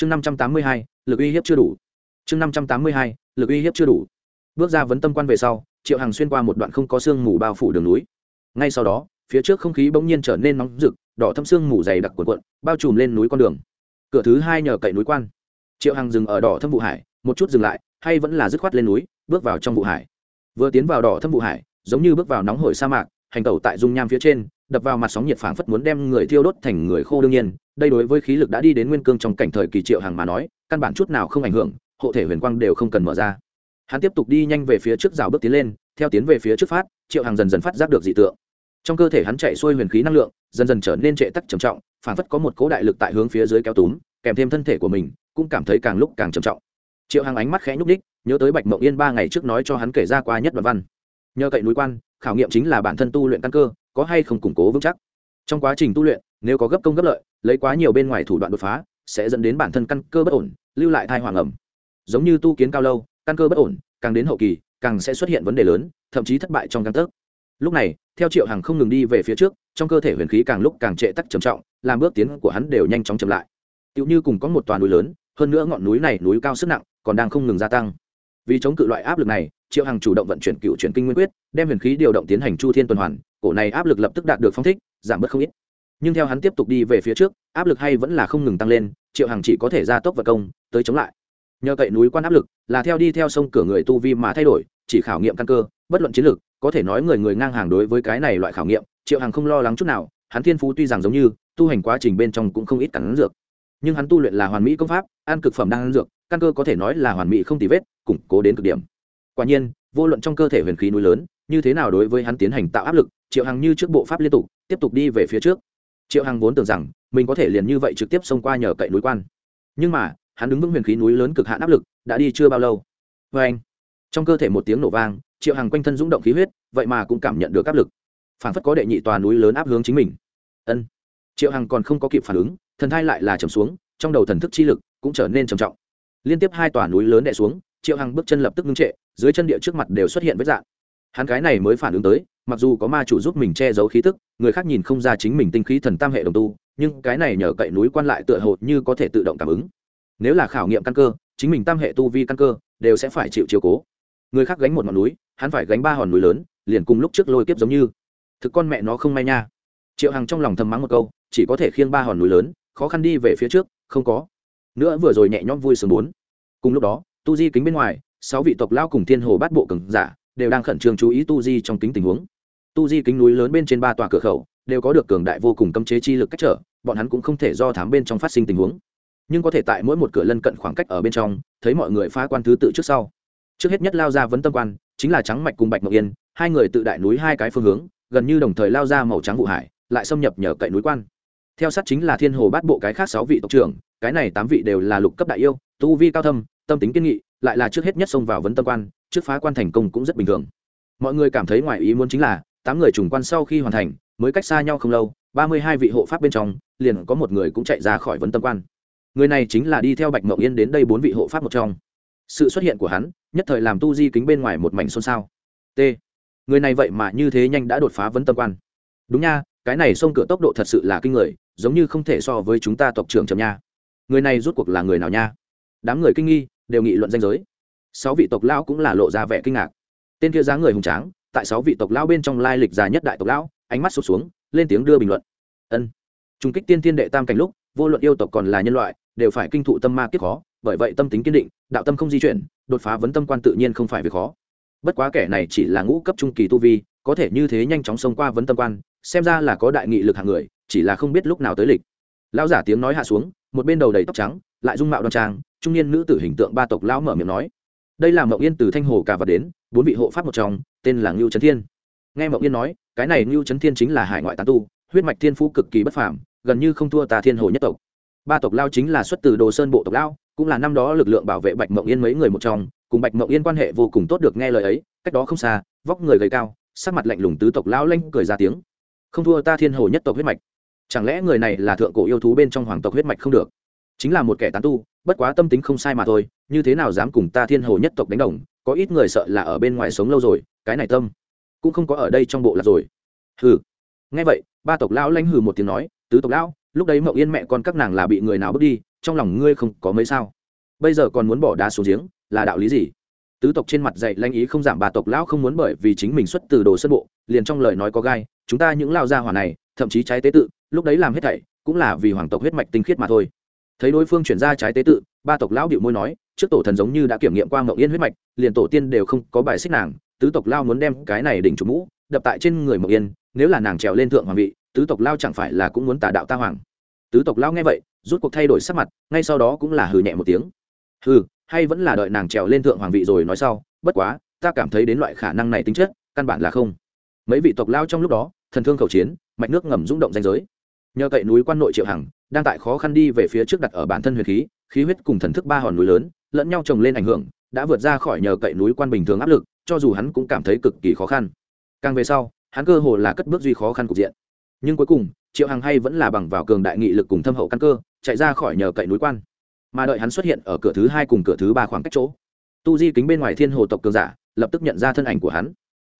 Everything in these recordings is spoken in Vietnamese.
chương năm trăm tám mươi hai, lực uy hiếp chưa đủ. Chương năm trăm tám mươi hai, lực uy hiếp chưa đủ. Bước ra vấn tâm quan về sau, triệu hằng xuyên qua một đoạn không có sương mù bao phủ đường núi. Ngay sau đó, phía trước không khí bỗng nhiên trở nên nóng rực, đỏ thâm sương mù dày đặc cuộn cuộn, bao trùm lên núi con đường. Cửa thứ hai nhờ cậy núi quan. Triệu hằng dừng ở đỏ thâm vụ hải, một chút dừng lại, hay vẫn là dứt khoát lên núi, bước vào trong vụ hải. Vừa tiến vào đỏ thâm vụ hải, giống như bước vào nóng hổi sa mạc, hành tẩu tại dung nham phía trên đập vào mặt sóng nhiệt phảng phất muốn đem người thiêu đốt thành người khô đương nhiên, đây đối với khí lực đã đi đến nguyên cương trong cảnh thời kỳ triệu hàng mà nói, căn bản chút nào không ảnh hưởng, hộ thể huyền quang đều không cần mở ra. Hắn tiếp tục đi nhanh về phía trước rào bước tiến lên, theo tiến về phía trước phát, triệu hàng dần dần phát giác được dị tượng. Trong cơ thể hắn chạy xuôi huyền khí năng lượng, dần dần trở nên trệ tắc trầm trọng, phảng phất có một cố đại lực tại hướng phía dưới kéo túm, kèm thêm thân thể của mình, cũng cảm thấy càng lúc càng trầm trọng. Triệu hàng ánh mắt khẽ nhúc ních nhớ tới bạch mộng yên ba ngày trước nói cho hắn kể ra qua nhất đoạn văn. Nhờ cậy núi quan, khảo nghiệm chính là bản thân tu luyện căn cơ có hay không củng cố vững chắc. Trong quá trình tu luyện, nếu có gấp công gấp lợi, lấy quá nhiều bên ngoài thủ đoạn đột phá, sẽ dẫn đến bản thân căn cơ bất ổn, lưu lại thai hoàng ẩm. Giống như tu kiến cao lâu, căn cơ bất ổn, càng đến hậu kỳ, càng sẽ xuất hiện vấn đề lớn, thậm chí thất bại trong căn tấc. Lúc này, theo triệu hằng không ngừng đi về phía trước, trong cơ thể huyền khí càng lúc càng trệ tắc trầm trọng, làm bước tiến của hắn đều nhanh chóng chậm lại. Tựu như cùng có một toàn núi lớn, hơn nữa ngọn núi này núi cao sức nặng, còn đang không ngừng gia tăng. Vì chống cự loại áp lực này, triệu hằng chủ động vận chuyển cựu chuyển kinh nguyên quyết, đem huyền khí điều động tiến hành chu thiên tuần hoàn cổ này áp lực lập tức đạt được phong thích, giảm bớt không ít. Nhưng theo hắn tiếp tục đi về phía trước, áp lực hay vẫn là không ngừng tăng lên, triệu hằng chỉ có thể ra tốc vật công, tới chống lại. Nhờ cậy núi quan áp lực, là theo đi theo sông cửa người tu vi mà thay đổi, chỉ khảo nghiệm căn cơ, bất luận chiến lược, có thể nói người người ngang hàng đối với cái này loại khảo nghiệm, triệu hằng không lo lắng chút nào, hắn thiên phú tuy rằng giống như, tu hành quá trình bên trong cũng không ít cắn dược. Nhưng hắn tu luyện là hoàn mỹ công pháp, ăn cực phẩm đang ăn dược, căn cơ có thể nói là hoàn mỹ không tì vết, củng cố đến cực điểm. Quả nhiên, vô luận trong cơ thể huyền khí núi lớn, như thế nào đối với hắn tiến hành tạo áp lực triệu hằng như trước bộ pháp liên tục, tiếp tục đi về phía trước. Triệu hằng vốn tưởng rằng mình có thể liền như vậy trực tiếp xông qua nhờ cậy núi quan. Nhưng mà, hắn đứng vững huyền khí núi lớn cực hạn áp lực đã đi chưa bao lâu. Vê anh, trong cơ thể một tiếng nổ vang, triệu hằng quanh thân rúng động khí huyết, vậy mà cũng cảm nhận được áp lực. Phản phất có đệ nhị tòa núi lớn áp hướng chính mình. Ân. Triệu hằng còn không có kịp phản ứng, thần thai lại là trầm xuống, trong đầu thần thức chi lực cũng trở nên trầm trọng. Liên tiếp hai tòa núi lớn đè xuống, triệu hằng bước chân lập tức ngưng trệ, dưới chân địa trước mặt đều xuất hiện vết dạng hắn cái này mới phản ứng tới mặc dù có ma chủ giúp mình che giấu khí tức, người khác nhìn không ra chính mình tinh khí thần tam hệ đồng tu, nhưng cái này nhờ cậy núi quan lại tựa hồ như có thể tự động cảm ứng. Nếu là khảo nghiệm căn cơ, chính mình tam hệ tu vi căn cơ đều sẽ phải chịu chiều cố. Người khác gánh một ngọn núi, hắn phải gánh ba hòn núi lớn, liền cùng lúc trước lôi kiếp giống như. Thực con mẹ nó không may nha. Triệu hằng trong lòng thầm mắng một câu, chỉ có thể khiêng ba hòn núi lớn, khó khăn đi về phía trước, không có. Nữa vừa rồi nhẹ nhõm vui sướng bốn. Cùng lúc đó, tu di kính bên ngoài, sáu vị tộc lao cùng thiên hồ bát bộ cường giả đều đang khẩn trương chú ý tu di trong kính tình huống tu di kính núi lớn bên trên ba tòa cửa khẩu, đều có được cường đại vô cùng cấm chế chi lực cách trở, bọn hắn cũng không thể do thám bên trong phát sinh tình huống. Nhưng có thể tại mỗi một cửa lân cận khoảng cách ở bên trong, thấy mọi người phá quan thứ tự trước sau. Trước hết nhất lao ra vấn tâm quan, chính là trắng mạch cùng bạch ngọc yên, hai người tự đại núi hai cái phương hướng, gần như đồng thời lao ra màu trắng vụ hải, lại xâm nhập nhờ cậy núi quan. Theo sát chính là thiên hồ bát bộ cái khác sáu vị tộc trưởng, cái này tám vị đều là lục cấp đại yêu, tu vi cao thâm, tâm tính kiên nghị, lại là trước hết nhất xông vào vấn tâm quan, trước phá quan thành công cũng rất bình thường. Mọi người cảm thấy ngoài ý muốn chính là tám người trùng quan sau khi hoàn thành, mới cách xa nhau không lâu, ba mươi hai vị hộ pháp bên trong, liền có một người cũng chạy ra khỏi vấn tâm quan. Người này chính là đi theo bạch mộng yên đến đây bốn vị hộ pháp một trong. Sự xuất hiện của hắn, nhất thời làm tu di kính bên ngoài một mảnh xôn xao. T. Người này vậy mà như thế nhanh đã đột phá vấn tâm quan. Đúng nha, cái này xông cửa tốc độ thật sự là kinh người, giống như không thể so với chúng ta tộc trưởng trầm nha. Người này rút cuộc là người nào nha? Đám người kinh nghi, đều nghị luận danh giới. Sáu vị tộc lão cũng là lộ ra vẻ kinh ngạc. Tên kia dáng người hùng tráng tại sáu vị tộc lão bên trong lai lịch già nhất đại tộc lão, ánh mắt sụt xuống, lên tiếng đưa bình luận. Ân. Trung kích tiên tiên đệ tam cảnh lúc, vô luận yêu tộc còn là nhân loại, đều phải kinh thụ tâm ma kiếp khó, bởi vậy tâm tính kiên định, đạo tâm không di chuyển, đột phá vấn tâm quan tự nhiên không phải việc khó. Bất quá kẻ này chỉ là ngũ cấp trung kỳ tu vi, có thể như thế nhanh chóng xông qua vấn tâm quan, xem ra là có đại nghị lực hạng người, chỉ là không biết lúc nào tới lịch. Lão giả tiếng nói hạ xuống, một bên đầu đầy tóc trắng, lại dung mạo đoan trang, trung niên nữ tử hình tượng ba tộc lão mở miệng nói. Đây là mậu yên từ thanh hồ cà vật đến, bốn vị hộ pháp một trong tên là ngưu trấn thiên. Nghe mậu yên nói, cái này ngưu trấn thiên chính là hải ngoại tán tu, huyết mạch thiên phú cực kỳ bất phàm, gần như không thua tà thiên hồ nhất tộc. Ba tộc lao chính là xuất từ đồ sơn bộ tộc lao, cũng là năm đó lực lượng bảo vệ bạch mậu yên mấy người một trong, cùng bạch mậu yên quan hệ vô cùng tốt được nghe lời ấy, cách đó không xa, vóc người gầy cao, sắc mặt lạnh lùng tứ tộc lao lanh cười ra tiếng. Không thua ta thiên hồ nhất tộc huyết mạch. Chẳng lẽ người này là thượng cổ yêu thú bên trong hoàng tộc huyết mạch không được? Chính là một kẻ tán tu, bất quá tâm tính không sai mà thôi, như thế nào dám cùng ta thiên hồ nhất tộc đánh đồng, có ít người sợ là ở bên ngoài sống lâu rồi cái này tâm cũng không có ở đây trong bộ là rồi. Hừ. Nghe vậy, ba tộc lão lãnh hừ một tiếng nói, tứ tộc lão, lúc đấy mộng yên mẹ con các nàng là bị người nào bước đi, trong lòng ngươi không có mấy sao? Bây giờ còn muốn bỏ đá xuống giếng, là đạo lý gì? Tứ tộc trên mặt dạy lanh ý không giảm bà tộc lão không muốn bởi vì chính mình xuất từ đồ sân bộ, liền trong lời nói có gai, chúng ta những lao gia hỏa này, thậm chí trái tế tự, lúc đấy làm hết thảy, cũng là vì hoàng tộc huyết mạch tinh khiết mà thôi. Thấy đối phương chuyển ra trái tế tự, ba tộc lão điệu môi nói, trước tổ thần giống như đã kiểm nghiệm qua mộng yên huyết mạch, liền tổ tiên đều không có bài xích nàng tứ tộc lao muốn đem cái này đỉnh chủ mũ đập tại trên người mộc yên, nếu là nàng trèo lên thượng hoàng vị, tứ tộc lao chẳng phải là cũng muốn tà đạo ta hoàng. Tứ tộc lao nghe vậy, rút cuộc thay đổi sắc mặt, ngay sau đó cũng là hừ nhẹ một tiếng. Hừ, hay vẫn là đợi nàng trèo lên thượng hoàng vị rồi nói sau, bất quá, ta cảm thấy đến loại khả năng này tính chất, căn bản là không. Mấy vị tộc lao trong lúc đó, thần thương khẩu chiến, mạch nước ngầm rung động danh giới. Nhờ cậy núi quan nội triệu hằng, đang tại khó khăn đi về phía trước đặt ở bản thân huyền khí khí huyết cùng thần thức ba hòn núi lớn, lẫn nhau trồng lên ảnh hưởng, đã vượt ra khỏi nhờ cậy núi quan bình thường áp lực cho dù hắn cũng cảm thấy cực kỳ khó khăn. Càng về sau, hắn cơ hồ là cất bước duy khó khăn cục diện. Nhưng cuối cùng, triệu hằng hay vẫn là bằng vào cường đại nghị lực cùng thâm hậu căn cơ, chạy ra khỏi nhờ cậy núi quan. Mà đợi hắn xuất hiện ở cửa thứ hai cùng cửa thứ ba khoảng cách chỗ, tu di kính bên ngoài thiên hồ tộc cường giả, lập tức nhận ra thân ảnh của hắn.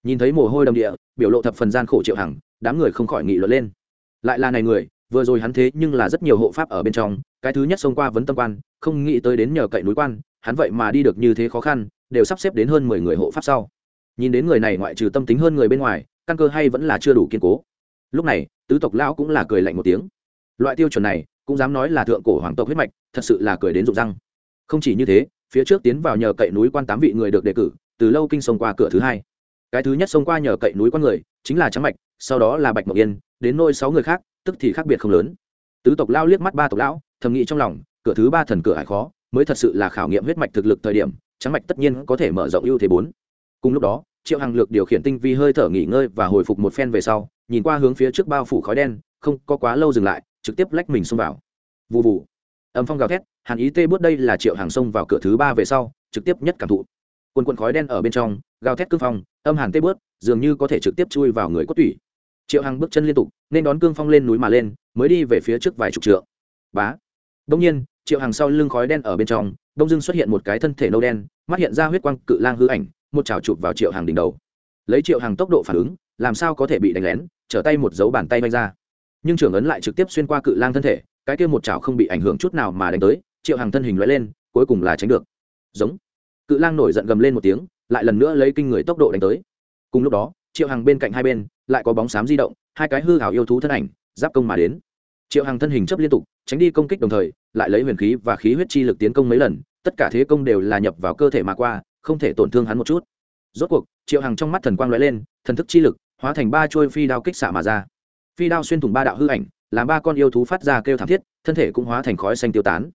Nhìn thấy mồ hôi đầm địa, biểu lộ thập phần gian khổ triệu hằng, đám người không khỏi nghị luận lên. Lại là này người, vừa rồi hắn thế nhưng là rất nhiều hộ pháp ở bên trong, cái thứ nhất xông qua vấn tâm quan, không nghĩ tới đến nhờ cậy núi quan, hắn vậy mà đi được như thế khó khăn đều sắp xếp đến hơn mười người hộ pháp sau. Nhìn đến người này ngoại trừ tâm tính hơn người bên ngoài, căn cơ hay vẫn là chưa đủ kiên cố. Lúc này, tứ tộc lão cũng là cười lạnh một tiếng. Loại tiêu chuẩn này, cũng dám nói là thượng cổ hoàng tộc huyết mạch, thật sự là cười đến rụng răng. Không chỉ như thế, phía trước tiến vào nhờ cậy núi quan tám vị người được đề cử, từ lâu kinh sông qua cửa thứ hai. Cái thứ nhất xông qua nhờ cậy núi quan người, chính là trắng mạch, sau đó là bạch mộc yên, đến nôi sáu người khác, tức thì khác biệt không lớn. Tứ tộc lao liếc mắt ba tộc lão, thầm nghĩ trong lòng, cửa thứ ba thần cửa hải khó, mới thật sự là khảo nghiệm huyết mạch thực lực thời điểm trắng mạch tất nhiên có thể mở rộng ưu thế bốn. Cùng lúc đó triệu hằng lược điều khiển tinh vi hơi thở nghỉ ngơi và hồi phục một phen về sau nhìn qua hướng phía trước bao phủ khói đen không có quá lâu dừng lại trực tiếp lách mình xông vào. Vụ vụ âm phong gào thét hàn ý tê bước đây là triệu hàng xông vào cửa thứ ba về sau trực tiếp nhất cảm thụ. Quần quần khói đen ở bên trong gào thét cương phong âm hàn tê bước, dường như có thể trực tiếp chui vào người cốt tủy. Triệu hàng bước chân liên tục nên đón cương phong lên núi mà lên mới đi về phía trước vài chục trượng. Bá. Đông nhiên triệu hàng sau lưng khói đen ở bên trong đông dưng xuất hiện một cái thân thể nâu đen, mắt hiện ra huyết quang cự lang hư ảnh, một trào chụp vào triệu hàng đỉnh đầu. Lấy triệu hàng tốc độ phản ứng, làm sao có thể bị đánh lén, trở tay một dấu bàn tay vanh ra. Nhưng trưởng ấn lại trực tiếp xuyên qua cự lang thân thể, cái kia một chảo không bị ảnh hưởng chút nào mà đánh tới, triệu hàng thân hình loại lên, cuối cùng là tránh được. Giống. Cự lang nổi giận gầm lên một tiếng, lại lần nữa lấy kinh người tốc độ đánh tới. Cùng lúc đó, triệu hàng bên cạnh hai bên, lại có bóng xám di động, hai cái hư hảo yêu thú thân ảnh, giáp công mà đến triệu Hằng thân hình chấp liên tục, tránh đi công kích đồng thời, lại lấy huyền khí và khí huyết chi lực tiến công mấy lần, tất cả thế công đều là nhập vào cơ thể mà qua, không thể tổn thương hắn một chút. Rốt cuộc, triệu Hằng trong mắt thần quang lóe lên, thần thức chi lực hóa thành ba trôi phi đao kích xạ mà ra. Phi đao xuyên thủng ba đạo hư ảnh, làm ba con yêu thú phát ra kêu thảm thiết, thân thể cũng hóa thành khói xanh tiêu tán.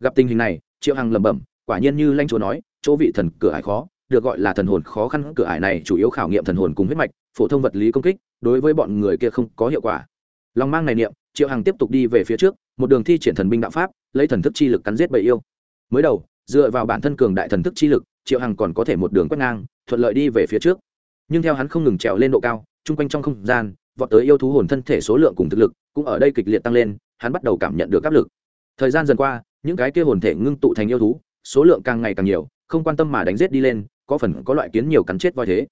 Gặp tình hình này, triệu hằng lẩm bẩm, quả nhiên như lanh chúa nói, chỗ vị thần cửa ải khó, được gọi là thần hồn khó khăn cửa ải này chủ yếu khảo nghiệm thần hồn cùng huyết mạch, phổ thông vật lý công kích, đối với bọn người kia không có hiệu quả. Lòng mang này niệm triệu hằng tiếp tục đi về phía trước, một đường thi triển thần binh đạo pháp, lấy thần thức chi lực cắn giết bầy yêu. Mới đầu, dựa vào bản thân cường đại thần thức chi lực, triệu hằng còn có thể một đường quét ngang, thuận lợi đi về phía trước. Nhưng theo hắn không ngừng trèo lên độ cao, chung quanh trong không gian, vọt tới yêu thú hồn thân thể số lượng cùng thực lực, cũng ở đây kịch liệt tăng lên, hắn bắt đầu cảm nhận được áp lực. Thời gian dần qua, những cái kia hồn thể ngưng tụ thành yêu thú, số lượng càng ngày càng nhiều, không quan tâm mà đánh giết đi lên, có phần có loại kiến nhiều cắn chết voi thế.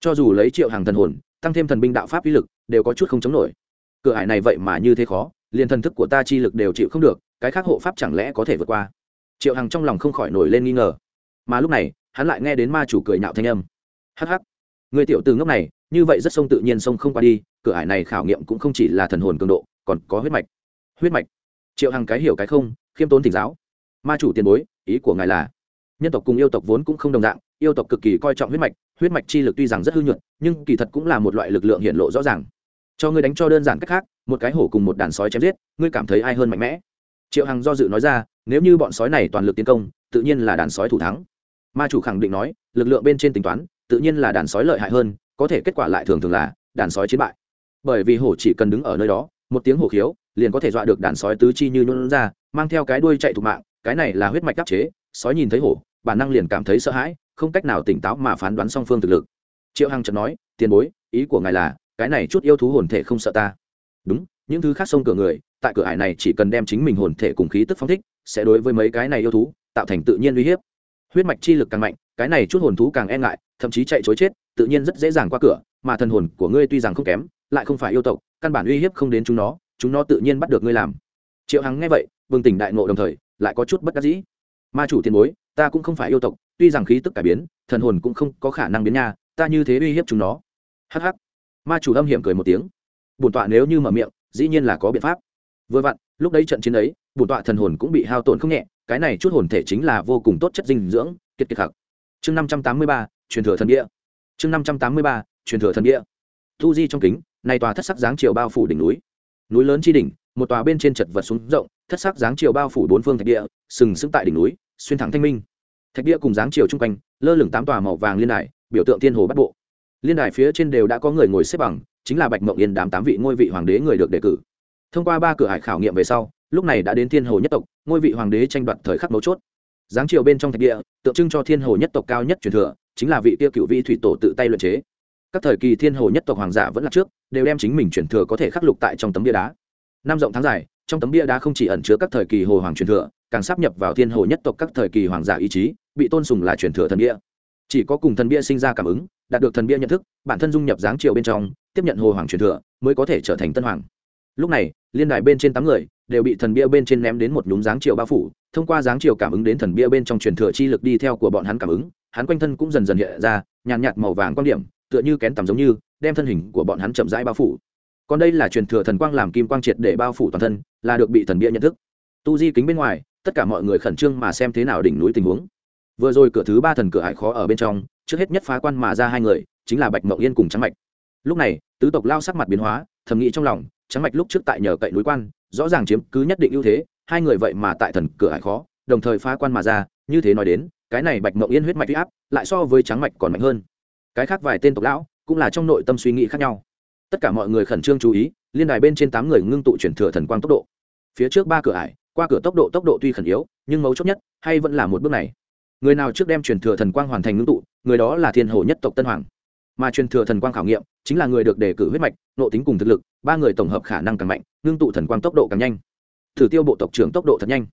Cho dù lấy triệu hàng thần hồn, tăng thêm thần binh đạo pháp uy lực, đều có chút không chống nổi cửa hải này vậy mà như thế khó, liền thần thức của ta chi lực đều chịu không được, cái khác hộ pháp chẳng lẽ có thể vượt qua? Triệu hằng trong lòng không khỏi nổi lên nghi ngờ. Mà lúc này, hắn lại nghe đến ma chủ cười nhạo thanh âm. Hắc hắc, người tiểu từ ngốc này, như vậy rất sông tự nhiên sông không qua đi, cửa hải này khảo nghiệm cũng không chỉ là thần hồn cường độ, còn có huyết mạch. Huyết mạch? Triệu hằng cái hiểu cái không, khiêm tốn thỉnh giáo. Ma chủ tiền bối, ý của ngài là, nhân tộc cùng yêu tộc vốn cũng không đồng dạng, yêu tộc cực kỳ coi trọng huyết mạch huyết mạch chi lực tuy rằng rất hư nhuận nhưng kỳ thật cũng là một loại lực lượng hiện lộ rõ ràng cho ngươi đánh cho đơn giản cách khác, một cái hổ cùng một đàn sói chém giết, ngươi cảm thấy ai hơn mạnh mẽ? Triệu hằng do dự nói ra, nếu như bọn sói này toàn lực tiến công, tự nhiên là đàn sói thủ thắng. Ma chủ khẳng định nói, lực lượng bên trên tính toán, tự nhiên là đàn sói lợi hại hơn, có thể kết quả lại thường thường là đàn sói chiến bại. Bởi vì hổ chỉ cần đứng ở nơi đó, một tiếng hổ khiếu, liền có thể dọa được đàn sói tứ chi như nhuôn ra, mang theo cái đuôi chạy thục mạng, cái này là huyết mạch đắc chế, sói nhìn thấy hổ, bản năng liền cảm thấy sợ hãi, không cách nào tỉnh táo mà phán đoán song phương thực lực. Triệu hằng chợt nói, tiền bối, ý của ngài là cái này chút yêu thú hồn thể không sợ ta. Đúng, những thứ khác xông cửa người, tại cửa ải này chỉ cần đem chính mình hồn thể cùng khí tức phong thích, sẽ đối với mấy cái này yêu thú tạo thành tự nhiên uy hiếp. Huyết mạch chi lực càng mạnh, cái này chút hồn thú càng e ngại, thậm chí chạy chối chết, tự nhiên rất dễ dàng qua cửa, mà thần hồn của ngươi tuy rằng không kém, lại không phải yêu tộc, căn bản uy hiếp không đến chúng nó chúng nó tự nhiên bắt được ngươi làm. Triệu hằng nghe vậy, bừng tỉnh đại ngộ đồng thời, lại có chút bất đắc dĩ. Ma chủ tiền bối, ta cũng không phải yêu tộc, tuy rằng khí tức cải biến, thần hồn cũng không có khả năng biến nha, ta như thế uy hiếp chúng nó. Hh ma chủ âm hiểm cười một tiếng. Bổn tọa nếu như mở miệng, dĩ nhiên là có biện pháp. Vừa vặn, lúc đấy trận chiến ấy, bổn tọa thần hồn cũng bị hao tổn không nhẹ, cái này chút hồn thể chính là vô cùng tốt chất dinh dưỡng, kiệt kiệt khặc chương năm trăm tám mươi ba, truyền thừa thần địa. Chương năm trăm tám mươi ba, truyền thừa thần địa. Tu di trong kính, này tòa thất sắc dáng chiều bao phủ đỉnh núi. Núi lớn chi đỉnh, một tòa bên trên chật vật xuống rộng, thất sắc dáng chiều bao phủ bốn phương thạch địa, sừng sững tại đỉnh núi, xuyên thẳng thanh minh. Thạch địa cùng dáng chiều chung quanh, lơ lửng tám tòa màu vàng liên đài, biểu tượng thiên hồ bắt bộ liên đài phía trên đều đã có người ngồi xếp bằng, chính là bạch mộng yên đám tám vị ngôi vị hoàng đế người được đề cử. Thông qua ba cửa hải khảo nghiệm về sau, lúc này đã đến thiên hồ nhất tộc, ngôi vị hoàng đế tranh đoạt thời khắc mấu chốt. Giáng chiều bên trong thạch địa, tượng trưng cho thiên hồ nhất tộc cao nhất truyền thừa, chính là vị tiêu cựu vị thủy tổ tự tay luyện chế. Các thời kỳ thiên hồ nhất tộc hoàng giả vẫn là trước, đều đem chính mình truyền thừa có thể khắc lục tại trong tấm bia đá. Năm rộng tháng dài, trong tấm bia đá không chỉ ẩn chứa các thời kỳ hồ hoàng truyền thừa, càng sắp nhập vào thiên hồ nhất tộc các thời kỳ hoàng giả ý chí, bị tôn sùng là truyền thừa thần địa chỉ có cùng thần bia sinh ra cảm ứng, đạt được thần bia nhận thức, bản thân dung nhập dáng triều bên trong, tiếp nhận hồ hoàng truyền thừa, mới có thể trở thành tân hoàng. Lúc này, liên đài bên trên tám người đều bị thần bia bên trên ném đến một nhúm dáng triều bao phủ, thông qua dáng triều cảm ứng đến thần bia bên trong truyền thừa chi lực đi theo của bọn hắn cảm ứng, hắn quanh thân cũng dần dần hiện ra, nhàn nhạt màu vàng quan điểm, tựa như kén tầm giống như, đem thân hình của bọn hắn chậm rãi bao phủ. Còn đây là truyền thừa thần quang làm kim quang triệt để bao phủ toàn thân, là được bị thần bia nhận thức. Tu di kính bên ngoài, tất cả mọi người khẩn trương mà xem thế nào đỉnh núi tình huống vừa rồi cửa thứ ba thần cửa hải khó ở bên trong, trước hết nhất phá quan mà ra hai người, chính là bạch mộng yên cùng trắng mạch. Lúc này, tứ tộc lao sắc mặt biến hóa, thầm nghĩ trong lòng, trắng mạch lúc trước tại nhờ cậy núi quan, rõ ràng chiếm cứ nhất định ưu thế, hai người vậy mà tại thần cửa hải khó, đồng thời phá quan mà ra, như thế nói đến, cái này bạch mộng yên huyết mạch huy áp, lại so với trắng mạch còn mạnh hơn. Cái khác vài tên tộc lão, cũng là trong nội tâm suy nghĩ khác nhau. Tất cả mọi người khẩn trương chú ý, liên đài bên trên tám người ngưng tụ chuyển thừa thần quang tốc độ. Phía trước ba cửa ải, qua cửa tốc độ tốc độ tuy khẩn yếu, nhưng mấu chốt nhất, hay vẫn là một bước này người nào trước đem truyền thừa thần quang hoàn thành ngưng tụ, người đó là thiên hồ nhất tộc tân hoàng. Mà truyền thừa thần quang khảo nghiệm, chính là người được đề cử huyết mạch nộ tính cùng thực lực, ba người tổng hợp khả năng càng mạnh, ngưng tụ thần quang tốc độ càng nhanh. Thử tiêu bộ tộc trưởng tốc độ thật nhanh.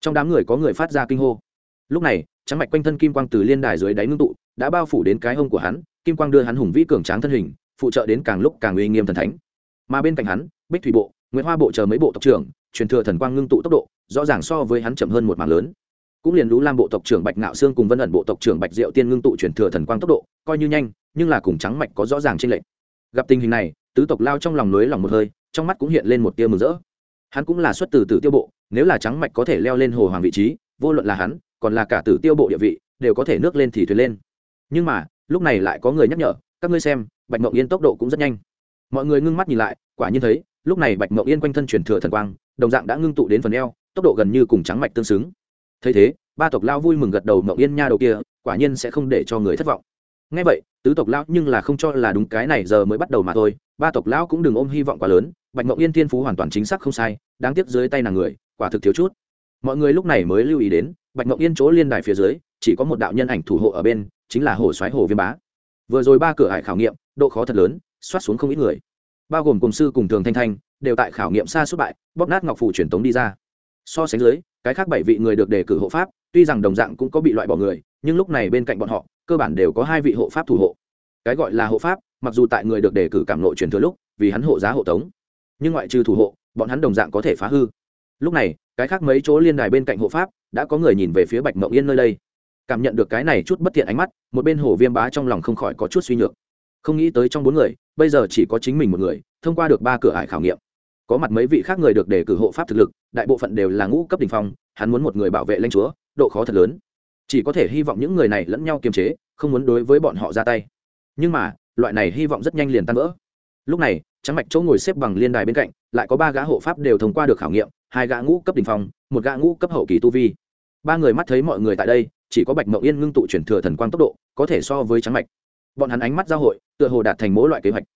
Trong đám người có người phát ra kinh hô. Lúc này, trắng mạch quanh thân kim quang từ liên đài dưới đáy ngưng tụ, đã bao phủ đến cái hông của hắn, kim quang đưa hắn hùng vĩ cường tráng thân hình, phụ trợ đến càng lúc càng uy nghiêm thần thánh. Mà bên cạnh hắn, bích thủy bộ nguyễn hoa bộ chờ mấy bộ tộc trưởng, truyền thừa thần quang ngưng tụ tốc độ, rõ ràng so với hắn chậm hơn một mảng lớn cũng liền lũ lam bộ tộc trưởng bạch ngạo sương cùng vân ẩn bộ tộc trưởng bạch diệu tiên ngưng tụ truyền thừa thần quang tốc độ, coi như nhanh, nhưng là cùng trắng mạch có rõ ràng trên lệnh gặp tình hình này, tứ tộc lao trong lòng núi lòng một hơi, trong mắt cũng hiện lên một tia mừng rỡ. Hắn cũng là xuất từ tử tiêu bộ, nếu là trắng mạch có thể leo lên hồ hoàng vị trí, vô luận là hắn, còn là cả tử tiêu bộ địa vị, đều có thể nước lên thì thuyền lên. Nhưng mà, lúc này lại có người nhắc nhở, các ngươi xem, bạch mộng yên tốc độ cũng rất nhanh. Mọi người ngưng mắt nhìn lại, quả nhiên thấy, lúc này bạch mộng yên quanh thân truyền thừa thần quang, đồng dạng đã ngưng tụ đến phần eo, tốc độ gần như cùng trắng mạch tương xứng thấy thế, ba tộc lao vui mừng gật đầu mộng yên nha đầu kia, quả nhiên sẽ không để cho người thất vọng. Ngay vậy, tứ tộc lão nhưng là không cho là đúng cái này giờ mới bắt đầu mà thôi, ba tộc lão cũng đừng ôm hy vọng quá lớn, bạch mộng yên thiên phú hoàn toàn chính xác không sai, đáng tiếc dưới tay nàng người, quả thực thiếu chút. Mọi người lúc này mới lưu ý đến, bạch mộng yên chỗ liên đài phía dưới, chỉ có một đạo nhân ảnh thủ hộ ở bên, chính là hồ xoáy hồ viêm bá. Vừa rồi ba cửa hải khảo nghiệm, độ khó thật lớn xoát xuống không ít người. Bao gồm cùng sư cùng thường thanh thanh, đều tại khảo nghiệm xa xuất bại, bóp nát ngọc phủ truyền tống đi ra. So sánh dưới cái khác bảy vị người được đề cử hộ pháp, tuy rằng đồng dạng cũng có bị loại bỏ người, nhưng lúc này bên cạnh bọn họ, cơ bản đều có hai vị hộ pháp thủ hộ. Cái gọi là hộ pháp, mặc dù tại người được đề cử cảm nội truyền thừa lúc, vì hắn hộ giá hộ tống, nhưng ngoại trừ thủ hộ, bọn hắn đồng dạng có thể phá hư. Lúc này, cái khác mấy chỗ liên đài bên cạnh hộ pháp, đã có người nhìn về phía bạch mộng yên nơi đây. Cảm nhận được cái này chút bất thiện ánh mắt, một bên hồ viêm bá trong lòng không khỏi có chút suy nhược. Không nghĩ tới trong bốn người, bây giờ chỉ có chính mình một người, thông qua được ba cửa ải khảo nghiệm có mặt mấy vị khác người được đề cử hộ pháp thực lực, đại bộ phận đều là ngũ cấp đ ỉ n h phong, hắn muốn một người bảo vệ lãnh chúa, độ khó thật lớn. Chỉ có thể hy vọng những người này lẫn nhau kiềm chế, không muốn đối với bọn họ ra tay. Nhưng mà, loại này hy vọng rất nhanh liền tan vỡ. Lúc này trắng mạch chỗ ngồi xếp bằng liên đài bên cạnh, lại có ba gã hộ pháp đều thông qua được khảo nghiệm, hai gã ngũ cấp đ ỉ n h phong, một gã ngũ cấp hậu kỳ tu vi. Ba người mắt thấy mọi người tại đây, chỉ có bạch mậu yên ngưng tụ chuyển thừa thần quang tốc độ, có thể so với trắng mạch. Bọn hắn ánh mắt giao hội, tựa hồ đạt thành mỗi loại kế hoạch.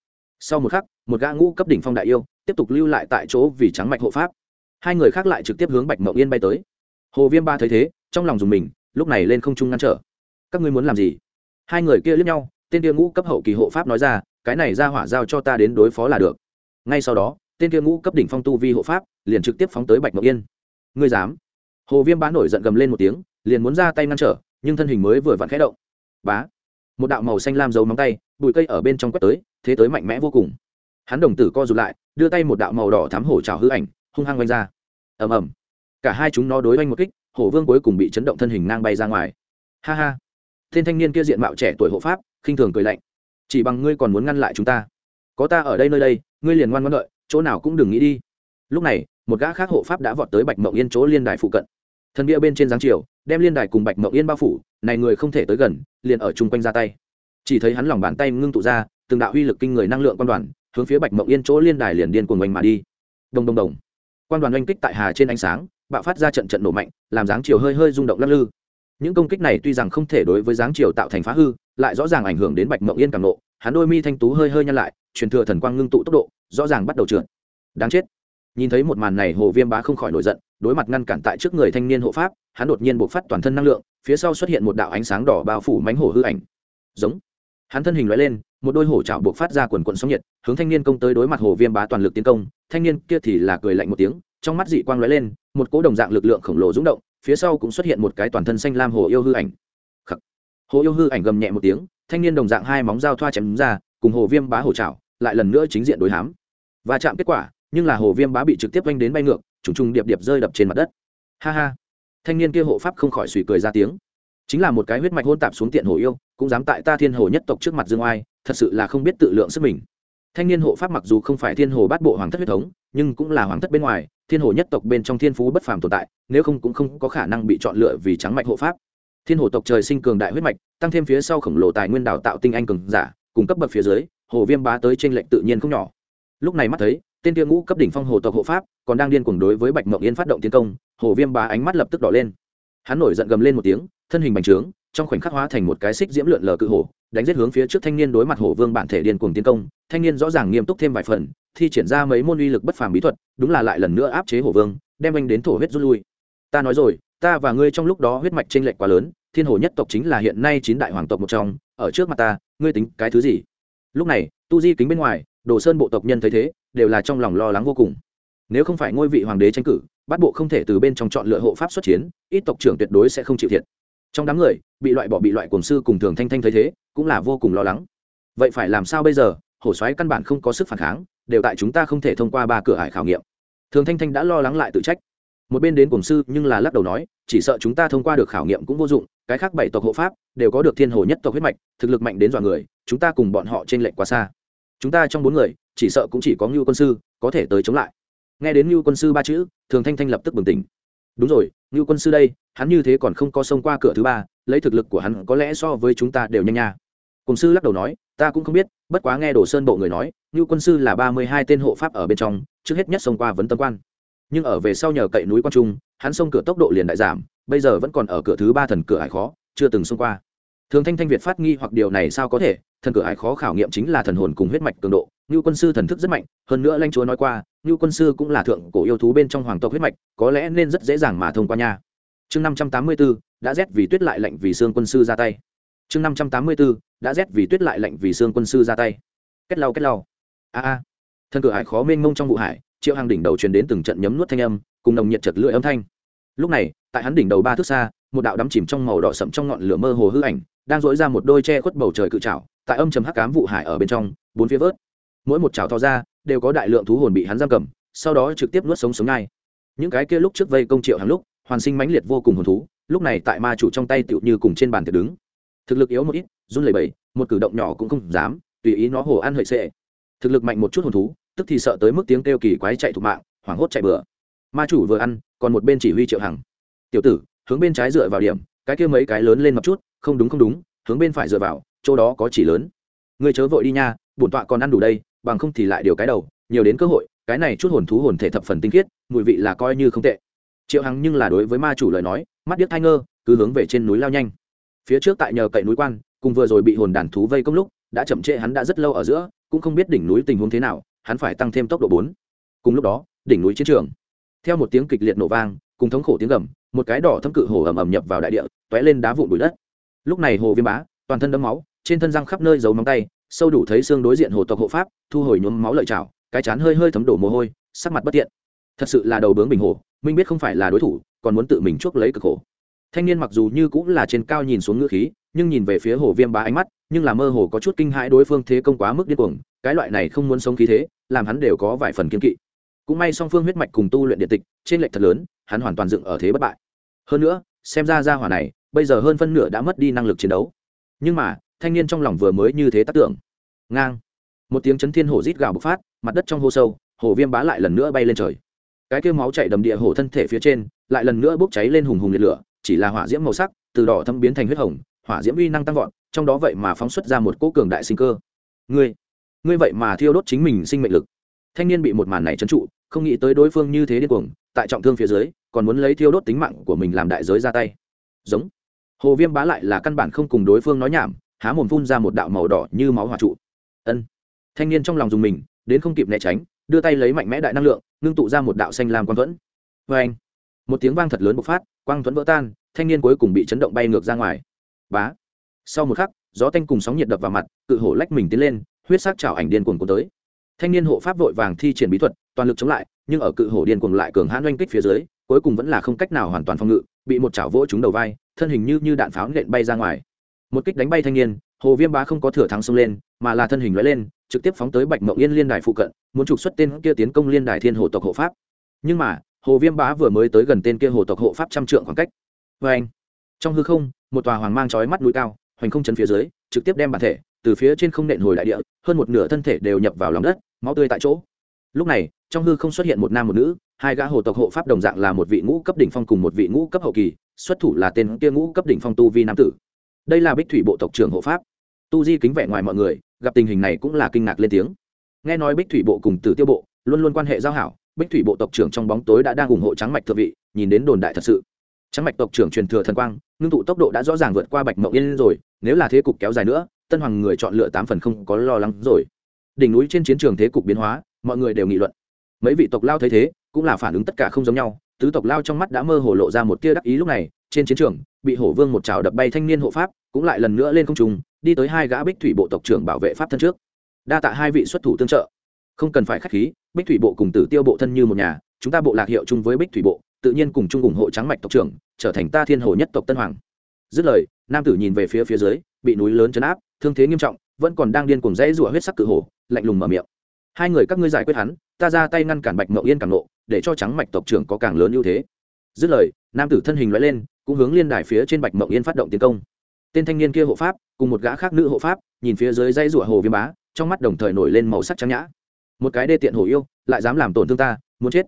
Sau một khắc, một gã ngũ cấp đỉnh phong đại yêu tiếp tục lưu lại tại chỗ vì trắng mạch hộ pháp. Hai người khác lại trực tiếp hướng bạch mộng yên bay tới. Hồ viêm ba thấy thế, trong lòng dùng mình, lúc này lên không trung ngăn trở. Các ngươi muốn làm gì? Hai người kia lướt nhau, tên kia ngũ cấp hậu kỳ hộ pháp nói ra, cái này ra hỏa giao cho ta đến đối phó là được. Ngay sau đó, tên kia ngũ cấp đỉnh phong tu vi hộ pháp liền trực tiếp phóng tới bạch mộng yên. Ngươi dám? Hồ viêm bá nổi giận gầm lên một tiếng, liền muốn ra tay ngăn trở, nhưng thân hình mới vừa vặn khẽ động. Bá! Một đạo màu xanh lam dấu móng tay, bụi cây ở bên trong quét tới, thế tới mạnh mẽ vô cùng. Hắn đồng tử co rụt lại đưa tay một đạo màu đỏ thám hổ trào hư ảnh, hung hăng oanh ra. Ầm ầm. Cả hai chúng nó đối oanh một kích, hổ vương cuối cùng bị chấn động thân hình ngang bay ra ngoài. Ha ha. Tên thanh niên kia diện mạo trẻ tuổi hộ pháp, khinh thường cười lạnh. Chỉ bằng ngươi còn muốn ngăn lại chúng ta. Có ta ở đây nơi đây, ngươi liền ngoan ngoan đợi, chỗ nào cũng đừng nghĩ đi. Lúc này, một gã khác hộ pháp đã vọt tới bạch mộng yên chỗ liên đài phụ cận. Thần bia bên trên giáng triều đem liên đài cùng bạch mộng yên bao phủ, này người không thể tới gần, liền ở chung quanh ra tay. Chỉ thấy hắn lòng bàn tay ngưng tụ ra, từng đạo uy lực kinh người năng lượng quan đoàn hướng phía bạch mộng yên chỗ liên đài liền điên cuồng oanh mà đi. Đồng đồng đồng. Quan đoàn oanh kích tại hà trên ánh sáng, bạo phát ra trận trận nổ mạnh, làm dáng chiều hơi hơi rung động lắc lư. Những công kích này tuy rằng không thể đối với dáng chiều tạo thành phá hư, lại rõ ràng ảnh hưởng đến bạch mộng yên càng nộ, hắn đôi mi thanh tú hơi hơi nhăn lại, truyền thừa thần quang ngưng tụ tốc độ, rõ ràng bắt đầu trượt. Đáng chết. Nhìn thấy một màn này, hồ viêm bá không khỏi nổi giận, đối mặt ngăn cản tại trước người thanh niên hộ pháp, hắn đột nhiên bộc phát toàn thân năng lượng, phía sau xuất hiện một đạo ánh sáng đỏ bao phủ mánh hổ hư ảnh. Giống hắn thân hình loại lên, một đôi hổ trào buộc phát ra quần quần sóng nhiệt, hướng thanh niên công tới đối mặt hồ viêm bá toàn lực tiến công. Thanh niên kia thì là cười lạnh một tiếng, trong mắt dị quang lóe lên, một cỗ đồng dạng lực lượng khổng lồ rung động, phía sau cũng xuất hiện một cái toàn thân xanh lam hồ yêu hư ảnh. Khắc. hồ yêu hư ảnh gầm nhẹ một tiếng, thanh niên đồng dạng hai móng dao thoa chém ra, cùng hồ viêm bá hổ trào lại lần nữa chính diện đối hám và chạm kết quả, nhưng là hồ viêm bá bị trực tiếp oanh đến bay ngược, trùng trùng điệp điệp rơi đập trên mặt đất. Ha ha. Thanh niên kia hộ pháp không khỏi suy cười ra tiếng chính là một cái huyết mạch hôn tạp xuống tiện hồ yêu, cũng dám tại ta thiên hồ nhất tộc trước mặt dương oai, thật sự là không biết tự lượng sức mình. Thanh niên hộ pháp mặc dù không phải thiên hồ bát bộ hoàng thất huyết thống, nhưng cũng là hoàng thất bên ngoài, thiên hồ nhất tộc bên trong thiên phú bất phàm tồn tại, nếu không cũng không có khả năng bị chọn lựa vì trắng mạch hộ pháp. Thiên hồ tộc trời sinh cường đại huyết mạch, tăng thêm phía sau khổng lồ tài nguyên đào tạo tinh anh cường giả, cùng cấp bậc phía dưới, hồ viêm bá tới trên lệnh tự nhiên không nhỏ. Lúc này mắt thấy, tên tiêu ngũ cấp đỉnh phong hồ tộc hộ pháp còn đang điên cuồng đối với bạch mộng yên phát động tiến công, hồ viêm bá ánh mắt lập tức đỏ lên. Hắn nổi giận gầm lên một tiếng thân hình bành trướng, trong khoảnh khắc hóa thành một cái xích diễm lượn lờ cự hổ, đánh giết hướng phía trước thanh niên đối mặt hổ vương bản thể điên cuồng tiến công. Thanh niên rõ ràng nghiêm túc thêm vài phần, thi triển ra mấy môn uy lực bất phàm bí thuật, đúng là lại lần nữa áp chế hổ vương, đem anh đến thổ huyết rút lui. Ta nói rồi, ta và ngươi trong lúc đó huyết mạch chênh lệch quá lớn, thiên hồ nhất tộc chính là hiện nay chín đại hoàng tộc một trong, ở trước mặt ta, ngươi tính cái thứ gì? Lúc này, tu di kính bên ngoài, đồ sơn bộ tộc nhân thấy thế, đều là trong lòng lo lắng vô cùng. Nếu không phải ngôi vị hoàng đế tranh cử bắt bộ không thể từ bên trong chọn lựa hộ pháp xuất chiến, ít tộc trưởng tuyệt đối sẽ không chịu thiệt trong đám người, bị loại bỏ bị loại cổng sư cùng thường thanh thanh thấy thế, cũng là vô cùng lo lắng. Vậy phải làm sao bây giờ? Hổ xoáy căn bản không có sức phản kháng, đều tại chúng ta không thể thông qua ba cửa hải khảo nghiệm. Thường thanh thanh đã lo lắng lại tự trách. Một bên đến cổng sư, nhưng là lắc đầu nói, chỉ sợ chúng ta thông qua được khảo nghiệm cũng vô dụng, cái khác bảy tộc hộ pháp đều có được thiên hồ nhất tộc huyết mạch, thực lực mạnh đến dọa người, chúng ta cùng bọn họ t r ê n lệch quá xa. Chúng ta trong bốn người, chỉ sợ cũng chỉ có ngưu quân sư có thể tới chống lại. Nghe đến ngưu quân sư ba chữ, thường thanh thanh lập tức bừng tỉnh đúng rồi, ngưu quân sư đây, hắn như thế còn không có xông qua cửa thứ ba, lấy thực lực của hắn có lẽ so với chúng ta đều nhanh nha. Cùng sư lắc đầu nói, ta cũng không biết, bất quá nghe đồ sơn bộ người nói, ngưu quân sư là ba mươi hai tên hộ pháp ở bên trong, trước hết nhất xông qua vấn tâm quan. Nhưng ở về sau nhờ cậy núi quan trung, hắn xông cửa tốc độ liền đại giảm, bây giờ vẫn còn ở cửa thứ ba thần cửa hải khó, chưa từng xông qua. Thường thanh thanh việt phát nghi hoặc điều này sao có thể, thần cửa hải khó khảo nghiệm chính là thần hồn cùng huyết mạch cường độ Nưu quân sư thần thức rất mạnh hơn nữa lanh chúa nói qua Nưu quân sư cũng là thượng cổ yêu thú bên trong hoàng tộc huyết mạch có lẽ nên rất dễ dàng mà thông qua nha. Chương năm trăm tám mươi bốn đã rét vì tuyết lại lạnh vì xương quân sư ra tay. Chương năm trăm tám mươi bốn đã rét vì tuyết lại lạnh vì xương quân sư ra tay. Kết lau kết lau. A a. Thân cửa hải khó mênh mông trong vụ hải triệu hàng đỉnh đầu truyền đến từng trận nhấm nuốt thanh âm cùng nồng nhiệt chật lưỡi âm thanh. Lúc này tại hắn đỉnh đầu ba thước xa một đạo đắm chìm trong màu đỏ sậm trong ngọn lửa mơ hồ hư ảnh đang dỗi ra một đôi che khuất bầu trời cự trảo, tại âm trầm hắc cám vụ hải ở bên trong bốn phía vớt mỗi một trào thò ra, đều có đại lượng thú hồn bị hắn giam cầm, sau đó trực tiếp nuốt sống sống ngay. Những cái kia lúc trước vây công triệu hàng lúc, hoàn sinh mãnh liệt vô cùng hồn thú, lúc này tại ma chủ trong tay tựu như cùng trên bàn tiệc đứng. Thực lực yếu một ít, run lẩy bẩy, một cử động nhỏ cũng không dám, tùy ý nó hồ ăn hợi sệ. Thực lực mạnh một chút hồn thú, tức thì sợ tới mức tiếng kêu kỳ quái chạy thục mạng, hoảng hốt chạy bừa. Ma chủ vừa ăn, còn một bên chỉ huy triệu hằng. Tiểu tử, hướng bên trái dựa vào điểm, cái kia mấy cái lớn lên một chút, không đúng không đúng, hướng bên phải dựa vào, chỗ đó có chỉ lớn. Người chớ vội đi nha, bổn tọa còn ăn đủ đây bằng không thì lại điều cái đầu, nhiều đến cơ hội, cái này chút hồn thú hồn thể thập phần tinh khiết, mùi vị là coi như không tệ. Triệu hằng nhưng là đối với ma chủ lời nói, mắt điếc thai ngơ, cứ hướng về trên núi lao nhanh. Phía trước tại nhờ cậy núi quan, cùng vừa rồi bị hồn đàn thú vây công lúc, đã chậm trễ hắn đã rất lâu ở giữa, cũng không biết đỉnh núi tình huống thế nào, hắn phải tăng thêm tốc độ bốn. Cùng lúc đó, đỉnh núi chiến trường. Theo một tiếng kịch liệt nổ vang, cùng thống khổ tiếng gầm, một cái đỏ thâm cự hồ ầm ầm nhập vào đại địa t ó é lên đá vụn bụi đất. Lúc này hồ viêm bá, toàn thân đấm máu, trên thân răng khắp nơi giấu móng tay sâu đủ thấy xương đối diện hồ tộc hộ pháp, thu hồi nhuốm máu lợi chảo cái chán hơi hơi thấm đổ mồ hôi, sắc mặt bất tiện. Thật sự là đầu bướng bình hồ, minh biết không phải là đối thủ, còn muốn tự mình chuốc lấy cực khổ. Thanh niên mặc dù như cũng là trên cao nhìn xuống ngữ khí, nhưng nhìn về phía hồ viêm bá ánh mắt, nhưng là mơ hồ có chút kinh hãi đối phương thế công quá mức điên cuồng, cái loại này không muốn sống khí thế, làm hắn đều có vài phần kiên kỵ. Cũng may song phương huyết mạch cùng tu luyện điện tịch, trên lệch thật lớn, hắn hoàn toàn dựng ở thế bất bại. Hơn nữa, xem ra ra hỏa này, bây giờ hơn phân nửa đã mất đi năng lực chiến đấu. Nhưng mà thanh niên trong lòng vừa mới như thế tác tưởng. Ngang. Một tiếng chấn thiên hổ rít gào bộc phát, mặt đất trong hô sâu, hổ viêm bá lại lần nữa bay lên trời. Cái kêu máu chạy đầm địa hổ thân thể phía trên, lại lần nữa bốc cháy lên hùng hùng liệt lửa, chỉ là hỏa diễm màu sắc, từ đỏ thâm biến thành huyết hồng, hỏa diễm uy năng tăng vọt, trong đó vậy mà phóng xuất ra một cỗ cường đại sinh cơ. Ngươi ngươi vậy mà thiêu đốt chính mình sinh mệnh lực. Thanh niên bị một màn này trấn trụ, không nghĩ tới đối phương như thế điên cuồng, tại trọng thương phía dưới, còn muốn lấy thiêu đốt tính mạng của mình làm đại giới ra tay. Giống. Hồ viêm bá lại là căn bản không cùng đối phương nói nhảm há mồm phun ra một đạo màu đỏ như máu hỏa trụ. Ân. Thanh niên trong lòng dùng mình, đến không kịp né tránh, đưa tay lấy mạnh mẽ đại năng lượng, ngưng tụ ra một đạo xanh lam quang thuẫn. Vê anh một tiếng vang thật lớn bộc phát, quang thuẫn vỡ tan, thanh niên cuối cùng bị chấn động bay ngược ra ngoài. Bá. Sau một khắc, gió tanh cùng sóng nhiệt đập vào mặt cự hổ lách mình tiến lên, huyết sắc chảo ảnh điên cuồng cuốn tới. Thanh niên hộ pháp vội vàng thi triển bí thuật, toàn lực chống lại, nhưng ở cự hổ điên cuồng lại cường hãn oanh kích phía dưới, cuối cùng vẫn là không cách nào hoàn toàn phòng ngự, bị một chảo vỗ trúng đầu vai, thân hình như như đạn pháo nện bay ra ngoài một kích đánh bay thanh niên, hồ viêm bá không có thừa thắng xông lên, mà là thân hình lóe lên, trực tiếp phóng tới bạch mộng yên liên đài phụ cận, muốn trục xuất tên kia tiến công liên đài thiên hồ tộc hộ pháp. Nhưng mà, hồ viêm bá vừa mới tới gần tên kia hồ tộc hộ pháp trăm trượng khoảng cách. Vê anh, trong hư không, một tòa hoàng mang chói mắt núi cao, hoành không chấn phía dưới, trực tiếp đem bản thể từ phía trên không nện hồi đại địa, hơn một nửa thân thể đều nhập vào lòng đất, máu tươi tại chỗ. Lúc này, trong hư không xuất hiện một nam một nữ, hai gã hồ tộc hộ pháp đồng dạng là một vị ngũ cấp đỉnh phong cùng một vị ngũ cấp hậu kỳ, xuất thủ là tên kia ngũ cấp đỉnh phong tu vi nam tử đây là bích thủy bộ tộc trưởng hộ pháp. Tu di kính vẻ ngoài mọi người, gặp tình hình này cũng là kinh ngạc lên tiếng. Nghe nói bích thủy bộ cùng tử tiêu bộ luôn luôn quan hệ giao hảo, bích thủy bộ tộc trưởng trong bóng tối đã đang ủng hộ trắng mạch thượng vị, nhìn đến đồn đại thật sự. Trắng mạch tộc trưởng truyền thừa thần quang, ngưng tụ tốc độ đã rõ ràng vượt qua bạch mộng yên rồi, nếu là thế cục kéo dài nữa, tân hoàng người chọn lựa tám phần không có lo lắng rồi. Đỉnh núi trên chiến trường thế cục biến hóa, mọi người đều nghị luận. Mấy vị tộc lao thấy thế, cũng là phản ứng tất cả không giống nhau, tứ tộc lao trong mắt đã mơ hồ lộ ra một tia đắc ý lúc này, trên chiến trường bị hổ vương một trào đập bay thanh niên hộ pháp, cũng lại lần nữa lên không trung, đi tới hai gã bích thủy bộ tộc trưởng bảo vệ pháp thân trước. Đa tạ hai vị xuất thủ tương trợ. Không cần phải k h á c h khí, bích thủy bộ cùng tử tiêu bộ thân như một nhà, chúng ta bộ lạc hiệu chung với bích thủy bộ, tự nhiên cùng chung ủng hộ trắng mạch tộc trưởng, trở thành ta thiên hồ nhất tộc tân hoàng. Dứt lời, nam tử nhìn về phía phía dưới, bị núi lớn chấn áp, thương thế nghiêm trọng, vẫn còn đang điên cùng dãy rủa huyết sắc cự hổ, lạnh lùng mở miệng. Hai người các ngươi giải quyết hắn, ta ra tay ngăn cản bạch mậu yên càng nộ, để cho trắng mạch tộc trưởng có càng lớn ưu thế. Dứt lời, nam tử thân hình loại lên cũng hướng liên đài phía trên bạch mộng yên phát động tiến công. Tên thanh niên kia hộ pháp, cùng một gã khác nữ hộ pháp, nhìn phía dưới dây rủa hồ viêm bá, trong mắt đồng thời nổi lên màu sắc trắng nhã. Một cái đê tiện hồ yêu, lại dám làm tổn thương ta, muốn chết.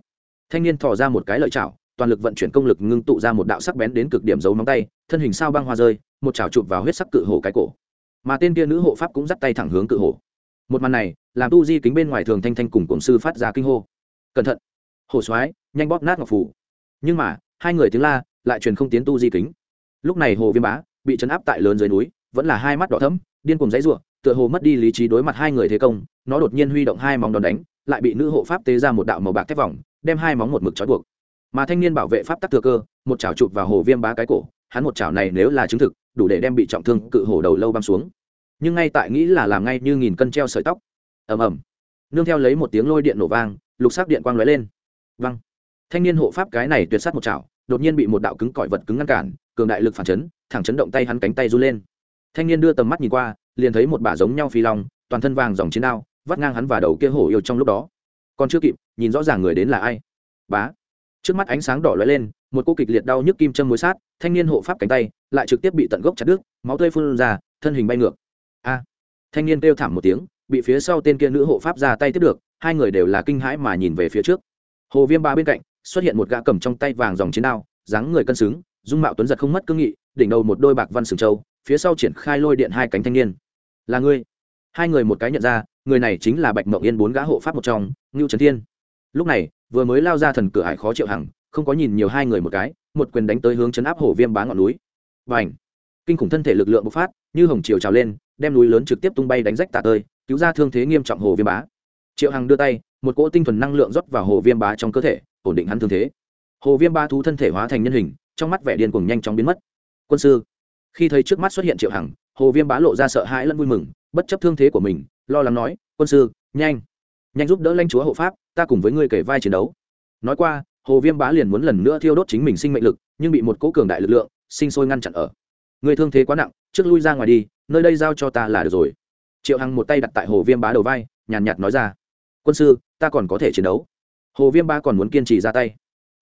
Thanh niên thò ra một cái lợi chảo, toàn lực vận chuyển công lực ngưng tụ ra một đạo sắc bén đến cực điểm giấu móng tay, thân hình sao băng hoa rơi, một chảo chụp vào huyết sắc cự hổ cái cổ. Mà tên kia nữ hộ pháp cũng dắt tay thẳng hướng cự hổ. Một màn này, làm tu di kính bên ngoài thường thanh thanh cùng cổng sư phát ra kinh hô. Cẩn thận, hổ soái, nhanh bóp nát ngọc phủ. Nhưng mà, hai người tiếng la lại truyền không tiến tu di kính. Lúc này hồ viêm bá bị chấn áp tại lớn dưới núi, vẫn là hai mắt đỏ thẫm, điên cùng dãy ruộng tựa hồ mất đi lý trí đối mặt hai người thế công, nó đột nhiên huy động hai móng đòn đánh, lại bị nữ hộ pháp tế ra một đạo màu bạc thép vòng, đem hai móng một mực trói buộc. Mà thanh niên bảo vệ pháp tắc thừa cơ, một chảo chụp vào hồ viêm bá cái cổ, hắn một chảo này nếu là chứng thực, đủ để đem bị trọng thương cự hổ đầu lâu băm xuống. Nhưng ngay tại nghĩ là làm ngay như nghìn cân treo sợi tóc. Ầm ầm. Nương theo lấy một tiếng lôi điện nổ vang, lục sắc điện quang lóe lên. Văng thanh niên hộ pháp cái này tuyệt sát một chảo đột nhiên bị một đạo cứng cỏi vật cứng ngăn cản, cường đại lực phản chấn, thẳng chấn động tay hắn cánh tay run lên. Thanh niên đưa tầm mắt nhìn qua, liền thấy một bả giống nhau phi long, toàn thân vàng dòng chiến đao, vắt ngang hắn và đầu kia hổ yêu trong lúc đó. Còn chưa kịp, nhìn rõ ràng người đến là ai. Bá. Trước mắt ánh sáng đỏ lóe lên, một cô kịch liệt đau nhức kim châm mối sát, thanh niên hộ pháp cánh tay lại trực tiếp bị tận gốc chặt đứt, máu tươi phun ra, thân hình bay ngược. A. Thanh niên kêu thảm một tiếng, bị phía sau tên kia nữ hộ pháp ra tay tiếp được, hai người đều là kinh hãi mà nhìn về phía trước. Hồ viêm ba bên cạnh xuất hiện một gã cầm trong tay vàng dòng chiến đao, dáng người cân xứng, dung mạo tuấn giật không mất cương nghị, đỉnh đầu một đôi bạc văn sừng châu, phía sau triển khai lôi điện hai cánh thanh niên. Là ngươi? Hai người một cái nhận ra, người này chính là bạch mộng yên bốn gã hộ pháp một trong, ngưu trần thiên. Lúc này, vừa mới lao ra thần cửa hải khó chịu hằng không có nhìn nhiều hai người một cái, một quyền đánh tới hướng chấn áp hổ viêm bá ngọn núi. Và ảnh kinh khủng thân thể lực lượng bộc phát, như hồng chiều trào lên, đem núi lớn trực tiếp tung bay đánh rách tả tơi, cứu ra thương thế nghiêm trọng hồ viêm bá. Triệu hằng đưa tay, một cỗ tinh thuần năng lượng rót vào hồ viêm bá trong cơ thể ổn định hắn thương thế. Hồ viêm ba thú thân thể hóa thành nhân hình, trong mắt vẻ điên cuồng nhanh chóng biến mất. Quân sư, khi thấy trước mắt xuất hiện triệu hằng, hồ viêm bá lộ ra sợ hãi lẫn vui mừng, bất chấp thương thế của mình, lo lắng nói, quân sư, nhanh nhanh giúp đỡ lãnh chúa hộ pháp, ta cùng với ngươi kể vai chiến đấu. Nói qua, hồ viêm bá liền muốn lần nữa thiêu đốt chính mình sinh mệnh lực, nhưng bị một cỗ cường đại lực lượng sinh sôi ngăn chặn ở. Người thương thế quá nặng, trước lui ra ngoài đi, nơi đây giao cho ta là được rồi. Triệu hằng một tay đặt tại hồ viêm bá đầu vai, nhàn nhạt nói ra, quân sư, ta còn có thể chiến đấu hồ viêm ba còn muốn kiên trì ra tay.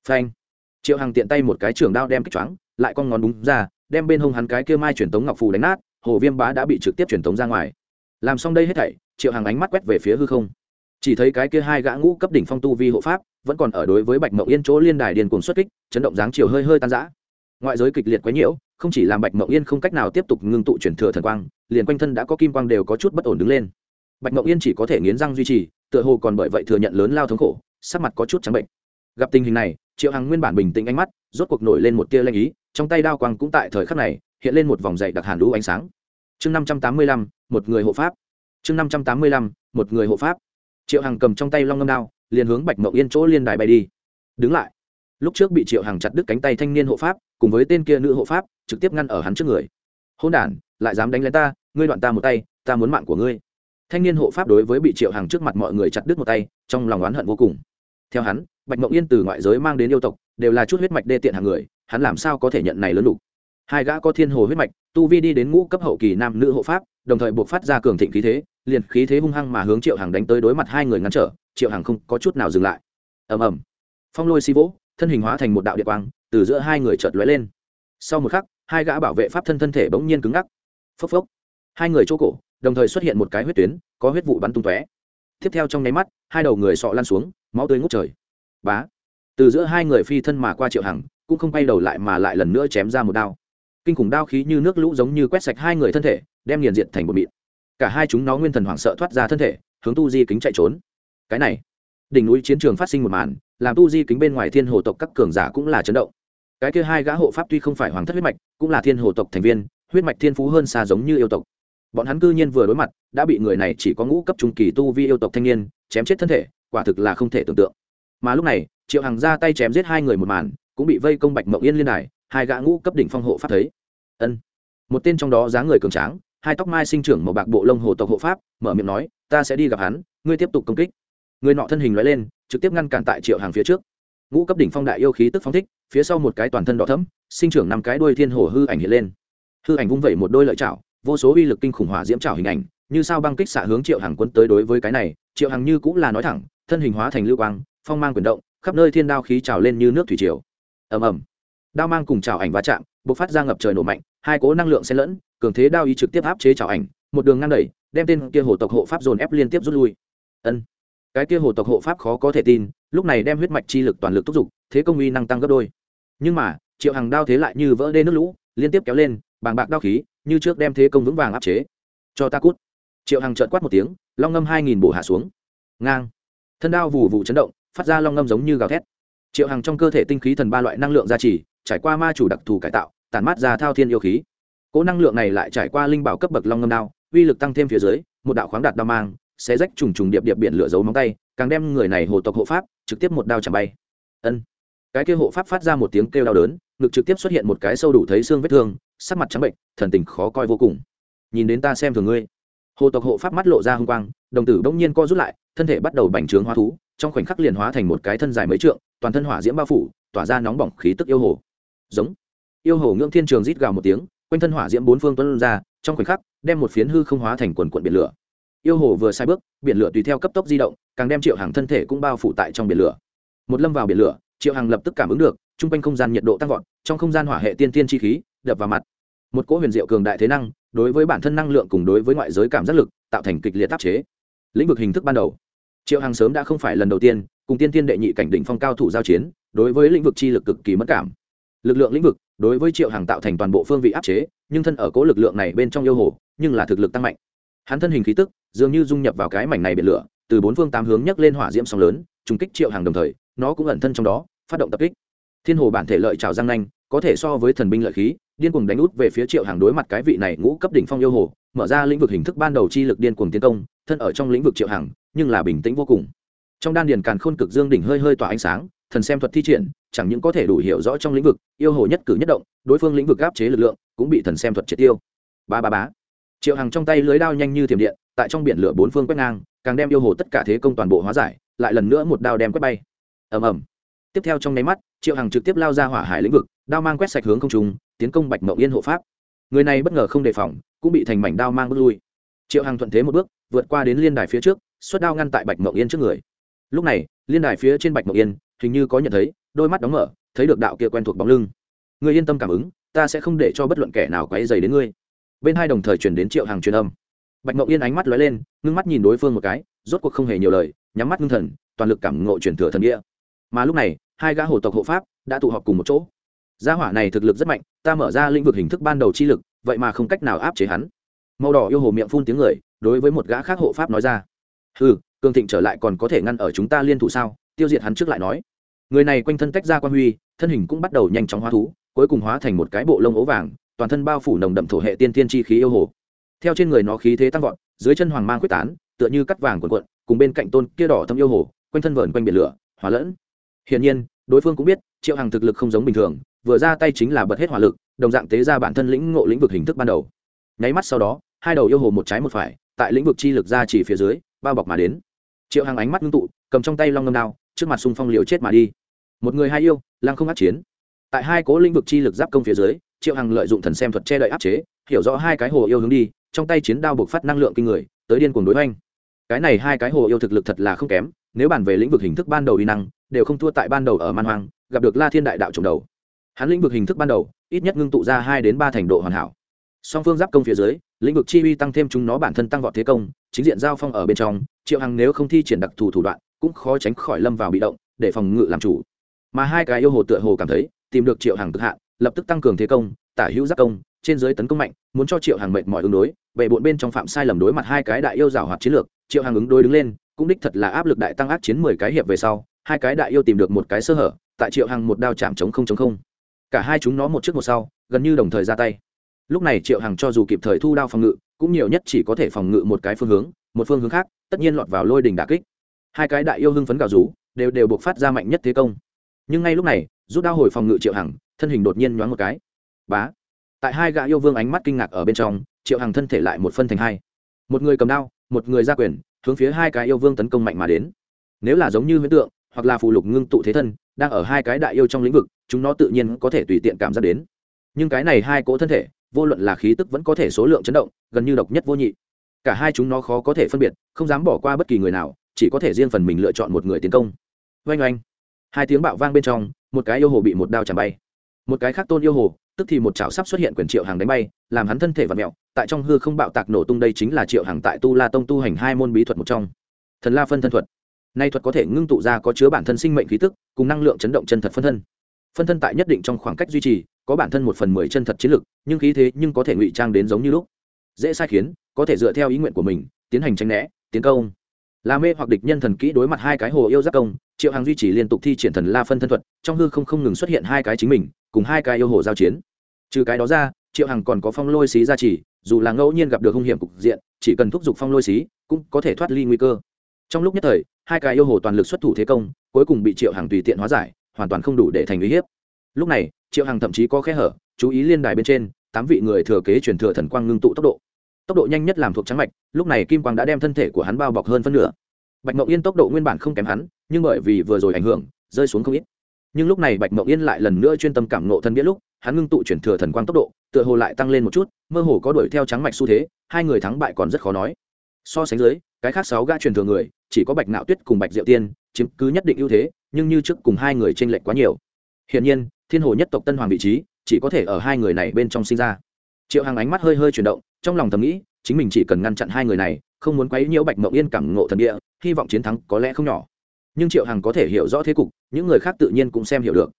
Phanh. Triệu hằng tiện tay một cái trường đao đem kích choáng, lại con ngón đúng ra, đem bên hông hắn cái kia mai truyền tống ngọc phù đánh nát, hồ viêm bá đã bị trực tiếp truyền tống ra ngoài. Làm xong đây hết thảy, triệu hằng ánh mắt quét về phía hư không. Chỉ thấy cái kia hai gã ngũ cấp đỉnh phong tu vi hộ pháp vẫn còn ở đối với bạch mộng yên chỗ liên đài điền cuồng xuất kích, chấn động dáng chiều hơi hơi tan rã. Ngoại giới kịch liệt quấy nhiễu, không chỉ làm bạch mộng yên không cách nào tiếp tục ngưng tụ chuyển thừa thần quang, liền quanh thân đã có kim quang đều có chút bất ổn đứng lên. Bạch mộng yên chỉ có thể nghiến răng duy trì, tựa hồ còn bởi vậy thừa nhận lớn lao thống khổ sắc mặt có chút trắng bệnh. Gặp tình hình này triệu hằng nguyên bản bình tĩnh ánh mắt rốt cuộc nổi lên một tia lanh ý trong tay đao quang cũng tại thời khắc này hiện lên một vòng dày đặc hàn lũ ánh sáng. Chương năm trăm tám mươi lăm một người hộ pháp. Chương năm trăm tám mươi lăm một người hộ pháp. Triệu hằng cầm trong tay long ngâm đao liền hướng bạch mộng yên chỗ liên đài bay đi. Đứng lại. Lúc trước bị triệu hằng chặt đứt cánh tay thanh niên hộ pháp cùng với tên kia nữ hộ pháp trực tiếp ngăn ở hắn trước người. Hôn đản, lại dám đánh lấy ta ngươi đoạn ta một tay ta muốn mạng của ngươi. Thanh niên hộ pháp đối với bị triệu hằng trước mặt mọi người chặt đứt một tay trong lòng oán hận vô cùng theo hắn, bạch mộng yên từ ngoại giới mang đến yêu tộc, đều là chút huyết mạch đê tiện hàng người, hắn làm sao có thể nhận này lớn đủ hai gã có thiên hồ huyết mạch, tu vi đi đến ngũ cấp hậu kỳ nam nữ hộ pháp, đồng thời buộc phát ra cường thịnh khí thế, liền khí thế hung hăng mà hướng triệu hằng đánh tới đối mặt hai người ngăn trở, triệu hằng không có chút nào dừng lại. Ầm ầm. Phong lôi si vỗ thân hình hóa thành một đạo địa quang, từ giữa hai người chợt lóe lên. Sau một khắc, hai gã bảo vệ pháp thân thân thể bỗng nhiên cứng ngắc. Phốc phốc. Hai người chỗ cổ, đồng thời xuất hiện một cái huyết tuyến, có huyết vụ bắn tung tóe. Tiếp theo trong nháy mắt, hai đầu người sọ lan xuống máu tươi ngút trời. Bá. Từ giữa hai người phi thân mà qua triệu hằng, cũng không quay đầu lại mà lại lần nữa chém ra một đao. Kinh khủng đao khí như nước lũ giống như quét sạch hai người thân thể, đem nghiền diện thành một mịn. Cả hai chúng nó nguyên thần hoảng sợ thoát ra thân thể, hướng tu di kính chạy trốn. Cái này, đỉnh núi chiến trường phát sinh một màn, làm tu di kính bên ngoài thiên hồ tộc các cường giả cũng là chấn động. Cái kia hai gã hộ pháp tuy không phải hoàng thất huyết mạch, cũng là thiên hồ tộc thành viên, huyết mạch thiên phú hơn xa giống như yêu tộc. Bọn hắn cư nhiên vừa đối mặt, đã bị người này chỉ có ngũ cấp trung kỳ tu vi yêu tộc thanh niên, chém chết thân thể quả thực là không thể tưởng tượng. Mà lúc này, triệu hằng ra tay chém giết hai người một màn, cũng bị vây công bạch mộng yên liên đài, hai gã ngũ cấp đỉnh phong hộ pháp thấy. Ân. Một tên trong đó dáng người cường tráng, hai tóc mai sinh trưởng màu bạc bộ lông hồ tộc hộ pháp, mở miệng nói, ta sẽ đi gặp hắn, ngươi tiếp tục công kích. Người nọ thân hình nói lên, trực tiếp ngăn cản tại triệu hàng phía trước. Ngũ cấp đỉnh phong đại yêu khí tức phong thích, phía sau một cái toàn thân đỏ thấm sinh trưởng năm cái đuôi thiên hồ hư ảnh hiện lên. Hư ảnh vung vẩy một đôi lợi chảo, vô số uy lực kinh khủng hỏa diễm chảo hình ảnh, như sao băng kích xạ hướng triệu hàng quân tới đối với cái này, triệu hàng như cũng là nói thẳng thân hình hóa thành lưu quang, phong mang quyền động, khắp nơi thiên đao khí trào lên như nước thủy triều. Ầm ầm. Đao mang cùng trào ảnh va chạm b ộ c phát ra ngập trời nổ mạnh, hai cố năng lượng xen lẫn, cường thế đao ý trực tiếp áp chế trào ảnh, một đường ngăn đẩy, đem tên kia hồ tộc hộ pháp dồn ép liên tiếp rút lui. Ân. Cái kia hồ tộc hộ pháp khó có thể tin, lúc này đem huyết mạch chi lực toàn lực thúc giục, thế công uy năng tăng gấp đôi. Nhưng mà, triệu hằng đao thế lại như vỡ đê nước lũ, liên tiếp kéo lên, bàng bạc đao khí, như trước đem thế công vững vàng áp chế. Cho ta cút. Triệu hằng trợn quát một tiếng, long ngâm hai nghìn bổ hạ xuống. Ngang thân đao vù vù chấn động, phát ra long ngâm giống như gào thét. Triệu hằng trong cơ thể tinh khí thần ba loại năng lượng gia trì, trải qua ma chủ đặc thù cải tạo, tản mát ra thao thiên yêu khí. Cỗ năng lượng này lại trải qua linh bảo cấp bậc long ngâm đao, uy lực tăng thêm phía dưới, một đạo khoáng đạt đao mang sẽ rách trùng trùng điệp điệp biển lửa dấu móng tay, càng đem người này hộ tộc hộ pháp, trực tiếp một đao chạm bay. Ân. Cái kia hộ pháp phát ra một tiếng kêu đau đớn, ngực trực tiếp xuất hiện một cái sâu đủ thấy xương vết thương, sắc mặt trắng bệnh, thần tình khó coi vô cùng. Nhìn đến ta xem thường ngươi. Hộ tộc hộ pháp mắt lộ ra hung quang đồng tử bỗng nhiên co rút lại, thân thể bắt đầu bành trướng hóa thú, trong khoảnh khắc liền hóa thành một cái thân dài mấy trượng, toàn thân hỏa diễm bao phủ, tỏa ra nóng bỏng khí tức yêu hồ. Giống. Yêu hồ ngưỡng thiên trường rít gào một tiếng, quanh thân hỏa diễm bốn phương tuân ra, trong khoảnh khắc, đem một phiến hư không hóa thành quần quận biển lửa. Yêu hồ vừa sai bước, biển lửa tùy theo cấp tốc di động, càng đem triệu hàng thân thể cũng bao phủ tại trong biển lửa. Một lâm vào biển lửa, triệu hàng lập tức cảm ứng được, trung quanh không gian nhiệt độ tăng vọt, trong không gian hỏa hệ tiên tiên chi khí, đập vào mặt. Một cỗ huyền diệu cường đại thế năng, đối với bản thân năng lượng cùng đối với ngoại giới cảm giác lực, tạo thành kịch liệt tác chế lĩnh vực hình thức ban đầu. Triệu hàng sớm đã không phải lần đầu tiên cùng tiên tiên đệ nhị cảnh đỉnh phong cao thủ giao chiến, đối với lĩnh vực chi lực cực kỳ mất cảm. Lực lượng lĩnh vực đối với triệu hàng tạo thành toàn bộ phương vị áp chế, nhưng thân ở cố lực lượng này bên trong yêu hồ, nhưng là thực lực tăng mạnh. Hắn thân hình khí tức dường như dung nhập vào cái mảnh này biển lửa, từ bốn phương tám hướng nhấc lên hỏa diễm sóng lớn, trùng kích triệu hàng đồng thời, nó cũng ẩn thân trong đó, phát động tập kích. Thiên hồ bản thể lợi trào giang nhanh có thể so với thần binh lợi khí, điên cuồng đánh út về phía triệu hàng đối mặt cái vị này ngũ cấp đỉnh phong yêu hồ mở ra lĩnh vực hình thức ban đầu chi lực điên cuồng tiến công, thân ở trong lĩnh vực triệu hàng nhưng là bình tĩnh vô cùng. Trong đan điền càn khôn cực dương đỉnh hơi hơi tỏa ánh sáng, thần xem thuật thi triển, chẳng những có thể đủ hiểu rõ trong lĩnh vực, yêu hồ nhất cử nhất động, đối phương lĩnh vực áp chế lực lượng, cũng bị thần xem thuật triệt tiêu. Ba ba bá triệu hằng trong tay lưới đao nhanh như thiểm điện, tại trong biển lửa bốn phương quét ngang, càng đem yêu hồ tất cả thế công toàn bộ hóa giải, lại lần nữa một đao đem quét bay. Ầm ầm. Tiếp theo trong nháy mắt, triệu hằng trực tiếp lao ra hỏa hải lĩnh vực, đao mang quét sạch hướng không trùng tiến công bạch mộng yên hộ pháp người này bất ngờ không đề phòng, cũng bị thành mảnh đao mang bước lui. Triệu hằng thuận thế một bước, vượt qua đến liên đài phía trước, xuất đao ngăn tại bạch mậu yên trước người. Lúc này, liên đài phía trên bạch mộng yên, hình như có nhận thấy, đôi mắt đóng mở, thấy được đạo kia quen thuộc bóng lưng. Người yên tâm cảm ứng, ta sẽ không để cho bất luận kẻ nào quấy dày đến ngươi. Bên hai đồng thời chuyển đến triệu hàng truyền âm. Bạch mộng yên ánh mắt lóe lên, ngưng mắt nhìn đối phương một cái, rốt cuộc không hề nhiều lời, nhắm mắt ngưng thần, toàn lực cảm ngộ truyền thừa thần nghĩa mà lúc này, hai gã hồ tộc hộ pháp đã tụ họp cùng một chỗ gia hỏa này thực lực rất mạnh, ta mở ra lĩnh vực hình thức ban đầu chi lực, vậy mà không cách nào áp chế hắn. Màu đỏ yêu hồ miệng phun tiếng người, đối với một gã khác hộ pháp nói ra. Ừ cường thịnh trở lại còn có thể ngăn ở chúng ta liên thủ sao? Tiêu diệt hắn trước lại nói. Người này quanh thân tách ra quan huy, thân hình cũng bắt đầu nhanh chóng hóa thú, cuối cùng hóa thành một cái bộ lông ố vàng, toàn thân bao phủ nồng đậm thổ hệ tiên tiên chi khí yêu hồ. Theo trên người nó khí thế tăng vọt, dưới chân hoàng mang quyết tán, tựa như cắt vàng quần quận cùng bên cạnh tôn kia đỏ thâm yêu hồ, quanh thân vờn quanh biển lửa, hỏa lẫn. Hiển nhiên, đối phương cũng biết, triệu hàng thực lực không giống bình thường vừa ra tay chính là bật hết hỏa lực, đồng dạng tế ra bản thân lĩnh ngộ lĩnh vực hình thức ban đầu. Nháy mắt sau đó, hai đầu yêu hồ một trái một phải, tại lĩnh vực chi lực ra chỉ phía dưới, bao bọc mà đến. Triệu hàng ánh mắt ngưng tụ, cầm trong tay long ngâm đao, trước mặt xung phong liều chết mà đi. Một người hai yêu lang không át chiến. Tại hai cố lĩnh vực chi lực giáp công phía dưới, triệu hằng lợi dụng thần xem thuật che đậy áp chế, hiểu rõ hai cái hồ yêu hướng đi, trong tay chiến đao buộc phát năng lượng kinh người, tới điên cuồng đối oanh cái này hai cái hồ yêu thực lực thật là không kém, nếu bàn về lĩnh vực hình thức ban đầu đi năng, đều không thua tại ban đầu ở man hoang, gặp được la thiên đại đạo trồng đầu hắn lĩnh vực hình thức ban đầu, ít nhất ngưng tụ ra hai đến ba thành độ hoàn hảo. Song phương giáp công phía dưới, lĩnh vực chi uy tăng thêm chúng nó bản thân tăng vọt thế công, chính diện giao phong ở bên trong, triệu hằng nếu không thi triển đặc thù thủ đoạn, cũng khó tránh khỏi lâm vào bị động, để phòng ngự làm chủ. Mà hai cái yêu hồ tựa hồ cảm thấy, tìm được triệu hằng cực hạn, lập tức tăng cường thế công, tả hữu giáp công, trên dưới tấn công mạnh, muốn cho triệu hằng mệt mỏi ứng đối về bộn bên trong phạm sai lầm đối mặt hai cái đại yêu rào hoạt chiến lược, triệu hằng ứng đối đứng lên, cũng đích thật là áp lực đại tăng ác chiến mười cái hiệp về sau, hai cái đại yêu tìm được một cái sơ hở, tại triệu hằng một đao chạm chống không chống không cả hai chúng nó một trước một sau, gần như đồng thời ra tay. Lúc này triệu hằng cho dù kịp thời thu đao phòng ngự, cũng nhiều nhất chỉ có thể phòng ngự một cái phương hướng, một phương hướng khác, tất nhiên lọt vào lôi đình đà kích. Hai cái đại yêu hưng phấn gào rú, đều đều buộc phát ra mạnh nhất thế công. Nhưng ngay lúc này, rút đao hồi phòng ngự triệu hằng, thân hình đột nhiên nhoáng một cái. Bá! Tại hai gã yêu vương ánh mắt kinh ngạc ở bên trong, triệu hằng thân thể lại một phân thành hai. Một người cầm đao, một người ra quyền, hướng phía hai cái yêu vương tấn công mạnh mà đến. Nếu là giống như huyễn tượng hoặc là phù lục ngưng tụ thế thân, đang ở hai cái đại yêu trong lĩnh vực, chúng nó tự nhiên có thể tùy tiện cảm giác đến. Nhưng cái này hai cỗ thân thể, vô luận là khí tức vẫn có thể số lượng chấn động, gần như độc nhất vô nhị. Cả hai chúng nó khó có thể phân biệt, không dám bỏ qua bất kỳ người nào, chỉ có thể riêng phần mình lựa chọn một người tiến công. Oanh oanh. Hai tiếng bạo vang bên trong, một cái yêu hồ bị một đao chạm bay. Một cái khác tôn yêu hồ, tức thì một chảo sắp xuất hiện quyền triệu hàng đánh bay, làm hắn thân thể và mẹo tại trong hư không bạo tạc nổ tung đây chính là triệu hàng tại tu la tông tu hành hai môn bí thuật một trong. Thần la phân thân thuật nay thuật có thể ngưng tụ ra có chứa bản thân sinh mệnh khí tức, cùng năng lượng chấn động chân thật phân thân. Phân thân tại nhất định trong khoảng cách duy trì, có bản thân một phần mười chân thật chiến lực, nhưng khí thế nhưng có thể ngụy trang đến giống như lúc. Dễ sai khiến, có thể dựa theo ý nguyện của mình, tiến hành tranh né, tiến công. Là mê hoặc địch nhân thần kỹ đối mặt hai cái hồ yêu giác công, triệu hàng duy trì liên tục thi triển thần la phân thân thuật, trong hư không không ngừng xuất hiện hai cái chính mình, cùng hai cái yêu hồ giao chiến. Trừ cái đó ra, triệu hằng còn có phong lôi xí gia trì, dù là ngẫu nhiên gặp được hung hiểm cục diện, chỉ cần thúc giục phong lôi xí, cũng có thể thoát ly nguy cơ trong lúc nhất thời, hai cái yêu hồ toàn lực xuất thủ thế công, cuối cùng bị triệu hằng tùy tiện hóa giải, hoàn toàn không đủ để thành uy hiếp. Lúc này, triệu hằng thậm chí có khe hở, chú ý liên đài bên trên, tám vị người thừa kế truyền thừa thần quang ngưng tụ tốc độ. Tốc độ nhanh nhất làm thuộc trắng mạch, lúc này kim quang đã đem thân thể của hắn bao bọc hơn phân nửa. Bạch mộng yên tốc độ nguyên bản không kém hắn, nhưng bởi vì vừa rồi ảnh hưởng, rơi xuống không ít. Nhưng lúc này bạch mộng yên lại lần nữa chuyên tâm cảm nộ thân nghĩa lúc, hắn ngưng tụ chuyển thừa thần quang tốc độ, tựa hồ lại tăng lên một chút, mơ hồ có đuổi theo trắng mạch xu thế, hai người thắng bại còn rất khó nói. So sánh dưới cái khác sáu gã truyền thừa người, chỉ có bạch nạo tuyết cùng bạch diệu tiên chiếm cứ nhất định ưu thế, nhưng như trước cùng hai người t r ê n lệch quá nhiều. Hiển nhiên, thiên hồ nhất tộc tân hoàng vị trí chỉ có thể ở hai người này bên trong sinh ra. Triệu Hằng ánh mắt hơi hơi chuyển động, trong lòng thầm nghĩ, chính mình chỉ cần ngăn chặn hai người này, không muốn quấy nhiễu bạch mộng yên cảm ngộ thần địa, hy vọng chiến thắng có lẽ không nhỏ. Nhưng triệu hằng có thể hiểu rõ thế cục, những người khác tự nhiên cũng xem hiểu được.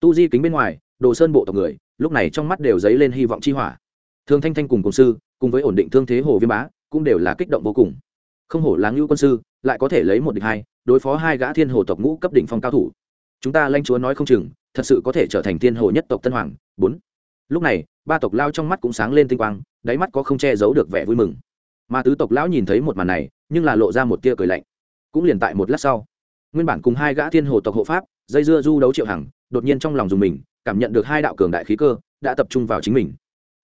Tu di kính bên ngoài, đồ sơn bộ tộc người, lúc này trong mắt đều dấy lên hy vọng chi hỏa. Thương thanh thanh cùng cùng sư, cùng với ổn định thương thế hồ viêm bá, cũng đều là kích động vô cùng không hổ láng ngưu quân sư, lại có thể lấy một địch hai, đối phó hai gã thiên hồ tộc ngũ cấp đỉnh phong cao thủ. Chúng ta lanh chúa nói không chừng, thật sự có thể trở thành thiên hồ nhất tộc tân hoàng. Bốn. Lúc này, ba tộc lao trong mắt cũng sáng lên tinh quang, đáy mắt có không che giấu được vẻ vui mừng. Mà tứ tộc lão nhìn thấy một màn này, nhưng là lộ ra một tia cười lạnh. Cũng liền tại một lát sau, nguyên bản cùng hai gã thiên hồ tộc hộ pháp, dây dưa du đấu triệu hằng, đột nhiên trong lòng dùng mình, cảm nhận được hai đạo cường đại khí cơ, đã tập trung vào chính mình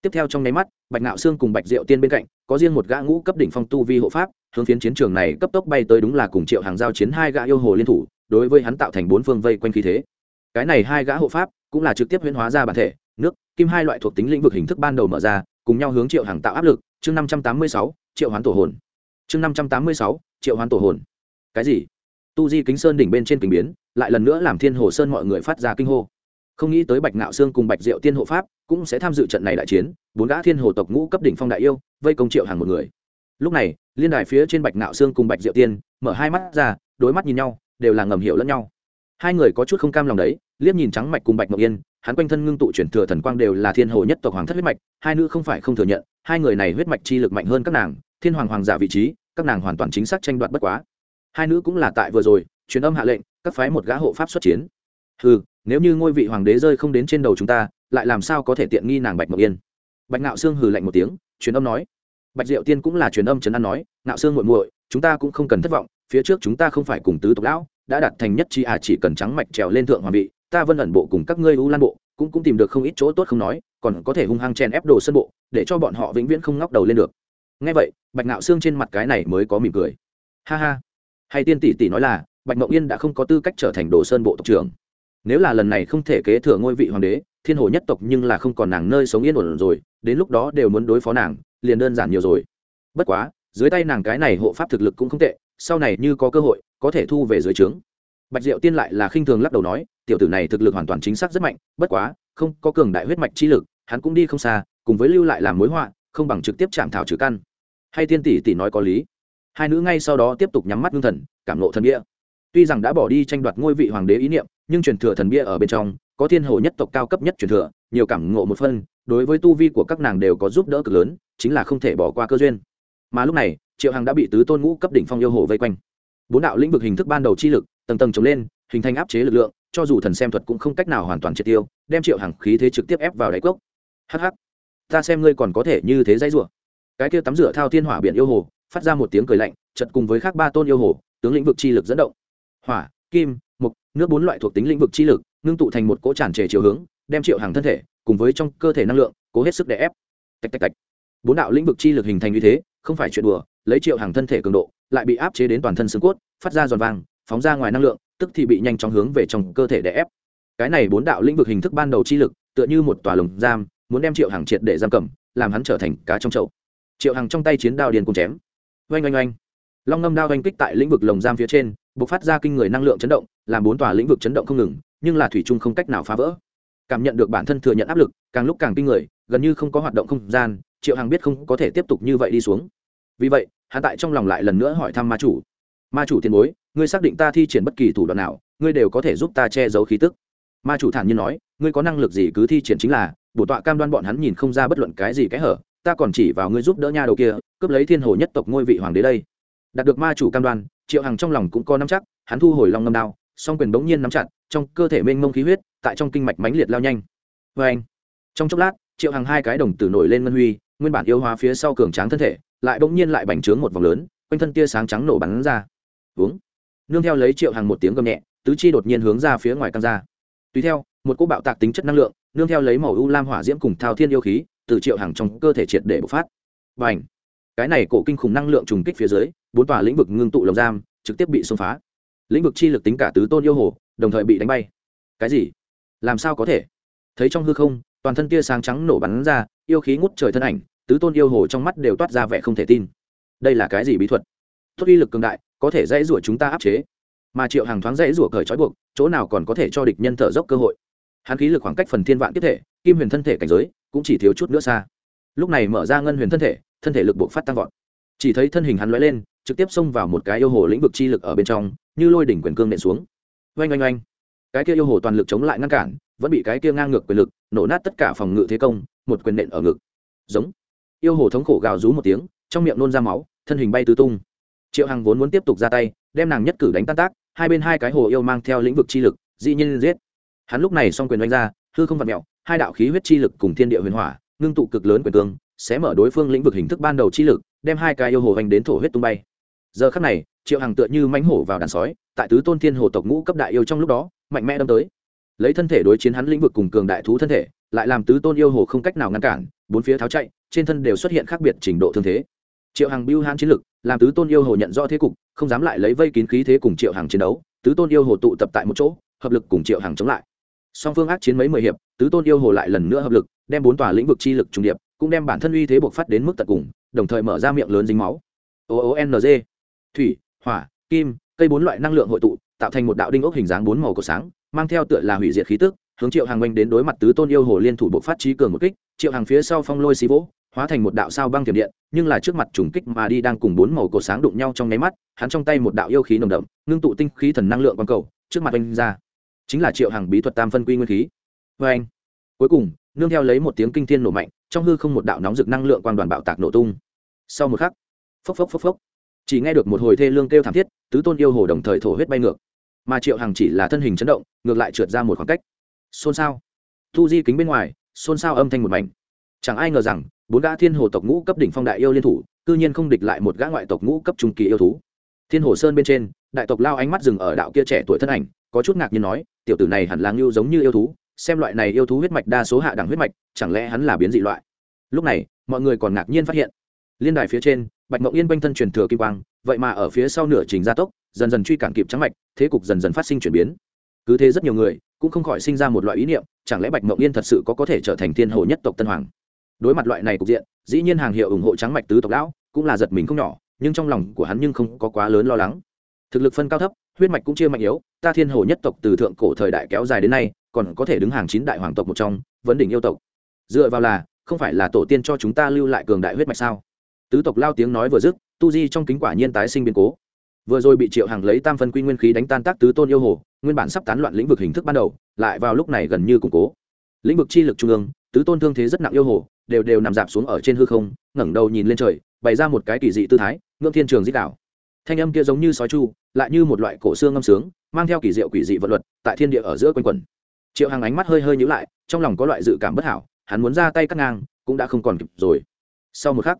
tiếp theo trong nháy mắt, bạch nạo xương cùng bạch diệu tiên bên cạnh, có riêng một gã ngũ cấp đỉnh phong tu vi hộ pháp, hướng phiến chiến trường này cấp tốc bay tới đúng là cùng triệu hàng giao chiến hai gã yêu hồ liên thủ, đối với hắn tạo thành bốn phương vây quanh khí thế. Cái này hai gã hộ pháp cũng là trực tiếp huyễn hóa ra bản thể, nước, kim hai loại thuộc tính lĩnh vực hình thức ban đầu mở ra, cùng nhau hướng triệu hàng tạo áp lực. Chương năm trăm tám mươi sáu, triệu hoán tổ hồn. Chương năm trăm tám mươi sáu, triệu hoán tổ hồn. Cái gì? Tu di kính sơn đỉnh bên trên kình biến, lại lần nữa làm thiên hồ sơn mọi người phát ra kinh hô không nghĩ tới bạch ngạo sương cùng bạch diệu tiên hộ pháp cũng sẽ tham dự trận này đại chiến, bốn gã thiên hồ tộc ngũ cấp đỉnh phong đại yêu, vây công triệu hàng một người. Lúc này, liên đài phía trên bạch ngạo sương cùng bạch diệu tiên mở hai mắt ra, đối mắt nhìn nhau, đều là ngầm hiểu lẫn nhau. Hai người có chút không cam lòng đấy, liếc nhìn trắng mạch cùng bạch ngọc yên, hắn quanh thân ngưng tụ chuyển thừa thần quang đều là thiên hồ nhất tộc hoàng thất huyết mạch, hai nữ không phải không thừa nhận, hai người này huyết mạch chi lực mạnh hơn các nàng, thiên hoàng hoàng giả vị trí, các nàng hoàn toàn chính xác tranh đoạt bất quá. Hai nữ cũng là tại vừa rồi, truyền âm hạ lệnh, các phái một gã hộ pháp xuất chiến. Ừ nếu như ngôi vị hoàng đế rơi không đến trên đầu chúng ta, lại làm sao có thể tiện nghi nàng bạch ngọc yên? Bạch ngạo sương hừ lạnh một tiếng, truyền âm nói. Bạch diệu tiên cũng là truyền âm trấn an nói, ngạo sương muội muội, chúng ta cũng không cần thất vọng, phía trước chúng ta không phải cùng tứ tộc lão, đã đạt thành nhất chi à chỉ cần trắng mạch trèo lên thượng hoàng vị, ta vân ẩn bộ cùng các ngươi u lan bộ, cũng cũng tìm được không ít chỗ tốt không nói, còn có thể hung hăng chen ép đồ sân bộ, để cho bọn họ vĩnh viễn không ngóc đầu lên được. Ngay vậy, bạch ngạo xương trên mặt cái này mới có mỉm cười. Ha ha. Hay tiên tỷ tỷ nói là, bạch mộng yên đã không có tư cách trở thành đồ sơn bộ tộc trưởng nếu là lần này không thể kế thừa ngôi vị hoàng đế, thiên hồ nhất tộc nhưng là không còn nàng nơi sống yên ổn rồi, đến lúc đó đều muốn đối phó nàng, liền đơn giản nhiều rồi. Bất quá, dưới tay nàng cái này hộ pháp thực lực cũng không tệ, sau này như có cơ hội, có thể thu về dưới trướng. Bạch diệu tiên lại là khinh thường lắc đầu nói, tiểu tử này thực lực hoàn toàn chính xác rất mạnh, bất quá, không có cường đại huyết mạch chi lực, hắn cũng đi không xa, cùng với lưu lại làm mối họa, không bằng trực tiếp chạm thảo trừ căn. Hay tiên tỷ tỷ nói có lý. Hai nữ ngay sau đó tiếp tục nhắm mắt ngưng thần, cảm lộ thần bia tuy rằng đã bỏ đi tranh đoạt ngôi vị hoàng đế ý niệm, nhưng truyền thừa thần bia ở bên trong, có thiên hồ nhất tộc cao cấp nhất truyền thừa, nhiều cảm ngộ một phân đối với tu vi của các nàng đều có giúp đỡ cực lớn, chính là không thể bỏ qua cơ duyên. Mà lúc này, triệu hằng đã bị tứ tôn ngũ cấp đỉnh phong yêu hồ vây quanh. Bốn đạo lĩnh vực hình thức ban đầu chi lực, tầng tầng chống lên, hình thành áp chế lực lượng, cho dù thần xem thuật cũng không cách nào hoàn toàn triệt tiêu, đem triệu hằng khí thế trực tiếp ép vào đáy cốc. Hh ta xem ngươi còn có thể như thế dãy rủa. Cái kia tắm rửa thao thiên hỏa biển yêu hồ, phát ra một tiếng cười lạnh chật cùng với khác ba tôn yêu hồ, tướng lĩnh vực chi lực dẫn động hỏa, kim mục nước bốn loại thuộc tính lĩnh vực chi lực, ngưng tụ thành một cỗ tràn trề chiều hướng, đem triệu hàng thân thể, cùng với trong cơ thể năng lượng, cố hết sức để ép. Tạch tạch tạch. Bốn đạo lĩnh vực chi lực hình thành như thế, không phải chuyện đùa, lấy triệu hàng thân thể cường độ, lại bị áp chế đến toàn thân xương cốt, phát ra giòn vàng, phóng ra ngoài năng lượng, tức thì bị nhanh chóng hướng về trong cơ thể để ép. Cái này bốn đạo lĩnh vực hình thức ban đầu chi lực, tựa như một tòa lồng giam, muốn đem triệu hàng triệt để giam cầm, làm hắn trở thành cá trong chậu. Triệu hàng trong tay chiến đao điền cùng chém. Oanh oanh oanh long ngâm đao oanh kích tại lĩnh vực lồng giam phía trên b ộ c phát ra kinh người năng lượng chấn động, làm bốn tòa lĩnh vực chấn động không ngừng, nhưng là thủy chung không cách nào phá vỡ. Cảm nhận được bản thân thừa nhận áp lực, càng lúc càng kinh người, gần như không có hoạt động không gian, triệu Hằng biết không có thể tiếp tục như vậy đi xuống. Vì vậy hạ tại trong lòng lại lần nữa hỏi thăm ma chủ. Ma chủ tiền bối, ngươi xác định ta thi triển bất kỳ thủ đoạn nào, ngươi đều có thể giúp ta che giấu khí tức. Ma chủ thản nhiên nói, ngươi có năng lực gì cứ thi triển chính là, bổ tọa cam đoan bọn hắn nhìn không ra bất luận cái gì cái hở, ta còn chỉ vào ngươi giúp đỡ nha đầu kia, cướp lấy thiên hồ nhất tộc ngôi vị hoàng đế đây đạt được ma chủ cam đoan, triệu hằng trong lòng cũng có nắm chắc, hắn thu hồi long ngâm đao, song quyền bỗng nhiên nắm chặt, trong cơ thể mênh mông khí huyết, tại trong kinh mạch mãnh liệt lao nhanh. Vê anh trong chốc lát, triệu hằng hai cái đồng tử nổi lên ngân huy, nguyên bản yêu hóa phía sau cường tráng thân thể, lại bỗng nhiên lại bành trướng một vòng lớn, quanh thân tia sáng trắng nổ bắn ra. Uống nương theo lấy triệu hằng một tiếng gầm nhẹ, tứ chi đột nhiên hướng ra phía ngoài căng ra. Tùy theo, một cỗ bạo tạc tính chất năng lượng, nương theo lấy màu u lam hỏa diễm cùng thao thiên yêu khí, từ triệu hằng trong cơ thể triệt để bộc phát. Và h cái này cổ kinh khủng năng lượng trùng kích phía dưới, bốn tòa lĩnh vực ngưng tụ lồng giam, trực tiếp bị xông phá. Lĩnh vực chi lực tính cả tứ tôn yêu hồ, đồng thời bị đánh bay. Cái gì? Làm sao có thể? Thấy trong hư không, toàn thân tia sáng trắng nổ bắn ra, yêu khí ngút trời thân ảnh, tứ tôn yêu hồ trong mắt đều toát ra vẻ không thể tin. Đây là cái gì bí thuật? Tốt uy lực cường đại, có thể dãy rủa chúng ta áp chế. Mà triệu hàng thoáng dãy rủa cởi trói buộc, chỗ nào còn có thể cho địch nhân thở dốc cơ hội. Hắn khí lực khoảng cách phần thiên vạn tiếp thể, kim huyền thân thể cảnh giới cũng chỉ thiếu chút nữa xa. Lúc này mở ra ngân huyền thân thể thân thể lực buộc phát tăng vọt. Chỉ thấy thân hình hắn lóe lên, trực tiếp xông vào một cái yêu hồ lĩnh vực chi lực ở bên trong, như lôi đỉnh quyền cương nện xuống. Oanh oanh oanh. Cái kia yêu hồ toàn lực chống lại ngăn cản, vẫn bị cái kia ngang ngược quyền lực, nổ nát tất cả phòng ngự thế công, một quyền nện ở ngực. Giống. Yêu hồ thống khổ gào rú một tiếng, trong miệng nôn ra máu, thân hình bay tứ tung. Triệu hằng vốn muốn tiếp tục ra tay, đem nàng nhất cử đánh tan tác, hai bên hai cái hồ yêu mang theo lĩnh vực chi lực dị nhiên giết. Hắn lúc này xong quyền đánh ra, hư không vặt mẹo hai đạo khí huyết chi lực cùng thiên địa huyền hỏa, ngưng tụ cực lớn quyền tương sẽ mở đối phương lĩnh vực hình thức ban đầu chi lực, đem hai cái yêu hồ hành đến thổ huyết tung bay. Giờ khắc này, triệu hằng tựa như mánh hổ vào đàn sói, tại tứ tôn thiên hồ tộc ngũ cấp đại yêu trong lúc đó, mạnh mẽ đâm tới. Lấy thân thể đối chiến hắn lĩnh vực cùng cường đại thú thân thể, lại làm tứ tôn yêu hồ không cách nào ngăn cản, bốn phía tháo chạy, trên thân đều xuất hiện khác biệt trình độ thương thế. Triệu hằng biêu hãn chiến lực, làm tứ tôn yêu hồ nhận rõ thế cục, không dám lại lấy vây kín khí thế cùng triệu hằng chiến đấu, tứ tôn yêu hồ tụ tập tại một chỗ, hợp lực cùng triệu hằng chống lại. Song phương ác chiến mấy mười hiệp, tứ tôn yêu hồ lại lần nữa hợp lực, đem bốn tòa lĩnh vực chi lực trùng điệp cũng đem bản thân uy thế buộc phát đến mức tận cùng, đồng thời mở ra miệng lớn dính máu. O o n g. Thủy, hỏa, kim, cây bốn loại năng lượng hội tụ, tạo thành một đạo đinh ốc hình dáng bốn màu của sáng, mang theo tựa là hủy diệt khí tức, hướng triệu hàng oanh đến đối mặt tứ tôn yêu hồ liên thủ bộ phát trí cường một kích. Triệu hàng phía sau phong lôi xí vỗ, hóa thành một đạo sao băng thiểm điện, nhưng là trước mặt trùng kích mà đi đang cùng bốn màu cổ sáng đụng nhau trong nháy mắt, hắn trong tay một đạo yêu khí nồng đậm, ngưng tụ tinh khí thần năng lượng quang cầu, trước mặt oanh ra. Chính là triệu hàng bí thuật tam phân quy nguyên khí. Vê anh cuối cùng, nương theo lấy một tiếng kinh thiên nổ mạnh trong hư không một đạo nóng rực năng lượng quang đoàn bạo tạc nổ tung. Sau một khắc, phốc phốc phốc phốc, chỉ nghe được một hồi thê lương kêu thảm thiết, tứ tôn yêu hồ đồng thời thổ huyết bay ngược. Mà triệu hằng chỉ là thân hình chấn động, ngược lại trượt ra một khoảng cách. Xôn xao. Thu di kính bên ngoài, xôn xao âm thanh một mảnh. Chẳng ai ngờ rằng, bốn gã thiên hồ tộc ngũ cấp đỉnh phong đại yêu liên thủ, cư nhiên không địch lại một gã ngoại tộc ngũ cấp trung kỳ yêu thú. Thiên hồ sơn bên trên, đại tộc lao ánh mắt dừng ở đạo kia trẻ tuổi thân ảnh, có chút ngạc nhiên nói, tiểu tử này hẳn là ngưu giống như yêu thú xem loại này yêu thú huyết mạch đa số hạ đẳng huyết mạch, chẳng lẽ hắn là biến dị loại? Lúc này, mọi người còn ngạc nhiên phát hiện, liên đài phía trên, bạch mộng yên quanh thân truyền thừa kim quang, vậy mà ở phía sau nửa trình gia tốc, dần dần truy cản kịp trắng mạch, thế cục dần dần phát sinh chuyển biến. Cứ thế rất nhiều người cũng không khỏi sinh ra một loại ý niệm, chẳng lẽ bạch mộng yên thật sự có có thể trở thành thiên hồ nhất tộc tân hoàng? Đối mặt loại này cục diện, dĩ nhiên hàng hiệu ủng hộ trắng mạch tứ tộc lão, cũng là giật mình không nhỏ, nhưng trong lòng của hắn nhưng không có quá lớn lo lắng. Thực lực phân cao thấp, huyết mạch cũng chia mạnh yếu ta thiên hồ nhất tộc từ thượng cổ thời đại kéo dài đến nay, còn có thể đứng hàng chín đại hoàng tộc một trong, vấn đỉnh yêu tộc. Dựa vào là, không phải là tổ tiên cho chúng ta lưu lại cường đại huyết mạch sao? Tứ tộc lao tiếng nói vừa dứt, tu di trong kính quả nhiên tái sinh biến cố. Vừa rồi bị triệu hàng lấy tam phân quy nguyên khí đánh tan tác tứ tôn yêu hồ, nguyên bản sắp tán loạn lĩnh vực hình thức ban đầu, lại vào lúc này gần như củng cố. Lĩnh vực chi lực trung ương, tứ tôn thương thế rất nặng yêu hồ, đều đều nằm dạp xuống ở trên hư không, ngẩng đầu nhìn lên trời, bày ra một cái kỳ dị tư thái, ngưỡng thiên trường dích đảo. Thanh âm kia giống như sói chu, lại như một loại cổ xương ngâm sướng mang theo kỳ diệu quỷ dị vật luật tại thiên địa ở giữa quanh quẩn. Triệu hằng ánh mắt hơi hơi nhíu lại, trong lòng có loại dự cảm bất hảo, hắn muốn ra tay cắt ngang, cũng đã không còn kịp rồi. Sau một khắc,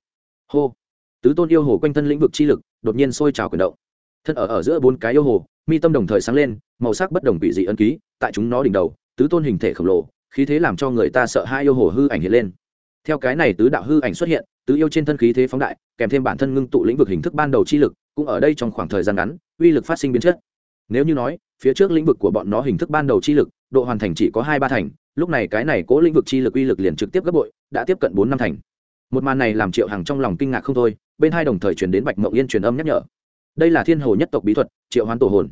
hô, tứ tôn yêu hồ quanh thân lĩnh vực chi lực đột nhiên sôi trào chuyển động. Thân ở ở giữa bốn cái yêu hồ, mi tâm đồng thời sáng lên, màu sắc bất đồng bị dị ân ký, tại chúng nó đỉnh đầu, tứ tôn hình thể khổng lồ, khí thế làm cho người ta sợ hai yêu hồ hư ảnh hiện lên. Theo cái này tứ đạo hư ảnh xuất hiện, tứ yêu trên thân khí thế phóng đại, kèm thêm bản thân ngưng tụ lĩnh vực hình thức ban đầu chi lực, cũng ở đây trong khoảng thời gian ngắn, uy lực phát sinh biến chất nếu như nói, phía trước lĩnh vực của bọn nó hình thức ban đầu chi lực, độ hoàn thành chỉ có hai ba thành, lúc này cái này cố lĩnh vực chi lực uy lực liền trực tiếp gấp bội, đã tiếp cận bốn năm thành. Một màn này làm triệu hằng trong lòng kinh ngạc không thôi, bên hai đồng thời chuyển đến bạch mộng yên truyền âm nhắc nhở. Đây là thiên hồ nhất tộc bí thuật, triệu hoán tổ hồn.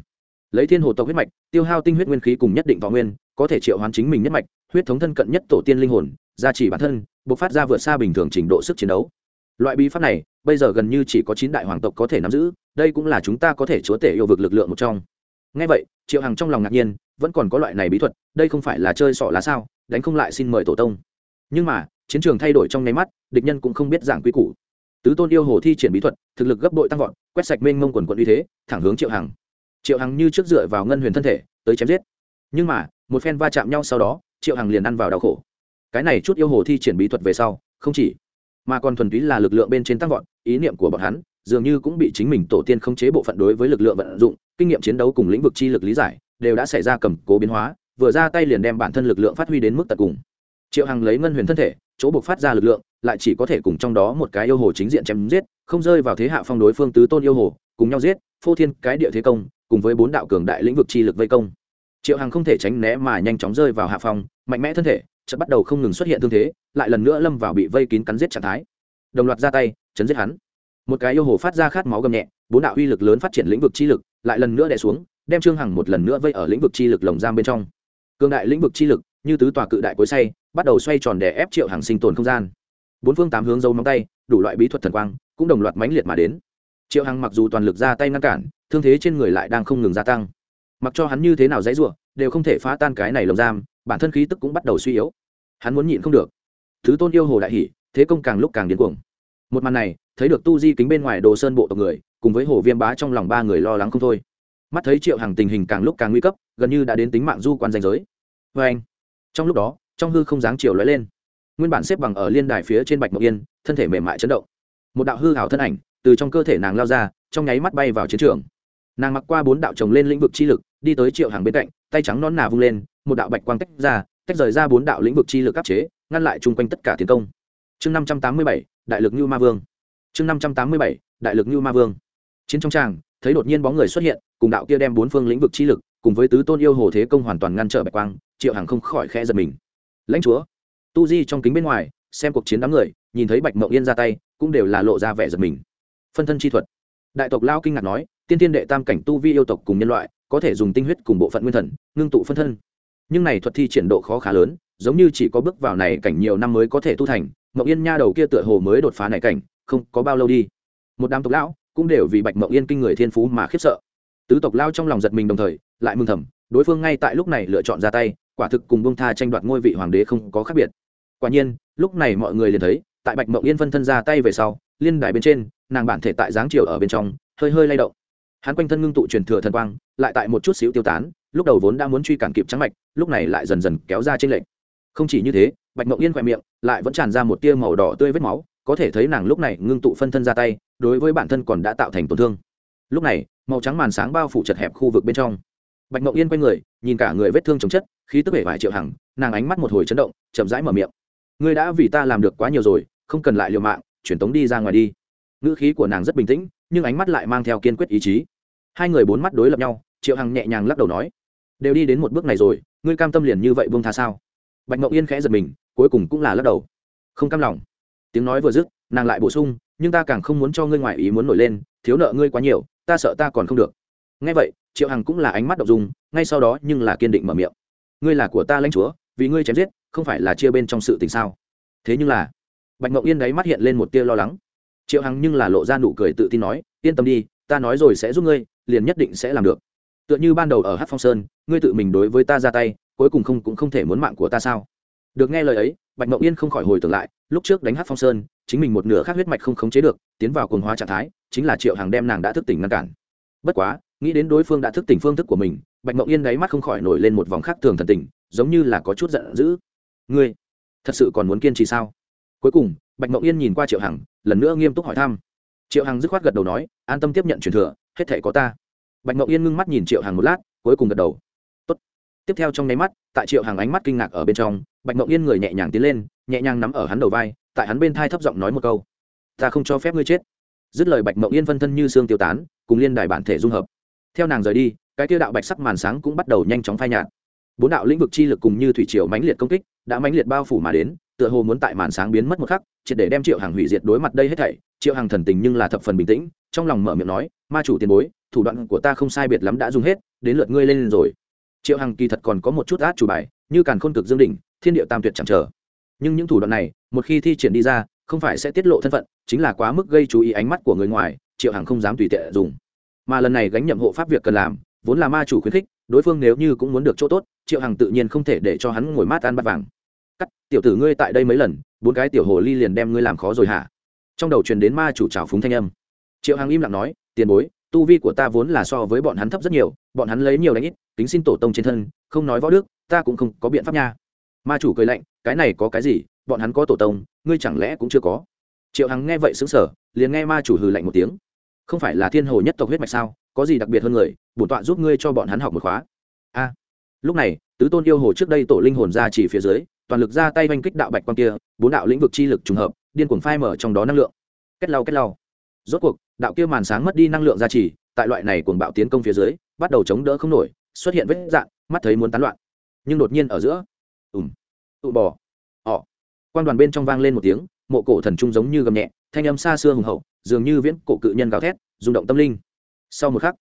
Lấy thiên hồ tộc huyết mạch, tiêu hao tinh huyết nguyên khí cùng nhất định võ nguyên, có thể triệu hoán chính mình nhất mạch, huyết thống thân cận nhất tổ tiên linh hồn, gia trì bản thân buộc phát ra vượt xa bình thường trình độ sức chiến đấu. Loại bí pháp này, bây giờ gần như chỉ có chín đại hoàng tộc có thể nắm giữ, đây cũng là chúng ta có thể chúa tể yêu vực lực lượng một trong ngay vậy, triệu hằng trong lòng ngạc nhiên, vẫn còn có loại này bí thuật, đây không phải là chơi sọ lá sao, đánh không lại xin mời tổ tông. Nhưng mà, chiến trường thay đổi trong nháy mắt, địch nhân cũng không biết giảng quy củ. Tứ tôn yêu hồ thi triển bí thuật, thực lực gấp bội tăng vọt, quét sạch mênh mông quần quận uy thế, thẳng hướng triệu hằng. Triệu hằng như trước dựa vào ngân huyền thân thể, tới chém giết. Nhưng mà, một phen va chạm nhau sau đó, triệu hằng liền ăn vào đau khổ. Cái này chút yêu hồ thi triển bí thuật về sau, không chỉ, mà còn thuần túy là lực lượng bên trên tăng vọt, ý niệm của bọn hắn dường như cũng bị chính mình tổ tiên khống chế bộ phận đối với lực lượng vận dụng, kinh nghiệm chiến đấu cùng lĩnh vực chi lực lý giải đều đã xảy ra cầm cố biến hóa, vừa ra tay liền đem bản thân lực lượng phát huy đến mức tận cùng. Triệu hằng lấy ngân huyền thân thể, chỗ buộc phát ra lực lượng, lại chỉ có thể cùng trong đó một cái yêu hồ chính diện chém giết, không rơi vào thế hạ phong đối phương tứ tôn yêu hồ, cùng nhau giết, phô thiên cái địa thế công, cùng với bốn đạo cường đại lĩnh vực chi lực vây công. Triệu hằng không thể tránh né mà nhanh chóng rơi vào hạ phong, mạnh mẽ thân thể, chợt bắt đầu không ngừng xuất hiện thương thế, lại lần nữa lâm vào bị vây kín cắn giết trạng thái. Đồng loạt ra tay, chấn giết hắn một cái yêu hồ phát ra khát máu gầm nhẹ, bốn đạo uy lực lớn phát triển lĩnh vực chi lực, lại lần nữa đè xuống, đem trương hằng một lần nữa vây ở lĩnh vực chi lực lồng giam bên trong. Cường đại lĩnh vực chi lực, như tứ tòa cự đại cối say bắt đầu xoay tròn để ép triệu hàng sinh tồn không gian. Bốn phương tám hướng dấu móng tay, đủ loại bí thuật thần quang, cũng đồng loạt mãnh liệt mà đến. Triệu hằng mặc dù toàn lực ra tay ngăn cản, thương thế trên người lại đang không ngừng gia tăng. Mặc cho hắn như thế nào dãy rủa, đều không thể phá tan cái này lồng giam, bản thân khí tức cũng bắt đầu suy yếu. Hắn muốn nhịn không được. Thứ tôn yêu hồ đại hỉ, thế công càng lúc càng điên cuồng một màn này, thấy được tu di kính bên ngoài đồ sơn bộ tộc người, cùng với hồ viêm bá trong lòng ba người lo lắng không thôi. Mắt thấy triệu hàng tình hình càng lúc càng nguy cấp, gần như đã đến tính mạng du quan danh giới. Vê anh, trong lúc đó, trong hư không dáng chiều lóe lên. Nguyên bản xếp bằng ở liên đài phía trên bạch mộc yên, thân thể mềm mại chấn động. Một đạo hư hảo thân ảnh, từ trong cơ thể nàng lao ra, trong nháy mắt bay vào chiến trường. Nàng mặc qua bốn đạo chồng lên lĩnh vực chi lực, đi tới triệu hàng bên cạnh, tay trắng nón nà vung lên, một đạo bạch quang tách ra, tách rời ra bốn đạo lĩnh vực chi lực áp chế, ngăn lại chung quanh tất cả tiến công chương năm trăm tám mươi bảy, đại lực như ma vương. Chương năm trăm tám mươi bảy, đại lực như ma vương. Chiến trong tràng, thấy đột nhiên bóng người xuất hiện, cùng đạo kia đem bốn phương lĩnh vực chi lực, cùng với tứ tôn yêu hồ thế công hoàn toàn ngăn trở bạch quang, triệu hàng không khỏi khẽ giật mình. Lãnh chúa, tu di trong kính bên ngoài, xem cuộc chiến đám người, nhìn thấy bạch mộng yên ra tay, cũng đều là lộ ra vẻ giật mình. Phân thân chi thuật. Đại tộc lao kinh ngạc nói, tiên tiên đệ tam cảnh tu vi yêu tộc cùng nhân loại, có thể dùng tinh huyết cùng bộ phận nguyên thần, ngưng tụ phân thân. Nhưng này thuật thi triển độ khó khá lớn, giống như chỉ có bước vào này cảnh nhiều năm mới có thể tu thành mậu yên nha đầu kia tựa hồ mới đột phá này cảnh, không có bao lâu đi. Một đám tộc lão cũng đều vì bạch mậu yên kinh người thiên phú mà khiếp sợ. Tứ tộc lao trong lòng giật mình đồng thời, lại mừng thầm, đối phương ngay tại lúc này lựa chọn ra tay, quả thực cùng bông tha tranh đoạt ngôi vị hoàng đế không có khác biệt. Quả nhiên, lúc này mọi người liền thấy, tại bạch mậu yên phân thân ra tay về sau, liên đài bên trên, nàng bản thể tại dáng chiều ở bên trong, hơi hơi lay động. Hắn quanh thân ngưng tụ truyền thừa thần quang, lại tại một chút xíu tiêu tán, lúc đầu vốn đã muốn truy cản kịp trắng mạch, lúc này lại dần dần kéo ra trên lệnh không chỉ như thế bạch mộng yên khỏe miệng, lại vẫn tràn ra một tia màu đỏ tươi vết máu, có thể thấy nàng lúc này ngưng tụ phân thân ra tay, đối với bản thân còn đã tạo thành tổn thương. Lúc này, màu trắng màn sáng bao phủ chật hẹp khu vực bên trong. Bạch mộng yên quay người, nhìn cả người vết thương chồng chất, khí tức vẻ vải triệu hằng, nàng ánh mắt một hồi chấn động, chậm rãi mở miệng. Ngươi đã vì ta làm được quá nhiều rồi, không cần lại liều mạng, chuyển tống đi ra ngoài đi. Ngữ khí của nàng rất bình tĩnh, nhưng ánh mắt lại mang theo kiên quyết ý chí. Hai người bốn mắt đối lập nhau, triệu hằng nhẹ nhàng lắc đầu nói, đều đi đến một bước này rồi, ngươi cam tâm liền như vậy buông tha sao? Bạch Mộng yên khẽ giật mình cuối cùng cũng là lắc đầu. Không cam lòng. Tiếng nói vừa dứt, nàng lại bổ sung, nhưng ta càng không muốn cho ngươi ngoại ý muốn nổi lên, thiếu nợ ngươi quá nhiều, ta sợ ta còn không được. Ngay vậy, triệu hằng cũng là ánh mắt đ ộ n g dung, ngay sau đó nhưng là kiên định mở miệng. Ngươi là của ta lãnh chúa, vì ngươi chém giết, không phải là chia bên trong sự tình sao? Thế nhưng là, bạch ngậu yên đấy mắt hiện lên một tia lo lắng. Triệu hằng nhưng là lộ ra nụ cười tự tin nói, yên tâm đi, ta nói rồi sẽ giúp ngươi, liền nhất định sẽ làm được. Tựa như ban đầu ở hát phong sơn, ngươi tự mình đối với ta ra tay, cuối cùng không cũng không thể muốn mạng của ta sao? Được nghe lời ấy, bạch mộng yên không khỏi hồi tưởng lại, lúc trước đánh hát phong sơn, chính mình một nửa khác huyết mạch không khống chế được, tiến vào cồn hóa trạng thái, chính là triệu hàng đem nàng đã thức tỉnh ngăn cản. Bất quá, nghĩ đến đối phương đã thức tỉnh phương thức của mình, bạch mộng yên đáy mắt không khỏi nổi lên một vòng khác thường thần tình, giống như là có chút giận dữ. Ngươi, thật sự còn muốn kiên trì sao? Cuối cùng, bạch mộng yên nhìn qua triệu hằng, lần nữa nghiêm túc hỏi thăm. Triệu hằng dứt khoát gật đầu nói, an tâm tiếp nhận truyền thừa, hết thể có ta. Bạch mộng yên ngưng mắt nhìn triệu hằng một lát, cuối cùng gật đầu. Tiếp theo trong nháy mắt, tại triệu hằng ánh mắt kinh ngạc ở bên trong bạch mộng yên người nhẹ nhàng tiến lên, nhẹ nhàng nắm ở hắn đầu vai, tại hắn bên thai thấp giọng nói một câu. Ta không cho phép ngươi chết. Dứt lời bạch mộng yên phân thân như xương tiêu tán, cùng liên đài bản thể dung hợp. Theo nàng rời đi, cái tiêu đạo bạch sắc màn sáng cũng bắt đầu nhanh chóng phai nhạt. Bốn đạo lĩnh vực chi lực cùng như thủy triều mãnh liệt công kích, đã mãnh liệt bao phủ mà đến, tựa hồ muốn tại màn sáng biến mất một khắc, triệt để đem triệu hàng hủy diệt đối mặt đây hết thảy. Triệu hàng thần tình nhưng là thập phần bình tĩnh, trong lòng mở miệng nói, ma chủ tiền bối, thủ đoạn của ta không sai biệt lắm đã dùng hết, đến lượt ngươi lên rồi triệu hằng kỳ thật còn có một chút át chủ bài, như càn khôn cực dương đỉnh, thiên địa tam tuyệt chẳng trở nhưng những thủ đoạn này, một khi thi triển đi ra, không phải sẽ tiết lộ thân phận, chính là quá mức gây chú ý ánh mắt của người ngoài, triệu hằng không dám tùy tiện dùng. Mà lần này gánh nhậm hộ pháp việc cần làm, vốn là ma chủ khuyến khích, đối phương nếu như cũng muốn được chỗ tốt, triệu hằng tự nhiên không thể để cho hắn ngồi mát ăn bắt vàng. Cắt, tiểu tử ngươi tại đây mấy lần, bốn cái tiểu hồ ly liền đem ngươi làm khó rồi hả? Trong đầu truyền đến ma chủ trào phúng thanh âm. Triệu hằng im lặng nói, tiền bối tu vi của ta vốn là so với bọn hắn thấp rất nhiều, bọn hắn lấy nhiều đánh ít, tính xin tổ tông trên thân, không nói võ đức, ta cũng không có biện pháp nha. Ma chủ cười lạnh, cái này có cái gì? Bọn hắn có tổ tông, ngươi chẳng lẽ cũng chưa có? Triệu hằng nghe vậy xứng sở liền nghe ma chủ hừ lạnh một tiếng. Không phải là thiên hồ nhất tộc huyết mạch sao? Có gì đặc biệt hơn người, bổn tọa giúp ngươi cho bọn hắn học một khóa. A. À, lúc này, tứ tôn yêu hồ trước đây tổ linh hồn ra chỉ phía dưới, toàn lực ra tay oanh kích đạo bạch quan kia, bốn đạo lĩnh vực chi lực trùng hợp, điên cuồng phai mở trong đó năng lượng. Kết lau kết lau rốt cuộc, đạo kia màn sáng mất đi năng lượng gia trì, tại loại này cuồng bạo tiến công phía dưới, bắt đầu chống đỡ không nổi, xuất hiện vết dạn, mắt thấy muốn tán loạn. Nhưng đột nhiên ở giữa, ùm, tụ bò ỏ quan đoàn bên trong vang lên một tiếng, mộ cổ thần trung giống như gầm nhẹ, thanh âm xa xưa hùng hậu, dường như viễn cổ cự nhân gào thét, rung động tâm linh. Sau một khắc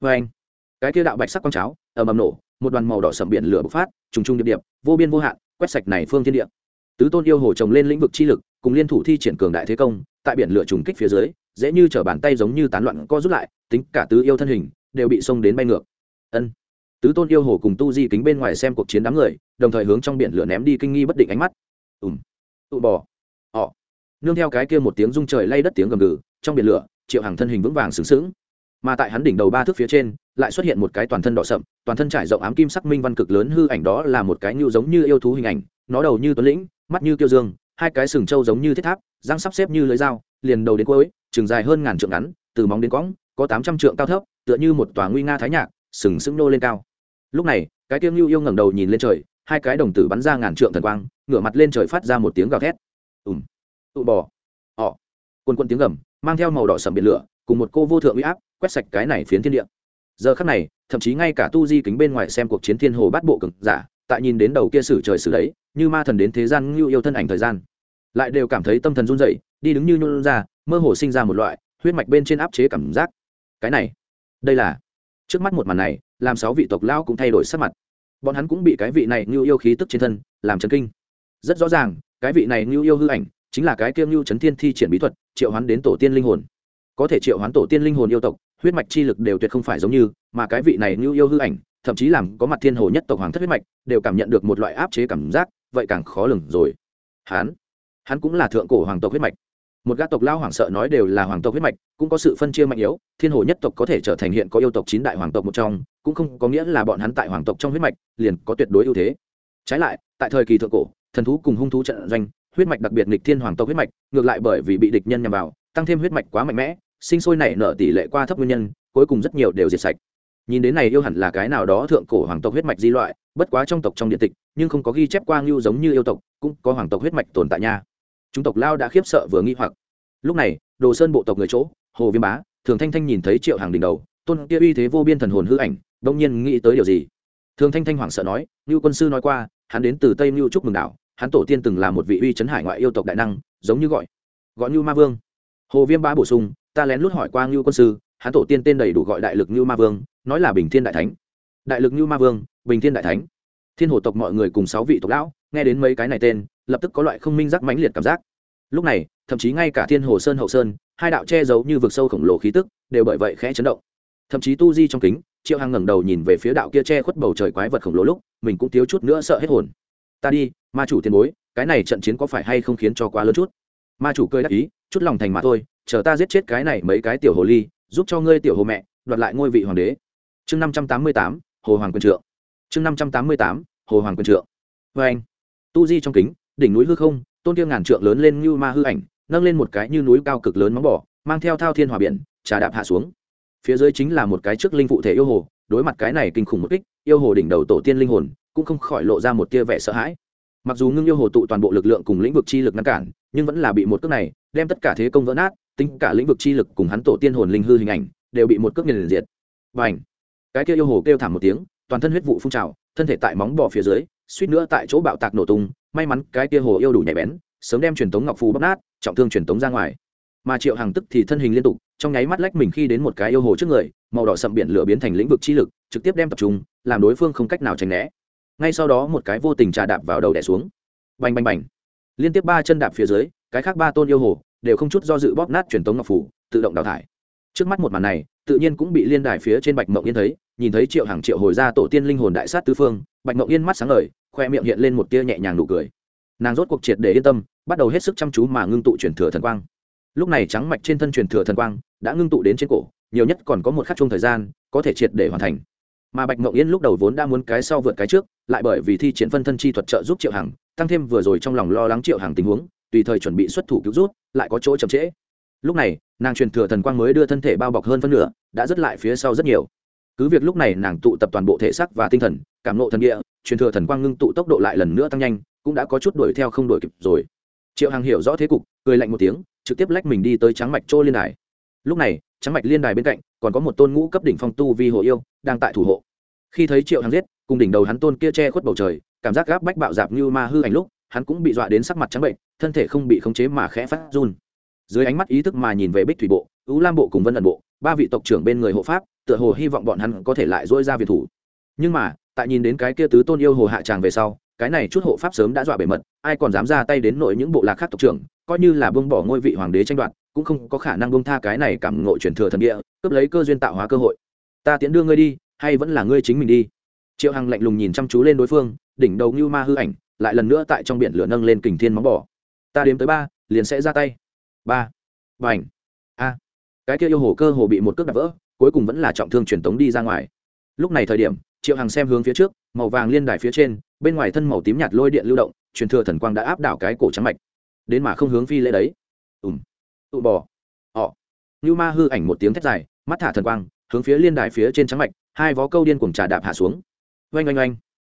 vê anh, cái kia đạo bạch sắc quang cháo ở mầm nổ, một đoàn màu đỏ sầm biển lửa bộc phát, trùng trùng điệp điệp, vô biên vô hạn, quét sạch này phương thiên địa. Tứ tôn yêu hồ trồng lên lĩnh vực chi lực, cùng liên thủ thi triển cường đại thế công, tại biển lửa trùng kích phía dưới dễ như trở bàn tay giống như tán loạn co rút lại, tính cả tứ yêu thân hình đều bị xông đến bay ngược. Ân. Tứ tôn yêu hồ cùng tu di kính bên ngoài xem cuộc chiến đám người, đồng thời hướng trong biển lửa ném đi kinh nghi bất định ánh mắt. Ùm. Tụ bò. Họ. Nương theo cái kia một tiếng rung trời lay đất tiếng gầm gừ, trong biển lửa, triệu hàng thân hình vững vàng sướng sướng mà tại hắn đỉnh đầu ba thước phía trên, lại xuất hiện một cái toàn thân đỏ sậm, toàn thân trải rộng ám kim sắc minh văn cực lớn hư ảnh đó là một cái như giống như yêu thú hình ảnh, nó đầu như tuấn lĩnh, mắt như kiêu dương, hai cái sừng trâu giống như thiết tháp, răng sắp xếp như lưới dao, liền đầu đến cuối. Trường dài hơn ngàn trượng ngắn, từ móng đến cõng, có tám trăm trượng cao thấp, tựa như một tòa nguy nga thái nhạc, sừng sững nô lên cao. Lúc này, cái tiêm lưu yêu ngẩng đầu nhìn lên trời, hai cái đồng tử bắn ra ngàn trượng thần quang, ngửa mặt lên trời phát ra một tiếng gào thét. Ùm, tụ bò họ quân quân tiếng gầm, mang theo màu đỏ sầm biển lửa, cùng một cô vô thượng uy áp, quét sạch cái này phiến thiên địa. Giờ khắc này, thậm chí ngay cả tu di kính bên ngoài xem cuộc chiến thiên hồ bát bộ cực giả, tại nhìn đến đầu kia sử trời sử đấy, như ma thần đến thế gian ngưu yêu thân ảnh thời gian, lại đều cảm thấy tâm thần run rẩy, đi đứng như nhún ra mơ hồ sinh ra một loại huyết mạch bên trên áp chế cảm giác. Cái này, đây là, trước mắt một màn này, làm sáu vị tộc lão cũng thay đổi sắc mặt. Bọn hắn cũng bị cái vị này như yêu khí tức trên thân làm chấn kinh. Rất rõ ràng, cái vị này như yêu hư ảnh chính là cái kiêm như chấn thiên thi triển bí thuật, triệu hoán đến tổ tiên linh hồn. Có thể triệu hoán tổ tiên linh hồn yêu tộc, huyết mạch chi lực đều tuyệt không phải giống như, mà cái vị này như yêu hư ảnh, thậm chí làm có mặt thiên hồ nhất tộc hoàng thất huyết mạch, đều cảm nhận được một loại áp chế cảm giác, vậy càng khó lường rồi. Hắn hắn cũng là thượng cổ hoàng tộc huyết mạch một gã tộc lao hoàng sợ nói đều là hoàng tộc huyết mạch, cũng có sự phân chia mạnh yếu, thiên hồ nhất tộc có thể trở thành hiện có yêu tộc chín đại hoàng tộc một trong, cũng không có nghĩa là bọn hắn tại hoàng tộc trong huyết mạch liền có tuyệt đối ưu thế. Trái lại, tại thời kỳ thượng cổ, thần thú cùng hung thú trận doanh, huyết mạch đặc biệt nghịch thiên hoàng tộc huyết mạch, ngược lại bởi vì bị địch nhân nhằm vào, tăng thêm huyết mạch quá mạnh mẽ, sinh sôi nảy nở tỷ lệ qua thấp nguyên nhân, cuối cùng rất nhiều đều diệt sạch. Nhìn đến này yêu hẳn là cái nào đó thượng cổ hoàng tộc huyết mạch di loại, bất quá trong tộc trong điện tịch, nhưng không có ghi chép quang lưu giống như yêu tộc, cũng có hoàng tộc huyết mạch tồn tại nha chúng tộc lao đã khiếp sợ vừa nghi hoặc. Lúc này, đồ sơn bộ tộc người chỗ, hồ viêm bá, thường thanh thanh nhìn thấy triệu hàng đỉnh đầu, tôn kia uy thế vô biên thần hồn hư ảnh đông nhiên nghĩ tới điều gì? Thường thanh thanh hoảng sợ nói như quân sư nói qua, hắn đến từ tây mưu trúc mừng đảo, hắn tổ tiên từng là một vị uy chấn hải ngoại yêu tộc đại năng, giống như gọi gọi như ma vương. Hồ viêm bá bổ sung, ta lén lút hỏi qua như quân sư, hắn tổ tiên tên đầy đủ gọi đại lực như ma vương, nói là bình thiên đại thánh. Đại lực như ma vương, bình thiên đại thánh. Thiên hồ tộc mọi người cùng sáu vị tộc lão, nghe đến mấy cái này tên lập tức có loại không minh giác mãnh liệt cảm giác. Lúc này, thậm chí ngay cả thiên hồ sơn hậu sơn, hai đạo che giấu như vực sâu khổng lồ khí tức, đều bởi vậy khẽ chấn động. Thậm chí tu di trong kính, triệu hằng ngẩng đầu nhìn về phía đạo kia che khuất bầu trời quái vật khổng lồ lúc, mình cũng thiếu chút nữa sợ hết hồn. Ta đi, ma chủ tiền bối, cái này trận chiến có phải hay không khiến cho quá lớn chút? Ma chủ cười đắc ý, chút lòng thành mà thôi, chờ ta giết chết cái này mấy cái tiểu hồ ly, giúp cho ngươi tiểu hồ mẹ, đoạt lại ngôi vị hoàng đế. Chương năm trăm tám mươi tám, hồ hoàng quân trượng. Chương năm trăm tám mươi tám, hồ hoàng quân trượng. Vê anh. Tu di trong kính đỉnh núi hư không, tôn kia ngàn trượng lớn lên như ma hư ảnh, nâng lên một cái như núi cao cực lớn móng bỏ mang theo thao thiên hòa biển, trà đạp hạ xuống. Phía dưới chính là một cái trước linh phụ thể yêu hồ, đối mặt cái này kinh khủng một kích, yêu hồ đỉnh đầu tổ tiên linh hồn cũng không khỏi lộ ra một tia vẻ sợ hãi. Mặc dù ngưng yêu hồ tụ toàn bộ lực lượng cùng lĩnh vực chi lực ngăn cản, nhưng vẫn là bị một cước này đem tất cả thế công vỡ nát, tính cả lĩnh vực chi lực cùng hắn tổ tiên hồn linh hư hình ảnh đều bị một cước nghiền diệt. Và ảnh cái kia yêu hồ kêu thảm một tiếng, toàn thân huyết vụ phun trào, thân thể tại móng bò phía dưới, suýt nữa tại chỗ bạo tạc nổ tung may mắn cái kia hồ yêu đủ nhạy bén, sớm đem truyền tống ngọc phù bóc nát, trọng thương truyền tống ra ngoài. Mà triệu hằng tức thì thân hình liên tục, trong nháy mắt lách mình khi đến một cái yêu hồ trước người, màu đỏ sậm biển lửa biến thành lĩnh vực chi lực, trực tiếp đem tập trung, làm đối phương không cách nào tránh né. Ngay sau đó một cái vô tình trà đạp vào đầu đẻ xuống. Bành bành bành. Liên tiếp ba chân đạp phía dưới, cái khác ba tôn yêu hồ đều không chút do dự bóp nát truyền tống ngọc phủ tự động đào thải. Trước mắt một màn này, tự nhiên cũng bị liên đài phía trên bạch mộng yên thấy nhìn thấy triệu hàng triệu hồi ra tổ tiên linh hồn đại sát tứ phương, bạch mộng yên mắt sáng ngời, khoe miệng hiện lên một tia nhẹ nhàng nụ cười. Nàng rốt cuộc triệt để yên tâm, bắt đầu hết sức chăm chú mà ngưng tụ truyền thừa thần quang. Lúc này trắng mạch trên thân truyền thừa thần quang đã ngưng tụ đến trên cổ, nhiều nhất còn có một khắc chung thời gian, có thể triệt để hoàn thành. Mà bạch mộng yên lúc đầu vốn đã muốn cái sau vượt cái trước, lại bởi vì thi triển phân thân chi thuật trợ giúp triệu hằng, tăng thêm vừa rồi trong lòng lo lắng triệu hằng tình huống, tùy thời chuẩn bị xuất thủ cứu rút, lại có chỗ chậm trễ. Lúc này, nàng truyền thừa thần quang mới đưa thân thể bao bọc hơn phân nửa, đã dứt lại phía sau rất nhiều cứ việc lúc này nàng tụ tập toàn bộ thể xác và tinh thần, cảm nộ thần địa, truyền thừa thần quang ngưng tụ tốc độ lại lần nữa tăng nhanh, cũng đã có chút đuổi theo không đuổi kịp rồi. Triệu hằng hiểu rõ thế cục, cười lạnh một tiếng, trực tiếp lách mình đi tới trắng mạch chỗ liên đài. Lúc này, trắng mạch liên đài bên cạnh, còn có một tôn ngũ cấp đỉnh phong tu vi hộ yêu, đang tại thủ hộ. Khi thấy triệu hằng giết, cùng đỉnh đầu hắn tôn kia che khuất bầu trời, cảm giác gáp bách bạo dạp như ma hư ảnh lúc, hắn cũng bị dọa đến sắc mặt trắng bệnh, thân thể không bị khống chế mà khẽ phát run. Dưới ánh mắt ý thức mà nhìn về bích thủy bộ U lam bộ cùng vân ẩn bộ, ba vị tộc trưởng bên người hộ pháp, tựa hồ hy vọng bọn hắn có thể lại dỗi ra việt thủ. Nhưng mà, tại nhìn đến cái kia tứ tôn yêu hồ hạ tràng về sau, cái này chút hộ pháp sớm đã dọa bể mật, ai còn dám ra tay đến nội những bộ lạc khác tộc trưởng, coi như là buông bỏ ngôi vị hoàng đế tranh đoạt, cũng không có khả năng buông tha cái này cảm ngộ truyền thừa thần địa, cướp lấy cơ duyên tạo hóa cơ hội. Ta tiễn đưa ngươi đi, hay vẫn là ngươi chính mình đi? Triệu hằng lạnh lùng nhìn chăm chú lên đối phương, đỉnh đầu như ma hư ảnh, lại lần nữa tại trong biển lửa nâng lên kình thiên móng bỏ ta đếm tới ba, liền sẽ ra tay. Ba. B à a cái kia yêu hồ cơ hồ bị một cước đập vỡ, cuối cùng vẫn là trọng thương truyền tống đi ra ngoài. Lúc này thời điểm, triệu hằng xem hướng phía trước, màu vàng liên đài phía trên, bên ngoài thân màu tím nhạt lôi điện lưu động, truyền thừa thần quang đã áp đảo cái cổ trắng mạch. Đến mà không hướng phi lễ đấy. Ùm, tụ bò, ọ. Như ma hư ảnh một tiếng thét dài, mắt thả thần quang, hướng phía liên đài phía trên trắng mạch, hai vó câu điên cùng trà đạp hạ xuống. Oanh oanh oanh.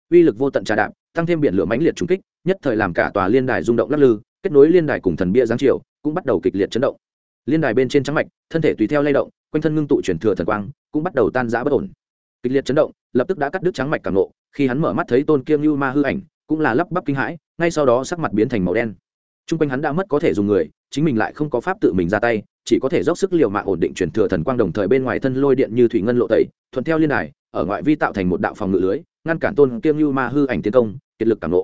Uy lực vô tận trà đạp, tăng thêm biển lửa mãnh liệt trùng kích, nhất thời làm cả tòa liên đài rung động lắc lư, kết nối liên đài cùng thần bia giáng triều cũng bắt đầu kịch liệt chấn động liên đài bên trên trắng mạch, thân thể tùy theo lay động, quanh thân ngưng tụ chuyển thừa thần quang, cũng bắt đầu tan rã bất ổn. Kịch liệt chấn động, lập tức đã cắt đứt trắng mạch cảm nộ khi hắn mở mắt thấy tôn kiêng như ma hư ảnh, cũng là lắp bắp kinh hãi, ngay sau đó sắc mặt biến thành màu đen. T r u n g quanh hắn đã mất có thể dùng người, chính mình lại không có pháp tự mình ra tay, chỉ có thể dốc sức liều mạng ổn định chuyển thừa thần quang đồng thời bên ngoài thân lôi điện như thủy ngân lộ tẩy, thuận theo liên đài, ở ngoại vi tạo thành một đạo phòng ngự lưới, ngăn cản tôn kiêm lưu ma hư ảnh tiến công, kiệt lực cảm lộ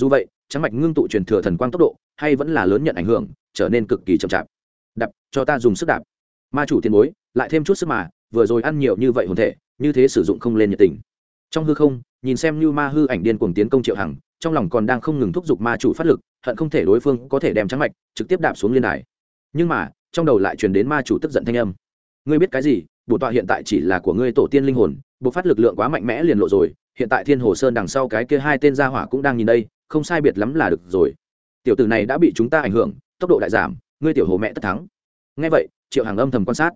dù vậy, trắng mạch ngưng tụ truyền thừa thần quang tốc độ, hay vẫn là lớn nhận ảnh hưởng, trở nên cực kỳ chậm chạp đập cho ta dùng sức đạp. Ma chủ tiền bối, lại thêm chút sức mà, vừa rồi ăn nhiều như vậy hồn thể, như thế sử dụng không lên nhiệt tình. Trong hư không, nhìn xem như ma hư ảnh điên cuồng tiến công triệu hằng, trong lòng còn đang không ngừng thúc giục ma chủ phát lực, hận không thể đối phương có thể đem trắng mạch trực tiếp đạp xuống liên đài. Nhưng mà, trong đầu lại truyền đến ma chủ tức giận thanh âm. Ngươi biết cái gì? Bổ tọa hiện tại chỉ là của ngươi tổ tiên linh hồn bộ phát lực lượng quá mạnh mẽ liền lộ rồi, hiện tại thiên hồ sơn đằng sau cái kia hai tên gia hỏa cũng đang nhìn đây, không sai biệt lắm là được rồi. Tiểu tử này đã bị chúng ta ảnh hưởng, tốc độ đại giảm ngươi tiểu hồ mẹ tất thắng. Ngay vậy, triệu hàng âm thầm quan sát.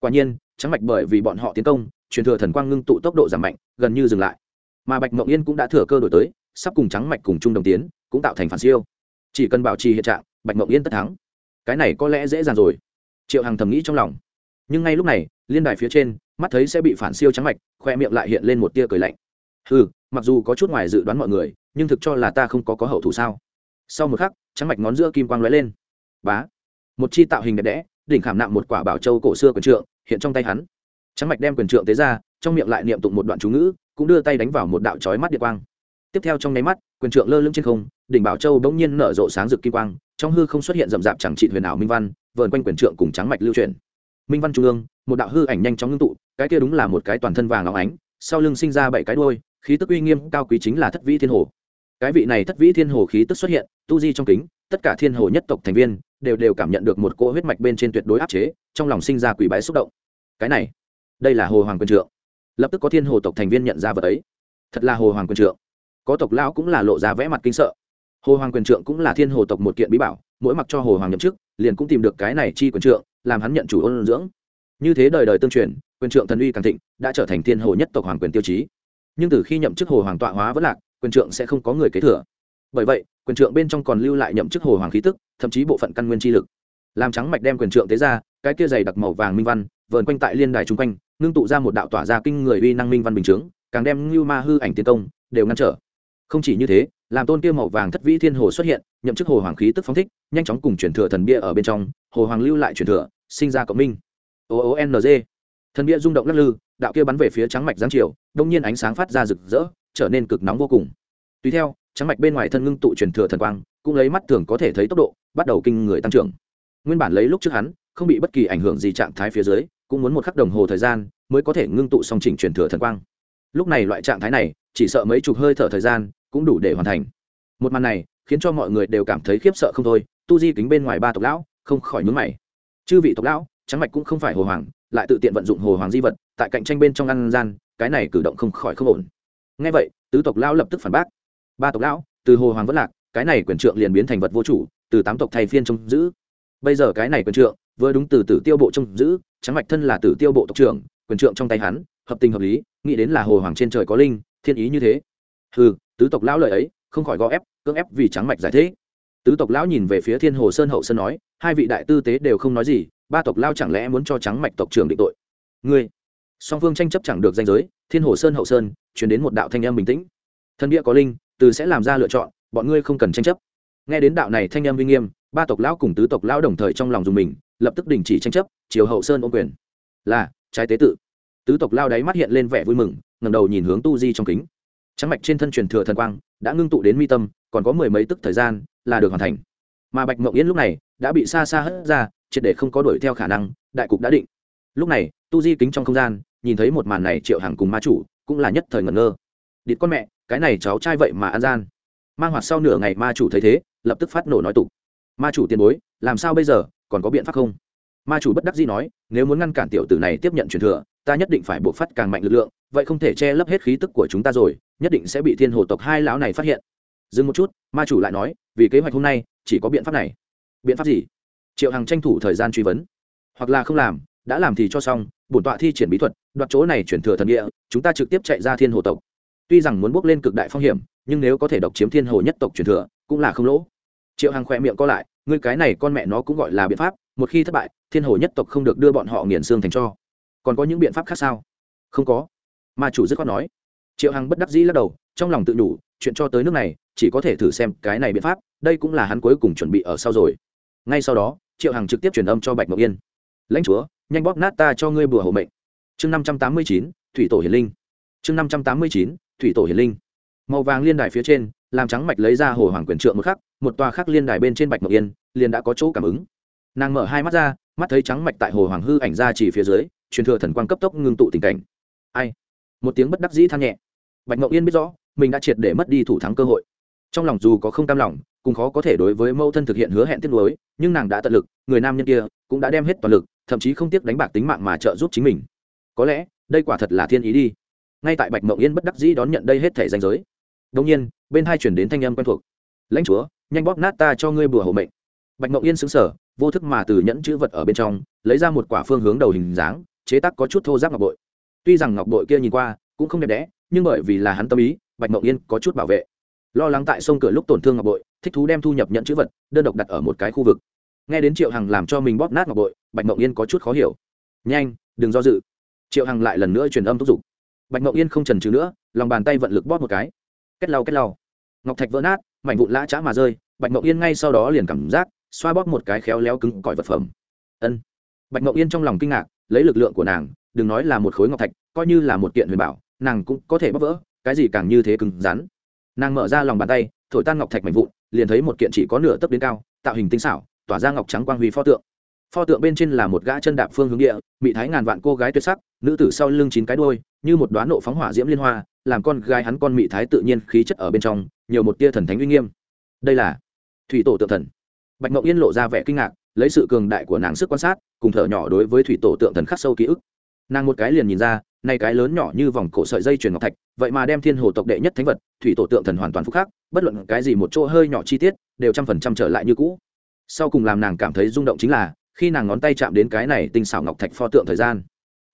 Quả nhiên trắng mạch bởi vì bọn họ tiến công, truyền thừa thần quang ngưng tụ tốc độ giảm mạnh, gần như dừng lại. Mà bạch mộng yên cũng đã thừa cơ đổi tới, sắp cùng trắng mạch cùng chung đồng tiến, cũng tạo thành phản siêu. Chỉ cần bảo trì hiện trạng, bạch mộng yên tất thắng. Cái này có lẽ dễ dàng rồi. Triệu hằng thầm nghĩ trong lòng. Nhưng ngay lúc này, liên đài phía trên, mắt thấy sẽ bị phản siêu trắng mạch, khoe miệng lại hiện lên một tia cười lạnh. Ừ mặc dù có chút ngoài dự đoán mọi người, nhưng thực cho là ta không có có hậu thủ sao? Sau một khắc trắng mạch ngón giữa kim quang lóe lên. Bá! Một chi tạo hình đẹp đẽ, đỉnh khảm nạm một quả bảo châu cổ xưa quyền trượng, hiện trong tay hắn. Trắng mạch đem quyền trượng tế ra, trong miệng lại niệm tụng một đoạn chú ngữ, cũng đưa tay đánh vào một đạo chói mắt địa quang. Tiếp theo trong nháy mắt, quyền trượng lơ lưng trên không, đỉnh bảo châu bỗng nhiên nở rộ sáng rực kim quang, trong hư không xuất hiện rậm rạp chẳng trị huyền ảo minh văn, vờn quanh quyền trượng cùng trắng mạch lưu truyền minh văn trung ương, một đạo hư ảnh nhanh chóng ngưng tụ, cái kia đúng là một cái toàn thân vàng óng ánh, sau lưng sinh ra bảy cái đuôi, khí tức uy nghiêm cao quý chính là thất vĩ thiên hồ. Cái vị này thất vĩ thiên hồ khí tức xuất hiện, tu di trong kính tất cả thiên hồ nhất tộc thành viên đều đều cảm nhận được một cỗ huyết mạch bên trên tuyệt đối áp chế, trong lòng sinh ra quỷ bái xúc động. Cái này, đây là hồ hoàng quyền trượng. Lập tức có thiên hồ tộc thành viên nhận ra vật ấy. Thật là hồ hoàng quyền trượng. Có tộc lão cũng là lộ ra vẽ mặt kinh sợ. Hồ hoàng quyền trượng cũng là thiên hồ tộc một kiện bí bảo, mỗi mặc cho hồ hoàng nhậm chức, liền cũng tìm được cái này chi quyền trượng, làm hắn nhận chủ ôn dưỡng. Như thế đời đời tương truyền, quyền trượng thần uy càng thịnh, đã trở thành thiên hồ nhất tộc hoàng quyền tiêu chí. Nhưng từ khi nhậm chức hồ hoàng tọa hóa vẫn lạc, quyền trượng sẽ không có người kế thừa. Bởi vậy quyền trượng bên trong còn lưu lại nhậm chức hồ hoàng khí tức, thậm chí bộ phận căn nguyên chi lực. Làm trắng mạch đem quyền trượng tế ra, cái kia dày đặc màu vàng minh văn, vờn quanh tại liên đài chung quanh, ngưng tụ ra một đạo tỏa ra kinh người uy năng minh văn bình chướng, càng đem lưu ma hư ảnh tiến công, đều ngăn trở. Không chỉ như thế, làm tôn kia màu vàng thất vĩ thiên hồ xuất hiện, nhậm chức hồ hoàng khí tức phóng thích, nhanh chóng cùng truyền thừa thần bia ở bên trong, hồ hoàng lưu lại truyền thừa, sinh ra cộng minh. O o n g. Thần bia rung động lắc lư, đạo kia bắn về phía trắng mạch giáng chiều, đông nhiên ánh sáng phát ra rực rỡ, trở nên cực nóng vô cùng. Tùy theo trắng mạch bên ngoài thân ngưng tụ truyền thừa thần quang, cũng lấy mắt thường có thể thấy tốc độ, bắt đầu kinh người tăng trưởng. Nguyên bản lấy lúc trước hắn, không bị bất kỳ ảnh hưởng gì trạng thái phía dưới, cũng muốn một khắc đồng hồ thời gian mới có thể ngưng tụ song chỉnh truyền thừa thần quang. Lúc này loại trạng thái này, chỉ sợ mấy chục hơi thở thời gian cũng đủ để hoàn thành. Một màn này, khiến cho mọi người đều cảm thấy khiếp sợ không thôi, tu di kính bên ngoài ba tộc lão, không khỏi nhướng mày. Chư vị tộc lão, trắng mạch cũng không phải hồ hoàng, lại tự tiện vận dụng hồ hoàng di vật, tại cạnh tranh bên trong ăn gian, cái này cử động không khỏi không ổn. Ngay vậy, tứ tộc lão lập tức phản bác ba tộc lão, từ hồ hoàng vất lạc, cái này quyền trượng liền biến thành vật vô chủ, từ tám tộc thay phiên trông giữ. Bây giờ cái này quyền trượng, vừa đúng từ tử tiêu bộ trông giữ trắng mạch thân là tử tiêu bộ tộc trưởng, quyền trượng trong tay hắn, hợp tình hợp lý, nghĩ đến là hồ hoàng trên trời có linh, thiên ý như thế. Ừ tứ tộc lão lời ấy, không khỏi gò ép, cưỡng ép vì trắng mạch giải thế tứ tộc lão nhìn về phía thiên hồ sơn hậu sơn nói, hai vị đại tư tế đều không nói gì, ba tộc lao chẳng lẽ muốn cho trắng mạch tộc trưởng định tội? Ngươi, song phương tranh chấp chẳng được danh giới, thiên hồ sơn hậu sơn, chuyển đến một đạo thanh âm bình tĩnh. Thân địa có linh từ sẽ làm ra lựa chọn, bọn ngươi không cần tranh chấp. Nghe đến đạo này thanh âm uy nghiêm, ba tộc lão cùng tứ tộc lão đồng thời trong lòng dùng mình, lập tức đình chỉ tranh chấp chiều hậu sơn ôm quyền. Là, trái tế tự. Tứ tộc lao đáy mắt hiện lên vẻ vui mừng ngầm đầu nhìn hướng tu di trong kính. Trắng mạch trên thân truyền thừa thần quang, đã ngưng tụ đến mi tâm, còn có mười mấy tức thời gian, là được hoàn thành. Mà bạch mộng yên lúc này, đã bị xa xa hất ra, triệt để không có đuổi theo khả năng, đại cục đã định. Lúc này, tu di kính trong không gian, nhìn thấy một màn này triệu hàng cùng ma chủ, cũng là nhất thời ngẩn ngơ. Địt con mẹ cái này cháu trai vậy mà ăn gian. Mang hoạt sau nửa ngày ma chủ thấy thế, lập tức phát nổ nói tục. Ma chủ tiền bối, làm sao bây giờ, còn có biện pháp không? Ma chủ bất đắc dĩ nói, nếu muốn ngăn cản tiểu tử này tiếp nhận truyền thừa, ta nhất định phải buộc phát càng mạnh lực lượng, vậy không thể che lấp hết khí tức của chúng ta rồi, nhất định sẽ bị thiên hồ tộc hai lão này phát hiện. Dừng một chút, ma chủ lại nói, vì kế hoạch hôm nay, chỉ có biện pháp này. Biện pháp gì? Triệu hằng tranh thủ thời gian truy vấn. Hoặc là không làm, đã làm thì cho xong, bổn tọa thi triển bí thuật, đoạt chỗ này chuyển thừa thần địa, chúng ta trực tiếp chạy ra thiên hồ tộc tuy rằng muốn bước lên cực đại phong hiểm, nhưng nếu có thể độc chiếm thiên hồ nhất tộc truyền thừa, cũng là không lỗ. Triệu hằng khỏe miệng co lại, ngươi cái này con mẹ nó cũng gọi là biện pháp, một khi thất bại, thiên hồ nhất tộc không được đưa bọn họ nghiền xương thành cho. Còn có những biện pháp khác sao? Không có. Ma chủ dứt khoát nói. Triệu hằng bất đắc dĩ lắc đầu, trong lòng tự đủ chuyện cho tới nước này, chỉ có thể thử xem cái này biện pháp, đây cũng là hắn cuối cùng chuẩn bị ở sau rồi. Ngay sau đó, triệu hằng trực tiếp truyền âm cho bạch mộng yên. Lãnh chúa, nhanh bóp nát ta cho ngươi bùa hộ mệnh. Chương năm trăm tám mươi chín, thủy tổ hiền linh. Chương năm trăm tám mươi chín thủy tổ hiền linh. Màu vàng liên đài phía trên, làm trắng mạch lấy ra hồ hoàng quyền trượng một khắc, một tòa khắc liên đài bên trên bạch mộc yên, liền đã có chỗ cảm ứng. Nàng mở hai mắt ra, mắt thấy trắng mạch tại hồ hoàng hư ảnh ra chỉ phía dưới, truyền thừa thần quang cấp tốc ngưng tụ tình cảnh. Ai? Một tiếng bất đắc dĩ than nhẹ. Bạch mộc yên biết rõ, mình đã triệt để mất đi thủ thắng cơ hội. Trong lòng dù có không cam lòng, cũng khó có thể đối với mẫu thân thực hiện hứa hẹn tiết lối nhưng nàng đã tận lực, người nam nhân kia cũng đã đem hết toàn lực, thậm chí không tiếc đánh bạc tính mạng mà trợ giúp chính mình. Có lẽ, đây quả thật là thiên ý đi ngay tại bạch mộng yên bất đắc dĩ đón nhận đây hết thể danh giới đông nhiên, bên hai chuyển đến thanh âm quen thuộc. Lãnh chúa, nhanh bóp nát ta cho ngươi bùa hộ mệnh. Bạch mộng yên xứng sở vô thức mà từ nhẫn chữ vật ở bên trong, lấy ra một quả phương hướng đầu hình dáng, chế tác có chút thô giáp ngọc bội. Tuy rằng ngọc bội kia nhìn qua cũng không đẹp đẽ, nhưng bởi vì là hắn tâm ý, bạch mộng yên có chút bảo vệ. Lo lắng tại sông cửa lúc tổn thương ngọc bội, thích thú đem thu nhập nhận chữ vật, đơn độc đặt ở một cái khu vực. Nghe đến triệu hằng làm cho mình bóp nát ngọc bội, bạch mộng yên có chút khó hiểu. Nhanh, đừng do dự. Triệu hằng lại lần nữa truyền âm thúc giục bạch mộng yên không trần trừ nữa, lòng bàn tay vận lực bóp một cái. Kết lau kết lau. Ngọc thạch vỡ nát, mảnh vụn lã chã mà rơi, bạch mộng yên ngay sau đó liền cảm giác xoa bóp một cái khéo léo cứng cỏi vật phẩm. Ân. Bạch mộng yên trong lòng kinh ngạc, lấy lực lượng của nàng, đừng nói là một khối ngọc thạch, coi như là một kiện huyền bảo, nàng cũng có thể bóp vỡ, cái gì càng như thế cứng rắn. Nàng mở ra lòng bàn tay, thổi tan ngọc thạch mảnh vụn, liền thấy một kiện chỉ có nửa tấc đến cao, tạo hình tinh xảo, tỏa ra ngọc trắng quang huy pho tượng pho tượng bên trên là một gã chân đạp phương hướng địa bị thái ngàn vạn cô gái tuyệt sắc, nữ tử sau lưng chín cái đôi như một đoán nộ phóng hỏa diễm liên hoa, làm con gái hắn con mị thái tự nhiên khí chất ở bên trong, nhiều một tia thần thánh uy nghiêm. Đây là thủy tổ tượng thần. Bạch mộng yên lộ ra vẻ kinh ngạc, lấy sự cường đại của nàng sức quan sát, cùng thở nhỏ đối với thủy tổ tượng thần khắc sâu ký ức. Nàng một cái liền nhìn ra, nay cái lớn nhỏ như vòng cổ sợi dây chuyền ngọc thạch, vậy mà đem thiên hồ tộc đệ nhất thánh vật, thủy tổ tượng thần hoàn toàn phúc khắc, bất luận cái gì một chỗ hơi nhỏ chi tiết, đều trăm phần trăm trở lại như cũ. Sau cùng làm nàng cảm thấy rung động chính là khi nàng ngón tay chạm đến cái này tinh xảo ngọc thạch pho tượng thời gian.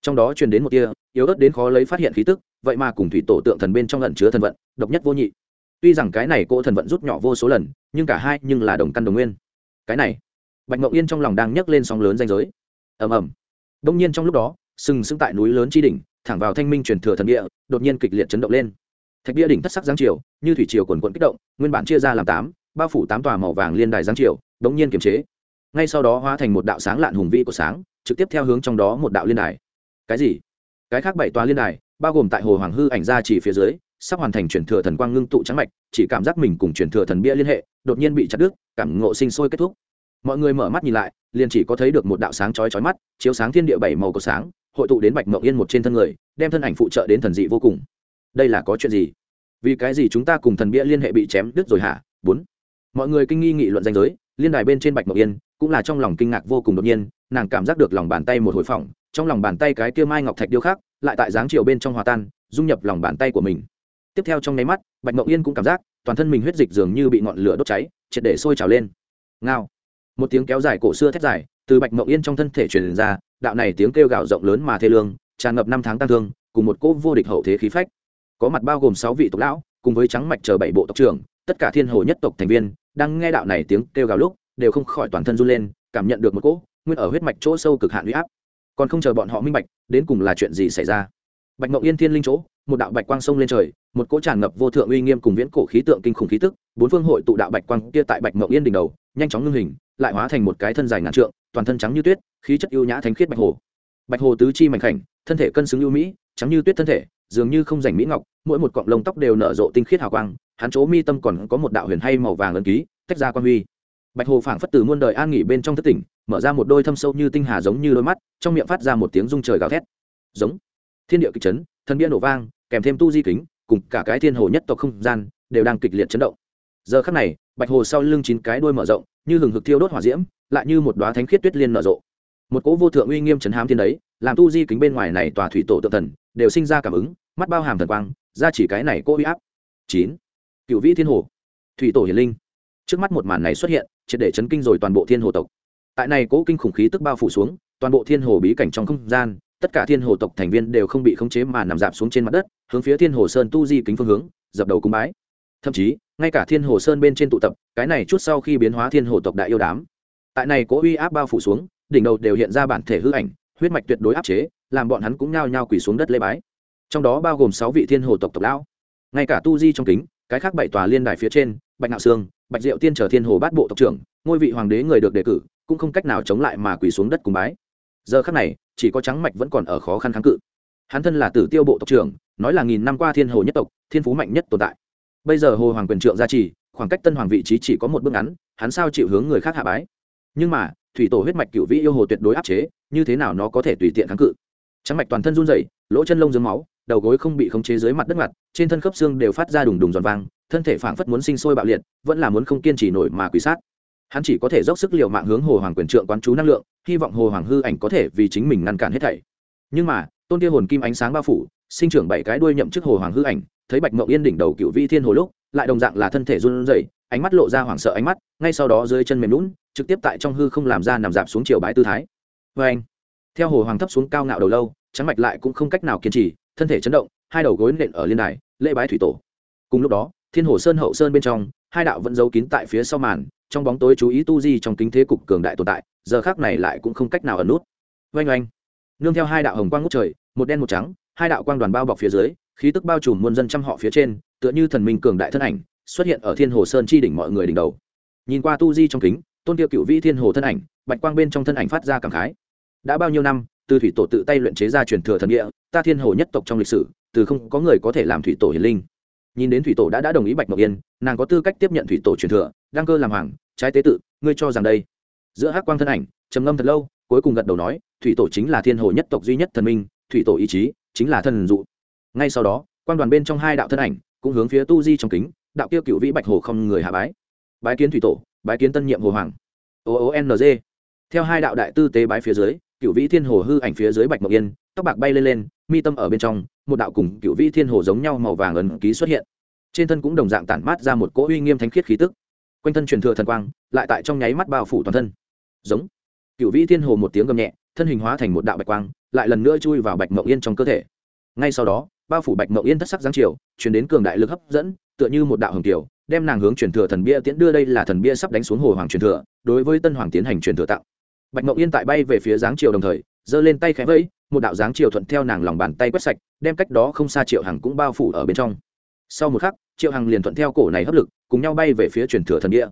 Trong đó truyền đến một tia, yếu ớt đến khó lấy phát hiện khí tức, vậy mà cùng thủy tổ tượng thần bên trong lẩn chứa thần vận, độc nhất vô nhị. Tuy rằng cái này cô thần vận rút nhỏ vô số lần, nhưng cả hai nhưng là đồng căn đồng nguyên. Cái này, bạch mộng yên trong lòng đang nhấc lên sóng lớn danh giới. Ầm ầm. Đông nhiên trong lúc đó, sừng sững tại núi lớn chi đỉnh, thẳng vào thanh minh truyền thừa thần địa, đột nhiên kịch liệt chấn động lên. Thạch bia đỉnh thất sắc giáng triều như thủy triều quần quận kích động, nguyên bản chia ra làm tám, bao phủ tám tòa màu vàng liên đài giáng triều đống nhiên kiềm chế ngay sau đó hóa thành một đạo sáng lạn hùng vĩ của sáng, trực tiếp theo hướng trong đó một đạo liên đài. Cái gì? Cái khác bảy tòa liên đài, bao gồm tại hồ hoàng hư ảnh ra chỉ phía dưới, sắp hoàn thành truyền thừa thần quang ngưng tụ trắng mạch, chỉ cảm giác mình cùng truyền thừa thần bia liên hệ, đột nhiên bị chặt đứt, cảm ngộ sinh sôi kết thúc. Mọi người mở mắt nhìn lại, liền chỉ có thấy được một đạo sáng chói chói mắt, chiếu sáng thiên địa bảy màu của sáng, hội tụ đến bạch mộng yên một trên thân người, đem thân ảnh phụ trợ đến thần dị vô cùng. Đây là có chuyện gì? Vì cái gì chúng ta cùng thần bia liên hệ bị chém đứt rồi hả? Bốn. Mọi người kinh nghi nghị luận danh giới liên đài bên trên bạch mộng yên cũng là trong lòng kinh ngạc vô cùng đột nhiên, nàng cảm giác được lòng bàn tay một hồi phỏng, trong lòng bàn tay cái kia mai ngọc thạch điêu khắc, lại tại dáng chiều bên trong hòa tan, dung nhập lòng bàn tay của mình. Tiếp theo trong nháy mắt, bạch mộng yên cũng cảm giác toàn thân mình huyết dịch dường như bị ngọn lửa đốt cháy, triệt để sôi trào lên. Ngao. Một tiếng kéo dài cổ xưa thét dài, từ bạch mộng yên trong thân thể truyền ra, đạo này tiếng kêu gào rộng lớn mà thê lương, tràn ngập năm tháng tăng thương, cùng một cỗ vô địch hậu thế khí phách. Có mặt bao gồm sáu vị tộc lão, cùng với trắng mạch chờ bảy bộ tộc trưởng, tất cả thiên hồ nhất tộc thành viên đang nghe đạo này tiếng kêu gào lúc, đều không khỏi toàn thân run lên, cảm nhận được một cỗ nguyên ở huyết mạch chỗ sâu cực hạn huy áp. Còn không chờ bọn họ minh bạch, đến cùng là chuyện gì xảy ra. Bạch mộng yên thiên linh chỗ, một đạo bạch quang sông lên trời, một cỗ tràn ngập vô thượng uy nghiêm cùng viễn cổ khí tượng kinh khủng khí tức, bốn phương hội tụ đạo bạch quang kia tại bạch mộng yên đỉnh đầu, nhanh chóng ngưng hình, lại hóa thành một cái thân dài ngàn trượng, toàn thân trắng như tuyết, khí chất ưu nhã thánh khiết bạch hồ. Bạch hồ tứ chi mảnh khảnh, thân thể cân xứng ưu mỹ, trắng như tuyết thân thể, dường như không rảnh mỹ ngọc, mỗi một cọng lông tóc đều nở rộ tinh khiết hào quang hắn chỗ mi tâm còn có một đạo huyền hay màu vàng ấn ký, tách ra quan huy. Bạch hồ phảng phất từ muôn đời an nghỉ bên trong thất tỉnh, mở ra một đôi thâm sâu như tinh hà giống như đôi mắt, trong miệng phát ra một tiếng rung trời gào thét. Giống. Thiên địa kịch chấn, thần bia nổ vang, kèm thêm tu di kính, cùng cả cái thiên hồ nhất tộc không gian, đều đang kịch liệt chấn động. Giờ khắc này, bạch hồ sau lưng chín cái đuôi mở rộng, như hừng hực thiêu đốt hỏa diễm, lại như một đoá thánh khiết tuyết liên nở rộ. Một cỗ vô thượng uy nghiêm chấn hám thiên đấy, làm tu di kính bên ngoài này tòa thủy tổ tự thần, đều sinh ra cảm ứng, mắt bao hàm thần quang, ra chỉ cái này cô uy áp. Chín cựu vĩ thiên hồ, thủy tổ hiền linh. Trước mắt một màn này xuất hiện, triệt để chấn kinh rồi toàn bộ thiên hồ tộc. Tại này cố kinh khủng khí tức bao phủ xuống, toàn bộ thiên hồ bí cảnh trong không gian, tất cả thiên hồ tộc thành viên đều không bị khống chế mà nằm dạp xuống trên mặt đất, hướng phía thiên hồ sơn tu di kính phương hướng, dập đầu cung bái. Thậm chí, ngay cả thiên hồ sơn bên trên tụ tập, cái này chút sau khi biến hóa thiên hồ tộc đại yêu đám. Tại này cố uy áp bao phủ xuống, đỉnh đầu đều hiện ra bản thể hư ảnh, huyết mạch tuyệt đối áp chế, làm bọn hắn cũng nhao nhao quỳ xuống đất lê bái. Trong đó bao gồm sáu vị thiên hồ tộc tộc lão. Ngay cả tu di trong kính cái khác bảy tòa liên đài phía trên, bạch ngạo sương, bạch diệu tiên trở thiên hồ bát bộ tộc trưởng, ngôi vị hoàng đế người được đề cử, cũng không cách nào chống lại mà quỳ xuống đất cùng bái. Giờ khắc này, chỉ có trắng mạch vẫn còn ở khó khăn kháng cự. Hắn thân là tử tiêu bộ tộc trưởng, nói là nghìn năm qua thiên hồ nhất tộc, thiên phú mạnh nhất tồn tại. Bây giờ hồ hoàng quyền trượng gia trì, khoảng cách tân hoàng vị trí chỉ có một bước ngắn, hắn sao chịu hướng người khác hạ bái? Nhưng mà, thủy tổ huyết mạch cựu vĩ yêu hồ tuyệt đối áp chế, như thế nào nó có thể tùy tiện kháng cự? Trắng mạch toàn thân run rẩy, lỗ chân lông dưới máu đầu gối không bị khống chế dưới mặt đất mặt, trên thân khớp xương đều phát ra đùng đùng giòn vang, thân thể phảng phất muốn sinh sôi bạo liệt, vẫn là muốn không kiên trì nổi mà quý sát. Hắn chỉ có thể dốc sức liều mạng hướng hồ hoàng quyền trượng quán chú năng lượng, hy vọng hồ hoàng hư ảnh có thể vì chính mình ngăn cản hết thảy. Nhưng mà, tôn kia hồn kim ánh sáng bao phủ, sinh trưởng bảy cái đuôi nhậm chức hồ hoàng hư ảnh, thấy bạch mậu yên đỉnh đầu cựu vi thiên hồ lúc, lại đồng dạng là thân thể run rẩy, ánh mắt lộ ra hoảng sợ ánh mắt, ngay sau đó dưới chân mềm lún trực tiếp tại trong hư không làm ra nằm dạp xuống chiều bãi tư thái. Vê anh theo hồ hoàng thấp xuống cao ngạo đầu lâu, trắng mạch lại cũng không cách nào kiên trì thân thể chấn động, hai đầu gối nện ở liên đài, lễ bái thủy tổ. Cùng lúc đó, thiên hồ sơn hậu sơn bên trong, hai đạo vẫn giấu kín tại phía sau màn, trong bóng tối chú ý tu di trong kính thế cục cường đại tồn tại, giờ khác này lại cũng không cách nào ẩn nút. Oanh oanh. Nương theo hai đạo hồng quang ngút trời, một đen một trắng, hai đạo quang đoàn bao bọc phía dưới, khí tức bao trùm muôn dân trăm họ phía trên, tựa như thần minh cường đại thân ảnh, xuất hiện ở thiên hồ sơn chi đỉnh mọi người đỉnh đầu. Nhìn qua tu di trong kính, tôn tiêu cựu vĩ thiên hồ thân ảnh, bạch quang bên trong thân ảnh phát ra cảm khái. Đã bao nhiêu năm, từ thủy tổ tự tay luyện chế ra truyền thừa thần địa ta thiên hồ nhất tộc trong lịch sử, từ không có người có thể làm thủy tổ hiền linh. Nhìn đến thủy tổ đã đã đồng ý bạch mộc yên, nàng có tư cách tiếp nhận thủy tổ truyền thừa, đăng cơ làm hoàng, trái tế tự, ngươi cho rằng đây. Giữa hắc quang thân ảnh, trầm ngâm thật lâu, cuối cùng gật đầu nói, thủy tổ chính là thiên hồ nhất tộc duy nhất thần minh, thủy tổ ý chí chính là thần dụ. Ngay sau đó quan đoàn bên trong hai đạo thân ảnh cũng hướng phía tu di trong kính, đạo kia cựu vĩ bạch hồ không người hạ bái. Bái kiến thủy tổ, bái kiến tân nhiệm hồ hoàng. O o n g theo hai đạo đại tư tế bái phía dưới cựu vĩ thiên hồ hư ảnh phía dưới bạch mộc yên, tóc bạc bay lên lên, mi tâm ở bên trong, một đạo cùng cựu vĩ thiên hồ giống nhau màu vàng ấn ký xuất hiện. Trên thân cũng đồng dạng tản mát ra một cỗ uy nghiêm thánh khiết khí tức. Quanh thân truyền thừa thần quang, lại tại trong nháy mắt bao phủ toàn thân. Giống. Cựu vĩ thiên hồ một tiếng gầm nhẹ, thân hình hóa thành một đạo bạch quang, lại lần nữa chui vào bạch mộc yên trong cơ thể. Ngay sau đó, bao phủ bạch mộc yên thất sắc giáng triều chuyển đến cường đại lực hấp dẫn, tựa như một đạo hồng kiều đem nàng hướng truyền thừa thần bia tiễn đưa đây là thần bia sắp đánh xuống hồ hoàng truyền thừa, đối với tân hoàng tiến hành truyền thừa tạo bạch mậu yên tại bay về phía giáng triều đồng thời, giơ lên tay khẽ vẫy, một đạo giáng triều thuận theo nàng lòng bàn tay quét sạch, đem cách đó không xa triệu hằng cũng bao phủ ở bên trong. Sau một khắc, triệu hằng liền thuận theo cổ này hấp lực, cùng nhau bay về phía truyền thừa thần bia.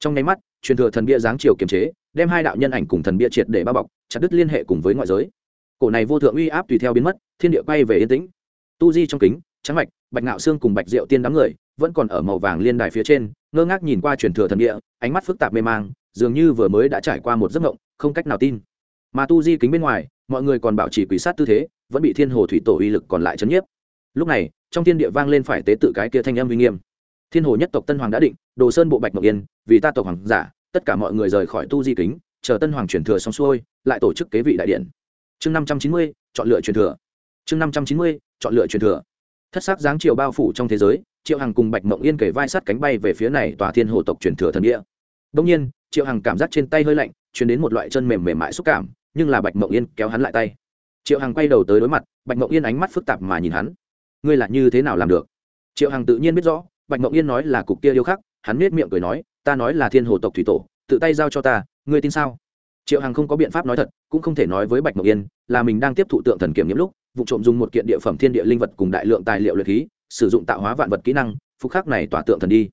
Trong nháy mắt, truyền thừa thần bia giáng triều kiềm chế, đem hai đạo nhân ảnh cùng thần bia triệt để bao bọc, chặt đứt liên hệ cùng với ngoại giới. Cổ này vô thượng uy áp tùy theo biến mất, thiên địa bay về yên tĩnh. Tu di trong kính, trắng mạch bạch ngạo xương cùng bạch diệu tiên đám người, vẫn còn ở màu vàng liên đài phía trên, ngơ ngác nhìn qua truyền thừa thần địa ánh mắt phức tạp mê mang dường như vừa mới đã trải qua một giấc mộng, không cách nào tin. Mà tu di kính bên ngoài, mọi người còn bảo trì quỷ sát tư thế, vẫn bị thiên hồ thủy tổ uy lực còn lại chấn nhiếp. Lúc này, trong thiên địa vang lên phải tế tự cái kia thanh âm uy nghiêm. Thiên hồ nhất tộc tân hoàng đã định, đồ sơn bộ bạch ngọc yên, vì ta tộc hoàng giả, tất cả mọi người rời khỏi tu di kính, chờ tân hoàng truyền thừa xong xuôi, lại tổ chức kế vị đại điện. Chương năm trăm chín mươi, chọn lựa truyền thừa. Chương năm trăm chín mươi, chọn lựa truyền thừa. Thất sắc dáng triệu bao phủ trong thế giới, triệu hằng cùng bạch mộng yên kể vai sát cánh bay về phía này tòa thiên hồ tộc truyền thừa thần địa. Đông nhiên triệu hằng cảm giác trên tay hơi lạnh chuyển đến một loại chân mềm mềm mại xúc cảm, nhưng là bạch mộng yên kéo hắn lại tay. Triệu hằng quay đầu tới đối mặt, bạch mộng yên ánh mắt phức tạp mà nhìn hắn. Ngươi là như thế nào làm được? Triệu hằng tự nhiên biết rõ, bạch mộng yên nói là cục kia yêu khắc, hắn nết miệng cười nói, ta nói là thiên hồ tộc thủy tổ, tự tay giao cho ta, ngươi tin sao? Triệu hằng không có biện pháp nói thật, cũng không thể nói với bạch mộng yên là mình đang tiếp thụ tượng thần kiểm nghiệm lúc, vụ trộm dùng một kiện địa phẩm thiên địa linh vật cùng đại lượng tài liệu luyện khí, sử dụng tạo hóa vạn vật kỹ năng phúc khắc này tỏa tượng thần đi.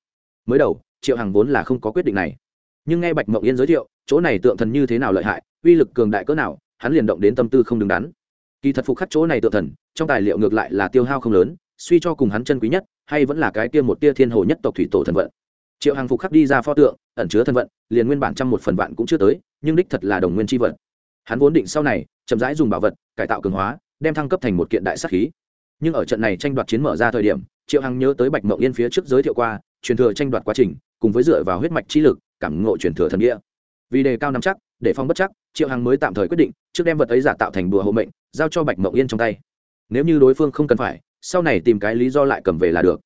Mới đầu, triệu hằng vốn là không có quyết định này nhưng nghe bạch mộng yên giới thiệu, chỗ này tượng thần như thế nào lợi hại, uy lực cường đại cỡ nào, hắn liền động đến tâm tư không đứng đắn. Kỳ thật phục khắc chỗ này tượng thần, trong tài liệu ngược lại là tiêu hao không lớn, suy cho cùng hắn chân quý nhất, hay vẫn là cái kia một tia thiên hồ nhất tộc thủy tổ thần vận. Triệu hàng phục khắc đi ra pho tượng, ẩn chứa thân vận, liền nguyên bản trăm một phần vạn cũng chưa tới, nhưng đích thật là đồng nguyên tri vận. Hắn vốn định sau này, chậm rãi dùng bảo vật, cải tạo cường hóa, đem thăng cấp thành một kiện đại sắc khí. Nhưng ở trận này tranh đoạt chiến mở ra thời điểm, triệu hằng nhớ tới bạch mộng yên phía trước giới thiệu qua, truyền thừa tranh đoạt quá trình, cùng với dựa vào huyết mạch trí lực cảm ngộ truyền thừa thần nghĩa. Vì đề cao nắm chắc, để phong bất chắc, triệu hằng mới tạm thời quyết định, trước đem vật ấy giả tạo thành bùa hộ mệnh, giao cho bạch mộng yên trong tay. Nếu như đối phương không cần phải, sau này tìm cái lý do lại cầm về là được.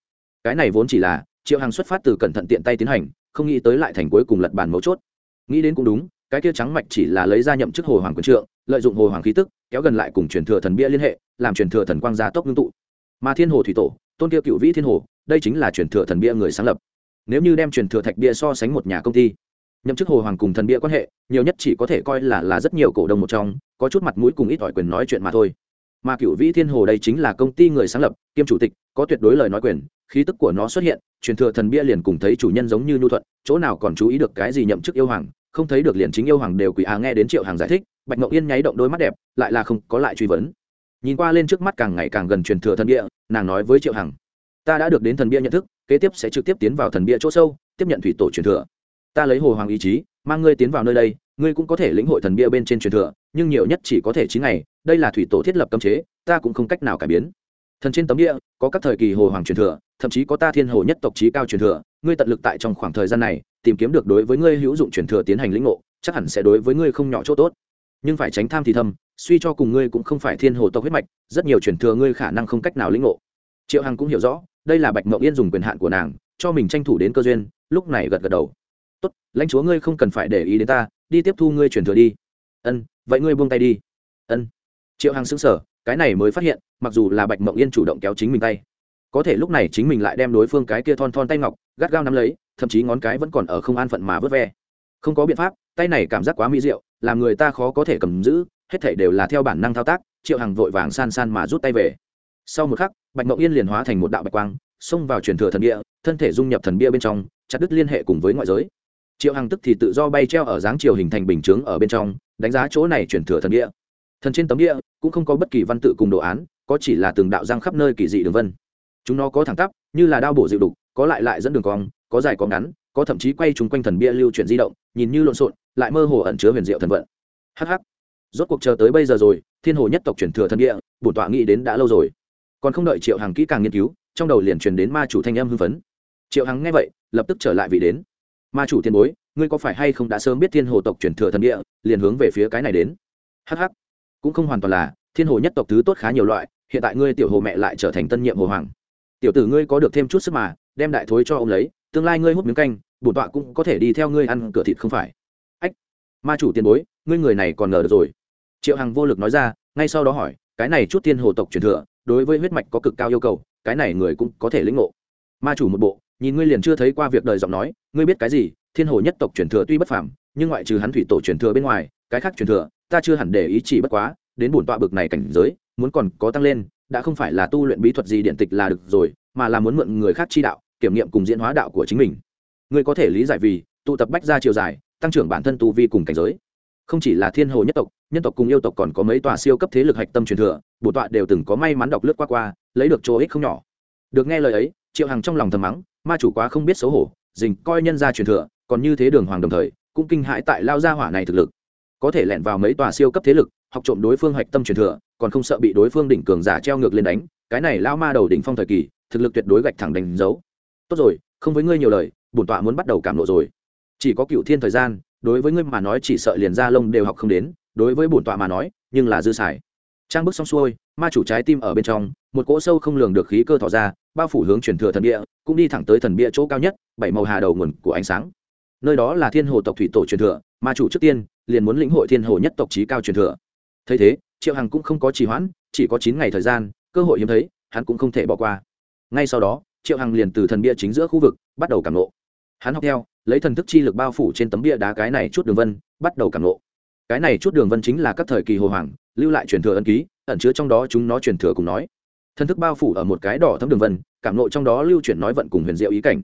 Cái này vốn chỉ là, triệu hằng xuất phát từ cẩn thận tiện tay tiến hành, không nghĩ tới lại thành cuối cùng lật bàn mấu chốt. Nghĩ đến cũng đúng, cái kia trắng mạch chỉ là lấy ra nhậm chức hồ hoàng quyền trượng, lợi dụng hồ hoàng khí tức, kéo gần lại cùng truyền thừa thần bia liên hệ, làm truyền thừa thần quang gia tốc ngưng tụ. Mà thiên hồ thủy tổ, tôn kia cựu vĩ thiên hồ, đây chính là truyền thừa thần bia người sáng lập nếu như đem truyền thừa thạch bia so sánh một nhà công ty, nhậm chức hồ hoàng cùng thần bia quan hệ, nhiều nhất chỉ có thể coi là là rất nhiều cổ đông một trong, có chút mặt mũi cùng ít ỏi quyền nói chuyện mà thôi. Mà cựu vĩ thiên hồ đây chính là công ty người sáng lập, kiêm chủ tịch, có tuyệt đối lời nói quyền, khí tức của nó xuất hiện, truyền thừa thần bia liền cùng thấy chủ nhân giống như nhu thuận, chỗ nào còn chú ý được cái gì nhậm chức yêu hoàng, không thấy được liền chính yêu hoàng đều quỷ á à nghe đến triệu hàng giải thích, bạch mộng yên nháy động đôi mắt đẹp, lại là không có lại truy vấn. Nhìn qua lên trước mắt càng ngày càng gần truyền thừa thần bia, nàng nói với triệu hằng ta đã được đến thần bia nhận thức, kế tiếp sẽ trực tiếp tiến vào thần bia chỗ sâu, tiếp nhận thủy tổ truyền thừa. Ta lấy hồ hoàng ý chí, mang ngươi tiến vào nơi đây, ngươi cũng có thể lĩnh hội thần bia bên trên truyền thừa, nhưng nhiều nhất chỉ có thể chín ngày, đây là thủy tổ thiết lập cấm chế, ta cũng không cách nào cải biến. Thần trên tấm địa có các thời kỳ hồ hoàng truyền thừa, thậm chí có ta thiên hồ nhất tộc trí cao truyền thừa, ngươi tận lực tại trong khoảng thời gian này, tìm kiếm được đối với ngươi hữu dụng truyền thừa tiến hành lĩnh ngộ, chắc hẳn sẽ đối với ngươi không nhỏ chỗ tốt. Nhưng phải tránh tham thì thầm, suy cho cùng ngươi cũng không phải thiên hồ tộc huyết mạch, rất nhiều truyền thừa ngươi khả năng không cách nào lĩnh ngộ triệu hằng cũng hiểu rõ, đây là bạch mậu yên dùng quyền hạn của nàng, cho mình tranh thủ đến cơ duyên, lúc này gật gật đầu. Tốt, lãnh chúa ngươi không cần phải để ý đến ta, đi tiếp thu ngươi truyền thừa đi. Ân, vậy ngươi buông tay đi. Ân. Triệu hằng xứng sở cái này mới phát hiện, mặc dù là bạch mộng yên chủ động kéo chính mình tay, có thể lúc này chính mình lại đem đối phương cái kia thon thon tay ngọc, gắt gao nắm lấy, thậm chí ngón cái vẫn còn ở không an phận mà vớt ve. Không có biện pháp, tay này cảm giác quá mỹ diệu, làm người ta khó có thể cầm giữ, hết thảy đều là theo bản năng thao tác, triệu hằng vội vàng san san mà rút tay về sau một khắc, bạch mộng yên liền hóa thành một đạo bạch quang, xông vào truyền thừa thần bia thân thể dung nhập thần bia bên trong, chặt đứt liên hệ cùng với ngoại giới. Triệu hằng tức thì tự do bay treo ở dáng chiều hình thành bình chướng ở bên trong, đánh giá chỗ này truyền thừa thần bia thần trên tấm địa cũng không có bất kỳ văn tự cùng đồ án, có chỉ là từng đạo răng khắp nơi kỳ dị đường vân. Chúng nó có thẳng tắp, như là đao bổ dịu đục, có lại lại dẫn đường cong, có dài có ngắn, có thậm chí quay chúng quanh thần bia lưu chuyển di động, nhìn như lộn xộn, lại mơ hồ ẩn chứa huyền diệu thần vận. Hh rốt cuộc chờ tới bây giờ rồi, thiên hồ nhất tộc truyền thừa thần địa, bổn tọa nghĩ đến đã lâu rồi còn không đợi triệu hằng kỹ càng nghiên cứu, trong đầu liền truyền đến ma chủ thanh âm hưng phấn. Triệu hằng nghe vậy, lập tức trở lại vị đến. Ma chủ tiền bối, ngươi có phải hay không đã sớm biết thiên hồ tộc truyền thừa thần địa, liền hướng về phía cái này đến? Hh cũng không hoàn toàn là, thiên hồ nhất tộc thứ tốt khá nhiều loại, hiện tại ngươi tiểu hồ mẹ lại trở thành tân nhiệm hồ hoàng. Tiểu tử ngươi có được thêm chút sức mà, đem đại thối cho ông lấy, tương lai ngươi hút miếng canh bổn tọa cũng có thể đi theo ngươi ăn cửa thịt không phải. Ách. Ma chủ tiền bối, ngươi người này còn ngờ được rồi. Triệu hằng vô lực nói ra, ngay sau đó hỏi, cái này chút thiên hồ tộc truyền thừa đối với huyết mạch có cực cao yêu cầu, cái này người cũng có thể lĩnh ngộ. Ma chủ một bộ, nhìn ngươi liền chưa thấy qua việc đời giọng nói, ngươi biết cái gì, thiên hồ nhất tộc truyền thừa tuy bất phàm, nhưng ngoại trừ hắn thủy tổ truyền thừa bên ngoài, cái khác truyền thừa, ta chưa hẳn để ý chỉ bất quá, đến bổn tọa bực này cảnh giới, muốn còn có tăng lên, đã không phải là tu luyện bí thuật gì điện tịch là được rồi, mà là muốn mượn người khác chi đạo, kiểm nghiệm cùng diễn hóa đạo của chính mình. Ngươi có thể lý giải vì, tụ tập bách ra chiều dài, tăng trưởng bản thân tu vi cùng cảnh giới không chỉ là thiên hồ nhất tộc, nhân tộc cùng yêu tộc còn có mấy tòa siêu cấp thế lực hạch tâm truyền thừa, bổ tọa đều từng có may mắn đọc lướt qua qua, lấy được chỗ ích không nhỏ. Được nghe lời ấy, triệu hằng trong lòng thầm mắng, ma chủ quá không biết xấu hổ dình coi nhân ra truyền thừa, còn như thế đường hoàng đồng thời, cũng kinh hãi tại lao gia hỏa này thực lực. Có thể lẻn vào mấy tòa siêu cấp thế lực, học trộm đối phương hạch tâm truyền thừa, còn không sợ bị đối phương đỉnh cường giả treo ngược lên đánh, cái này lao ma đầu đỉnh phong thời kỳ, thực lực tuyệt đối gạch thẳng đánh dấu. Tốt rồi, không với ngươi nhiều lời, bổn tọa muốn bắt đầu cảm nộ rồi. Chỉ có cựu thiên thời gian đối với ngươi mà nói chỉ sợ liền ra lông đều học không đến, đối với bổn tọa mà nói, nhưng là dư xài. Trang bức xong xuôi, ma chủ trái tim ở bên trong, một cỗ sâu không lường được khí cơ thỏ ra, bao phủ hướng truyền thừa thần bia cũng đi thẳng tới thần bia chỗ cao nhất, bảy màu hà đầu nguồn của ánh sáng. Nơi đó là thiên hồ tộc thủy tổ truyền thừa, ma chủ trước tiên, liền muốn lĩnh hội thiên hồ nhất tộc trí cao truyền thừa. Thấy thế, triệu hằng cũng không có trì hoãn, chỉ có chín ngày thời gian, cơ hội hiếm thấy, hắn cũng không thể bỏ qua. Ngay sau đó, triệu hằng liền từ thần bia chính giữa khu vực, bắt đầu cảm nộ hắn học theo, lấy thần thức chi lực bao phủ trên tấm bia đá cái này chút đường vân, bắt đầu cảm lộ cái này chút đường vân chính là các thời kỳ hồ hoàng, lưu lại truyền thừa ân ký, ẩn chứa trong đó chúng nó truyền thừa cùng nói. Thần thức bao phủ ở một cái đỏ thấm đường vân, cảm lộ trong đó lưu chuyển nói vận cùng huyền diệu ý cảnh.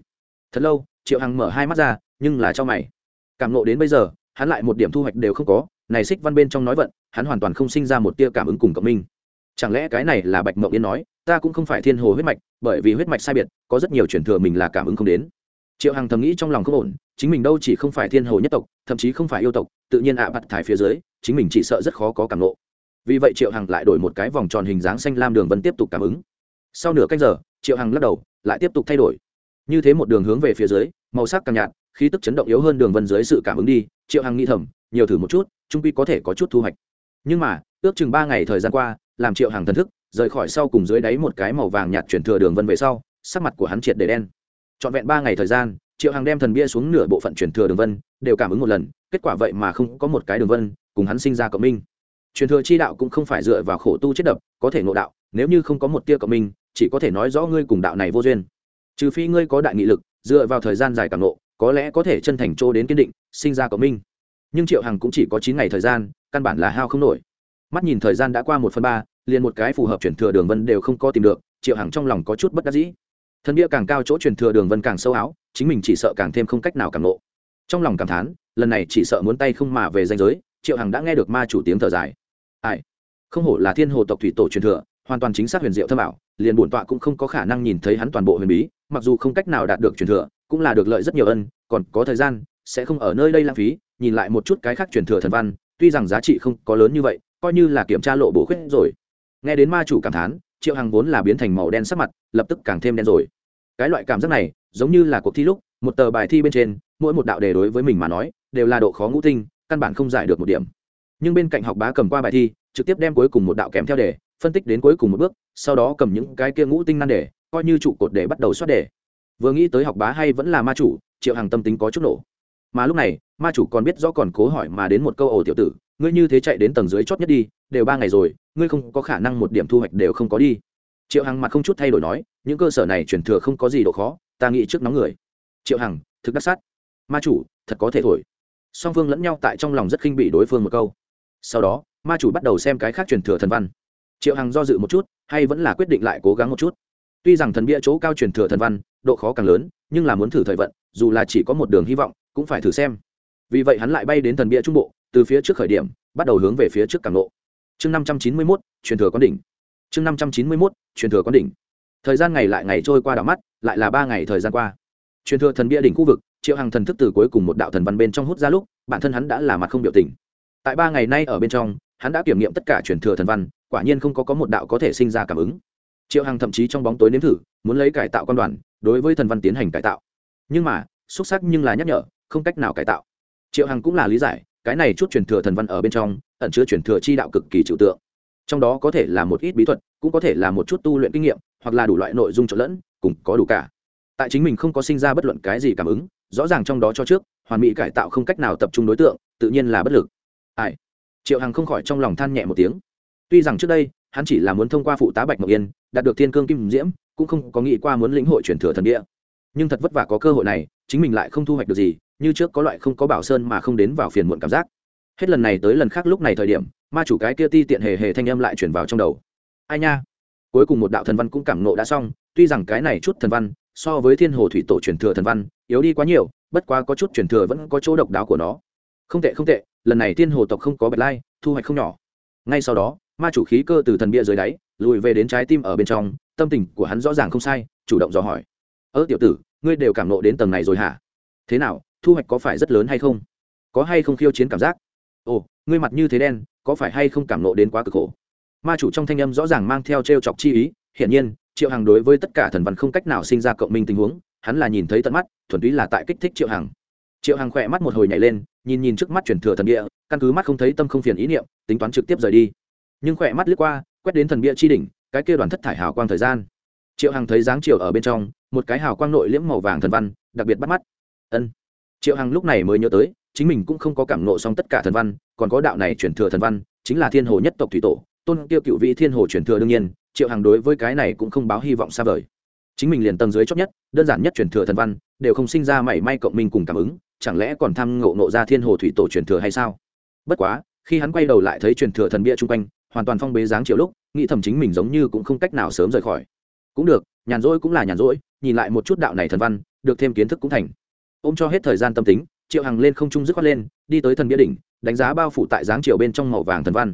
Thật lâu, triệu hằng mở hai mắt ra, nhưng là cho mày. Cảm lộ đến bây giờ, hắn lại một điểm thu hoạch đều không có, này xích văn bên trong nói vận, hắn hoàn toàn không sinh ra một tia cảm ứng cùng cộng minh. Chẳng lẽ cái này là bạch mộng yên nói, ta cũng không phải thiên hồ huyết mạch, bởi vì huyết mạch sai biệt, có rất nhiều truyền thừa mình là cảm ứng không đến triệu hằng thầm nghĩ trong lòng không ổn, chính mình đâu chỉ không phải thiên hồ nhất tộc, thậm chí không phải yêu tộc, tự nhiên ạ à bặt thải phía dưới, chính mình chỉ sợ rất khó có cảm lộ vì vậy triệu hằng lại đổi một cái vòng tròn hình dáng xanh lam đường vân tiếp tục cảm ứng. Sau nửa canh giờ, triệu hằng lắc đầu, lại tiếp tục thay đổi. Như thế một đường hướng về phía dưới, màu sắc càng nhạt, khí tức chấn động yếu hơn đường vân dưới sự cảm ứng đi, triệu hằng nghĩ thầm, nhiều thử một chút, trung quy có thể có chút thu hoạch. Nhưng mà, ước chừng ba ngày thời gian qua, làm triệu Hằng thần thức, rời khỏi sau cùng dưới đáy một cái màu vàng nhạt chuyển thừa đường vân về sau, sắc mặt của hắn triệt để đen trọn vẹn ba ngày thời gian, triệu hàng đem thần bia xuống nửa bộ phận chuyển thừa đường vân, đều cảm ứng một lần, kết quả vậy mà không có một cái đường vân, cùng hắn sinh ra cộng minh. Truyền thừa chi đạo cũng không phải dựa vào khổ tu chết đập, có thể ngộ đạo, nếu như không có một tia cộng minh, chỉ có thể nói rõ ngươi cùng đạo này vô duyên. Trừ phi ngươi có đại nghị lực, dựa vào thời gian dài càng ngộ, có lẽ có thể chân thành trô đến kiên định, sinh ra cộng minh. Nhưng triệu hằng cũng chỉ có chín ngày thời gian, căn bản là hao không nổi. Mắt nhìn thời gian đã qua một phần ba, liền một cái phù hợp chuyển thừa đường vân đều không có tìm được, triệu hằng trong lòng có chút bất đắc dĩ. Thần bia càng cao chỗ truyền thừa đường vân càng sâu áo, chính mình chỉ sợ càng thêm không cách nào cảm lộ trong lòng cảm thán, lần này chỉ sợ muốn tay không mà về danh giới, triệu hằng đã nghe được ma chủ tiếng thở dài. Ai? Không hổ là thiên hồ tộc thủy tổ truyền thừa, hoàn toàn chính xác huyền diệu thâm ảo, liền bổn tọa cũng không có khả năng nhìn thấy hắn toàn bộ huyền bí, mặc dù không cách nào đạt được truyền thừa, cũng là được lợi rất nhiều ân, còn có thời gian, sẽ không ở nơi đây lãng phí, nhìn lại một chút cái khác truyền thừa thần văn, tuy rằng giá trị không có lớn như vậy, coi như là kiểm tra lộ bổ khuyết rồi. Nghe đến ma chủ cảm thán triệu hằng vốn là biến thành màu đen sắc mặt, lập tức càng thêm đen rồi. Cái loại cảm giác này, giống như là cuộc thi lúc, một tờ bài thi bên trên, mỗi một đạo đề đối với mình mà nói, đều là độ khó ngũ tinh, căn bản không giải được một điểm. Nhưng bên cạnh học bá cầm qua bài thi, trực tiếp đem cuối cùng một đạo kèm theo đề, phân tích đến cuối cùng một bước, sau đó cầm những cái kia ngũ tinh nan đề, coi như trụ cột để bắt đầu soát đề. Vừa nghĩ tới học bá hay vẫn là ma chủ, triệu hằng tâm tính có chút nổ mà lúc này, ma chủ còn biết rõ còn cố hỏi mà đến một câu ổ tiểu tử, ngươi như thế chạy đến tầng dưới chót nhất đi, đều ba ngày rồi, ngươi không có khả năng một điểm thu hoạch đều không có đi. Triệu hằng mặt không chút thay đổi nói, những cơ sở này chuyển thừa không có gì độ khó, ta nghĩ trước nóng người. Triệu hằng, thực đắc sát. Ma chủ, thật có thể thổi. Song phương lẫn nhau tại trong lòng rất khinh bị đối phương một câu. Sau đó, ma chủ bắt đầu xem cái khác truyền thừa thần văn. Triệu hằng do dự một chút, hay vẫn là quyết định lại cố gắng một chút. Tuy rằng thần bia chỗ cao truyền thừa thần văn, độ khó càng lớn, nhưng là muốn thử thời vận, dù là chỉ có một đường hy vọng cũng phải thử xem. Vì vậy hắn lại bay đến thần bia trung bộ, từ phía trước khởi điểm, bắt đầu hướng về phía trước càng lộ. Chương năm trăm chín mươi mốt, truyền thừa quán đỉnh. Chương năm trăm chín mươi mốt, truyền thừa quán đỉnh. Thời gian ngày lại ngày trôi qua đảo mắt, lại là ba ngày thời gian qua. Truyền thừa thần bia đỉnh khu vực, triệu hằng thần thức từ cuối cùng một đạo thần văn bên trong hút ra lúc, bản thân hắn đã là mặt không biểu tình. Tại ba ngày nay ở bên trong, hắn đã kiểm nghiệm tất cả truyền thừa thần văn, quả nhiên không có có một đạo có thể sinh ra cảm ứng. Triệu hằng thậm chí trong bóng tối nếm thử, muốn lấy cải tạo quan đoàn, đối với thần văn tiến hành cải tạo. Nhưng mà, xúc sắc nhưng là nhắc nhở không cách nào cải tạo. Triệu hằng cũng là lý giải, cái này chút truyền thừa thần văn ở bên trong, ẩn chứa truyền thừa chi đạo cực kỳ trừu tượng. Trong đó có thể là một ít bí thuật, cũng có thể là một chút tu luyện kinh nghiệm, hoặc là đủ loại nội dung trộn lẫn, cùng có đủ cả. Tại chính mình không có sinh ra bất luận cái gì cảm ứng, rõ ràng trong đó cho trước, hoàn mỹ cải tạo không cách nào tập trung đối tượng, tự nhiên là bất lực. Ai? Triệu hằng không khỏi trong lòng than nhẹ một tiếng. Tuy rằng trước đây, hắn chỉ là muốn thông qua phụ tá bạch ngọc yên, đạt được thiên cương kim diễm, cũng không có nghĩ qua muốn lĩnh hội truyền thừa thần địa. Nhưng thật vất vả có cơ hội này, chính mình lại không thu hoạch được gì như trước có loại không có bảo sơn mà không đến vào phiền muộn cảm giác. Hết lần này tới lần khác lúc này thời điểm, ma chủ cái kia ti tiện hề hề thanh âm lại chuyển vào trong đầu. Ai nha? Cuối cùng một đạo thần văn cũng cảm nộ đã xong, tuy rằng cái này chút thần văn, so với thiên hồ thủy tổ truyền thừa thần văn, yếu đi quá nhiều, bất quá có chút truyền thừa vẫn có chỗ độc đáo của nó. Không tệ không tệ, lần này thiên hồ tộc không có bạch lai, thu hoạch không nhỏ. Ngay sau đó, ma chủ khí cơ từ thần bia dưới đáy, lùi về đến trái tim ở bên trong, tâm tình của hắn rõ ràng không sai, chủ động dò hỏi. Ơ, tiểu tử, ngươi đều cảm nộ đến tầng này rồi hả? Thế nào? Thu hoạch có phải rất lớn hay không? Có hay không khiêu chiến cảm giác? Ồ, ngươi mặt như thế đen, có phải hay không cảm nộ đến quá cực khổ? Ma chủ trong thanh âm rõ ràng mang theo t r e o chọc chi ý, hiển nhiên, triệu hằng đối với tất cả thần văn không cách nào sinh ra cộng minh tình huống, hắn là nhìn thấy tận mắt, thuần túy là tại kích thích triệu hằng. Triệu hằng khỏe mắt một hồi nhảy lên, nhìn nhìn trước mắt chuyển thừa thần địa, căn cứ mắt không thấy tâm không phiền ý niệm, tính toán trực tiếp rời đi. Nhưng khỏe mắt lướt qua, quét đến thần bia chi đỉnh, cái kia đoàn thất thải hào quang thời gian. Triệu hằng thấy dáng chiều ở bên trong, một cái hào quang nội liễm màu vàng thần văn, đặc biệt bắt mắt. Ân triệu hằng lúc này mới nhớ tới, chính mình cũng không có cảm nộ xong tất cả thần văn, còn có đạo này chuyển thừa thần văn, chính là thiên hồ nhất tộc thủy tổ, tôn tiêu cựu vị thiên hồ chuyển thừa đương nhiên, triệu hằng đối với cái này cũng không báo hy vọng xa vời. Chính mình liền tầng dưới chót nhất, đơn giản nhất chuyển thừa thần văn, đều không sinh ra mảy may cộng minh cùng cảm ứng, chẳng lẽ còn tham ngộ nộ ra thiên hồ thủy tổ truyền thừa hay sao? Bất quá, khi hắn quay đầu lại thấy truyền thừa thần bia chung quanh, hoàn toàn phong bế dáng chiều lúc, nghĩ thầm chính mình giống như cũng không cách nào sớm rời khỏi. Cũng được, nhàn rỗi cũng là nhàn rỗi, nhìn lại một chút đạo này thần văn, được thêm kiến thức cũng thành ôm cho hết thời gian tâm tính, triệu hằng lên không trung dứt khoát lên, đi tới thần bia đỉnh, đánh giá bao phủ tại dáng chiều bên trong màu vàng thần văn.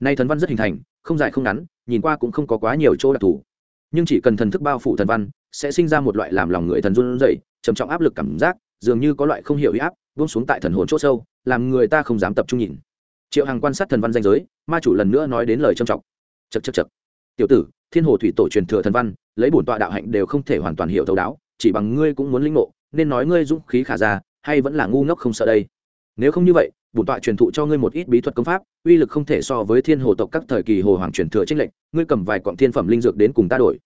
Nay thần văn rất hình thành, không dài không ngắn, nhìn qua cũng không có quá nhiều chỗ đặc thù. Nhưng chỉ cần thần thức bao phủ thần văn, sẽ sinh ra một loại làm lòng người thần run rẩy, trầm trọng áp lực cảm giác, dường như có loại không hiểu huy áp, buông xuống tại thần hồn c h ỗ sâu, làm người ta không dám tập trung nhìn. Triệu hằng quan sát thần văn danh giới, ma chủ lần nữa nói đến lời trầm trọng. Chật chật chật tiểu tử, thiên hồ thủy tổ truyền thừa thần văn, lấy bổn tọa đạo hạnh đều không thể hoàn toàn hiểu thấu đáo, chỉ bằng ngươi cũng muốn linh ngộ nên nói ngươi dũng khí khả ra, hay vẫn là ngu ngốc không sợ đây? Nếu không như vậy, bổn tọa truyền thụ cho ngươi một ít bí thuật công pháp, uy lực không thể so với thiên hồ tộc các thời kỳ hồ hoàng truyền thừa tranh lệnh ngươi cầm vài cọng thiên phẩm linh dược đến cùng ta đổi.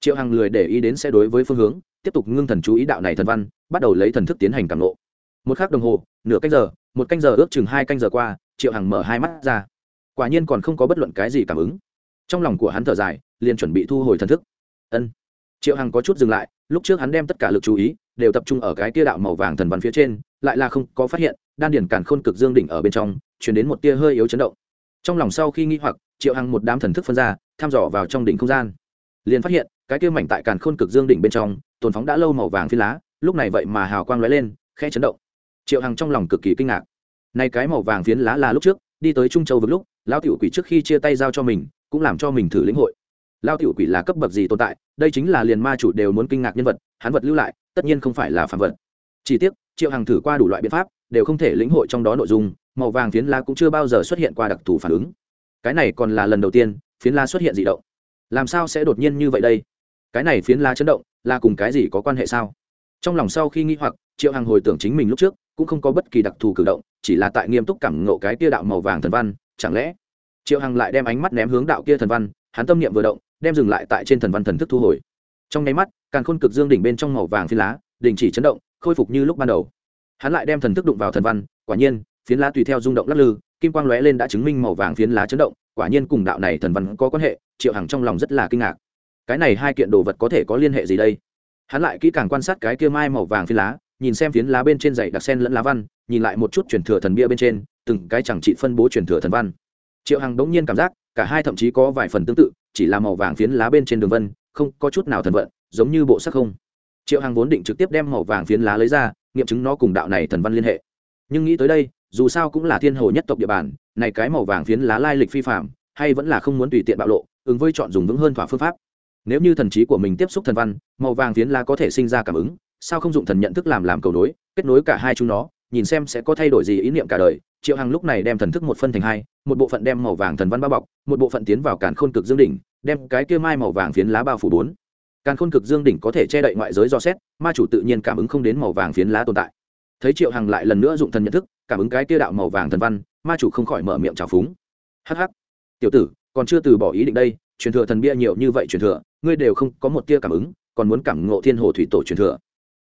Triệu hằng lười để ý đến sẽ đối với phương hướng, tiếp tục ngưng thần chú ý đạo này thần văn, bắt đầu lấy thần thức tiến hành cảm lộ một k h ắ c đồng hồ, nửa canh giờ, một canh giờ ước chừng hai canh giờ qua, triệu hằng mở hai mắt ra. Quả nhiên còn không có bất luận cái gì cảm ứng. Trong lòng của hắn thở dài, liền chuẩn bị thu hồi thần thức. Ân. Triệu hằng có chút dừng lại, lúc trước hắn đem tất cả lực chú ý đều tập trung ở cái tia đạo màu vàng thần văn phía trên, lại là không có phát hiện, đan điển càn khôn cực dương đỉnh ở bên trong chuyển đến một tia hơi yếu chấn động. Trong lòng sau khi nghi hoặc, triệu hằng một đám thần thức phân ra thăm dò vào trong đỉnh không gian. Liền phát hiện, cái kia mảnh tại càn khôn cực dương đỉnh bên trong, tồn phóng đã lâu màu vàng phi lá, lúc này vậy mà hào quang lóe lên khe chấn động. Triệu hằng trong lòng cực kỳ kinh ngạc. Nay cái màu vàng phiến lá là lúc trước, đi tới trung châu vực lúc, lão tiểu quỷ trước khi chia tay giao cho mình, cũng làm cho mình thử lĩnh hội lao tiểu quỷ là cấp bậc gì tồn tại, đây chính là liền ma chủ đều muốn kinh ngạc nhân vật, hắn vật lưu lại, tất nhiên không phải là phản vật. Chỉ tiếc, triệu hằng thử qua đủ loại biện pháp, đều không thể lĩnh hội trong đó nội dung, màu vàng phiến la cũng chưa bao giờ xuất hiện qua đặc thù phản ứng. Cái này còn là lần đầu tiên, phiến la xuất hiện dị động. Làm sao sẽ đột nhiên như vậy đây? Cái này phiến la chấn động, là cùng cái gì có quan hệ sao? Trong lòng sau khi nghĩ hoặc, triệu hằng hồi tưởng chính mình lúc trước, cũng không có bất kỳ đặc thù cử động, chỉ là tại nghiêm túc cảm ngộ cái kia đạo màu vàng thần văn, chẳng lẽ? Triệu hằng lại đem ánh mắt ném hướng đạo kia thần văn, hắn tâm niệm vừa động đem dừng lại tại trên thần văn thần thức thu hồi. Trong nháy mắt càng khôn cực dương đỉnh bên trong màu vàng phi lá, đình chỉ chấn động, khôi phục như lúc ban đầu. Hắn lại đem thần thức đụng vào thần văn, quả nhiên, phiến lá tùy theo rung động lắc lư, kim quang lóe lên đã chứng minh màu vàng phiến lá chấn động, quả nhiên cùng đạo này thần văn có quan hệ, triệu hằng trong lòng rất là kinh ngạc. Cái này hai kiện đồ vật có thể có liên hệ gì đây? Hắn lại kỹ càng quan sát cái kia mai màu vàng phiến lá, nhìn xem phiến lá bên trên dày đặc sen lẫn lá văn, nhìn lại một chút truyền thừa thần bia bên trên, từng cái chẳng trị phân bố truyền thừa thần văn. Triệu hằng đống nhiên cảm giác, cả hai thậm chí có vài phần tương tự chỉ là màu vàng phiến lá bên trên đường vân, không có chút nào thần vận, giống như bộ sắc không. Triệu hằng vốn định trực tiếp đem màu vàng phiến lá lấy ra, nghiệm chứng nó cùng đạo này thần văn liên hệ. Nhưng nghĩ tới đây, dù sao cũng là thiên hồ nhất tộc địa bàn, này cái màu vàng phiến lá lai lịch phi phạm hay vẫn là không muốn tùy tiện bạo lộ, ứng với chọn dùng vững hơn thỏa phương pháp. Nếu như thần trí của mình tiếp xúc thần văn, màu vàng phiến lá có thể sinh ra cảm ứng, sao không dụng thần nhận thức làm làm cầu nối, kết nối cả hai chúng nó, nhìn xem sẽ có thay đổi gì ý niệm cả đời triệu hằng lúc này đem thần thức một phân thành hai, một bộ phận đem màu vàng thần văn bao bọc, một bộ phận tiến vào càn khôn cực dương đỉnh, đem cái kia mai màu vàng phiến lá bao phủ bốn. Càn khôn cực dương đỉnh có thể che đậy ngoại giới do xét, ma chủ tự nhiên cảm ứng không đến màu vàng phiến lá tồn tại. Thấy triệu hằng lại lần nữa dụng thần nhận thức, cảm ứng cái kia đạo màu vàng thần văn, ma chủ không khỏi mở miệng trào phúng. Hắc hắc. Tiểu tử, còn chưa từ bỏ ý định đây, truyền thừa thần bia nhiều như vậy truyền thừa, ngươi đều không có một tia cảm ứng, còn muốn cảm ngộ thiên hồ thủy tổ truyền thừa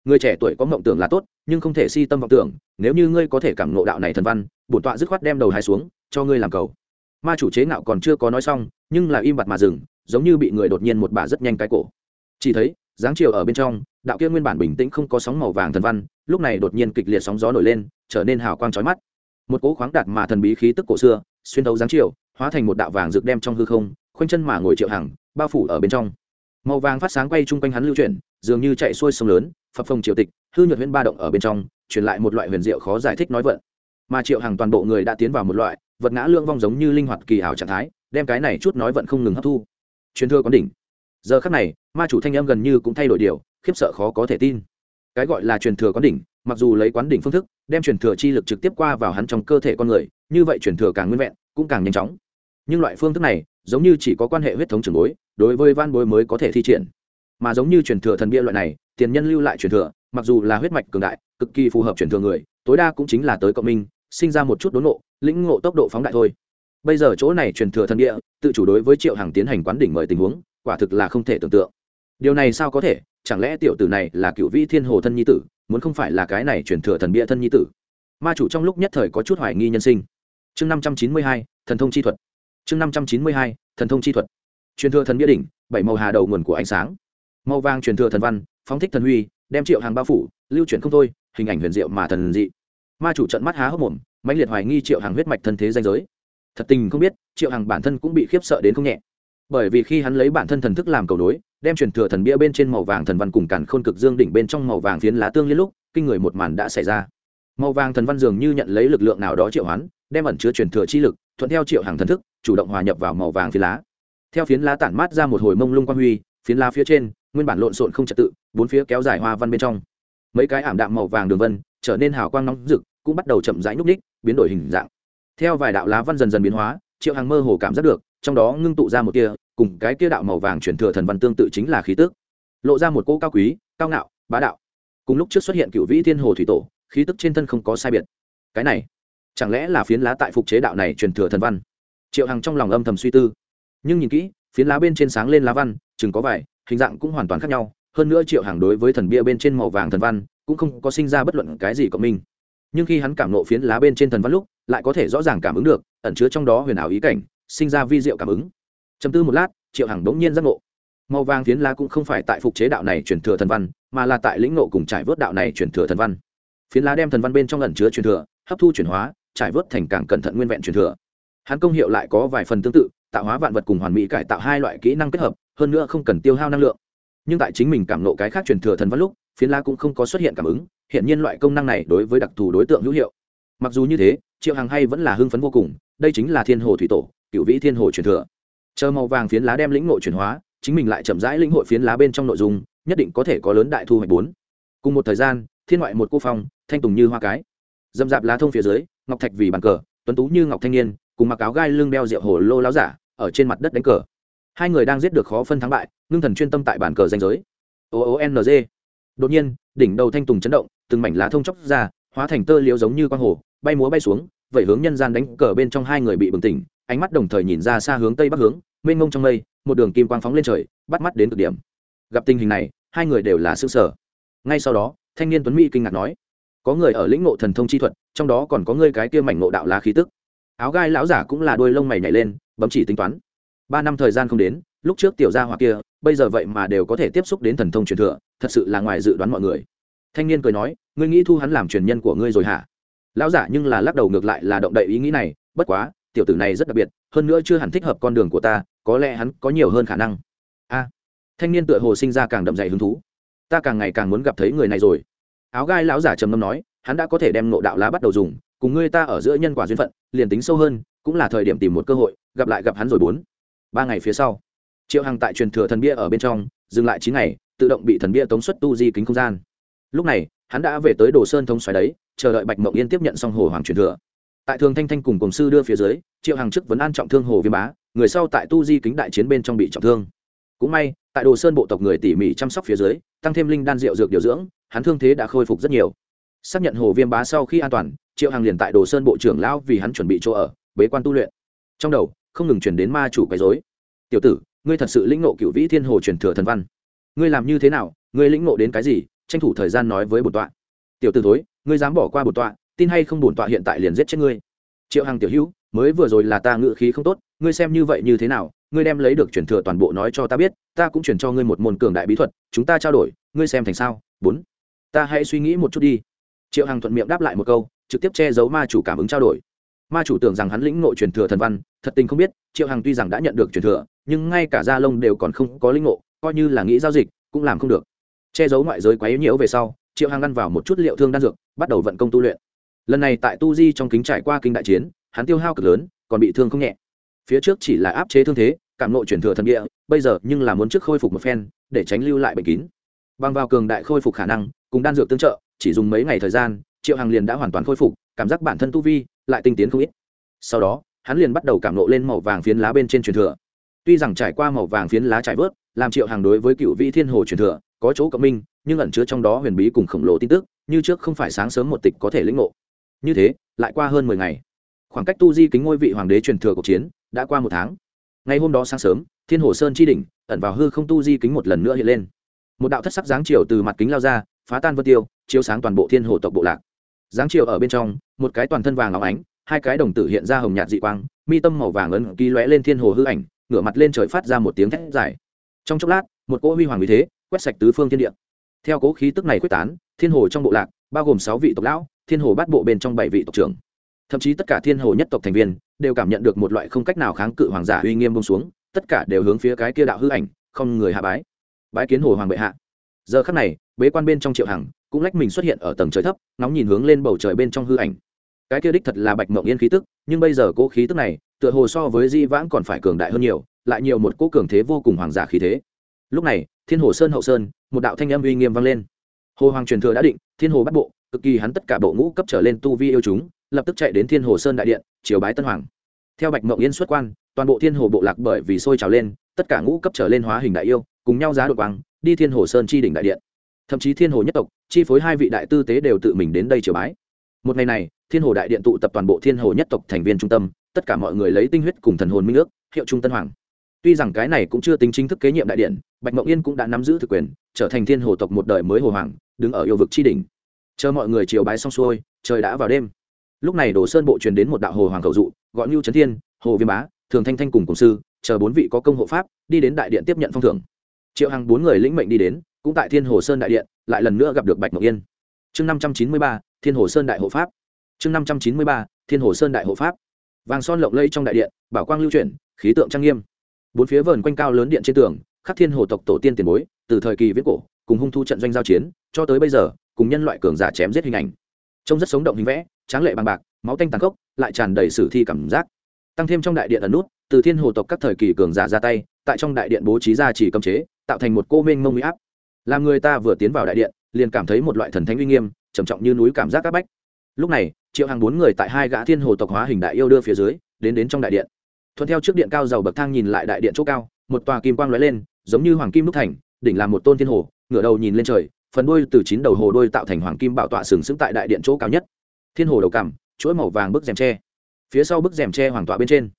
người trẻ tuổi có mộng tưởng là tốt, nhưng không thể si tâm vọng tưởng. Nếu như ngươi có thể cảm ngộ đạo này thần văn, bổn tọa dứt khoát đem đầu hai xuống, cho ngươi làm cầu. Ma chủ chế ngạo còn chưa có nói xong, nhưng là im bặt mà dừng, giống như bị người đột nhiên một bà rất nhanh cái cổ. Chỉ thấy, dáng chiều ở bên trong, đạo kia nguyên bản bình tĩnh không có sóng màu vàng thần văn, lúc này đột nhiên kịch liệt sóng gió nổi lên, trở nên hào quang trói mắt. Một cỗ khoáng đạt mà thần bí khí tức cổ xưa, xuyên thấu dáng chiều, hóa thành một đạo vàng rực đem trong hư không, khoanh chân mà ngồi triệu hàng bao phủ ở bên trong. Màu vàng phát sáng quay chung quanh hắn lưu chuyển, dường như chạy xuôi sông lớn phập phồng triều tịch, hư nhuận huyễn ba động ở bên trong, truyền lại một loại huyền diệu khó giải thích nói vận. Mà triệu hàng toàn bộ người đã tiến vào một loại, vật ngã lương vong giống như linh hoạt kỳ hảo trạng thái, đem cái này chút nói vận không ngừng hấp thu. Truyền thừa có đỉnh. Giờ khắc này, ma chủ thanh âm gần như cũng thay đổi điều, khiếp sợ khó có thể tin. Cái gọi là truyền thừa quán đỉnh, mặc dù lấy quán đỉnh phương thức, đem truyền thừa chi lực trực tiếp qua vào hắn trong cơ thể con người, như vậy truyền thừa càng nguyên vẹn, cũng càng nhanh chóng. Nhưng loại phương thức này, giống như chỉ có quan hệ huyết thống trường bối, đối với van bối mới có thể thi triển mà giống như truyền thừa thần bia loại này, tiền nhân lưu lại truyền thừa, mặc dù là huyết mạch cường đại, cực kỳ phù hợp truyền thừa người, tối đa cũng chính là tới cộng minh, sinh ra một chút đốn ngộ, lĩnh ngộ tốc độ phóng đại thôi. Bây giờ chỗ này truyền thừa thần địa tự chủ đối với triệu hàng tiến hành quán đỉnh mời tình huống, quả thực là không thể tưởng tượng. Điều này sao có thể? Chẳng lẽ tiểu tử này là cựu vĩ thiên hồ thân nhi tử, muốn không phải là cái này truyền thừa thần bia thân nhi tử? Ma chủ trong lúc nhất thời có chút hoài nghi nhân sinh. Chương năm trăm chín mươi hai, thần thông chi thuật. Chương năm trăm chín mươi hai, thần thông chi thuật. Truyền thừa thần bia đỉnh, bảy màu hà đầu nguồn của ánh sáng màu vàng truyền thừa thần văn, phóng thích thần huy, đem triệu hàng bao phủ, lưu chuyển không thôi, hình ảnh huyền diệu mà thần dị. Ma chủ trận mắt há hốc mồm, mãnh liệt hoài nghi triệu hàng huyết mạch thân thế danh giới. Thật tình không biết, triệu hàng bản thân cũng bị khiếp sợ đến không nhẹ. Bởi vì khi hắn lấy bản thân thần thức làm cầu nối, đem truyền thừa thần bia bên trên màu vàng thần văn cùng cản khôn cực dương đỉnh bên trong màu vàng phiến lá tương liên lúc, kinh người một màn đã xảy ra. Màu vàng thần văn dường như nhận lấy lực lượng nào đó triệu hoán, đem ẩn chứa truyền thừa chi lực, thuận theo triệu hàng thần thức, chủ động hòa nhập vào màu vàng phiến lá. Theo phiến lá tản mát ra một hồi mông lung quang huy, phiến lá phía trên nguyên bản lộn xộn không trật tự, bốn phía kéo dài hoa văn bên trong. Mấy cái ảm đạm màu vàng đường vân trở nên hào quang nóng rực, cũng bắt đầu chậm rãi nhúc ních biến đổi hình dạng. Theo vài đạo lá văn dần dần biến hóa, triệu hàng mơ hồ cảm giác được, trong đó ngưng tụ ra một kia cùng cái kia đạo màu vàng chuyển thừa thần văn tương tự chính là khí tức. Lộ ra một cỗ cao quý, cao ngạo, bá đạo. Cùng lúc trước xuất hiện cựu vĩ thiên hồ thủy tổ, khí tức trên thân không có sai biệt. Cái này, chẳng lẽ là phiến lá tại phục chế đạo này truyền thừa thần văn? Triệu hằng trong lòng âm thầm suy tư. Nhưng nhìn kỹ, phiến lá bên trên sáng lên lá văn, chừng có vài hình dạng cũng hoàn toàn khác nhau, hơn nữa triệu hàng đối với thần bia bên trên màu vàng thần văn cũng không có sinh ra bất luận cái gì của mình nhưng khi hắn cảm nộ phiến lá bên trên thần văn lúc, lại có thể rõ ràng cảm ứng được, ẩn chứa trong đó huyền ảo ý cảnh, sinh ra vi diệu cảm ứng. Chầm tư một lát, triệu hằng đống nhiên giác ngộ. Màu vàng phiến lá cũng không phải tại phục chế đạo này truyền thừa thần văn, mà là tại lĩnh ngộ cùng trải vớt đạo này truyền thừa thần văn. Phiến lá đem thần văn bên trong ẩn chứa truyền thừa, hấp thu chuyển hóa, trải vớt thành càng cẩn thận nguyên vẹn truyền thừa. Hắn công hiệu lại có vài phần tương tự, tạo hóa vạn vật cùng hoàn mỹ cải tạo hai loại kỹ năng kết hợp hơn nữa không cần tiêu hao năng lượng. Nhưng tại chính mình cảm nộ cái khác truyền thừa thần văn lúc, phiến la cũng không có xuất hiện cảm ứng hiện nhiên loại công năng này đối với đặc thù đối tượng hữu hiệu. Mặc dù như thế, triệu hằng hay vẫn là hưng phấn vô cùng, đây chính là thiên hồ thủy tổ, cựu vĩ thiên hồ truyền thừa. Chờ màu vàng phiến lá đem lĩnh nội chuyển hóa, chính mình lại chậm rãi lĩnh hội phiến lá bên trong nội dung, nhất định có thể có lớn đại thu hoạch bốn. Cùng một thời gian, thiên ngoại một cô phong, thanh tùng như hoa cái. Dâm dạp lá thông phía dưới, ngọc thạch vì bàn cờ, tuấn tú như ngọc thanh niên, cùng mặc áo gai lưng đeo rượu hồ lô láo giả, ở trên mặt đất đánh cờ hai người đang giết được khó phân thắng bại, ngưng thần chuyên tâm tại bản cờ danh giới. O o n g. Đột nhiên, đỉnh đầu thanh tùng chấn động, từng mảnh lá thông chóc ra, hóa thành tơ liễu giống như quang hồ, bay múa bay xuống vậy hướng nhân gian đánh cờ bên trong hai người bị bừng tỉnh, ánh mắt đồng thời nhìn ra xa hướng tây bắc hướng, mênh mông trong mây, một đường kim quang phóng lên trời, bắt mắt đến cực điểm. Gặp tình hình này, hai người đều là xương sở ngay sau đó, thanh niên tuấn mỹ kinh ngạc nói, có người ở lĩnh ngộ thần thông chi thuật, trong đó còn có người cái kia mảnh ngộ đạo lá khí tức. Áo gai lão giả cũng là đuôi lông mày nhảy lên, bấm chỉ tính toán ba năm thời gian không đến, lúc trước tiểu gia hỏa kia, bây giờ vậy mà đều có thể tiếp xúc đến thần thông truyền thừa, thật sự là ngoài dự đoán mọi người. Thanh niên cười nói, ngươi nghĩ thu hắn làm truyền nhân của ngươi rồi hả? Lão giả nhưng là lắc đầu ngược lại là động đậy ý nghĩ này, bất quá, tiểu tử này rất đặc biệt, hơn nữa chưa hẳn thích hợp con đường của ta, có lẽ hắn có nhiều hơn khả năng. A. Thanh niên tựa hồ sinh ra càng đậm dày hứng thú. Ta càng ngày càng muốn gặp thấy người này rồi. Áo gai lão giả trầm ngâm nói, hắn đã có thể đem nộ đạo lá bắt đầu dùng, cùng ngươi ta ở giữa nhân quả duyên phận, liền tính sâu hơn, cũng là thời điểm tìm một cơ hội, gặp lại gặp hắn rồi bốn ba ngày phía sau, triệu hằng tại truyền thừa thần bia ở bên trong, dừng lại chín ngày, tự động bị thần bia tống xuất tu di kính không gian. Lúc này, hắn đã về tới đồ sơn thông xoáy đấy, chờ đợi bạch mộng yên tiếp nhận xong hồ hoàng truyền thừa. Tại thường thanh thanh cùng cổng sư đưa phía dưới, triệu hằng trước vẫn an trọng thương hồ viêm bá, người sau tại tu di kính đại chiến bên trong bị trọng thương. Cũng may, tại đồ sơn bộ tộc người tỉ mỉ chăm sóc phía dưới, tăng thêm linh đan rượu dược điều dưỡng, hắn thương thế đã khôi phục rất nhiều. Xác nhận hồ viêm bá sau khi an toàn, triệu hằng liền tại đồ sơn bộ trưởng lão vì hắn chuẩn bị chỗ ở, bế quan tu luyện. Trong đầu không ngừng chuyển đến ma chủ quấy dối tiểu tử, ngươi thật sự lĩnh ngộ cựu vĩ thiên hồ truyền thừa thần văn. Ngươi làm như thế nào? Ngươi lĩnh ngộ đến cái gì? Tranh thủ thời gian nói với bổn tọa. Tiểu tử thối, ngươi dám bỏ qua bổn tọa, tin hay không bổn tọa hiện tại liền giết chết ngươi. Triệu hằng tiểu hữu, mới vừa rồi là ta ngự khí không tốt, ngươi xem như vậy như thế nào? Ngươi đem lấy được truyền thừa toàn bộ nói cho ta biết, ta cũng truyền cho ngươi một môn cường đại bí thuật, chúng ta trao đổi, ngươi xem thành sao? Bốn, ta hãy suy nghĩ một chút đi. Triệu hằng thuận miệng đáp lại một câu, trực tiếp che giấu ma chủ cảm ứng trao đổi ma chủ tưởng rằng hắn lĩnh nội truyền thừa thần văn, thật tình không biết, triệu hằng tuy rằng đã nhận được truyền thừa, nhưng ngay cả gia lông đều còn không có lĩnh ngộ, coi như là nghĩ giao dịch, cũng làm không được. Che giấu ngoại giới quá yếu nhiễu về sau, triệu hằng ăn vào một chút liệu thương đan dược, bắt đầu vận công tu luyện. Lần này tại tu di trong kính trải qua kinh đại chiến, hắn tiêu hao cực lớn, còn bị thương không nhẹ. Phía trước chỉ là áp chế thương thế, cảm nội chuyển thừa thần địa, bây giờ nhưng là muốn trước khôi phục một phen, để tránh lưu lại bệnh kín. Bằng vào cường đại khôi phục khả năng, cùng đan dược tương trợ, chỉ dùng mấy ngày thời gian triệu hằng liền đã hoàn toàn khôi phục, cảm giác bản thân tu vi lại tinh tiến không ít. Sau đó, hắn liền bắt đầu cảm nộ lên màu vàng phiến lá bên trên truyền thừa. Tuy rằng trải qua màu vàng phiến lá trải vớt, làm triệu Hằng đối với cựu vị thiên hồ truyền thừa có chỗ cộng minh, nhưng ẩn chứa trong đó huyền bí cùng khổng lồ tin tức, như trước không phải sáng sớm một tịch có thể lĩnh ngộ. Như thế, lại qua hơn mười ngày, khoảng cách tu di kính ngôi vị hoàng đế truyền thừa cuộc chiến đã qua một tháng. Ngày hôm đó sáng sớm, thiên hồ sơn chi đỉnh ẩn vào hư không tu di kính một lần nữa hiện lên. Một đạo thất sắc dáng chiều từ mặt kính lao ra, phá tan vân tiêu, chiếu sáng toàn bộ thiên hồ tộc bộ lạc dáng chiều ở bên trong, một cái toàn thân vàng óng ánh, hai cái đồng tử hiện ra hồng nhạt dị quang, mi tâm màu vàng ấn ký lóe lên thiên hồ hư ảnh, ngửa mặt lên trời phát ra một tiếng thét dài. Trong chốc lát, một cỗ huy hoàng vì thế quét sạch tứ phương thiên địa. Theo cố khí tức này quyết tán, thiên hồ trong bộ lạc, bao gồm sáu vị tộc lão, thiên hồ bát bộ bên trong bảy vị tộc trưởng. Thậm chí tất cả thiên hồ nhất tộc thành viên đều cảm nhận được một loại không cách nào kháng cự hoàng giả uy nghiêm bông xuống, tất cả đều hướng phía cái kia đạo hư ảnh, không người hạ bái. Bái kiến hồ hoàng bệ hạ. Giờ khắc này, bế quan bên trong triệu hằng cũng lách mình xuất hiện ở tầng trời thấp nóng nhìn hướng lên bầu trời bên trong hư ảnh. Cái kia đích thật là bạch mộng yên khí tức, nhưng bây giờ cố khí tức này, tựa hồ so với di vãng còn phải cường đại hơn nhiều, lại nhiều một cố cường thế vô cùng hoàng giả khí thế. Lúc này, thiên hồ sơn hậu sơn, một đạo thanh âm uy nghiêm vang lên. Hồ hoàng truyền thừa đã định, thiên hồ bắt bộ, cực kỳ hắn tất cả bộ ngũ cấp trở lên tu vi yêu chúng, lập tức chạy đến thiên hồ sơn đại điện, triều bái tân hoàng. Theo bạch mộng yên xuất quan, toàn bộ thiên hồ bộ lạc bởi vì sôi trào lên, tất cả ngũ cấp trở lên hóa hình đại yêu, cùng nhau giá đội quang, đi thiên hồ sơn chi đỉnh đại điện thậm chí thiên hồ nhất tộc, chi phối hai vị đại tư tế đều tự mình đến đây triều bái. Một ngày này, thiên hồ đại điện tụ tập toàn bộ thiên hồ nhất tộc thành viên trung tâm, tất cả mọi người lấy tinh huyết cùng thần hồn minh ước, hiệu trung tân hoàng. Tuy rằng cái này cũng chưa tính chính thức kế nhiệm đại điện, bạch mộng yên cũng đã nắm giữ thực quyền, trở thành thiên hồ tộc một đời mới hồ hoàng, đứng ở yêu vực tri đỉnh. Chờ mọi người chiều bái xong xuôi, trời đã vào đêm. Lúc này đồ sơn bộ truyền đến một đạo hồ hoàng cầu dụ, gọi như trấn thiên, hồ viêm bá, thường thanh thanh cùng cổng sư, chờ bốn vị có công hộ pháp, đi đến đại điện tiếp nhận phong thưởng. Triệu hàng bốn người lĩnh mệnh đi đến cũng tại thiên hồ sơn đại điện, lại lần nữa gặp được bạch Ngọc yên. Chương năm trăm chín mươi ba, thiên hồ sơn đại hộ pháp. Chương năm trăm chín mươi ba, thiên hồ sơn đại hộ pháp. Vàng son lộng lây trong đại điện, bảo quang lưu chuyển, khí tượng trang nghiêm. Bốn phía vờn quanh cao lớn điện trên tường khắc thiên hồ tộc tổ tiên tiền bối, từ thời kỳ viết cổ, cùng hung thu trận doanh giao chiến, cho tới bây giờ, cùng nhân loại cường giả chém giết hình ảnh. Trông rất sống động hình vẽ, tráng lệ bằng bạc, máu tanh tàn khốc, lại tràn đầy sử thi cảm giác. Tăng thêm trong đại điện ẩn nút, từ thiên hồ tộc các thời kỳ cường giả ra tay, tại trong đại điện bố trí ra chỉ cấm chế, tạo thành một cô mênh mông huy áp làm người ta vừa tiến vào đại điện, liền cảm thấy một loại thần thánh uy nghiêm, trầm trọng như núi cảm giác các bách. Lúc này, triệu hàng bốn người tại hai gã thiên hồ tộc hóa hình đại yêu đưa phía dưới, đến đến trong đại điện. Thuận theo trước điện cao dầu bậc thang nhìn lại đại điện chỗ cao, một tòa kim quang lóe lên, giống như hoàng kim đúc thành, đỉnh làm một tôn thiên hồ, ngửa đầu nhìn lên trời, phần đuôi từ chín đầu hồ đuôi tạo thành hoàng kim bảo tọa sừng sững tại đại điện chỗ cao nhất. Thiên hồ đầu cằm, chuỗi màu vàng bức rèm tre phía sau bức rèm tre hoàng tọa bên trên,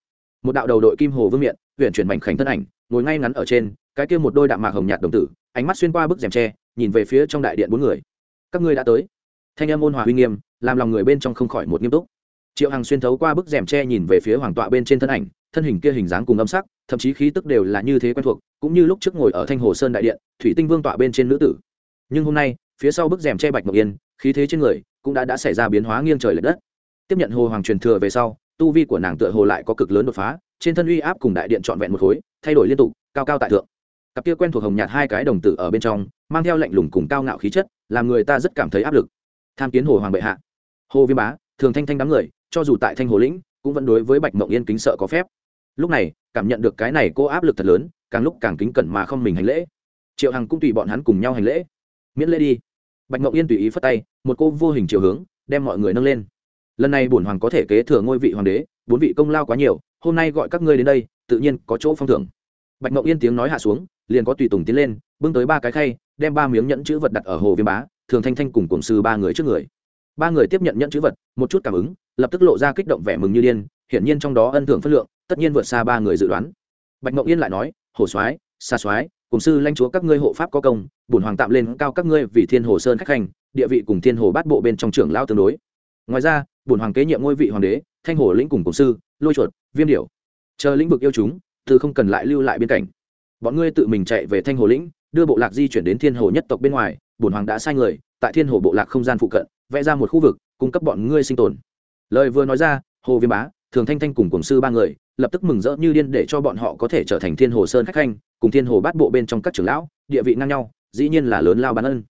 một đạo đầu đội kim hồ vương miện huyện chuyển mảnh khảnh thân ảnh, ngồi ngay ngắn ở trên cái kia một đôi đạm mạc hồng nhạt đồng tử, ánh mắt xuyên qua bức rèm tre, nhìn về phía trong đại điện bốn người. Các ngươi đã tới. Thanh âm ôn hòa uy nghiêm, làm lòng người bên trong không khỏi một nghiêm túc. Triệu hằng xuyên thấu qua bức rèm tre nhìn về phía hoàng tọa bên trên thân ảnh, thân hình kia hình dáng cùng âm sắc, thậm chí khí tức đều là như thế quen thuộc, cũng như lúc trước ngồi ở thanh hồ sơn đại điện, thủy tinh vương tọa bên trên nữ tử. Nhưng hôm nay, phía sau bức rèm che bạch ngọc yên, khí thế trên người cũng đã đã xảy ra biến hóa nghiêng trời l ệ đất. Tiếp nhận hồ hoàng truyền thừa về sau, tu vi của nàng tựa hồ lại có cực lớn đột phá, trên thân uy áp cùng đại điện trọn vẹn một khối, thay đổi liên tục, cao cao tại thượng cặp kia quen thuộc hồng nhạt hai cái đồng tử ở bên trong, mang theo lạnh lùng cùng cao ngạo khí chất, làm người ta rất cảm thấy áp lực. Tham kiến hồ hoàng bệ hạ. Hồ viêm bá, thường thanh thanh đám người, cho dù tại thanh hồ lĩnh, cũng vẫn đối với bạch mộng yên kính sợ có phép. Lúc này, cảm nhận được cái này cô áp lực thật lớn, càng lúc càng kính cẩn mà không mình hành lễ. Triệu hằng cũng tùy bọn hắn cùng nhau hành lễ. Miễn lễ đi. Bạch mộng yên tùy ý phất tay, một cô vô hình chiều hướng, đem mọi người nâng lên. Lần này bổn hoàng có thể kế thừa ngôi vị hoàng đế, bốn vị công lao quá nhiều, hôm nay gọi các ngươi đến đây, tự nhiên có chỗ phong thưởng bạch mộng yên tiếng nói hạ xuống, liền có tùy tùng tiến lên, bưng tới ba cái khay, đem ba miếng nhẫn chữ vật đặt ở hồ viêm bá, thường thanh thanh cùng cổng sư ba người trước người. Ba người tiếp nhận nhẫn chữ vật, một chút cảm ứng, lập tức lộ ra kích động vẻ mừng như điên, hiển nhiên trong đó ân thưởng phân lượng, tất nhiên vượt xa ba người dự đoán. Bạch mộng yên lại nói, hồ soái xa soái cùng sư lãnh chúa các ngươi hộ pháp có công, bổn hoàng tạm lên cao các ngươi vì thiên hồ sơn khách hành, địa vị cùng thiên hồ bát bộ bên trong trưởng lao tương đối. Ngoài ra, bổn hoàng kế nhiệm ngôi vị hoàng đế, thanh hồ lĩnh cùng cổng sư, lôi chuột, viêm điểu. Chờ lĩnh vực yêu chúng từ không cần lại lưu lại biên cảnh. Bọn ngươi tự mình chạy về thanh hồ lĩnh, đưa bộ lạc di chuyển đến thiên hồ nhất tộc bên ngoài, bổn hoàng đã sai người, tại thiên hồ bộ lạc không gian phụ cận, vẽ ra một khu vực, cung cấp bọn ngươi sinh tồn. Lời vừa nói ra, hồ viêm bá, thường thanh thanh cùng cùng sư ba người, lập tức mừng rỡ như điên để cho bọn họ có thể trở thành thiên hồ sơn khách khanh, cùng thiên hồ bát bộ bên trong các trưởng lão, địa vị ngang nhau, dĩ nhiên là lớn lao bán ân.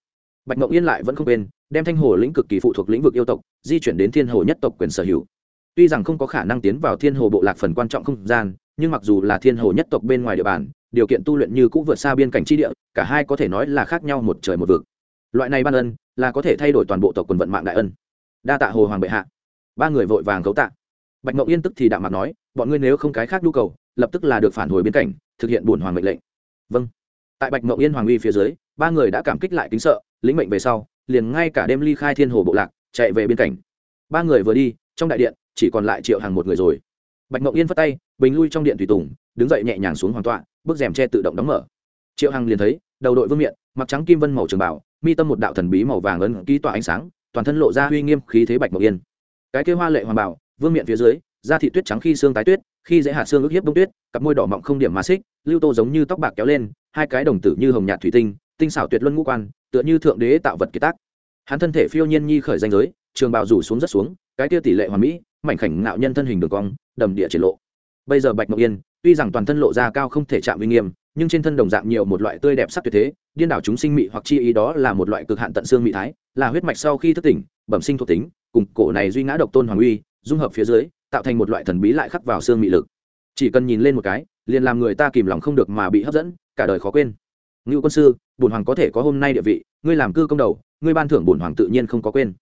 Bạch mộng yên lại vẫn không quên, đem thanh hồ lĩnh cực kỳ phụ thuộc lĩnh vực yêu tộc, di chuyển đến thiên hồ nhất tộc quyền sở hữu. Tuy rằng không có khả năng tiến vào thiên hồ bộ lạc phần quan trọng không gian nhưng mặc dù là thiên hồ nhất tộc bên ngoài địa bàn, điều kiện tu luyện như cũng vượt xa biên cảnh tri địa, cả hai có thể nói là khác nhau một trời một vực. Loại này ban ân là có thể thay đổi toàn bộ tộc quần vận mạng đại ân. Đa tạ hồ hoàng bệ hạ. Ba người vội vàng cấu tạ. Bạch mộng yên tức thì đạm mặt nói, bọn ngươi nếu không cái khác nhu cầu, lập tức là được phản hồi biên cảnh, thực hiện bổn hoàng mệnh lệnh. Vâng. Tại bạch mộng yên hoàng uy phía dưới, ba người đã cảm kích lại kính sợ, lĩnh mệnh về sau, liền ngay cả đêm ly khai thiên hồ bộ lạc, chạy về biên cảnh. Ba người vừa đi, trong đại điện, chỉ còn lại triệu hàng một người rồi bạch mộng yên phất tay, bình lui trong điện thủy tùng, đứng dậy nhẹ nhàng xuống hoàng tọa, bước rèm che tự động đóng mở. Triệu hằng liền thấy, đầu đội vương miện, mặc trắng kim vân màu trường bảo mi tâm một đạo thần bí màu vàng ấn ký tỏa ánh sáng, toàn thân lộ ra uy nghiêm khí thế bạch mộng yên. Cái kia hoa lệ hoàng bảo, vương miện phía dưới, da thị tuyết trắng khi xương tái tuyết, khi dễ hạ xương ức hiếp đông tuyết, cặp môi đỏ mọng không điểm mà xích, lưu tô giống như tóc bạc kéo lên, hai cái đồng tử như hồng nhạt thủy tinh tinh xảo tuyệt luân ngũ quan, tựa như thượng đế tạo vật kiệt tác. Hắn thân thể phiêu nhiên nhi khởi danh giới, trường bào rủ xuống rất xuống, cái kia tỷ lệ hoàn mỹ, mảnh khảnh ngạo nhân thân hình đường cong đầm địa triển lộ. Bây giờ bạch mộng yên, tuy rằng toàn thân lộ ra cao không thể chạm uy nghiêm, nhưng trên thân đồng dạng nhiều một loại tươi đẹp sắc tuyệt thế, điên đảo chúng sinh mị hoặc chi ý đó là một loại cực hạn tận xương mị thái, là huyết mạch sau khi thức tỉnh, bẩm sinh thuộc tính, cùng cổ này duy ngã độc tôn hoàng uy, dung hợp phía dưới, tạo thành một loại thần bí lại khắc vào xương mị lực. Chỉ cần nhìn lên một cái, liền làm người ta kìm lòng không được mà bị hấp dẫn, cả đời khó quên. Ngưu quân sư bùn hoàng có thể có hôm nay địa vị, ngươi làm cư công đầu, ngươi ban thưởng bùn hoàng tự nhiên không có quên.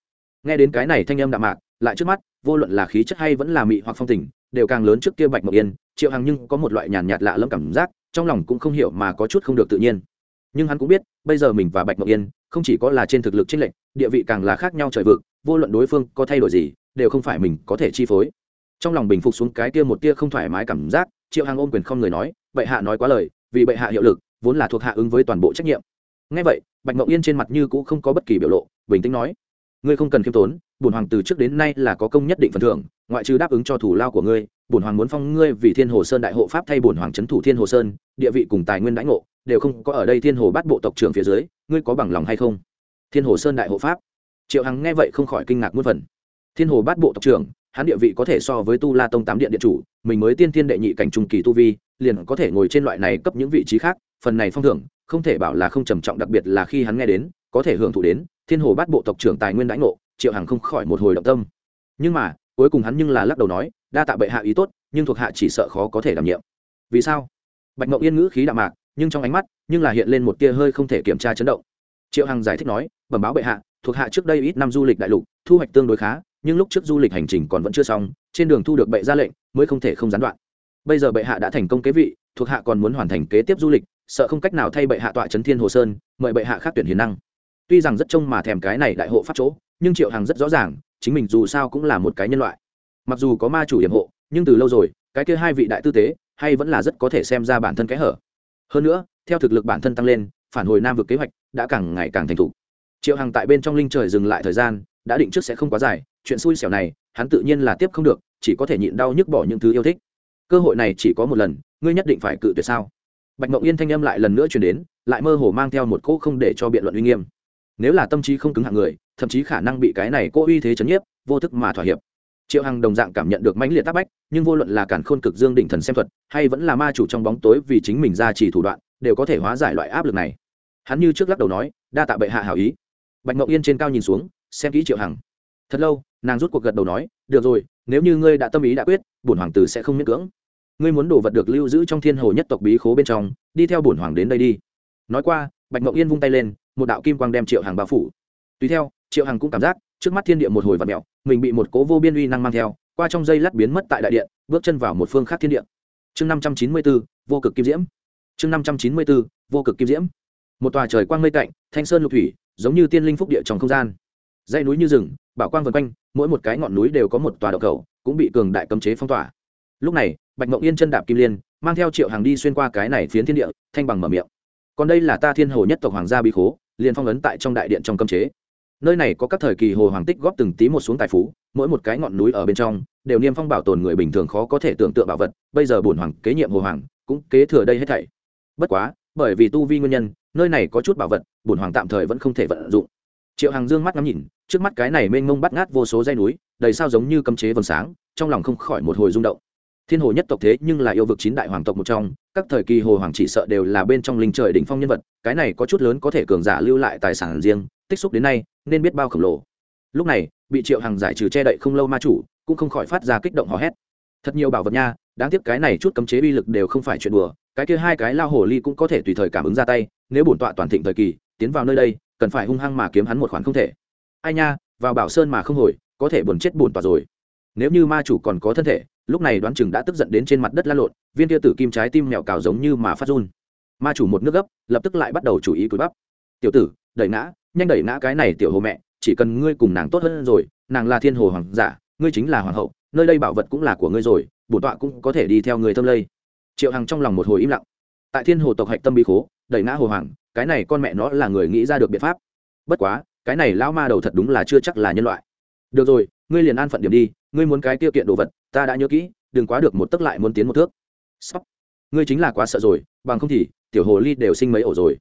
Nghe đến cái này thanh âm đạm mạc lại trước mắt, vô luận là khí chất hay vẫn là mị hoặc phong tình, đều càng lớn trước kia bạch mộc yên, triệu hằng nhưng có một loại nhàn nhạt lạ lẫm cảm giác, trong lòng cũng không hiểu mà có chút không được tự nhiên. Nhưng hắn cũng biết, bây giờ mình và bạch mộc yên, không chỉ có là trên thực lực chênh lệch, địa vị càng là khác nhau trời vực, vô luận đối phương có thay đổi gì, đều không phải mình có thể chi phối. Trong lòng bình phục xuống cái kia một tia không thoải mái cảm giác, triệu hằng ôm quyền không người nói, bệ hạ nói quá lời, vì bệ hạ hiệu lực, vốn là thuộc hạ ứng với toàn bộ trách nhiệm. Ngay vậy, bạch mộng yên trên mặt như cũng không có bất kỳ biểu lộ, bình tĩnh nói, ngươi không cần khiêm tốn bổn hoàng từ trước đến nay là có công nhất định phần thưởng, ngoại trừ đáp ứng cho thủ lao của ngươi, bổn hoàng muốn phong ngươi vì thiên hồ sơn đại hộ pháp thay bổn hoàng trấn thủ thiên hồ sơn, địa vị cùng tài nguyên đãi ngộ, đều không có ở đây thiên hồ bắt bộ tộc trưởng phía dưới, ngươi có bằng lòng hay không? Thiên hồ sơn đại hộ pháp. Triệu hằng nghe vậy không khỏi kinh ngạc muôn phần. Thiên hồ bắt bộ tộc trưởng, hắn địa vị có thể so với tu la tông tám điện điện chủ, mình mới tiên thiên đệ nhị cảnh trung kỳ tu vi, liền có thể ngồi trên loại này cấp những vị trí khác, phần này phong thưởng, không thể bảo là không trầm trọng, đặc biệt là khi hắn nghe đến, có thể hưởng thụ đến, thiên hồ bắt bộ tộc trưởng tài nguyên đãi ngộ triệu hằng không khỏi một hồi động tâm. Nhưng mà, cuối cùng hắn nhưng là lắc đầu nói, đa tạ bệ hạ ý tốt, nhưng thuộc hạ chỉ sợ khó có thể đảm nhiệm. Vì sao? Bạch Mậu yên ngữ khí đạm mạc, nhưng trong ánh mắt, nhưng là hiện lên một tia hơi không thể kiểm tra chấn động. Triệu hằng giải thích nói, bẩm báo bệ hạ, thuộc hạ trước đây ít năm du lịch đại lục, thu hoạch tương đối khá, nhưng lúc trước du lịch hành trình còn vẫn chưa xong, trên đường thu được bệ ra lệnh, mới không thể không gián đoạn. Bây giờ bệ hạ đã thành công kế vị, thuộc hạ còn muốn hoàn thành kế tiếp du lịch, sợ không cách nào thay bệ hạ tọa trấn thiên hồ sơn, mời bệ hạ khác tuyển hiền năng. Tuy rằng rất trông mà thèm cái này đại hộ pháp chỗ nhưng triệu hằng rất rõ ràng, chính mình dù sao cũng là một cái nhân loại. Mặc dù có ma chủ hiểm hộ, nhưng từ lâu rồi, cái kia hai vị đại tư tế, hay vẫn là rất có thể xem ra bản thân kẽ hở. Hơn nữa, theo thực lực bản thân tăng lên, phản hồi nam vực kế hoạch đã càng ngày càng thành thục. Triệu hằng tại bên trong linh trời dừng lại thời gian, đã định trước sẽ không quá dài, chuyện xui xẻo này, hắn tự nhiên là tiếp không được, chỉ có thể nhịn đau nhức bỏ những thứ yêu thích. Cơ hội này chỉ có một lần, ngươi nhất định phải cự tuyệt sao? Bạch mộng yên thanh âm lại lần nữa chuyển đến, lại mơ hồ mang theo một cỗ không để cho biện luận uy nghiêm nếu là tâm trí không cứng hạng người, thậm chí khả năng bị cái này cô uy thế chấn nhiếp, vô thức mà thỏa hiệp. Triệu hằng đồng dạng cảm nhận được mãnh liệt tác bách, nhưng vô luận là cản khôn cực dương đỉnh thần xem thuật, hay vẫn là ma chủ trong bóng tối vì chính mình ra chỉ thủ đoạn, đều có thể hóa giải loại áp lực này. Hắn như trước lắc đầu nói, đa tạ bệ hạ hảo ý. Bạch ngọc yên trên cao nhìn xuống, xem kỹ triệu hằng. Thật lâu, nàng rút cuộc gật đầu nói, được rồi, nếu như ngươi đã tâm ý đã quyết, bổn hoàng tử sẽ không miễn cưỡng. Ngươi muốn đồ vật được lưu giữ trong thiên hồ nhất tộc bí khố bên trong, đi theo bổn hoàng đến đây đi. Nói qua, bạch ngọc yên vung tay lên một đạo kim quang đem triệu hàng bao phủ. Tùy theo, triệu hàng cũng cảm giác, trước mắt thiên địa một hồi và mẹo mình bị một cố vô biên uy năng mang theo, qua trong dây lát biến mất tại đại điện, bước chân vào một phương khác thiên địa. Chương năm trăm chín mươi bốn vô cực kim diễm. Chương năm trăm chín mươi bốn vô cực kim diễm. Một tòa trời quang mây cạnh, thanh sơn lục thủy, giống như tiên linh phúc địa trong không gian. Dãy núi như rừng, bảo quang vần quanh, mỗi một cái ngọn núi đều có một tòa đậu cầu cũng bị cường đại cấm chế phong tỏa. Lúc này, bạch mộng yên chân đạp kim liên, mang theo triệu hàng đi xuyên qua cái này phiến thiên địa, thanh bằng mở miệng. Còn đây là ta thiên hồ nhất tộc hoàng gia bí khố liền phong ấn tại trong đại điện trong cấm chế. Nơi này có các thời kỳ hồ hoàng tích góp từng tí một xuống tài phú, mỗi một cái ngọn núi ở bên trong đều niêm phong bảo tồn người bình thường khó có thể tưởng tượng bảo vật, bây giờ bổn hoàng kế nhiệm hồ hoàng, cũng kế thừa đây hết thảy. Bất quá, bởi vì tu vi nguyên nhân, nơi này có chút bảo vật, bổn hoàng tạm thời vẫn không thể vận dụng. Triệu hàng dương mắt ngắm nhìn, trước mắt cái này mênh mông bắt ngát vô số dây núi, đầy sao giống như cấm chế vầng sáng, trong lòng không khỏi một hồi rung động thiên hồ nhất tộc thế nhưng là yêu vực chín đại hoàng tộc một trong, các thời kỳ hồ hoàng chỉ sợ đều là bên trong linh trời đỉnh phong nhân vật, cái này có chút lớn có thể cường giả lưu lại tài sản riêng, tích xúc đến nay, nên biết bao khổng lồ. Lúc này, bị triệu hàng giải trừ che đậy không lâu ma chủ, cũng không khỏi phát ra kích động hò hét. Thật nhiều bảo vật nha, đáng tiếc cái này chút cấm chế uy lực đều không phải chuyện đùa, cái kia hai cái lao hồ ly cũng có thể tùy thời cảm ứng ra tay, nếu bổn tọa toàn thịnh thời kỳ, tiến vào nơi đây, cần phải hung hăng mà kiếm hắn một khoản không thể. Ai nha, vào bảo sơn mà không hồi, có thể buồn chết buồn tọa rồi. Nếu như ma chủ còn có thân thể lúc này đoán chừng đã tức giận đến trên mặt đất la lộn, viên tia tử kim trái tim mèo cào giống như mà phát run. Ma chủ một nước gấp, lập tức lại bắt đầu chủ ý cúi bắp. Tiểu tử, đẩy ngã, nhanh đẩy ngã cái này tiểu hồ mẹ, chỉ cần ngươi cùng nàng tốt hơn rồi, nàng là thiên hồ hoàng giả, ngươi chính là hoàng hậu, nơi đây bảo vật cũng là của ngươi rồi, bổn tọa cũng có thể đi theo người tâm lây. Triệu hằng trong lòng một hồi im lặng. Tại thiên hồ tộc hạch tâm bí khố, đẩy ngã hồ hoàng, cái này con mẹ nó là người nghĩ ra được biện pháp. Bất quá, cái này lão ma đầu thật đúng là chưa chắc là nhân loại. Được rồi, ngươi liền an phận điểm đi, ngươi muốn cái tiêu kiện đồ vật ta đã nhớ kỹ, đừng quá được một tấc lại muốn tiến một thước. Sóc ngươi chính là quá sợ rồi, bằng không thì, tiểu hồ ly đều sinh mấy ổ rồi.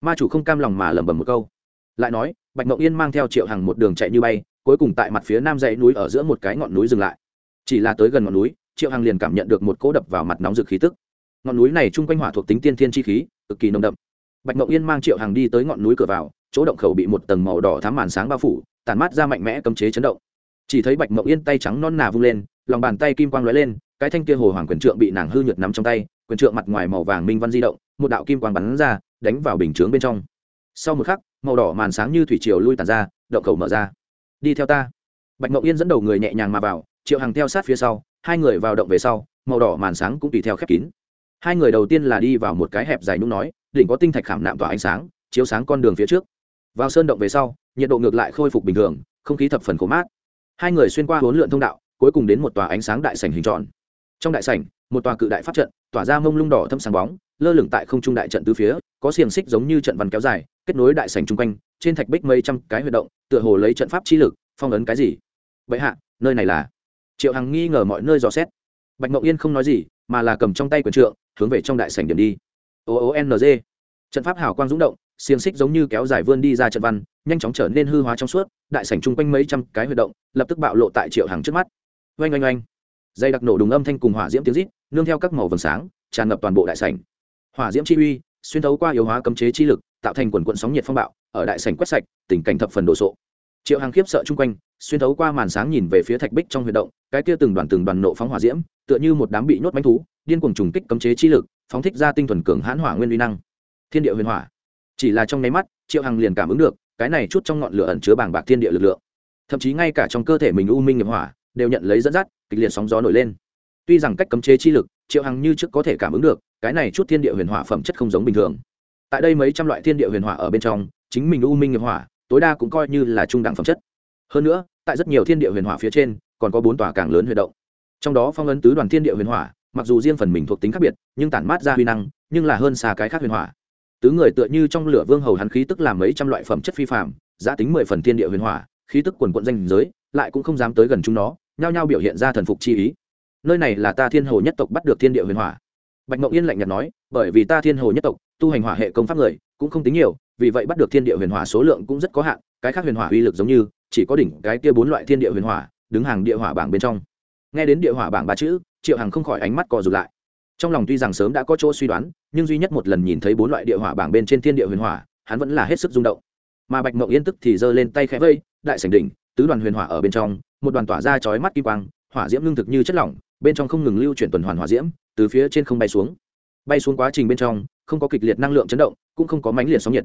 Ma chủ không cam lòng mà lẩm bẩm một câu. Lại nói, bạch mộng yên mang theo triệu hàng một đường chạy như bay, cuối cùng tại mặt phía nam dãy núi ở giữa một cái ngọn núi dừng lại. Chỉ là tới gần ngọn núi, triệu hàng liền cảm nhận được một cỗ đập vào mặt nóng rực khí tức. Ngọn núi này chung quanh hỏa thuộc tính tiên thiên chi khí, cực kỳ nồng đậm. Bạch mộng yên mang triệu hàng đi tới ngọn núi cửa vào, chỗ động khẩu bị một tầng màu đỏ thám màn sáng bao phủ tàn mát ra mạnh mẽ cấm chế chấn động. Chỉ thấy bạch mộng yên tay trắng non nà vung lên lòng bàn tay kim quang lóe lên, cái thanh kia hồ hoàng quyền trượng bị nàng hư nhược nắm trong tay, quyền trượng mặt ngoài màu vàng minh văn di động, một đạo kim quang bắn ra, đánh vào bình chướng bên trong. Sau một khắc, màu đỏ màn sáng như thủy triều lui tàn ra, động khẩu mở ra. Đi theo ta. Bạch mộng yên dẫn đầu người nhẹ nhàng mà vào, triệu hằng theo sát phía sau, hai người vào động về sau, màu đỏ màn sáng cũng tùy theo khép kín. Hai người đầu tiên là đi vào một cái hẹp dài nung nói, đỉnh có tinh thạch khảm nạm tỏa ánh sáng, chiếu sáng con đường phía trước. Vào sơn động về sau, nhiệt độ ngược lại khôi phục bình thường, không khí thập phần khổ mát. Hai người xuyên qua huấn lượn thông đạo cuối cùng đến một tòa ánh sáng đại sảnh hình tròn. Trong đại sảnh, một tòa cự đại pháp trận, tỏa ra mông lung đỏ thâm sáng bóng, lơ lửng tại không trung đại trận tứ phía, có xiềng xích giống như trận văn kéo dài, kết nối đại sảnh chung quanh, trên thạch bích mấy trăm cái huy động, tựa hồ lấy trận pháp chi lực, phong ấn cái gì. Vậy hạ, nơi này là? Triệu hằng nghi ngờ mọi nơi dò xét. Bạch mộng yên không nói gì, mà là cầm trong tay quyền trượng, hướng về trong đại sảnh điểm đi. O o n g. Trận pháp hào quang rung động, xiềng xích giống như kéo dài vươn đi ra trận văn, nhanh chóng trở nên hư hóa trong suốt, đại sảnh chung quanh mấy trăm cái huy động, lập tức bạo lộ tại triệu hàng trước mắt oanh oanh oanh. Dây đặc nổ đùng âm thanh cùng hỏa diễm tiếng rít, nương theo các màu vầng sáng, tràn ngập toàn bộ đại sảnh. Hỏa diễm chi uy, xuyên thấu qua yếu hóa cấm chế chi lực, tạo thành quần quận sóng nhiệt phong bạo, ở đại sảnh quét sạch, tình cảnh thập phần đồ sộ. Triệu hàng khiếp sợ chung quanh, xuyên thấu qua màn sáng nhìn về phía thạch bích trong huy động, cái kia từng đoàn từng đoàn nộ phóng hỏa diễm, tựa như một đám bị nhốt bánh thú, điên cuồng trùng kích cấm chế chi lực, phóng thích ra tinh thuần cường hãn hỏa nguyên uy năng. Thiên địa huyền hỏa. Chỉ là trong nháy mắt, triệu hằng liền cảm ứng được, cái này chút trong ngọn lửa ẩn chứa bàng bạc thiên địa lực lượng. Thậm chí ngay cả trong cơ thể mình u minh nghiệp hỏa đều nhận lấy dẫn dắt, kịch liệt sóng gió nổi lên. Tuy rằng cách cấm chế chi lực, triệu hằng như trước có thể cảm ứng được, cái này chút thiên địa huyền hỏa phẩm chất không giống bình thường. Tại đây mấy trăm loại thiên địa huyền hỏa ở bên trong, chính mình u minh nghiệp hỏa, tối đa cũng coi như là trung đẳng phẩm chất. Hơn nữa, tại rất nhiều thiên địa huyền hỏa phía trên, còn có bốn tòa càng lớn huy động. Trong đó phong ấn tứ đoàn thiên địa huyền hỏa, mặc dù riêng phần mình thuộc tính khác biệt, nhưng tản mát ra huy năng, nhưng là hơn xa cái khác huyền hỏa. Tứ người tựa như trong lửa vương hầu hắn khí tức làm mấy trăm loại phẩm chất phi phạm giá tính mười phần thiên địa huyền hỏa, khí tức quần quận danh giới lại cũng không dám tới gần chúng nó, nhao nhao biểu hiện ra thần phục chi ý. Nơi này là ta thiên hồ nhất tộc bắt được thiên địa huyền hỏa. Bạch mộng yên lạnh nhạt nói, bởi vì ta thiên hồ nhất tộc tu hành hỏa hệ công pháp người cũng không tính nhiều, vì vậy bắt được thiên địa huyền hỏa số lượng cũng rất có hạn, cái khác huyền hỏa uy lực giống như, chỉ có đỉnh cái kia bốn loại thiên địa huyền hỏa, đứng hàng địa hỏa bảng bên trong. Nghe đến địa hỏa bảng ba chữ, triệu hằng không khỏi ánh mắt cò rụt lại. Trong lòng tuy rằng sớm đã có chỗ suy đoán, nhưng duy nhất một lần nhìn thấy bốn loại địa hỏa bảng bên trên thiên địa huyền hỏa, hắn vẫn là hết sức rung động. Mà bạch mộng yên tức thì giơ lên tay khẽ vây, đại sảnh đỉnh tứ đoàn huyền hỏa ở bên trong, một đoàn tỏa ra chói mắt kim quang, hỏa diễm lương thực như chất lỏng, bên trong không ngừng lưu chuyển tuần hoàn hỏa diễm, từ phía trên không bay xuống. Bay xuống quá trình bên trong, không có kịch liệt năng lượng chấn động, cũng không có mánh liệt sóng nhiệt.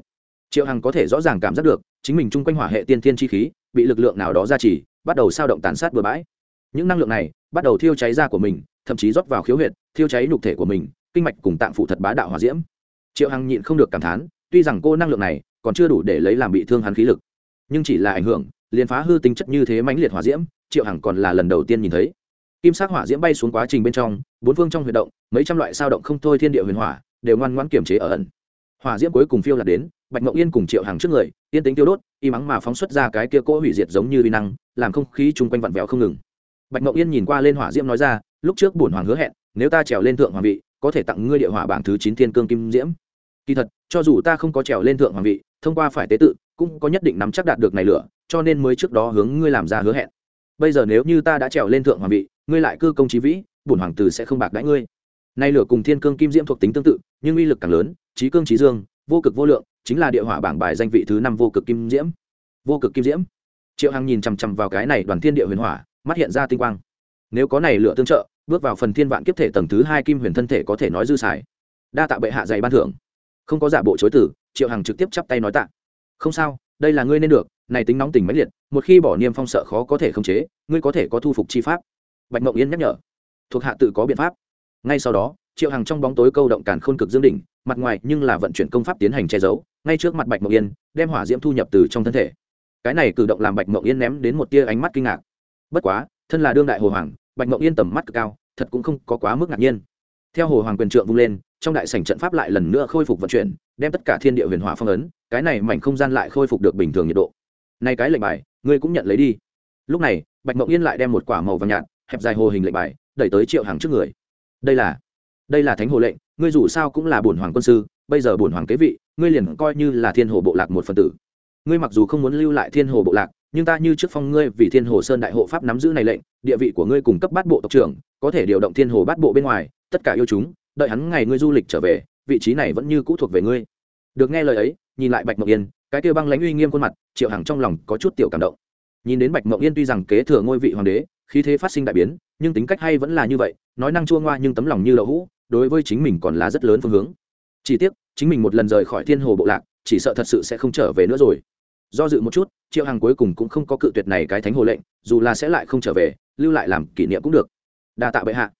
Triệu hằng có thể rõ ràng cảm giác được, chính mình chung quanh hỏa hệ tiên thiên chi khí, bị lực lượng nào đó ra chỉ bắt đầu sao động tàn sát bừa bãi. Những năng lượng này, bắt đầu thiêu cháy da của mình, thậm chí rót vào khiếu huyệt, thiêu cháy nhục thể của mình, kinh mạch cùng tạng phụ thật bá đạo hỏa diễm. Triệu hằng nhịn không được cảm thán, tuy rằng cô năng lượng này còn chưa đủ để lấy làm bị thương hắn khí lực, nhưng chỉ là ảnh hưởng liền phá hư tính chất như thế mãnh liệt hỏa diễm, triệu hằng còn là lần đầu tiên nhìn thấy. Kim sắc hỏa diễm bay xuống quá trình bên trong, bốn phương trong huy động, mấy trăm loại sao động không thôi thiên địa huyền hỏa, đều ngoan ngoãn kiểm chế ở ẩn. Hỏa diễm cuối cùng phiêu lạc đến, bạch mộng yên cùng triệu hàng trước người, yên tính tiêu đốt, y mắng mà phóng xuất ra cái kia cỗ hủy diệt giống như vi năng, làm không khí chung quanh vặn vẹo không ngừng. Bạch mộng yên nhìn qua lên hỏa diễm nói ra, lúc trước bổn hoàng hứa hẹn, nếu ta trèo lên thượng hoàng vị, có thể tặng ngươi địa hỏa bảng thứ chín thiên cương kim diễm. Kỳ thật, cho dù ta không có trèo lên thượng hoàng vị, thông qua phải tế tự cũng có nhất định nắm chắc đạt được này lửa, cho nên mới trước đó hướng ngươi làm ra hứa hẹn. Bây giờ nếu như ta đã trèo lên thượng hoàng vị, ngươi lại cư công trí vĩ, bổn hoàng tử sẽ không bạc đãi ngươi. Nay lửa cùng thiên cương kim diễm thuộc tính tương tự, nhưng uy lực càng lớn trí cương trí dương, vô cực vô lượng, chính là địa hỏa bảng bài danh vị thứ năm vô cực kim diễm. Vô cực kim diễm. Triệu hằng nhìn chằm chằm vào cái này đoàn thiên địa huyền hỏa, mắt hiện ra tinh quang. Nếu có này lửa tương trợ, bước vào phần thiên vạn kiếp thể tầng thứ hai kim huyền thân thể có thể nói dư xài. Đa tạ bệ hạ dày ban thưởng. Không có giả bộ chối tử, triệu hằng trực tiếp chắp tay nói tạ không sao, đây là ngươi nên được, này tính nóng tình mãnh liệt, một khi bỏ niêm phong sợ khó có thể khống chế, ngươi có thể có thu phục chi pháp. Bạch mộng yên nhắc nhở. Thuộc hạ tự có biện pháp. Ngay sau đó, triệu hằng trong bóng tối câu động càn khôn cực dương đỉnh, mặt ngoài nhưng là vận chuyển công pháp tiến hành che giấu, ngay trước mặt bạch mộng yên, đem hỏa diễm thu nhập từ trong thân thể. Cái này cử động làm bạch mộng yên ném đến một tia ánh mắt kinh ngạc. Bất quá, thân là đương đại hồ hoàng, bạch mộng yên tầm mắt cực cao, thật cũng không có quá mức ngạc nhiên theo hồ hoàng quyền trượng vung lên, trong đại sảnh trận pháp lại lần nữa khôi phục vận chuyển, đem tất cả thiên địa huyền hỏa phong ấn, cái này mảnh không gian lại khôi phục được bình thường nhiệt độ. Nay cái lệnh bài, ngươi cũng nhận lấy đi. Lúc này, bạch mộng yên lại đem một quả màu vàng nhạt, hẹp dài hồ hình lệnh bài, đẩy tới triệu hàng trước người. Đây là đây là thánh hồ lệnh, ngươi dù sao cũng là bổn hoàng quân sư, bây giờ bổn hoàng kế vị, ngươi liền coi như là thiên hồ bộ lạc một phần tử. Ngươi mặc dù không muốn lưu lại thiên hồ bộ lạc, nhưng ta như trước phong ngươi vì thiên hồ sơn đại hộ pháp nắm giữ này lệnh, địa vị của ngươi cùng cấp bát bộ tộc trưởng, có thể điều động thiên hồ bát bộ bên ngoài tất cả yêu chúng, đợi hắn ngày ngươi du lịch trở về, vị trí này vẫn như cũ thuộc về ngươi. Được nghe lời ấy, nhìn lại bạch mộng yên, cái tiêu băng lãnh uy nghiêm khuôn mặt, triệu hằng trong lòng có chút tiểu cảm động. Nhìn đến bạch mộng yên tuy rằng kế thừa ngôi vị hoàng đế, khí thế phát sinh đại biến, nhưng tính cách hay vẫn là như vậy, nói năng chua ngoa nhưng tấm lòng như đậu hũ, đối với chính mình còn là rất lớn phương hướng. Chỉ tiếc, chính mình một lần rời khỏi thiên hồ bộ lạc, chỉ sợ thật sự sẽ không trở về nữa rồi. Do dự một chút, triệu hằng cuối cùng cũng không có cự tuyệt này cái thánh hồ lệnh, dù là sẽ lại không trở về, lưu lại làm kỷ niệm cũng được. Đa tạ bệ hạ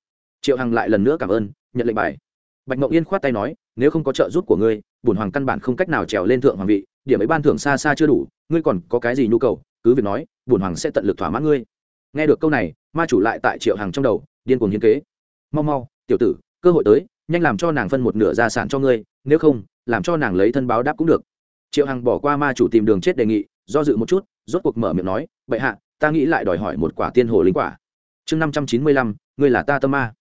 triệu hằng lại lần nữa cảm ơn, nhận lệnh bài. Bạch mộng yên khoát tay nói, nếu không có trợ giúp của ngươi bùn hoàng căn bản không cách nào trèo lên thượng hoàng vị, điểm ấy ban thưởng xa xa chưa đủ, ngươi còn có cái gì nhu cầu, cứ việc nói bùn hoàng sẽ tận lực thỏa mãn ngươi. Nghe được câu này, ma chủ lại tại triệu Hằng trong đầu, điên cuồng hiến kế. Mau mau, tiểu tử, cơ hội tới, nhanh làm cho nàng phân một nửa gia sản cho ngươi, nếu không, làm cho nàng lấy thân báo đáp cũng được. Triệu hằng bỏ qua ma chủ tìm đường chết đề nghị, do dự một chút, rốt cuộc mở miệng nói, bệ hạ, ta nghĩ lại đòi hỏi một quả tiên hồ linh quả. Chương năm trăm chín mươi lăm, ngươi là ta tâm ma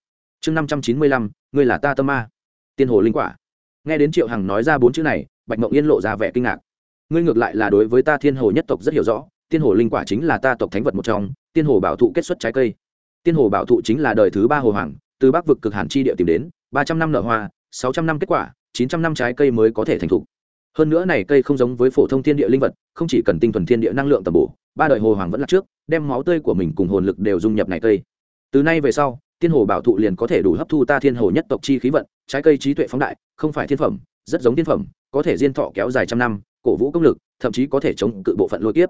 chương năm trăm chín mươi lăm, ngươi là ta tâm ma. Tiên hồ linh quả. Nghe đến triệu hằng nói ra bốn chữ này, bạch mộng yên lộ ra vẻ kinh ngạc. Ngươi ngược lại là đối với ta thiên hồ nhất tộc rất hiểu rõ, tiên hồ linh quả chính là ta tộc thánh vật một trong, tiên hồ bảo thụ kết xuất trái cây. Tiên hồ bảo thụ chính là đời thứ ba hồ hoàng, từ bắc vực cực hàn chi địa tìm đến, ba trăm năm nở hoa, sáu trăm năm kết quả, chín trăm năm trái cây mới có thể thành thục. Hơn nữa này cây không giống với phổ thông thiên địa linh vật, không chỉ cần tinh thuần thiên địa năng lượng tầm bổ, ba đời hồ hoàng vẫn là trước, đem máu tươi của mình cùng hồn lực đều dung nhập này cây. Từ nay về sau tiên hồ bảo thụ liền có thể đủ hấp thu ta thiên hồ nhất tộc chi khí vận, trái cây trí tuệ phóng đại, không phải thiên phẩm, rất giống thiên phẩm, có thể diên thọ kéo dài trăm năm, cổ vũ công lực, thậm chí có thể chống cự bộ phận lôi kiếp.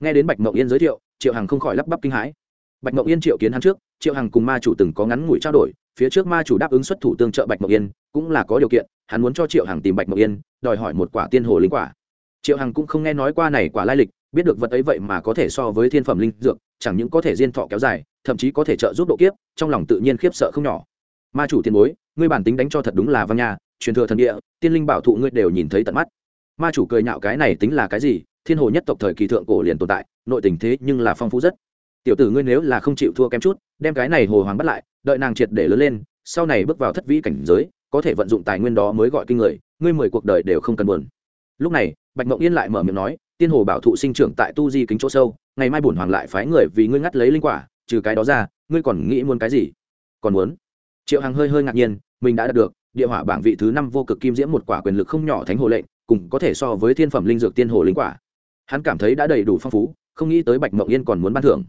Nghe đến bạch mộng yên giới thiệu, triệu hằng không khỏi lắp bắp kinh hãi. Bạch mộng yên triệu kiến hắn trước, triệu hằng cùng ma chủ từng có ngắn ngủi trao đổi, phía trước ma chủ đáp ứng xuất thủ tương trợ bạch mộng yên, cũng là có điều kiện, hắn muốn cho triệu hằng tìm bạch mộng yên, đòi hỏi một quả tiên hồ linh quả. Triệu hằng cũng không nghe nói qua này quả lai lịch biết được vật ấy vậy mà có thể so với thiên phẩm linh dược, chẳng những có thể diên thọ kéo dài, thậm chí có thể trợ giúp độ kiếp, trong lòng tự nhiên khiếp sợ không nhỏ. Ma chủ tiền bối, ngươi bản tính đánh cho thật đúng là văn nhà truyền thừa thần địa, tiên linh bảo thụ ngươi đều nhìn thấy tận mắt. Ma chủ cười nhạo cái này tính là cái gì, thiên hồ nhất tộc thời kỳ thượng cổ liền tồn tại, nội tình thế nhưng là phong phú rất. Tiểu tử ngươi nếu là không chịu thua kém chút, đem cái này hồ hoàng bắt lại, đợi nàng triệt để lớn lên, sau này bước vào thất vĩ cảnh giới, có thể vận dụng tài nguyên đó mới gọi kinh người, ngươi mười cuộc đời đều không cần buồn. Lúc này, bạch mộng yên lại mở miệng nói tiên hồ bảo thụ sinh trưởng tại tu di kính chỗ sâu, ngày mai bổn hoàng lại phái người vì ngươi ngắt lấy linh quả, trừ cái đó ra, ngươi còn nghĩ muốn cái gì? Còn muốn? Triệu hằng hơi hơi ngạc nhiên, mình đã đạt được, địa hỏa bảng vị thứ năm vô cực kim diễm một quả quyền lực không nhỏ thánh hồ lệnh, cùng có thể so với thiên phẩm linh dược tiên hồ linh quả. Hắn cảm thấy đã đầy đủ phong phú, không nghĩ tới bạch mộng yên còn muốn ban thưởng.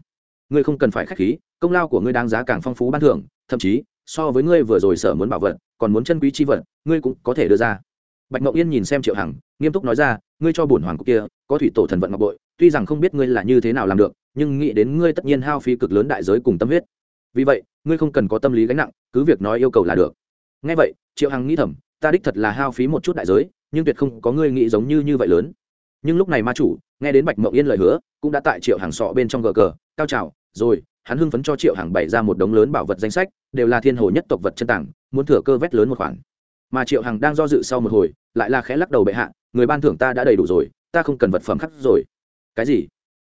Ngươi không cần phải k h á c h khí, công lao của ngươi đáng giá càng phong phú ban thưởng, thậm chí, so với ngươi vừa rồi sở muốn bảo vật, còn muốn chân quý chi vật, ngươi cũng có thể đưa ra. Bạch mộng yên nhìn xem triệu hằng, nghiêm túc nói ra ngươi cho bổn hoàng cục kia, có thủy tổ thần vận ngọc bội, tuy rằng không biết ngươi là như thế nào làm được, nhưng nghĩ đến ngươi tất nhiên hao phí cực lớn đại giới cùng tâm huyết. Vì vậy, ngươi không cần có tâm lý gánh nặng, cứ việc nói yêu cầu là được. Ngay vậy, triệu hằng nghĩ thầm, ta đích thật là hao phí một chút đại giới, nhưng tuyệt không có ngươi nghĩ giống như như vậy lớn. Nhưng lúc này ma chủ, nghe đến bạch mộng yên lời hứa, cũng đã tại triệu hàng sọ bên trong gờ cờ, cao trào, rồi, hắn hưng phấn cho triệu hàng bày ra một đống lớn bảo vật danh sách, đều là thiên hồ nhất tộc vật chân tảng muốn thừa cơ vét lớn một khoản. Mà triệu hằng đang do dự sau một hồi, lại là khẽ lắc đầu bệ hạ người ban thưởng ta đã đầy đủ rồi, ta không cần vật phẩm khác rồi. Cái gì?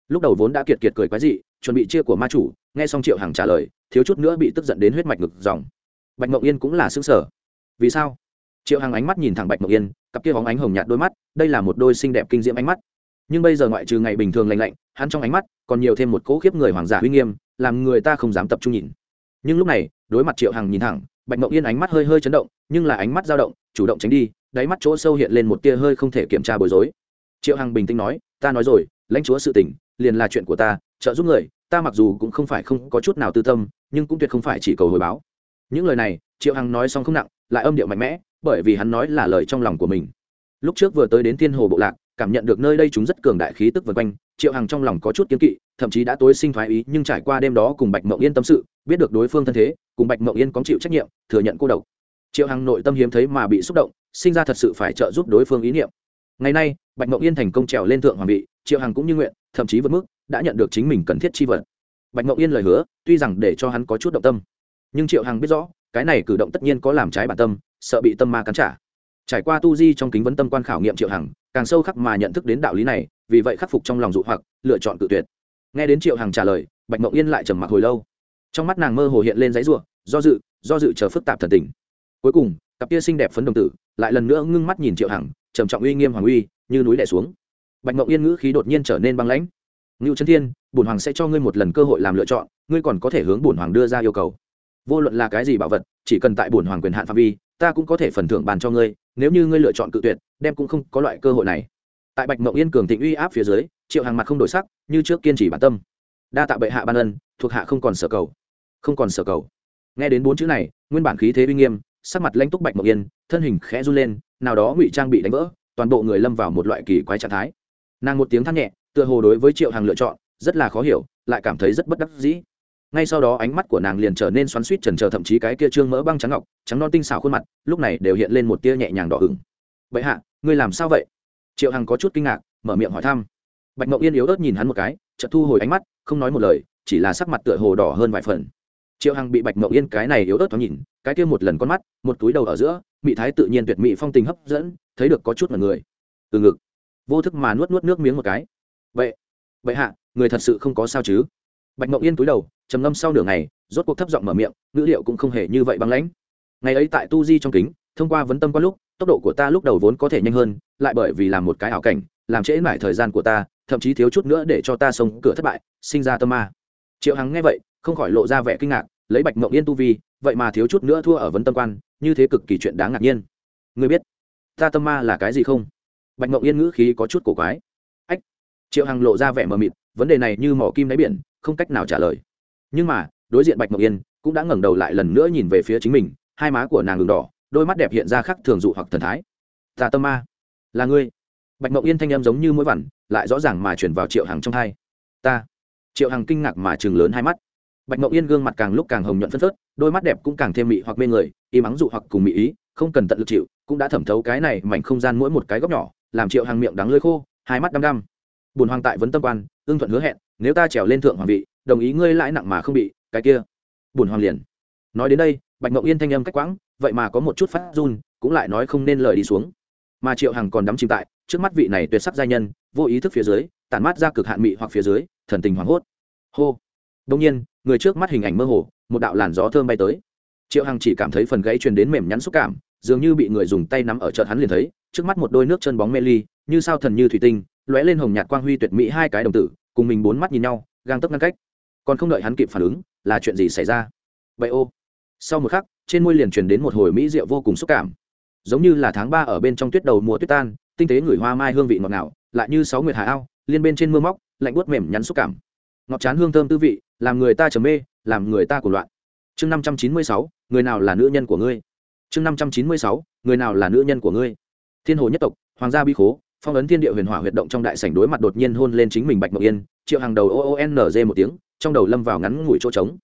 Lúc đầu vốn đã kiệt kiệt cười quái dị, chuẩn bị chia của ma chủ, nghe xong triệu hằng trả lời, thiếu chút nữa bị tức giận đến huyết mạch ngực dòng. Bạch mộng yên cũng là xứng sở vì sao? Triệu hằng ánh mắt nhìn thẳng bạch mộng yên, cặp kia hóng ánh hồng nhạt đôi mắt, đây là một đôi xinh đẹp kinh diễm ánh mắt. Nhưng bây giờ ngoại trừ ngày bình thường lành lạnh, hắn trong ánh mắt còn nhiều thêm một cỗ khiếp người hoàng giả uy nghiêm, làm người ta không dám tập trung nhìn. Nhưng lúc này, đối mặt triệu hằng nhìn thẳng, bạch mộng yên ánh mắt hơi hơi chấn động, nhưng là ánh mắt dao động, chủ động tránh đi đáy mắt chỗ sâu hiện lên một tia hơi không thể kiểm tra bối rối. Triệu hằng bình tĩnh nói, ta nói rồi, lãnh chúa sự tình, liền là chuyện của ta, trợ giúp người, ta mặc dù cũng không phải không có chút nào tư tâm, nhưng cũng tuyệt không phải chỉ cầu hồi báo. Những lời này, triệu hằng nói xong không nặng, lại âm điệu mạnh mẽ, bởi vì hắn nói là lời trong lòng của mình. Lúc trước vừa tới đến thiên hồ bộ lạc, cảm nhận được nơi đây chúng rất cường đại khí tức vần quanh, triệu hằng trong lòng có chút kiến kỵ, thậm chí đã tối sinh thoái ý, nhưng trải qua đêm đó cùng bạch mộng yên tâm sự, biết được đối phương thân thế, cùng bạch mộng yên có chịu trách nhiệm, thừa nhận cô độc. Triệu hằng nội tâm hiếm thấy mà bị xúc động sinh ra thật sự phải trợ giúp đối phương ý niệm. Ngày nay, bạch mộng yên thành công trèo lên thượng hoàng vị, triệu hằng cũng như nguyện, thậm chí vượt mức, đã nhận được chính mình cần thiết chi vật. Bạch mộng yên lời hứa, tuy rằng để cho hắn có chút động tâm, nhưng triệu hằng biết rõ, cái này cử động tất nhiên có làm trái bản tâm, sợ bị tâm ma cắn trả. Trải qua tu di trong kính vấn tâm quan khảo nghiệm triệu hằng, càng sâu khắc mà nhận thức đến đạo lý này, vì vậy khắc phục trong lòng dụ hoặc, lựa chọn tự tuyệt. Nghe đến triệu hằng trả lời, bạch mộng yên lại trầm mặc hồi lâu. Trong mắt nàng mơ hồ hiện lên giấy ruộng do dự do dự chờ phức tạp thần tình. Cuối cùng cặp kia xinh đẹp phấn đồng tử, lại lần nữa ngưng mắt nhìn triệu hằng, trầm trọng uy nghiêm hoàng uy, như núi đẻ xuống. Bạch mộng yên ngữ khí đột nhiên trở nên băng lãnh. Ngưu trấn thiên bùn hoàng sẽ cho ngươi một lần cơ hội làm lựa chọn, ngươi còn có thể hướng bùn hoàng đưa ra yêu cầu. Vô luận là cái gì bảo vật, chỉ cần tại bùn hoàng quyền hạn phạm vi, ta cũng có thể phần thưởng bàn cho ngươi, nếu như ngươi lựa chọn cự tuyệt, đem cũng không có loại cơ hội này. Tại bạch mộng yên cường thịnh uy áp phía dưới, triệu hàng mặt không đổi sắc, như trước kiên trì bản tâm. Đa tạ bệ hạ ban ân, thuộc hạ không còn sở cầu. Không còn sở cầu. Nghe đến bốn chữ này, nguyên bản khí thế uy nghiêm sắc mặt lãnh túc bạch mộng yên, thân hình khẽ run lên, nào đó ngụy trang bị đánh vỡ, toàn bộ người lâm vào một loại kỳ quái trạng thái. Nàng một tiếng than nhẹ, tựa hồ đối với triệu hàng lựa chọn, rất là khó hiểu, lại cảm thấy rất bất đắc dĩ. Ngay sau đó ánh mắt của nàng liền trở nên xoắn suýt trần trờ thậm chí cái kia trương mỡ băng trắng ngọc, trắng non tinh xảo khuôn mặt, lúc này đều hiện lên một tia nhẹ nhàng đỏ ửng. Vậy hạ, ngươi làm sao vậy? Triệu hằng có chút kinh ngạc, mở miệng hỏi thăm. Bạch mộng yên yếu ớt nhìn hắn một cái, chợt thu hồi ánh mắt, không nói một lời, chỉ là sắc mặt tựa hồ đỏ hơn vài phần triệu hằng bị bạch mậu yên cái này yếu ớt thoáng nhìn, cái kia một lần con mắt, một túi đầu ở giữa mỹ thái tự nhiên tuyệt mỹ phong tình hấp dẫn, thấy được có chút mật người. Từ ngực, vô thức mà nuốt nuốt nước miếng một cái. Vậy vậy hạ, người thật sự không có sao chứ? Bạch mậu yên túi đầu, trầm ngâm sau nửa ngày, rốt cuộc thấp giọng mở miệng, ngữ liệu cũng không hề như vậy băng lãnh. Ngày ấy tại tu di trong kính, thông qua vấn tâm qua lúc, tốc độ của ta lúc đầu vốn có thể nhanh hơn, lại bởi vì làm một cái ảo cảnh, làm trễ mãi thời gian của ta, thậm chí thiếu chút nữa để cho ta sống, cửa thất bại, sinh ra tâm ma. Triệu hằng nghe vậy không khỏi lộ ra vẻ kinh ngạc, lấy bạch mộng yên tu vi, vậy mà thiếu chút nữa thua ở vấn tâm quan, như thế cực kỳ chuyện đáng ngạc nhiên. Ngươi biết, ta tâm ma là cái gì không? Bạch mộng yên ngữ khí có chút cổ quái. Ách, triệu hằng lộ ra vẻ mờ mịt, vấn đề này như mỏ kim đáy biển, không cách nào trả lời. Nhưng mà, đối diện bạch mộng yên cũng đã ngẩng đầu lại lần nữa nhìn về phía chính mình, hai má của nàng đường đỏ, đôi mắt đẹp hiện ra khắc thường dụ hoặc thần thái. Ta tâm ma, là ngươi. Bạch mộng yên thanh em giống như mũi vằn, lại rõ ràng mà chuyển vào triệu hằng trong hai. Ta. Triệu hằng kinh ngạc mà chừng lớn hai mắt bạch mộng yên gương mặt càng lúc càng hồng nhuận phân phớt, đôi mắt đẹp cũng càng thêm mị hoặc mê người, im mắng dụ hoặc cùng mị ý, không cần tận lực chịu, cũng đã thẩm thấu cái này mảnh không gian mỗi một cái góc nhỏ, làm triệu hàng miệng đắng lơi khô, hai mắt đăm đăm. Bùn hoàng tại vấn tâm quan, ưng thuận hứa hẹn, nếu ta trèo lên thượng hoàng vị, đồng ý ngươi lãi nặng mà không bị, cái kia. Bùn hoàng liền. Nói đến đây, bạch ngọc yên thanh âm cách quãng, vậy mà có một chút phát run, cũng lại nói không nên lời đi xuống. Mà triệu hằng còn đắm chìm tại, trước mắt vị này tuyệt sắc giai nhân, vô ý thức phía dưới, tản mát ra cực hạn mị hoặc phía dưới, thần tình hoảng hốt. Hô. Đông nhiên người trước mắt hình ảnh mơ hồ, một đạo làn gió thơm bay tới. Triệu hằng chỉ cảm thấy phần gãy truyền đến mềm nhắn xúc cảm, dường như bị người dùng tay nắm ở chợt hắn liền thấy, trước mắt một đôi nước chân bóng mê ly, như sao thần như thủy tinh, lóe lên hồng nhạt quang huy tuyệt mỹ hai cái đồng tử, cùng mình bốn mắt nhìn nhau, gang tấp ngăn cách. Còn không đợi hắn kịp phản ứng, là chuyện gì xảy ra? Vậy ô. Sau một khắc, trên môi liền truyền đến một hồi mỹ rượu vô cùng xúc cảm. Giống như là tháng ba ở bên trong tuyết đầu mùa tuyết tan, tinh tế ngửi hoa mai hương vị ngọt ngào, lại như sáu nguyệt hà ao, liên bên trên mưa móc, lạnh buốt mềm nhắn xúc cảm. Ngọt chán hương thơm tư vị làm người ta trầm mê, làm người ta của loạn. Chương năm trăm chín mươi sáu, người nào là nữ nhân của ngươi? Chương năm trăm chín mươi sáu, người nào là nữ nhân của ngươi? Thiên hồ nhất tộc, hoàng gia bi khố, phong ấn thiên địa huyền hỏa huyệt động trong đại sảnh đối mặt đột nhiên hôn lên chính mình bạch mộng yên, triệu hàng đầu o o n g một tiếng, trong đầu lâm vào ngắn ngủi chỗ trống.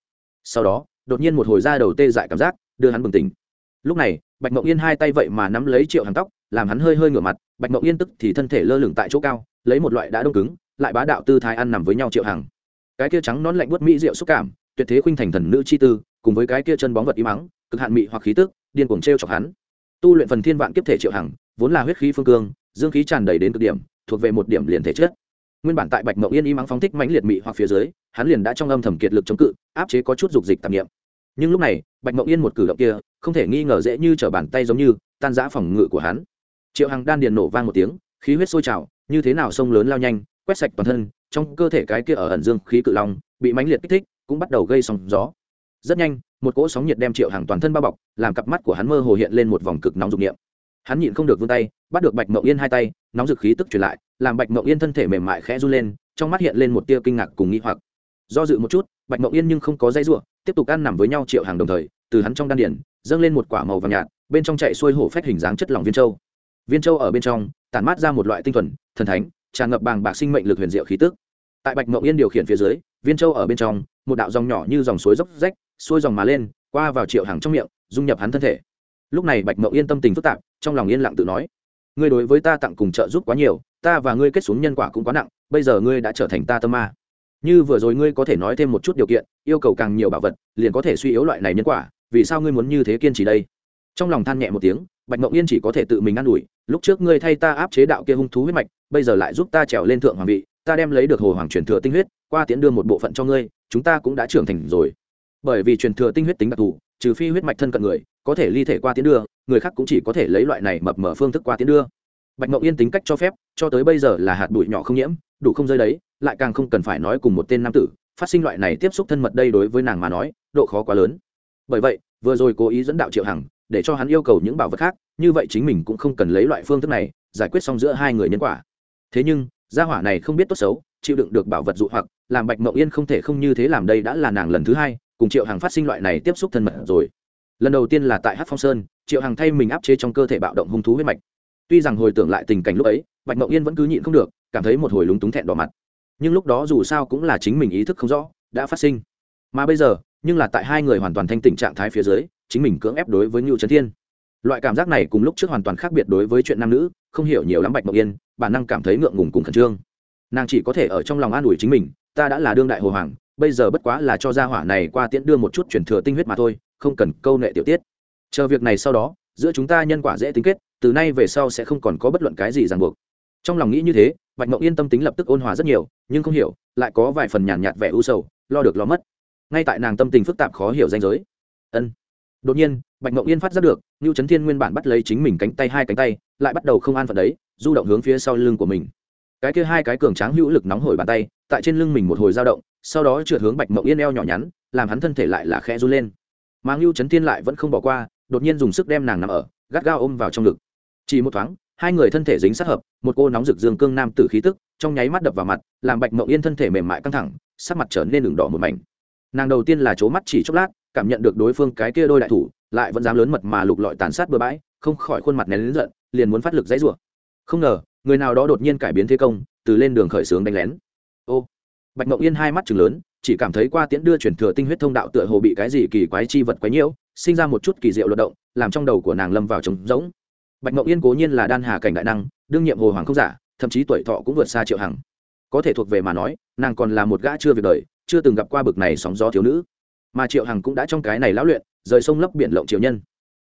Sau đó, đột nhiên một hồi ra đầu tê dại cảm giác, đưa hắn bừng tỉnh. Lúc này, bạch mộng yên hai tay vậy mà nắm lấy triệu hàng tóc, làm hắn hơi hơi ngửa mặt, bạch mộng yên tức thì thân thể lơ lửng tại chỗ cao, lấy một loại đã đông cứng, lại bá đạo tư thái ăn nằm với nhau triệu hàng cái kia trắng nón lạnh buốt mỹ rượu xúc cảm, tuyệt thế khuynh thành thần nữ chi tư, cùng với cái kia chân bóng vật im mắng, cực hạn mị hoặc khí tức, điên cuồng t chọc hắn. Tu luyện phần thiên vạn kiếp thể triệu hằng, vốn là huyết khí phương cương, dương khí tràn đầy đến cực điểm, thuộc về một điểm liền thể chất. Nguyên bản tại bạch mậu yên y mắng phóng thích mãnh liệt mị hoặc phía dưới, hắn liền đã trong âm thầm kiệt lực chống cự, áp chế có chút dục dịch tạp nghiệm nhưng lúc này, bạch mậu yên một cử động kia, không thể nghi ngờ dễ như t bàn tay giống như, tan giã phòng ngự của hắn. Triệu hằng đan điền nổ vang một tiếng, khí huyết sôi trào, như thế nào sông lớn lao nhanh, quét sạch toàn thân trong cơ thể cái kia ở ẩn dương khí cự long bị mãnh liệt kích thích, cũng bắt đầu gây sóng gió. Rất nhanh, một cỗ sóng nhiệt đem triệu hàng toàn thân bao bọc, làm cặp mắt của hắn mơ hồ hiện lên một vòng cực nóng dục nghiệm hắn nhịn không được vươn tay, bắt được bạch mậu yên hai tay, nóng dực khí tức truyền lại, làm bạch mậu yên thân thể mềm mại khẽ run lên, trong mắt hiện lên một tia kinh ngạc cùng nghi hoặc. Do dự một chút, bạch mậu yên nhưng không có dây ruộng tiếp tục ăn nằm với nhau triệu hàng đồng thời, từ hắn trong đan điển dâng lên một quả màu vàng nhạt, bên trong chạy xuôi hổ phách hình dáng chất lỏng viên châu. Viên châu ở bên trong, tản mát ra một loại tinh thuần, thần thánh tràn ngập bàng bạc sinh mệnh lực huyền diệu khí tức. Tại bạch mộng yên điều khiển phía dưới, viên châu ở bên trong, một đạo dòng nhỏ như dòng suối dốc rách, xuôi dòng mà lên, qua vào triệu hàng trong miệng, dung nhập hắn thân thể. Lúc này bạch mộng yên tâm tình phức tạp, trong lòng yên lặng tự nói, ngươi đối với ta tặng cùng trợ giúp quá nhiều, ta và ngươi kết xuống nhân quả cũng quá nặng, bây giờ ngươi đã trở thành ta tâm ma. Như vừa rồi ngươi có thể nói thêm một chút điều kiện, yêu cầu càng nhiều bảo vật, liền có thể suy yếu loại này nhân quả, vì sao ngươi muốn như thế kiên trì đây? Trong lòng than nhẹ một tiếng bạch Mộng yên chỉ có thể tự mình ă n ủi, lúc trước ngươi thay ta áp chế đạo kia hung thú huyết mạch, bây giờ lại giúp ta trèo lên thượng hoàng vị, ta đem lấy được hồ hoàng truyền thừa tinh huyết, qua tiến đưa một bộ phận cho ngươi, chúng ta cũng đã trưởng thành rồi. Bởi vì truyền thừa tinh huyết tính đặc thù, trừ phi huyết mạch thân cận người, có thể ly thể qua tiến đưa, người khác cũng chỉ có thể lấy loại này mập mở phương thức qua tiến đưa. Bạch mộng yên tính cách cho phép, cho tới bây giờ là hạt bụi nhỏ không nhiễm, đủ không rơi đấy, lại càng không cần phải nói cùng một tên nam tử, phát sinh loại này tiếp xúc thân mật đây đối với nàng mà nói, độ khó quá lớn. Bởi vậy, vừa rồi cố ý dẫn đạo triệu hằng để cho hắn yêu cầu những bảo vật khác, như vậy chính mình cũng không cần lấy loại phương thức này, giải quyết xong giữa hai người nhân quả. Thế nhưng, gia hỏa này không biết tốt xấu, chịu đựng được bảo vật dụ hoặc, làm bạch mộng yên không thể không như thế làm đây đã là nàng lần thứ hai, cùng triệu hằng phát sinh loại này tiếp xúc thân mật rồi. Lần đầu tiên là tại hát phong sơn, triệu hằng thay mình áp chế trong cơ thể bạo động hung thú huyết mạch. Tuy rằng hồi tưởng lại tình cảnh lúc ấy, bạch mộng yên vẫn cứ nhịn không được, cảm thấy một hồi lúng túng thẹn đỏ mặt. Nhưng lúc đó dù sao cũng là chính mình ý thức không rõ, đã phát sinh. Mà bây giờ, nhưng là tại hai người hoàn toàn thanh tỉnh trạng thái phía dưới chính mình cưỡng ép đối với ngưu trấn thiên. Loại cảm giác này cùng lúc trước hoàn toàn khác biệt đối với chuyện nam nữ không hiểu nhiều lắm bạch mộng yên bản năng cảm thấy ngượng ngùng cùng khẩn trương. Nàng chỉ có thể ở trong lòng an ủi chính mình ta đã là đương đại hồ hoàng bây giờ bất quá là cho gia hỏa này qua tiễn đưa một chút chuyển thừa tinh huyết mà thôi không cần câu nệ tiểu tiết. Chờ việc này sau đó giữa chúng ta nhân quả dễ tính kết từ nay về sau sẽ không còn có bất luận cái gì ràng buộc. Trong lòng nghĩ như thế bạch mộng yên tâm tính lập tức ôn hòa rất nhiều nhưng không hiểu lại có vài phần nhàn nhạt, vẻ u sầu lo được lo mất. Ngay tại nàng tâm tình phức tạp khó hiểu danh giới. Ân đột nhiên, bạch mộng yên phát giác được ngưu trấn thiên nguyên bản bắt lấy chính mình cánh tay hai cánh tay, lại bắt đầu không an phận đấy, du động hướng phía sau lưng của mình. Cái kia hai cái cường tráng hữu lực nóng hổi bàn tay, tại trên lưng mình một hồi dao động, sau đó trượt hướng bạch mộng yên eo nhỏ nhắn, làm hắn thân thể lại là khe run lên. Mà ngưu trấn thiên lại vẫn không bỏ qua, đột nhiên dùng sức đem nàng nằm ở, gắt gao ôm vào trong ngực. Chỉ một thoáng, hai người thân thể dính sát hợp, một cô nóng rực dương cương nam tử khí tức, trong nháy mắt đập vào mặt, làm bạch mộng yên thân thể mềm mại căng thẳng, sắc mặt trở nên đường đỏ một mảnh. Nàng đầu tiên là c mắt chỉ chốc lát cảm nhận được đối phương cái kia đôi đại thủ, lại vẫn dám lớn mật mà lục lọi tàn sát bừa bãi, không khỏi khuôn mặt nén lớn giận, liền muốn phát lực dãy rủa. Không ngờ, người nào đó đột nhiên cải biến thế công, từ lên đường khởi xướng đánh lén. Ô, bạch mộng yên hai mắt chừng lớn, chỉ cảm thấy qua tiễn đưa chuyển thừa tinh huyết thông đạo tựa hồ bị cái gì kỳ quái chi vật quái nhiễu, sinh ra một chút kỳ diệu luận động, làm trong đầu của nàng lâm vào trống rỗng. Bạch mộng yên cố nhiên là đan hà cảnh đại năng, đương nhiệm hồ hoàng không giả, thậm chí tuổi thọ cũng vượt xa triệu hằng. Có thể thuộc về mà nói, nàng còn là một gã chưa việc đời, chưa từng gặp qua bực này sóng gió thiếu nữ mà triệu hằng cũng đã trong cái này lão luyện, rời sông lấp biển lộng triệu nhân.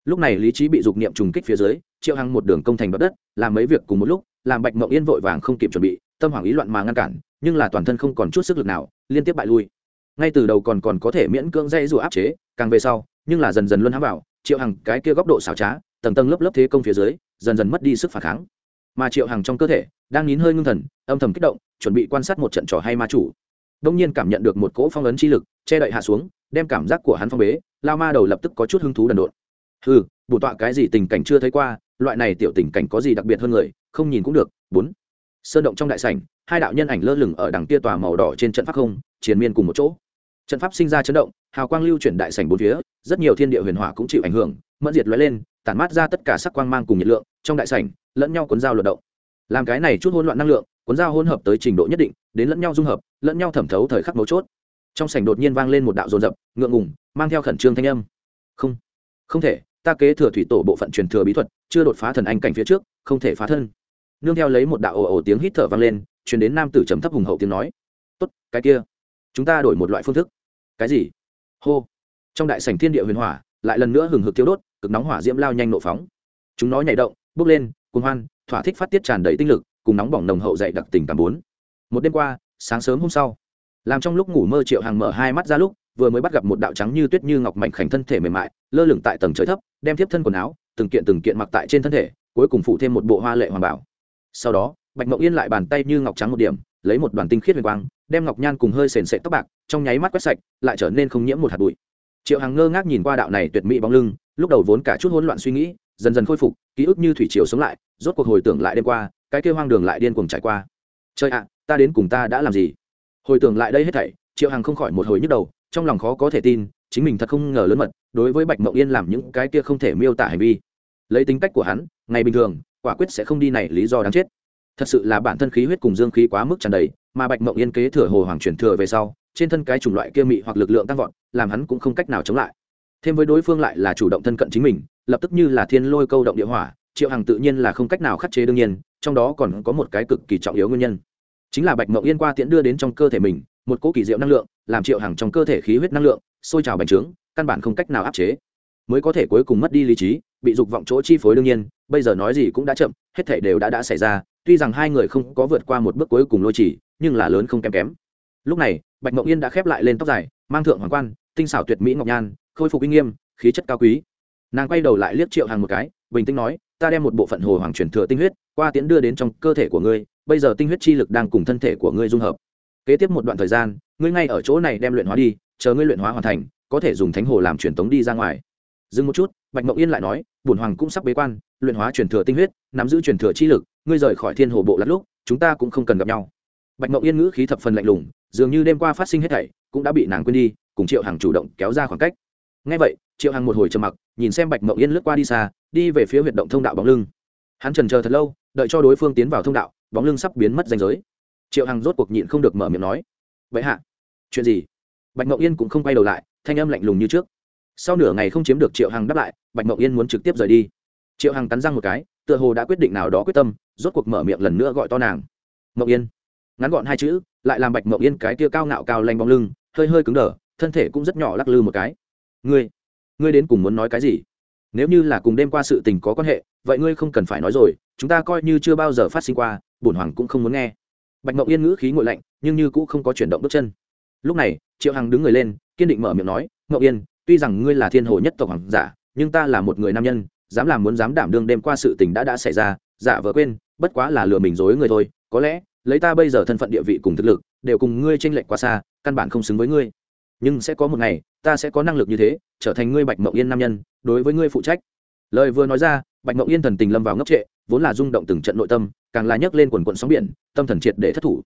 Lúc này lý trí bị dục niệm trùng kích phía dưới, triệu hằng một đường công thành bắt đất, làm mấy việc cùng một lúc, làm bạch mộng yên vội vàng không kịp chuẩn bị, tâm hoảng ý loạn mà ngăn cản, nhưng là toàn thân không còn chút sức lực nào, liên tiếp bại lui. Ngay từ đầu còn còn có thể miễn cưỡng dây dù áp chế, càng về sau, nhưng là dần dần luân hãm vào, triệu hằng cái kia góc độ xảo trá, tầng tầng lớp lớp thế công phía dưới, dần dần mất đi sức phản kháng. Mà triệu hằng trong cơ thể, đang nín hơi ngưng thần, âm thầm kích động, chuẩn bị quan sát một trận trò hay ma chủ. Đông nhiên cảm nhận được một cỗ phong ấn chi lực, che đậy hạ xuống đem cảm giác của hắn phong bế, lao ma đầu lập tức có chút hứng thú đần độn. Ừ bổ tọa cái gì tình cảnh chưa thấy qua, loại này tiểu tình cảnh có gì đặc biệt hơn người, không nhìn cũng được. Bốn, sơn động trong đại sảnh, hai đạo nhân ảnh lơ lửng ở đằng kia tòa màu đỏ trên trận pháp không chiến miên cùng một chỗ. Trận pháp sinh ra chấn động, hào quang lưu chuyển đại sảnh bốn phía, rất nhiều thiên địa huyền hỏa cũng chịu ảnh hưởng, mẫn diệt lóe lên, tản mát ra tất cả sắc quang mang cùng nhiệt lượng, trong đại sảnh, lẫn nhau cuốn dao luận động. Làm cái này chút hỗn loạn năng lượng, cuốn dao hỗn hợp tới trình độ nhất định, đến lẫn nhau dung hợp, lẫn nhau thẩm thấu thời khắc mấu chốt trong sảnh đột nhiên vang lên một đạo rồn dập, ngượng ngùng, mang theo khẩn trương thanh âm. Không không thể, ta kế thừa thủy tổ bộ phận truyền thừa bí thuật, chưa đột phá thần anh cảnh phía trước, không thể phá thân. Nương theo lấy một đạo ồ ồ tiếng hít thở vang lên, truyền đến nam tử trầm thấp hùng hậu tiếng nói. Tốt, cái kia, chúng ta đổi một loại phương thức. Cái gì? Hô. Trong đại sảnh thiên địa huyền hỏa, lại lần nữa hừng hực thiêu đốt, cực nóng hỏa diễm lao nhanh nộ phóng. Chúng nó nhảy động, bước lên, cuồng hoan, thỏa thích phát tiết tràn đầy tinh lực, cùng nóng bỏng nồng hậu dậy đặc tình cảm bốn. Một đêm qua, sáng sớm hôm sau làm trong lúc ngủ mơ triệu hàng mở hai mắt ra lúc, vừa mới bắt gặp một đạo trắng như tuyết như ngọc mảnh khảnh thân thể mềm mại, lơ lửng tại tầng trời thấp, đem tiếp thân quần áo, từng kiện từng kiện mặc tại trên thân thể, cuối cùng phụ thêm một bộ hoa lệ hoàng bảo. Sau đó, bạch mộng yên lại bàn tay như ngọc trắng một điểm, lấy một đoàn tinh khiết huyền quang, đem ngọc nhan cùng hơi sền sệt tóc bạc, trong nháy mắt quét sạch, lại trở nên không nhiễm một hạt bụi. Triệu hằng ngơ ngác nhìn qua đạo này tuyệt mỹ bóng lưng, lúc đầu vốn cả chút hỗn loạn suy nghĩ, dần dần khôi phục, ký ức như thủy triều sống lại, rốt cuộc hồi tưởng lại đêm qua, cái kêu hoang đường lại điên cuồng trải qua. Trời ạ, ta đến cùng ta đã làm gì? Hồi tưởng lại đây hết thảy, triệu hằng không khỏi một hồi nhức đầu, trong lòng khó có thể tin, chính mình thật không ngờ lớn mật, đối với bạch mộng yên làm những cái kia không thể miêu tả hành vi. Lấy tính cách của hắn, ngày bình thường, quả quyết sẽ không đi này lý do đáng chết. Thật sự là bản thân khí huyết cùng dương khí quá mức tràn đầy, mà bạch mộng yên kế thừa hồ hoàng chuyển thừa về sau, trên thân cái chủng loại kia mị hoặc lực lượng tăng vọt, làm hắn cũng không cách nào chống lại. Thêm với đối phương lại là chủ động thân cận chính mình, lập tức như là thiên lôi câu động địa hỏa, triệu hằng tự nhiên là không cách nào khắc chế đương nhiên, trong đó còn có một cái cực kỳ trọng yếu nguyên nhân chính là bạch mộng yên qua tiễn đưa đến trong cơ thể mình, một cỗ kỳ diệu năng lượng, làm triệu hằng trong cơ thể khí huyết năng lượng, sôi trào bành trướng, căn bản không cách nào áp chế. Mới có thể cuối cùng mất đi lý trí, bị dục vọng chỗ chi phối đương nhiên, bây giờ nói gì cũng đã chậm, hết thể đều đã đã xảy ra, tuy rằng hai người không có vượt qua một bước cuối cùng lôi chỉ, nhưng là lớn không kém kém. Lúc này, bạch mộng yên đã khép lại lên tóc dài, mang thượng hoàng quan, tinh xảo tuyệt mỹ ngọc nhan, khôi phục uy nghiêm, khí chất cao quý. Nàng quay đầu lại liếc triệu hàng một cái, bình tĩnh nói ta đem một bộ phận hồ hoàng truyền thừa tinh huyết qua tiễn đưa đến trong cơ thể của ngươi, bây giờ tinh huyết chi lực đang cùng thân thể của ngươi dung hợp. Kế tiếp một đoạn thời gian, ngươi ngay ở chỗ này đem luyện hóa đi, chờ ngươi luyện hóa hoàn thành, có thể dùng thánh hồ làm truyền tống đi ra ngoài. Dừng một chút, bạch mộng yên lại nói bùn hoàng cũng sắp bế quan, luyện hóa truyền thừa tinh huyết, nắm giữ truyền thừa chi lực, ngươi rời khỏi thiên hồ bộ lát lúc, chúng ta cũng không cần gặp nhau. Bạch mộng yên ngữ khí thập phần lạnh lùng, dường như đêm qua phát sinh hết thảy, cũng đã bị nàng quên đi, cùng triệu hằng chủ động kéo ra khoảng cách. Ngay vậy, triệu hằng một hồi trầm mặc, nhìn xem bạch mộng yên lướt qua đi xa đi về phía huyệt động thông đạo bóng lưng. Hắn trần chờ thật lâu, đợi cho đối phương tiến vào thông đạo, bóng lưng sắp biến mất danh giới. Triệu hằng rốt cuộc nhịn không được mở miệng nói, vậy hạ, chuyện gì? Bạch mậu yên cũng không quay đầu lại, thanh âm lạnh lùng như trước. Sau nửa ngày không chiếm được triệu hằng đáp lại, bạch mậu yên muốn trực tiếp rời đi. Triệu hằng cắn răng một cái, tựa hồ đã quyết định nào đó quyết tâm, rốt cuộc mở miệng lần nữa gọi to nàng. Mậu yên. Ngắn gọn hai chữ, lại làm bạch mậu yên cái tia cao ngạo cao lanh bóng lưng, hơi hơi cứng đờ, thân thể cũng rất nhỏ lắc lư một cái. Ngươi ngươi đến cùng muốn nói cái gì? Nếu như là cùng đêm qua sự tình có quan hệ, vậy ngươi không cần phải nói rồi, chúng ta coi như chưa bao giờ phát sinh qua, bổn hoàng cũng không muốn nghe. Bạch mộng yên ngữ khí ngội lạnh, nhưng như cũng không có chuyển động bước chân. Lúc này, triệu hằng đứng người lên, kiên định mở miệng nói mộng yên, tuy rằng ngươi là thiên hồ nhất tộc hoàng giả, nhưng ta là một người nam nhân, dám làm muốn dám đảm đương đêm qua sự tình đã đã xảy ra, giả vờ quên, bất quá là lừa mình dối người thôi, có lẽ, lấy ta bây giờ thân phận địa vị cùng thực lực, đều cùng ngươi tranh lệch quá xa, căn bản không xứng với ngươi nhưng sẽ có một ngày, ta sẽ có năng lực như thế, trở thành ngươi bạch mộng yên nam nhân, đối với ngươi phụ trách. Lời vừa nói ra, bạch mộng yên thần tình lâm vào ngốc trệ, vốn là rung động từng trận nội tâm, càng là nhấc lên quần quận sóng biển, tâm thần triệt để thất thủ.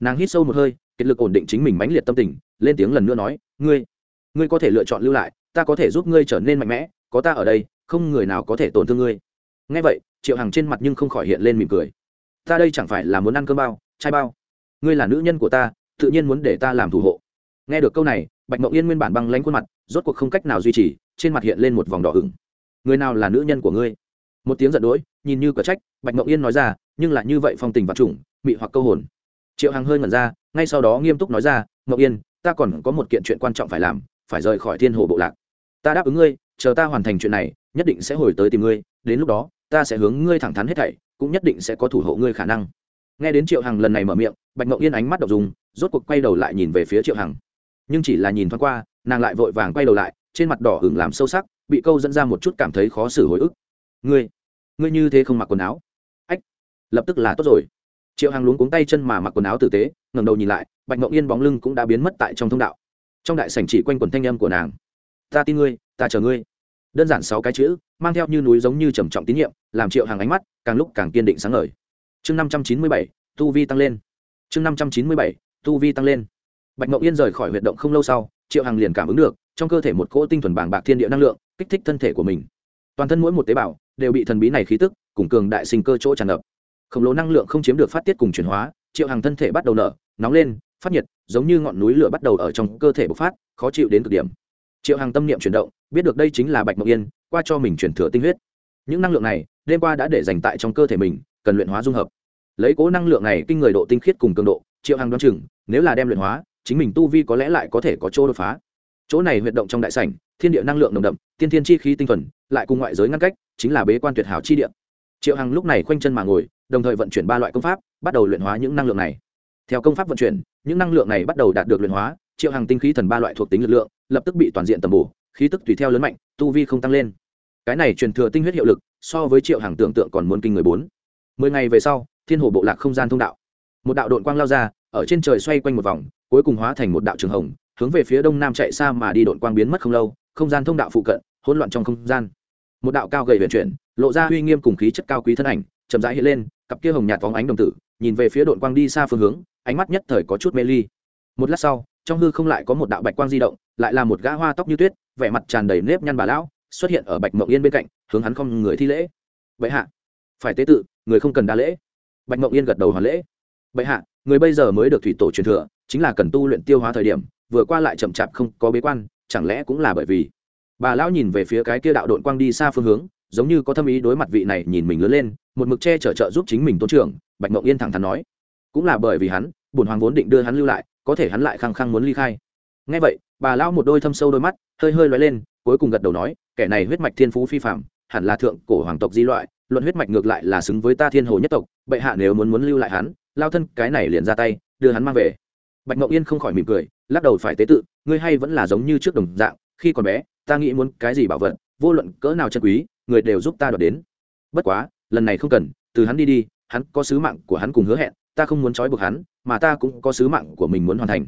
Nàng hít sâu một hơi, kiệt lực ổn định chính mình mãnh liệt tâm tình, lên tiếng lần nữa nói, ngươi ngươi có thể lựa chọn lưu lại, ta có thể giúp ngươi trở nên mạnh mẽ, có ta ở đây, không người nào có thể tổn thương ngươi. Ngay vậy, triệu hằng trên mặt nhưng không khỏi hiện lên mỉm cười. Ta đây chẳng phải là muốn ăn cơm bao, chai bao? Ngươi là nữ nhân của ta, tự nhiên muốn để ta làm thủ hộ. Nghe được câu này bạch mộng yên nguyên bản băng lánh khuôn mặt, rốt cuộc không cách nào duy trì, trên mặt hiện lên một vòng đỏ ửng. Người nào là nữ nhân của ngươi? Một tiếng giận dỗi, nhìn như cờ trách, bạch mộng yên nói ra, nhưng lại như vậy phong tình vật chủng mị hoặc câu hồn. Triệu hằng hơi ngẩn ra, ngay sau đó nghiêm túc nói ra, mộng yên, ta còn có một kiện chuyện quan trọng phải làm, phải rời khỏi thiên hồ bộ lạc. Ta đáp ứng ngươi, chờ ta hoàn thành chuyện này, nhất định sẽ hồi tới tìm ngươi, đến lúc đó, ta sẽ hướng ngươi thẳng thắn hết thảy, cũng nhất định sẽ có thủ hộ ngươi khả năng. Nghe đến triệu hằng lần này mở miệng, bạch mộng yên ánh mắt đọc dùng, rốt cuộc quay đầu lại nhìn về phía triệu hằng nhưng chỉ là nhìn thoáng qua, nàng lại vội vàng quay đầu lại, trên mặt đỏ hửng làm sâu sắc, bị câu dẫn ra một chút cảm thấy khó xử hồi ức. Ngươi ngươi như thế không mặc quần áo? Ách, lập tức là tốt rồi. Triệu hằng luống cuống tay chân mà mặc quần áo tử tế, ngẩng đầu nhìn lại, bạch ngọc yên bóng lưng cũng đã biến mất tại trong thông đạo. Trong đại sảnh chỉ quanh quần thanh âm của nàng. Ta tin ngươi, ta chờ ngươi. Đơn giản sáu cái chữ, mang theo như núi giống như trầm trọng tín nhiệm, làm triệu hàng ánh mắt càng lúc càng kiên định sáng ngời. Chương năm trăm chín mươi bảy, tu vi tăng lên. Chương năm trăm chín mươi bảy, tu vi tăng lên bạch Mộng yên rời khỏi huyệt động không lâu sau, triệu Hằng liền cảm ứng được, trong cơ thể một cỗ tinh thuần bảng bạc thiên địa năng lượng kích thích thân thể của mình. Toàn thân mỗi một tế bào đều bị thần bí này khí tức cùng cường đại sinh cơ chỗ tràn ngập. Khổng lồ năng lượng không chiếm được phát tiết cùng chuyển hóa, triệu Hằng thân thể bắt đầu nở, nóng lên, phát nhiệt, giống như ngọn núi lửa bắt đầu ở trong cơ thể bộc phát, khó chịu đến cực điểm. Triệu Hằng tâm niệm chuyển động, biết được đây chính là bạch mộng yên, qua cho mình chuyển thừa tinh huyết. Những năng lượng này, đêm qua đã để dành tại trong cơ thể mình, cần luyện hóa dung hợp. Lấy cố năng lượng này kinh người độ tinh khiết cùng cường độ, triệu Hằng đoán chừng, nếu là đem luyện hóa chính mình tu vi có lẽ lại có thể có chỗ đột phá. Chỗ này huyệt động trong đại sảnh, thiên địa năng lượng nồng đậm, tiên thiên chi khí tinh thuần, lại cùng ngoại giới ngăn cách, chính là bế quan tuyệt hảo chi địa. Triệu hằng lúc này khoanh chân mà ngồi, đồng thời vận chuyển ba loại công pháp, bắt đầu luyện hóa những năng lượng này. Theo công pháp vận chuyển, những năng lượng này bắt đầu đạt được luyện hóa, triệu hằng tinh khí thần ba loại thuộc tính lực lượng, lập tức bị toàn diện tầm bổ, khí tức tùy theo lớn mạnh, tu vi không tăng lên. Cái này truyền thừa tinh huyết hiệu lực, so với triệu hằng tưởng tượng còn muốn kinh người bốn. Mười ngày về sau, thiên hồ bộ lạc không gian thông đạo. Một đạo đội quang lao ra ở trên trời xoay quanh một vòng, cuối cùng hóa thành một đạo trường hồng, hướng về phía đông nam chạy xa mà đi đội quang biến mất không lâu, không gian thông đạo phụ cận, hỗn loạn trong không gian. Một đạo cao gầy vận chuyển, lộ ra uy nghiêm cùng khí chất cao quý thân ảnh, chậm rãi hiện lên, cặp kia hồng nhạt phóng ánh đồng tử, nhìn về phía đội quang đi xa phương hướng, ánh mắt nhất thời có chút mê ly. Một lát sau, trong hư không lại có một đạo bạch quang di động, lại là một gã hoa tóc như tuyết, vẻ mặt tràn đầy nếp nhăn bà lão, xuất hiện ở bạch mộng yên bên cạnh, hướng hắn không người thi lễ. Vậy hạ. Phải tế tự, người không cần đa lễ. Bạch mộng yên gật đầu hoàn lễ. Bệ hạ người bây giờ mới được thủy tổ truyền thừa, chính là cần tu luyện tiêu hóa thời điểm, vừa qua lại chậm chạp không có bế quan, chẳng lẽ cũng là bởi vì? Bà lão nhìn về phía cái kia đạo đội quang đi xa phương hướng, giống như có tâm ý đối mặt vị này nhìn mình lớn lên, một mực che chở trợ giúp chính mình tôn trưởng, bạch mộng yên thẳng thắn nói. Cũng là bởi vì hắn, bổn hoàng vốn định đưa hắn lưu lại, có thể hắn lại khăng khăng muốn ly khai. Ngay vậy, bà Lão một đôi thâm sâu đôi mắt, hơi hơi lóe lên, cuối cùng gật đầu nói, kẻ này huyết mạch thiên phú phi phạm hẳn là thượng cổ hoàng tộc di loại, luận huyết mạch ngược lại là xứng với ta thiên hồ nhất tộc, bệ hạ nếu muốn muốn lưu lại hắn lao thân cái này liền ra tay, đưa hắn mang về. Bạch mộng yên không khỏi mỉm cười, lắc đầu phải tế tự, ngươi hay vẫn là giống như trước đồng dạng, khi còn bé, ta nghĩ muốn cái gì bảo vật, vô luận cỡ nào chân quý, người đều giúp ta đoạt đến. Bất quá, lần này không cần, từ hắn đi đi, hắn có sứ mạng của hắn cùng hứa hẹn, ta không muốn trói buộc hắn, mà ta cũng có sứ mạng của mình muốn hoàn thành.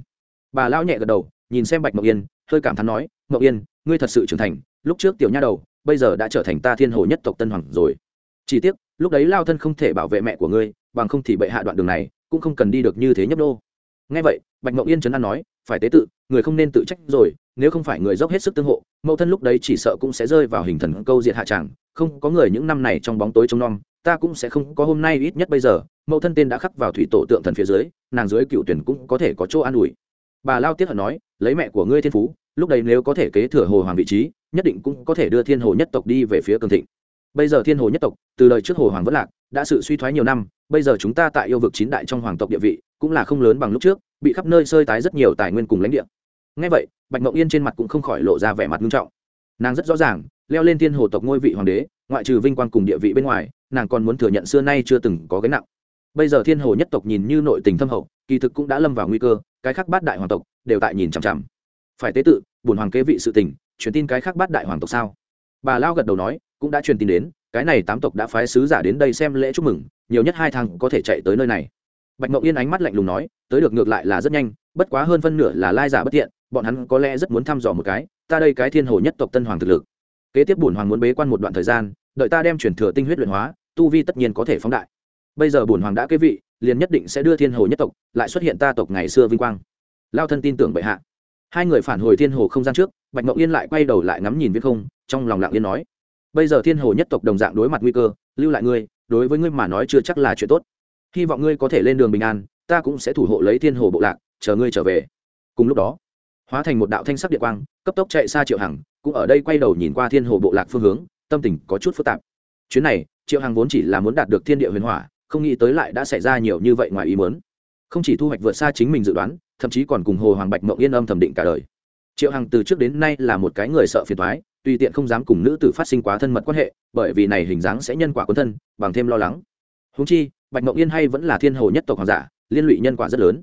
Bà lão nhẹ gật đầu, nhìn xem bạch mộng yên, hơi cảm thán nói, mộng yên, ngươi thật sự trưởng thành, lúc trước tiểu nha đầu, bây giờ đã trở thành ta thiên hồ nhất tộc tân hoàng rồi. Chỉ tiếc, lúc đấy lao thân không thể bảo vệ mẹ của ngươi bằng không thì bệ hạ đoạn đường này cũng không cần đi được như thế nhấp đô ngay vậy, bạch mộng yên trấn an nói, phải tế tự, người không nên tự trách rồi, nếu không phải người dốc hết sức tương hộ, mẫu thân lúc đấy chỉ sợ cũng sẽ rơi vào hình thần câu diệt hạ tràng không có người những năm này trong bóng tối trông nom, ta cũng sẽ không có hôm nay ít nhất bây giờ. Mẫu thân tên đã khắc vào thủy tổ tượng thần phía dưới, nàng dưới cựu tuyển cũng có thể có chỗ an ủi. Bà lao tiết hận nói, lấy mẹ của ngươi thiên phú, lúc đấy nếu có thể kế thừa hồ hoàng vị trí, nhất định cũng có thể đưa thiên hồ nhất tộc đi về phía cường thịnh bây giờ thiên hồ nhất tộc, từ lời trước hồ hoàng vất lạc, đã sự suy thoái nhiều năm, bây giờ chúng ta tại yêu vực chín đại trong hoàng tộc địa vị, cũng là không lớn bằng lúc trước, bị khắp nơi sơi tái rất nhiều tài nguyên cùng lãnh địa. Ngay vậy, bạch ngọc yên trên mặt cũng không khỏi lộ ra vẻ mặt nghiêm trọng. Nàng rất rõ ràng, leo lên thiên hồ tộc ngôi vị hoàng đế, ngoại trừ vinh quang cùng địa vị bên ngoài, nàng còn muốn thừa nhận xưa nay chưa từng có gánh nặng. Bây giờ thiên hồ nhất tộc nhìn như nội tình thâm hậu, kỳ thực cũng đã lâm vào nguy cơ, cái khác bát đại hoàng tộc đều tại nhìn chằm chằm. Phải tế tự bùn hoàng kế vị sự tình, truyền tin cái khác bát đại hoàng tộc sao? Bà lao gật đầu nói cũng đã truyền tin đến, cái này tám tộc đã phái sứ giả đến đây xem lễ chúc mừng, nhiều nhất hai thằng có thể chạy tới nơi này. Bạch Mậu yên ánh mắt lạnh lùng nói, tới được ngược lại là rất nhanh, bất quá hơn phân nửa là lai giả bất thiện bọn hắn có lẽ rất muốn thăm dò một cái, ta đây cái thiên hồ nhất tộc tân hoàng thực lực. Kế tiếp bùn hoàng muốn bế quan một đoạn thời gian, đợi ta đem chuyển thừa tinh huyết luyện hóa, tu vi tất nhiên có thể phóng đại. Bây giờ bùn hoàng đã kế vị, liền nhất định sẽ đưa thiên hồ nhất tộc, lại xuất hiện ta tộc ngày xưa vinh quang. Lao thân tin tưởng bệ hạ. Hai người phản hồi thiên hồ không gian trước, bạch Mậu yên lại quay đầu lại ngắm nhìn viễn không, trong lòng lặng yên nói bây giờ thiên hồ nhất tộc đồng dạng đối mặt nguy cơ, lưu lại ngươi, đối với ngươi mà nói chưa chắc là chuyện tốt. Hy vọng ngươi có thể lên đường bình an, ta cũng sẽ thủ hộ lấy thiên hồ bộ lạc, chờ ngươi trở về. Cùng lúc đó, hóa thành một đạo thanh sắc điện quang, cấp tốc chạy xa triệu hằng, cũng ở đây quay đầu nhìn qua thiên hồ bộ lạc phương hướng, tâm tình có chút phức tạp. Chuyến này, triệu hằng vốn chỉ là muốn đạt được thiên địa huyền hỏa, không nghĩ tới lại đã xảy ra nhiều như vậy ngoài ý muốn. Không chỉ thu hoạch vượt xa chính mình dự đoán, thậm chí còn cùng hồ hoàng bạch mộng yên âm thẩm định cả đời. Triệu hằng từ trước đến nay là một cái người sợ phiền thoái tùy tiện không dám cùng nữ tử phát sinh quá thân mật quan hệ, bởi vì này hình dáng sẽ nhân quả quân thân, bằng thêm lo lắng. Húng chi, bạch mộng yên hay vẫn là thiên hồ nhất tộc hoàng giả, liên lụy nhân quả rất lớn.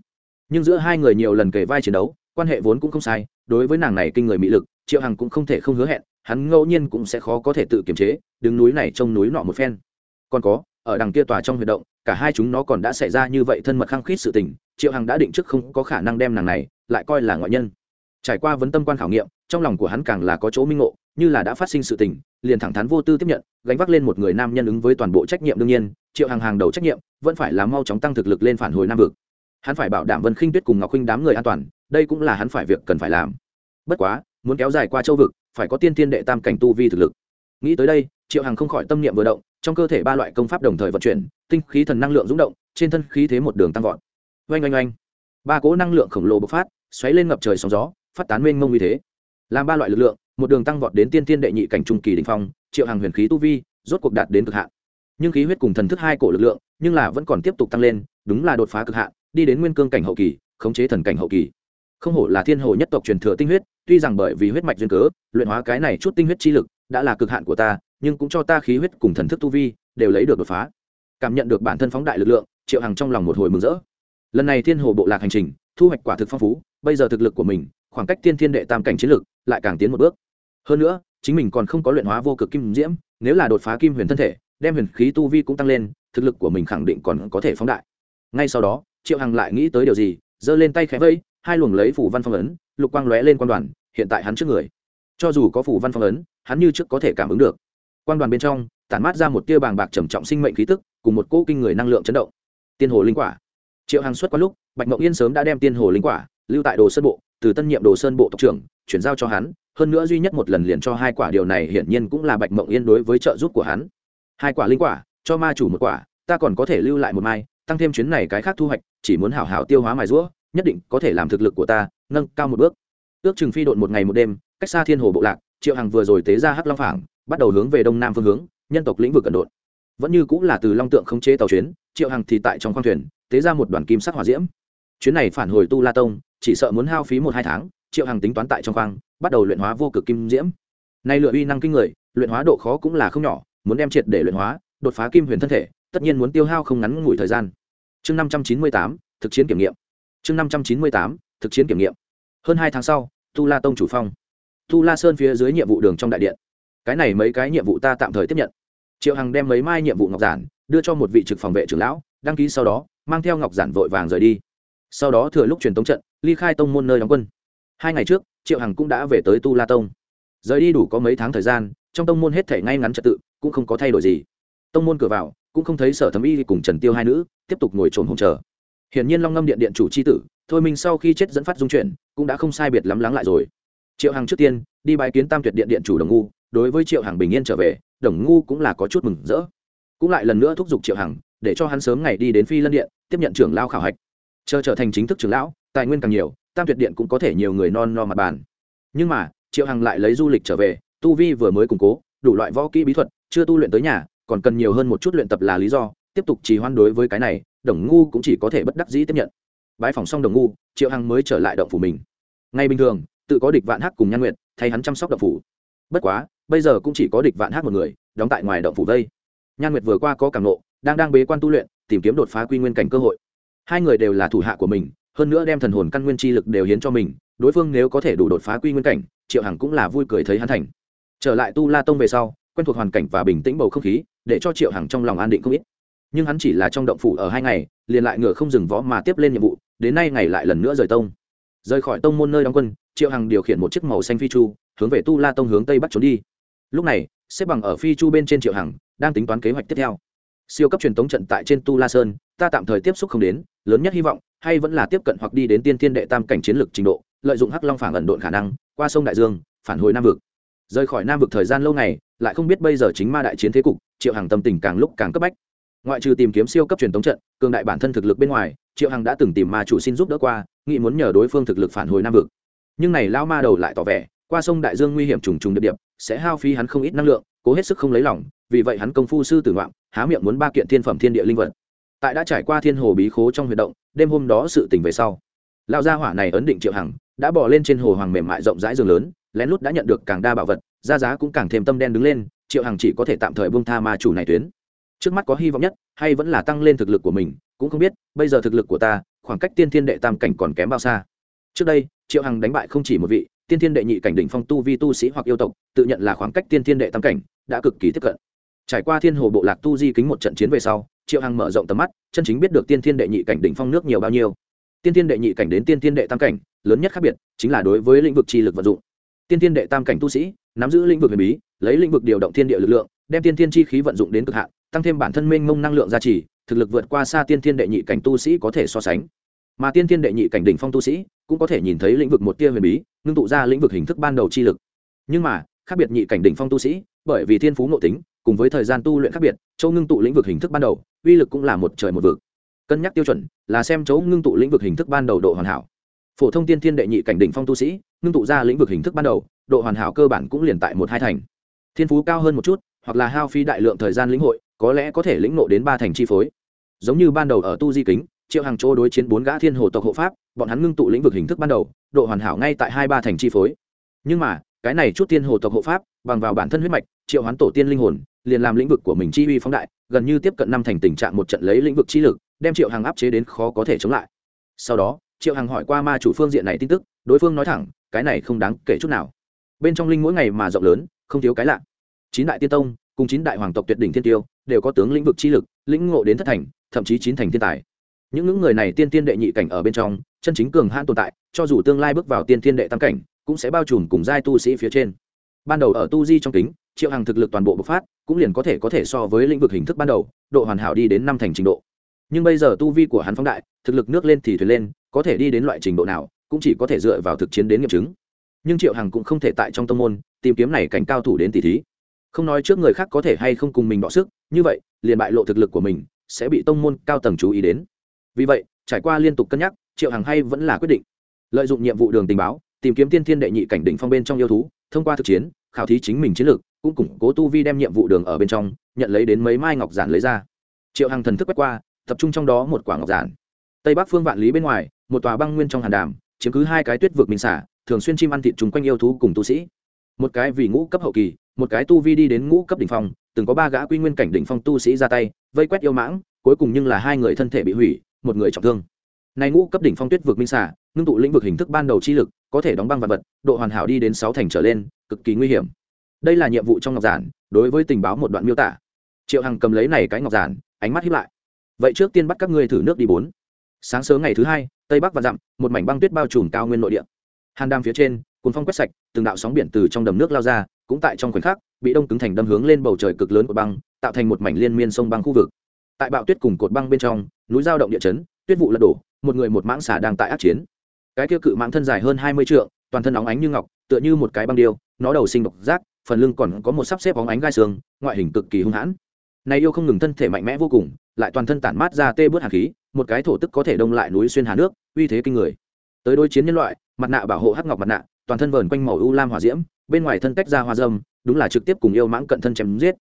Nhưng giữa hai người nhiều lần kề vai chiến đấu, quan hệ vốn cũng không sai, đối với nàng này kinh người mỹ lực, triệu hằng cũng không thể không hứa hẹn, hắn ngẫu nhiên cũng sẽ khó có thể tự kiềm chế, đứng núi này trông núi nọ một phen. Còn có, ở đằng kia tòa trong huy động, cả hai chúng nó còn đã xảy ra như vậy thân mật khăng khít sự tình, triệu hằng đã định trước không có khả năng đem nàng này lại coi là ngoại nhân. Trải qua vấn tâm quan khảo nghiệm, trong lòng của hắn càng là có chỗ minh ngộ như là đã phát sinh sự tình, liền thẳng thắn vô tư tiếp nhận, gánh vác lên một người nam nhân ứng với toàn bộ trách nhiệm đương nhiên, triệu hàng hàng đầu trách nhiệm, vẫn phải là mau chóng tăng thực lực lên phản hồi nam vực. Hắn phải bảo đảm vân khinh tuyết cùng ngọc khinh đám người an toàn, đây cũng là hắn phải việc cần phải làm. Bất quá, muốn kéo dài qua châu vực, phải có tiên tiên đệ tam cảnh tu vi thực lực. Nghĩ tới đây, triệu hằng không khỏi tâm niệm vừa động, trong cơ thể ba loại công pháp đồng thời vận chuyển, tinh khí thần năng lượng dũng động, trên thân khí thế một đường tăng vọt. Oanh oanh oanh. Ba cỗ năng lượng khổng lồ bộc phát, xoáy lên ngập trời sóng gió, phát tán mênh mông như thế. Làm ba loại lực lượng một đường tăng vọt đến tiên tiên đệ nhị cảnh trung kỳ đỉnh phong, triệu hàng huyền khí tu vi rốt cuộc đạt đến cực hạn. Nhưng khí huyết cùng thần thức hai cổ lực lượng, nhưng là vẫn còn tiếp tục tăng lên, đúng là đột phá cực hạn, đi đến nguyên cương cảnh hậu kỳ, khống chế thần cảnh hậu kỳ. Không hổ là thiên hồ nhất tộc truyền thừa tinh huyết, tuy rằng bởi vì huyết mạch duyên cớ, luyện hóa cái này chút tinh huyết chi lực đã là cực hạn của ta, nhưng cũng cho ta khí huyết cùng thần thức tu vi đều lấy được đột phá. Cảm nhận được bản thân phóng đại lực lượng, triệu hằng trong lòng một hồi mừng rỡ. Lần này thiên hồ bộ lạc hành trình, thu hoạch quả thực phong phú, bây giờ thực lực của mình, khoảng cách tiên thiên đệ tam cảnh chiến lực lại càng tiến một bước hơn nữa, chính mình còn không có luyện hóa vô cực kim diễm, nếu là đột phá kim huyền thân thể, đem huyền khí tu vi cũng tăng lên, thực lực của mình khẳng định còn có thể phóng đại. Ngay sau đó, triệu hằng lại nghĩ tới điều gì, giơ lên tay khẽ vây, hai luồng lấy phủ văn phong ấn, lục quang lóe lên quan đoàn, hiện tại hắn trước người. Cho dù có phủ văn phong ấn, hắn như trước có thể cảm ứng được. Quan đoàn bên trong, tản mát ra một tia bàng bạc trầm trọng sinh mệnh khí tức, cùng một cỗ kinh người năng lượng chấn động. Tiên hồ linh quả. Triệu hằng xuất qua lúc, bạch mộng yên sớm đã đem tiên hồ linh quả, lưu tại đồ sơn bộ, từ tân nhiệm đồ sơn bộ tộc trưởng, chuyển giao cho hắn hơn nữa duy nhất một lần liền cho hai quả, điều này hiển nhiên cũng là bạch mộng yên đối với trợ giúp của hắn. Hai quả linh quả, cho ma chủ một quả, ta còn có thể lưu lại một mai, tăng thêm chuyến này cái khác thu hoạch, chỉ muốn hảo hảo tiêu hóa mài rũa, nhất định có thể làm thực lực của ta nâng cao một bước. Ước chừng phi độn một ngày một đêm, cách xa thiên hồ bộ lạc, triệu hằng vừa rồi tế ra hắc long phảng, bắt đầu hướng về đông nam phương hướng, nhân tộc lĩnh vực cận đột vẫn như cũng là từ long tượng khống chế tàu chuyến, triệu hằng thì tại trong khoang thuyền, tế ra một đoàn kim sắc hỏa diễm. Chuyến này phản hồi tu la tông, chỉ sợ muốn hao phí một hai tháng, triệu hằng tính toán tại trong khoang bắt đầu luyện hóa vô cực kim diễm. Nay lựa uy năng kinh người, luyện hóa độ khó cũng là không nhỏ, muốn đem triệt để luyện hóa, đột phá kim huyền thân thể, tất nhiên muốn tiêu hao không ngắn ngủi thời gian. Chương năm trăm chín mươi tám, thực chiến kiểm nghiệm. Chương năm trăm chín mươi tám, thực chiến kiểm nghiệm. Hơn hai tháng sau, tu la tông chủ phong. Tu la sơn phía dưới nhiệm vụ đường trong đại điện. Cái này mấy cái nhiệm vụ ta tạm thời tiếp nhận. Triệu hằng đem mấy mai nhiệm vụ ngọc giản, đưa cho một vị trực phòng vệ trưởng lão, đăng ký sau đó, mang theo ngọc giản vội vàng rời đi. Sau đó thừa lúc truyền tống trận, ly khai tông môn nơi đóng quân. Hai ngày trước triệu hằng cũng đã về tới tu la tông. Rời đi đủ có mấy tháng thời gian, trong tông môn hết thể ngay ngắn trật tự, cũng không có thay đổi gì. Tông môn cửa vào, cũng không thấy sở thẩm y cùng trần tiêu hai nữ, tiếp tục ngồi trồn hông chờ. Hiển nhiên long ngâm điện điện chủ c h i tử, thôi mình sau khi chết dẫn phát dung chuyển cũng đã không sai biệt lắm lắng lại rồi. Triệu hằng trước tiên, đi bài kiến tam tuyệt điện điện chủ đồng ngu, đối với triệu hằng bình yên trở về, đồng ngu cũng là có chút mừng rỡ. Cũng lại lần nữa thúc giục triệu hằng, để cho hắn sớm ngày đi đến phi lân điện, tiếp nhận trưởng lao khảo hạch. Chờ trở thành chính thức trưởng lão, tài nguyên càng nhiều tam tuyệt điện cũng có thể nhiều người non no mặt bàn. Nhưng mà, triệu hằng lại lấy du lịch trở về, tu vi vừa mới củng cố, đủ loại võ kỹ bí thuật, chưa tu luyện tới nhà, còn cần nhiều hơn một chút luyện tập là lý do, tiếp tục trì hoan đối với cái này, đồng ngu cũng chỉ có thể bất đắc dĩ tiếp nhận. Bãi phòng xong đồng ngu, triệu hằng mới trở lại động phủ mình. Ngay bình thường, tự có địch vạn hắc cùng nhan nguyện thay hắn chăm sóc động phủ. Bất quá, bây giờ cũng chỉ có địch vạn hắc một người, đóng tại ngoài động phủ vây nhan nguyệt vừa qua có cảm nộ, đang đang bế quan tu luyện, tìm kiếm đột phá quy nguyên cảnh cơ hội. Hai người đều là thủ hạ của mình hơn nữa đem thần hồn căn nguyên chi lực đều hiến cho mình, đối phương nếu có thể đủ đột phá quy nguyên cảnh, triệu hằng cũng là vui cười thấy hắn thành. Trở lại tu la tông về sau, quen thuộc hoàn cảnh và bình tĩnh bầu không khí, để cho triệu hằng trong lòng an định không ít. Nhưng hắn chỉ là trong động phủ ở hai ngày, liền lại ngựa không dừng võ mà tiếp lên nhiệm vụ, đến nay ngày lại lần nữa rời tông. Rời khỏi tông môn nơi đóng quân, triệu hằng điều khiển một chiếc màu xanh phi chu, hướng về tu la tông hướng tây bắc trốn đi. Lúc này, xếp bằng ở phi chu bên trên triệu hằng, đang tính toán kế hoạch tiếp theo. Siêu cấp truyền thống trận tại trên tu la sơn ta tạm thời tiếp xúc không đến, lớn nhất hy vọng, hay vẫn là tiếp cận hoặc đi đến tiên tiên đệ tam cảnh chiến lược trình độ, lợi dụng hắc long phản ẩn độn khả năng, qua sông đại dương, phản hồi nam vực. Rời khỏi nam vực thời gian lâu ngày, lại không biết bây giờ chính ma đại chiến thế cục, triệu hằng tâm tình càng lúc càng cấp bách. Ngoại trừ tìm kiếm siêu cấp truyền thống trận, cường đại bản thân thực lực bên ngoài, triệu hằng đã từng tìm ma chủ xin giúp đỡ qua, nghĩ muốn nhờ đối phương thực lực phản hồi nam vực. Nhưng này lao ma đầu lại tỏ vẻ, qua sông đại dương nguy hiểm trùng trùng điệp điệp sẽ hao phí hắn không ít năng lượng, cố hết sức không lấy lòng, vì vậy hắn công phu sư tử ngoạm, há miệng muốn ba kiện thiên phẩm thiên địa linh vật tại đã trải qua thiên hồ bí khố trong huy động, đêm hôm đó sự tình về sau. Lão gia hỏa này ấn định triệu hằng, đã bỏ lên trên hồ hoàng mềm mại rộng rãi giường lớn, lén lút đã nhận được càng đa bảo vật ra giá cũng càng thêm tâm đen đứng lên, triệu hằng chỉ có thể tạm thời bông tha ma chủ này tuyến. Trước mắt có hy vọng nhất, hay vẫn là tăng lên thực lực của mình, cũng không biết, bây giờ thực lực của ta, khoảng cách tiên thiên đệ tam cảnh còn kém bao xa. Trước đây, triệu hằng đánh bại không chỉ một vị, tiên thiên đệ nhị cảnh đỉnh phong tu vi tu sĩ hoặc yêu tộc, tự nhận là khoảng cách tiên thiên đệ tam cảnh, đã cực kỳ tiếp cận. Trải qua thiên hồ bộ lạc tu di kính một trận chiến về sau triệu hằng mở rộng tầm mắt, chân chính biết được tiên thiên đệ nhị cảnh đỉnh phong nước nhiều bao nhiêu. Tiên thiên đệ nhị cảnh đến tiên thiên đệ tam cảnh, lớn nhất khác biệt chính là đối với lĩnh vực chi lực vận dụng. Tiên thiên đệ tam cảnh tu sĩ, nắm giữ lĩnh vực huyền bí, lấy lĩnh vực điều động thiên địa lực lượng, đem tiên thiên chi khí vận dụng đến cực hạn, tăng thêm bản thân mênh mông năng lượng gia trì, thực lực vượt qua xa tiên thiên đệ nhị cảnh tu sĩ có thể so sánh. Mà tiên thiên đệ nhị cảnh đỉnh phong tu sĩ cũng có thể nhìn thấy lĩnh vực một tia huyền bí, ngưng tụ ra lĩnh vực hình thức ban đầu chi lực. Nhưng mà, khác biệt nhị cảnh đỉnh phong tu sĩ, bởi vì thiên phú nội tính cùng với thời gian tu luyện khác biệt châu ngưng tụ lĩnh vực hình thức ban đầu, uy lực cũng là một trời một vực. Cân nhắc tiêu chuẩn là xem chỗ ngưng tụ lĩnh vực hình thức ban đầu độ hoàn hảo. Phổ thông tiên thiên đệ nhị cảnh đỉnh phong tu sĩ, ngưng tụ ra lĩnh vực hình thức ban đầu, độ hoàn hảo cơ bản cũng liền tại một hai thành. Thiên phú cao hơn một chút, hoặc là hao phí đại lượng thời gian lĩnh hội, có lẽ có thể lĩnh nộ đến ba thành chi phối. Giống như ban đầu ở tu di kính, triệu hàng chỗ đối chiến bốn gã thiên hồ tộc hộ pháp, bọn hắn ngưng tụ lĩnh vực hình thức ban đầu, độ hoàn hảo ngay tại hai ba thành chi phối. Nhưng mà cái này chút tiên hồ tộc hộ pháp, bằng vào bản thân huyết mạch, triệu hoán tổ tiên linh hồn, liền làm lĩnh vực của mình chi uy phóng đại, gần như tiếp cận năm thành tình trạng một trận lấy lĩnh vực chi lực, đem triệu hàng áp chế đến khó có thể chống lại. Sau đó, triệu hàng hỏi qua ma chủ phương diện này tin tức, đối phương nói thẳng, cái này không đáng kể chút nào. Bên trong linh mỗi ngày mà rộng lớn, không thiếu cái lạ. Chín đại tiên tông, cùng chín đại hoàng tộc tuyệt đỉnh thiên tiêu, đều có tướng lĩnh vực chi lực, lĩnh ngộ đến thất thành, thậm chí chín thành thiên tài. Những những người này tiên tiên đệ nhị cảnh ở bên trong, chân chính cường hãn tồn tại, cho dù tương lai bước vào tiên tiên đệ tam cảnh cũng sẽ bao trùm cùng giai tu sĩ phía trên. Ban đầu ở tu di trong kính, triệu hằng thực lực toàn bộ bộc phát, cũng liền có thể có thể so với lĩnh vực hình thức ban đầu, độ hoàn hảo đi đến năm thành trình độ. Nhưng bây giờ tu vi của hắn phóng đại, thực lực nước lên thì thuyền lên, có thể đi đến loại trình độ nào, cũng chỉ có thể dựa vào thực chiến đến nghiệm chứng. Nhưng triệu hằng cũng không thể tại trong tâm môn, tìm kiếm này cảnh cao thủ đến tỷ thí. Không nói trước người khác có thể hay không cùng mình bỏ sức, như vậy, liền bại lộ thực lực của mình, sẽ bị tông môn cao tầng chú ý đến. Vì vậy, trải qua liên tục cân nhắc, triệu hằng hay vẫn là quyết định, lợi dụng nhiệm vụ đường tình báo tìm kiếm tiên thiên đệ nhị cảnh đỉnh phong bên trong yêu thú, thông qua thực chiến, khảo thí chính mình chiến lược, cũng củng cố tu vi đem nhiệm vụ đường ở bên trong, nhận lấy đến mấy mai ngọc giản lấy ra. Triệu hằng thần thức quét qua, tập trung trong đó một quả ngọc giản. Tây bắc phương vạn lý bên ngoài, một tòa băng nguyên trong hàn đàm, chiếm cứ hai cái tuyết vực minh xả, thường xuyên chim ăn thịt chúng quanh yêu thú cùng tu sĩ. Một cái vì ngũ cấp hậu kỳ, một cái tu vi đi đến ngũ cấp đỉnh phong, từng có ba gã quy nguyên cảnh đỉnh phong tu sĩ ra tay, vây quét yêu mãng, cuối cùng nhưng là hai người thân thể bị hủy, một người trọng thương. Này ngũ cấp đỉnh phong tuyết vực minh xả, ngưng tụ lĩnh vực hình thức ban đầu chi lực có thể đóng băng vật vật, độ hoàn hảo đi đến sáu thành trở lên, cực kỳ nguy hiểm. Đây là nhiệm vụ trong ngọc giản, đối với tình báo một đoạn miêu tả. Triệu hằng cầm lấy này cái ngọc giản, ánh mắt hiếp lại. Vậy trước tiên bắt các ngươi thử nước đi bốn. Sáng sớm ngày thứ hai, tây bắc và dặm, một mảnh băng tuyết bao trùm cao nguyên nội địa. Hàn đam phía trên, cuốn phong quét sạch, từng đạo sóng biển từ trong đầm nước lao ra, cũng tại trong khoảnh khắc, bị đông cứng thành đâm hướng lên bầu trời cực lớn của băng, tạo thành một mảnh liên miên sông băng khu vực. Tại bạo tuyết cùng cột băng bên trong, núi giao động địa chấn, tuyết vụ lật đổ, một người một mãng xà đang tại át chiến cái kia cự mãng thân dài hơn hai mươi trượng, toàn thân óng ánh như ngọc, tựa như một cái băng điêu, nó đầu sinh độc giác, phần lưng còn có một sắp xếp óng ánh gai xương, ngoại hình cực kỳ hung hãn. Này yêu không ngừng thân thể mạnh mẽ vô cùng, lại toàn thân tản mát ra tê bớt hàn khí, một cái thổ tức có thể đông lại núi xuyên hà nước, uy thế kinh người. Tới đối chiến nhân loại, mặt nạ bảo hộ hắc ngọc mặt nạ, toàn thân vờn quanh màu u lam hỏa diễm, bên ngoài thân tách ra hoa dâm, đúng là trực tiếp cùng yêu mãng cận thân chém giết.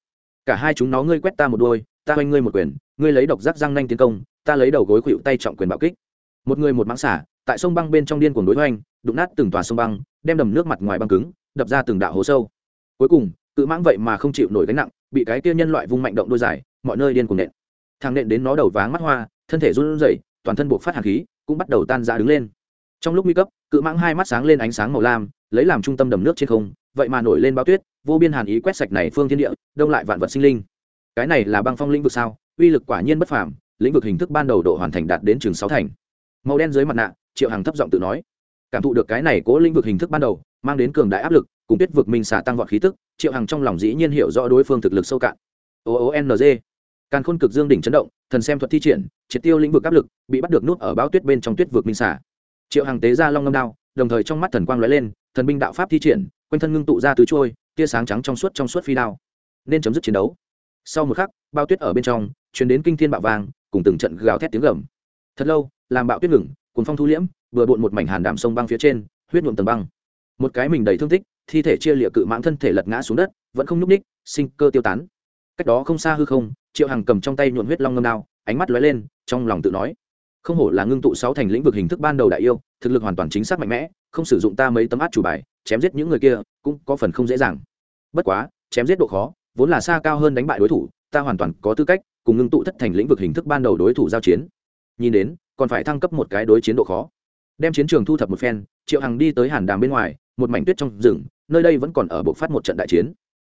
Cả hai chúng nó ngươi quét ta một đôi, ta oanh ngươi một quyền, ngươi lấy độc giác răng nanh tiến công, ta lấy đầu gối khuỵu tay trọng quyền bạo kích. Một người một mãng xả tại sông băng bên trong điên cuồng đối hoành, đụng nát từng tòa sông băng, đem đầm nước mặt ngoài băng cứng, đập ra từng đạo hố sâu. Cuối cùng, cự mãng vậy mà không chịu nổi gánh nặng, bị cái kia nhân loại vung mạnh động đôi dài, mọi nơi điên cuồng nện. Thằng nện đến nó đầu váng mắt hoa, thân thể run rẩy, toàn thân buộc phát hàn khí, cũng bắt đầu tan ra đứng lên. Trong lúc nguy cấp, cự mãng hai mắt sáng lên ánh sáng màu lam, lấy làm trung tâm đầm nước trên không, vậy mà nổi lên bao tuyết, vô biên hàn ý quét sạch này phương thiên địa, đông lại vạn vật sinh linh. Cái này là băng phong lĩnh vực sao? Uy lực quả nhiên bất phàm, lĩnh vực hình thức ban đầu độ hoàn thành đạt đến trường sáu thành. Màu đen dưới mặt nạ triệu hằng thấp giọng tự nói. Cảm thụ được cái này cố lĩnh vực hình thức ban đầu, mang đến cường đại áp lực, cùng tuyết vực minh xả tăng vọt khí tức, triệu hằng trong lòng dĩ nhiên hiểu rõ đối phương thực lực sâu cạn. O o n g. Càn khôn cực dương đỉnh chấn động, thần xem thuật thi triển, triệt tiêu lĩnh vực áp lực, bị bắt được nút ở bao tuyết bên trong tuyết vực minh xả. Triệu hằng tế ra long ngâm đao, đồng thời trong mắt thần quang lóe lên, thần binh đạo pháp thi triển, quanh thân ngưng tụ ra tứ trôi, tia sáng trắng trong suốt trong suốt phi đao. Nên chấm dứt chiến đấu. Sau một khắc bao tuyết ở bên trong chuyển đến kinh thiên bạo vàng, cùng từng trận gào thét tiếng gầm. Thật lâu, làm bạo tuyết ngừng cuốn phong thu liễm vừa bộn một mảnh hàn đàm sông băng phía trên, huyết nhuộm tầng băng. Một cái mình đầy thương tích, thi thể chia liệt cự mãng thân thể lật ngã xuống đất, vẫn không nhúc ních sinh cơ tiêu tán. Cách đó không xa hư không, triệu hằng cầm trong tay nhuộn huyết long ngâm đao, ánh mắt lóe lên, trong lòng tự nói, không hổ là ngưng tụ sáu thành lĩnh vực hình thức ban đầu đại yêu, thực lực hoàn toàn chính xác mạnh mẽ, không sử dụng ta mấy tấm át chủ bài, chém giết những người kia cũng có phần không dễ dàng. Bất quá, chém giết độ khó, vốn là xa cao hơn đánh bại đối thủ, ta hoàn toàn có tư cách cùng ngưng tụ thất thành lĩnh vực hình thức ban đầu đối thủ giao chiến. Nhìn đến còn phải thăng cấp một cái đối chiến độ khó. Đem chiến trường thu thập một phen, triệu hằng đi tới hàn đàm bên ngoài, một mảnh tuyết trong rừng, nơi đây vẫn còn ở bộc phát một trận đại chiến.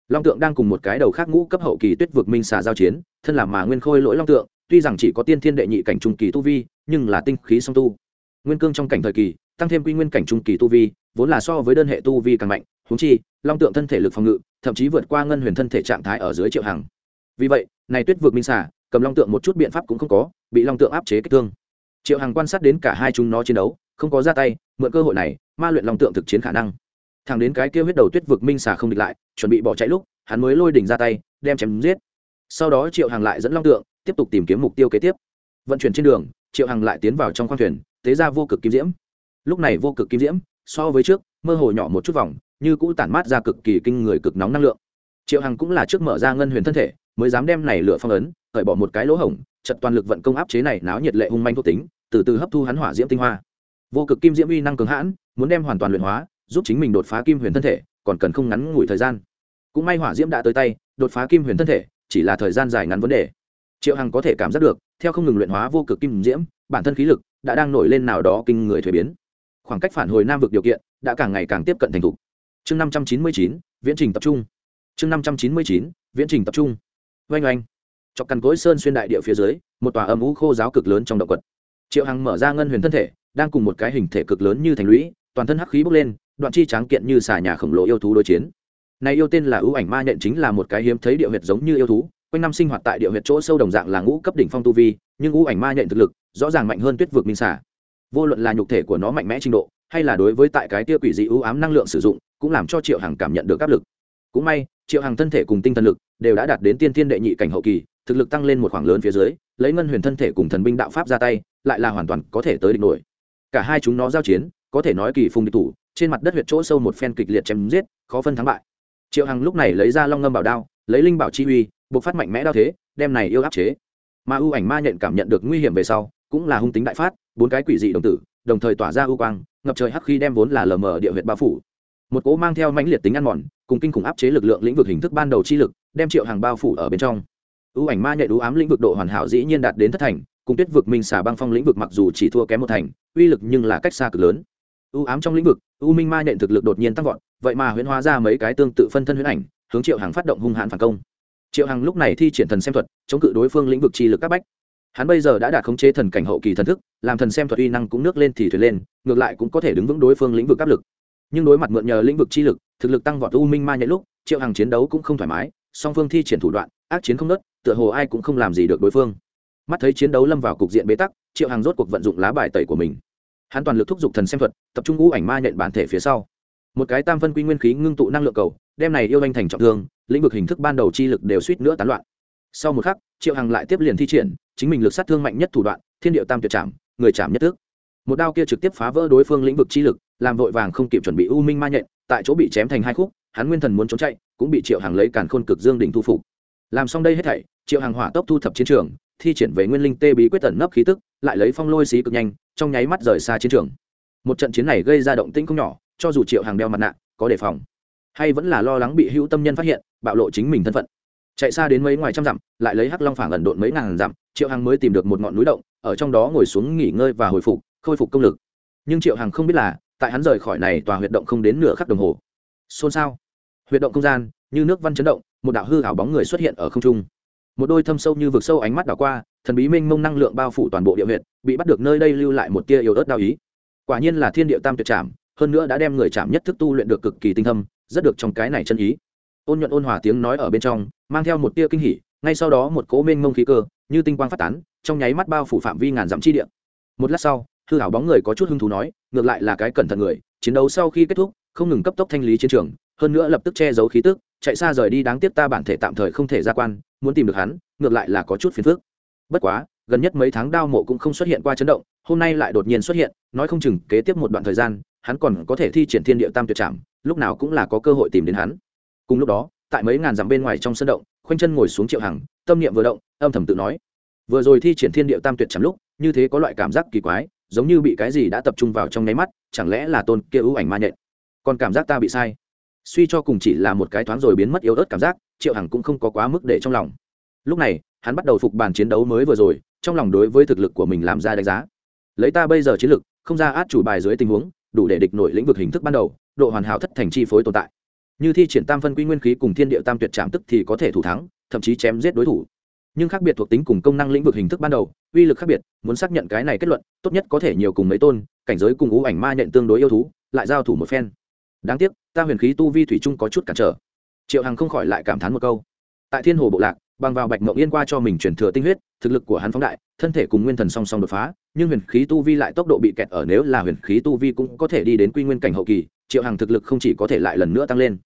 Long tượng đang cùng một cái đầu khác ngũ cấp hậu kỳ tuyết vực minh xà giao chiến, thân là mà nguyên khôi lỗi long tượng, tuy rằng chỉ có tiên thiên đệ nhị cảnh trung kỳ tu vi, nhưng là tinh khí song tu. Nguyên cương trong cảnh thời kỳ, tăng thêm quy nguyên cảnh trung kỳ tu vi, vốn là so với đơn hệ tu vi càng mạnh húng chi, long tượng thân thể lực phòng ngự, thậm chí vượt qua ngân huyền thân thể trạng thái ở dưới triệu hằng. Vì vậy, này tuyết vượt minh xả cầm long tượng một chút biện pháp cũng không có, bị long tượng áp chế kích thương triệu hằng quan sát đến cả hai chúng nó chiến đấu, không có ra tay, mượn cơ hội này, ma luyện long tượng thực chiến khả năng. Thằng đến cái kia huyết đầu tuyết vực minh xà không địch lại, chuẩn bị bỏ chạy lúc, hắn mới lôi đỉnh ra tay, đem chém giết. Sau đó triệu hằng lại dẫn long tượng, tiếp tục tìm kiếm mục tiêu kế tiếp. Vận chuyển trên đường, triệu hằng lại tiến vào trong khoang thuyền, tế ra vô cực kim diễm. Lúc này vô cực kim diễm, so với trước, mơ hồ nhỏ một chút vòng, như cũ tản mát ra cực kỳ kinh người cực nóng năng lượng. Triệu hằng cũng là trước mở ra ngân huyền thân thể, mới dám đem này lửa phong ấn, cởi bỏ một cái lỗ hổng chật toàn lực vận công áp chế này náo nhiệt lệ hung manh thuộc tính, từ từ hấp thu hắn hỏa diễm tinh hoa. Vô cực kim diễm uy năng cường hãn, muốn đem hoàn toàn luyện hóa, giúp chính mình đột phá kim huyền thân thể, còn cần không ngắn ngủi thời gian. Cũng may hỏa diễm đã tới tay, đột phá kim huyền thân thể, chỉ là thời gian dài ngắn vấn đề. Triệu hằng có thể cảm giác được, theo không ngừng luyện hóa vô cực kim diễm, bản thân khí lực đã đang nổi lên nào đó kinh người thuế biến. Khoảng cách phản hồi nam vực điều kiện đã càng ngày càng tiếp cận thành thục. Chương năm trăm chín mươi chín, viễn trình tập trung. Chương năm trăm chín mươi chín, viễn trình tập trung. Oanh oanh chọc cằn cối sơn xuyên đại địa phía dưới, một tòa âm ú khô giáo cực lớn trong động quật. Triệu hằng mở ra ngân huyền thân thể, đang cùng một cái hình thể cực lớn như thành lũy, toàn thân hắc khí bốc lên, đoạn chi tráng kiện như xà nhà khổng lồ yêu thú đối chiến. Này yêu tên là ưu ảnh ma nhện chính là một cái hiếm thấy địa huyệt giống như yêu thú, quanh năm sinh hoạt tại địa huyệt chỗ sâu đồng dạng là ngũ cấp đỉnh phong tu vi, nhưng ưu ảnh ma nhện thực lực rõ ràng mạnh hơn tuyết vực minh xà. Vô luận là nhục thể của nó mạnh mẽ trình độ, hay là đối với tại cái tia quỷ dị ưu ám năng lượng sử dụng, cũng làm cho triệu hằng cảm nhận được áp lực. Cũng may triệu hằng thân thể cùng tinh thần lực đều đã đạt đến tiên thiên đệ nhị cảnh hậu kỳ, thực lực tăng lên một khoảng lớn phía dưới, lấy ngân huyền thân thể cùng thần binh đạo pháp ra tay, lại là hoàn toàn có thể tới địch nổi. Cả hai chúng nó giao chiến, có thể nói kỳ phùng địch thủ, trên mặt đất huyệt chỗ sâu một phen kịch liệt chém giết, khó phân thắng bại. Triệu hằng lúc này lấy ra long ngâm bảo đao, lấy linh bảo chi uy buộc phát mạnh mẽ đao thế, đem này yêu áp chế. Mà ưu ảnh ma nhận cảm nhận được nguy hiểm về sau, cũng là hung tính đại phát, bốn cái quỷ dị đồng tử, đồng thời tỏa ra ưu quang, ngập trời hắc khi đem vốn là lờ mờ địa huyệt bao phủ một cỗ mang theo mãnh liệt tính ăn mòn, cùng kinh khủng áp chế lực lượng lĩnh vực hình thức ban đầu chi lực, đem triệu hàng bao phủ ở bên trong. Ưu ảnh ma nhạy ưu ám lĩnh vực độ hoàn hảo dĩ nhiên đạt đến thất thành, cùng tuyết vực minh xả băng phong lĩnh vực mặc dù chỉ thua kém một thành, uy lực nhưng là cách xa cực lớn. Ưu ám trong lĩnh vực, ưu minh ma nhện thực lực đột nhiên tăng vọt, vậy mà huyễn hóa ra mấy cái tương tự phân thân huyễn ảnh, hướng triệu hàng phát động hung hãn phản công. Triệu hằng lúc này thi triển thần xem thuật, chống cự đối phương lĩnh vực chi lực các bách. Hắn bây giờ đã đạt khống chế thần cảnh hậu kỳ thần thức, làm thần xem thuật uy năng cũng nước lên thì thuyền lên, ngược lại cũng có thể đứng vững đối phương lĩnh vực áp lực nhưng đối mặt mượn nhờ lĩnh vực chi lực thực lực tăng vọt u minh ma nhẫn lúc triệu hằng chiến đấu cũng không thoải mái song phương thi triển thủ đoạn ác chiến không nớt tựa hồ ai cũng không làm gì được đối phương. Mắt thấy chiến đấu lâm vào cục diện bế tắc triệu hằng rốt cuộc vận dụng lá bài tẩy của mình. Hắn toàn lực thúc giục thần xem thuật tập trung ngũ ảnh ma nhện bản thể phía sau. Một cái tam phân quy nguyên khí ngưng tụ năng lượng cầu đem này yêu anh thành trọng thương lĩnh vực hình thức ban đầu chi lực đều suýt nữa tán loạn. Sau một khắc triệu hằng lại tiếp liền thi triển chính mình lực sát thương mạnh nhất thủ đoạn thiên điệu tam tuyệt Chạm, người chạm nhất thức. Một đao kia trực tiếp phá vỡ đối phương lĩnh vực chi lực làm vội vàng không kịp chuẩn bị u minh ma nhện, tại chỗ bị chém thành hai khúc, hắn nguyên thần muốn trốn chạy, cũng bị triệu hằng lấy càn khôn cực dương đỉnh thu phục. Làm xong đây hết thảy, triệu hằng hỏa tốc thu thập chiến trường, thi triển về nguyên linh tê bí quyết tẩn nấp khí tức, lại lấy phong lôi xí cực nhanh, trong nháy mắt rời xa chiến trường. Một trận chiến này gây ra động tĩnh không nhỏ, cho dù triệu hằng đeo mặt nạ, có đề phòng. Hay vẫn là lo lắng bị hữu tâm nhân phát hiện, bạo lộ chính mình thân phận. Chạy xa đến mấy ngoài trăm dặm, lại lấy hắc long phảng ẩn độn mấy ngàn dặm, triệu hằng mới tìm được một ngọn núi động, ở trong đó ngồi xuống nghỉ ngơi và hồi phục, khôi phục công lực. Nhưng triệu hằng không biết là tại hắn rời khỏi này tòa huyệt động không đến nửa khắc đồng hồ. Xôn xao. Huyệt động không gian, như nước văn chấn động, một đạo hư ảo bóng người xuất hiện ở không trung. Một đôi thâm sâu như vực sâu ánh mắt đảo qua, thần bí minh mông năng lượng bao phủ toàn bộ địa huyệt, bị bắt được nơi đây lưu lại một tia yếu ớt đao ý. Quả nhiên là thiên địa tam tuyệt trảm, hơn nữa đã đem người chạm nhất thức tu luyện được cực kỳ tinh thâm, rất được trong cái này chân ý. Ôn nhuận ôn hòa tiếng nói ở bên trong, mang theo một tia kinh hỉ, ngay sau đó một cố mênh mông khí cơ, như tinh quang phát tán, trong nháy mắt bao phủ phạm vi ngàn dặm chi địa. Một lát sau hư hảo bóng người có chút hứng thú nói, ngược lại là cái cẩn thận người, chiến đấu sau khi kết thúc, không ngừng cấp tốc thanh lý chiến trường, hơn nữa lập tức che giấu khí tức, chạy xa rời đi đáng tiếc ta bản thể tạm thời không thể ra quan, muốn tìm được hắn, ngược lại là có chút phiền phức. Bất quá, gần nhất mấy tháng đao mộ cũng không xuất hiện qua chấn động, hôm nay lại đột nhiên xuất hiện, nói không chừng kế tiếp một đoạn thời gian, hắn còn có thể thi triển thiên địa tam tuyệt trảm, lúc nào cũng là có cơ hội tìm đến hắn. Cùng lúc đó, tại mấy ngàn dặm bên ngoài trong sân động, khoanh chân ngồi xuống triệu hằng, tâm niệm vừa động, âm thầm tự nói, vừa rồi thi triển thiên địa tam tuyệt trảm lúc, như thế có loại cảm giác kỳ quái giống như bị cái gì đã tập trung vào trong nháy mắt, chẳng lẽ là tôn kia ưu ảnh ma nhện? Còn cảm giác ta bị sai. Suy cho cùng chỉ là một cái thoáng rồi biến mất yếu ớt cảm giác, triệu hằng cũng không có quá mức để trong lòng. Lúc này, hắn bắt đầu phục bàn chiến đấu mới vừa rồi, trong lòng đối với thực lực của mình làm ra đánh giá. Lấy ta bây giờ chiến lực, không ra át chủ bài dưới tình huống, đủ để địch nổi lĩnh vực hình thức ban đầu, độ hoàn hảo thất thành chi phối tồn tại. Như thi triển tam phân quy nguyên khí cùng thiên địa tam tuyệt trạm tức thì có thể thủ thắng, thậm chí chém giết đối thủ nhưng khác biệt thuộc tính cùng công năng lĩnh vực hình thức ban đầu, uy lực khác biệt, muốn xác nhận cái này kết luận, tốt nhất có thể nhiều cùng mấy tôn, cảnh giới cùng ngũ ảnh ma nhận tương đối yêu thú, lại giao thủ một phen. Đáng tiếc, ta huyền khí tu vi thủy chung có chút cản trở. Triệu hằng không khỏi lại cảm thán một câu. Tại thiên hồ bộ lạc, bằng vào bạch mộng yên qua cho mình chuyển thừa tinh huyết, thực lực của hắn phóng đại, thân thể cùng nguyên thần song song đột phá, nhưng huyền khí tu vi lại tốc độ bị kẹt ở nếu là huyền khí tu vi cũng có thể đi đến quy nguyên cảnh hậu kỳ, triệu hằng thực lực không chỉ có thể lại lần nữa tăng lên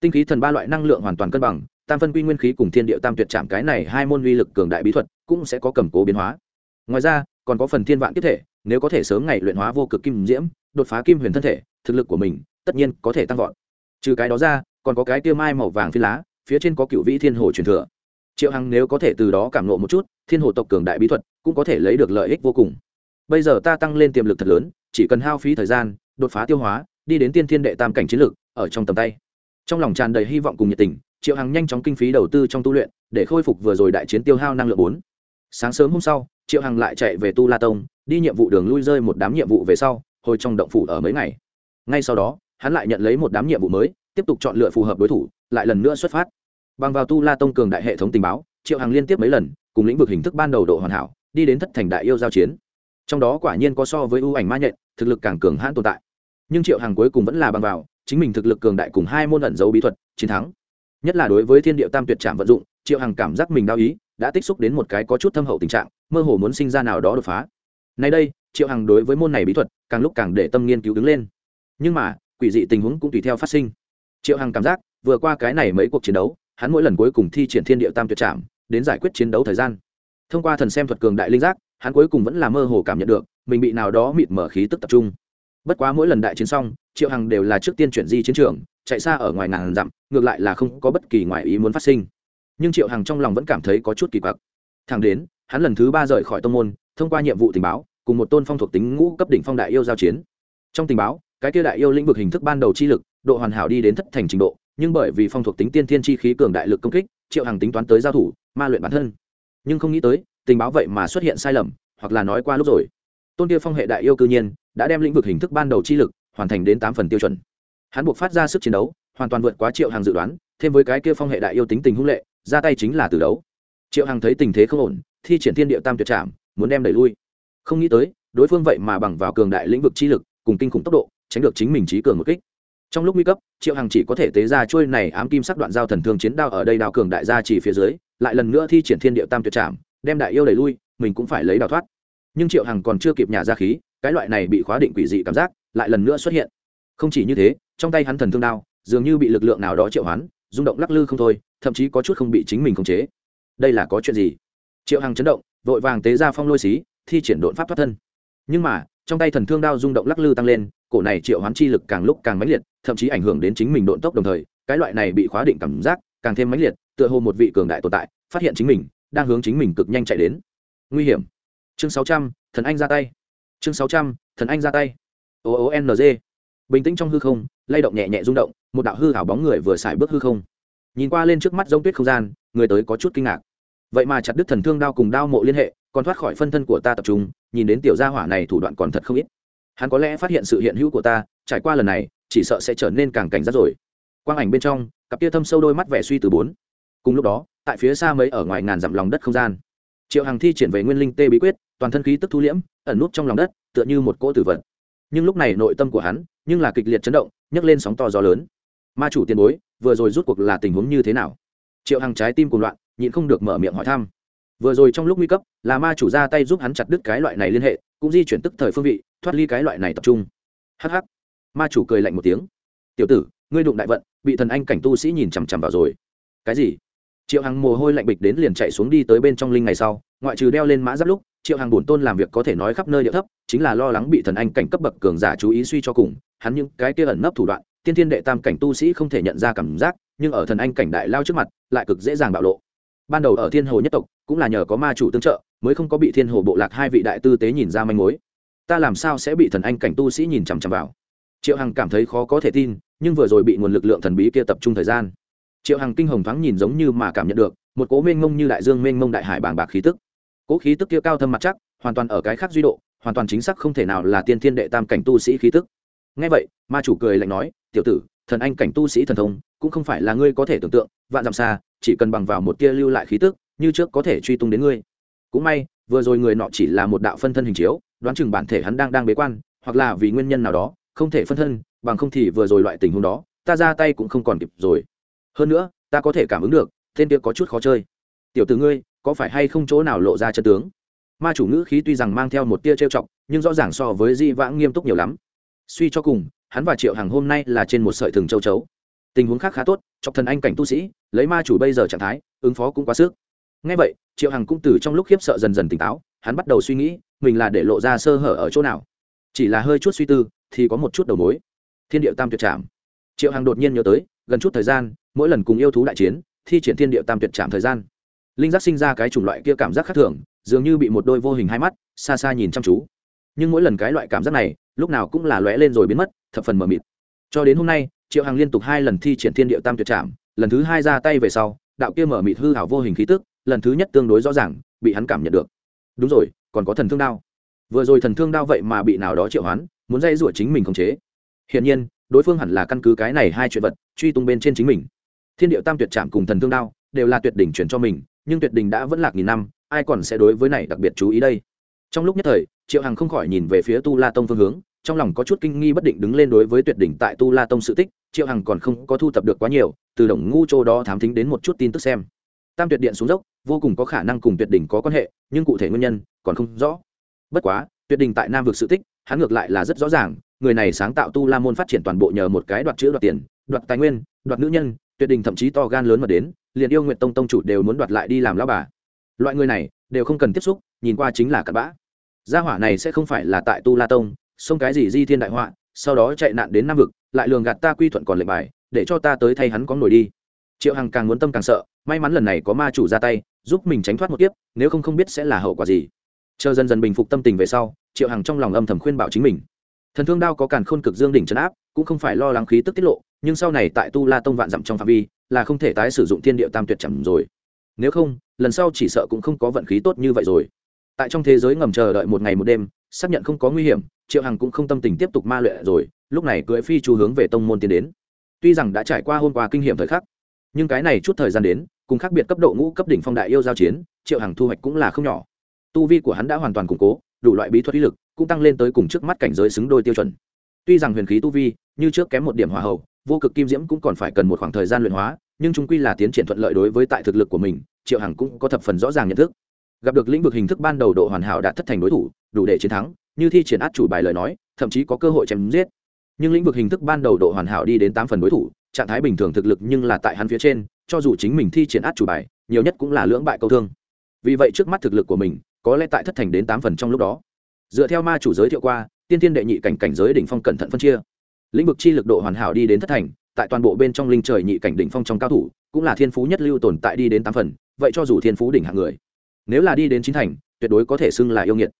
tinh khí thần ba loại năng lượng hoàn toàn cân bằng, tam phân quy nguyên khí cùng thiên địa tam tuyệt chạm cái này hai môn uy lực cường đại bí thuật cũng sẽ có cầm cố biến hóa. Ngoài ra, còn có phần thiên vạn tiếp thể, nếu có thể sớm ngày luyện hóa vô cực kim diễm, đột phá kim huyền thân thể, thực lực của mình tất nhiên có thể tăng vọt. Trừ cái đó ra, còn có cái tiêu mai màu vàng phi lá, phía trên có cựu vĩ thiên hồ truyền thừa. Triệu hằng nếu có thể từ đó cảm nộ một chút, thiên hồ tộc cường đại bí thuật cũng có thể lấy được lợi ích vô cùng. Bây giờ ta tăng lên tiềm lực thật lớn, chỉ cần hao phí thời gian, đột phá tiêu hóa, đi đến tiên thiên đệ tam cảnh chiến lược ở trong tầm tay trong lòng tràn đầy hy vọng cùng nhiệt tình, triệu hằng nhanh chóng kinh phí đầu tư trong tu luyện, để khôi phục vừa rồi đại chiến tiêu hao năng lượng bốn. Sáng sớm hôm sau, triệu hằng lại chạy về tu la tông, đi nhiệm vụ đường lui rơi một đám nhiệm vụ về sau, hồi trong động phủ ở mấy ngày. Ngay sau đó, hắn lại nhận lấy một đám nhiệm vụ mới, tiếp tục chọn lựa phù hợp đối thủ, lại lần nữa xuất phát. Bằng vào tu la tông cường đại hệ thống tình báo, triệu hằng liên tiếp mấy lần, cùng lĩnh vực hình thức ban đầu độ hoàn hảo, đi đến thất thành đại yêu giao chiến. Trong đó quả nhiên có so với ưu ảnh ma nhện, thực lực càng cường hãn tồn tại. Nhưng triệu hằng cuối cùng vẫn là bằng vào chính mình thực lực cường đại cùng hai môn ẩn dấu bí thuật, chiến thắng. Nhất là đối với thiên địa tam tuyệt trạm vận dụng, triệu hằng cảm giác mình đau ý, đã tích xúc đến một cái có chút thâm hậu tình trạng, mơ hồ muốn sinh ra nào đó đột phá. Nay đây, triệu hằng đối với môn này bí thuật, càng lúc càng để tâm nghiên cứu đứng lên. Nhưng mà, quỷ dị tình huống cũng tùy theo phát sinh. Triệu hằng cảm giác, vừa qua cái này mấy cuộc chiến đấu, hắn mỗi lần cuối cùng thi triển thiên địa tam tuyệt trạm đến giải quyết chiến đấu thời gian. Thông qua thần xem thuật cường đại linh giác, hắn cuối cùng vẫn là mơ hồ cảm nhận được, mình bị nào đó mịt mở khí tức tập trung bất quá mỗi lần đại chiến xong, triệu hằng đều là trước tiên chuyển di chiến trường, chạy xa ở ngoài ngàn dặm, ngược lại là không có bất kỳ ngoại ý muốn phát sinh. Nhưng triệu hằng trong lòng vẫn cảm thấy có chút kỳ quặc. Thẳng đến, hắn lần thứ ba rời khỏi tông môn, thông qua nhiệm vụ tình báo, cùng một tôn phong thuộc tính ngũ cấp đỉnh phong đại yêu giao chiến. Trong tình báo, cái kia đại yêu lĩnh vực hình thức ban đầu chi lực, độ hoàn hảo đi đến thất thành trình độ, nhưng bởi vì phong thuộc tính tiên thiên chi khí cường đại lực công kích, triệu hằng tính toán tới giao thủ, ma luyện bản thân. Nhưng không nghĩ tới, tình báo vậy mà xuất hiện sai lầm, hoặc là nói qua lúc rồi. Tôn kia phong hệ đại yêu cư nhiên đã đem lĩnh vực hình thức ban đầu chi lực hoàn thành đến tám phần tiêu chuẩn. Hắn buộc phát ra sức chiến đấu, hoàn toàn vượt quá triệu hàng dự đoán, thêm với cái kia phong hệ đại yêu tính tình hung lệ, ra tay chính là từ đấu. Triệu hàng thấy tình thế không ổn, thi triển thiên địa tam tuyệt trảm, muốn đem đẩy lui. Không nghĩ tới, đối phương vậy mà bằng vào cường đại lĩnh vực chi lực, cùng kinh khủng tốc độ, tránh được chính mình trí cường một kích. Trong lúc nguy cấp, triệu hằng chỉ có thể tế ra trôi này ám kim sắc đoạn giao thần thương chiến đao ở đây đao cường đại gia chỉ phía dưới, lại lần nữa thi triển thiên địa tam tuyệt trảm, đem đại yêu đẩy lui, mình cũng phải lấy đào thoát nhưng triệu hằng còn chưa kịp nhả ra khí, cái loại này bị khóa định quỷ dị cảm giác lại lần nữa xuất hiện. Không chỉ như thế, trong tay hắn thần thương đao dường như bị lực lượng nào đó triệu hoán, rung động lắc lư không thôi, thậm chí có chút không bị chính mình khống chế. Đây là có chuyện gì? Triệu hằng chấn động, vội vàng tế ra phong lôi xí, thi triển đột pháp thoát thân. Nhưng mà, trong tay thần thương đao rung động lắc lư tăng lên, cổ này triệu hoán chi lực càng lúc càng mãnh liệt, thậm chí ảnh hưởng đến chính mình độn tốc đồng thời, cái loại này bị khóa định cảm giác càng thêm mãnh liệt, tựa hồ một vị cường đại tồn tại, phát hiện chính mình, đang hướng chính mình cực nhanh chạy đến. Nguy hiểm chương sáu trăm, thần anh ra tay. Chương sáu trăm, thần anh ra tay. O o n g. Bình tĩnh trong hư không, lay động nhẹ nhẹ rung động, một đạo hư hảo bóng người vừa xài bước hư không. Nhìn qua lên trước mắt giống tuyết không gian, người tới có chút kinh ngạc. Vậy mà chặt đứt thần thương đao cùng đao mộ liên hệ, còn thoát khỏi phân thân của ta tập trung, nhìn đến tiểu gia hỏa này thủ đoạn còn thật không ít. Hắn có lẽ phát hiện sự hiện hữu của ta, trải qua lần này, chỉ sợ sẽ trở nên càng cảnh giác rồi. Quang ảnh bên trong, cặp kia thâm sâu đôi mắt vẻ suy từ bốn. Cùng lúc đó, tại phía xa mấy ở ngoài ngàn dặm lòng đất không gian, triệu hằng thi triển về nguyên linh tê bí quyết toàn thân khí tức thu liễm, ẩn nút trong lòng đất, tựa như một cỗ tử vật. Nhưng lúc này nội tâm của hắn, nhưng là kịch liệt chấn động, nhấc lên sóng to gió lớn. Ma chủ tiền bối, vừa rồi rút cuộc là tình huống như thế nào? Triệu hằng trái tim cùng loạn, nhịn không được mở miệng hỏi thăm. Vừa rồi trong lúc nguy cấp, là ma chủ ra tay giúp hắn chặt đứt cái loại này liên hệ, cũng di chuyển tức thời phương vị, thoát ly cái loại này tập trung. Hh ma chủ cười lạnh một tiếng. Tiểu tử, ngươi đụng đại vận, bị thần anh cảnh tu sĩ nhìn chằm chằm vào rồi. Cái gì? Triệu hằng mồ hôi lạnh bịch đến liền chạy xuống đi tới bên trong linh ngày sau ngoại trừ đeo lên mã giáp lúc, triệu hằng bổn tôn làm việc có thể nói khắp nơi địa thấp, chính là lo lắng bị thần anh cảnh cấp bậc cường giả chú ý suy cho cùng, hắn những cái kia ẩn nấp thủ đoạn, tiên thiên đệ tam cảnh tu sĩ không thể nhận ra cảm giác, nhưng ở thần anh cảnh đại lao trước mặt, lại cực dễ dàng bạo lộ. Ban đầu ở thiên hồ nhất tộc, cũng là nhờ có ma chủ tương trợ, mới không có bị thiên hồ bộ lạc hai vị đại tư tế nhìn ra manh mối. Ta làm sao sẽ bị thần anh cảnh tu sĩ nhìn chằm chằm vào? Triệu hằng cảm thấy khó có thể tin, nhưng vừa rồi bị nguồn lực lượng thần bí kia tập trung thời gian. Triệu hằng kinh hồng thoáng nhìn giống như mà cảm nhận được, một cố mênh mông như đại dương mênh mông đại hải bàng bạc khí tức cố khí tức kia cao thâm mặt chắc, hoàn toàn ở cái khác duy độ, hoàn toàn chính xác không thể nào là tiên thiên đệ tam cảnh tu sĩ khí tức. Ngay vậy, ma chủ cười lạnh nói, tiểu tử, thần anh cảnh tu sĩ thần thông, cũng không phải là ngươi có thể tưởng tượng, vạn dặm xa, chỉ cần bằng vào một tia lưu lại khí tức, như trước có thể truy tung đến ngươi. Cũng may, vừa rồi người nọ chỉ là một đạo phân thân hình chiếu, đoán chừng bản thể hắn đang đang bế quan, hoặc là vì nguyên nhân nào đó, không thể phân thân, bằng không thì vừa rồi loại tình huống đó, ta ra tay cũng không còn kịp rồi. Hơn nữa, ta có thể cảm ứng được, tên kia có chút khó chơi. Tiểu tử ngươi có phải hay không chỗ nào lộ ra chân tướng? Ma chủ ngữ khí tuy rằng mang theo một tia trêu chọc, nhưng rõ ràng so với di vãng nghiêm túc nhiều lắm. Suy cho cùng, hắn và triệu hằng hôm nay là trên một sợi thừng châu chấu. Tình huống khác khá tốt, chọc thần anh cảnh tu sĩ, lấy ma chủ bây giờ trạng thái, ứng phó cũng quá sức. Ngay vậy, triệu hằng cũng từ trong lúc khiếp sợ dần dần tỉnh táo, hắn bắt đầu suy nghĩ, mình là để lộ ra sơ hở ở chỗ nào. Chỉ là hơi chút suy tư, thì có một chút đầu mối. Thiên điệu tam tuyệt trạm triệu hằng đột nhiên nhớ tới, gần chút thời gian, mỗi lần cùng yêu thú đại chiến, thi triển thiên điệu tam tuyệt trạm thời gian linh giác sinh ra cái chủng loại kia cảm giác khác thường, dường như bị một đôi vô hình hai mắt, xa xa nhìn chăm chú. Nhưng mỗi lần cái loại cảm giác này, lúc nào cũng là lóe lên rồi biến mất, thập phần mờ mịt. Cho đến hôm nay, triệu hằng liên tục hai lần thi triển thiên địa tam tuyệt trảm, lần thứ hai ra tay về sau, đạo kia mở mịt hư hảo vô hình khí tức, lần thứ nhất tương đối rõ ràng, bị hắn cảm nhận được. Đúng rồi, còn có thần thương đao. Vừa rồi thần thương đao vậy mà bị nào đó triệu hoán, muốn dây rủa chính mình khống chế. Hiển nhiên, đối phương hẳn là căn cứ cái này hai chuyện vật, truy tung bên trên chính mình. Thiên địa tam tuyệt trảm cùng thần thương đao, đều là tuyệt đỉnh chuyển cho mình nhưng tuyệt đỉnh đã vẫn lạc nghìn năm, ai còn sẽ đối với này đặc biệt chú ý đây? Trong lúc nhất thời, triệu hằng không khỏi nhìn về phía tu la tông phương hướng, trong lòng có chút kinh nghi bất định đứng lên đối với tuyệt đỉnh tại tu la tông sự tích, triệu hằng còn không có thu thập được quá nhiều, từ đồng ngu châu đó thám thính đến một chút tin tức xem. Tam tuyệt điện xuống dốc, vô cùng có khả năng cùng tuyệt đỉnh có quan hệ, nhưng cụ thể nguyên nhân còn không rõ. Bất quá, tuyệt đỉnh tại nam vực sự tích, hắn ngược lại là rất rõ ràng, người này sáng tạo tu la môn phát triển toàn bộ nhờ một cái đoạt chữ đoạt tiền, đoạt tài nguyên, đoạt nữ nhân, tuyệt đỉnh thậm chí to gan lớn mà đến liền yêu nguyện tông tông chủ đều muốn đoạt lại đi làm lao bà. Loại người này, đều không cần tiếp xúc, nhìn qua chính là cặn bã. Gia hỏa này sẽ không phải là tại tu la tông, xông cái gì di thiên đại họa, sau đó chạy nạn đến nam vực, lại lường gạt ta quy thuận còn lệnh bài, để cho ta tới thay hắn có nổi đi. Triệu hằng càng muốn tâm càng sợ, may mắn lần này có ma chủ ra tay, giúp mình tránh thoát một kiếp, nếu không không biết sẽ là hậu quả gì. Chờ dần dần bình phục tâm tình về sau, triệu hằng trong lòng âm thầm khuyên bảo chính mình. Thần thương đao có càn khôn cực dương đỉnh trấn áp, cũng không phải lo lắng khí tức tiết lộ, nhưng sau này tại tu la tông vạn dặm trong phạm vi là không thể tái sử dụng thiên địa tam tuyệt chẳng rồi. Nếu không, lần sau chỉ sợ cũng không có vận khí tốt như vậy rồi. Tại trong thế giới ngầm chờ đợi một ngày một đêm, xác nhận không có nguy hiểm, triệu hằng cũng không tâm tình tiếp tục ma luyện rồi, lúc này cưỡi phi chu hướng về tông môn tiến đến. Tuy rằng đã trải qua hôm qua kinh nghiệm thời khắc, nhưng cái này chút thời gian đến, cùng khác biệt cấp độ ngũ cấp đỉnh phong đại yêu giao chiến, triệu hằng thu hoạch cũng là không nhỏ. Tu vi của hắn đã hoàn toàn củng cố, đủ loại bí thuật uy lực cũng tăng lên tới cùng trước mắt cảnh giới xứng đôi tiêu chuẩn. Tuy rằng huyền khí tu vi, như trước kém một điểm hòa hậu vô cực kim diễm cũng còn phải cần một khoảng thời gian luyện hóa, nhưng chúng quy là tiến triển thuận lợi đối với tại thực lực của mình, triệu hằng cũng có thập phần rõ ràng nhận thức. Gặp được lĩnh vực hình thức ban đầu độ hoàn hảo đã thất thành đối thủ, đủ để chiến thắng, như thi triển át chủ bài lời nói, thậm chí có cơ hội chém giết. Nhưng lĩnh vực hình thức ban đầu độ hoàn hảo đi đến tám phần đối thủ, trạng thái bình thường thực lực nhưng là tại hắn phía trên, cho dù chính mình thi triển át chủ bài, nhiều nhất cũng là lưỡng bại câu thương. Vì vậy trước mắt thực lực của mình, có lẽ tại thất thành đến tám phần trong lúc đó. Dựa theo ma chủ giới thiệu qua, tiên tiên đệ nhị cảnh cảnh giới đỉnh phong cẩn thận phân chia lĩnh vực chi lực độ hoàn hảo đi đến thất thành, tại toàn bộ bên trong linh trời nhị cảnh đỉnh phong trong cao thủ, cũng là thiên phú nhất lưu tồn tại đi đến tám phần, vậy cho dù thiên phú đỉnh hạng người, nếu là đi đến chín thành, tuyệt đối có thể xưng là yêu nghiệt.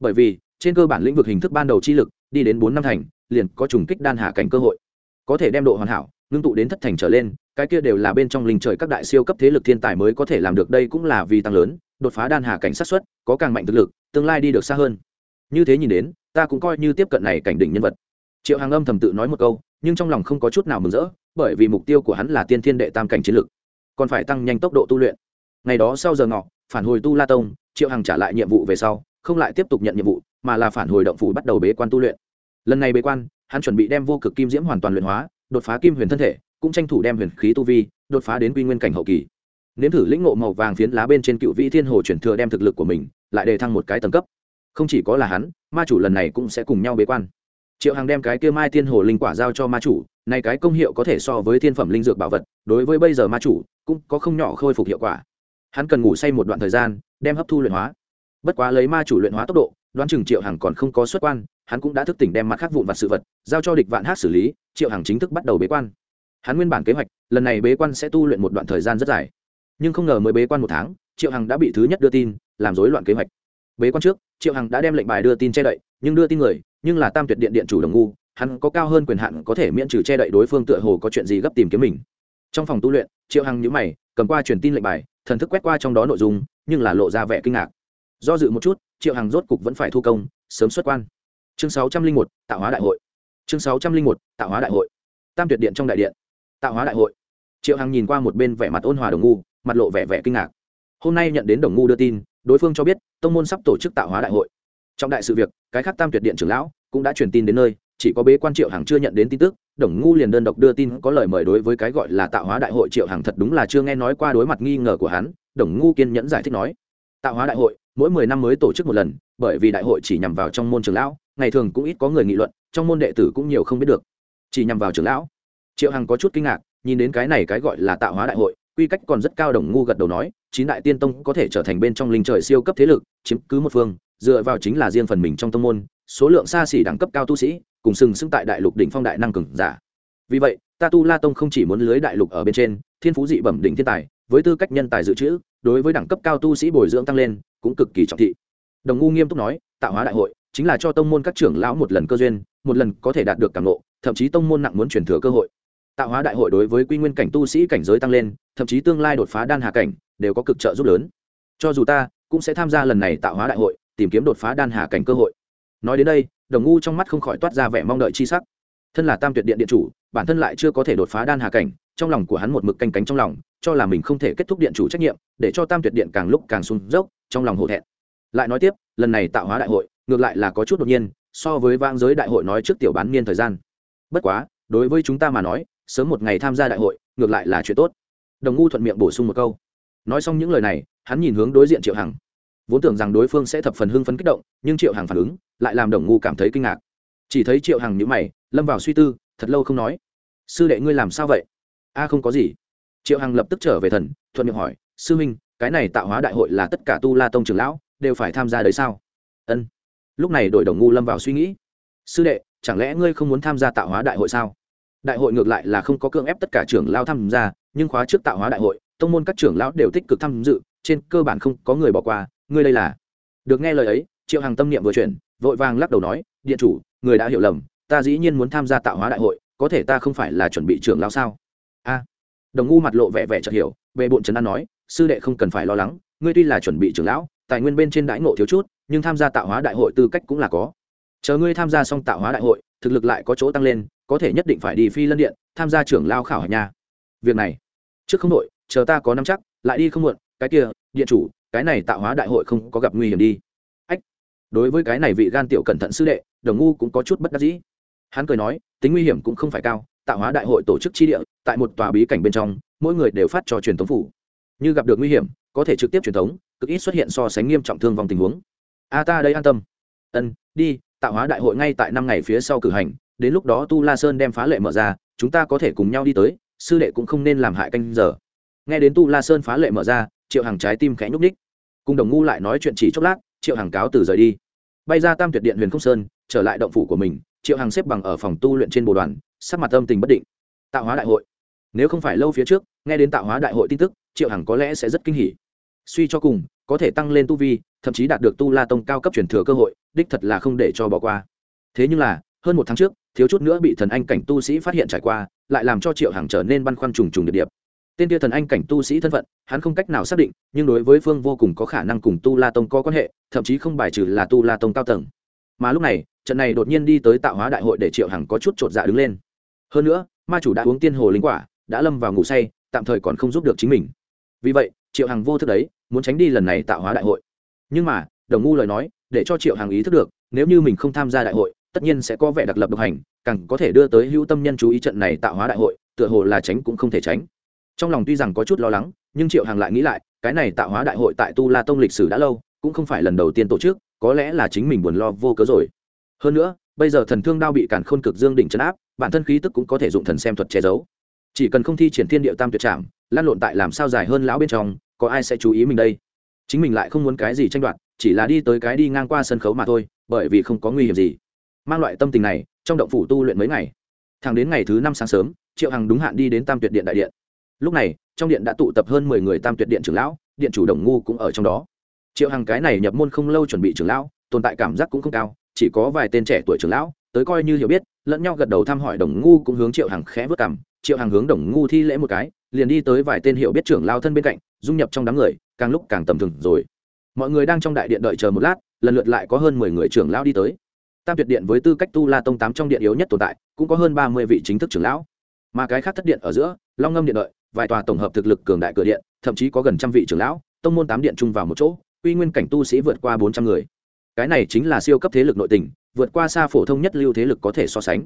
Bởi vì, trên cơ bản lĩnh vực hình thức ban đầu chi lực, đi đến bốn năm thành, liền có trùng kích đan hạ cảnh cơ hội. Có thể đem độ hoàn hảo, ngưng tụ đến thất thành trở lên, cái kia đều là bên trong linh trời các đại siêu cấp thế lực thiên tài mới có thể làm được, đây cũng là vì tăng lớn, đột phá đan hạ cảnh sát xuất có càng mạnh thực lực, tương lai đi được xa hơn. Như thế nhìn đến, ta cũng coi như tiếp cận này cảnh đỉnh nhân vật triệu hàng âm thầm tự nói một câu, nhưng trong lòng không có chút nào mừng rỡ, bởi vì mục tiêu của hắn là tiên thiên đệ tam cảnh chiến lực, còn phải tăng nhanh tốc độ tu luyện. Ngày đó sau giờ ngọ, phản hồi tu la tông, triệu hằng trả lại nhiệm vụ về sau, không lại tiếp tục nhận nhiệm vụ, mà là phản hồi động phủ bắt đầu bế quan tu luyện. Lần này bế quan, hắn chuẩn bị đem vô cực kim diễm hoàn toàn luyện hóa, đột phá kim huyền thân thể, cũng tranh thủ đem huyền khí tu vi, đột phá đến quy nguyên cảnh hậu kỳ. Nếm thử lĩnh ngộ màu vàng phiến lá bên trên cựu vĩ thiên hồ chuyển thừa đem thực lực của mình, lại đề thăng một cái tầng cấp. Không chỉ có là hắn, ma chủ lần này cũng sẽ cùng nhau bế quan triệu hằng đem cái kia mai tiên hồ linh quả giao cho ma chủ này cái công hiệu có thể so với thiên phẩm linh dược bảo vật, đối với bây giờ ma chủ, cũng có không nhỏ khôi phục hiệu quả. Hắn cần ngủ say một đoạn thời gian, đem hấp thu luyện hóa. Bất quá lấy ma chủ luyện hóa tốc độ, đoán chừng triệu hằng còn không có xuất quan, hắn cũng đã thức tỉnh đem mặt khác vụn vặt sự vật, giao cho địch vạn hát xử lý, triệu hằng chính thức bắt đầu bế quan. Hắn nguyên bản kế hoạch, lần này bế quan sẽ tu luyện một đoạn thời gian rất dài. Nhưng không ngờ mới bế quan một tháng, triệu hằng đã bị thứ nhất đưa tin, làm rối loạn kế hoạch. Bế quan trước, triệu hằng đã đem lệnh bài đưa tin che đậy, nhưng đưa tin người nhưng là tam tuyệt điện điện chủ đồng ngu, hắn có cao hơn quyền hạn có thể miễn trừ che đậy đối phương tựa hồ có chuyện gì gấp tìm kiếm mình. Trong phòng tu luyện, triệu hằng nhữ mày, cầm qua truyền tin lệnh bài, thần thức quét qua trong đó nội dung, nhưng là lộ ra vẻ kinh ngạc. Do dự một chút, triệu hằng rốt cục vẫn phải thu công, sớm xuất quan. Chương sáu trăm linh một, tạo hóa đại hội. Chương sáu trăm linh một, tạo hóa đại hội. Tam tuyệt điện trong đại điện. Tạo hóa đại hội. Triệu hằng nhìn qua một bên vẻ mặt ôn hòa đồng ngu, mặt lộ vẻ vẻ kinh ngạc. Hôm nay nhận đến đồng ngu đưa tin, đối phương cho biết, tông môn sắp tổ chức tạo hóa đại hội trong đại sự việc, cái khác tam tuyệt điện trưởng lão cũng đã truyền tin đến nơi, chỉ có bế quan triệu hằng chưa nhận đến tin tức, đồng ngu liền đơn độc đưa tin có lời mời đối với cái gọi là tạo hóa đại hội triệu hằng thật đúng là chưa nghe nói qua đối mặt nghi ngờ của hắn, đồng ngu kiên nhẫn giải thích nói. Tạo hóa đại hội, mỗi mười năm mới tổ chức một lần, bởi vì đại hội chỉ nhằm vào trong môn trưởng lão, ngày thường cũng ít có người nghị luận, trong môn đệ tử cũng nhiều không biết được. Chỉ nhằm vào trưởng lão. Triệu hằng có chút kinh ngạc, nhìn đến cái này cái gọi là tạo hóa đại hội, quy cách còn rất cao, đồng ngu gật đầu nói, chín đại tiên tông có thể trở thành bên trong linh trời siêu cấp thế lực, chiếm cứ một phương dựa vào chính là riêng phần mình trong tông môn, số lượng xa xỉ đẳng cấp cao tu sĩ, cùng sừng sững tại đại lục đỉnh phong đại năng cường giả. Vì vậy, ta tu la tông không chỉ muốn lưới đại lục ở bên trên, thiên phú dị bẩm đỉnh thiên tài, với tư cách nhân tài dự trữ, đối với đẳng cấp cao tu sĩ bồi dưỡng tăng lên, cũng cực kỳ trọng thị. Đồng ngu nghiêm túc nói, tạo hóa đại hội chính là cho tông môn các trưởng lão một lần cơ duyên, một lần có thể đạt được cảm lộ thậm chí tông môn nặng muốn truyền thừa cơ hội. Tạo hóa đại hội đối với quy nguyên cảnh tu sĩ cảnh giới tăng lên, thậm chí tương lai đột phá đan hà cảnh, đều có cực trợ giúp lớn. Cho dù ta cũng sẽ tham gia lần này tạo hóa đại hội tìm kiếm đột phá đan hà cảnh cơ hội. Nói đến đây, đồng ngu trong mắt không khỏi toát ra vẻ mong đợi chi sắc. Thân là tam tuyệt điện điện chủ, bản thân lại chưa có thể đột phá đan hà cảnh, trong lòng của hắn một mực canh cánh trong lòng, cho là mình không thể kết thúc điện chủ trách nhiệm, để cho tam tuyệt điện càng lúc càng sung dốc, trong lòng hổ thẹn. Lại nói tiếp, lần này tạo hóa đại hội, ngược lại là có chút đột nhiên, so với vang giới đại hội nói trước tiểu bán niên thời gian. Bất quá, đối với chúng ta mà nói, sớm một ngày tham gia đại hội, ngược lại là chuyện tốt. Đồng ngu thuận miệng bổ sung một câu. Nói xong những lời này, hắn nhìn hướng đối diện triệu hằng vốn tưởng rằng đối phương sẽ thập phần hưng phấn kích động, nhưng triệu hằng phản ứng lại làm đồng ngu cảm thấy kinh ngạc. Chỉ thấy triệu hằng nhữ mày, lâm vào suy tư, thật lâu không nói. Sư đệ ngươi làm sao vậy? A, không có gì. Triệu hằng lập tức trở về thần, thuận miệng hỏi, sư minh cái này tạo hóa đại hội là tất cả tu la tông trưởng lão đều phải tham gia đấy sao? Ân. Lúc này đội đồng ngu lâm vào suy nghĩ. Sư đệ, chẳng lẽ ngươi không muốn tham gia tạo hóa đại hội sao? Đại hội ngược lại là không có cưỡng ép tất cả trưởng lao tham gia, nhưng khóa trước tạo hóa đại hội, tông môn các trưởng lão đều tích cực tham dự, trên cơ bản không có người bỏ qua ngươi đây là? Được nghe lời ấy, triệu hằng tâm niệm vừa chuyển, vội vàng lắc đầu nói, điện chủ, người đã hiểu lầm, ta dĩ nhiên muốn tham gia tạo hóa đại hội, có thể ta không phải là chuẩn bị trưởng lão sao? A. Đồng ngu mặt lộ vẻ vẻ chợt hiểu về bộn trấn an nói, sư đệ không cần phải lo lắng, ngươi tuy là chuẩn bị trưởng lão, tài nguyên bên trên đãi ngộ thiếu chút, nhưng tham gia tạo hóa đại hội tư cách cũng là có. Chờ ngươi tham gia xong tạo hóa đại hội, thực lực lại có chỗ tăng lên, có thể nhất định phải đi phi lân điện, tham gia trưởng lao khảo hạch nha. Việc này, trước không đội chờ ta có năm chắc, lại đi không muộn, cái kia, điện chủ cái này tạo hóa đại hội không có gặp nguy hiểm đi. Ách, đối với cái này vị gan tiểu cẩn thận sư đệ, đồng ngu cũng có chút bất đắc dĩ. Hắn cười nói, tính nguy hiểm cũng không phải cao, tạo hóa đại hội tổ chức chi địa, tại một tòa bí cảnh bên trong, mỗi người đều phát cho truyền thống phủ. Như gặp được nguy hiểm, có thể trực tiếp truyền thống, cực ít xuất hiện so sánh nghiêm trọng thương vong tình huống. A ta đây an tâm. Ân, đi, tạo hóa đại hội ngay tại năm ngày phía sau cử hành, đến lúc đó tu la sơn đem phá lệ mở ra, chúng ta có thể cùng nhau đi tới, sư đệ cũng không nên làm hại canh giờ. Nghe đến tu la sơn phá lệ mở ra triệu hàng trái tim khẽ nhúc ních cùng đồng ngu lại nói chuyện chỉ chốc lát, triệu hàng cáo từ rời đi. Bay ra tam tuyệt điện huyền không sơn, trở lại động phủ của mình, triệu hàng xếp bằng ở phòng tu luyện trên bồ đoàn, sắc mặt âm tình bất định. Tạo hóa đại hội. Nếu không phải lâu phía trước, nghe đến tạo hóa đại hội tin tức, triệu hằng có lẽ sẽ rất kinh hỉ. Suy cho cùng, có thể tăng lên tu vi, thậm chí đạt được tu la tông cao cấp truyền thừa cơ hội, đích thật là không để cho bỏ qua. Thế nhưng là, hơn một tháng trước, thiếu chút nữa bị thần anh cảnh tu sĩ phát hiện trải qua, lại làm cho triệu hằng trở nên băn khoăn trùng trùng điệp điệp tên tia thần anh cảnh tu sĩ thân phận, hắn không cách nào xác định, nhưng đối với phương vô cùng có khả năng cùng tu la tông có quan hệ, thậm chí không bài trừ là tu la tông cao tầng. Mà lúc này, trận này đột nhiên đi tới tạo hóa đại hội để triệu hằng có chút chột dạ đứng lên. Hơn nữa, ma chủ đã uống tiên hồ linh quả, đã lâm vào ngủ say, tạm thời còn không giúp được chính mình. Vì vậy, triệu hằng vô thức đấy, muốn tránh đi lần này tạo hóa đại hội. Nhưng mà, đồng ngu lời nói, để cho triệu hằng ý thức được, nếu như mình không tham gia đại hội, tất nhiên sẽ có vẻ đặc lập độc hành, càng có thể đưa tới hữu tâm nhân chú ý trận này tạo hóa đại hội, tựa hồ là tránh cũng không thể tránh trong lòng tuy rằng có chút lo lắng, nhưng triệu hằng lại nghĩ lại, cái này tạo hóa đại hội tại tu la tông lịch sử đã lâu, cũng không phải lần đầu tiên tổ chức, có lẽ là chính mình buồn lo vô cớ rồi. Hơn nữa, bây giờ thần thương đao bị cản khôn cực dương đỉnh chấn áp, bản thân khí tức cũng có thể dụng thần xem thuật che giấu. Chỉ cần không thi triển thiên địa tam tuyệt trảm, lan lộn tại làm sao dài hơn lão bên trong, có ai sẽ chú ý mình đây? Chính mình lại không muốn cái gì tranh đoạt, chỉ là đi tới cái đi ngang qua sân khấu mà thôi, bởi vì không có nguy hiểm gì. Mang loại tâm tình này, trong động phủ tu luyện mấy ngày. Thẳng đến ngày thứ năm sáng sớm, triệu hằng đúng hạn đi đến tam tuyệt điện đại điện lúc này, trong điện đã tụ tập hơn mười người tam tuyệt điện trưởng lão, điện chủ đồng ngu cũng ở trong đó. Triệu hằng cái này nhập môn không lâu chuẩn bị trưởng lão, tồn tại cảm giác cũng không cao, chỉ có vài tên trẻ tuổi trưởng lão, tới coi như hiểu biết, lẫn nhau gật đầu thăm hỏi đồng ngu cũng hướng triệu hằng khẽ vất cảm triệu hằng hướng đồng ngu thi lễ một cái, liền đi tới vài tên hiểu biết trưởng lao thân bên cạnh, dung nhập trong đám người, càng lúc càng tầm thường rồi. Mọi người đang trong đại điện đợi chờ một lát, lần lượt lại có hơn mười người trưởng lão đi tới. Tam tuyệt điện với tư cách tu la tông tám trong điện yếu nhất tồn tại, cũng có hơn ba mươi vị chính thức trưởng lão. Mà cái khác thất điện ở giữa, long ngâm điện đợi vài tòa tổng hợp thực lực cường đại cửa điện, thậm chí có gần trăm vị trưởng lão, tông môn tám điện chung vào một chỗ uy nguyên cảnh tu sĩ vượt qua bốn trăm người. Cái này chính là siêu cấp thế lực nội tình, vượt qua xa phổ thông nhất lưu thế lực có thể so sánh.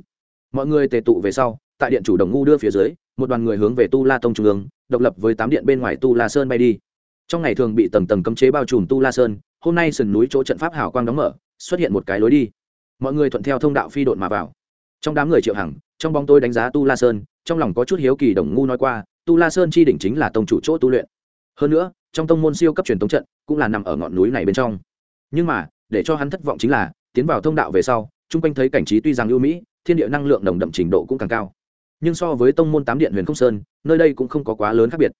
Mọi người tề tụ về sau, tại điện chủ đồng ngu đưa phía dưới, một đoàn người hướng về tu la tông trung ương, độc lập với tám điện bên ngoài tu la sơn bay đi. Trong ngày thường bị tầng tầng cấm chế bao trùm tu la sơn, hôm nay sườn núi chỗ trận pháp hào quang đóng mở, xuất hiện một cái lối đi. Mọi người thuận theo thông đạo phi độn mà vào. Trong đám người triệu hằng, trong bóng tôi đánh giá tu la sơn, trong lòng có chút hiếu kỳ đồng ngu nói qua tu la sơn chi đỉnh chính là tông chủ chỗ tu luyện. Hơn nữa, trong tông môn siêu cấp truyền tống trận cũng là nằm ở ngọn núi này bên trong. Nhưng mà, để cho hắn thất vọng chính là, tiến vào thông đạo về sau, chung quanh thấy cảnh trí tuy rằng ưu mỹ, thiên địa năng lượng nồng đậm trình độ cũng càng cao. Nhưng so với tông môn tám điện huyền không sơn, nơi đây cũng không có quá lớn khác biệt.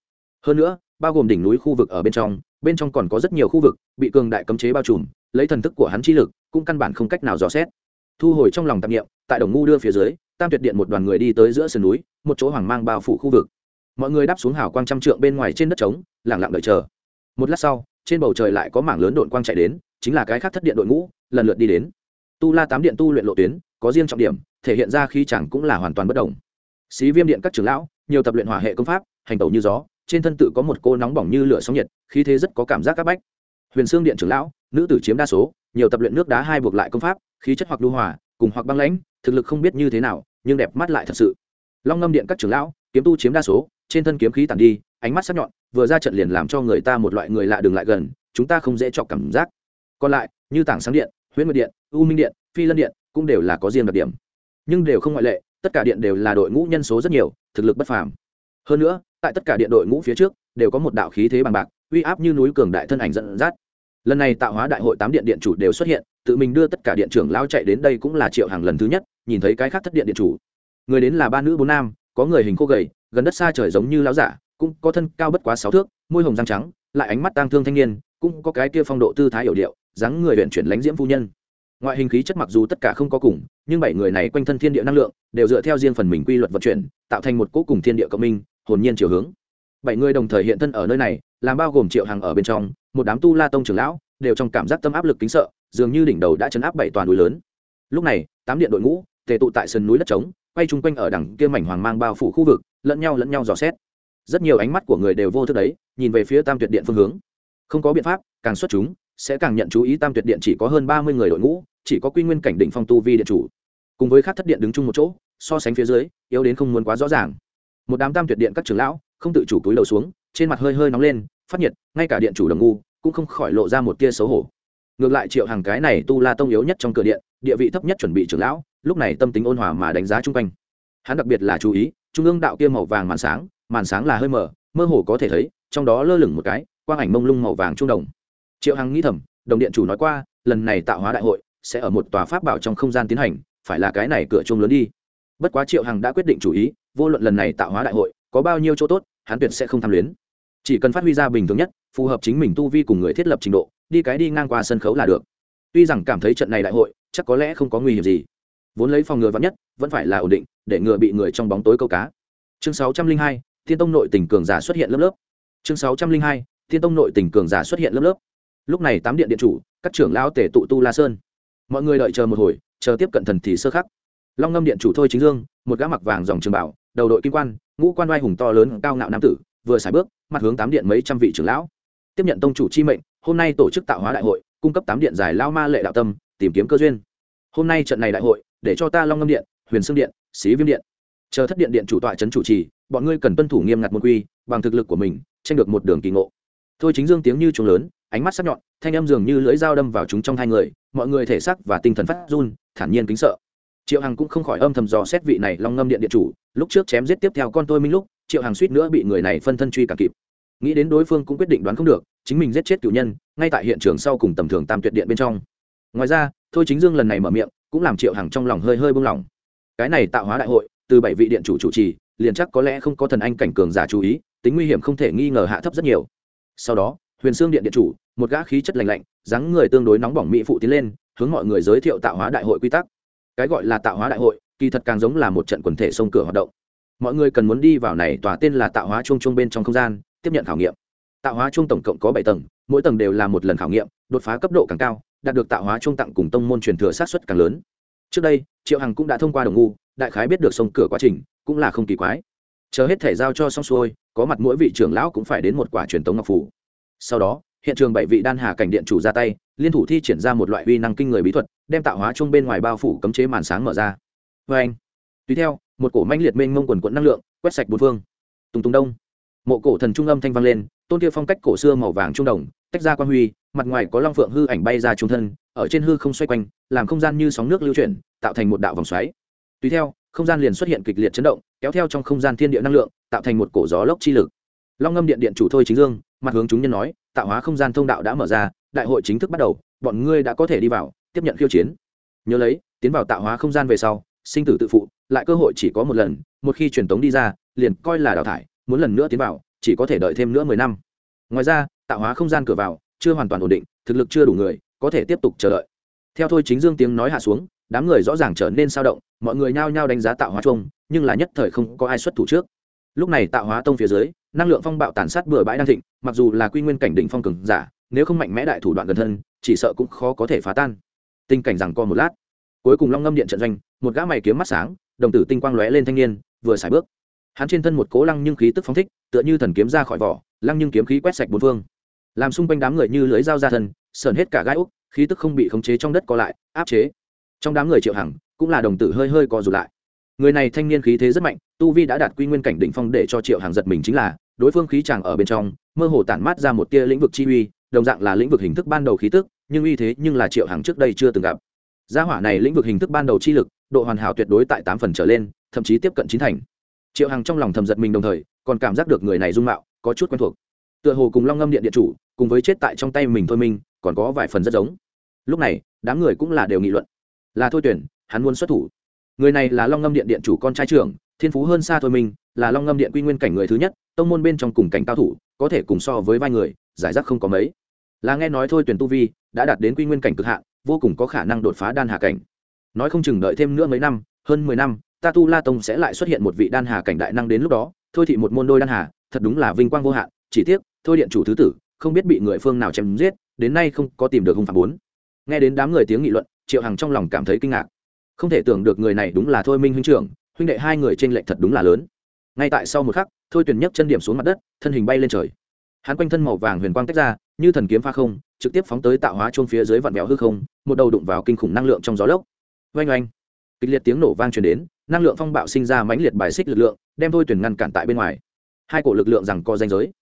Hơn nữa, bao gồm đỉnh núi khu vực ở bên trong bên trong còn có rất nhiều khu vực bị cường đại cấm chế bao trùm, lấy thần thức của hắn chi lực cũng căn bản không cách nào dò xét. Thu hồi trong lòng tạp nghiệm tại đồng ngu đưa phía dưới, tam tuyệt điện một đoàn người đi tới giữa sườn núi, một chỗ hoàng mang bao phủ khu vực mọi người đáp xuống hào quang trăm trượng bên ngoài trên đất trống lẳng lặng đợi chờ. Một lát sau, trên bầu trời lại có mảng lớn đội quang chạy đến, chính là cái khác thất điện đội ngũ, lần lượt đi đến. Tu la tám điện tu luyện lộ tuyến, có riêng trọng điểm, thể hiện ra khi chẳng cũng là hoàn toàn bất đồng. Xí viêm điện các trưởng lão, nhiều tập luyện hỏa hệ công pháp, hành tẩu như gió, trên thân tự có một cô nóng bỏng như lửa sóng nhiệt, khí thế rất có cảm giác áp bách. Huyền xương điện trưởng lão, nữ tử chiếm đa số, nhiều tập luyện nước đá hai buộc lại công pháp, khí chất hoặc lưu hòa, cùng hoặc băng lãnh, thực lực không biết như thế nào, nhưng đẹp mắt lại thật sự. Long ngâm điện các trưởng lão kiếm tu chiếm đa số, trên thân kiếm khí tàn đi, ánh mắt sắc nhọn, vừa ra trận liền làm cho người ta một loại người lạ đường lại gần, chúng ta không dễ chọc cảm giác. Còn lại, như tảng sáng điện, huyễn nguyệt điện, u minh điện, phi lân điện, cũng đều là có riêng đặc điểm. Nhưng đều không ngoại lệ, tất cả điện đều là đội ngũ nhân số rất nhiều, thực lực bất phàm. Hơn nữa, tại tất cả điện đội ngũ phía trước, đều có một đạo khí thế bằng bạc, uy áp như núi cường đại thân ảnh dẫn dắt. Lần này tạo hóa đại hội tám điện điện chủ đều xuất hiện, tự mình đưa tất cả điện trưởng lao chạy đến đây cũng là triệu hàng lần thứ nhất, nhìn thấy cái khác thất điện điện chủ. Người đến là ba nữ bốn nam có người hình khô gầy, gần đất xa trời giống như lão giả, cũng có thân cao bất quá sáu thước, môi hồng răng trắng, lại ánh mắt tang thương thanh niên, cũng có cái kia phong độ tư thái hiểu điệu, dáng người huyện chuyển lánh diễm phu nhân. Ngoại hình khí chất mặc dù tất cả không có cùng, nhưng bảy người này quanh thân thiên địa năng lượng, đều dựa theo riêng phần mình quy luật vận chuyển, tạo thành một cỗ cùng thiên địa cộng minh, hồn nhiên chiều hướng. Bảy người đồng thời hiện thân ở nơi này, làm bao gồm triệu hàng ở bên trong, một đám tu la tông trưởng lão, đều trong cảm giác tâm áp lực kính sợ, dường như đỉnh đầu đã chấn áp bảy toàn núi lớn. Lúc này, tám điện đội ngũ, tề tụ tại sân núi đất trống quay chung quanh ở đằng kia mảnh hoàng mang bao phủ khu vực, lẫn nhau lẫn nhau dò xét. Rất nhiều ánh mắt của người đều vô thức đấy, nhìn về phía tam tuyệt điện phương hướng. Không có biện pháp, càng xuất chúng, sẽ càng nhận chú ý tam tuyệt điện chỉ có hơn ba mươi người đội ngũ, chỉ có quy nguyên cảnh định phong tu vi điện chủ. Cùng với khác thất điện đứng chung một chỗ, so sánh phía dưới, yếu đến không muốn quá rõ ràng. Một đám tam tuyệt điện các trưởng lão, không tự chủ túi đầu xuống, trên mặt hơi hơi nóng lên, phát nhiệt, ngay cả điện chủ đồng ngu cũng không khỏi lộ ra một tia xấu hổ. Ngược lại triệu hàng cái này tu la tông yếu nhất trong cửa điện, địa vị thấp nhất chuẩn bị trưởng lão lúc này tâm tính ôn hòa mà đánh giá chung quanh. Hắn đặc biệt là chú ý, trung ương đạo kia màu vàng màn sáng màn sáng là hơi mờ mơ hồ có thể thấy, trong đó lơ lửng một cái, quang ảnh mông lung màu vàng trung đồng. Triệu hằng nghĩ thầm, đồng điện chủ nói qua, lần này tạo hóa đại hội sẽ ở một tòa pháp bảo trong không gian tiến hành, phải là cái này cửa chung lớn đi. Bất quá triệu hằng đã quyết định chủ ý, vô luận lần này tạo hóa đại hội có bao nhiêu chỗ tốt, hắn tuyệt sẽ không tham luyến. Chỉ cần phát huy ra bình thường nhất, phù hợp chính mình tu vi cùng người thiết lập trình độ, đi cái đi ngang qua sân khấu là được. Tuy rằng cảm thấy trận này đại hội chắc có lẽ không có nguy hiểm gì vốn lấy phòng ngừa vắn nhất, vẫn phải là ổn định, để ngừa bị người trong bóng tối câu cá. Chương sáu trăm linh hai, thiên tông nội tỉnh cường giả xuất hiện lớp lớp. Chương sáu trăm linh hai, thiên tông nội tỉnh cường giả xuất hiện lớp lớp. Lúc này tám điện điện chủ, các trưởng lão tể tụ tu la sơn. Mọi người đợi chờ một hồi, chờ tiếp cận thần thì sơ khắc. Long ngâm điện chủ thôi chính dương, một gã mặc vàng dòng trường bảo, đầu đội kim quan, ngũ quan oai hùng to lớn, cao ngạo nam tử, vừa xài bước, mặt hướng tám điện mấy trăm vị trưởng lão. Tiếp nhận tông chủ chi mệnh, hôm nay tổ chức tạo hóa đại hội, cung cấp tám điện giải lao ma lệ đạo tâm, tìm kiếm cơ duyên hôm nay trận này đại hội, để cho ta long ngâm điện, huyền sương điện, xí viêm điện, chờ thất điện điện chủ tọa trấn chủ trì, bọn ngươi cần tuân thủ nghiêm ngặt môn quy, bằng thực lực của mình, tranh được một đường kỳ ngộ. Thôi chính dương tiếng như trống lớn, ánh mắt sắc nhọn, thanh âm dường như lưỡi dao đâm vào chúng trong hai người, mọi người thể xác và tinh thần phát run, thản nhiên kính sợ. Triệu hằng cũng không khỏi âm thầm dò xét vị này long ngâm điện điện chủ, lúc trước chém giết tiếp theo con tôi minh lúc, triệu hằng suýt nữa bị người này phân thân truy cả kịp. Nghĩ đến đối phương cũng quyết định đoán không được, chính mình giết chết cựu nhân, ngay tại hiện trường sau cùng tầm thường tam tuyệt điện bên trong ngoài ra, thôi chính dương lần này mở miệng, cũng làm triệu hằng trong lòng hơi hơi buông lỏng. Cái này tạo hóa đại hội, từ bảy vị điện chủ chủ trì, liền chắc có lẽ không có thần anh cảnh cường giả chú ý, tính nguy hiểm không thể nghi ngờ hạ thấp rất nhiều. Sau đó, huyền sương điện điện chủ, một gã khí chất lành lạnh, dáng người tương đối nóng bỏng mỹ phụ tiến lên, hướng mọi người giới thiệu tạo hóa đại hội quy tắc. Cái gọi là tạo hóa đại hội, kỳ thật càng giống là một trận quần thể sông cửa hoạt động. Mọi người cần muốn đi vào này tòa tên là tạo hóa chuông chuông bên trong không gian, tiếp nhận khảo nghiệm. Tạo hóa chuông tổng cộng có bảy tầng, mỗi tầng đều là một lần khảo nghiệm, đột phá cấp độ càng cao đạt được tạo hóa trung tặng cùng tông môn truyền thừa sát xuất càng lớn. Trước đây, triệu hằng cũng đã thông qua đồng ngu, đại khái biết được sông cửa quá trình, cũng là không kỳ quái. Chờ hết thể giao cho xong xuôi, có mặt mỗi vị trưởng lão cũng phải đến một quả truyền tống ngọc phủ. Sau đó, hiện trường bảy vị đan hà cảnh điện chủ ra tay, liên thủ thi triển ra một loại uy năng kinh người bí thuật, đem tạo hóa chung bên ngoài bao phủ cấm chế màn sáng mở ra. Vê anh, tùy theo, một cổ manh liệt mênh mông quần quận năng lượng, quét sạch bốn phương. Tùng tùng đông. Mộ cổ thần trung âm thanh vang lên, tôn kia phong cách cổ xưa màu vàng trung đồng, tách ra quan huy mặt ngoài có long phượng hư ảnh bay ra trung thân, ở trên hư không xoay quanh, làm không gian như sóng nước lưu chuyển, tạo thành một đạo vòng xoáy. Tùy theo, không gian liền xuất hiện kịch liệt chấn động, kéo theo trong không gian thiên địa năng lượng, tạo thành một cổ gió lốc chi lực. Long ngâm điện điện chủ thôi chính dương, mặt hướng chúng nhân nói, tạo hóa không gian thông đạo đã mở ra, đại hội chính thức bắt đầu, bọn ngươi đã có thể đi vào, tiếp nhận khiêu chiến. Nhớ lấy, tiến vào tạo hóa không gian về sau, sinh tử tự phụ, lại cơ hội chỉ có một lần, một khi truyền tống đi ra, liền coi là đào thải, muốn lần nữa tiến vào, chỉ có thể đợi thêm nữa mười năm. Ngoài ra, tạo hóa không gian cửa vào chưa hoàn toàn ổn định, thực lực chưa đủ người, có thể tiếp tục chờ đợi. Theo thôi chính dương tiếng nói hạ xuống, đám người rõ ràng trở nên sao động, mọi người nhao nhao đánh giá tạo hóa chung, nhưng là nhất thời không có ai xuất thủ trước. Lúc này tạo hóa tông phía dưới, năng lượng phong bạo tàn sát bừa bãi đang thịnh, mặc dù là quy nguyên cảnh đỉnh phong cường giả, nếu không mạnh mẽ đại thủ đoạn gần thân, chỉ sợ cũng khó có thể phá tan. Tình cảnh rằng co một lát, cuối cùng long ngâm điện trận doanh, một gã mày kiếm mắt sáng, đồng tử tinh quang lóe lên thanh niên, vừa xài bước. Hắn trên thân một cố lăng nhưng khí tức phóng thích, tựa như thần kiếm ra khỏi vỏ, lăng nhưng kiếm khí quét sạch bốn phương làm xung quanh đám người như lưới dao ra thân, sờn hết cả gai úc, khí tức không bị khống chế trong đất co lại, áp chế. Trong đám người triệu hằng, cũng là đồng tử hơi hơi co rụt lại. Người này thanh niên khí thế rất mạnh, tu vi đã đạt quy nguyên cảnh đỉnh phong để cho triệu hằng giật mình chính là, đối phương khí chàng ở bên trong, mơ hồ tản mát ra một tia lĩnh vực chi uy, đồng dạng là lĩnh vực hình thức ban đầu khí tức, nhưng uy thế nhưng là triệu hằng trước đây chưa từng gặp. Gia hỏa này lĩnh vực hình thức ban đầu chi lực, độ hoàn hảo tuyệt đối tại tám phần trở lên, thậm chí tiếp cận chín thành. Triệu hằng trong lòng thầm giật mình đồng thời, còn cảm giác được người này dung mạo, có chút quen thuộc. Tựa hồ cùng long ngâm điện điện chủ cùng với chết tại trong tay mình thôi mình, còn có vài phần rất giống. Lúc này, đám người cũng là đều nghị luận. Là thôi tuyển, hắn muốn xuất thủ. Người này là long ngâm điện điện chủ con trai trưởng, thiên phú hơn xa thôi mình là long ngâm điện quy nguyên cảnh người thứ nhất, tông môn bên trong cùng cảnh cao thủ, có thể cùng so với vai người, giải rác không có mấy. Là nghe nói thôi tuyển tu vi đã đạt đến quy nguyên cảnh cực hạn, vô cùng có khả năng đột phá đan hà cảnh. Nói không chừng đợi thêm nữa mấy năm, hơn mười năm, ta tu la tông sẽ lại xuất hiện một vị đan hà cảnh đại năng đến lúc đó, thôi thị một môn đôi đan hà, thật đúng là vinh quang vô hạn, chỉ tiếc, thôi điện chủ thứ tử không biết bị người phương nào chém giết, đến nay không có tìm được hung phạm bốn. Nghe đến đám người tiếng nghị luận, triệu hằng trong lòng cảm thấy kinh ngạc. Không thể tưởng được người này đúng là thôi minh huynh trưởng, huynh đệ hai người trên lệch thật đúng là lớn. Ngay tại sau một khắc, thôi tuyền nhấc chân điểm xuống mặt đất, thân hình bay lên trời. Hắn quanh thân màu vàng huyền quang tách ra, như thần kiếm pha không, trực tiếp phóng tới tạo hóa chôn phía dưới vạn mèo hư không, một đầu đụng vào kinh khủng năng lượng trong gió lốc. Oanh oanh. Kịch liệt tiếng nổ vang truyền đến, năng lượng phong bạo sinh ra mãnh liệt bài xích lực lượng, đem thôi tuyển ngăn cản tại bên ngoài. Hai cổ lực lượng rằng co danh giới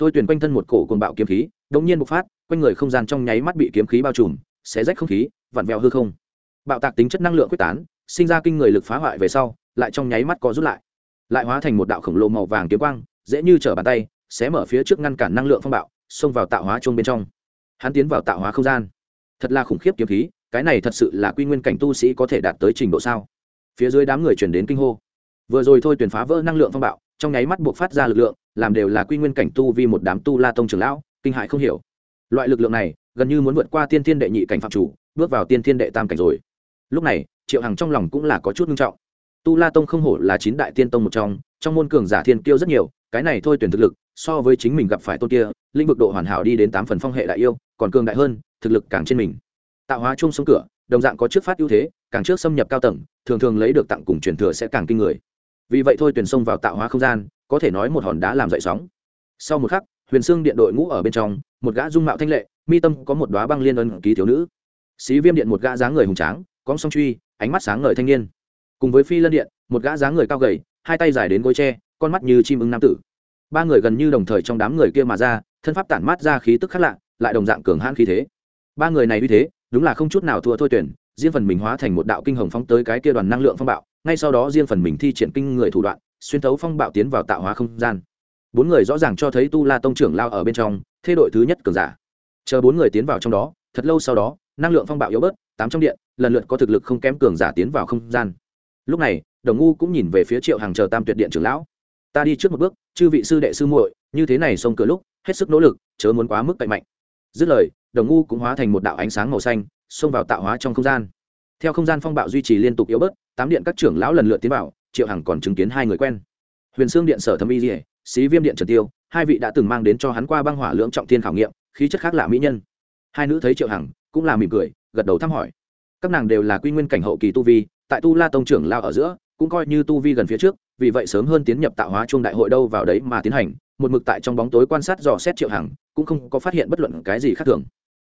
thôi tuyển quanh thân một cổ cuồng bạo kiếm khí đống nhiên bộc phát, quanh người không gian trong nháy mắt bị kiếm khí bao trùm, xé rách không khí, vặn vẹo hư không. Bạo tạc tính chất năng lượng quyết tán, sinh ra kinh người lực phá hoại về sau, lại trong nháy mắt có rút lại. Lại hóa thành một đạo khổng lồ màu vàng kiếm quang, dễ như trở bàn tay, xé mở phía trước ngăn cản năng lượng phong bạo, xông vào tạo hóa chung bên trong. Hắn tiến vào tạo hóa không gian. Thật là khủng khiếp kiếm khí, cái này thật sự là quy nguyên cảnh tu sĩ có thể đạt tới trình độ sao? Phía dưới đám người chuyển đến kinh hô vừa rồi thôi tuyển phá vỡ năng lượng phong bạo, trong nháy mắt buộc phát ra lực lượng, làm đều là quy nguyên cảnh tu vì một đám tu la tông trường lão, kinh hại không hiểu. Loại lực lượng này, gần như muốn vượt qua tiên thiên đệ nhị cảnh phạm chủ, bước vào tiên thiên đệ tam cảnh rồi. Lúc này, triệu hằng trong lòng cũng là có chút nghiêm trọng. Tu la tông không hổ là chín đại tiên tông một trong trong môn cường giả thiên kiêu rất nhiều, cái này thôi tuyển thực lực, so với chính mình gặp phải tôn kia, lĩnh vực độ hoàn hảo đi đến tám phần phong hệ đại yêu, còn cường đại hơn, thực lực càng trên mình. Tạo hóa chung sống cửa, đồng dạng có trước phát ưu thế, càng trước xâm nhập cao tầng, thường thường lấy được tặng cùng truyền thừa sẽ càng kinh người vì vậy thôi tuyển xông vào tạo hóa không gian, có thể nói một hòn đá làm dậy sóng. Sau một khắc, huyền xương điện đội ngũ ở bên trong, một gã dung mạo thanh lệ, mi tâm có một đoá băng liên ân ký thiếu nữ. Xí viêm điện một gã dáng người hùng tráng cóng song truy, ánh mắt sáng ngời thanh niên. Cùng với phi lân điện, một gã dáng người cao gầy, hai tay dài đến gối tre, con mắt như chim ưng nam tử. Ba người gần như đồng thời trong đám người kia mà ra, thân pháp tản mát ra khí tức khác lạ, lại đồng dạng cường hãn khí thế. Ba người này uy thế, đúng là không chút nào thua thôi tuyển, riêng phần mình hóa thành một đạo kinh hồng phóng tới cái kia đoàn năng lượng phong bạo ngay sau đó riêng phần mình thi triển kinh người thủ đoạn, xuyên thấu phong bạo tiến vào tạo hóa không gian. Bốn người rõ ràng cho thấy tu la tông trưởng lao ở bên trong thê đội thứ nhất cường giả. Chờ bốn người tiến vào trong đó, thật lâu sau đó, năng lượng phong bạo yếu bớt, tám trong điện, lần lượt có thực lực không kém cường giả tiến vào không gian. Lúc này, đồng ngu cũng nhìn về phía triệu hàng chờ tam tuyệt điện trưởng lão. Ta đi trước một bước, chư vị sư đệ sư muội, như thế này xông cửa lúc, hết sức nỗ lực, chớ muốn quá mức cậy mạnh. Dứt lời, đồng ngu cũng hóa thành một đạo ánh sáng màu xanh, xông vào tạo hóa trong không gian theo không gian phong bạo duy trì liên tục yếu bớt, tám điện các trưởng lão lần lượt tiến vào, triệu hằng còn chứng kiến hai người quen. Huyền xương điện sở thâm y dỉa xí viêm điện trần tiêu, hai vị đã từng mang đến cho hắn qua băng hỏa lưỡng trọng thiên khảo nghiệm, khí chất khác lạ mỹ nhân. Hai nữ thấy triệu hằng, cũng là mỉm cười, gật đầu thăm hỏi. Các nàng đều là quy nguyên cảnh hậu kỳ tu vi, tại tu la tông trưởng lao ở giữa, cũng coi như tu vi gần phía trước, vì vậy sớm hơn tiến nhập tạo hóa trung đại hội đâu vào đấy mà tiến hành, một mực tại trong bóng tối quan sát dò xét triệu hằng, cũng không có phát hiện bất luận cái gì khác thường.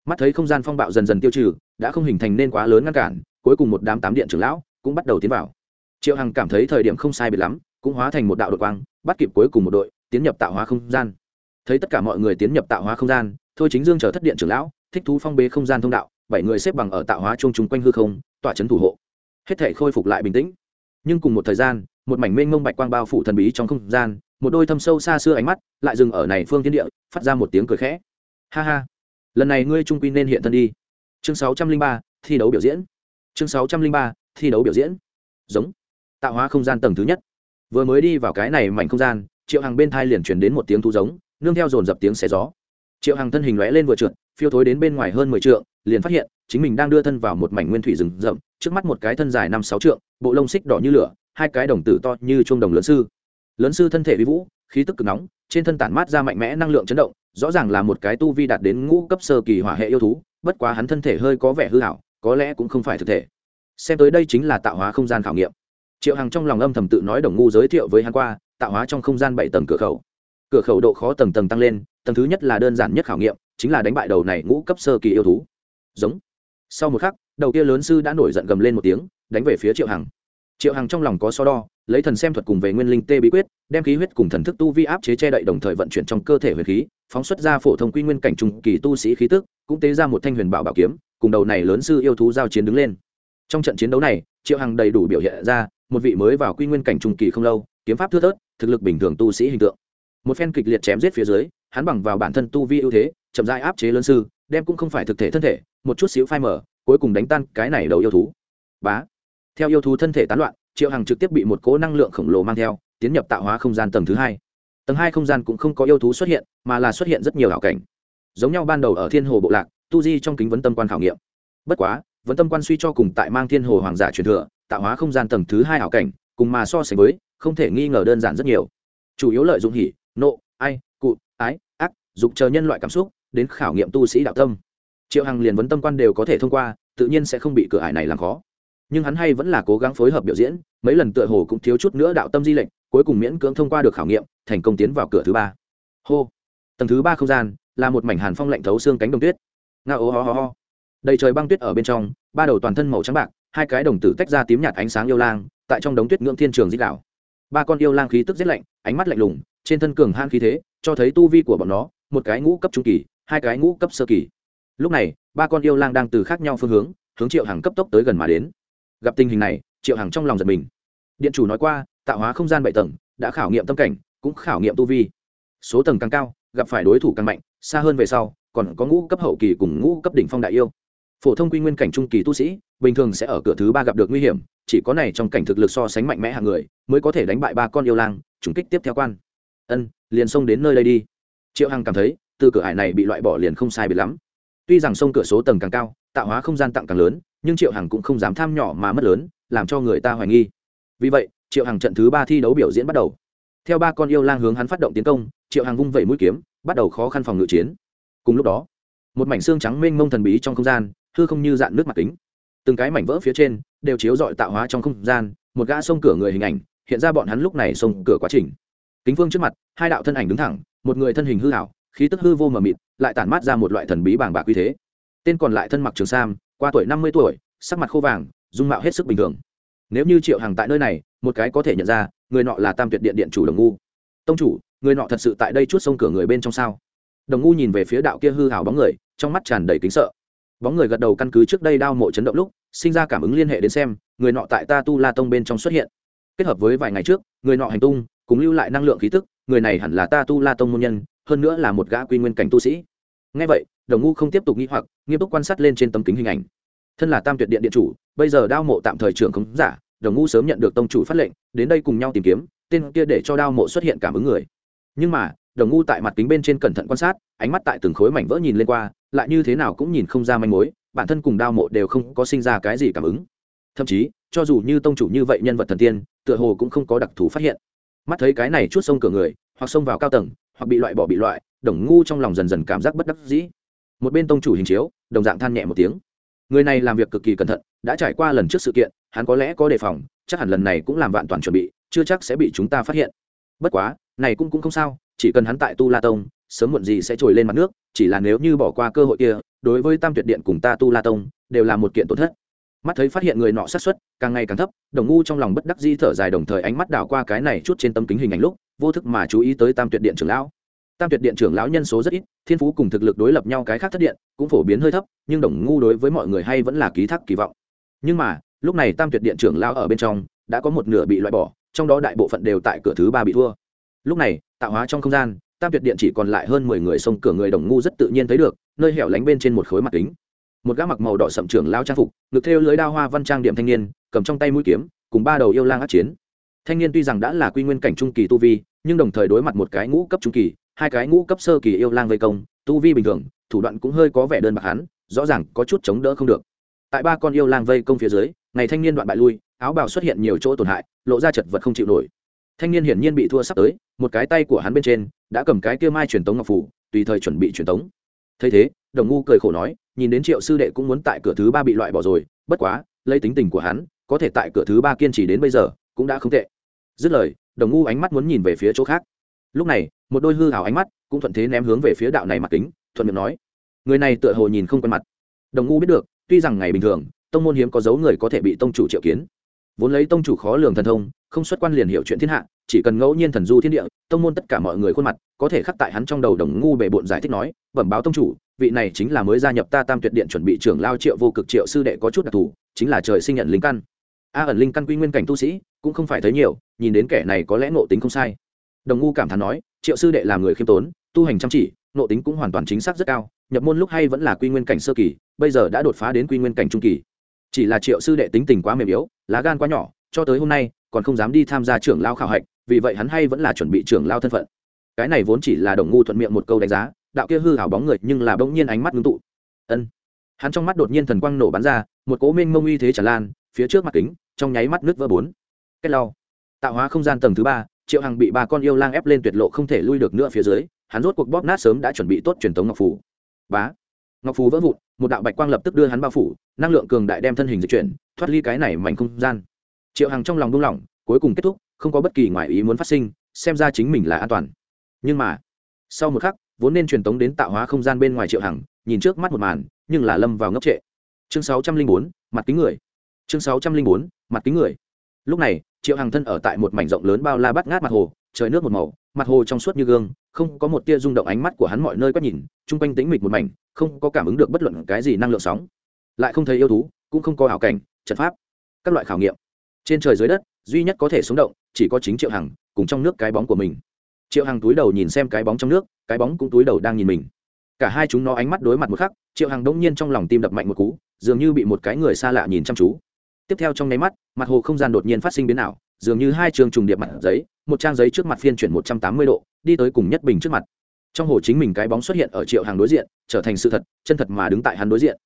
Mắt thấy không gian phong bạo dần dần tiêu trừ, đã không hình thành nên quá lớn ngăn cản cuối cùng một đám tám điện trưởng lão cũng bắt đầu tiến vào. Triệu hằng cảm thấy thời điểm không sai biệt lắm, cũng hóa thành một đạo đội quang, bắt kịp cuối cùng một đội, tiến nhập tạo hóa không gian. Thấy tất cả mọi người tiến nhập tạo hóa không gian, thôi chính dương chờ thất điện trưởng lão, thích thú phong bế không gian thông đạo, bảy người xếp bằng ở tạo hóa chung chung quanh hư không, tỏa chấn thủ hộ. Hết thể khôi phục lại bình tĩnh. Nhưng cùng một thời gian, một mảnh mênh mông bạch quang bao phủ thần bí trong không gian, một đôi thâm sâu xa xưa ánh mắt lại dừng ở này phương thiên địa, phát ra một tiếng cười khẽ. Ha ha. Lần này ngươi trung quy nên hiện thân đi. Chương sáu trăm linh ba, thi đấu biểu diễn chương sáu trăm linh ba, thi đấu biểu diễn. Giống. Tạo hóa không gian tầng thứ nhất. Vừa mới đi vào cái này mảnh không gian, triệu hằng bên thai liền chuyển đến một tiếng thu giống, nương theo dồn dập tiếng xé gió. Triệu hằng thân hình lóe lên vừa trượt, phiêu thối đến bên ngoài hơn mười trượng, liền phát hiện, chính mình đang đưa thân vào một mảnh nguyên thủy rừng rậm, trước mắt một cái thân dài năm sáu trượng, bộ lông xích đỏ như lửa, hai cái đồng tử to như chuông đồng lớn sư. Lớn sư thân thể vi vũ, khí tức cực nóng, trên thân tản mát ra mạnh mẽ năng lượng chấn động, rõ ràng là một cái tu vi đạt đến ngũ cấp sơ kỳ hỏa hệ yêu thú, bất quá hắn thân thể hơi có vẻ hư hảo có lẽ cũng không phải thực thể. Xem tới đây chính là tạo hóa không gian khảo nghiệm. Triệu hằng trong lòng âm thầm tự nói đồng ngu giới thiệu với hắn qua, tạo hóa trong không gian bảy tầng cửa khẩu. Cửa khẩu độ khó tầng tầng tăng lên, tầng thứ nhất là đơn giản nhất khảo nghiệm, chính là đánh bại đầu này ngũ cấp sơ kỳ yêu thú. Giống. Sau một khắc, đầu kia lớn sư đã nổi giận gầm lên một tiếng, đánh về phía triệu hằng triệu hằng trong lòng có so đo, lấy thần xem thuật cùng về nguyên linh tê bí quyết, đem khí huyết cùng thần thức tu vi áp chế che đậy đồng thời vận chuyển trong cơ thể huyền khí, phóng xuất ra phổ thông quy nguyên cảnh trung kỳ tu sĩ khí tức, cũng tế ra một thanh huyền bảo bảo kiếm, cùng đầu này lớn sư yêu thú giao chiến đứng lên. Trong trận chiến đấu này, triệu hằng đầy đủ biểu hiện ra một vị mới vào quy nguyên cảnh trung kỳ không lâu, kiếm pháp thưa thớt, thực lực bình thường tu sĩ hình tượng. Một phen kịch liệt chém giết phía dưới, hắn bằng vào bản thân tu vi ưu thế, chậm rãi áp chế lớn sư, đem cũng không phải thực thể thân thể, một chút xíu phai mở cuối cùng đánh tan cái này đầu yêu thú. Bá theo yêu thú thân thể tán loạn, triệu hằng trực tiếp bị một cỗ năng lượng khổng lồ mang theo, tiến nhập tạo hóa không gian tầng thứ hai. Tầng hai không gian cũng không có yêu thú xuất hiện, mà là xuất hiện rất nhiều ảo cảnh. Giống nhau ban đầu ở thiên hồ bộ lạc, tu di trong kính vấn tâm quan khảo nghiệm. Bất quá, vấn tâm quan suy cho cùng tại mang thiên hồ hoàng giả truyền thừa, tạo hóa không gian tầng thứ hai ảo cảnh, cùng mà so sánh với, không thể nghi ngờ đơn giản rất nhiều. Chủ yếu lợi dụng hỉ, nộ, ai, cụ, ái, ác, dục chờ nhân loại cảm xúc, đến khảo nghiệm tu sĩ đạo tâm. Triệu hằng liền vấn tâm quan đều có thể thông qua, tự nhiên sẽ không bị cửa ải này làm khó nhưng hắn hay vẫn là cố gắng phối hợp biểu diễn, mấy lần tựa hồ cũng thiếu chút nữa đạo tâm di lệnh, cuối cùng miễn cưỡng thông qua được khảo nghiệm, thành công tiến vào cửa thứ ba. Hô! Tầng thứ ba không gian là một mảnh hàn phong lạnh thấu xương cánh đồng tuyết. Nga ô ho ho ho. Đầy trời băng tuyết ở bên trong, ba đầu toàn thân màu trắng bạc, hai cái đồng tử tách ra tím nhạt ánh sáng yêu lang, tại trong đống tuyết ngưỡng thiên trường dích đạo. Ba con yêu lang khí tức giết lạnh, ánh mắt lạnh lùng, trên thân cường han khí thế, cho thấy tu vi của bọn nó, một cái ngũ cấp trung kỳ, hai cái ngũ cấp sơ kỳ. Lúc này, ba con yêu lang đang từ khác nhau phương hướng hướng triệu hàng cấp tốc tới gần mà đến gặp tình hình này, triệu hằng trong lòng giật mình. Điện chủ nói qua, tạo hóa không gian bảy tầng, đã khảo nghiệm tâm cảnh, cũng khảo nghiệm tu vi. Số tầng càng cao, gặp phải đối thủ càng mạnh, xa hơn về sau, còn có ngũ cấp hậu kỳ cùng ngũ cấp đỉnh phong đại yêu. Phổ thông quy nguyên cảnh trung kỳ tu sĩ, bình thường sẽ ở cửa thứ ba gặp được nguy hiểm, chỉ có này trong cảnh thực lực so sánh mạnh mẽ hàng người, mới có thể đánh bại ba con yêu lang, trùng kích tiếp theo quan. Ân, liền xông đến nơi đây đi. Triệu hằng cảm thấy, từ cửa ải này bị loại bỏ liền không sai biệt lắm tuy rằng sông cửa số tầng càng cao, tạo hóa không gian tặng càng lớn, nhưng triệu hằng cũng không dám tham nhỏ mà mất lớn, làm cho người ta hoài nghi. Vì vậy, triệu hằng trận thứ ba thi đấu biểu diễn bắt đầu. Theo ba con yêu lang hướng hắn phát động tiến công, triệu hằng vung vẩy mũi kiếm, bắt đầu khó khăn phòng ngự chiến. Cùng lúc đó, một mảnh xương trắng mênh mông thần bí trong không gian, hư không như dạn nước mặt kính. Từng cái mảnh vỡ phía trên đều chiếu dọi tạo hóa trong không gian, một gã sông cửa người hình ảnh, hiện ra bọn hắn lúc này sông cửa quá trình. Kính phương trước mặt, hai đạo thân ảnh đứng thẳng, một người thân hình hư hảo khí tức hư vô mờ mịt, lại tản mát ra một loại thần bí bàng bạc uy thế. Tên còn lại thân mặc trường sam, qua tuổi năm mươi tuổi, sắc mặt khô vàng, dung mạo hết sức bình thường. Nếu như triệu hàng tại nơi này, một cái có thể nhận ra, người nọ là tam tuyệt điện điện chủ đồng ngu. Tông chủ, người nọ thật sự tại đây chút sông cửa người bên trong sao? Đồng ngu nhìn về phía đạo kia hư hào bóng người, trong mắt tràn đầy kính sợ. Bóng người gật đầu căn cứ trước đây đao mộ chấn động lúc, sinh ra cảm ứng liên hệ đến xem, người nọ tại ta tu la tông bên trong xuất hiện. Kết hợp với vài ngày trước, người nọ hành tung, cùng lưu lại năng lượng khí tức, người này hẳn là ta tu la tông môn nhân hơn nữa là một gã quy nguyên cảnh tu sĩ. Ngay vậy, đồng ngu không tiếp tục nghĩ hoặc, nghiêm túc quan sát lên trên tấm kính hình ảnh. Thân là tam tuyệt điện điện chủ, bây giờ đao mộ tạm thời trưởng không giả, đồng ngu sớm nhận được tông chủ phát lệnh, đến đây cùng nhau tìm kiếm, tên kia để cho đao mộ xuất hiện cảm ứng người. Nhưng mà, đồng ngu tại mặt kính bên trên cẩn thận quan sát, ánh mắt tại từng khối mảnh vỡ nhìn lên qua, lại như thế nào cũng nhìn không ra manh mối, bản thân cùng đao mộ đều không có sinh ra cái gì cảm ứng. Thậm chí, cho dù như tông chủ như vậy nhân vật thần tiên, tựa hồ cũng không có đặc thù phát hiện. Mắt thấy cái này chút sông cửa người, hoặc xông vào cao tầng hoặc bị loại bỏ bị loại, đồng ngu trong lòng dần dần cảm giác bất đắc dĩ. Một bên tông chủ hình chiếu, đồng dạng than nhẹ một tiếng. Người này làm việc cực kỳ cẩn thận, đã trải qua lần trước sự kiện, hắn có lẽ có đề phòng, chắc hẳn lần này cũng làm vạn toàn chuẩn bị, chưa chắc sẽ bị chúng ta phát hiện. Bất quá, này cũng cũng không sao, chỉ cần hắn tại tu la tông, sớm muộn gì sẽ trồi lên mặt nước, chỉ là nếu như bỏ qua cơ hội kia, đối với tam tuyệt điện cùng ta tu la tông, đều là một kiện tổn thất mắt thấy phát hiện người nọ sát xuất càng ngày càng thấp, đồng ngu trong lòng bất đắc di thở dài đồng thời ánh mắt đảo qua cái này chút trên tâm kính hình ảnh lúc, vô thức mà chú ý tới tam tuyệt điện trưởng lão. Tam tuyệt điện trưởng lão nhân số rất ít, thiên phú cùng thực lực đối lập nhau cái khác thất điện, cũng phổ biến hơi thấp, nhưng đồng ngu đối với mọi người hay vẫn là ký thác kỳ vọng. Nhưng mà, lúc này tam tuyệt điện trưởng lão ở bên trong, đã có một nửa bị loại bỏ, trong đó đại bộ phận đều tại cửa thứ ba bị thua. Lúc này, tạo hóa trong không gian, tam tuyệt điện chỉ còn lại hơn mười người xông cửa người đồng ngu rất tự nhiên thấy được, nơi hẻo lánh bên trên một khối mặt kính một gã mặc màu đỏ sậm trưởng lao trang phục, ngực thêu lưới đao hoa văn trang điểm thanh niên, cầm trong tay mũi kiếm, cùng ba đầu yêu lang át chiến. Thanh niên tuy rằng đã là quy nguyên cảnh trung kỳ tu vi, nhưng đồng thời đối mặt một cái ngũ cấp trung kỳ, hai cái ngũ cấp sơ kỳ yêu lang vây công, tu vi bình thường, thủ đoạn cũng hơi có vẻ đơn bạc hắn, rõ ràng có chút chống đỡ không được. Tại ba con yêu lang vây công phía dưới, ngày thanh niên đoạn bại lui, áo bào xuất hiện nhiều chỗ tổn hại, lộ ra chật vật không chịu nổi. Thanh niên hiển nhiên bị thua sắp tới, một cái tay của hắn bên trên, đã cầm cái kia mai truyền tống ngọc phủ, tùy thời chuẩn bị truyền tống. Thấy thế, đồng ngu cười khổ nói nhìn đến triệu sư đệ cũng muốn tại cửa thứ ba bị loại bỏ rồi, bất quá, lấy tính tình của hắn, có thể tại cửa thứ ba kiên trì đến bây giờ, cũng đã không tệ. Dứt lời, đồng ngu ánh mắt muốn nhìn về phía chỗ khác. Lúc này, một đôi hư hào ánh mắt cũng thuận thế ném hướng về phía đạo này mặt kính, thuận miệng nói, người này tựa hồ nhìn không quen mặt. Đồng ngu biết được, tuy rằng ngày bình thường, tông môn hiếm có dấu người có thể bị tông chủ triệu kiến vốn lấy tông chủ khó lường thần thông, không xuất quan liền hiểu chuyện thiên hạ, chỉ cần ngẫu nhiên thần du thiên địa, tông môn tất cả mọi người khuôn mặt, có thể khắc tại hắn trong đầu đồng ngu bề bộn giải thích nói, bẩm báo tông chủ, vị này chính là mới gia nhập ta tam tuyệt điện chuẩn bị trưởng lao triệu vô cực triệu sư đệ có chút đặc thù, chính là trời sinh nhận linh căn. A, ẩn linh căn quy nguyên cảnh tu sĩ, cũng không phải thấy nhiều, nhìn đến kẻ này có lẽ ngộ tính không sai. Đồng ngu cảm thán nói, triệu sư đệ là người khiêm tốn, tu hành chăm chỉ, ngộ tính cũng hoàn toàn chính xác rất cao, nhập môn lúc hay vẫn là quy nguyên cảnh sơ kỳ, bây giờ đã đột phá đến quy nguyên cảnh trung kỳ chỉ là triệu sư đệ tính tình quá mềm yếu, lá gan quá nhỏ, cho tới hôm nay, còn không dám đi tham gia trưởng lao khảo hạch, vì vậy hắn hay vẫn là chuẩn bị trưởng lao thân phận. Cái này vốn chỉ là đồng ngu thuận miệng một câu đánh giá, đạo kia hư hảo bóng người nhưng là bỗng nhiên ánh mắt ngưng tụ. Ân. Hắn trong mắt đột nhiên thần quang nổ bắn ra, một cố minh mông uy thế tràn lan, phía trước mặt kính, trong nháy mắt nước vỡ bốn. Cách lau tạo hóa không gian tầng thứ ba, triệu hằng bị ba con yêu lang ép lên tuyệt lộ không thể lui được nữa phía dưới, hắn rốt cuộc bóp nát sớm đã chuẩn bị tốt truyền thống ngọc phủ bá. Ngọc phù vỡ vụn, một đạo bạch quang lập tức đưa hắn bao phủ năng lượng cường đại đem thân hình di chuyển, thoát ly cái này mảnh không gian. Triệu hằng trong lòng buông lỏng, cuối cùng kết thúc, không có bất kỳ ngoại ý muốn phát sinh, xem ra chính mình là an toàn. Nhưng mà, sau một khắc, vốn nên truyền tống đến tạo hóa không gian bên ngoài triệu hằng, nhìn trước mắt một màn, nhưng là lâm vào ngốc trệ. Chương sáu trăm linh bốn, mặt kính người. Chương sáu trăm linh bốn, mặt kính người. Lúc này, triệu hằng thân ở tại một mảnh rộng lớn bao la bắt ngát mặt hồ, trời nước một màu, mặt hồ trong suốt như gương, không có một tia rung động ánh mắt của hắn mọi nơi quét nhìn, chung quanh tĩnh mịch một mảnh, không có cảm ứng được bất luận cái gì năng lượng sóng lại không thấy yêu thú, cũng không có hảo cảnh, trận pháp, các loại khảo nghiệm. Trên trời dưới đất, duy nhất có thể sống động, chỉ có chính triệu hằng, cùng trong nước cái bóng của mình. Triệu hằng túi đầu nhìn xem cái bóng trong nước, cái bóng cũng túi đầu đang nhìn mình. Cả hai chúng nó ánh mắt đối mặt một khắc, triệu hằng đông nhiên trong lòng tim đập mạnh một cú, dường như bị một cái người xa lạ nhìn chăm chú. Tiếp theo trong nháy mắt, mặt hồ không gian đột nhiên phát sinh biến ảo, dường như hai trường trùng điệp mặt giấy, một trang giấy trước mặt phiên chuyển một trăm tám mươi độ, đi tới cùng nhất bình trước mặt. Trong hồ chính mình cái bóng xuất hiện ở triệu hàng đối diện, trở thành sự thật, chân thật mà đứng tại hắn đối diện.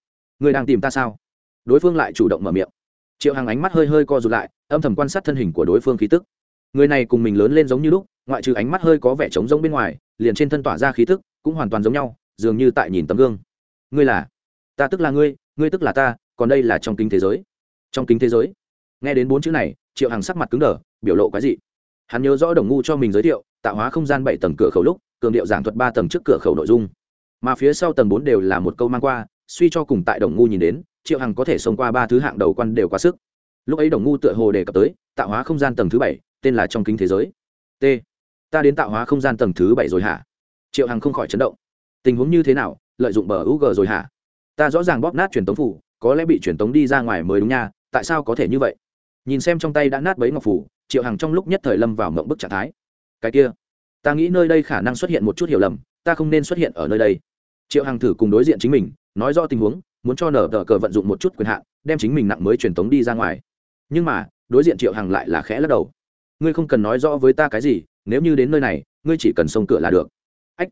Ngươi đang tìm ta sao? Đối phương lại chủ động mở miệng. Triệu Hằng ánh mắt hơi hơi co rụt lại, âm thầm quan sát thân hình của đối phương khí tức. Người này cùng mình lớn lên giống như lúc, ngoại trừ ánh mắt hơi có vẻ trống rỗng bên ngoài, liền trên thân tỏa ra khí tức, cũng hoàn toàn giống nhau, dường như tại nhìn tấm gương. Ngươi là? Ta tức là ngươi ngươi tức là ta, còn đây là trong kính thế giới. Trong kính thế giới? Nghe đến bốn chữ này, triệu Hằng sắc mặt cứng đờ, biểu lộ cái gì hắn nhớ rõ đồng ngu cho mình giới thiệu, tạo hóa không gian bảy tầng cửa khẩu lúc, cường điệu giảng thuật ba tầng trước cửa khẩu nội dung. Mà phía sau tầng bốn đều là một câu mang qua suy cho cùng tại đồng ngu nhìn đến, triệu hằng có thể xông qua ba thứ hạng đầu quan đều quá sức. Lúc ấy đồng ngu tựa hồ đề cập tới, tạo hóa không gian tầng thứ bảy, tên là trong kính thế giới. T. Ta đến tạo hóa không gian tầng thứ bảy rồi hả? Triệu hằng không khỏi chấn động. Tình huống như thế nào, lợi dụng bờ u g rồi hả? Ta rõ ràng bóp nát truyền tống phủ, có lẽ bị truyền tống đi ra ngoài mới đúng nha, tại sao có thể như vậy? Nhìn xem trong tay đã nát bấy ngọc phủ, triệu hằng trong lúc nhất thời lâm vào mộng bức trạng thái. Cái kia, ta nghĩ nơi đây khả năng xuất hiện một chút hiểu lầm, ta không nên xuất hiện ở nơi đây. Triệu hằng thử cùng đối diện chính mình nói rõ tình huống, muốn cho nở tờ cờ vận dụng một chút quyền hạn, đem chính mình nặng mới truyền tống đi ra ngoài. Nhưng mà, đối diện triệu hằng lại là khẽ lắc đầu. Ngươi không cần nói rõ với ta cái gì, nếu như đến nơi này, ngươi chỉ cần xông cửa là được. Ách,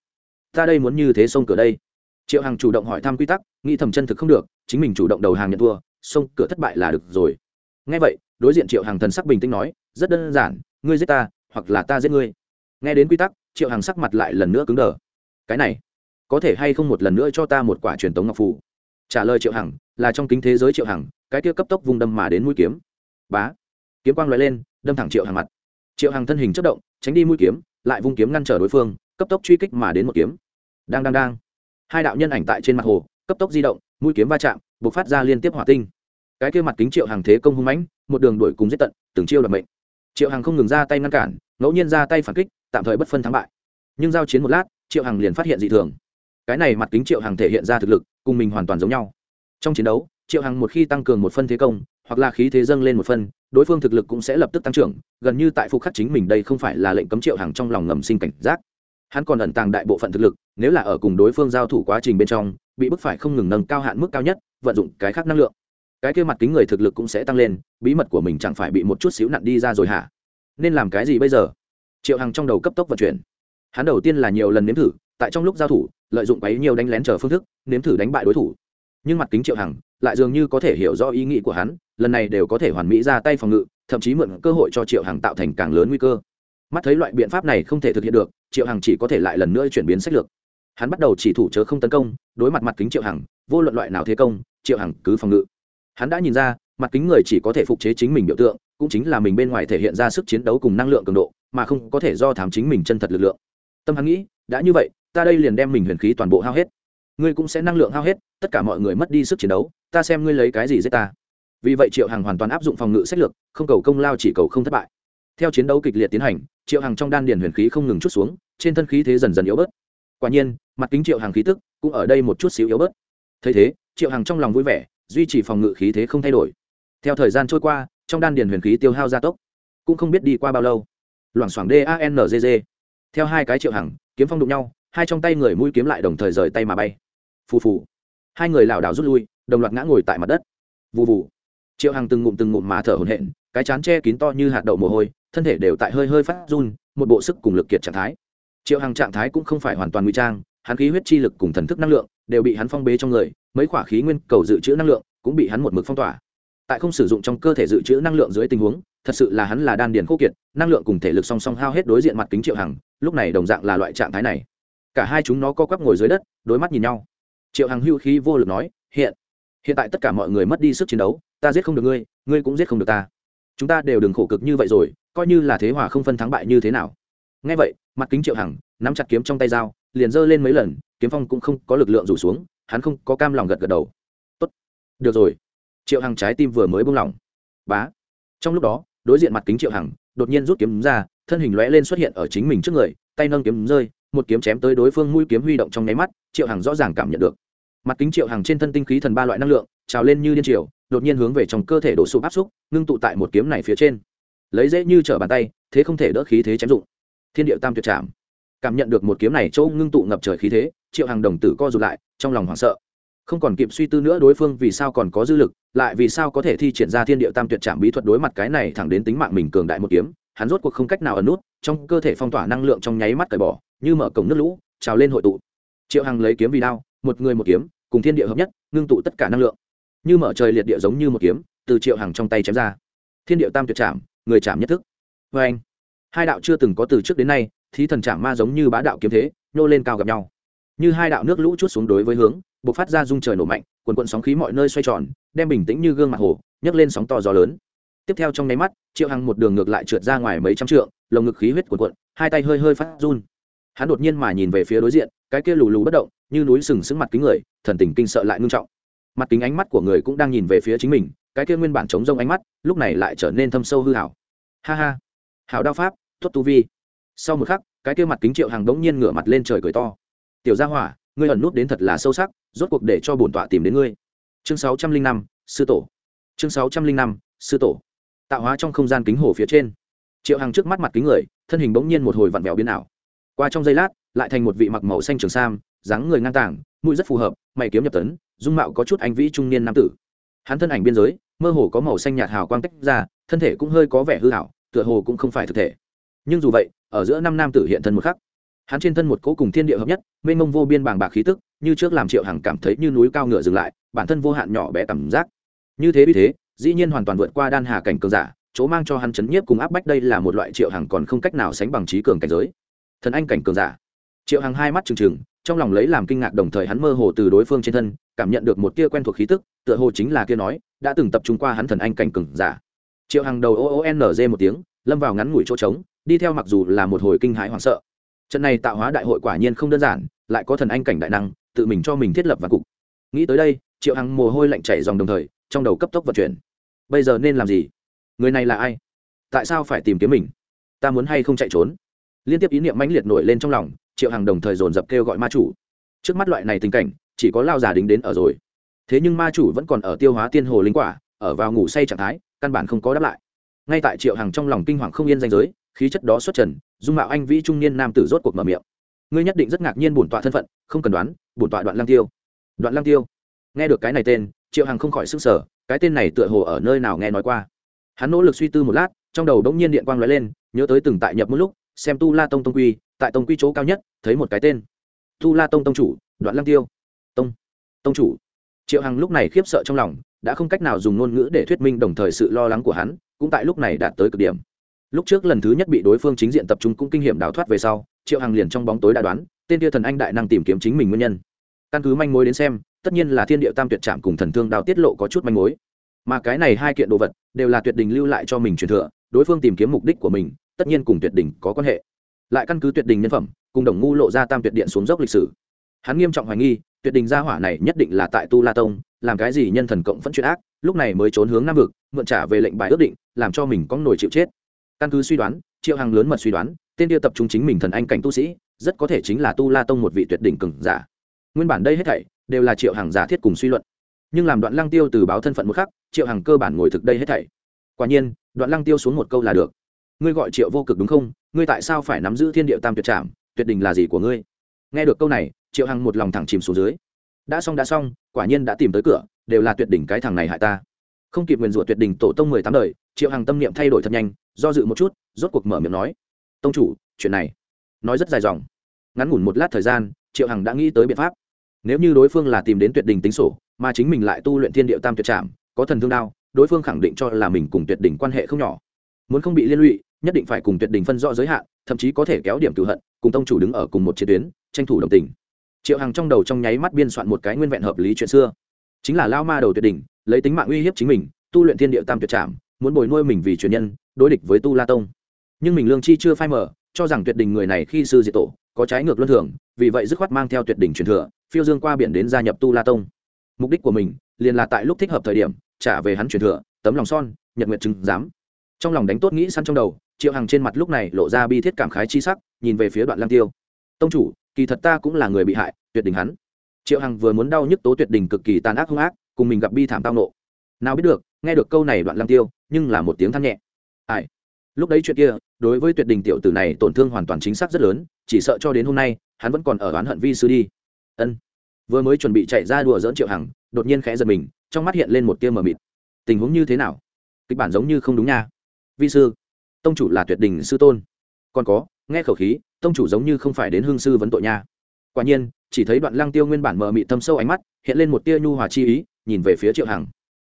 ta đây muốn như thế xông cửa đây. Triệu hằng chủ động hỏi thăm quy tắc, nghĩ thầm chân thực không được, chính mình chủ động đầu hàng nhận thua, xông cửa thất bại là được rồi. Ngay vậy, đối diện triệu hằng thần sắc bình tĩnh nói, rất đơn giản, ngươi giết ta, hoặc là ta giết ngươi. Nghe đến quy tắc, triệu hằng sắc mặt lại lần nữa cứng đờ. Cái này có thể hay không một lần nữa cho ta một quả truyền tống ngọc phù? Trả lời triệu hằng, là trong kính thế giới triệu hằng, cái kia cấp tốc vùng đâm mà đến mũi kiếm. Bá! Kiếm quang loại lên, đâm thẳng triệu hằng mặt. Triệu hằng thân hình chất động, tránh đi mũi kiếm, lại vung kiếm ngăn trở đối phương, cấp tốc truy kích mà đến một kiếm. Đang đang đang. Hai đạo nhân ảnh tại trên mặt hồ, cấp tốc di động, mũi kiếm va chạm b ộ c phát ra liên tiếp hỏa tinh. Cái kia mặt kính triệu hằng thế công hung mãnh, một đường đuổi cùng giết tận, từng chiêu đập mệnh. Triệu hằng không ngừng ra tay ngăn cản, ngẫu nhiên ra tay phản kích, tạm thời bất phân thắng bại. Nhưng giao chiến một lát, triệu hằng liền phát hiện dị thường cái này mặt kính triệu hằng thể hiện ra thực lực, cùng mình hoàn toàn giống nhau. Trong chiến đấu, triệu hằng một khi tăng cường một phân thế công, hoặc là khí thế dâng lên một phân, đối phương thực lực cũng sẽ lập tức tăng trưởng, gần như tại phục khắc chính mình đây không phải là lệnh cấm triệu hằng trong lòng ngầm sinh cảnh giác. Hắn còn ẩn tàng đại bộ phận thực lực, nếu là ở cùng đối phương giao thủ quá trình bên trong, bị bức phải không ngừng nâng cao hạn mức cao nhất, vận dụng cái khác năng lượng. Cái kia mặt kính người thực lực cũng sẽ tăng lên, bí mật của mình chẳng phải bị một chút xíu nặn đi ra rồi hả? Nên làm cái gì bây giờ? Triệu hằng trong đầu cấp tốc vận chuyển. Hắn đầu tiên là nhiều lần nếm thử tại trong lúc giao thủ, lợi dụng bấy nhiều đánh lén chờ phương thức, nếm thử đánh bại đối thủ. Nhưng mặt kính triệu hằng lại dường như có thể hiểu rõ ý nghĩ của hắn, lần này đều có thể hoàn mỹ ra tay phòng ngự, thậm chí mượn cơ hội cho triệu hằng tạo thành càng lớn nguy cơ. Mắt thấy loại biện pháp này không thể thực hiện được, triệu hằng chỉ có thể lại lần nữa chuyển biến sách lược. Hắn bắt đầu chỉ thủ chớ không tấn công, đối mặt mặt kính triệu hằng, vô luận loại nào thế công, triệu hằng cứ phòng ngự. Hắn đã nhìn ra, mặt kính người chỉ có thể phục chế chính mình biểu tượng, cũng chính là mình bên ngoài thể hiện ra sức chiến đấu cùng năng lượng cường độ, mà không có thể do thám chính mình chân thật lực lượng. Tâm hắn nghĩ, đã như vậy ta đây liền đem mình huyền khí toàn bộ hao hết. Ngươi cũng sẽ năng lượng hao hết, tất cả mọi người mất đi sức chiến đấu, ta xem ngươi lấy cái gì giết ta. Vì vậy triệu hằng hoàn toàn áp dụng phòng ngự sách lược, không cầu công lao chỉ cầu không thất bại. Theo chiến đấu kịch liệt tiến hành, triệu hằng trong đan điền huyền khí không ngừng chút xuống, trên thân khí thế dần dần yếu bớt. Quả nhiên, mặt kính triệu hằng khí tức cũng ở đây một chút xíu yếu bớt. Thấy thế, triệu hằng trong lòng vui vẻ, duy trì phòng ngự khí thế không thay đổi. Theo thời gian trôi qua, trong đan điền huyền khí tiêu hao gia tốc cũng không biết đi qua bao lâu. Loảng xoảng danzg theo hai cái triệu hằng, kiếm phong đụng nhau hai trong tay người mũi kiếm lại đồng thời rời tay mà bay. Phù phù. Hai người lảo đảo rút lui, đồng loạt ngã ngồi tại mặt đất. Vù vù. Triệu hằng từng ngụm từng ngụm mà thở hổn hển, cái chán che kín to như hạt đậu mồ hôi, thân thể đều tại hơi hơi phát run, một bộ sức cùng lực kiệt trạng thái. Triệu hằng trạng thái cũng không phải hoàn toàn nguy trang, hắn khí huyết chi lực cùng thần thức năng lượng đều bị hắn phong bế trong người, mấy khỏa khí nguyên cầu dự trữ năng lượng cũng bị hắn một mực phong tỏa. Tại không sử dụng trong cơ thể dự trữ năng lượng dưới tình huống, thật sự là hắn là đan điền khô kiệt, năng lượng cùng thể lực song song hao hết đối diện mặt kính triệu hằng, lúc này đồng dạng là loại trạng thái này cả hai chúng nó co quắp ngồi dưới đất đối mắt nhìn nhau. Triệu hằng hưu khí vô lực nói, hiện hiện tại tất cả mọi người mất đi sức chiến đấu, ta giết không được ngươi ngươi cũng giết không được ta. Chúng ta đều đừng khổ cực như vậy rồi, coi như là thế hòa không phân thắng bại như thế nào. Ngay vậy, mặt kính triệu hằng nắm chặt kiếm trong tay dao, liền giơ lên mấy lần, kiếm phong cũng không có lực lượng rủ xuống, hắn không có cam lòng gật gật đầu. Tốt, được rồi. Triệu hằng trái tim vừa mới buông lỏng. Bá. Trong lúc đó, đối diện mặt kính triệu hằng đột nhiên rút kiếm ra, thân hình lóe lên xuất hiện ở chính mình trước người, tay nâng kiếm rơi một kiếm chém tới đối phương mũi kiếm huy động trong nháy mắt, triệu hằng rõ ràng cảm nhận được. Mặt kính triệu hằng trên thân tinh khí thần ba loại năng lượng, trào lên như điên triều, đột nhiên hướng về trong cơ thể đổ sụp áp xúc, ngưng tụ tại một kiếm này phía trên. Lấy dễ như trở bàn tay, thế không thể đỡ khí thế chém dụng. Thiên điệu tam tuyệt trảm. Cảm nhận được một kiếm này chỗ ngưng tụ ngập trời khí thế, triệu hàng đồng tử co rụt lại, trong lòng hoảng sợ. Không còn kịp suy tư nữa đối phương vì sao còn có dư lực, lại vì sao có thể thi triển ra thiên điệu tam tuyệt trảm bí thuật đối mặt cái này thẳng đến tính mạng mình cường đại một kiếm hắn rốt cuộc không cách nào ẩn nút, trong cơ thể phong tỏa năng lượng trong nháy mắt cởi bỏ, như mở cổng nước lũ, trào lên hội tụ. Triệu hằng lấy kiếm vì đao, một người một kiếm, cùng thiên địa hợp nhất, ngưng tụ tất cả năng lượng. Như mở trời liệt địa giống như một kiếm, từ triệu hằng trong tay chém ra. Thiên địa tam tuyệt trảm người chạm nhất thức. Vê anh, hai đạo chưa từng có từ trước đến nay, thí thần chạm ma giống như bá đạo kiếm thế, nhô lên cao gặp nhau. Như hai đạo nước lũ chút xuống đối với hướng b ộ c phát ra dung trời nổ mạnh, quần quận sóng khí mọi nơi xoay tròn, đem bình tĩnh như gương mặt hồ, nhấc lên sóng to gió lớn tiếp theo trong nháy mắt, triệu hằng một đường ngược lại trượt ra ngoài mấy trăm trượng, lồng ngực khí huyết cuộn cuộn, hai tay hơi hơi phát run. Hắn đột nhiên mà nhìn về phía đối diện, cái kia lù lù bất động, như núi sừng sững mặt kính người, thần tình kinh sợ lại ngưng trọng. Mặt kính ánh mắt của người cũng đang nhìn về phía chính mình, cái kia nguyên bản chống rông ánh mắt, lúc này lại trở nên thâm sâu hư hảo. Ha ha. Hảo đao pháp, tuất tu vi. Sau một khắc, cái kia mặt kính triệu hàng đống nhiên ngửa mặt lên trời cười to. Tiểu gia hỏa, ngươi ẩn nút đến thật là sâu sắc, rốt cuộc để cho bổn tọa tìm đến ngươi. Chương sáu trăm linh năm, sư tổ. Chương sáu trăm linh năm, sư tổ tạo hóa trong không gian kính hồ phía trên. Triệu hằng trước mắt mặt kính người, thân hình bỗng nhiên một hồi vặn vẹo biến ảo. Qua trong giây lát, lại thành một vị mặc màu xanh trường sam, dáng người ngang tàng, mũi rất phù hợp, mày kiếm nhập tấn, dung mạo có chút anh vĩ trung niên nam tử. Hắn thân ảnh biên giới, mơ hồ có màu xanh nhạt hào quang tách ra, thân thể cũng hơi có vẻ hư hảo tựa hồ cũng không phải thực thể. Nhưng dù vậy, ở giữa năm nam tử hiện thân một khắc, hắn trên thân một cỗ cùng thiên địa hợp nhất, mênh mông vô biên bàng bạc khí tức, như trước làm triệu hằng cảm thấy như núi cao ngựa dừng lại, bản thân vô hạn nhỏ bé cảm giác. Như thế vì thế dĩ nhiên hoàn toàn vượt qua đan hà cảnh cường giả, chỗ mang cho hắn chấn nhiếp cùng áp bách đây là một loại triệu hằng còn không cách nào sánh bằng trí cường cảnh giới. Thần anh cảnh cường giả. Triệu hằng hai mắt trừng trừng, trong lòng lấy làm kinh ngạc đồng thời hắn mơ hồ từ đối phương trên thân, cảm nhận được một tia quen thuộc khí tức, tựa hồ chính là kia nói, đã từng tập trung qua hắn thần anh cảnh cường giả. Triệu hằng đầu o n g một tiếng, lâm vào ngắn ngủi chỗ trống, đi theo mặc dù là một hồi kinh hãi hoảng sợ. Trận này tạo hóa đại hội quả nhiên không đơn giản, lại có thần anh cảnh đại năng, tự mình cho mình thiết lập và cục. Nghĩ tới đây, triệu hằng mồ hôi lạnh chảy dòng đồng thời, trong đầu cấp tốc vận chuyển bây giờ nên làm gì? Người này là ai? Tại sao phải tìm kiếm mình? Ta muốn hay không chạy trốn? Liên tiếp ý niệm mãnh liệt nổi lên trong lòng, triệu hằng đồng thời dồn dập kêu gọi ma chủ. Trước mắt loại này tình cảnh, chỉ có lao già đính đến ở rồi. Thế nhưng ma chủ vẫn còn ở tiêu hóa tiên hồ linh quả, ở vào ngủ say trạng thái, căn bản không có đáp lại. Ngay tại triệu hằng trong lòng kinh hoàng không yên danh giới, khí chất đó xuất trần, dung mạo anh vĩ trung niên nam tử rốt cuộc mở miệng. Ngươi nhất định rất ngạc nhiên bổn tọa thân phận, không cần đoán, bổn tọa đoạn lang tiêu. Đoạn lang tiêu. Nghe được cái này tên triệu hằng không khỏi s ư n g sở cái tên này tựa hồ ở nơi nào nghe nói qua. Hắn nỗ lực suy tư một lát, trong đầu đ nhiên điện quang l ó e lên, nhớ tới từng tại nhập một lúc, xem tu la tông tông quy, tại tông quy chỗ cao nhất, thấy một cái tên. Tu la tông tông chủ, đoạn lăng tiêu. Tông tông chủ. Triệu hằng lúc này khiếp sợ trong lòng, đã không cách nào dùng ngôn ngữ để thuyết minh đồng thời sự lo lắng của hắn, cũng tại lúc này đạt tới cực điểm. Lúc trước lần thứ nhất bị đối phương chính diện tập trung cũng kinh nghiệm đào thoát về sau, triệu hằng liền trong bóng tối đã đoán, tên tia thần anh đại năng tìm kiếm chính mình nguyên nhân. Căn cứ manh mối đến xem tất nhiên là thiên địa tam tuyệt trạm cùng thần thương Đao tiết lộ có chút manh mối. Mà cái này hai kiện đồ vật đều là tuyệt đình lưu lại cho mình truyền thừa, đối phương tìm kiếm mục đích của mình, tất nhiên cùng tuyệt đình có quan hệ. Lại căn cứ tuyệt đình nhân phẩm, cùng đồng ngu lộ ra tam tuyệt điện xuống dốc lịch sử. Hắn nghiêm trọng hoài nghi, tuyệt đình gia hỏa này nhất định là tại tu la tông, làm cái gì nhân thần cộng vẫn chuyện ác, lúc này mới trốn hướng nam vực, mượn trả về lệnh bài ước định, làm cho mình có nổi chịu chết. Căn cứ suy đoán, triệu hàng lớn mật suy đoán, tên tiêu tập trung chính mình thần anh cảnh tu sĩ, rất có thể chính là tu la tông một vị tuyệt đỉnh cường giả. Nguyên bản đây hết thảy đều là triệu hàng giả thiết cùng suy luận. Nhưng làm đoạn lăng tiêu từ báo thân phận một khắc, triệu hàng cơ bản ngồi thực đây hết thảy. Quả nhiên, đoạn lăng tiêu xuống một câu là được. Ngươi gọi triệu vô cực đúng không? Ngươi tại sao phải nắm giữ thiên địa tam tuyệt trạm tuyệt đỉnh là gì của ngươi? Nghe được câu này, triệu hằng một lòng thẳng chìm xuống dưới. Đã xong đã xong, quả nhiên đã tìm tới cửa, đều là tuyệt đỉnh cái thằng này hại ta. Không kịp nguyền rủa tuyệt đỉnh tổ tông mười tám đời, triệu hằng tâm niệm thay đổi thật nhanh, do dự một chút, rốt cuộc mở miệng nói. Tông chủ, chuyện này nói rất dài dòng. Ngắn ngủn một lát thời gian, triệu hằng đã nghĩ tới biện pháp nếu như đối phương là tìm đến tuyệt đỉnh tính sổ, mà chính mình lại tu luyện thiên địa tam tuyệt trạm có thần thương đao, đối phương khẳng định cho là mình cùng tuyệt đỉnh quan hệ không nhỏ. Muốn không bị liên lụy, nhất định phải cùng tuyệt đỉnh phân rõ giới hạn, thậm chí có thể kéo điểm cửu hận, cùng tông chủ đứng ở cùng một chiến tuyến, tranh thủ đồng tình. Triệu hằng trong đầu trong nháy mắt biên soạn một cái nguyên vẹn hợp lý chuyện xưa. Chính là lao ma đầu tuyệt đỉnh, lấy tính mạng uy hiếp chính mình, tu luyện thiên địa tam tuyệt trạm muốn bồi nuôi mình vì truyền nhân, đối địch với tu la tông. Nhưng mình lương chi chưa phai mở cho rằng tuyệt đỉnh người này khi sư diệt tổ, có trái ngược luân thường, vì vậy dứt khoát mang theo tuyệt đỉnh truyền thừa phiêu dương qua biển đến gia nhập tu la tông. Mục đích của mình, liền là tại lúc thích hợp thời điểm, trả về hắn truyền thừa, tấm lòng son, nhật nguyện chứng giám. Trong lòng đánh tốt nghĩ săn trong đầu, triệu hằng trên mặt lúc này lộ ra bi thiết cảm khái chi sắc, nhìn về phía đoạn lang tiêu. Tông chủ, kỳ thật ta cũng là người bị hại, tuyệt đình hắn. Triệu hằng vừa muốn đau nhức tố tuyệt đình cực kỳ tàn ác hung ác, cùng mình gặp bi thảm tang nộ. Nào biết được, nghe được câu này đoạn lang tiêu, nhưng là một tiếng than nhẹ. Ai? Lúc đấy chuyện kia, đối với tuyệt đình tiểu tử này tổn thương hoàn toàn chính xác rất lớn, chỉ sợ cho đến hôm nay, hắn vẫn còn ở oán hận vi sư đi ân. Vừa mới chuẩn bị chạy ra đùa dỡn triệu hằng, đột nhiên khẽ giật mình, trong mắt hiện lên một tia mờ mịt. Tình huống như thế nào? Kịch bản giống như không đúng nha. Vi sư, tông chủ là tuyệt đình sư tôn. Còn có, nghe khẩu khí, tông chủ giống như không phải đến hương sư vấn tội nha. Quả nhiên, chỉ thấy đoạn lăng tiêu nguyên bản mờ mịt thâm sâu ánh mắt, hiện lên một tia nhu hòa chi ý, nhìn về phía triệu hằng.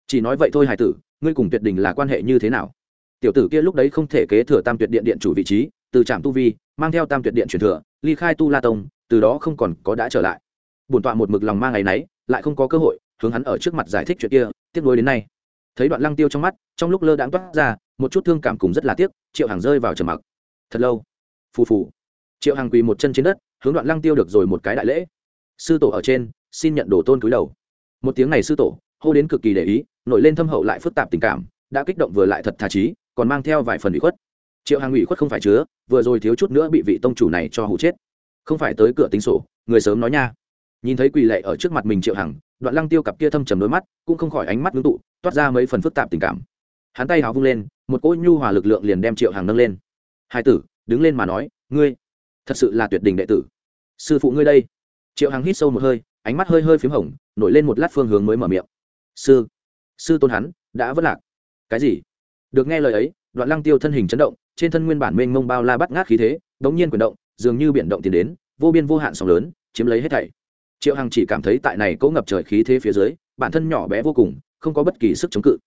Chỉ nói vậy thôi hải tử, ngươi cùng tuyệt đình là quan hệ như thế nào? Tiểu tử kia lúc đấy không thể kế thừa tam tuyệt điện điện chủ vị trí, từ trạm tu vi, mang theo tam tuyệt điện truyền thừa, ly khai tu la tông, từ đó không còn có đã trở lại bổn tọa một mực lòng mang ngày nấy lại không có cơ hội hướng hắn ở trước mặt giải thích chuyện kia, tiếc nuối đến nay. Thấy đoạn lăng tiêu trong mắt, trong lúc lơ đãng toát ra, một chút thương cảm cùng rất là tiếc, triệu hàng rơi vào trầm mặc. Thật lâu. Phù phù. Triệu hàng quỳ một chân trên đất, hướng đoạn lăng tiêu được rồi một cái đại lễ. Sư tổ ở trên, xin nhận đồ tôn cúi đầu. Một tiếng này sư tổ, hô đến cực kỳ để ý, nổi lên thâm hậu lại phức tạp tình cảm, đã kích động vừa lại thật thà trí, còn mang theo vài phần ủy khuất. Triệu hàng ủy khuất không phải chứa, vừa rồi thiếu chút nữa bị vị tông chủ này cho hụ chết. Không phải tới cửa tính sổ, người sớm nói nha nhìn thấy quỳ lệ ở trước mặt mình triệu hằng, đoạn lăng tiêu cặp kia thâm trầm đôi mắt cũng không khỏi ánh mắt ngưng tụ, toát ra mấy phần phức tạp tình cảm. Hắn tay hào vung lên, một cỗ nhu hòa lực lượng liền đem triệu hằng nâng lên. Hai tử, đứng lên mà nói, ngươi thật sự là tuyệt đình đệ tử. Sư phụ ngươi đây. Triệu hằng hít sâu một hơi, ánh mắt hơi hơi p h í m hồng, nổi lên một lát phương hướng mới mở miệng. Sư sư tôn hắn đã vất lạc. Cái gì? Được nghe lời ấy, đoạn lăng tiêu thân hình chấn động, trên thân nguyên bản mênh mông bao la bắt ngát khí thế đ ố n g nhiên quyền động, dường như biển động tiến đến, vô biên vô hạn sóng lớn, chiếm lấy hết thảy triệu hằng chỉ cảm thấy tại này cỗ ngập trời khí thế phía dưới, bản thân nhỏ bé vô cùng, không có bất kỳ sức chống cự.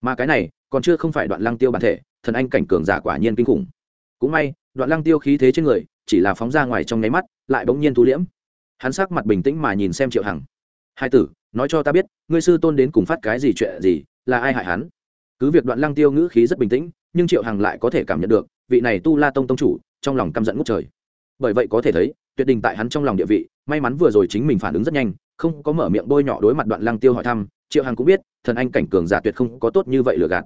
Mà cái này, còn chưa không phải đoạn lăng tiêu bản thể, thần anh cảnh cường giả quả nhiên kinh khủng. Cũng may, đoạn lăng tiêu khí thế trên người, chỉ là phóng ra ngoài trong nháy mắt, lại bỗng nhiên thu liễm. Hắn sắc mặt bình tĩnh mà nhìn xem triệu hằng. Hai tử, nói cho ta biết, ngươi sư tôn đến cùng phát cái gì chuyện gì, là ai hại hắn? Cứ việc đoạn lăng tiêu ngữ khí rất bình tĩnh, nhưng triệu hằng lại có thể cảm nhận được, vị này tu la tông tông chủ, trong lòng căm giận ngút trời. Bởi vậy có thể thấy tuyệt đình tại hắn trong lòng địa vị, may mắn vừa rồi chính mình phản ứng rất nhanh, không có mở miệng bôi nhọ đối mặt đoạn lăng tiêu hỏi thăm, triệu hằng cũng biết, thần anh cảnh cường giả tuyệt không có tốt như vậy lừa gạt.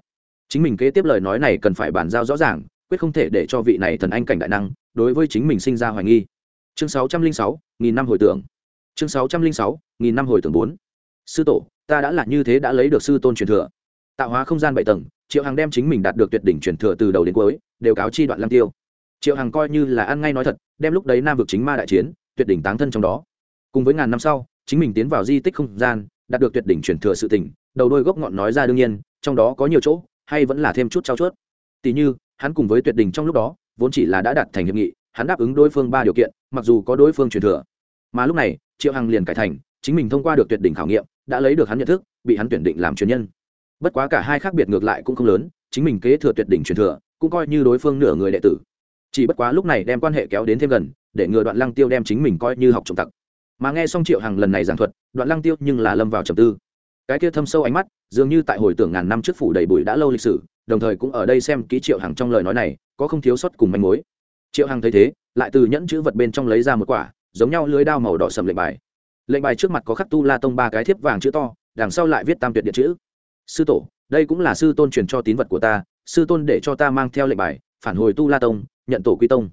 Chính mình kế tiếp lời nói này cần phải bàn giao rõ ràng, quyết không thể để cho vị này thần anh cảnh đại năng đối với chính mình sinh ra hoài nghi. Chương sáu trăm linh sáu, nghìn năm hồi tưởng. Chương sáu trăm linh sáu, nghìn năm hồi tưởng bốn. Sư tổ, ta đã là như thế đã lấy được sư tôn truyền thừa. Tạo hóa không gian bảy tầng, triệu hằng đem chính mình đạt được tuyệt đỉnh truyền thừa từ đầu đến cuối, đều cáo chi đoạn lăng tiêu triệu hằng coi như là ăn ngay nói thật, đem lúc đấy nam vực chính ma đại chiến, tuyệt đỉnh táng thân trong đó. Cùng với ngàn năm sau, chính mình tiến vào di tích không gian, đạt được tuyệt đỉnh chuyển thừa sự tỉnh đầu đôi gốc ngọn nói ra đương nhiên, trong đó có nhiều chỗ, hay vẫn là thêm chút trao chuốt. Tỷ như, hắn cùng với tuyệt đỉnh trong lúc đó, vốn chỉ là đã đạt thành hiệp nghị, hắn đáp ứng đối phương ba điều kiện, mặc dù có đối phương truyền thừa. Mà lúc này, triệu hằng liền cải thành, chính mình thông qua được tuyệt đỉnh khảo nghiệm, đã lấy được hắn nhận thức, bị hắn tuyển định làm truyền nhân. Bất quá cả hai khác biệt ngược lại cũng không lớn, chính mình kế thừa tuyệt đỉnh truyền thừa, cũng coi như đối phương nửa người đệ tử chỉ bất quá lúc này đem quan hệ kéo đến thêm gần, để ngừa đoạn lăng tiêu đem chính mình coi như học trộm tặc. Mà nghe xong triệu hằng lần này giảng thuật, đoạn lăng tiêu nhưng là lâm vào trầm tư. Cái kia thâm sâu ánh mắt, dường như tại hồi tưởng ngàn năm trước phủ đầy bụi đã lâu lịch sử, đồng thời cũng ở đây xem ký triệu hằng trong lời nói này, có không thiếu sót cùng manh mối. Triệu hằng thấy thế, lại từ nhẫn chữ vật bên trong lấy ra một quả, giống nhau lưới đao màu đỏ sầm lệnh bài. Lệnh bài trước mặt có khắc tu la tông ba cái thiếp vàng chữ to, đằng sau lại viết tam tuyệt điện chữ. Sư tổ, đây cũng là sư tôn truyền cho tín vật của ta, sư tôn để cho ta mang theo lệnh bài phản hồi tu la tông, nhận tổ quy tông.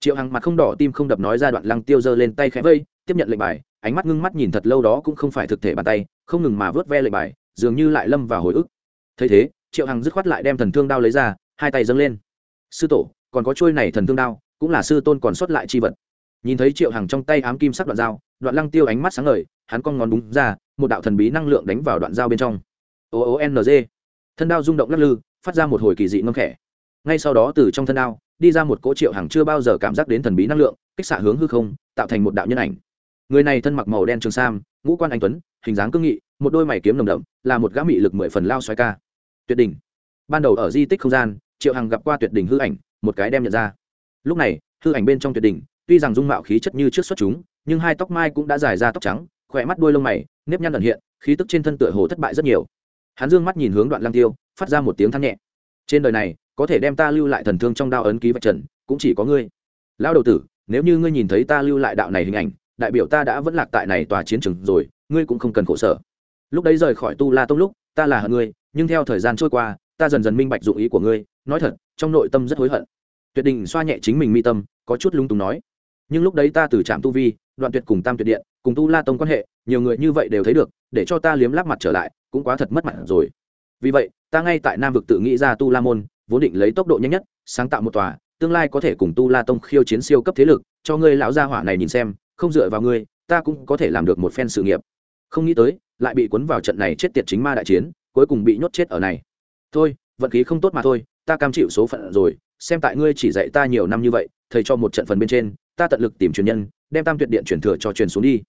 Triệu hằng mặt không đỏ tim không đập nói ra đoạn lăng tiêu giơ lên tay khẽ vây, tiếp nhận lệnh bài, ánh mắt ngưng mắt nhìn thật lâu đó cũng không phải thực thể bàn tay, không ngừng mà vớt ve lệnh bài, dường như lại lâm vào hồi ức. Thấy thế, triệu hằng dứt khoát lại đem thần thương đao lấy ra, hai tay dâng lên. Sư tổ, còn có trôi này thần thương đao, cũng là sư tôn còn sót lại chi vật. Nhìn thấy triệu hằng trong tay ám kim sắc đoạn dao, đoạn lăng tiêu ánh mắt sáng ngời, hắn con ngón đúng ra, một đạo thần bí năng lượng đánh vào đoạn dao bên trong. O o n g. Thân đao rung động lắc lư, phát ra một hồi kỳ dị ngâm khẽ ngay sau đó từ trong thân đao đi ra một cỗ triệu hằng chưa bao giờ cảm giác đến thần bí năng lượng, kích xạ hướng hư không, tạo thành một đạo nhân ảnh. Người này thân mặc màu đen trường sam, ngũ quan anh tuấn, hình dáng cương nghị, một đôi mày kiếm nồng đậm, là một gã mị lực mười phần lao xoay ca. Tuyệt đỉnh. Ban đầu ở di tích không gian, triệu hằng gặp qua tuyệt đỉnh hư ảnh, một cái đem nhận ra. Lúc này, hư ảnh bên trong tuyệt đỉnh, tuy rằng dung mạo khí chất như trước xuất chúng, nhưng hai tóc mai cũng đã dài ra tóc trắng, khỏe mắt đuôi lông mày, nếp nhăn ẩn hiện, khí tức trên thân tựa hồ thất bại rất nhiều. Hắn dương mắt nhìn hướng đoạn lang tiêu, phát ra một tiếng than nhẹ. Trên đời này có thể đem ta lưu lại thần thương trong đao ấn ký vạch trần, cũng chỉ có ngươi. Lão đầu tử, nếu như ngươi nhìn thấy ta lưu lại đạo này hình ảnh, đại biểu ta đã vẫn lạc tại này tòa chiến trường rồi, ngươi cũng không cần khổ sở. Lúc đấy rời khỏi tu la tông lúc, ta là hận ngươi, nhưng theo thời gian trôi qua, ta dần dần minh bạch dụng ý của ngươi, nói thật, trong nội tâm rất hối hận. Tuyệt đình xoa nhẹ chính mình mi tâm, có chút lung túng nói. Nhưng lúc đấy ta từ trạm tu vi, đoạn tuyệt cùng tam tuyệt điện, cùng tu la tông quan hệ, nhiều người như vậy đều thấy được, để cho ta liếm láp mặt trở lại, cũng quá thật mất mặt rồi. Vì vậy, ta ngay tại nam vực tự nghĩ ra tu la môn vốn định lấy tốc độ nhanh nhất, sáng tạo một tòa, tương lai có thể cùng tu la tông khiêu chiến siêu cấp thế lực, cho ngươi lão gia hỏa này nhìn xem, không dựa vào ngươi, ta cũng có thể làm được một phen sự nghiệp. Không nghĩ tới, lại bị cuốn vào trận này chết tiệt chính ma đại chiến, cuối cùng bị nhốt chết ở này. Thôi, vận khí không tốt mà thôi, ta cam chịu số phận rồi, xem tại ngươi chỉ dạy ta nhiều năm như vậy, thầy cho một trận phần bên trên, ta tận lực tìm truyền nhân, đem tam tuyệt điện truyền thừa cho truyền xuống đi.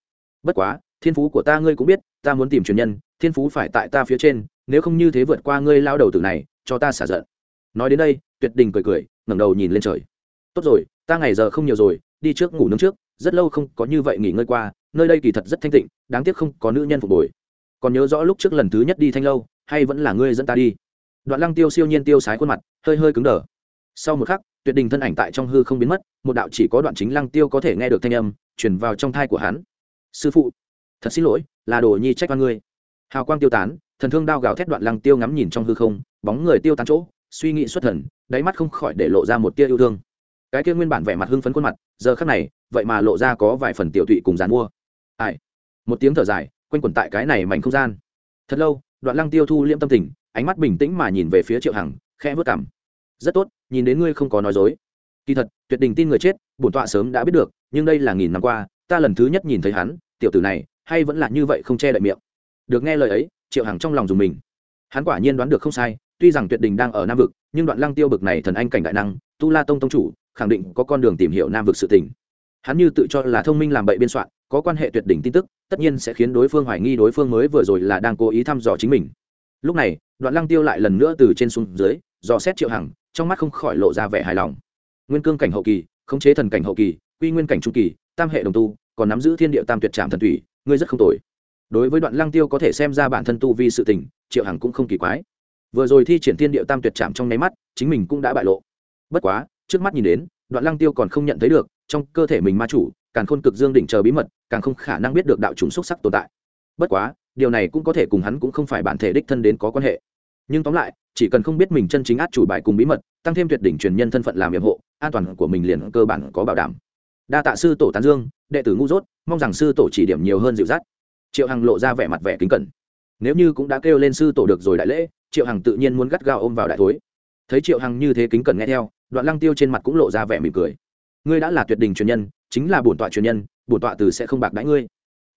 Bất quá, thiên phú của ta ngươi cũng biết, ta muốn tìm truyền nhân, thiên phú phải tại ta phía trên, nếu không như thế vượt qua ngươi lao đầu tử này, cho ta xả giận nói đến đây, tuyệt đình cười cười, ngẩng đầu nhìn lên trời. Tốt rồi, ta ngày giờ không nhiều rồi, đi trước ngủ nướng trước, rất lâu không có như vậy nghỉ ngơi qua, nơi đây kỳ thật rất thanh tịnh, đáng tiếc không có nữ nhân phục hồi. Còn nhớ rõ lúc trước lần thứ nhất đi thanh lâu, hay vẫn là ngươi dẫn ta đi? Đoạn lăng tiêu siêu nhiên tiêu sái khuôn mặt, hơi hơi cứng đờ. Sau một khắc, tuyệt đình thân ảnh tại trong hư không biến mất, một đạo chỉ có đoạn chính lăng tiêu có thể nghe được thanh âm chuyển vào trong thai của hắn. Sư phụ, thật xin lỗi, là đồ nhi trách văn ngươi. Hào quang tiêu tán, thần thương đao gào thét đoạn lăng tiêu ngắm nhìn trong hư không, bóng người tiêu tán chỗ suy nghĩ xuất thần, đáy mắt không khỏi để lộ ra một tia yêu thương. Cái kia nguyên bản vẻ mặt hưng phấn khuôn mặt, giờ khắc này, vậy mà lộ ra có vài phần tiểu tụy cùng dàn mua. Ai? Một tiếng thở dài, quanh quẩn tại cái này mảnh không gian. Thật lâu, đoạn lăng tiêu thu liễm tâm tình, ánh mắt bình tĩnh mà nhìn về phía triệu hằng, khẽ vớt cảm rất tốt, nhìn đến ngươi không có nói dối. Kỳ thật, tuyệt đình tin người chết, bổn tọa sớm đã biết được, nhưng đây là nghìn năm qua, ta lần thứ nhất nhìn thấy hắn, tiểu tử này, hay vẫn là như vậy không che đậy miệng. Được nghe lời ấy, triệu hằng trong lòng dùng mình. Hắn quả nhiên đoán được không sai tuy rằng tuyệt đình đang ở nam vực, nhưng đoạn lăng tiêu bực này thần anh cảnh đại năng, tu la tông tông chủ, khẳng định có con đường tìm hiểu nam vực sự tình. Hắn như tự cho là thông minh làm bậy biên soạn, có quan hệ tuyệt đỉnh tin tức, tất nhiên sẽ khiến đối phương hoài nghi đối phương mới vừa rồi là đang cố ý thăm dò chính mình. Lúc này, đoạn lăng tiêu lại lần nữa từ trên xuống dưới, dò xét triệu hằng, trong mắt không khỏi lộ ra vẻ hài lòng. Nguyên cương cảnh hậu kỳ, khống chế thần cảnh hậu kỳ, quy nguyên cảnh trung kỳ, tam hệ đồng tu, còn nắm giữ thiên địa tam tuyệt trạm thần thủy, ngươi rất không tồi. Đối với đoạn lăng tiêu có thể xem ra bản thân tu vi sự tình, triệu hằng cũng không kỳ quái vừa rồi thi triển thiên địa tam tuyệt chạm trong nháy mắt, chính mình cũng đã bại lộ. Bất quá, trước mắt nhìn đến, đoạn lăng tiêu còn không nhận thấy được, trong cơ thể mình ma chủ, càng khôn cực dương đỉnh chờ bí mật, càng không khả năng biết được đạo chủng xúc sắc tồn tại. Bất quá, điều này cũng có thể cùng hắn cũng không phải bản thể đích thân đến có quan hệ. Nhưng tóm lại, chỉ cần không biết mình chân chính át chủ bài cùng bí mật, tăng thêm tuyệt đỉnh truyền nhân thân phận làm nhiệm hộ, an toàn của mình liền cơ bản có bảo đảm. Đa tạ sư tổ tán dương, đệ tử ngu dốt, mong rằng sư tổ chỉ điểm nhiều hơn dịu dắt. Triệu hằng lộ ra vẻ mặt vẻ kính cẩn. Nếu như cũng đã kêu lên sư tổ được rồi đại lễ triệu hằng tự nhiên muốn gắt gao ôm vào đại thối. Thấy triệu hằng như thế kính cần nghe theo, đoạn lăng tiêu trên mặt cũng lộ ra vẻ mỉm cười. Ngươi đã là tuyệt đình truyền nhân, chính là bổn tọa truyền nhân, bổn tọa từ sẽ không bạc đãi ngươi.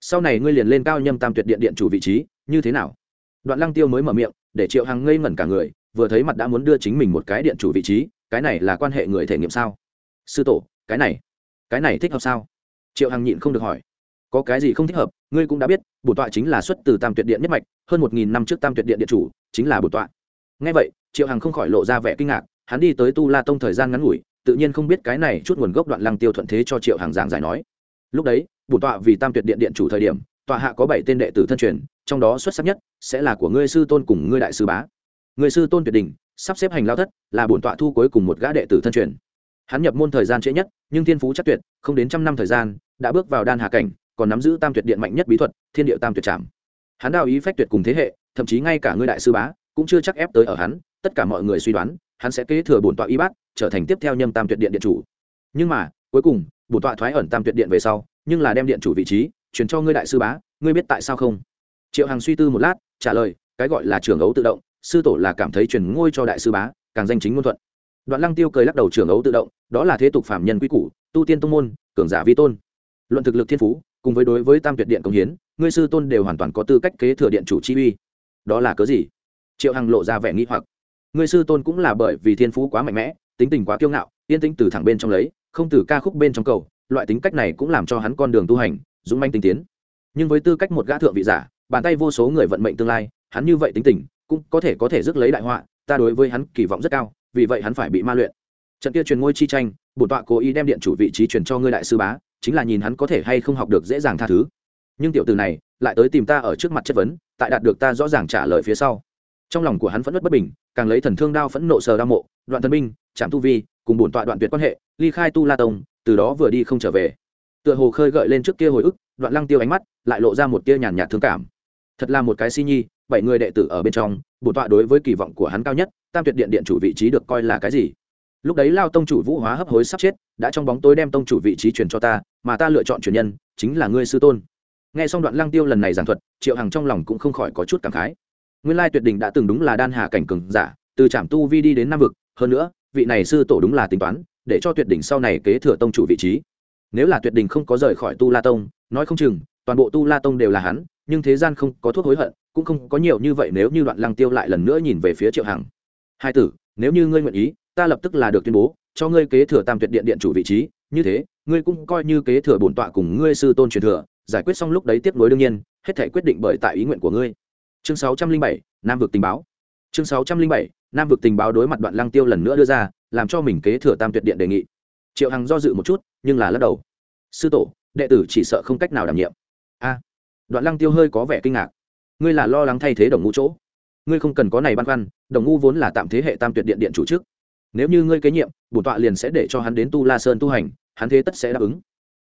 Sau này ngươi liền lên cao nhâm tam tuyệt điện điện chủ vị trí, như thế nào? Đoạn lăng tiêu mới mở miệng, để triệu hằng ngây ngẩn cả người, vừa thấy mặt đã muốn đưa chính mình một cái điện chủ vị trí, cái này là quan hệ người thể nghiệm sao? Sư tổ, cái này cái này thích hợp sao? Triệu hằng nhịn không được hỏi có cái gì không thích hợp, ngươi cũng đã biết bổn tọa chính là xuất từ tam tuyệt điện nhất mạch, hơn một nghìn năm trước tam tuyệt điện điện chủ, chính là bổn tọa. Ngay vậy, triệu hằng không khỏi lộ ra vẻ kinh ngạc, hắn đi tới tu la tông thời gian ngắn ngủi, tự nhiên không biết cái này chút nguồn gốc đoạn lăng tiêu thuận thế cho triệu hằng giảng giải nói. Lúc đấy bổn tọa vì tam tuyệt điện điện chủ thời điểm, tọa hạ có bảy tên đệ tử thân truyền, trong đó xuất sắc nhất sẽ là của ngươi sư tôn cùng ngươi đại sư bá. Người sư tôn tuyệt đỉnh, sắp xếp hành lao thất, là bổn tọa thu cuối cùng một gã đệ tử thân truyền. Hắn nhập môn thời gian trễ nhất, nhưng thiên phú chắc tuyệt, không đến trăm năm thời gian, đã bước vào đan hà cảnh còn nắm giữ tam tuyệt điện mạnh nhất bí thuật, thiên địa tam tuyệt trảm. Hắn đào ý phách tuyệt cùng thế hệ, thậm chí ngay cả ngươi đại sư bá, cũng chưa chắc ép tới ở hắn, tất cả mọi người suy đoán, hắn sẽ kế thừa bổn tọa y bát, trở thành tiếp theo nhâm tam tuyệt điện điện chủ. Nhưng mà, cuối cùng, bổn tọa thoái ẩn tam tuyệt điện về sau, nhưng là đem điện chủ vị trí chuyển cho ngươi đại sư bá, ngươi biết tại sao không? Triệu hằng suy tư một lát, trả lời, cái gọi là trưởng ấu tự động, sư tổ là cảm thấy truyền ngôi cho đại sư bá, càng danh chính ngôn thuận. Đoạn lăng tiêu cười lắc đầu trưởng ấu tự động, đó là thế tục phạm nhân quy củ, tu tiên tông môn, cường giả vi tôn. Luận thực lực thiên phú cùng với đối với tam tuyệt điện công hiến, ngươi sư tôn đều hoàn toàn có tư cách kế thừa điện chủ chi uy. Đó là cớ gì? Triệu hằng lộ ra vẻ nghĩ hoặc. Ngươi sư tôn cũng là bởi vì thiên phú quá mạnh mẽ, tính tình quá kiêu ngạo, yên tĩnh từ thẳng bên trong lấy, không từ ca khúc bên trong cầu, loại tính cách này cũng làm cho hắn con đường tu hành, dũng manh tinh tiến. Nhưng với tư cách một gã thượng vị giả, bàn tay vô số người vận mệnh tương lai, hắn như vậy tính tình, cũng có thể có thể rước lấy đại họa, ta đối với hắn kỳ vọng rất cao, vì vậy hắn phải bị ma luyện. Trận kia truyền ngôi chi tranh, bổn tọa cố ý đem điện chủ vị trí truyền cho ngươi đại sư bá chính là nhìn hắn có thể hay không học được dễ dàng tha thứ. Nhưng tiểu từ này lại tới tìm ta ở trước mặt chất vấn, tại đạt được ta rõ ràng trả lời phía sau. Trong lòng của hắn phẫn nộ bất bình, càng lấy thần thương đao phẫn nộ sờ đao mộ, đoạn thần binh, trạm tu vi, cùng bổn tọa đoạn tuyệt quan hệ, ly khai tu la tông, từ đó vừa đi không trở về. Tựa hồ khơi gợi lên trước kia hồi ức, đoạn lăng tiêu ánh mắt lại lộ ra một tia nhàn nhạt thương cảm. Thật là một cái si nhi, bảy người đệ tử ở bên trong, bổn tọa đối với kỳ vọng của hắn cao nhất, tam tuyệt điện điện chủ vị trí được coi là cái gì? Lúc đấy lao tông chủ vũ hóa hấp hối sắp chết, đã trong bóng tối đem tông chủ vị trí truyền cho ta, mà ta lựa chọn truyền nhân, chính là ngươi sư tôn. Nghe xong đoạn lăng tiêu lần này giảng thuật, triệu hằng trong lòng cũng không khỏi có chút cảm khái. Nguyên lai tuyệt đỉnh đã từng đúng là đan hà cảnh cường giả, từ trạm tu vi đi đến nam vực, hơn nữa, vị này sư tổ đúng là tính toán, để cho tuyệt đỉnh sau này kế thừa tông chủ vị trí. Nếu là tuyệt đỉnh không có rời khỏi tu la tông, nói không chừng, toàn bộ tu la tông đều là hắn, nhưng thế gian không có thuốc hối hận, cũng không có nhiều như vậy nếu như đoạn lăng tiêu lại lần nữa nhìn về phía triệu hằng. Hai tử, nếu như ngươi nguyện ý ta lập tức là được tuyên bố, cho ngươi kế thừa tam tuyệt điện điện chủ vị trí. Như thế, ngươi cũng coi như kế thừa bổn tọa cùng ngươi sư tôn truyền thừa. Giải quyết xong lúc đấy tiếp nối đương nhiên, hết thể quyết định bởi tại ý nguyện của ngươi. Chương sáu trăm linh bảy, nam vực tình báo. Chương sáu trăm linh bảy, nam vực tình báo đối mặt đoạn lăng tiêu lần nữa đưa ra, làm cho mình kế thừa tam tuyệt điện đề nghị. Triệu hằng do dự một chút, nhưng là lắc đầu. Sư tổ, đệ tử chỉ sợ không cách nào đảm nhiệm. A, đoạn lăng tiêu hơi có vẻ kinh ngạc. Ngươi là lo lắng thay thế đồng ngũ chỗ. Ngươi không cần có này băn khoăn, đồng ngũ vốn là tạm thế hệ tam tuyệt điện điện chủ chức nếu như ngươi kế nhiệm, bổn tọa liền sẽ để cho hắn đến tu la sơn tu hành, hắn thế tất sẽ đáp ứng.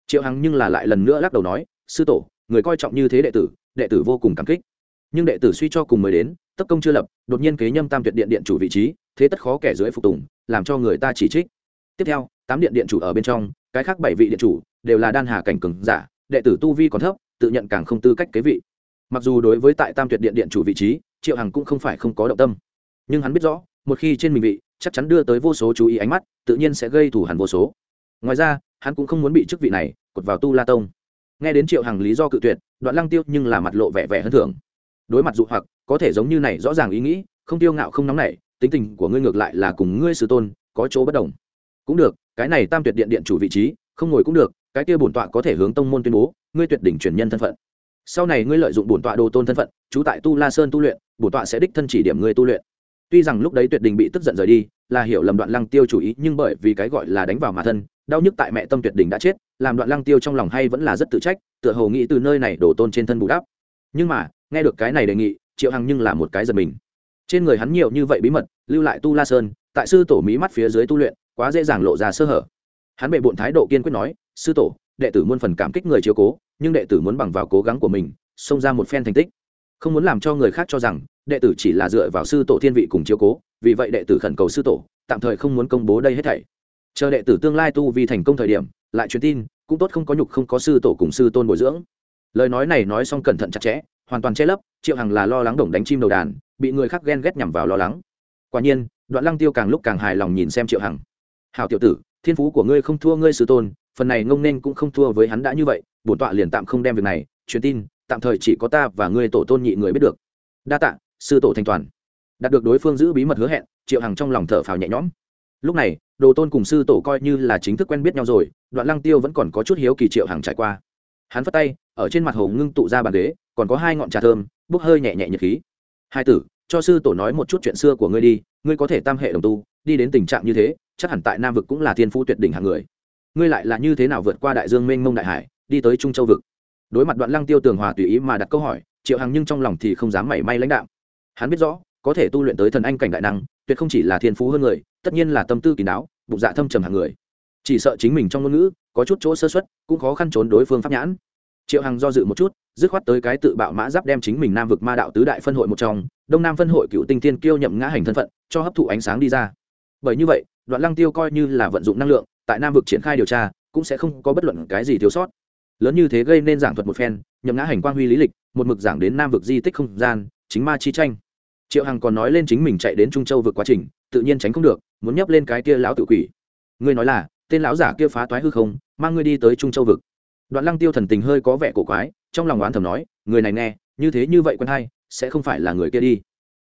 Triệu hằng nhưng là lại lần nữa lắc đầu nói, sư tổ, người coi trọng như thế đệ tử đệ tử vô cùng cảm kích. Nhưng đệ tử suy cho cùng mới đến tất công chưa lập, đột nhiên kế nhâm tam tuyệt điện điện chủ vị trí, thế tất khó kẻ dưới phục tùng, làm cho người ta chỉ trích. Tiếp theo, tám điện điện chủ ở bên trong, cái khác bảy vị điện chủ đều là đan hà cảnh cường giả, đệ tử tu vi còn thấp, tự nhận càng không tư cách kế vị. Mặc dù đối với tại tam tuyệt điện điện chủ vị trí, triệu hằng cũng không phải không có động tâm. Nhưng hắn biết rõ, một khi trên mình vị chắc chắn đưa tới vô số chú ý ánh mắt, tự nhiên sẽ gây thủ hẳn vô số. Ngoài ra, hắn cũng không muốn bị chức vị này cột vào tu la tông. Nghe đến triệu hằng lý do cự tuyệt, đoạn lăng tiêu nhưng là mặt lộ vẻ vẻ hơn thường. Đối mặt dụ hoặc, có thể giống như này rõ ràng ý nghĩ, không tiêu ngạo không nóng nảy, tính tình của ngươi ngược lại là cùng ngươi sư tôn có chỗ bất đồng. Cũng được, cái này tam tuyệt điện điện chủ vị trí, không ngồi cũng được, cái kia bổn tọa có thể hướng tông môn tuyên bố, ngươi tuyệt đỉnh truyền nhân thân phận. Sau này ngươi lợi dụng bổn tọa đồ tôn thân phận, trú tại tu la sơn tu luyện, bổn tọa sẽ đích thân chỉ điểm ngươi tu luyện tuy rằng lúc đấy tuyệt đình bị tức giận rời đi, là hiểu lầm đoạn lăng tiêu chủ ý, nhưng bởi vì cái gọi là đánh vào mà thân, đau nhức tại mẹ tâm tuyệt đình đã chết, làm đoạn lăng tiêu trong lòng hay vẫn là rất tự trách, tựa hồ nghĩ từ nơi này đổ tôn trên thân bù đắp. Nhưng mà, nghe được cái này đề nghị, triệu hằng nhưng là một cái giật mình. Trên người hắn nhiều như vậy bí mật, lưu lại tu la sơn, tại sư tổ mí mắt phía dưới tu luyện, quá dễ dàng lộ ra sơ hở. Hắn bệ bộn thái độ kiên quyết nói, sư tổ, đệ tử muôn phần cảm kích người chiếu cố, nhưng đệ tử muốn bằng vào cố gắng của mình, xông ra một phen thành tích. Không muốn làm cho người khác cho rằng đệ tử chỉ là dựa vào sư tổ thiên vị cùng chiếu cố, vì vậy đệ tử khẩn cầu sư tổ, tạm thời không muốn công bố đây hết thảy. Chờ đệ tử tương lai tu vì thành công thời điểm, lại truyền tin, cũng tốt không có nhục không có sư tổ cùng sư tôn bồi dưỡng. Lời nói này nói xong cẩn thận chặt chẽ, hoàn toàn che lấp, triệu hằng là lo lắng đồng đánh chim đầu đàn, bị người khác ghen ghét nhằm vào lo lắng. Quả nhiên, đoạn lăng tiêu càng lúc càng hài lòng nhìn xem triệu hằng. Hào tiểu tử, thiên phú của ngươi không thua ngươi sư tôn, phần này ngông nên cũng không thua với hắn đã như vậy, bổn tọa liền tạm không đem việc này, truyền tin, tạm thời chỉ có ta và ngươi tổ tôn nhị người biết được. Đa tạ sư tổ thanh toàn. Đạt được đối phương giữ bí mật hứa hẹn, triệu hằng trong lòng thở phào nhẹ nhõm. Lúc này, đồ tôn cùng sư tổ coi như là chính thức quen biết nhau rồi, đoạn lăng tiêu vẫn còn có chút hiếu kỳ triệu hằng trải qua. Hắn phất tay, ở trên mặt hồ ngưng tụ ra bàn ghế, còn có hai ngọn trà thơm, bốc hơi nhẹ nhẹ nhiệt khí. Hai tử, cho sư tổ nói một chút chuyện xưa của ngươi đi, ngươi có thể tam hệ đồng tu, đi đến tình trạng như thế, chắc hẳn tại nam vực cũng là thiên phu tuyệt đỉnh hàng người. Ngươi lại là như thế nào vượt qua đại dương mênh mông đại hải, đi tới trung châu vực? Đối mặt đoạn lăng tiêu tường hòa tùy ý mà đặt câu hỏi, triệu hằng nhưng trong lòng thì không dám mảy may lãnh đạo hắn biết rõ, có thể tu luyện tới thần anh cảnh đại năng, tuyệt không chỉ là thiên phú hơn người, tất nhiên là tâm tư kín đáo, bụng dạ thâm trầm hàng người. Chỉ sợ chính mình trong ngôn ngữ, có chút chỗ sơ xuất cũng khó khăn trốn đối phương pháp nhãn. Triệu hằng do dự một chút, dứt khoát tới cái tự bạo mã giáp đem chính mình nam vực ma đạo tứ đại phân hội một trong, đông nam phân hội cựu tinh thiên kiêu nhậm ngã hành thân phận, cho hấp thụ ánh sáng đi ra. Bởi như vậy, đoạn lăng tiêu coi như là vận dụng năng lượng, tại nam vực triển khai điều tra, cũng sẽ không có bất luận cái gì thiếu sót. Lớn như thế gây nên giảng thuật một phen, nhậm ngã hành quang huy lý lịch, một mực giảng đến nam vực di tích không gian, chính ma chi tranh triệu hằng còn nói lên chính mình chạy đến trung châu vực quá trình, tự nhiên tránh không được, muốn nhấp lên cái kia lão tự quỷ. Ngươi nói là, tên lão giả kia phá toái hư không, mang ngươi đi tới trung châu vực. Đoạn lăng tiêu thần tình hơi có vẻ cổ quái, trong lòng oán thầm nói, người này nghe, như thế như vậy quân hay, sẽ không phải là người kia đi.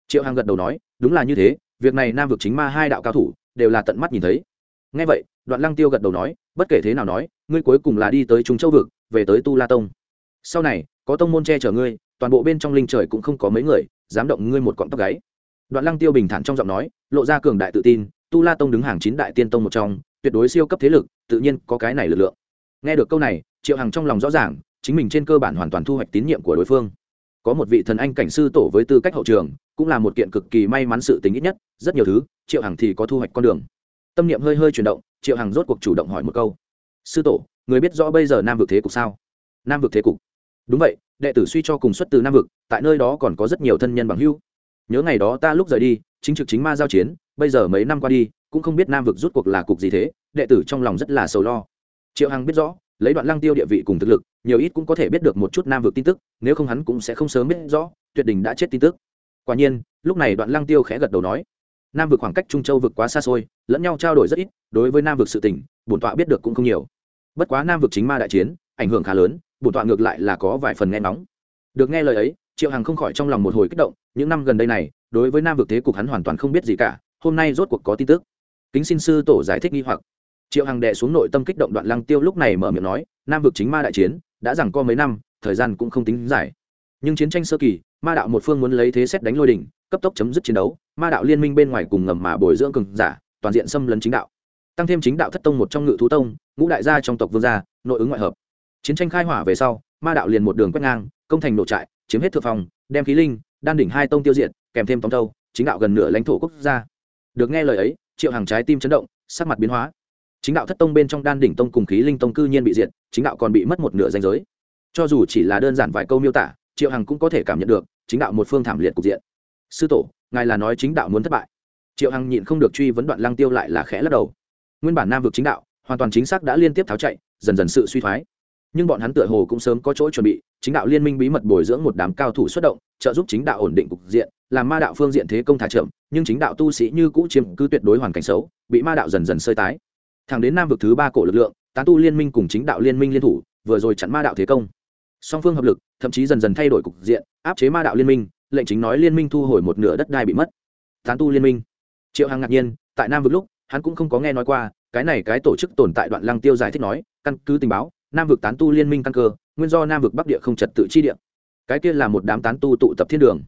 Triệu hằng gật đầu nói, đúng là như thế, việc này nam vực chính ma hai đạo cao thủ, đều là tận mắt nhìn thấy. Nghe vậy, đoạn lăng tiêu gật đầu nói, bất kể thế nào nói, ngươi cuối cùng là đi tới trung châu vực, về tới tu la tông. Sau này, có tông môn che chở ngươi, toàn bộ bên trong linh trời cũng không có mấy người dám động ngươi một cọng tóc gáy. Đoạn lăng tiêu bình thản trong giọng nói, lộ ra cường đại tự tin, tu la tông đứng hàng chín đại tiên tông một trong, tuyệt đối siêu cấp thế lực, tự nhiên có cái này lực lượng. Nghe được câu này, triệu hằng trong lòng rõ ràng, chính mình trên cơ bản hoàn toàn thu hoạch tín nhiệm của đối phương. Có một vị thần anh cảnh sư tổ với tư cách hậu trường, cũng là một kiện cực kỳ may mắn sự tính ít nhất, rất nhiều thứ, triệu hằng thì có thu hoạch con đường. Tâm niệm hơi hơi chuyển động, triệu hằng rốt cuộc chủ động hỏi một câu. Sư tổ, người biết rõ bây giờ nam vực thế cục sao? Nam vực thế cục? Đúng vậy, đệ tử suy cho cùng xuất từ nam vực, tại nơi đó còn có rất nhiều thân nhân bằng hưu nhớ ngày đó ta lúc rời đi, chính trực chính ma giao chiến, bây giờ mấy năm qua đi, cũng không biết nam vực rút cuộc là cục gì thế, đệ tử trong lòng rất là sầu lo. Triệu hằng biết rõ, lấy đoạn lăng tiêu địa vị cùng thực lực, nhiều ít cũng có thể biết được một chút nam vực tin tức, nếu không hắn cũng sẽ không sớm biết rõ, tuyệt đình đã chết tin tức. Quả nhiên, lúc này đoạn lăng tiêu khẽ gật đầu nói, nam vực khoảng cách trung châu vực quá xa xôi, lẫn nhau trao đổi rất ít, đối với nam vực sự tỉnh bổn tọa biết được cũng không nhiều. Bất quá nam vực chính ma đại chiến, ảnh hưởng khá lớn bổn tọa ngược lại là có vài phần nghe nóng. Được nghe lời ấy, triệu hằng không khỏi trong lòng một hồi kích động, những năm gần đây này, đối với nam vực thế cục hắn hoàn toàn không biết gì cả, hôm nay rốt cuộc có tin tức. Kính xin sư tổ giải thích nghi hoặc. Triệu hằng đệ xuống nội tâm kích động đoạn lăng tiêu lúc này mở miệng nói, nam vực chính ma đại chiến, đã rằng co mấy năm, thời gian cũng không tính giải nhưng chiến tranh sơ kỳ, ma đạo một phương muốn lấy thế xét đánh lôi đỉnh, cấp tốc chấm dứt chiến đấu, ma đạo liên minh bên ngoài cùng ngầm mà bồi dưỡng cường giả, toàn diện xâm lấn chính đạo. Tăng thêm chính đạo thất tông một trong ngự thú tông, ngũ đại gia trong tộc vương gia, nội ứng ngoại hợp chiến tranh khai hỏa về sau, ma đạo liền một đường quét ngang, công thành nổ trại, chiếm hết thượng phòng đem khí linh, đan đỉnh hai tông tiêu diệt, kèm thêm tông tâu chính đạo gần nửa lãnh thổ quốc gia. Được nghe lời ấy, triệu hàng trái tim chấn động, sắc mặt biến hóa. Chính đạo thất tông bên trong đan đỉnh tông cùng khí linh tông cư nhiên bị diệt, chính đạo còn bị mất một nửa danh giới. Cho dù chỉ là đơn giản vài câu miêu tả, triệu hằng cũng có thể cảm nhận được, chính đạo một phương thảm liệt cục diện. Sư tổ, ngài là nói chính đạo muốn thất bại. Triệu hằng nhịn không được truy vấn đoạn lăng tiêu lại là khẽ lắc đầu. Nguyên bản nam vực chính đạo, hoàn toàn chính xác đã liên tiếp tháo chạy, dần dần sự suy thoái nhưng bọn hắn tựa hồ cũng sớm có chỗ chuẩn bị, chính đạo liên minh bí mật bồi dưỡng một đám cao thủ xuất động, trợ giúp chính đạo ổn định cục diện, làm ma đạo phương diện thế công thả chậm, nhưng chính đạo tu sĩ như cũ chiếm cứ tuyệt đối hoàn cảnh xấu, bị ma đạo dần dần sơi tái. Thẳng đến nam vực thứ ba cổ lực lượng, tán tu liên minh cùng chính đạo liên minh liên thủ, vừa rồi chặn ma đạo thế công. Song phương hợp lực, thậm chí dần dần thay đổi cục diện, áp chế ma đạo liên minh, lệnh chính nói liên minh thu hồi một nửa đất đai bị mất. Tán tu liên minh. Triệu hằng ngạc nhiên, tại nam vực lúc, hắn cũng không có nghe nói qua, cái này cái tổ chức tồn tại đoạn lăng tiêu giải thích nói, căn cứ tình báo nam vực tán tu liên minh căn cơ, nguyên do nam vực bắc địa không trật tự chi địa. Cái kia là một đám tán tu tụ tập thiên đường.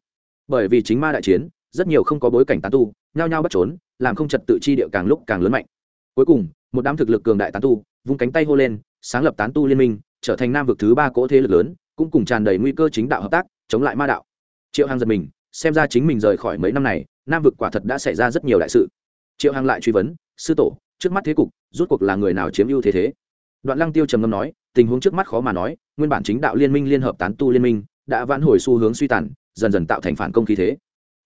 Bởi vì chính ma đại chiến, rất nhiều không có bối cảnh tán tu, nhao nhao bắt trốn, làm không trật tự chi địa càng lúc càng lớn mạnh. Cuối cùng, một đám thực lực cường đại tán tu, vung cánh tay hô lên, sáng lập tán tu liên minh, trở thành nam vực thứ ba cỗ thế lực lớn, cũng cùng tràn đầy nguy cơ chính đạo hợp tác, chống lại ma đạo. Triệu hằng giật mình, xem ra chính mình rời khỏi mấy năm này, nam vực quả thật đã xảy ra rất nhiều đại sự. Triệu hằng lại truy vấn, sư tổ, trước mắt thế cục rút cuộc là người nào chiếm ưu thế thế? Đoạn lăng tiêu trầm ngâm nói, tình huống trước mắt khó mà nói, nguyên bản chính đạo liên minh liên hợp tán tu liên minh, đã vãn hồi xu hướng suy tàn, dần dần tạo thành phản công khí thế.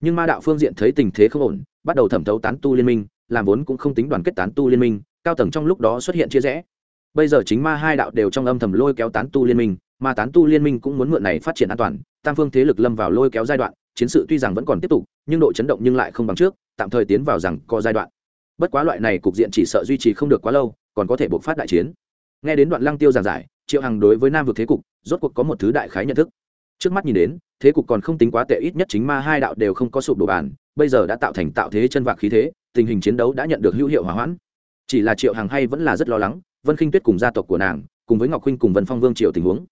Nhưng ma đạo phương diện thấy tình thế không ổn, bắt đầu thẩm thấu tán tu liên minh, làm vốn cũng không tính đoàn kết tán tu liên minh, cao tầng trong lúc đó xuất hiện chia rẽ. Bây giờ chính ma hai đạo đều trong âm thầm lôi kéo tán tu liên minh, mà tán tu liên minh cũng muốn mượn này phát triển an toàn, tam phương thế lực lâm vào lôi kéo giai đoạn, chiến sự tuy rằng vẫn còn tiếp tục, nhưng độ chấn động nhưng lại không bằng trước, tạm thời tiến vào rằng có giai đoạn. Bất quá loại này cục diện chỉ sợ duy trì không được quá lâu, còn có thể bộc phát đại chiến nghe đến đoạn lăng tiêu giảng giải, triệu hằng đối với nam vực thế cục, rốt cuộc có một thứ đại khái nhận thức. Trước mắt nhìn đến, thế cục còn không tính quá tệ, ít nhất chính ma hai đạo đều không có sụp đổ bàn, bây giờ đã tạo thành tạo thế chân vạc khí thế, tình hình chiến đấu đã nhận được hữu hiệu hỏa hoãn. Chỉ là triệu hằng hay vẫn là rất lo lắng, vân khinh tuyết cùng gia tộc của nàng, cùng với ngọc huynh cùng vân phong vương triều tình huống.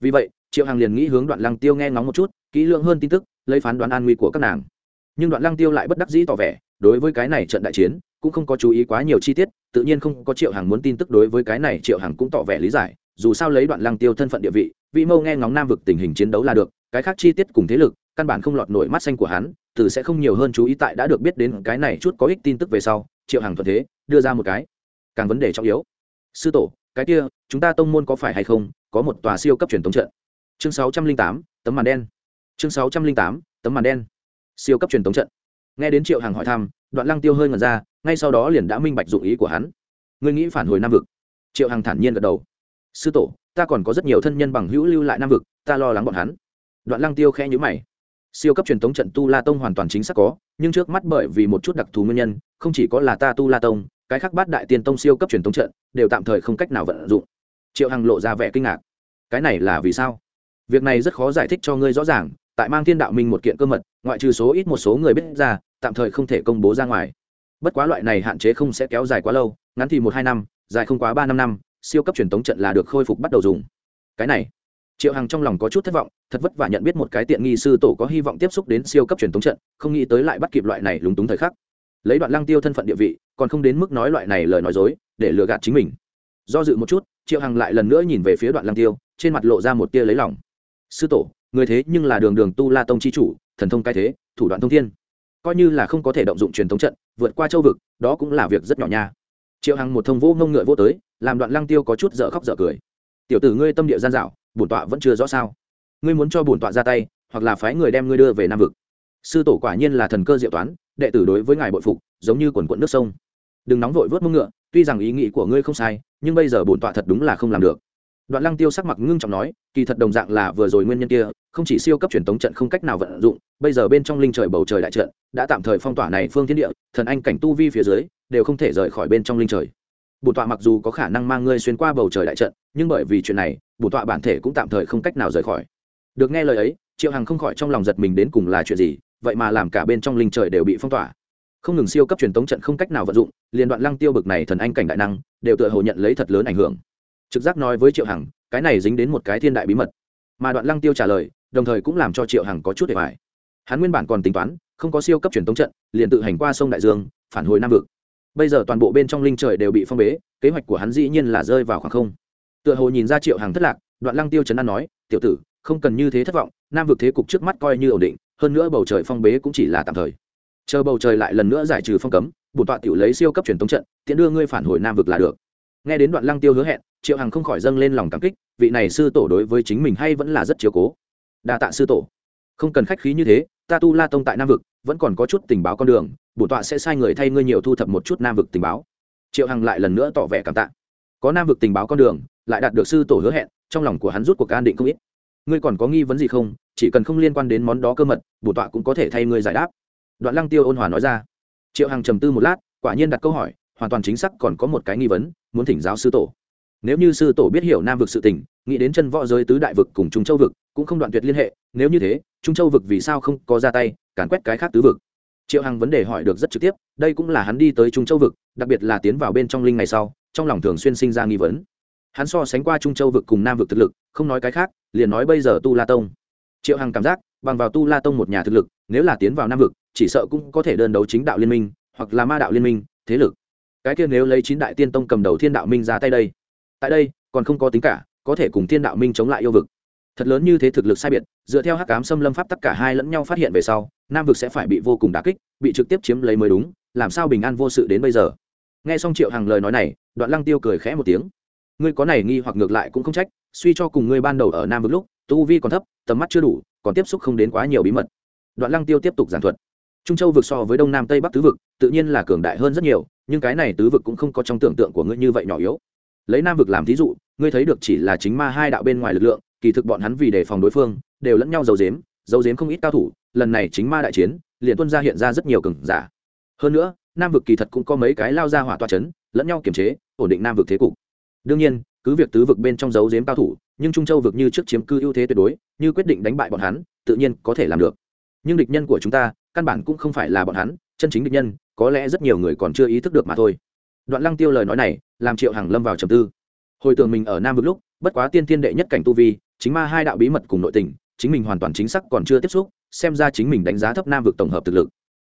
Vì vậy, triệu hằng liền nghĩ hướng đoạn lăng tiêu nghe ngóng một chút, kỹ lưỡng hơn tin tức, lấy phán đoán an nguy của các nàng. Nhưng đoạn lăng tiêu lại bất đắc dĩ tỏ vẻ, đối với cái này trận đại chiến cũng không có chú ý quá nhiều chi tiết, tự nhiên không có triệu hằng muốn tin tức đối với cái này, triệu hằng cũng tỏ vẻ lý giải, dù sao lấy đoạn lăng tiêu thân phận địa vị vị mâu nghe ngóng nam vực tình hình chiến đấu là được, cái khác chi tiết cùng thế lực, căn bản không lọt nổi mắt xanh của hắn, từ sẽ không nhiều hơn chú ý tại đã được biết đến cái này chút có ích tin tức về sau, triệu hằng thuận thế, đưa ra một cái càng vấn đề trọng yếu. Sư tổ, cái kia, chúng ta tông môn có phải hay không, có một tòa siêu cấp truyền thống trận? Chương sáu trăm linh tám, tấm màn đen. Chương sáu trăm linh tám, tấm màn đen. Siêu cấp truyền thống trận. Nghe đến triệu hằng hỏi thăm đoạn lăng tiêu hơi ngần ra, ngay sau đó liền đã minh bạch dụng ý của hắn. Ngươi nghĩ phản hồi nam vực? Triệu hằng thản nhiên gật đầu. Sư tổ, ta còn có rất nhiều thân nhân bằng hữu lưu lại nam vực, ta lo lắng bọn hắn. Đoạn lăng tiêu khẽ nhữ mày. Siêu cấp truyền thống trận tu la tông hoàn toàn chính xác có, nhưng trước mắt bởi vì một chút đặc thù nguyên nhân, không chỉ có là ta tu la tông, cái khác bát đại tiên tông siêu cấp truyền thống trận đều tạm thời không cách nào vận dụng. Triệu hằng lộ ra vẻ kinh ngạc. Cái này là vì sao? Việc này rất khó giải thích cho ngươi rõ ràng, tại mang thiên đạo minh một kiện cơ mật, ngoại trừ số ít một số người biết ra tạm thời không thể công bố ra ngoài. Bất quá loại này hạn chế không sẽ kéo dài quá lâu, ngắn thì một hai năm, dài không quá ba năm năm, siêu cấp truyền thống trận là được khôi phục bắt đầu dùng. Cái này, triệu hằng trong lòng có chút thất vọng, thật vất vả nhận biết một cái tiện nghi sư tổ có hy vọng tiếp xúc đến siêu cấp truyền thống trận, không nghĩ tới lại bắt kịp loại này lúng túng thời khắc. Lấy đoạn lăng tiêu thân phận địa vị, còn không đến mức nói loại này lời nói dối, để lừa gạt chính mình. Do dự một chút, triệu hằng lại lần nữa nhìn về phía đoạn lăng tiêu, trên mặt lộ ra một tia lấy lòng. Sư tổ, người thế nhưng là đường đường tu la tông chi chủ, thần thông cai thế, thủ đoạn thông thiên coi như là không có thể động dụng truyền thống trận, vượt qua châu vực, đó cũng là việc rất nhỏ nha. Triệu hằng một thông vô ngông ngựa vô tới, làm đoạn lăng tiêu có chút dở khóc dở cười. Tiểu tử ngươi tâm địa gian dạo bổn tọa vẫn chưa rõ sao? Ngươi muốn cho bổn tọa ra tay, hoặc là phái người đem ngươi đưa về nam vực? Sư tổ quả nhiên là thần cơ diệu toán, đệ tử đối với ngài bội phục, giống như quần quận nước sông. Đừng nóng vội vớt mông ngựa, tuy rằng ý nghĩ của ngươi không sai, nhưng bây giờ bổn tọa thật đúng là không làm được đoạn lăng tiêu sắc mặt ngưng trọng nói, kỳ thật đồng dạng là vừa rồi nguyên nhân kia, không chỉ siêu cấp truyền tống trận không cách nào vận dụng, bây giờ bên trong linh trời bầu trời đại trận, đã tạm thời phong tỏa này phương thiên địa, thần anh cảnh tu vi phía dưới, đều không thể rời khỏi bên trong linh trời. Bổn tọa mặc dù có khả năng mang ngươi xuyên qua bầu trời đại trận, nhưng bởi vì chuyện này bổn tọa bản thể cũng tạm thời không cách nào rời khỏi. Được nghe lời ấy, triệu hằng không khỏi trong lòng giật mình đến cùng là chuyện gì, vậy mà làm cả bên trong linh trời đều bị phong tỏa. Không ngừng siêu cấp truyền tống trận không cách nào vận dụng liên đoạn lăng tiêu bực này thần anh cảnh đại năng, đều tựa hồ nhận lấy thật lớn ảnh hưởng trực giác nói với triệu hằng, cái này dính đến một cái thiên đại bí mật. Mà đoạn lăng tiêu trả lời, đồng thời cũng làm cho triệu hằng có chút để bài hắn nguyên bản còn tính toán, không có siêu cấp truyền tống trận, liền tự hành qua sông đại dương, phản hồi nam vực. Bây giờ toàn bộ bên trong linh trời đều bị phong bế, kế hoạch của hắn dĩ nhiên là rơi vào khoảng không. Tựa hồ nhìn ra triệu hằng thất lạc, đoạn lăng tiêu chấn an nói, tiểu tử, không cần như thế thất vọng, nam vực thế cục trước mắt coi như ổn định, hơn nữa bầu trời phong bế cũng chỉ là tạm thời. Chờ bầu trời lại lần nữa giải trừ phong cấm, bổn tọa tiểu lấy siêu cấp truyền thống trận, tiện đưa ngươi phản hồi nam vực là được. Nghe đến đoạn lăng tiêu hứa hẹn triệu hằng không khỏi dâng lên lòng cảm kích, vị này sư tổ đối với chính mình hay vẫn là rất chiếu cố. Đa tạ sư tổ. Không cần khách khí như thế, ta tu la tông tại nam vực, vẫn còn có chút tình báo con đường, bổn tọa sẽ sai người thay ngươi nhiều thu thập một chút nam vực tình báo. Triệu hằng lại lần nữa tỏ vẻ cảm tạ. Có nam vực tình báo con đường, lại đạt được sư tổ hứa hẹn, trong lòng của hắn rút cuộc an định không ít. Ngươi còn có nghi vấn gì không? Chỉ cần không liên quan đến món đó cơ mật bổ tọa cũng có thể thay ngươi giải đáp. Đoạn lăng tiêu ôn hòa nói ra. Triệu hằng trầm tư một lát, quả nhiên đặt câu hỏi, hoàn toàn chính xác còn có một cái nghi vấn, muốn thỉnh giáo sư tổ nếu như sư tổ biết hiểu nam vực sự tình, nghĩ đến chân võ giới tứ đại vực cùng trung châu vực, cũng không đoạn tuyệt liên hệ, nếu như thế, trung châu vực vì sao không có ra tay, càn quét cái khác tứ vực? Triệu hằng vấn đề hỏi được rất trực tiếp, đây cũng là hắn đi tới trung châu vực, đặc biệt là tiến vào bên trong linh ngày sau, trong lòng thường xuyên sinh ra nghi vấn. Hắn so sánh qua trung châu vực cùng nam vực thực lực, không nói cái khác, liền nói bây giờ tu la tông. Triệu hằng cảm giác, bằng vào tu la tông một nhà thực lực, nếu là tiến vào nam vực, chỉ sợ cũng có thể đơn đấu chính đạo liên minh, hoặc là ma đạo liên minh, thế lực. Cái kia nếu lấy chín đại tiên tông cầm đầu thiên đạo minh ra tay đây tại đây, còn không có tính cả, có thể cùng thiên đạo minh chống lại yêu vực. Thật lớn như thế thực lực sai biệt, dựa theo hắc cám xâm lâm pháp tất cả hai lẫn nhau phát hiện về sau, nam vực sẽ phải bị vô cùng đà kích, bị trực tiếp chiếm lấy mới đúng, làm sao bình an vô sự đến bây giờ? Nghe xong triệu hàng lời nói này, đoạn lăng tiêu cười khẽ một tiếng. Ngươi có này nghi hoặc ngược lại cũng không trách, suy cho cùng ngươi ban đầu ở nam vực lúc, tu vi còn thấp, tầm mắt chưa đủ, còn tiếp xúc không đến quá nhiều bí mật. Đoạn lăng tiêu tiếp tục giảng thuật. Trung châu vực so với đông nam tây bắc tứ vực, tự nhiên là cường đại hơn rất nhiều, nhưng cái này tứ vực cũng không có trong tưởng tượng của ngươi như vậy nhỏ yếu lấy nam vực làm thí dụ, ngươi thấy được chỉ là chính ma hai đạo bên ngoài lực lượng, kỳ thực bọn hắn vì đề phòng đối phương, đều lẫn nhau giấu dếm giấu dếm không ít cao thủ, lần này chính ma đại chiến, liền tuân ra hiện ra rất nhiều cường giả. Hơn nữa, nam vực kỳ thật cũng có mấy cái lao ra hỏa toa chấn, lẫn nhau kiềm chế, ổn định nam vực thế cục. Đương nhiên, cứ việc tứ vực bên trong giấu giếm cao thủ, nhưng trung châu vực như trước chiếm cư ưu thế tuyệt đối, như quyết định đánh bại bọn hắn, tự nhiên có thể làm được. Nhưng địch nhân của chúng ta, căn bản cũng không phải là bọn hắn, chân chính địch nhân, có lẽ rất nhiều người còn chưa ý thức được mà thôi. Đoạn lăng tiêu lời nói này làm triệu hằng lâm vào trầm tư. Hồi tưởng mình ở nam vực lúc, bất quá tiên thiên đệ nhất cảnh tu vi, chính ma hai đạo bí mật cùng nội tình, chính mình hoàn toàn chính xác còn chưa tiếp xúc, xem ra chính mình đánh giá thấp nam vực tổng hợp thực lực.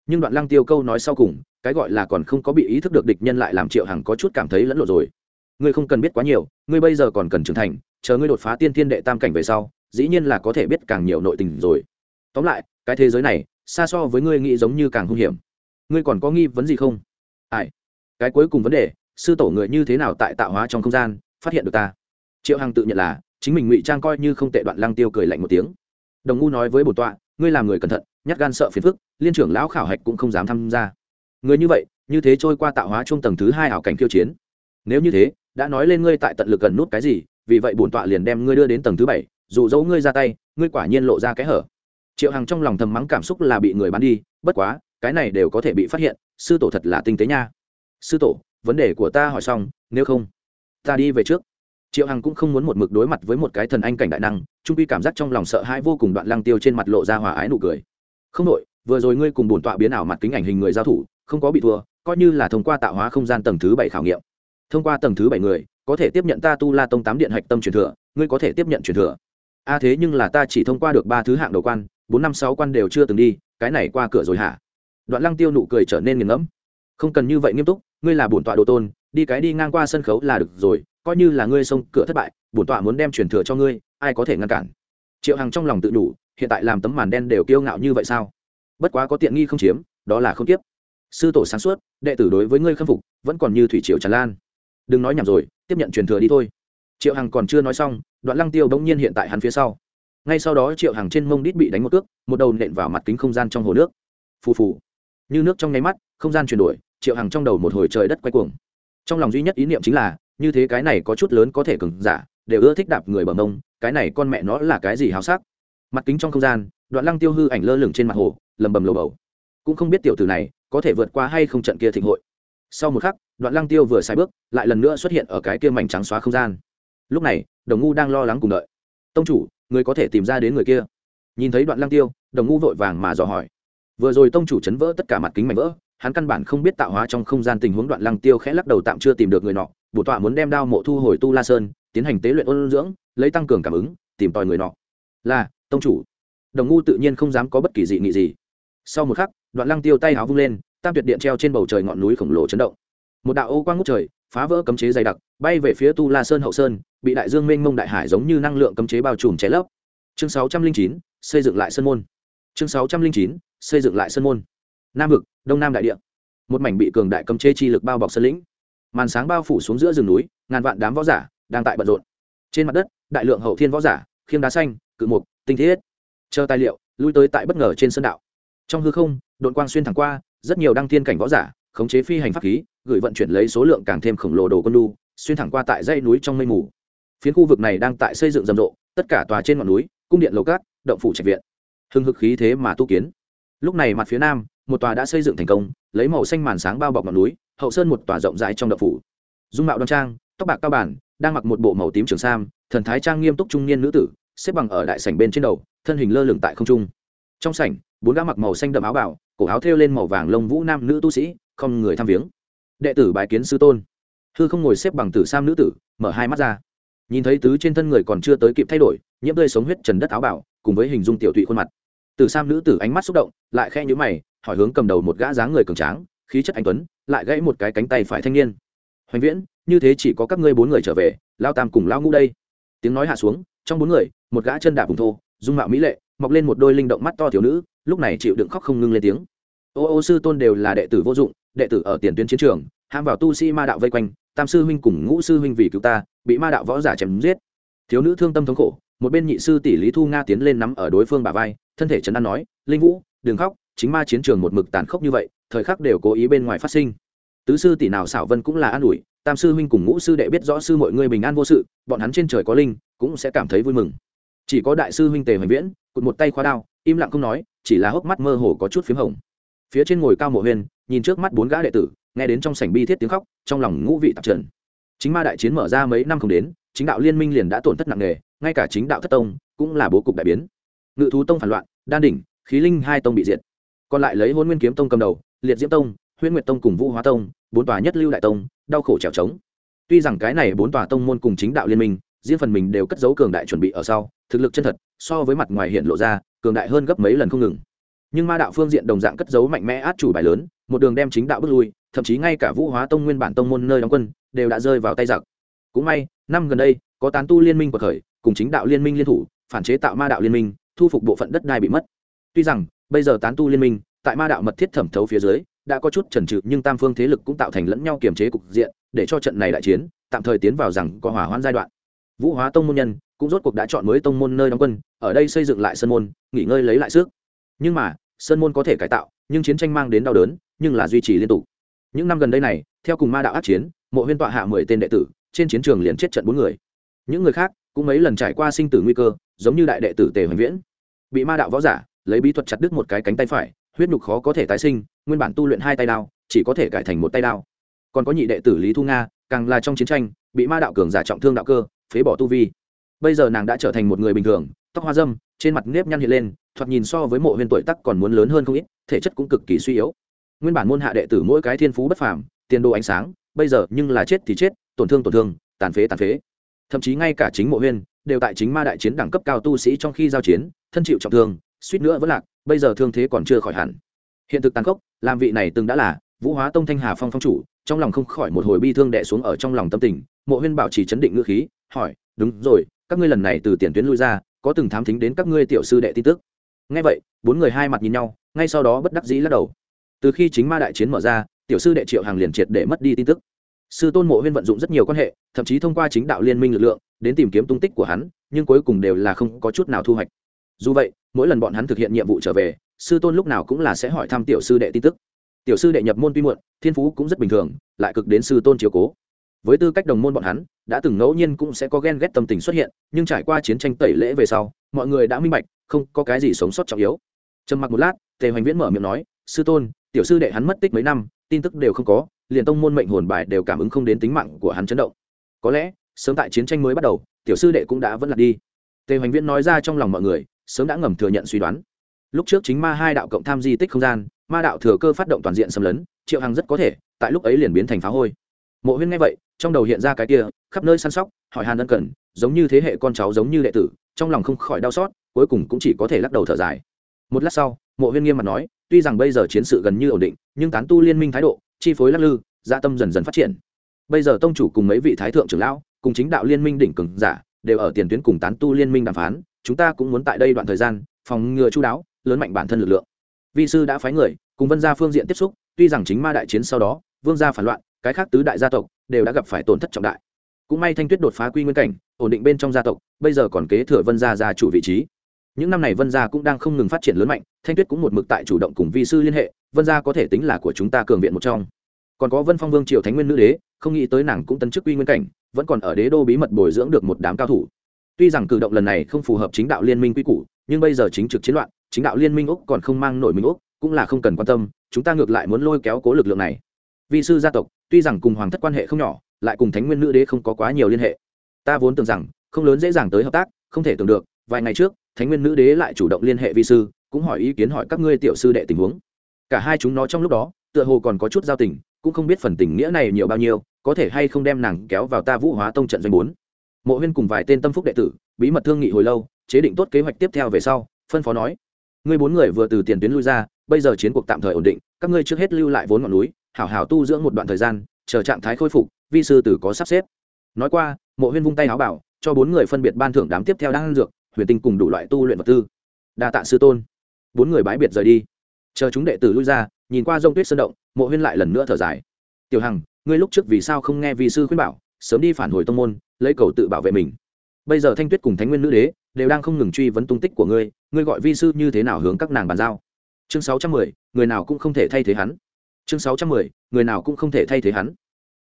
Nhưng đoạn lăng tiêu câu nói sau cùng, cái gọi là còn không có bị ý thức được địch nhân lại làm triệu hằng có chút cảm thấy lẫn lộn rồi. Ngươi không cần biết quá nhiều, ngươi bây giờ còn cần trưởng thành, chờ ngươi đột phá tiên thiên đệ tam cảnh về sau, dĩ nhiên là có thể biết càng nhiều nội tình rồi. Tóm lại, cái thế giới này, xa so với ngươi nghĩ giống như càng hung hiểm. Ngươi còn có nghi vấn gì không? Ai? Cái cuối cùng vấn đề sư tổ người như thế nào tại tạo hóa trong không gian, phát hiện được ta? Triệu hằng tự nhận là, chính mình ngụy trang coi như không tệ đoạn lăng tiêu cười lạnh một tiếng. Đồng ngu nói với bổn tọa, ngươi làm người cẩn thận, nhát gan sợ phiền phức, liên trưởng lão khảo hạch cũng không dám tham gia. Người như vậy, như thế trôi qua tạo hóa trung tầng thứ hai ảo cảnh khiêu chiến. Nếu như thế, đã nói lên ngươi tại tận lực gần nút cái gì, vì vậy bổn tọa liền đem ngươi đưa đến tầng thứ bảy dù dẫu ngươi ra tay, ngươi quả nhiên lộ ra cái hở. Triệu hằng trong lòng thầm mắng cảm xúc là bị người bán đi, bất quá, cái này đều có thể bị phát hiện, sư tổ thật là tinh tế nha. Sư tổ vấn đề của ta hỏi xong, nếu không, ta đi về trước. Triệu hằng cũng không muốn một mực đối mặt với một cái thần anh cảnh đại năng, trung quy cảm giác trong lòng sợ hãi vô cùng đoạn lăng tiêu trên mặt lộ ra hòa ái nụ cười. Không đội vừa rồi ngươi cùng bổn tọa biến ảo mặt kính ảnh hình người giao thủ, không có bị thua, coi như là thông qua tạo hóa không gian tầng thứ bảy khảo nghiệm. Thông qua tầng thứ bảy người, có thể tiếp nhận ta tu la tông tám điện hạch tâm truyền thừa, ngươi có thể tiếp nhận truyền thừa. A thế nhưng là ta chỉ thông qua được ba thứ hạng đầu quan, bốn năm sáu quan đều chưa từng đi, cái này qua cửa rồi hả? Đoạn lăng tiêu nụ cười trở nên nghiền ngẫm. Không cần như vậy nghiêm túc ngươi là bổn tọa đồ tôn, đi cái đi ngang qua sân khấu là được rồi, coi như là ngươi xông cửa thất bại, bổn tọa muốn đem truyền thừa cho ngươi, ai có thể ngăn cản? Triệu hằng trong lòng tự đủ, hiện tại làm tấm màn đen đều kiêu ngạo như vậy sao? Bất quá có tiện nghi không chiếm, đó là không tiếp. Sư tổ sáng suốt, đệ tử đối với ngươi khâm phục, vẫn còn như thủy triều tràn lan. Đừng nói nhảm rồi, tiếp nhận truyền thừa đi thôi. Triệu hằng còn chưa nói xong, đoạn lăng tiêu bỗng nhiên hiện tại hắn phía sau. Ngay sau đó triệu hằng trên mông đít bị đánh một cước, một đầu nện vào mặt kính không gian trong hồ nước. Phù phù. Như nước trong nháy mắt, không gian chuyển đổi triệu hằng trong đầu một hồi trời đất quay cuồng. Trong lòng duy nhất ý niệm chính là, như thế cái này có chút lớn có thể cứng giả, đều ưa thích đạp người bằng mông, cái này con mẹ nó là cái gì háo sắc? Mặt kính trong không gian, đoạn lăng tiêu hư ảnh lơ lửng trên mặt hồ, lầm bầm lầu bầu. Cũng không biết tiểu tử này có thể vượt qua hay không trận kia thịnh hội. Sau một khắc, đoạn lăng tiêu vừa sai bước, lại lần nữa xuất hiện ở cái kia mảnh trắng xóa không gian. Lúc này, đồng ngu đang lo lắng cùng đợi. Tông chủ, người có thể tìm ra đến người kia. Nhìn thấy đoạn lăng tiêu, đồng ngu vội vàng mà dò hỏi. Vừa rồi tông chủ chấn vỡ tất cả mặt kính mảnh vỡ hắn căn bản không biết tạo hóa trong không gian tình huống đoạn lăng tiêu khẽ lắc đầu tạm chưa tìm được người nọ, bổ tọa muốn đem đao mộ thu hồi tu la sơn, tiến hành tế luyện ôn dưỡng, lấy tăng cường cảm ứng, tìm tòi người nọ. Là, tông chủ. Đồng ngu tự nhiên không dám có bất kỳ dị nghị gì. Sau một khắc, đoạn lăng tiêu tay háo vung lên, tam tuyệt điện treo trên bầu trời ngọn núi khổng lồ chấn động. Một đạo ô quang ngút trời, phá vỡ cấm chế dày đặc, bay về phía tu la sơn hậu sơn, bị đại dương mênh mông đại hải giống như năng lượng cấm chế bao trùm cháy lấp. Chương sáu trăm linh chín, xây dựng lại sân môn. Chương sáu trăm linh chín, xây dựng lại sân môn nam vực, đông nam đại địa. Một mảnh bị cường đại cấm chế chi lực bao bọc sân lĩnh. Màn sáng bao phủ xuống giữa rừng núi, ngàn vạn đám võ giả đang tại bận rộn. Trên mặt đất, đại lượng hậu thiên võ giả, khiêng đá xanh, cự mục, tinh thiết. Chờ tài liệu, lui tới tại bất ngờ trên sân đạo. Trong hư không đội quang xuyên thẳng qua, rất nhiều đăng thiên cảnh võ giả, khống chế phi hành pháp khí, gửi vận chuyển lấy số lượng càng thêm khổng lồ đồ quân đu xuyên thẳng qua tại dãy núi trong mây mù. Phiến khu vực này đang tại xây dựng rầm rộ, tất cả tòa trên ngọn núi, cung điện lầu cát, động phủ trạch viện. Hưng hực khí thế mà tu kiến. Lúc này mặt phía nam một tòa đã xây dựng thành công, lấy màu xanh màn sáng bao bọc ngọn núi, hậu sơn một tòa rộng rãi trong đập phủ. Dung mạo đoan trang, tóc bạc cao bản, đang mặc một bộ màu tím trường sam, thần thái trang nghiêm túc trung niên nữ tử, xếp bằng ở đại sảnh bên trên đầu, thân hình lơ lửng tại không trung. Trong sảnh, bốn gã mặc màu xanh đậm áo bảo cổ áo thêu lên màu vàng lông vũ nam nữ tu sĩ, không người tham viếng. Đệ tử bài kiến sư tôn. Hư không ngồi xếp bằng tử sam nữ tử, mở hai mắt ra. Nhìn thấy tứ trên thân người còn chưa tới kịp thay đổi, nhiễm tươi sống huyết trần đất áo bảo cùng với hình dung tiểu thụy khuôn mặt. Tử sam nữ tử ánh mắt xúc động, lại khe nhữ mày hỏi hướng cầm đầu một gã dáng người cường tráng, khí chất anh tuấn, lại gãy một cái cánh tay phải thanh niên. Hoành viễn, như thế chỉ có các ngươi bốn người trở về, lao tam cùng lao ngũ đây. Tiếng nói hạ xuống, trong bốn người, một gã chân đạp vùng thô, dung mạo mỹ lệ, mọc lên một đôi linh động mắt to thiếu nữ, lúc này chịu đựng khóc không ngưng lên tiếng. Ô ô, sư tôn đều là đệ tử vô dụng, đệ tử ở tiền tuyến chiến trường, ham vào tu sĩ ma đạo vây quanh, tam sư huynh cùng ngũ sư huynh vì cứu ta, bị ma đạo võ giả chém giết. Thiếu nữ thương tâm thống khổ, một bên nhị sư tỷ lý thu nga tiến lên nắm ở đối phương bà vai, thân thể trấn an nói, linh vũ, đừng khóc chính ma chiến trường một mực tàn khốc như vậy, thời khắc đều cố ý bên ngoài phát sinh. Tứ sư tỷ nào xảo vân cũng là an ủi, tam sư huynh cùng ngũ sư đệ biết rõ sư mọi người bình an vô sự, bọn hắn trên trời có linh, cũng sẽ cảm thấy vui mừng. Chỉ có đại sư huynh tề hoành viễn, cụt một tay khóa đao, im lặng không nói, chỉ là hốc mắt mơ hồ có chút p h í m hồng. Phía trên ngồi cao mộ huyền, nhìn trước mắt bốn gã đệ tử, nghe đến trong sảnh bi thiết tiếng khóc, trong lòng ngũ vị tạp trần. Chính ma đại chiến mở ra mấy năm không đến, chính đạo liên minh liền đã tổn thất nặng nề, ngay cả chính đạo thất tông cũng là bố cục đại biến. Ngự thú tông phản loạn, đan đỉnh, khí linh hai tông bị diệt còn lại lấy hôn nguyên kiếm tông cầm đầu, liệt diễm tông, huyễn nguyệt tông cùng vũ hóa tông, bốn tòa nhất lưu đại tông, đau khổ trèo trống. Tuy rằng cái này bốn tòa tông môn cùng chính đạo liên minh, riêng phần mình đều cất giấu cường đại chuẩn bị ở sau, thực lực chân thật, so với mặt ngoài hiện lộ ra, cường đại hơn gấp mấy lần không ngừng. Nhưng ma đạo phương diện đồng dạng cất giấu mạnh mẽ át chủ bài lớn, một đường đem chính đạo bước lui, thậm chí ngay cả vũ hóa tông nguyên bản tông môn nơi đóng quân, đều đã rơi vào tay giặc. Cũng may, năm gần đây, có tán tu liên minh của khởi cùng chính đạo liên minh liên thủ, phản chế tạo ma đạo liên minh, thu phục bộ phận đất đai bị mất. Tuy rằng bây giờ tán tu liên minh, tại ma đạo mật thiết thẩm thấu phía dưới, đã có chút trần trừ nhưng tam phương thế lực cũng tạo thành lẫn nhau kiềm chế cục diện, để cho trận này đại chiến, tạm thời tiến vào rằng có hỏa hoãn giai đoạn. Vũ hóa tông môn nhân, cũng rốt cuộc đã chọn mới tông môn nơi đóng quân, ở đây xây dựng lại sân môn, nghỉ ngơi lấy lại sức. Nhưng mà sơn môn có thể cải tạo, nhưng chiến tranh mang đến đau đớn, nhưng là duy trì liên tục. Những năm gần đây này, theo cùng ma đạo át chiến, mộ huyên tọa hạ mười tên đệ tử, trên chiến trường liền chết trận bốn người. Những người khác, cũng mấy lần trải qua sinh tử nguy cơ, giống như đại đệ tử tề hoành viễn. Bị ma đạo võ giả lấy bí thuật chặt đứt một cái cánh tay phải, huyết nhục khó có thể tái sinh, nguyên bản tu luyện hai tay đao, chỉ có thể cải thành một tay đao. Còn có nhị đệ tử lý thu nga, càng là trong chiến tranh, bị ma đạo cường giả trọng thương đạo cơ, phế bỏ tu vi. Bây giờ nàng đã trở thành một người bình thường, tóc hoa dâm, trên mặt nếp nhăn hiện lên, thoạt nhìn so với mộ huyên tuổi tắc còn muốn lớn hơn không ít, thể chất cũng cực kỳ suy yếu. Nguyên bản môn hạ đệ tử mỗi cái thiên phú bất phàm, tiền đồ ánh sáng, bây giờ nhưng là chết thì chết, tổn thương tổn thương, tàn phế tàn phế. Thậm chí ngay cả chính mộ huyên đều tại chính ma đại chiến đẳng cấp cao tu sĩ trong khi giao chiến, thân chịu trọng thương suýt nữa vẫn lạc, bây giờ thương thế còn chưa khỏi hẳn. Hiện thực tàn khốc, làm vị này từng đã là vũ hóa tông thanh hà phong phong chủ, trong lòng không khỏi một hồi bi thương đẻ xuống ở trong lòng tâm tình, mộ huyên bảo trì chấn định ngữ khí, hỏi, đúng rồi, các ngươi lần này từ tiền tuyến lui ra, có từng thám thính đến các ngươi tiểu sư đệ tin tức? Ngay vậy, bốn người hai mặt nhìn nhau, ngay sau đó bất đắc dĩ lắc đầu. Từ khi chính ma đại chiến mở ra, tiểu sư đệ triệu hàng liền triệt để mất đi tin tức. Sư tôn mộ huyên vận dụng rất nhiều quan hệ, thậm chí thông qua chính đạo liên minh lực lượng, đến tìm kiếm tung tích của hắn, nhưng cuối cùng đều là không có chút nào thu hoạch. Dù vậy mỗi lần bọn hắn thực hiện nhiệm vụ trở về, sư tôn lúc nào cũng là sẽ hỏi thăm tiểu sư đệ tin tức. Tiểu sư đệ nhập môn tuy muộn, thiên phú cũng rất bình thường, lại cực đến sư tôn chiều cố. Với tư cách đồng môn bọn hắn, đã từng ngẫu nhiên cũng sẽ có ghen ghét tâm tình xuất hiện, nhưng trải qua chiến tranh tẩy lễ về sau, mọi người đã minh bạch, không có cái gì sống sót trọng yếu. Trầm mặc một lát, tề hoành viễn mở miệng nói, sư tôn, tiểu sư đệ hắn mất tích mấy năm, tin tức đều không có, liền tông môn mệnh hồn bài đều cảm ứng không đến tính mạng của hắn chấn động. Có lẽ, sớm tại chiến tranh mới bắt đầu, tiểu sư đệ cũng đã vẫn lạc đi. Tề hoành viễn nói ra trong lòng mọi người sớm đã ngầm thừa nhận suy đoán. Lúc trước chính ma hai đạo cộng tham di tích không gian, ma đạo thừa cơ phát động toàn diện xâm lấn, triệu hằng rất có thể, tại lúc ấy liền biến thành phá hôi. Mộ huyên nghe vậy, trong đầu hiện ra cái kia, khắp nơi săn sóc, hỏi hàn ân cần, giống như thế hệ con cháu giống như đệ tử, trong lòng không khỏi đau xót, cuối cùng cũng chỉ có thể lắc đầu thở dài. Một lát sau, mộ huyên nghiêm mặt nói, tuy rằng bây giờ chiến sự gần như ổn định, nhưng tán tu liên minh thái độ, chi phối lắc lư gia tâm dần dần phát triển. Bây giờ tông chủ cùng mấy vị thái thượng trưởng lão, cùng chính đạo liên minh đỉnh cường giả, đều ở tiền tuyến cùng tán tu liên minh đàm phán chúng ta cũng muốn tại đây đoạn thời gian, phòng ngừa chú đáo, lớn mạnh bản thân lực lượng. Vi sư đã phái người, cùng vân gia phương diện tiếp xúc, tuy rằng chính ma đại chiến sau đó, vương gia phản loạn, cái khác tứ đại gia tộc đều đã gặp phải tổn thất trọng đại. Cũng may thanh tuyết đột phá quy nguyên cảnh, ổn định bên trong gia tộc, bây giờ còn kế thừa vân gia gia chủ vị trí. Những năm này vân gia cũng đang không ngừng phát triển lớn mạnh, thanh tuyết cũng một mực tại chủ động cùng vi sư liên hệ, vân gia có thể tính là của chúng ta cường viện một trong. Còn có vân phong vương triều thánh nguyên nữ đế, không nghĩ tới nàng cũng tấn chức quy nguyên cảnh, vẫn còn ở đế đô bí mật bồi dưỡng được một đám cao thủ tuy rằng cử động lần này không phù hợp chính đạo liên minh quy củ, nhưng bây giờ chính trực chiến loạn, chính đạo liên minh úc còn không mang nổi mình úc, cũng là không cần quan tâm, chúng ta ngược lại muốn lôi kéo cố lực lượng này. Vì sư gia tộc, tuy rằng cùng hoàng thất quan hệ không nhỏ, lại cùng thánh nguyên nữ đế không có quá nhiều liên hệ. Ta vốn tưởng rằng, không lớn dễ dàng tới hợp tác, không thể tưởng được, vài ngày trước, thánh nguyên nữ đế lại chủ động liên hệ vi sư, cũng hỏi ý kiến hỏi các ngươi tiểu sư đệ tình huống. Cả hai chúng nó trong lúc đó, tựa hồ còn có chút giao tình, cũng không biết phần tình nghĩa này nhiều bao nhiêu, có thể hay không đem nàng kéo vào ta vũ hóa tông trận doanh bốn mộ huyên cùng vài tên tâm phúc đệ tử, bí mật thương nghị hồi lâu, chế định tốt kế hoạch tiếp theo về sau, phân phó nói, ngươi bốn người vừa từ tiền tuyến lui ra, bây giờ chiến cuộc tạm thời ổn định, các ngươi trước hết lưu lại vốn ngọn núi, hảo hảo tu dưỡng một đoạn thời gian, chờ trạng thái khôi phục, vi sư tử có sắp xếp. Nói qua, mộ huyên vung tay áo bảo, cho bốn người phân biệt ban thưởng đám tiếp theo đang ăn dược, huyền tinh cùng đủ loại tu luyện vật tư. Đa tạ sư tôn. Bốn người bái biệt rời đi. Chờ chúng đệ tử lui ra, nhìn qua rông tuyết sơn động, mộ huyên lại lần nữa thở dài. Tiểu hằng, ngươi lúc trước vì sao không nghe vị sư khuyên bảo, sớm đi phản hồi tông môn lấy cầu tự bảo vệ mình. Bây giờ thanh tuyết cùng thánh nguyên nữ đế đều đang không ngừng truy vấn tung tích của ngươi ngươi gọi vi sư như thế nào hướng các nàng bàn giao? Chương sáu trăm mười, người nào cũng không thể thay thế hắn. Chương sáu trăm mười, người nào cũng không thể thay thế hắn.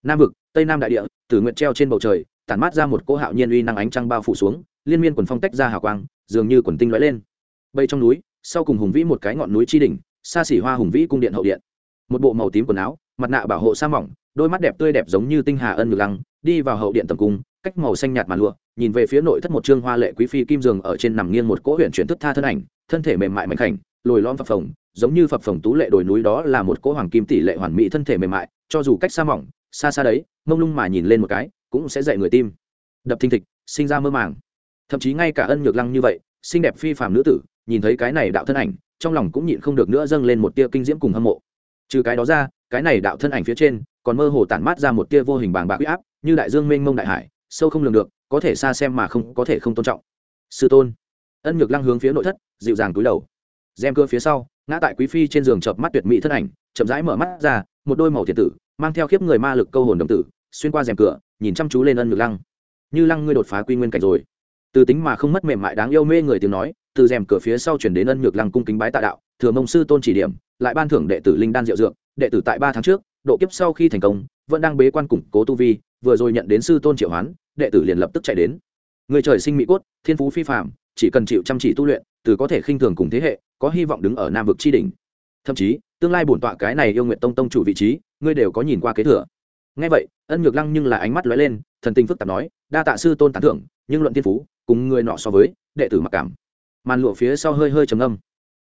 Nam vực, tây nam đại địa, tử nguyện treo trên bầu trời, tản mát ra một cỗ hạo nhiên uy năng ánh trăng bao phủ xuống, liên miên quần phong tách ra hào quang, dường như quần tinh lóe lên. Bây trong núi, sau cùng hùng vĩ một cái ngọn núi chi đỉnh, xa xỉ hoa hùng vĩ cung điện hậu điện. Một bộ màu tím quần áo, mặt nạ bảo hộ sa mỏng, đôi mắt đẹp tươi đẹp giống như tinh hà ân ngược lăng đi vào hậu điện tầm cung, cách màu xanh nhạt màn lụa, nhìn về phía nội thất một trương hoa lệ quý phi kim giường ở trên nằm nghiêng một cỗ huyện chuyển thức tha thân ảnh, thân thể mềm mại mạnh khảnh, lồi lon phập phồng, giống như phập phồng tú lệ đồi núi đó là một cỗ hoàng kim tỷ lệ hoàn mỹ thân thể mềm mại, cho dù cách xa mỏng, xa xa đấy, mông lung mà nhìn lên một cái, cũng sẽ dậy người tim. Đập thình thịch, sinh ra mơ màng. Thậm chí ngay cả ân nhược lăng như vậy, xinh đẹp phi phàm nữ tử, nhìn thấy cái này đạo thân ảnh, trong lòng cũng nhịn không được nữa dâng lên một tia kinh diễm cùng hâm mộ. Trừ cái đó ra, cái này đạo thân ảnh phía trên, còn mơ hồ tản mát ra một tia vô hình bàng bạc huy áp như đại dương mênh mông đại hải, sâu không lường được, có thể xa xem mà không, có thể không tôn trọng. Sư tôn. Ân nhược lăng hướng phía nội thất, dịu dàng túi đầu. Gem cơ phía sau, ngã tại quý phi trên giường chợp mắt tuyệt mỹ thân ảnh, chậm rãi mở mắt ra, một đôi màu thiệt tử, mang theo khiếp người ma lực câu hồn đồng tử, xuyên qua rèm cửa, nhìn chăm chú lên ân nhược lăng. Như lăng ngươi đột phá quy nguyên cảnh rồi. Từ tính mà không mất mềm mại đáng yêu mê người tiếng nói, từ rèm cửa phía sau chuyển đến ân nhược lăng cung kính bái tạ đạo, thừa mông sư tôn chỉ điểm, lại ban thưởng đệ tử linh đan diệu dược, đệ tử tại ba tháng trước, độ kiếp sau khi thành công, vẫn đang bế quan củng cố tu vi vừa rồi nhận đến sư tôn triệu hoán, đệ tử liền lập tức chạy đến. Người trời sinh mỹ cốt, thiên phú phi phạm chỉ cần chịu chăm chỉ tu luyện, từ có thể khinh thường cùng thế hệ, có hy vọng đứng ở nam vực tri đỉnh. Thậm chí, tương lai bổn tọa cái này yêu nguyện tông tông chủ vị trí, ngươi đều có nhìn qua kế thừa. Ngay vậy, ân nhược lăng nhưng là ánh mắt lóe lên, thần tình phức tạp nói, đa tạ sư tôn tán thưởng, nhưng luận thiên phú, cùng người nọ so với, đệ tử mặc cảm. Màn lụa phía sau hơi hơi trầm âm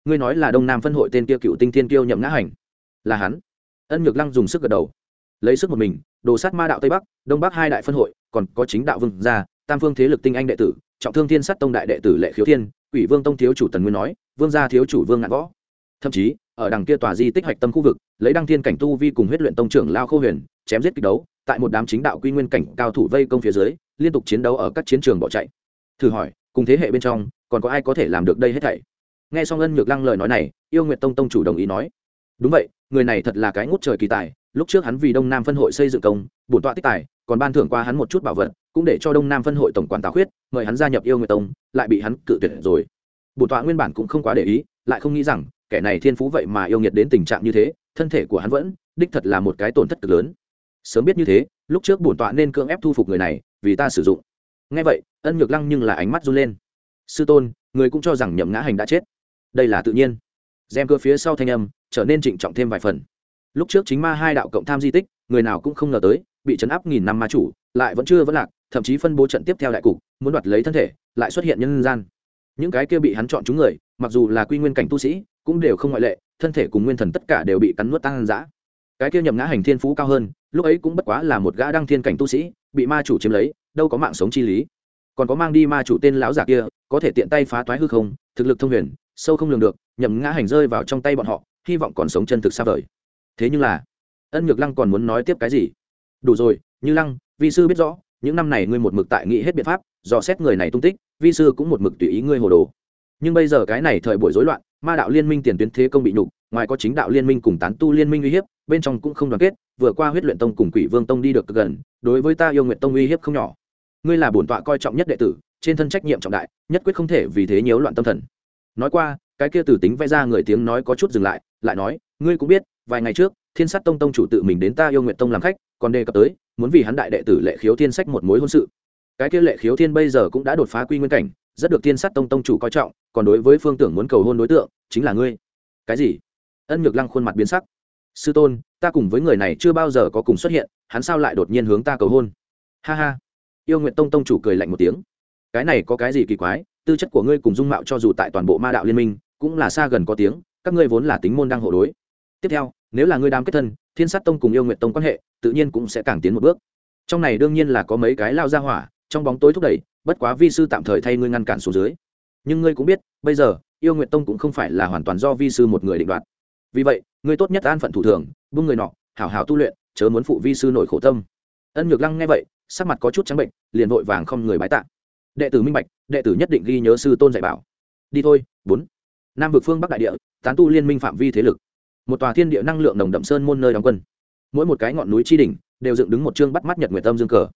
ngươi nói là đông nam phân hội tên kia cựu tinh thiên kiêu nhậm ngã hành. Là hắn. Ân nhược lăng dùng sức gật đầu lấy sức một mình, đồ sát ma đạo tây bắc, đông bắc hai đại phân hội, còn có chính đạo vương gia, tam phương thế lực tinh anh đệ tử, trọng thương thiên sát tông đại đệ tử lệ khiếu thiên ủy vương tông thiếu chủ tần nguyên nói, vương gia thiếu chủ vương ngạn võ. Thậm chí, ở đằng kia tòa di tích hoạch tâm khu vực, lấy đăng thiên cảnh tu vi cùng huyết luyện tông trưởng lao khô huyền, chém giết kịch đấu, tại một đám chính đạo quy nguyên cảnh cao thủ vây công phía dưới, liên tục chiến đấu ở các chiến trường bỏ chạy. Thử hỏi, cùng thế hệ bên trong, còn có ai có thể làm được đây hết thảy? Nghe xong ân nhược lăng lời nói này, yêu nguyệt tông tông chủ đồng ý nói, đúng vậy, người này thật là cái ngút trời kỳ tài lúc trước hắn vì đông nam phân hội xây dựng công, bổn tọa tích tài, còn ban thưởng qua hắn một chút bảo vật, cũng để cho đông nam phân hội tổng quản tào khuyết mời hắn gia nhập yêu nguyệt tông, lại bị hắn cự tuyệt rồi. Bổn tọa nguyên bản cũng không quá để ý, lại không nghĩ rằng, kẻ này thiên phú vậy mà yêu nghiệt đến tình trạng như thế, thân thể của hắn vẫn, đích thật là một cái tổn thất cực lớn. Sớm biết như thế, lúc trước bổn tọa nên cưỡng ép thu phục người này, vì ta sử dụng. Ngay vậy, ân nhược lăng nhưng là ánh mắt run lên. Sư tôn, người cũng cho rằng nhậm ngã hành đã chết. Đây là tự nhiên. Gem cơ phía sau thanh âm, trở nên trịnh trọng thêm vài phần lúc trước chính ma hai đạo cộng tham di tích, người nào cũng không ngờ tới, bị chấn áp nghìn năm ma chủ, lại vẫn chưa vẫn lạc, thậm chí phân bố trận tiếp theo đại cục, muốn đoạt lấy thân thể, lại xuất hiện nhân gian. Những cái kia bị hắn chọn chúng người, mặc dù là quy nguyên cảnh tu sĩ, cũng đều không ngoại lệ, thân thể cùng nguyên thần tất cả đều bị cắn nuốt tăng dã cái kia nhậm ngã hành thiên phú cao hơn, lúc ấy cũng bất quá là một gã đăng thiên cảnh tu sĩ, bị ma chủ chiếm lấy, đâu có mạng sống chi lý. Còn có mang đi ma chủ tên lão giả kia, có thể tiện tay phá toái hư không, thực lực thông huyền, sâu không lường được, nhậm ngã hành rơi vào trong tay bọn họ, hy vọng còn sống chân thực xa vời thế nhưng là, ân nhược lăng còn muốn nói tiếp cái gì? Đủ rồi, như lăng, vi sư biết rõ, những năm này ngươi một mực tại nghĩ hết biện pháp, dò xét người này tung tích, vi sư cũng một mực tùy ý ngươi hồ đồ. Nhưng bây giờ cái này thời buổi rối loạn, ma đạo liên minh tiền tuyến thế công bị nhục, ngoài có chính đạo liên minh cùng tán tu liên minh uy hiếp, bên trong cũng không đoàn kết, vừa qua huyết luyện tông cùng quỷ vương tông đi được gần, đối với ta yêu nguyện tông uy hiếp không nhỏ. Ngươi là bổn tọa coi trọng nhất đệ tử, trên thân trách nhiệm trọng đại, nhất quyết không thể vì thế nhiễu loạn tâm thần. Nói qua, cái kia tử tính vẽ ra người tiếng nói có chút dừng lại lại nói, ngươi cũng biết vài ngày trước, thiên sát tông tông chủ tự mình đến ta yêu nguyện tông làm khách, còn đề cập tới, muốn vì hắn đại đệ tử lệ khiếu thiên sách một mối hôn sự. Cái kia lệ khiếu thiên bây giờ cũng đã đột phá quy nguyên cảnh, rất được Thiên sát tông tông chủ coi trọng, còn đối với phương tưởng muốn cầu hôn đối tượng, chính là ngươi. Cái gì? Ân nhược lăng khuôn mặt biến sắc. Sư tôn, ta cùng với người này chưa bao giờ có cùng xuất hiện, hắn sao lại đột nhiên hướng ta cầu hôn? Ha ha. Yêu nguyện tông tông chủ cười lạnh một tiếng. Cái này có cái gì kỳ quái, tư chất của ngươi cùng dung mạo cho dù tại toàn bộ ma đạo liên minh, cũng là xa gần có tiếng, các ngươi vốn là tính môn đang hộ đối tiếp theo, nếu là ngươi đám kết thân, thiên sát tông cùng yêu nguyện tông quan hệ, tự nhiên cũng sẽ càng tiến một bước. Trong này đương nhiên là có mấy cái lao ra hỏa, trong bóng tối thúc đẩy, bất quá vi sư tạm thời thay ngươi ngăn cản xuống dưới. Nhưng ngươi cũng biết, bây giờ, yêu nguyện tông cũng không phải là hoàn toàn do vi sư một người định đoạt. Vì vậy, ngươi tốt nhất an phận thủ thường, buông người nọ, hảo hảo tu luyện, chớ muốn phụ vi sư nổi khổ tâm. Ân nhược lăng nghe vậy, sắc mặt có chút trắng bệnh, liền vội vàng không người bái tạ. Đệ tử minh bạch, đệ tử nhất định ghi nhớ sư tôn dạy bảo. Đi thôi, bốn. Nam vực phương bắc đại địa, tán tu liên minh phạm vi thế lực một tòa thiên địa năng lượng nồng đậm sơn môn nơi đóng quân. Mỗi một cái ngọn núi tri đỉnh đều dựng đứng một chương bắt mắt nhật nguyệt tâm dương cờ.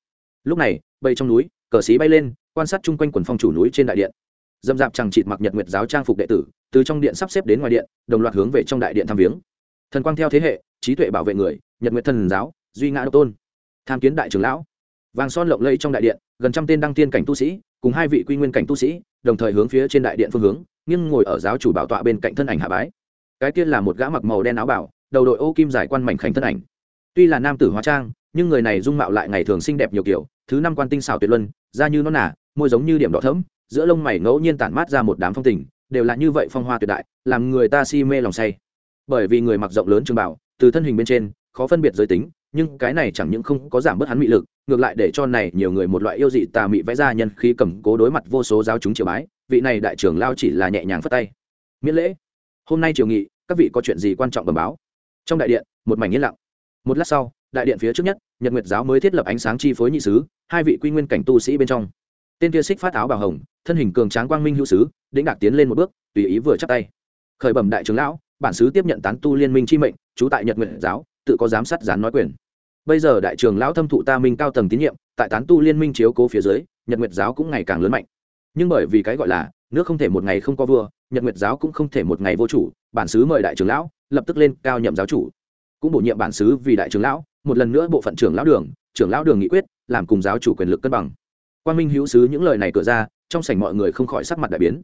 Lúc này, bầy trong núi, cờ xí bay lên, quan sát chung quanh quần phong chủ núi trên đại điện. Dâm dạp chẳng chịt mặc nhật nguyệt giáo trang phục đệ tử, từ trong điện sắp xếp đến ngoài điện, đồng loạt hướng về trong đại điện tham viếng. Thần quang theo thế hệ, trí tuệ bảo vệ người, nhật nguyệt thần giáo, duy ngã độc tôn. Tham kiến đại trưởng lão. Vàng son lộng lẫy trong đại điện, gần trăm tên đăng tiên cảnh tu sĩ, cùng hai vị quy nguyên cảnh tu sĩ, đồng thời hướng phía trên đại điện phương hướng, nghiêng ngồi ở giáo chủ bảo tọa bên cạnh thân ảnh hạ bái cái kia là một gã mặc màu đen áo bảo, đầu đội ô kim dài quan mảnh khảnh thân ảnh. Tuy là nam tử hóa trang, nhưng người này dung mạo lại ngày thường xinh đẹp nhiều kiểu, thứ năm quan tinh xảo tuyệt luân, da như nó nả môi giống như điểm đỏ thẫm, giữa lông mày ngẫu nhiên tản mát ra một đám phong tình, đều là như vậy phong hoa tuyệt đại, làm người ta si mê lòng say. Bởi vì người mặc rộng lớn trường bảo, từ thân hình bên trên, khó phân biệt giới tính, nhưng cái này chẳng những không có giảm bớt hắn mị lực, ngược lại để cho này nhiều người một loại yêu dị tà mị vẽ ra nhân khí cầm cố đối mặt vô số giáo chúng triều bái, vị này đại trưởng lao chỉ là nhẹ nhàng phất tay. Miễn lễ hôm nay triều nghị, các vị có chuyện gì quan trọng bẩm báo? Trong đại điện, một mảnh yên lặng. Một lát sau, đại điện phía trước nhất, nhật nguyệt giáo mới thiết lập ánh sáng chi phối nhị sứ, hai vị quy nguyên cảnh tu sĩ bên trong. Tên kia xích phát áo bào hồng, thân hình cường tráng quang minh hữu sứ, đĩnh đạc tiến lên một bước, tùy ý vừa chắc tay. Khởi bẩm đại trưởng lão, bản sứ tiếp nhận tán tu liên minh chi mệnh, trú tại nhật nguyện giáo, tự có giám sát gián nói quyền. Bây giờ đại trưởng lão thâm thụ ta minh cao tầng tín nhiệm, tại tán tu liên minh chiếu cố phía dưới, nhật nguyệt giáo cũng ngày càng lớn mạnh. Nhưng bởi vì cái gọi là nước không thể một ngày không có vua, nhật nguyệt giáo cũng không thể một ngày vô chủ, bản sứ mời đại trưởng lão, lập tức lên cao nhậm giáo chủ. Cũng bổ nhiệm bản sứ vì đại trưởng lão, một lần nữa bộ phận trưởng lão đường, trưởng lão đường nghị quyết, làm cùng giáo chủ quyền lực cân bằng. Quan minh hữu sứ những lời này cửa ra, trong sảnh mọi người không khỏi sắc mặt đại biến.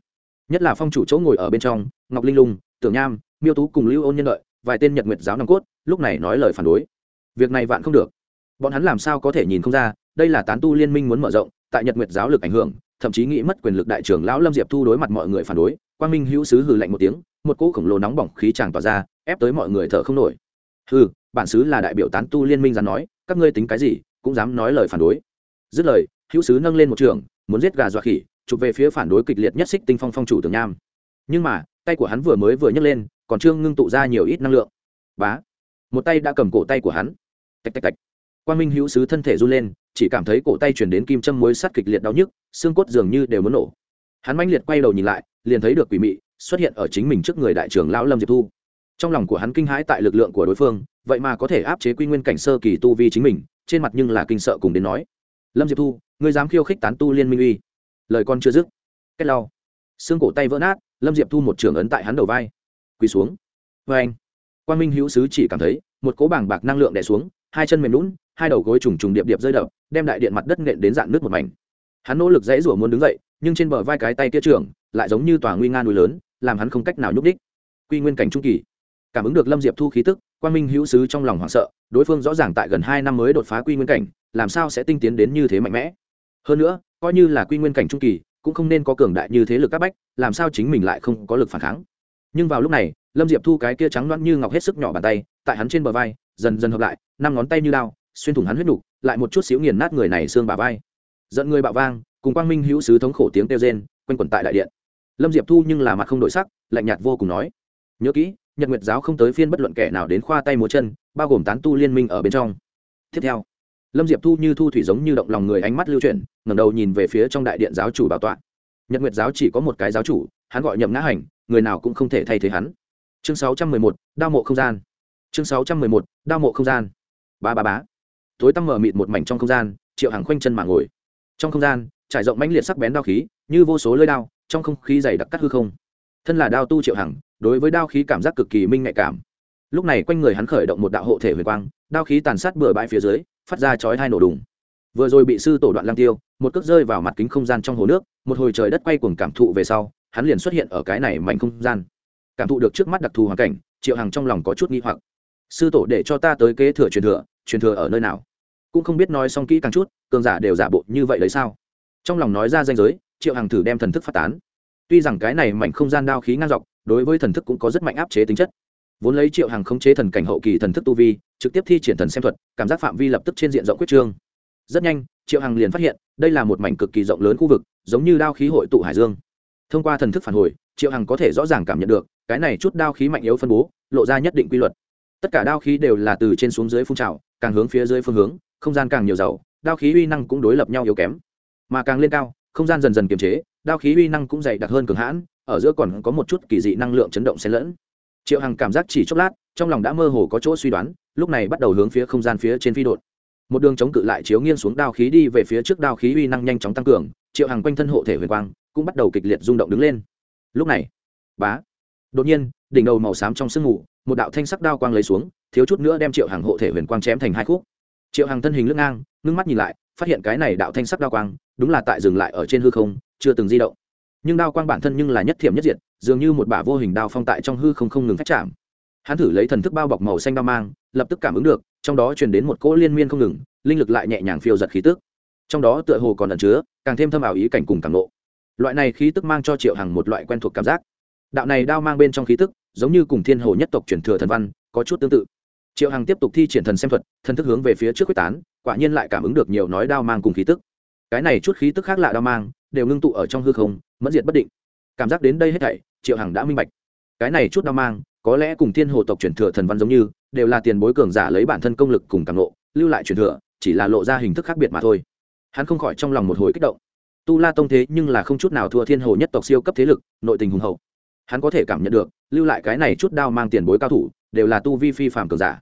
Nhất là phong chủ chỗ ngồi ở bên trong, ngọc linh lung, tưởng nham, miêu tú cùng lưu ôn nhân lợi, vài tên nhật nguyệt giáo nòng cốt, lúc này nói lời phản đối. Việc này vạn không được. Bọn hắn làm sao có thể nhìn không ra, đây là tán tu liên minh muốn mở rộng, tại nhật nguyệt giáo lực ảnh hưởng thậm chí nghĩ mất quyền lực đại trưởng lão lâm diệp thu đối mặt mọi người phản đối, quang minh hữu sứ hừ lạnh một tiếng, một cỗ khổng lồ nóng bỏng khí tràn tỏa ra, ép tới mọi người thở không nổi. Hừ, bản sứ là đại biểu tán tu liên minh dám nói, các ngươi tính cái gì, cũng dám nói lời phản đối. Dứt lời, hữu sứ nâng lên một trường, muốn giết gà dọa khỉ, chụp về phía phản đối kịch liệt nhất xích tinh phong phong chủ tường nham. Nhưng mà, tay của hắn vừa mới vừa nhấc lên, còn trương ngưng tụ ra nhiều ít năng lượng. Bá! Một tay đã cầm cổ tay của hắn. Tạch tạch tạch. Quan minh hữu sứ thân thể run lên, chỉ cảm thấy cổ tay chuyển đến kim châm mối sắt kịch liệt đau nhức xương cốt dường như đều muốn nổ. Hắn manh liệt quay đầu nhìn lại, liền thấy được quỷ mị xuất hiện ở chính mình trước người đại trưởng lão lâm diệp thu. Trong lòng của hắn kinh hãi tại lực lượng của đối phương, vậy mà có thể áp chế quy nguyên cảnh sơ kỳ tu vi chính mình, trên mặt nhưng là kinh sợ cùng đến nói. Lâm diệp thu, ngươi dám khiêu khích tán tu liên minh uy. Lời con chưa dứt cách lau xương cổ tay vỡ nát, lâm diệp thu một trường ấn tại hắn đầu vai. Quỳ xuống. Vê anh quan minh hữu sứ chỉ cảm thấy, một cỗ bảng bạc năng lượng đè xuống, hai chân mềm lún hai đầu gối trùng trùng điệp điệp rơi đập, đem đại điện mặt đất nện đến dạng nước một mảnh hắn nỗ lực dãy rủa muốn đứng dậy, nhưng trên bờ vai cái tay kia trưởng lại giống như tòa nguy nga núi lớn, làm hắn không cách nào nhúc đích quy nguyên cảnh trung kỳ. Cảm ứng được lâm diệp thu khí tức quan minh hữu sứ trong lòng hoảng sợ, đối phương rõ ràng tại gần hai năm mới đột phá quy nguyên cảnh, làm sao sẽ tinh tiến đến như thế mạnh mẽ? Hơn nữa, coi như là quy nguyên cảnh trung kỳ, cũng không nên có cường đại như thế lực các bách, làm sao chính mình lại không có lực phản kháng? Nhưng vào lúc này, lâm diệp thu cái kia trắng loãng như ngọc hết sức nhỏ bàn tay, tại hắn trên bờ vai, dần dần hợp lại, năm ngón tay như lao xuyên thủng hắn huyết nục, lại một chút xíu nghiền nát người này xương bà vai giận người bạo vang, cùng quang minh hữu sứ thống khổ tiếng kêu rên, quanh quẩn tại đại điện. Lâm diệp thu nhưng là mặt không đổi sắc, lạnh nhạt vô cùng nói, nhớ kỹ, nhật nguyệt giáo không tới phiên bất luận kẻ nào đến khoa tay múa chân, bao gồm tán tu liên minh ở bên trong. Tiếp theo, lâm diệp thu như thu thủy giống như động lòng người ánh mắt lưu chuyển, ngẩng đầu nhìn về phía trong đại điện giáo chủ bảo tọa. Nhật nguyệt giáo chỉ có một cái giáo chủ, hắn gọi nhậm ngã hành, người nào cũng không thể thay thế hắn. Chương sáu trăm mười một, đao mộ không gian. Chương sáu trăm mười một, đao mộ không gian. Ba ba bá tối tăm mở mịt một mảnh trong không gian, triệu hàng khoanh chân mà ngồi trong không gian, trải rộng mãnh liệt sắc bén đao khí, như vô số lơi đao, trong không khí dày đặc cắt hư không. Thân là đao tu triệu hằng, đối với đao khí cảm giác cực kỳ minh nhạy cảm. Lúc này quanh người hắn khởi động một đạo hộ thể huyền quang, đao khí tàn sát bừa bãi phía dưới, phát ra chói hai nổ đùng. Vừa rồi bị sư tổ đoạn lang tiêu, một cước rơi vào mặt kính không gian trong hồ nước, một hồi trời đất quay cuồng cảm thụ về sau, hắn liền xuất hiện ở cái này mảnh không gian. Cảm thụ được trước mắt đặc thù hoàn cảnh, triệu hằng trong lòng có chút nghi hoặc. Sư tổ để cho ta tới kế thừa truyền thừa truyền thừa ở nơi nào? Cũng không biết nói xong kỹ càng chút, cường giả đều giả bộ như vậy đấy sao? Trong lòng nói ra danh giới, triệu hằng thử đem thần thức phát tán. Tuy rằng cái này mảnh không gian đao khí ngang dọc, đối với thần thức cũng có rất mạnh áp chế tính chất. Vốn lấy triệu hằng khống chế thần cảnh hậu kỳ thần thức tu vi, trực tiếp thi triển thần xem thuật, cảm giác phạm vi lập tức trên diện rộng quyết trương. Rất nhanh, triệu hằng liền phát hiện, đây là một mảnh cực kỳ rộng lớn khu vực, giống như đao khí hội tụ hải dương. Thông qua thần thức phản hồi, triệu hằng có thể rõ ràng cảm nhận được, cái này chút đao khí mạnh yếu phân bố, lộ ra nhất định quy luật. Tất cả đao khí đều là từ trên xuống dưới phun trào, càng hướng phía dưới phương hướng không gian càng nhiều dầu đao khí uy năng cũng đối lập nhau yếu kém. Mà càng lên cao, không gian dần dần kiềm chế, đao khí uy năng cũng dày đặc hơn cường hãn, ở giữa còn có một chút kỳ dị năng lượng chấn động xen lẫn. Triệu hằng cảm giác chỉ chốc lát, trong lòng đã mơ hồ có chỗ suy đoán, lúc này bắt đầu hướng phía không gian phía trên phi đột. Một đường chống cự lại chiếu nghiêng xuống đao khí đi về phía trước đao khí uy năng nhanh chóng tăng cường, triệu hằng quanh thân hộ thể huyền quang cũng bắt đầu kịch liệt rung động đứng lên. Lúc này, bá, đột nhiên, đỉnh đầu màu xám trong sương mù, một đạo thanh sắc đao quang lấy xuống, thiếu chút nữa đem triệu hằng hộ thể huyền quang chém thành hai khúc triệu hằng thân hình lưng ngang, ngưng mắt nhìn lại, phát hiện cái này đạo thanh sắc đao quang, đúng là tại dừng lại ở trên hư không, chưa từng di động. Nhưng đao quang bản thân nhưng là nhất thiểm nhất diệt, dường như một bả vô hình đao phong tại trong hư không không ngừng phát chạm. Hắn thử lấy thần thức bao bọc màu xanh đao mang, lập tức cảm ứng được, trong đó truyền đến một cỗ liên miên không ngừng, linh lực lại nhẹ nhàng phiêu giật khí tức. Trong đó tựa hồ còn ẩn chứa, càng thêm thâm ảo ý cảnh cùng càng ngộ. loại này khí tức mang cho triệu hằng một loại quen thuộc cảm giác. Đạo này đao mang bên trong khí tức, giống như cùng thiên hồ nhất tộc truyền thừa thần văn, có chút tương tự triệu hằng tiếp tục thi triển thần xem thuật, thần thức hướng về phía trước quyết tán, quả nhiên lại cảm ứng được nhiều nói đao mang cùng khí tức. Cái này chút khí tức khác lạ đao mang, đều ngưng tụ ở trong hư không, mẫn diệt bất định. Cảm giác đến đây hết thảy, triệu hằng đã minh bạch. Cái này chút đao mang, có lẽ cùng thiên hồ tộc truyền thừa thần văn giống như, đều là tiền bối cường giả lấy bản thân công lực cùng càng lộ lưu lại truyền thừa, chỉ là lộ ra hình thức khác biệt mà thôi. Hắn không khỏi trong lòng một hồi kích động. Tu la tông thế nhưng là không chút nào thua thiên hồ nhất tộc siêu cấp thế lực, nội tình hùng hậu hắn có thể cảm nhận được, lưu lại cái này chút đao mang tiền bối cao thủ, đều là tu vi phi phàm cường giả.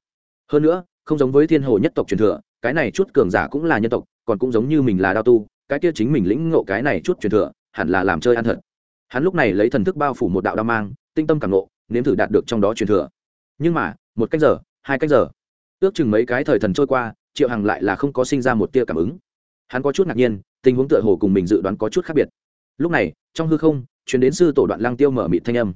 Hơn nữa, không giống với thiên hồ nhất tộc truyền thừa, cái này chút cường giả cũng là nhân tộc, còn cũng giống như mình là đao tu, cái kia chính mình lĩnh ngộ cái này chút truyền thừa, hẳn là làm chơi ăn thật. Hắn lúc này lấy thần thức bao phủ một đạo đao mang, tinh tâm cảm ngộ, nếm thử đạt được trong đó truyền thừa. Nhưng mà, một cách giờ, hai cách giờ. Ước chừng mấy cái thời thần trôi qua, triệu hằng lại là không có sinh ra một tia cảm ứng. Hắn có chút ngạc nhiên, tình huống tựa hồ cùng mình dự đoán có chút khác biệt. Lúc này, trong hư không Chuyển đến sư tổ đoạn lăng tiêu mở mịt thanh âm.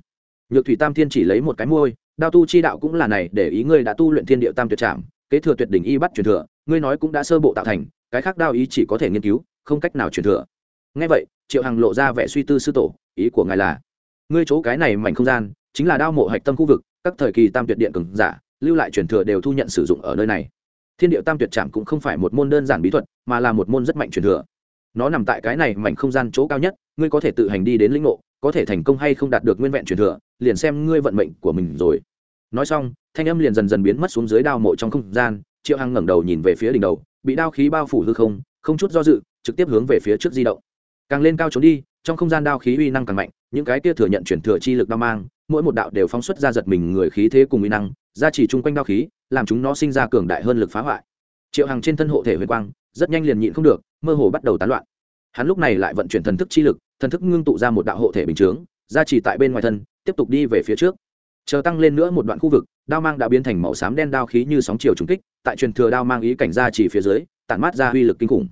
Nhược thủy tam thiên chỉ lấy một cái môi, đao tu chi đạo cũng là này, để ý ngươi đã tu luyện thiên địa tam tuyệt trạm kế thừa tuyệt đỉnh y bắt truyền thừa, ngươi nói cũng đã sơ bộ tạo thành, cái khác đao ý chỉ có thể nghiên cứu, không cách nào truyền thừa. Ngay vậy, triệu hằng lộ ra vẻ suy tư sư tổ, ý của ngài là, ngươi chỗ cái này mảnh không gian, chính là đao mộ hạch tâm khu vực, các thời kỳ tam tuyệt điện cường giả, lưu lại truyền thừa đều thu nhận sử dụng ở nơi này. Thiên điệu tam tuyệt trạm cũng không phải một môn đơn giản bí thuật, mà là một môn rất mạnh truyền thừa nó nằm tại cái này mảnh không gian chỗ cao nhất, ngươi có thể tự hành đi đến lĩnh ngộ, có thể thành công hay không đạt được nguyên vẹn truyền thừa, liền xem ngươi vận mệnh của mình rồi. Nói xong, thanh âm liền dần dần biến mất xuống dưới đao mộ trong không gian, triệu hằng ngẩng đầu nhìn về phía đỉnh đầu, bị đao khí bao phủ hư không không chút do dự, trực tiếp hướng về phía trước di động. Càng lên cao trốn đi, trong không gian đao khí uy năng càng mạnh, những cái kia thừa nhận chuyển thừa chi lực đao mang, mỗi một đạo đều phóng xuất ra giật mình người khí thế cùng uy năng ra chỉ chung quanh đao khí, làm chúng nó sinh ra cường đại hơn lực phá hoại. Triệu hằng trên thân hộ thể huyền quang, rất nhanh liền nhịn không được mơ hồ bắt đầu tán loạn. Hắn lúc này lại vận chuyển thần thức chi lực, thần thức ngưng tụ ra một đạo hộ thể bình chướng, gia trì tại bên ngoài thân, tiếp tục đi về phía trước. Chờ tăng lên nữa một đoạn khu vực, đao mang đã biến thành màu xám đen đao khí như sóng chiều trùng kích, tại truyền thừa đao mang ý cảnh gia trì phía dưới, tản mát ra uy lực kinh khủng.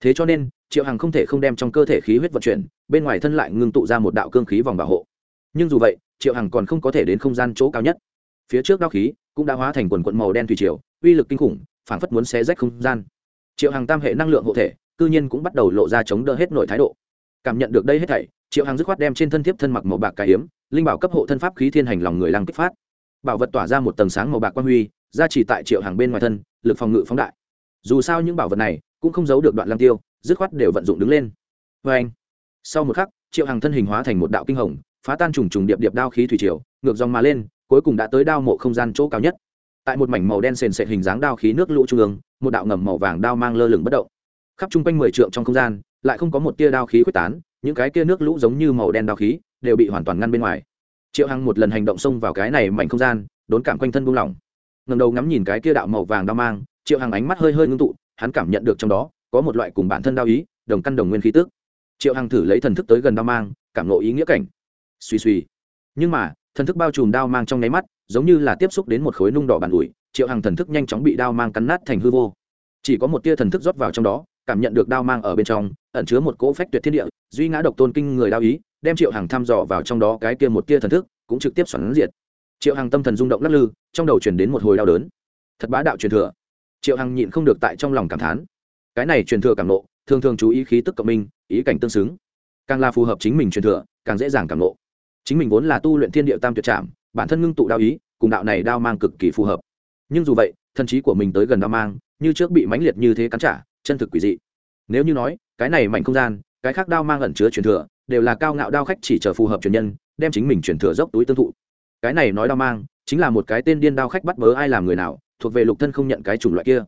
Thế cho nên, triệu hằng không thể không đem trong cơ thể khí huyết vận chuyển, bên ngoài thân lại ngưng tụ ra một đạo cương khí vòng bảo hộ. Nhưng dù vậy, triệu hằng còn không có thể đến không gian chỗ cao nhất. Phía trước đao khí cũng đã hóa thành quần quận màu đen thủy triều, uy lực kinh khủng, phảng phất muốn xé rách không gian. Triệu hằng tam hệ năng lượng hộ thể cư nhiên cũng bắt đầu lộ ra chống đỡ hết nội thái độ. Cảm nhận được đây hết thảy, triệu hằng dứt khoát đem trên thân thiếp thân mặc màu bạc cải hiếm linh bảo cấp hộ thân pháp khí thiên hành lòng người lăng kích phát. Bảo vật tỏa ra một tầng sáng màu bạc quan huy, ra chỉ tại triệu hàng bên ngoài thân, lực phòng ngự phóng đại. Dù sao những bảo vật này cũng không giấu được đoạn lăng tiêu, dứt khoát đều vận dụng đứng lên. Vê anh, sau một khắc, triệu hàng thân hình hóa thành một đạo kinh hồng, phá tan trùng trùng điệp điệp đao khí thủy triều, ngược dòng mà lên, cuối cùng đã tới đao mộ không gian chỗ cao nhất. Tại một mảnh màu đen sền sệt hình dáng đao khí nước lũ trung ương, một đạo ngầm màu vàng đao mang lơ lửng bất động khắp chung quanh mười trượng trong không gian, lại không có một tia đao khí quyết tán, những cái kia nước lũ giống như màu đen đao khí đều bị hoàn toàn ngăn bên ngoài. Triệu hằng một lần hành động xông vào cái này mảnh không gian, đốn cảm quanh thân buông lỏng. Ngầm đầu ngắm nhìn cái kia đạo màu vàng đao mang, triệu hằng ánh mắt hơi hơi ngưng tụ, hắn cảm nhận được trong đó có một loại cùng bản thân đao ý, đồng căn đồng nguyên khí tước triệu hằng thử lấy thần thức tới gần đao mang, cảm lộ ý nghĩa cảnh. Suy suy nhưng mà, thần thức bao trùm đao mang trong nháy mắt, giống như là tiếp xúc đến một khối nung đỏ bàn ủi, triệu hằng thần thức nhanh chóng bị đao mang cắn nát thành hư vô. Chỉ có một tia thần thức rót vào trong đó cảm nhận được đao mang ở bên trong, ẩn chứa một cỗ phách tuyệt thiên địa, duy ngã độc tôn kinh người đao ý, đem triệu hàng thăm dò vào trong đó cái kia một tia thần thức, cũng trực tiếp xoắn diệt. Triệu hàng tâm thần rung động lắc lư, trong đầu chuyển đến một hồi đau đớn. Thật bá đạo truyền thừa. Triệu hằng nhịn không được tại trong lòng cảm thán. Cái này truyền thừa cảm nộ, thường thường chú ý khí tức cộng minh, ý cảnh tương xứng. Càng là phù hợp chính mình truyền thừa, càng dễ dàng cảm nộ. Chính mình vốn là tu luyện thiên địa tam tuyệt trạm bản thân ngưng tụ đao ý, cùng đạo này đao mang cực kỳ phù hợp. Nhưng dù vậy, thần trí của mình tới gần đao mang, như trước bị mãnh liệt như thế cắn trả chân thực quỷ dị. Nếu như nói, cái này mạnh không gian, cái khác đao mang ẩn chứa truyền thừa, đều là cao ngạo đao khách chỉ chờ phù hợp truyền nhân, đem chính mình truyền thừa dốc túi tương thụ. Cái này nói đao mang, chính là một cái tên điên đao khách bắt bớ ai làm người nào, thuộc về lục thân không nhận cái chủng loại kia.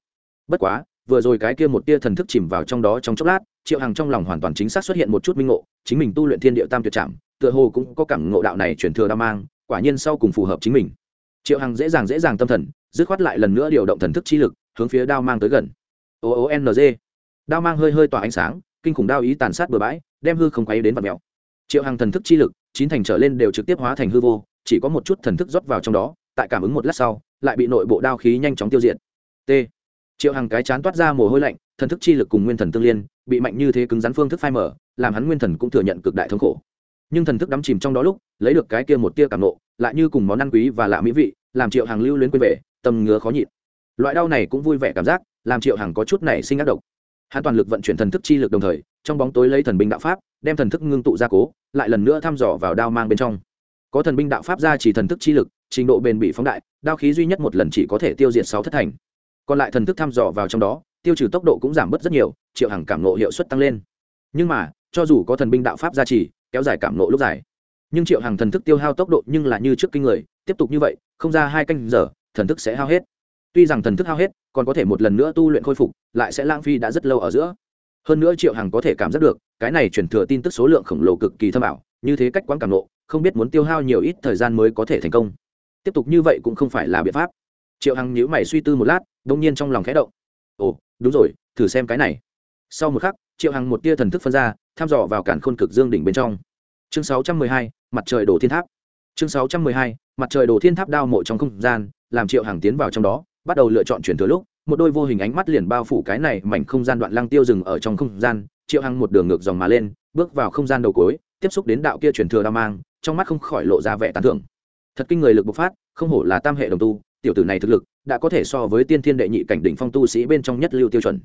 Bất quá, vừa rồi cái kia một tia thần thức chìm vào trong đó trong chốc lát, triệu hằng trong lòng hoàn toàn chính xác xuất hiện một chút minh ngộ, chính mình tu luyện thiên địa tam tuyệt trảm, tựa hồ cũng có cảm ngộ đạo này truyền thừa đao mang, quả nhiên sau cùng phù hợp chính mình. Triệu hằng dễ dàng dễ dàng tâm thần, dứt khoát lại lần nữa điều động thần thức chi lực, hướng phía đao mang tới gần o o n g. Đao mang hơi hơi tỏa ánh sáng, kinh khủng đao ý tàn sát bừa bãi, đem hư không quấy đến vật mèo. Triệu hằng thần thức chi lực, chín thành trở lên đều trực tiếp hóa thành hư vô, chỉ có một chút thần thức rót vào trong đó, tại cảm ứng một lát sau, lại bị nội bộ đao khí nhanh chóng tiêu diệt. T. Triệu hằng cái chán toát ra mồ hôi lạnh, thần thức chi lực cùng nguyên thần tương liên, bị mạnh như thế cứng rắn phương thức phai mở làm hắn nguyên thần cũng thừa nhận cực đại thống khổ. Nhưng thần thức đắm chìm trong đó lúc, lấy được cái kia một tia cảm nộ, lại như cùng món ăn quý và lạ mỹ vị, làm triệu hàng lưu luyến quên về, tâm ngứa khó nhịn. Loại đau này cũng vui vẻ cảm giác làm triệu hàng có chút này sinh ác độc. Hắn toàn lực vận chuyển thần thức chi lực đồng thời, trong bóng tối lấy thần binh đạo pháp, đem thần thức ngưng tụ ra cố, lại lần nữa thăm dò vào đao mang bên trong. Có thần binh đạo pháp ra chỉ thần thức chi lực, trình độ bền bị phóng đại, đao khí duy nhất một lần chỉ có thể tiêu diệt sáu thất thành. Còn lại thần thức thăm dò vào trong đó, tiêu trừ tốc độ cũng giảm bớt rất nhiều, triệu hàng cảm nộ hiệu suất tăng lên. Nhưng mà, cho dù có thần binh đạo pháp gia trì kéo dài cảm nộ lúc dài. Nhưng triệu hàng thần thức tiêu hao tốc độ nhưng là như trước kinh người, tiếp tục như vậy, không ra hai canh giờ, thần thức sẽ hao hết tuy rằng thần thức hao hết, còn có thể một lần nữa tu luyện khôi phục, lại sẽ lãng phí đã rất lâu ở giữa. Hơn nữa triệu hằng có thể cảm giác được, cái này chuyển thừa tin tức số lượng khổng lồ cực kỳ thâm ảo, như thế cách quán cảm nộ không biết muốn tiêu hao nhiều ít thời gian mới có thể thành công. Tiếp tục như vậy cũng không phải là biện pháp. Triệu hằng nhíu mày suy tư một lát, đông nhiên trong lòng khẽ động. Ồ, đúng rồi, thử xem cái này. Sau một khắc, triệu hằng một tia thần thức phân ra, thăm dò vào cản khôn cực dương đỉnh bên trong. Chương sáu trăm mười hai, mặt trời đổ thiên tháp. Chương sáu trăm mười hai, mặt trời đổ thiên tháp đao mộ trong không gian, làm triệu hằng tiến vào trong đó bắt đầu lựa chọn chuyển thừa lúc, một đôi vô hình ánh mắt liền bao phủ cái này mảnh không gian đoạn lăng tiêu rừng ở trong không gian, triệu hằng một đường ngược dòng mà lên, bước vào không gian đầu cối tiếp xúc đến đạo kia chuyển thừa đao mang, trong mắt không khỏi lộ ra vẻ tán thưởng. Thật kinh người lực bộc phát, không hổ là tam hệ đồng tu, tiểu tử này thực lực, đã có thể so với tiên thiên đệ nhị cảnh đỉnh phong tu sĩ bên trong nhất lưu tiêu chuẩn.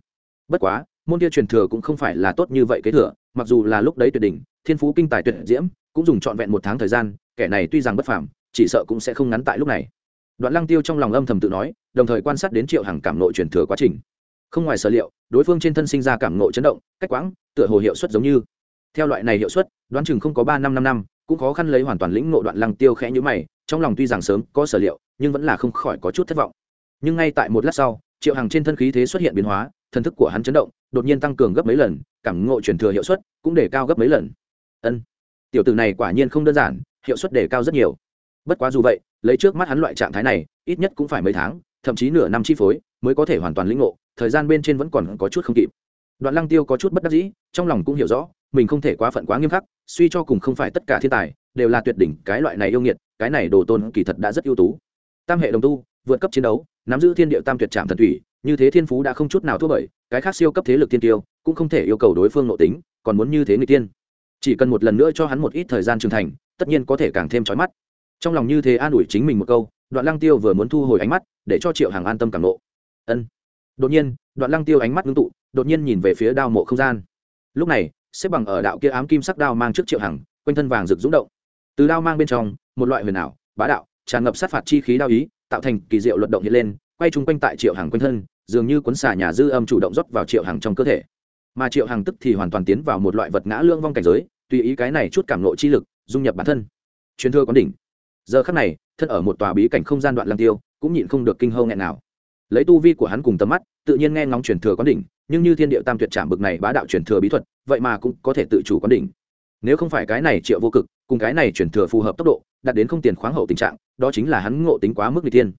Bất quá, môn kia truyền thừa cũng không phải là tốt như vậy kế thừa, mặc dù là lúc đấy tuyệt đỉnh, thiên phú kinh tài tuyệt diễm, cũng dùng trọn vẹn một tháng thời gian, kẻ này tuy rằng bất phàm, chỉ sợ cũng sẽ không ngắn tại lúc này đoạn lăng tiêu trong lòng âm thầm tự nói, đồng thời quan sát đến triệu hàng cảm nội truyền thừa quá trình. Không ngoài sở liệu, đối phương trên thân sinh ra cảm nội chấn động, cách quãng, tựa hồ hiệu suất giống như. Theo loại này hiệu suất, đoán chừng không có ba năm năm năm, cũng khó khăn lấy hoàn toàn lĩnh ngộ đoạn lăng tiêu khẽ như mày, trong lòng tuy rằng sớm có sở liệu, nhưng vẫn là không khỏi có chút thất vọng. Nhưng ngay tại một lát sau, triệu hàng trên thân khí thế xuất hiện biến hóa, thần thức của hắn chấn động, đột nhiên tăng cường gấp mấy lần, cảm ngộ truyền thừa hiệu suất cũng để cao gấp mấy lần. Ân, tiểu tử này quả nhiên không đơn giản, hiệu suất để cao rất nhiều. Bất quá dù vậy lấy trước mắt hắn loại trạng thái này, ít nhất cũng phải mấy tháng, thậm chí nửa năm chi phối mới có thể hoàn toàn lĩnh ngộ, thời gian bên trên vẫn còn có chút không kịp. Đoạn lăng tiêu có chút bất đắc dĩ, trong lòng cũng hiểu rõ, mình không thể quá phận quá nghiêm khắc, suy cho cùng không phải tất cả thiên tài, đều là tuyệt đỉnh, cái loại này yêu nghiệt, cái này đồ tôn kỳ thật đã rất ưu tú. Tam hệ đồng tu, vượt cấp chiến đấu, nắm giữ thiên địa tam tuyệt trạm thần thủy, như thế thiên phú đã không chút nào thua bởi, cái khác siêu cấp thế lực thiên tiêu cũng không thể yêu cầu đối phương nội tính, còn muốn như thế người tiên. Chỉ cần một lần nữa cho hắn một ít thời gian trưởng thành, tất nhiên có thể càng thêm trói mắt trong lòng như thế an ủi chính mình một câu, đoạn lăng tiêu vừa muốn thu hồi ánh mắt, để cho triệu hàng an tâm cảm nộ. Ân. Đột nhiên, đoạn lăng tiêu ánh mắt ngưng tụ, đột nhiên nhìn về phía đao mộ không gian. Lúc này, xếp bằng ở đạo kia ám kim sắc đao mang trước triệu hằng, quanh thân vàng rực rúng động. Từ đao mang bên trong, một loại huyền ảo, bá đạo, tràn ngập sát phạt chi khí đao ý, tạo thành kỳ diệu luận động hiện lên, quay chung quanh tại triệu hằng quanh thân, dường như cuốn xả nhà dư âm chủ động rót vào triệu hằng trong cơ thể. Mà triệu hằng tức thì hoàn toàn tiến vào một loại vật ngã lương vong cảnh giới, tùy ý cái này chút cảm nộ chi lực, dung nhập bản thân. Truyền thừa quán đỉnh giờ khắc này, thân ở một tòa bí cảnh không gian đoạn lăng tiêu, cũng nhịn không được kinh hâu nghẹn nào. Lấy tu vi của hắn cùng tầm mắt, tự nhiên nghe ngóng truyền thừa quán đỉnh, nhưng như thiên địa tam tuyệt trạm bực này bá đạo truyền thừa bí thuật, vậy mà cũng có thể tự chủ quán đỉnh. Nếu không phải cái này triệu vô cực, cùng cái này truyền thừa phù hợp tốc độ, đạt đến không tiền khoáng hậu tình trạng, đó chính là hắn ngộ tính quá mức người thiên.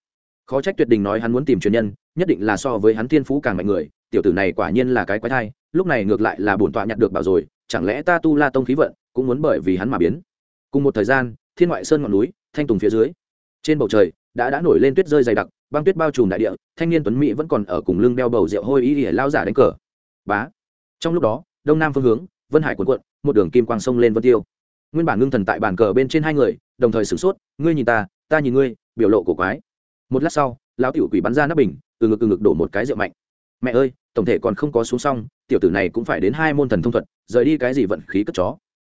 Khó trách tuyệt đình nói hắn muốn tìm truyền nhân, nhất định là so với hắn thiên phú càng mạnh người, tiểu tử này quả nhiên là cái quái thai, lúc này ngược lại là bổn tọa nhặt được bảo rồi, chẳng lẽ ta tu la tông khí vận, cũng muốn bởi vì hắn mà biến. Cùng một thời gian, thiên ngoại sơn ngọn núi thanh tùng phía dưới. Trên bầu trời, đã đã nổi lên tuyết rơi dày đặc, băng tuyết bao trùm đại địa, thanh niên tuấn mỹ vẫn còn ở cùng lưng đeo bầu rượu hôi y để lao giả đánh cờ. Bá. Trong lúc đó, đông nam phương hướng, vân hải quần quận một đường kim quang sông lên vân tiêu. Nguyên bản ngưng thần tại bàn cờ bên trên hai người, đồng thời sửng sốt, ngươi nhìn ta ta nhìn ngươi, biểu lộ của quái. Một lát sau, lão tiểu quỷ bắn ra nắp bình, từ ngực từ ngực đổ một cái rượu mạnh. Mẹ ơi, tổng thể còn không có xuống xong, tiểu tử này cũng phải đến hai môn thần thông thuật, rời đi cái gì vận khí cất chó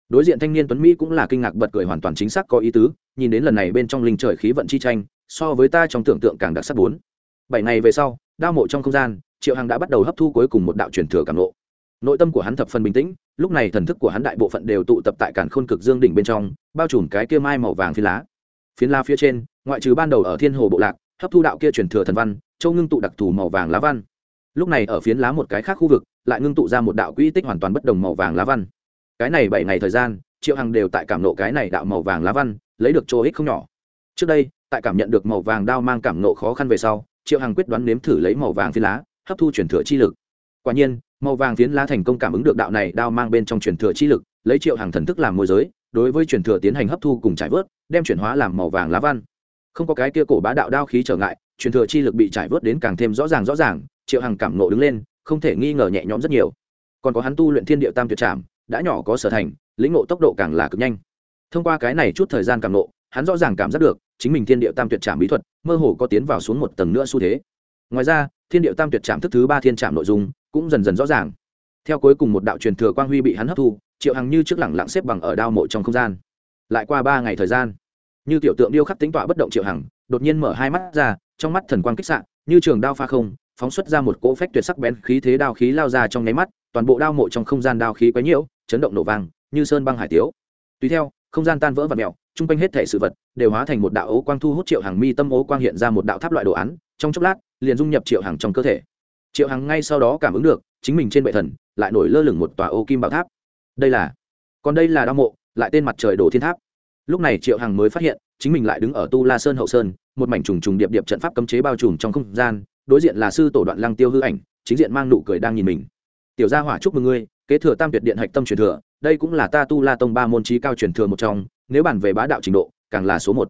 đối diện thanh niên tuấn mỹ cũng là kinh ngạc bật cười hoàn toàn chính xác có ý tứ, nhìn đến lần này bên trong linh trời khí vận chi tranh, so với ta trong tưởng tượng càng đặc sắc bốn. Bảy ngày về sau, đao mộ trong không gian, triệu hằng đã bắt đầu hấp thu cuối cùng một đạo truyền thừa cảm lộ nội tâm của hắn thập phần bình tĩnh, lúc này thần thức của hắn đại bộ phận đều tụ tập tại cản khôn cực dương đỉnh bên trong, bao trùm cái kia mai màu vàng phi lá. Phiến lá phía trên, ngoại trừ ban đầu ở thiên hồ bộ lạc, hấp thu đạo kia truyền thừa thần văn, châu ngưng tụ đặc thù màu vàng lá văn. Lúc này ở phiến lá một cái khác khu vực, lại ngưng tụ ra một đạo quỹ tích hoàn toàn bất đồng màu vàng lá văn cái này bảy ngày thời gian, triệu hằng đều tại cảm nộ cái này đạo màu vàng lá văn, lấy được chỗ ích không nhỏ. Trước đây, tại cảm nhận được màu vàng đao mang cảm nộ khó khăn về sau, triệu hằng quyết đoán nếm thử lấy màu vàng phiến lá, hấp thu truyền thừa chi lực. Quả nhiên, màu vàng phiến lá thành công cảm ứng được đạo này đao mang bên trong truyền thừa chi lực, lấy triệu hằng thần thức làm môi giới, đối với truyền thừa tiến hành hấp thu cùng trải vớt, đem chuyển hóa làm màu vàng lá văn. Không có cái kia cổ bá đạo đao khí trở ngại, truyền thừa chi lực bị trải vớt đến càng thêm rõ ràng rõ ràng, triệu hằng cảm nộ đứng lên, không thể nghi ngờ nhẹ nhõm rất nhiều. Còn có hắn tu luyện thiên địa tam tuyệt trảm đã nhỏ có sở thành lĩnh ngộ tốc độ càng là cực nhanh. Thông qua cái này chút thời gian càng ngộ, hắn rõ ràng cảm giác được chính mình thiên địa tam tuyệt trạm bí thuật mơ hồ có tiến vào xuống một tầng nữa xu thế. Ngoài ra thiên địa tam tuyệt trạm thức thứ ba thiên trạm nội dung cũng dần dần rõ ràng. Theo cuối cùng một đạo truyền thừa quang huy bị hắn hấp thu triệu hằng như trước lẳng lặng xếp bằng ở đao mộ trong không gian. Lại qua ba ngày thời gian như tiểu tượng điêu khắc tính tọa bất động triệu hằng đột nhiên mở hai mắt ra trong mắt thần quang kích sạn như trường đao pha không phóng xuất ra một cỗ phách tuyệt sắc bén khí thế đao khí lao ra trong nháy mắt toàn bộ đao mộ trong không gian đao khí quấy nhiễu chấn động nổ vang, như sơn băng hải tiếu. Tùy theo, không gian tan vỡ và mèo, chung quanh hết thể sự vật đều hóa thành một đạo ố quang thu hút triệu hàng mi tâm ố quang hiện ra một đạo tháp loại đồ án, trong chốc lát, liền dung nhập triệu hàng trong cơ thể. Triệu hàng ngay sau đó cảm ứng được, chính mình trên bệ thần, lại nổi lơ lửng một tòa ô kim bảo tháp. Đây là, còn đây là đao mộ, lại tên mặt trời đổ thiên tháp. Lúc này triệu hằng mới phát hiện, chính mình lại đứng ở tu la sơn hậu sơn, một mảnh trùng trùng điệp điệp trận pháp cấm chế bao trùm trong không gian, đối diện là sư tổ đoạn lăng tiêu hư ảnh, chính diện mang nụ cười đang nhìn mình. Tiểu gia hỏa chúc mừng ngươi kế thừa tam tuyệt điện hạch tâm truyền thừa, đây cũng là ta tu la tông ba môn trí cao truyền thừa một trong, nếu bàn về bá đạo trình độ, càng là số một.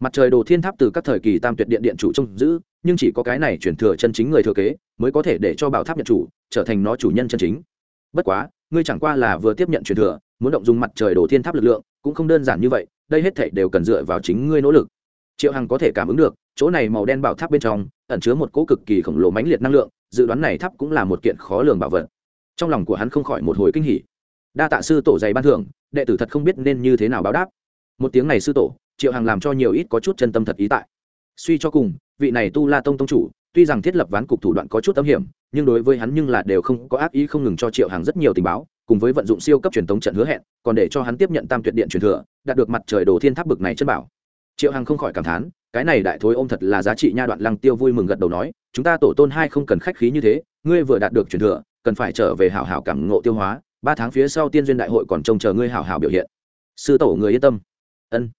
Mặt trời đồ thiên tháp từ các thời kỳ tam tuyệt điện điện chủ trông giữ, nhưng chỉ có cái này truyền thừa chân chính người thừa kế, mới có thể để cho bảo tháp nhận chủ, trở thành nó chủ nhân chân chính. Bất quá, ngươi chẳng qua là vừa tiếp nhận truyền thừa, muốn động dùng mặt trời đồ thiên tháp lực lượng, cũng không đơn giản như vậy, đây hết thảy đều cần dựa vào chính ngươi nỗ lực. Triệu hằng có thể cảm ứng được, chỗ này màu đen bảo tháp bên trong, ẩn chứa một cỗ cực kỳ khổng lồ mãnh liệt năng lượng, dự đoán này tháp cũng là một kiện khó lường bảo vật trong lòng của hắn không khỏi một hồi kinh hỉ. Đa tạ sư tổ dày ban thưởng, đệ tử thật không biết nên như thế nào báo đáp. Một tiếng này sư tổ, triệu hằng làm cho nhiều ít có chút chân tâm thật ý tại. Suy cho cùng, vị này tu la tông tông chủ, tuy rằng thiết lập ván cục thủ đoạn có chút âm hiểm, nhưng đối với hắn nhưng là đều không có ác ý không ngừng cho triệu hàng rất nhiều tình báo, cùng với vận dụng siêu cấp truyền thống trận hứa hẹn, còn để cho hắn tiếp nhận tam tuyệt điện truyền thừa, đạt được mặt trời đồ thiên tháp bực này chân bảo. Triệu hằng không khỏi cảm thán, cái này đại thối ôm thật là giá trị nha đoạn lăng tiêu vui mừng gật đầu nói, chúng ta tổ tôn hai không cần khách khí như thế, ngươi vừa đạt được truyền thừa cần phải trở về hảo hảo cảm ngộ tiêu hóa, ba tháng phía sau tiên duyên đại hội còn trông chờ ngươi hảo hảo biểu hiện. Sư tổ, người yên tâm. Ân.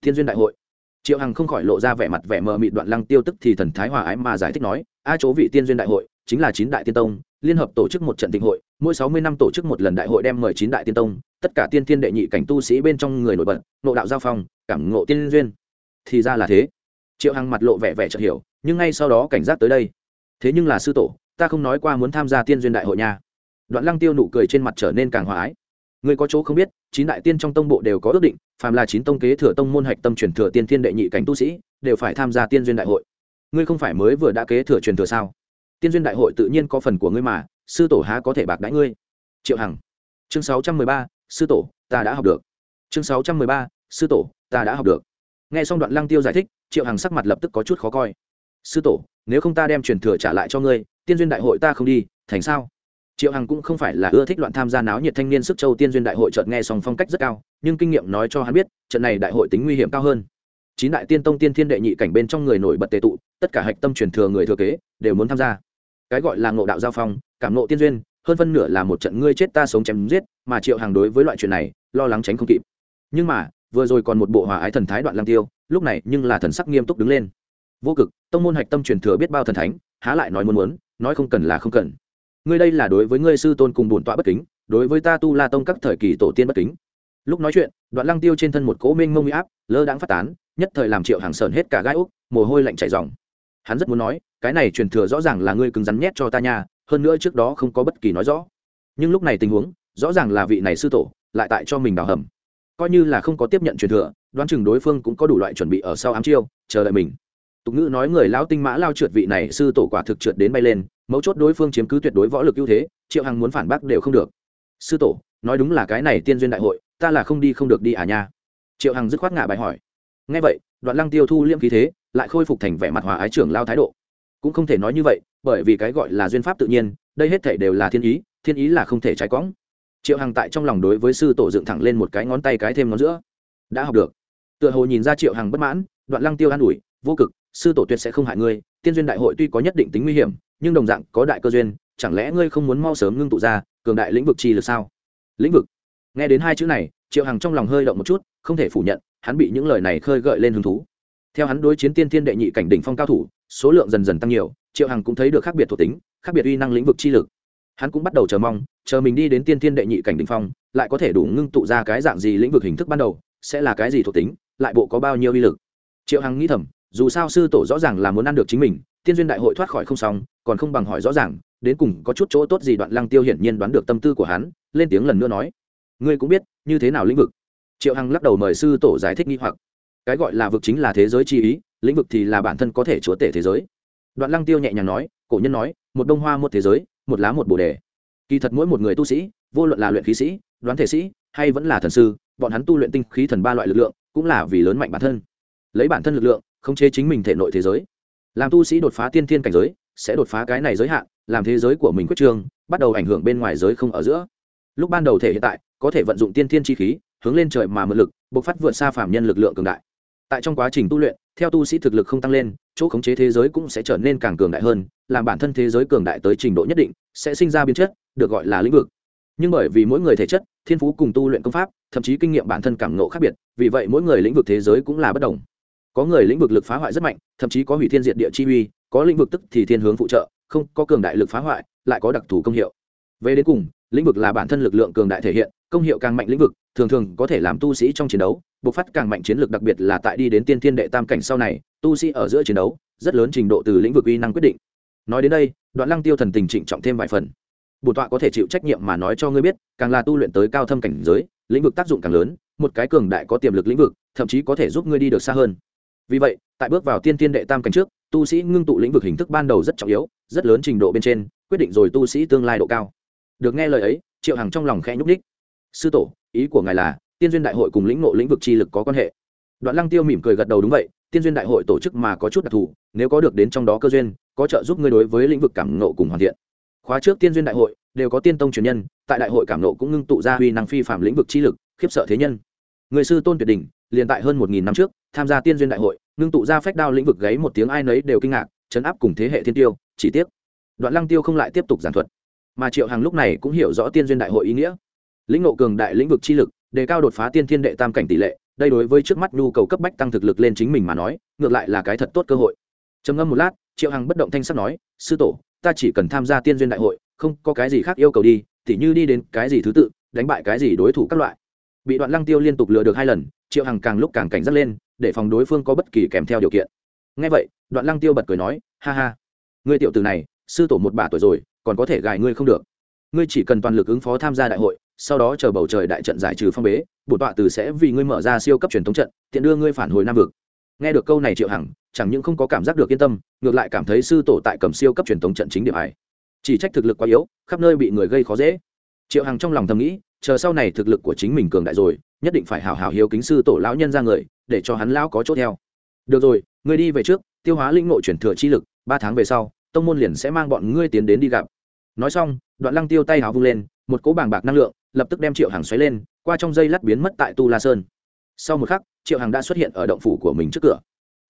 Tiên duyên đại hội. Triệu hằng không khỏi lộ ra vẻ mặt vẻ mờ mịt đoạn lăng tiêu tức thì thần thái hòa ái mà giải thích nói, a chỗ vị tiên duyên đại hội chính là chín đại tiên tông, liên hợp tổ chức một trận tịnh hội, mỗi sáu mươi năm tổ chức một lần đại hội đem mời chín đại tiên tông, tất cả tiên tiên đệ nhị cảnh tu sĩ bên trong người nổi bật nộ đạo giao phong, cảm ngộ tiên duyên. Thì ra là thế. Triệu hằng mặt lộ vẻ vẻ chợt hiểu, nhưng ngay sau đó cảnh giác tới đây. Thế nhưng là sư tổ ta không nói qua muốn tham gia tiên duyên đại hội nha. Đoạn lăng tiêu nụ cười trên mặt trở nên càng hòa ái. Người có chỗ không biết, chín đại tiên trong tông bộ đều có ước định, phàm là chín tông kế thừa tông môn hạch tâm truyền thừa tiên thiên đệ nhị cánh tu sĩ, đều phải tham gia tiên duyên đại hội. Ngươi không phải mới vừa đã kế thừa truyền thừa sao? Tiên duyên đại hội tự nhiên có phần của ngươi mà, sư tổ há có thể bạc đãi ngươi? Triệu hằng. Chương sáu trăm mười ba, sư tổ, ta đã học được. Chương sáu trăm mười ba, sư tổ, ta đã học được. Nghe xong đoạn lăng tiêu giải thích, triệu hằng sắc mặt lập tức có chút khó coi. Sư tổ, nếu không ta đem truyền thừa trả lại cho ngươi tiên duyên đại hội ta không đi, thành sao? Triệu hằng cũng không phải là ưa thích loạn tham gia náo nhiệt thanh niên sức châu tiên duyên đại hội chợt nghe xong phong cách rất cao, nhưng kinh nghiệm nói cho hắn biết, trận này đại hội tính nguy hiểm cao hơn. Chín đại tiên tông tiên thiên đệ nhị cảnh bên trong người nổi bật tề tụ, tất cả hạch tâm truyền thừa người thừa kế, đều muốn tham gia. Cái gọi là ngộ đạo giao phong, cảm ngộ tiên duyên, hơn phân nửa là một trận ngươi chết ta sống chém giết, mà triệu hàng đối với loại chuyện này, lo lắng tránh không kịp. Nhưng mà, vừa rồi còn một bộ hòa ái thần thái đoạn lang tiêu, lúc này nhưng là thần sắc nghiêm túc đứng lên. Vô cực, tông môn hạch tâm truyền thừa biết bao thần thánh há lại nói muốn muốn, nói không cần là không cần. Ngươi đây là đối với ngươi sư tôn cùng bổn tọa bất kính, đối với ta tu la tông các thời kỳ tổ tiên bất kính. Lúc nói chuyện, đoạn lăng tiêu trên thân một cỗ mênh mông huy áp, lơ đãng phát tán, nhất thời làm triệu hàng sờn hết cả gai úc, mồ hôi lạnh chảy dòng hắn rất muốn nói, cái này truyền thừa rõ ràng là ngươi cứng rắn nhét cho ta nha, hơn nữa trước đó không có bất kỳ nói rõ. Nhưng lúc này tình huống, rõ ràng là vị này sư tổ lại tại cho mình đào hầm. Coi như là không có tiếp nhận truyền thừa, đoán chừng đối phương cũng có đủ loại chuẩn bị ở sau ám chiêu, chờ đợi mình tục ngữ nói người lao tinh mã lao trượt vị này, sư tổ quả thực trượt đến bay lên, mấu chốt đối phương chiếm cứ tuyệt đối võ lực ưu thế, triệu hằng muốn phản bác đều không được. Sư tổ, nói đúng là cái này tiên duyên đại hội, ta là không đi không được đi à nha? Triệu hằng dứt khoát ngả bài hỏi. Ngay vậy, đoạn lăng tiêu thu liễm khí thế, lại khôi phục thành vẻ mặt hòa ái trưởng lao thái độ. Cũng không thể nói như vậy, bởi vì cái gọi là duyên pháp tự nhiên, đây hết thể đều là thiên ý thiên ý là không thể trái quõng. Triệu hằng tại trong lòng đối với sư tổ dựng thẳng lên một cái ngón tay cái thêm ngón giữa. Đã học được. Tựa hồ nhìn ra triệu hằng bất mãn, đoạn lăng tiêu an ủi, vô cực sư tổ tuyệt sẽ không hại ngươi, tiên duyên đại hội tuy có nhất định tính nguy hiểm, nhưng đồng dạng có đại cơ duyên, chẳng lẽ ngươi không muốn mau sớm ngưng tụ ra, cường đại lĩnh vực chi lực sao? Lĩnh vực? Nghe đến hai chữ này, triệu hằng trong lòng hơi động một chút, không thể phủ nhận, hắn bị những lời này khơi gợi lên hứng thú. Theo hắn đối chiến tiên thiên đệ nhị cảnh đỉnh phong cao thủ, số lượng dần dần tăng nhiều, triệu hằng cũng thấy được khác biệt thuộc tính, khác biệt uy năng lĩnh vực chi lực. Hắn cũng bắt đầu chờ mong, chờ mình đi đến tiên thiên đệ nhị cảnh đỉnh phong, lại có thể đủ ngưng tụ ra cái dạng gì lĩnh vực hình thức ban đầu, sẽ là cái gì thuộc tính, lại bộ có bao nhiêu uy lực? Triệu hằng nghĩ thầm dù sao sư tổ rõ ràng là muốn ăn được chính mình, tiên duyên đại hội thoát khỏi không xong, còn không bằng hỏi rõ ràng, đến cùng có chút chỗ tốt gì đoạn lăng tiêu hiển nhiên đoán được tâm tư của hắn, lên tiếng lần nữa nói. Ngươi cũng biết, như thế nào lĩnh vực? Triệu hằng lắc đầu mời sư tổ giải thích nghi hoặc. Cái gọi là vực chính là thế giới chi ý, lĩnh vực thì là bản thân có thể chúa tể thế giới. Đoạn lăng tiêu nhẹ nhàng nói, cổ nhân nói, một đông hoa một thế giới, một lá một bồ đề. Kỳ thật mỗi một người tu sĩ, vô luận là luyện khí sĩ, đoán thể sĩ, hay vẫn là thần sư, bọn hắn tu luyện tinh khí thần ba loại lực lượng, cũng là vì lớn mạnh bản thân. Lấy bản thân lực lượng khống chế chính mình thể nội thế giới. Làm tu sĩ đột phá tiên thiên cảnh giới, sẽ đột phá cái này giới hạn, làm thế giới của mình quyết trương, bắt đầu ảnh hưởng bên ngoài giới không ở giữa. Lúc ban đầu thể hiện tại, có thể vận dụng tiên thiên chi khí, hướng lên trời mà mượn lực, bộc phát vượt xa phạm nhân lực lượng cường đại. Tại trong quá trình tu luyện, theo tu sĩ thực lực không tăng lên, chỗ khống chế thế giới cũng sẽ trở nên càng cường đại hơn, làm bản thân thế giới cường đại tới trình độ nhất định, sẽ sinh ra biến chất, được gọi là lĩnh vực. Nhưng bởi vì mỗi người thể chất, thiên phú cùng tu luyện công pháp, thậm chí kinh nghiệm bản thân cảm nộ khác biệt, vì vậy mỗi người lĩnh vực thế giới cũng là bất đồng có người lĩnh vực lực phá hoại rất mạnh, thậm chí có hủy thiên diệt địa chi uy, có lĩnh vực tức thì thiên hướng phụ trợ, không, có cường đại lực phá hoại, lại có đặc thù công hiệu. Về đến cùng, lĩnh vực là bản thân lực lượng cường đại thể hiện, công hiệu càng mạnh lĩnh vực, thường thường có thể làm tu sĩ trong chiến đấu, bộc phát càng mạnh chiến lược đặc biệt là tại đi đến tiên thiên đệ tam cảnh sau này, tu sĩ ở giữa chiến đấu, rất lớn trình độ từ lĩnh vực uy năng quyết định. Nói đến đây, đoạn lăng tiêu thần tình trịnh trọng thêm vài phần. Bổn tọa có thể chịu trách nhiệm mà nói cho ngươi biết, càng là tu luyện tới cao thâm cảnh giới, lĩnh vực tác dụng càng lớn, một cái cường đại có tiềm lực lĩnh vực, thậm chí có thể giúp ngươi đi được xa hơn vì vậy, tại bước vào tiên tiên đệ tam cảnh trước, tu sĩ ngưng tụ lĩnh vực hình thức ban đầu rất trọng yếu, rất lớn trình độ bên trên, quyết định rồi tu sĩ tương lai độ cao. Được nghe lời ấy, triệu hằng trong lòng khẽ nhúc ních sư tổ, ý của ngài là, tiên duyên đại hội cùng lĩnh ngộ lĩnh vực chi lực có quan hệ. Đoạn lăng tiêu mỉm cười gật đầu đúng vậy, tiên duyên đại hội tổ chức mà có chút đặc thù, nếu có được đến trong đó cơ duyên, có trợ giúp ngươi đối với lĩnh vực cảm nộ cùng hoàn thiện. Khóa trước tiên duyên đại hội, đều có tiên tông truyền nhân, tại đại hội cảm nộ cũng ngưng tụ ra huy năng phi phạm lĩnh vực chi lực, khiếp sợ thế nhân. Người sư tôn tuyệt đỉnh, liền tại hơn một nghìn năm trước tham gia tiên duyên đại hội, ngưng tụ ra phách đao lĩnh vực gáy một tiếng ai nấy đều kinh ngạc, chấn áp cùng thế hệ thiên tiêu, chỉ tiếc, đoạn lăng tiêu không lại tiếp tục giảng thuật. Mà triệu hằng lúc này cũng hiểu rõ tiên duyên đại hội ý nghĩa. Lĩnh ngộ cường đại lĩnh vực chi lực, đề cao đột phá tiên thiên đệ tam cảnh tỷ lệ, đây đối với trước mắt nhu cầu cấp bách tăng thực lực lên chính mình mà nói, ngược lại là cái thật tốt cơ hội. Trầm ngâm một lát, triệu hằng bất động thanh sắc nói, sư tổ, ta chỉ cần tham gia tiên duyên đại hội, không có cái gì khác yêu cầu đi, tỉ như đi đến cái gì thứ tự, đánh bại cái gì đối thủ các loại. Bị đoạn lăng tiêu liên tục lừa được hai lần, triệu hằng càng lúc càng cảnh giác lên để phòng đối phương có bất kỳ kèm theo điều kiện. Ngay vậy, đoạn lăng tiêu bật cười nói, ha ha, ngươi tiểu từ này, sư tổ một bà tuổi rồi, còn có thể gài ngươi không được. Ngươi chỉ cần toàn lực ứng phó tham gia đại hội, sau đó chờ bầu trời đại trận giải trừ phong bế, bổn tọa từ sẽ vì ngươi mở ra siêu cấp truyền thống trận, tiện đưa ngươi phản hồi nam vực. Nghe được câu này triệu hằng, chẳng những không có cảm giác được yên tâm, ngược lại cảm thấy sư tổ tại cầm siêu cấp truyền thống trận chính điểm hải chỉ trách thực lực quá yếu, khắp nơi bị người gây khó dễ. Triệu hằng trong lòng thầm nghĩ chờ sau này thực lực của chính mình cường đại rồi, nhất định phải hào hào hiếu kính sư tổ lão nhân ra người, để cho hắn lão có chỗ theo. Được rồi, ngươi đi về trước, tiêu hóa linh nội chuyển thừa chi lực, ba tháng về sau, tông môn liền sẽ mang bọn ngươi tiến đến đi gặp. Nói xong, đoạn lăng tiêu tay hào vung lên, một cỗ bàng bạc năng lượng, lập tức đem triệu hàng xoáy lên, qua trong dây lát biến mất tại tu la sơn. Sau một khắc, triệu hàng đã xuất hiện ở động phủ của mình trước cửa.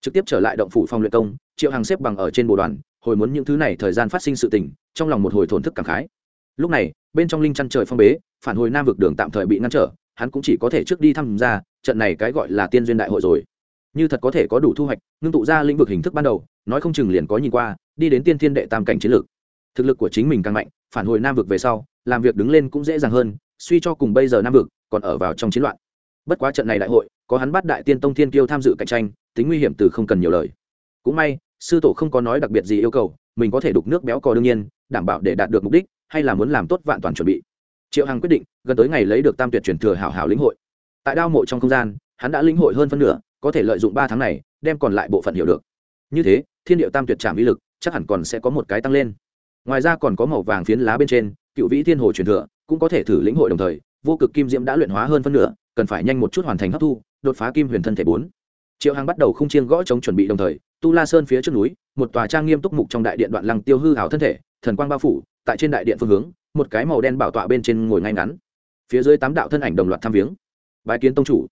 Trực tiếp trở lại động phủ phong luyện công, triệu hàng xếp bằng ở trên bồ đoàn, hồi muốn những thứ này thời gian phát sinh sự tình, trong lòng một hồi thổn thức cảm khái. Lúc này bên trong linh chăn trời phong bế, phản hồi nam vực đường tạm thời bị ngăn trở, hắn cũng chỉ có thể trước đi tham gia trận này cái gọi là tiên duyên đại hội rồi. Như thật có thể có đủ thu hoạch, ngưng tụ ra lĩnh vực hình thức ban đầu, nói không chừng liền có nhìn qua, đi đến tiên thiên đệ tam cảnh chiến lược. Thực lực của chính mình càng mạnh, phản hồi nam vực về sau, làm việc đứng lên cũng dễ dàng hơn, suy cho cùng bây giờ nam vực còn ở vào trong chiến loạn. Bất quá trận này đại hội, có hắn bắt đại tiên tông thiên kiêu tham dự cạnh tranh, tính nguy hiểm từ không cần nhiều lời. Cũng may, sư tổ không có nói đặc biệt gì yêu cầu, mình có thể đục nước béo cò đương nhiên, đảm bảo để đạt được mục đích hay là muốn làm tốt vạn toàn chuẩn bị. Triệu hằng quyết định, gần tới ngày lấy được tam tuyệt truyền thừa hảo hảo lĩnh hội. Tại đao mộ trong không gian, hắn đã lĩnh hội hơn phân nửa, có thể lợi dụng ba tháng này, đem còn lại bộ phận hiểu được. Như thế, thiên điệu tam tuyệt trảm uy lực chắc hẳn còn sẽ có một cái tăng lên. Ngoài ra còn có màu vàng phiến lá bên trên, cựu vĩ thiên hồ truyền thừa, cũng có thể thử lĩnh hội đồng thời, vô cực kim diễm đã luyện hóa hơn phân nửa, cần phải nhanh một chút hoàn thành hấp thu, đột phá kim huyền thân thể bốn. Triệu hằng bắt đầu không chiên gõ chống chuẩn bị đồng thời, tu la sơn phía trước núi, một tòa trang nghiêm túc mục trong đại điện đoạn lăng tiêu hư hảo thân thể thần quang bao phủ, tại trên đại điện phương hướng, một cái màu đen bảo tọa bên trên ngồi ngay ngắn. Phía dưới tám đạo thân ảnh đồng loạt tham viếng. Bái kiến tông chủ.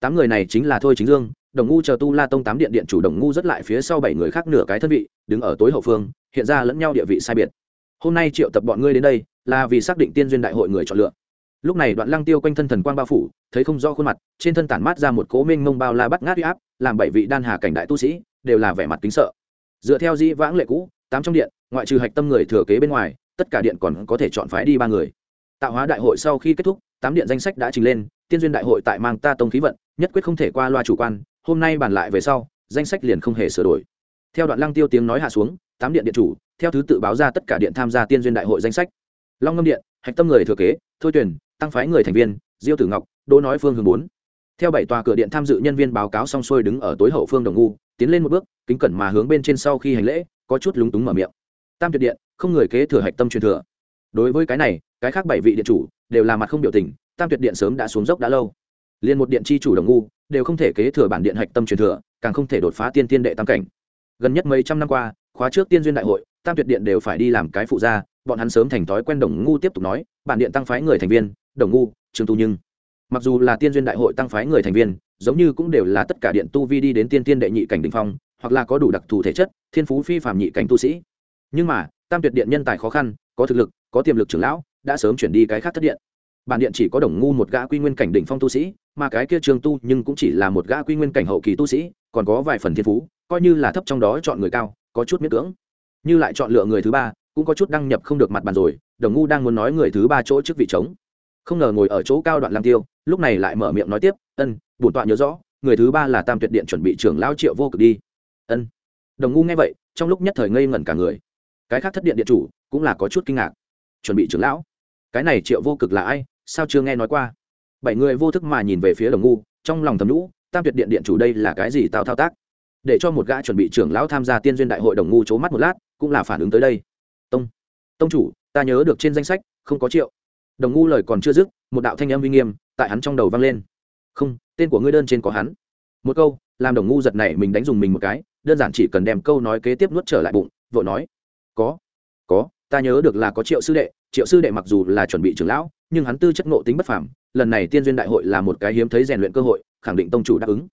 Tám người này chính là thôi chính dương, đồng ngu chờ tu la tông tám điện điện chủ đồng ngu rất lại phía sau bảy người khác nửa cái thân vị, đứng ở tối hậu phương, hiện ra lẫn nhau địa vị sai biệt. Hôm nay triệu tập bọn ngươi đến đây, là vì xác định tiên duyên đại hội người chọn lựa. Lúc này đoạn lăng tiêu quanh thân thần quang bao phủ, thấy không rõ khuôn mặt, trên thân tản mát ra một cố minh mông bao la bắt ngát huy áp, làm bảy vị đan hà cảnh đại tu sĩ, đều là vẻ mặt kính sợ. Dựa theo di vãng lệ cũ, tám trong điện ngoại trừ hạch tâm người thừa kế bên ngoài, tất cả điện còn có thể chọn phái đi ba người. Tạo hóa đại hội sau khi kết thúc, tám điện danh sách đã trình lên, tiên duyên đại hội tại mang ta tông khí vận, nhất quyết không thể qua loa chủ quan, hôm nay bàn lại về sau, danh sách liền không hề sửa đổi. Theo đoạn lăng tiêu tiếng nói hạ xuống, tám điện điện chủ, theo thứ tự báo ra tất cả điện tham gia tiên duyên đại hội danh sách. Long ngâm điện, hạch tâm người thừa kế, thôi tuyển tăng phái người thành viên, diêu tử ngọc, đỗ nói phương hướng bốn. Theo bảy tòa cửa điện tham dự nhân viên báo cáo xong xuôi đứng ở tối hậu phương đồng ngu, tiến lên một bước, kính cẩn mà hướng bên trên sau khi hành lễ, có chút lúng túng mở miệng tam tuyệt điện, không người kế thừa hạch tâm truyền thừa. Đối với cái này, cái khác bảy vị điện chủ đều là mặt không biểu tình, tam tuyệt điện sớm đã xuống dốc đã lâu. Liền một điện chi chủ đồng ngu đều không thể kế thừa bản điện hạch tâm truyền thừa, càng không thể đột phá tiên tiên đệ tam cảnh. Gần nhất mấy trăm năm qua, khóa trước tiên duyên đại hội, tam tuyệt điện đều phải đi làm cái phụ gia, bọn hắn sớm thành thói quen đồng ngu tiếp tục nói, bản điện tăng phái người thành viên, đồng ngu, trương tu nhưng. Mặc dù là tiên duyên đại hội tăng phái người thành viên, giống như cũng đều là tất cả điện tu vi đi đến tiên tiên đệ nhị cảnh đình phong, hoặc là có đủ đặc thù thể chất, thiên phú phi phạm nhị cảnh tu sĩ nhưng mà, tam tuyệt điện nhân tài khó khăn, có thực lực, có tiềm lực trưởng lão, đã sớm chuyển đi cái khác thất điện. Bản điện chỉ có đồng ngu một gã quy nguyên cảnh đỉnh phong tu sĩ, mà cái kia trường tu nhưng cũng chỉ là một gã quy nguyên cảnh hậu kỳ tu sĩ, còn có vài phần thiên phú, coi như là thấp trong đó chọn người cao, có chút miễn cưỡng. Như lại chọn lựa người thứ ba, cũng có chút đăng nhập không được mặt bàn rồi, đồng ngu đang muốn nói người thứ ba chỗ trước vị trống. Không ngờ ngồi ở chỗ cao đoạn lang tiêu, lúc này lại mở miệng nói tiếp, ân, bổn tọa nhớ rõ, người thứ ba là tam tuyệt điện chuẩn bị trưởng lao triệu vô cực đi. Ân. Đồng ngu nghe vậy, trong lúc nhất thời ngây ngẩn cả người cái khác thất điện điện chủ cũng là có chút kinh ngạc. Chuẩn bị trưởng lão. Cái này triệu vô cực là ai? Sao chưa nghe nói qua? Bảy người vô thức mà nhìn về phía đồng ngu, trong lòng thầm lũ tam tuyệt điện điện chủ đây là cái gì tao thao tác? Để cho một gã chuẩn bị trưởng lão tham gia tiên duyên đại hội đồng ngu c mắt một lát, cũng là phản ứng tới đây. Tông. Tông chủ, ta nhớ được trên danh sách, không có triệu. Đồng ngu lời còn chưa dứt, một đạo thanh âm uy nghiêm tại hắn trong đầu vang lên. Không, tên của ngươi đơn trên có hắn. Một câu, làm đồng ngu giật này mình đánh dùng mình một cái, đơn giản chỉ cần đem câu nói kế tiếp nuốt trở lại bụng, vội nói có. Có, ta nhớ được là có triệu sư đệ. Triệu sư đệ mặc dù là chuẩn bị trưởng lão, nhưng hắn tư chất ngộ tính bất phàm. Lần này tiên duyên đại hội là một cái hiếm thấy rèn luyện cơ hội, khẳng định tông chủ đáp ứng.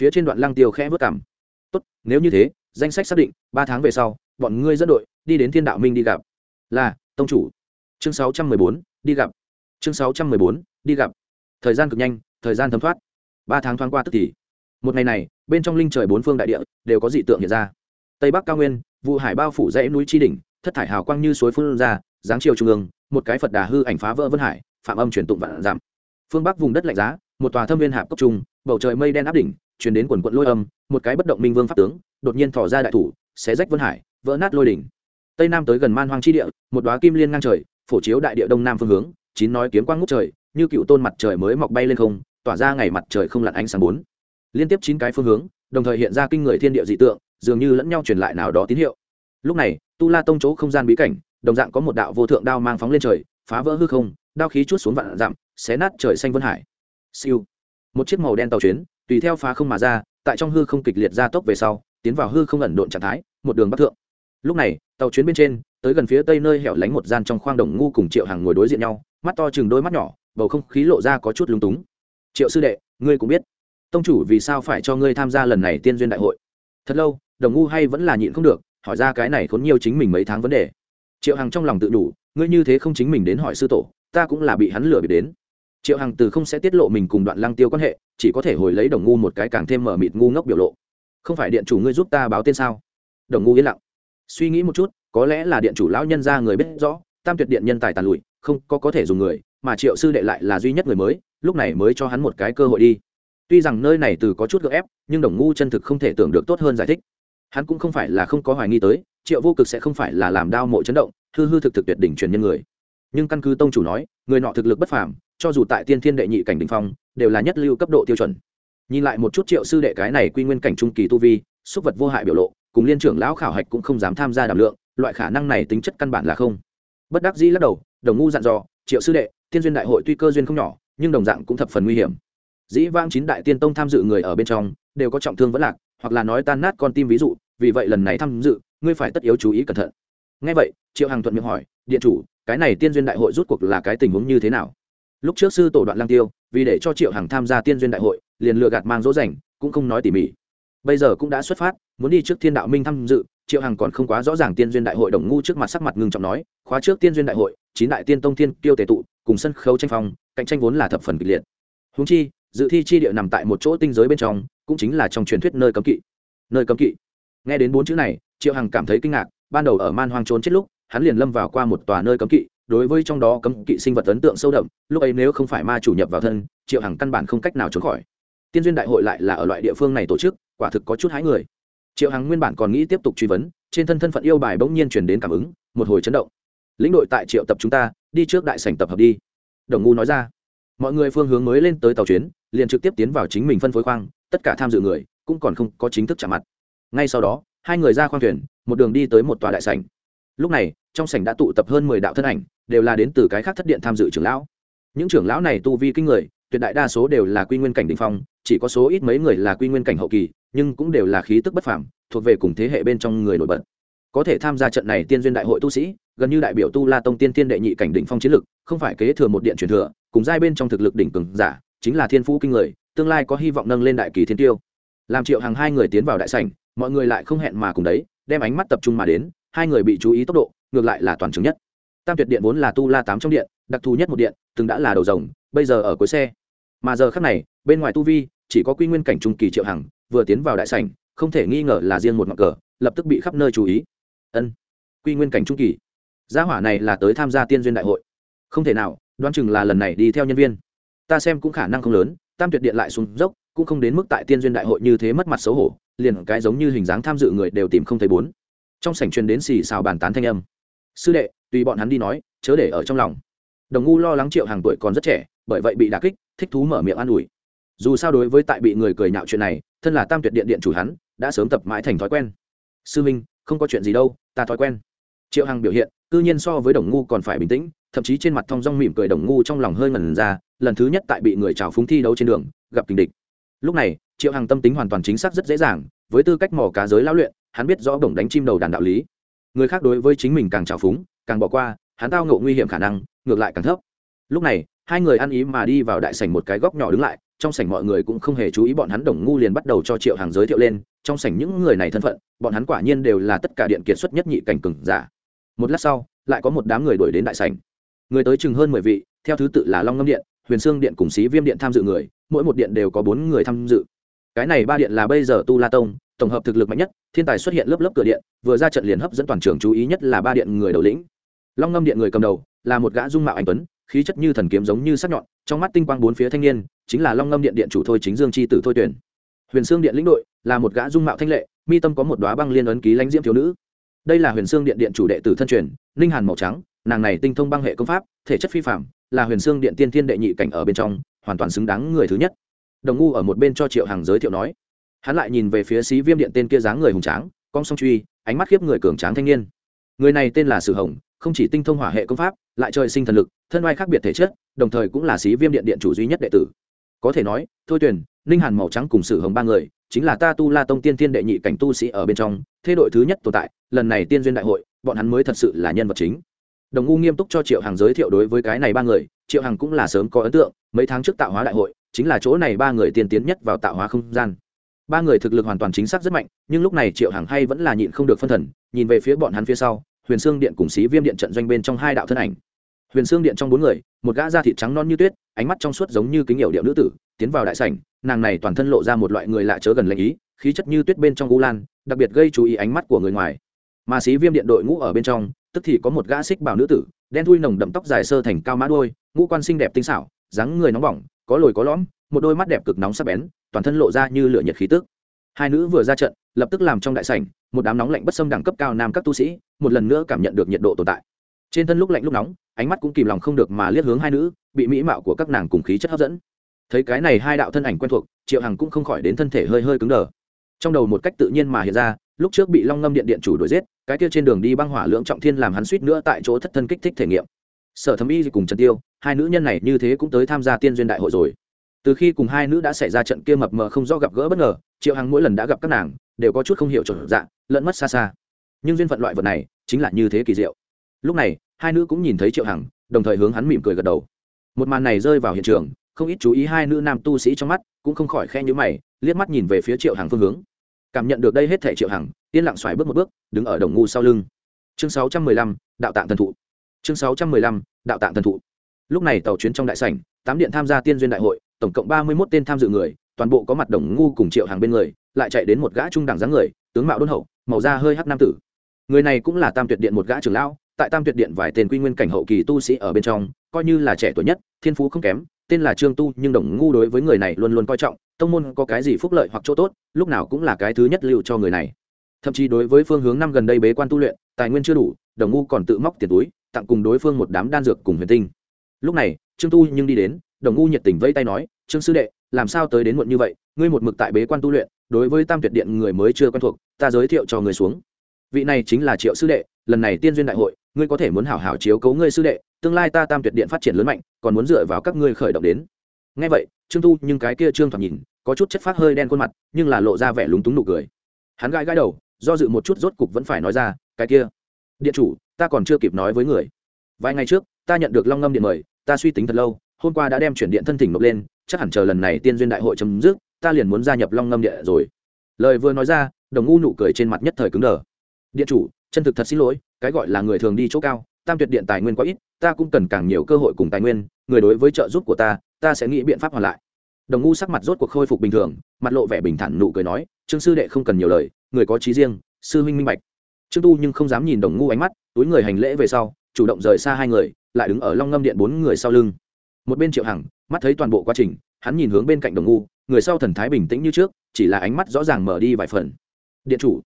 Phía trên đoạn lăng tiêu khẽ vất cảm. Tốt, nếu như thế, danh sách xác định, ba tháng về sau, bọn ngươi dẫn đội, đi đến thiên đạo minh đi gặp. Là, tông chủ. Chương sáu trăm mười bốn, đi gặp. Chương sáu trăm mười bốn, đi gặp. Thời gian cực nhanh, thời gian thấm thoát. Ba tháng thoáng qua tức thì. Một ngày này, bên trong linh trời bốn phương đại địa đều có dị tượng hiện ra. Tây bắc cao nguyên vụ hải bao phủ dãy núi tri đỉnh, thất thải hào quang như suối phun ra dáng chiều trung ương, một cái phật đà hư ảnh phá vỡ vân hải, phạm âm truyền tụng vạn giảm phương bắc vùng đất lạnh giá, một tòa thâm viên hạp cốc trung bầu trời mây đen áp đỉnh chuyển đến quần quận lôi âm, một cái bất động minh vương pháp tướng, đột nhiên thỏ ra đại thủ, xé rách vân hải, vỡ nát lôi đỉnh. Tây nam tới gần man hoang chi địa, một đoá kim liên ngang trời, phổ chiếu đại địa đông nam phương hướng, chín nói kiếm quang ngút trời, như cựu tôn mặt trời mới mọc bay lên không, tỏa ra ngày mặt trời không lặn ánh sáng bốn. Liên tiếp chín cái phương hướng, đồng thời hiện ra kinh người thiên địa dị tượng dường như lẫn nhau truyền lại nào đó tín hiệu. Lúc này, tu la tông chỗ không gian bí cảnh, đồng dạng có một đạo vô thượng đao mang phóng lên trời, phá vỡ hư không, đao khí chút xuống vạn dặm, xé nát trời xanh vân hải. Siêu. Một chiếc màu đen tàu chuyến, tùy theo phá không mà ra, tại trong hư không kịch liệt ra tốc về sau, tiến vào hư không ẩn độn trạng thái, một đường bắc thượng. Lúc này, tàu chuyến bên trên, tới gần phía tây nơi hẻo lánh một gian trong khoang đồng ngu cùng triệu hàng ngồi đối diện nhau, mắt to chừng đôi mắt nhỏ, bầu không khí lộ ra có chút lúng túng. Triệu sư đệ, ngươi cũng biết, tông chủ vì sao phải cho ngươi tham gia lần này tiên duyên đại hội? Thật lâu đồng ngu hay vẫn là nhịn không được, hỏi ra cái này khốn nhiều chính mình mấy tháng vấn đề. Triệu hằng trong lòng tự đủ, ngươi như thế không chính mình đến hỏi sư tổ, ta cũng là bị hắn lừa bị đến. Triệu hằng từ không sẽ tiết lộ mình cùng đoạn lăng tiêu quan hệ, chỉ có thể hồi lấy đồng ngu một cái càng thêm mở mịt ngu ngốc biểu lộ. Không phải điện chủ ngươi giúp ta báo tên sao? Đồng ngu yên lặng. Suy nghĩ một chút, có lẽ là điện chủ lão nhân ra người biết rõ, tam tuyệt điện nhân tài tàn lụi, không có có thể dùng người, mà triệu sư đệ lại là duy nhất người mới, lúc này mới cho hắn một cái cơ hội đi. Tuy rằng nơi này từ có chút gợ ép, nhưng đồng ngu chân thực không thể tưởng được tốt hơn giải thích hắn cũng không phải là không có hoài nghi tới, triệu vô cực sẽ không phải là làm đao mộ chấn động, hư hư thực thực tuyệt đỉnh truyền nhân người. Nhưng căn cứ tông chủ nói, người nọ thực lực bất phàm, cho dù tại tiên thiên đệ nhị cảnh đình phong, đều là nhất lưu cấp độ tiêu chuẩn. Nhìn lại một chút triệu sư đệ cái này quy nguyên cảnh trung kỳ tu vi, xúc vật vô hại biểu lộ, cùng liên trưởng lão khảo hạch cũng không dám tham gia đảm lượng, loại khả năng này tính chất căn bản là không. Bất đắc dĩ lắc đầu, đồng ngu dặn dò, triệu sư đệ, tiên duyên đại hội tuy cơ duyên không nhỏ, nhưng đồng dạng cũng thập phần nguy hiểm. Dĩ vang chín đại tiên tông tham dự người ở bên trong, đều có trọng thương vẫn lạc hoặc là nói tan nát con tim ví dụ, vì vậy lần này tham dự, ngươi phải tất yếu chú ý cẩn thận. Ngay vậy, triệu hằng thuận miệng hỏi, điện chủ, cái này tiên duyên đại hội rút cuộc là cái tình huống như thế nào? Lúc trước sư tổ đoạn lang tiêu, vì để cho triệu hằng tham gia tiên duyên đại hội, liền lừa gạt mang dỗ dành cũng không nói tỉ mỉ. Bây giờ cũng đã xuất phát, muốn đi trước thiên đạo minh tham dự, triệu hằng còn không quá rõ ràng tiên duyên đại hội đồng ngu trước mặt sắc mặt ngưng trọng nói, khóa trước tiên duyên đại hội, chín đại tiên tông thiên tiêu tề tụ, cùng sân khấu tranh phong, cạnh tranh vốn là thập phần kịch liệt. Húng chi, dự thi chi địa nằm tại một chỗ tinh giới bên trong cũng chính là trong truyền thuyết nơi cấm kỵ. Nơi cấm kỵ. Nghe đến bốn chữ này, triệu hằng cảm thấy kinh ngạc, ban đầu ở man hoang trốn chết lúc, hắn liền lâm vào qua một tòa nơi cấm kỵ, đối với trong đó cấm kỵ sinh vật ấn tượng sâu đậm, lúc ấy nếu không phải ma chủ nhập vào thân, triệu hằng căn bản không cách nào trốn khỏi. Tiên duyên đại hội lại là ở loại địa phương này tổ chức, quả thực có chút hái người. Triệu hằng nguyên bản còn nghĩ tiếp tục truy vấn, trên thân thân phận yêu bài bỗng nhiên chuyển đến cảm ứng, một hồi chấn động. Lĩnh đội tại triệu tập chúng ta, đi trước đại sảnh tập hợp đi. Đồng ngu nói ra. Mọi người phương hướng mới lên tới tàu chuyến, liền trực tiếp tiến vào chính mình phân phối khoang tất cả tham dự người cũng còn không có chính thức chạm mặt. Ngay sau đó, hai người ra khoang thuyền, một đường đi tới một tòa đại sảnh. Lúc này, trong sảnh đã tụ tập hơn mười đạo thân ảnh, đều là đến từ cái khác thất điện tham dự trưởng lão. Những trưởng lão này tu vi kinh người, tuyệt đại đa số đều là quy nguyên cảnh đ ỉ n h phong, chỉ có số ít mấy người là quy nguyên cảnh hậu kỳ, nhưng cũng đều là khí tức bất phảm thuộc về cùng thế hệ bên trong người nổi bật. Có thể tham gia trận này tiên duyên đại hội tu sĩ, gần như đại biểu tu la tông tiên tiên đệ nhị cảnh đỉnh phong chiến lực, không phải kế thừa một điện truyền thừa, cùng giai bên trong thực lực đỉnh cường giả, chính là thiên phú kinh người tương lai có hy vọng nâng lên đại kỳ thiên tiêu. Làm triệu hàng hai người tiến vào đại sảnh, mọi người lại không hẹn mà cùng đấy, đem ánh mắt tập trung mà đến, hai người bị chú ý tốc độ, ngược lại là toàn trường nhất. Tam tuyệt điện vốn là tu la tám trong điện, đặc thù nhất một điện, từng đã là đầu rồng, bây giờ ở cuối xe. Mà giờ khác này, bên ngoài tu vi, chỉ có quy nguyên cảnh trung kỳ triệu hằng, vừa tiến vào đại sảnh, không thể nghi ngờ là riêng một ngọn cờ, lập tức bị khắp nơi chú ý. Ân, quy nguyên cảnh trung kỳ. Gia hỏa này là tới tham gia tiên duyên đại hội. Không thể nào, đoán chừng là lần này đi theo nhân viên. Ta xem cũng khả năng không lớn tam tuyệt điện lại xuống dốc, cũng không đến mức tại tiên duyên đại hội như thế mất mặt xấu hổ, liền cái giống như hình dáng tham dự người đều tìm không thấy bốn. Trong sảnh truyền đến xì xào bàn tán thanh âm. Sư đệ, tùy bọn hắn đi nói, chớ để ở trong lòng. Đồng ngu lo lắng triệu hàng tuổi còn rất trẻ, bởi vậy bị đà kích, thích thú mở miệng an ủi. Dù sao đối với tại bị người cười nhạo chuyện này, thân là tam tuyệt điện điện chủ hắn, đã sớm tập mãi thành thói quen. Sư minh, không có chuyện gì đâu, ta thói quen. Triệu hằng biểu hiện tự nhiên so với đồng ngu còn phải bình tĩnh thậm chí trên mặt thong dong mỉm cười đồng ngu trong lòng hơi ngẩn ra, lần thứ nhất tại bị người trào phúng thi đấu trên đường, gặp kình địch. Lúc này, triệu hằng tâm tính hoàn toàn chính xác rất dễ dàng, với tư cách mỏ cá giới lao luyện, hắn biết rõ đồng đánh chim đầu đàn đạo lý. Người khác đối với chính mình càng trào phúng, càng bỏ qua, hắn tao ngộ nguy hiểm khả năng, ngược lại càng thấp. Lúc này, hai người ăn ý mà đi vào đại sảnh một cái góc nhỏ đứng lại, trong sảnh mọi người cũng không hề chú ý bọn hắn đồng ngu liền bắt đầu cho triệu hàng giới thiệu lên, trong sảnh những người này thân phận, bọn hắn quả nhiên đều là tất cả điện kiệt xuất nhất nhị cảnh cừng giả. Một lát sau, lại có một đám người đuổi đến đại sảnh người tới chừng hơn mười vị, theo thứ tự là long ngâm điện, huyền sương điện cùng xí viêm điện tham dự người, mỗi một điện đều có bốn người tham dự. Cái này ba điện là bây giờ tu la tông, tổng hợp thực lực mạnh nhất, thiên tài xuất hiện lớp lớp cửa điện, vừa ra trận liền hấp dẫn toàn trường chú ý nhất là ba điện người đầu lĩnh. Long ngâm điện người cầm đầu, là một gã dung mạo anh tuấn, khí chất như thần kiếm giống như sắc nhọn, trong mắt tinh quang bốn phía thanh niên, chính là long ngâm điện điện chủ thôi chính dương c h i tử thôi tuyển. Huyền sương điện lĩnh đội, là một gã dung mạo thanh lệ, mi tâm có một đoá băng liên ấn ký lãnh diễm thiếu nữ. Đây là huyền sương điện điện chủ đệ tử thân truyền ninh hàn màu trắng nàng này tinh thông băng hệ công pháp, thể chất phi phạm là huyền xương điện tiên thiên đệ nhị cảnh ở bên trong, hoàn toàn xứng đáng người thứ nhất. Đồng ngu ở một bên cho triệu hàng giới thiệu nói. Hắn lại nhìn về phía xí viêm điện tên kia dáng người hùng tráng cong song truy, ánh mắt khiếp người cường tráng thanh niên. Người này tên là sử hồng, không chỉ tinh thông hỏa hệ công pháp, lại trời sinh thần lực, thân oai khác biệt thể chất, đồng thời cũng là xí viêm điện điện chủ duy nhất đệ tử. Có thể nói, thôi tuyển ninh hàn màu trắng cùng sử hồng ba người, chính là ta tu la tông tiên thiên đệ nhị cảnh tu sĩ ở bên trong, thế đội thứ nhất tồn tại, lần này tiên duyên đại hội, bọn hắn mới thật sự là nhân vật chính đồng ngu nghiêm túc cho triệu hàng giới thiệu đối với cái này ba người, triệu hàng cũng là sớm có ấn tượng, mấy tháng trước tạo hóa đại hội, chính là chỗ này ba người tiên tiến nhất vào tạo hóa không gian. Ba người thực lực hoàn toàn chính xác rất mạnh, nhưng lúc này triệu hàng hay vẫn là nhịn không được phân thần, nhìn về phía bọn hắn phía sau, huyền xương điện cùng xí viêm điện trận doanh bên trong hai đạo thân ảnh. Huyền xương điện trong bốn người, một gã da thịt trắng non như tuyết, ánh mắt trong suốt giống như kính hiệu điệu nữ tử, tiến vào đại sảnh, nàng này toàn thân lộ ra một loại người lạ chớ gần lệnh ý, khí chất như tuyết bên trong u lan, đặc biệt gây chú ý ánh mắt của người ngoài. Mà xí viêm điện đội ngũ ở bên trong tức thì có một gã xích bảo nữ tử, đen thui nồng đậm tóc dài sơ thành cao mã đôi ngũ quan xinh đẹp tinh xảo, dáng người nóng bỏng, có lồi có lõm, một đôi mắt đẹp cực nóng sắc bén, toàn thân lộ ra như lửa nhiệt khí tức. Hai nữ vừa ra trận, lập tức làm trong đại sảnh, một đám nóng lạnh bất xâm đẳng cấp cao nam các tu sĩ, một lần nữa cảm nhận được nhiệt độ tồn tại. Trên thân lúc lạnh lúc nóng, ánh mắt cũng kìm lòng không được mà liếc hướng hai nữ, bị mỹ mạo của các nàng cùng khí chất hấp dẫn. Thấy cái này hai đạo thân ảnh quen thuộc, triệu hằng cũng không khỏi đến thân thể hơi hơi cứng đờ. Trong đầu một cách tự nhiên mà hiện ra lúc trước bị long ngâm điện điện chủ đuổi giết, cái kia trên đường đi băng hỏa lưỡng trọng thiên làm hắn suýt nữa tại chỗ thất thân kích thích thể nghiệm. Sở thẩm y cùng trần tiêu, hai nữ nhân này như thế cũng tới tham gia tiên duyên đại hội rồi. Từ khi cùng hai nữ đã xảy ra trận kia mập mờ không do gặp gỡ bất ngờ, triệu hằng mỗi lần đã gặp các nàng, đều có chút không hiểu trộn dạng lẫn mất xa xa. Nhưng duyên phận loại vật này, chính là như thế kỳ diệu. Lúc này, hai nữ cũng nhìn thấy triệu hằng, đồng thời hướng hắn mỉm cười gật đầu. Một màn này rơi vào hiện trường, không ít chú ý hai nữ nam tu sĩ trong mắt, cũng không khỏi khe nhữ mày, liếc mắt nhìn về phía triệu hằng phương hướng cảm nhận được đây hết thể triệu hằng, yên lặng xoài bước một bước, đứng ở đồng ngu sau lưng. Chương sáu trăm mười lăm, đạo tạng thần thụ. Chương sáu trăm mười lăm, đạo tạng thần thụ. Lúc này tàu chuyến trong đại sảnh, tám điện tham gia tiên duyên đại hội, tổng cộng ba mươi mốt tên tham dự người, toàn bộ có mặt đồng ngu cùng triệu hàng bên người, lại chạy đến một gã trung đẳng dáng người, tướng mạo đôn hậu, màu da hơi hắc nam tử. Người này cũng là tam tuyệt điện một gã trưởng lão, tại tam tuyệt điện vài tên quy nguyên cảnh hậu kỳ tu sĩ ở bên trong, coi như là trẻ tuổi nhất, thiên phú không kém, tên là trương tu, nhưng đồng ngu đối với người này luôn luôn coi trọng tông môn có cái gì phúc lợi hoặc chỗ tốt, lúc nào cũng là cái thứ nhất lưu cho người này. Thậm chí đối với phương hướng năm gần đây bế quan tu luyện, tài nguyên chưa đủ, đồng ngu còn tự móc tiền túi, tặng cùng đối phương một đám đan dược cùng huyền tinh. Lúc này, trương tu nhưng đi đến, đồng ngu nhiệt tình vẫy tay nói, trương sư đệ, làm sao tới đến muộn như vậy? Ngươi một mực tại bế quan tu luyện, đối với tam tuyệt điện người mới chưa quen thuộc, ta giới thiệu cho người xuống. Vị này chính là triệu sư đệ, lần này tiên duyên đại hội, ngươi có thể muốn hảo hảo chiếu cấu ngươi sư đệ, tương lai ta tam tuyệt điện phát triển lớn mạnh, còn muốn dựa vào các ngươi khởi động đến. Ngay vậy trương tu nhưng cái kia trương thoạt nhìn, có chút chất phát hơi đen khuôn mặt, nhưng là lộ ra vẻ lúng túng nụ cười. Hắn gãi gãi đầu, do dự một chút rốt cục vẫn phải nói ra, cái kia, điện chủ, ta còn chưa kịp nói với người. Vài ngày trước, ta nhận được long ngâm điện mời, ta suy tính thật lâu, hôm qua đã đem chuyển điện thân thỉnh nộp lên, chắc hẳn chờ lần này tiên duyên đại hội chấm dứt, ta liền muốn gia nhập long ngâm điện rồi. Lời vừa nói ra, đồng ngu nụ cười trên mặt nhất thời cứng đờ. Điện chủ, chân thực thật xin lỗi, cái gọi là người thường đi chỗ cao, tam tuyệt điện tài nguyên quá ít, ta cũng cần càng nhiều cơ hội cùng tài nguyên, người đối với trợ giúp của ta ta sẽ nghĩ biện pháp hoàn lại đồng ngu sắc mặt rốt cuộc khôi phục bình thường, mặt lộ vẻ bình thản nụ cười nói, trương sư đệ không cần nhiều lời, người có trí riêng, sư huynh minh bạch. Trương tu nhưng không dám nhìn đồng ngu ánh mắt, túi người hành lễ về sau, chủ động rời xa hai người, lại đứng ở long ngâm điện bốn người sau lưng. Một bên triệu hằng, mắt thấy toàn bộ quá trình, hắn nhìn hướng bên cạnh đồng ngu, người sau thần thái bình tĩnh như trước, chỉ là ánh mắt rõ ràng mở đi vài phần. Điện chủ.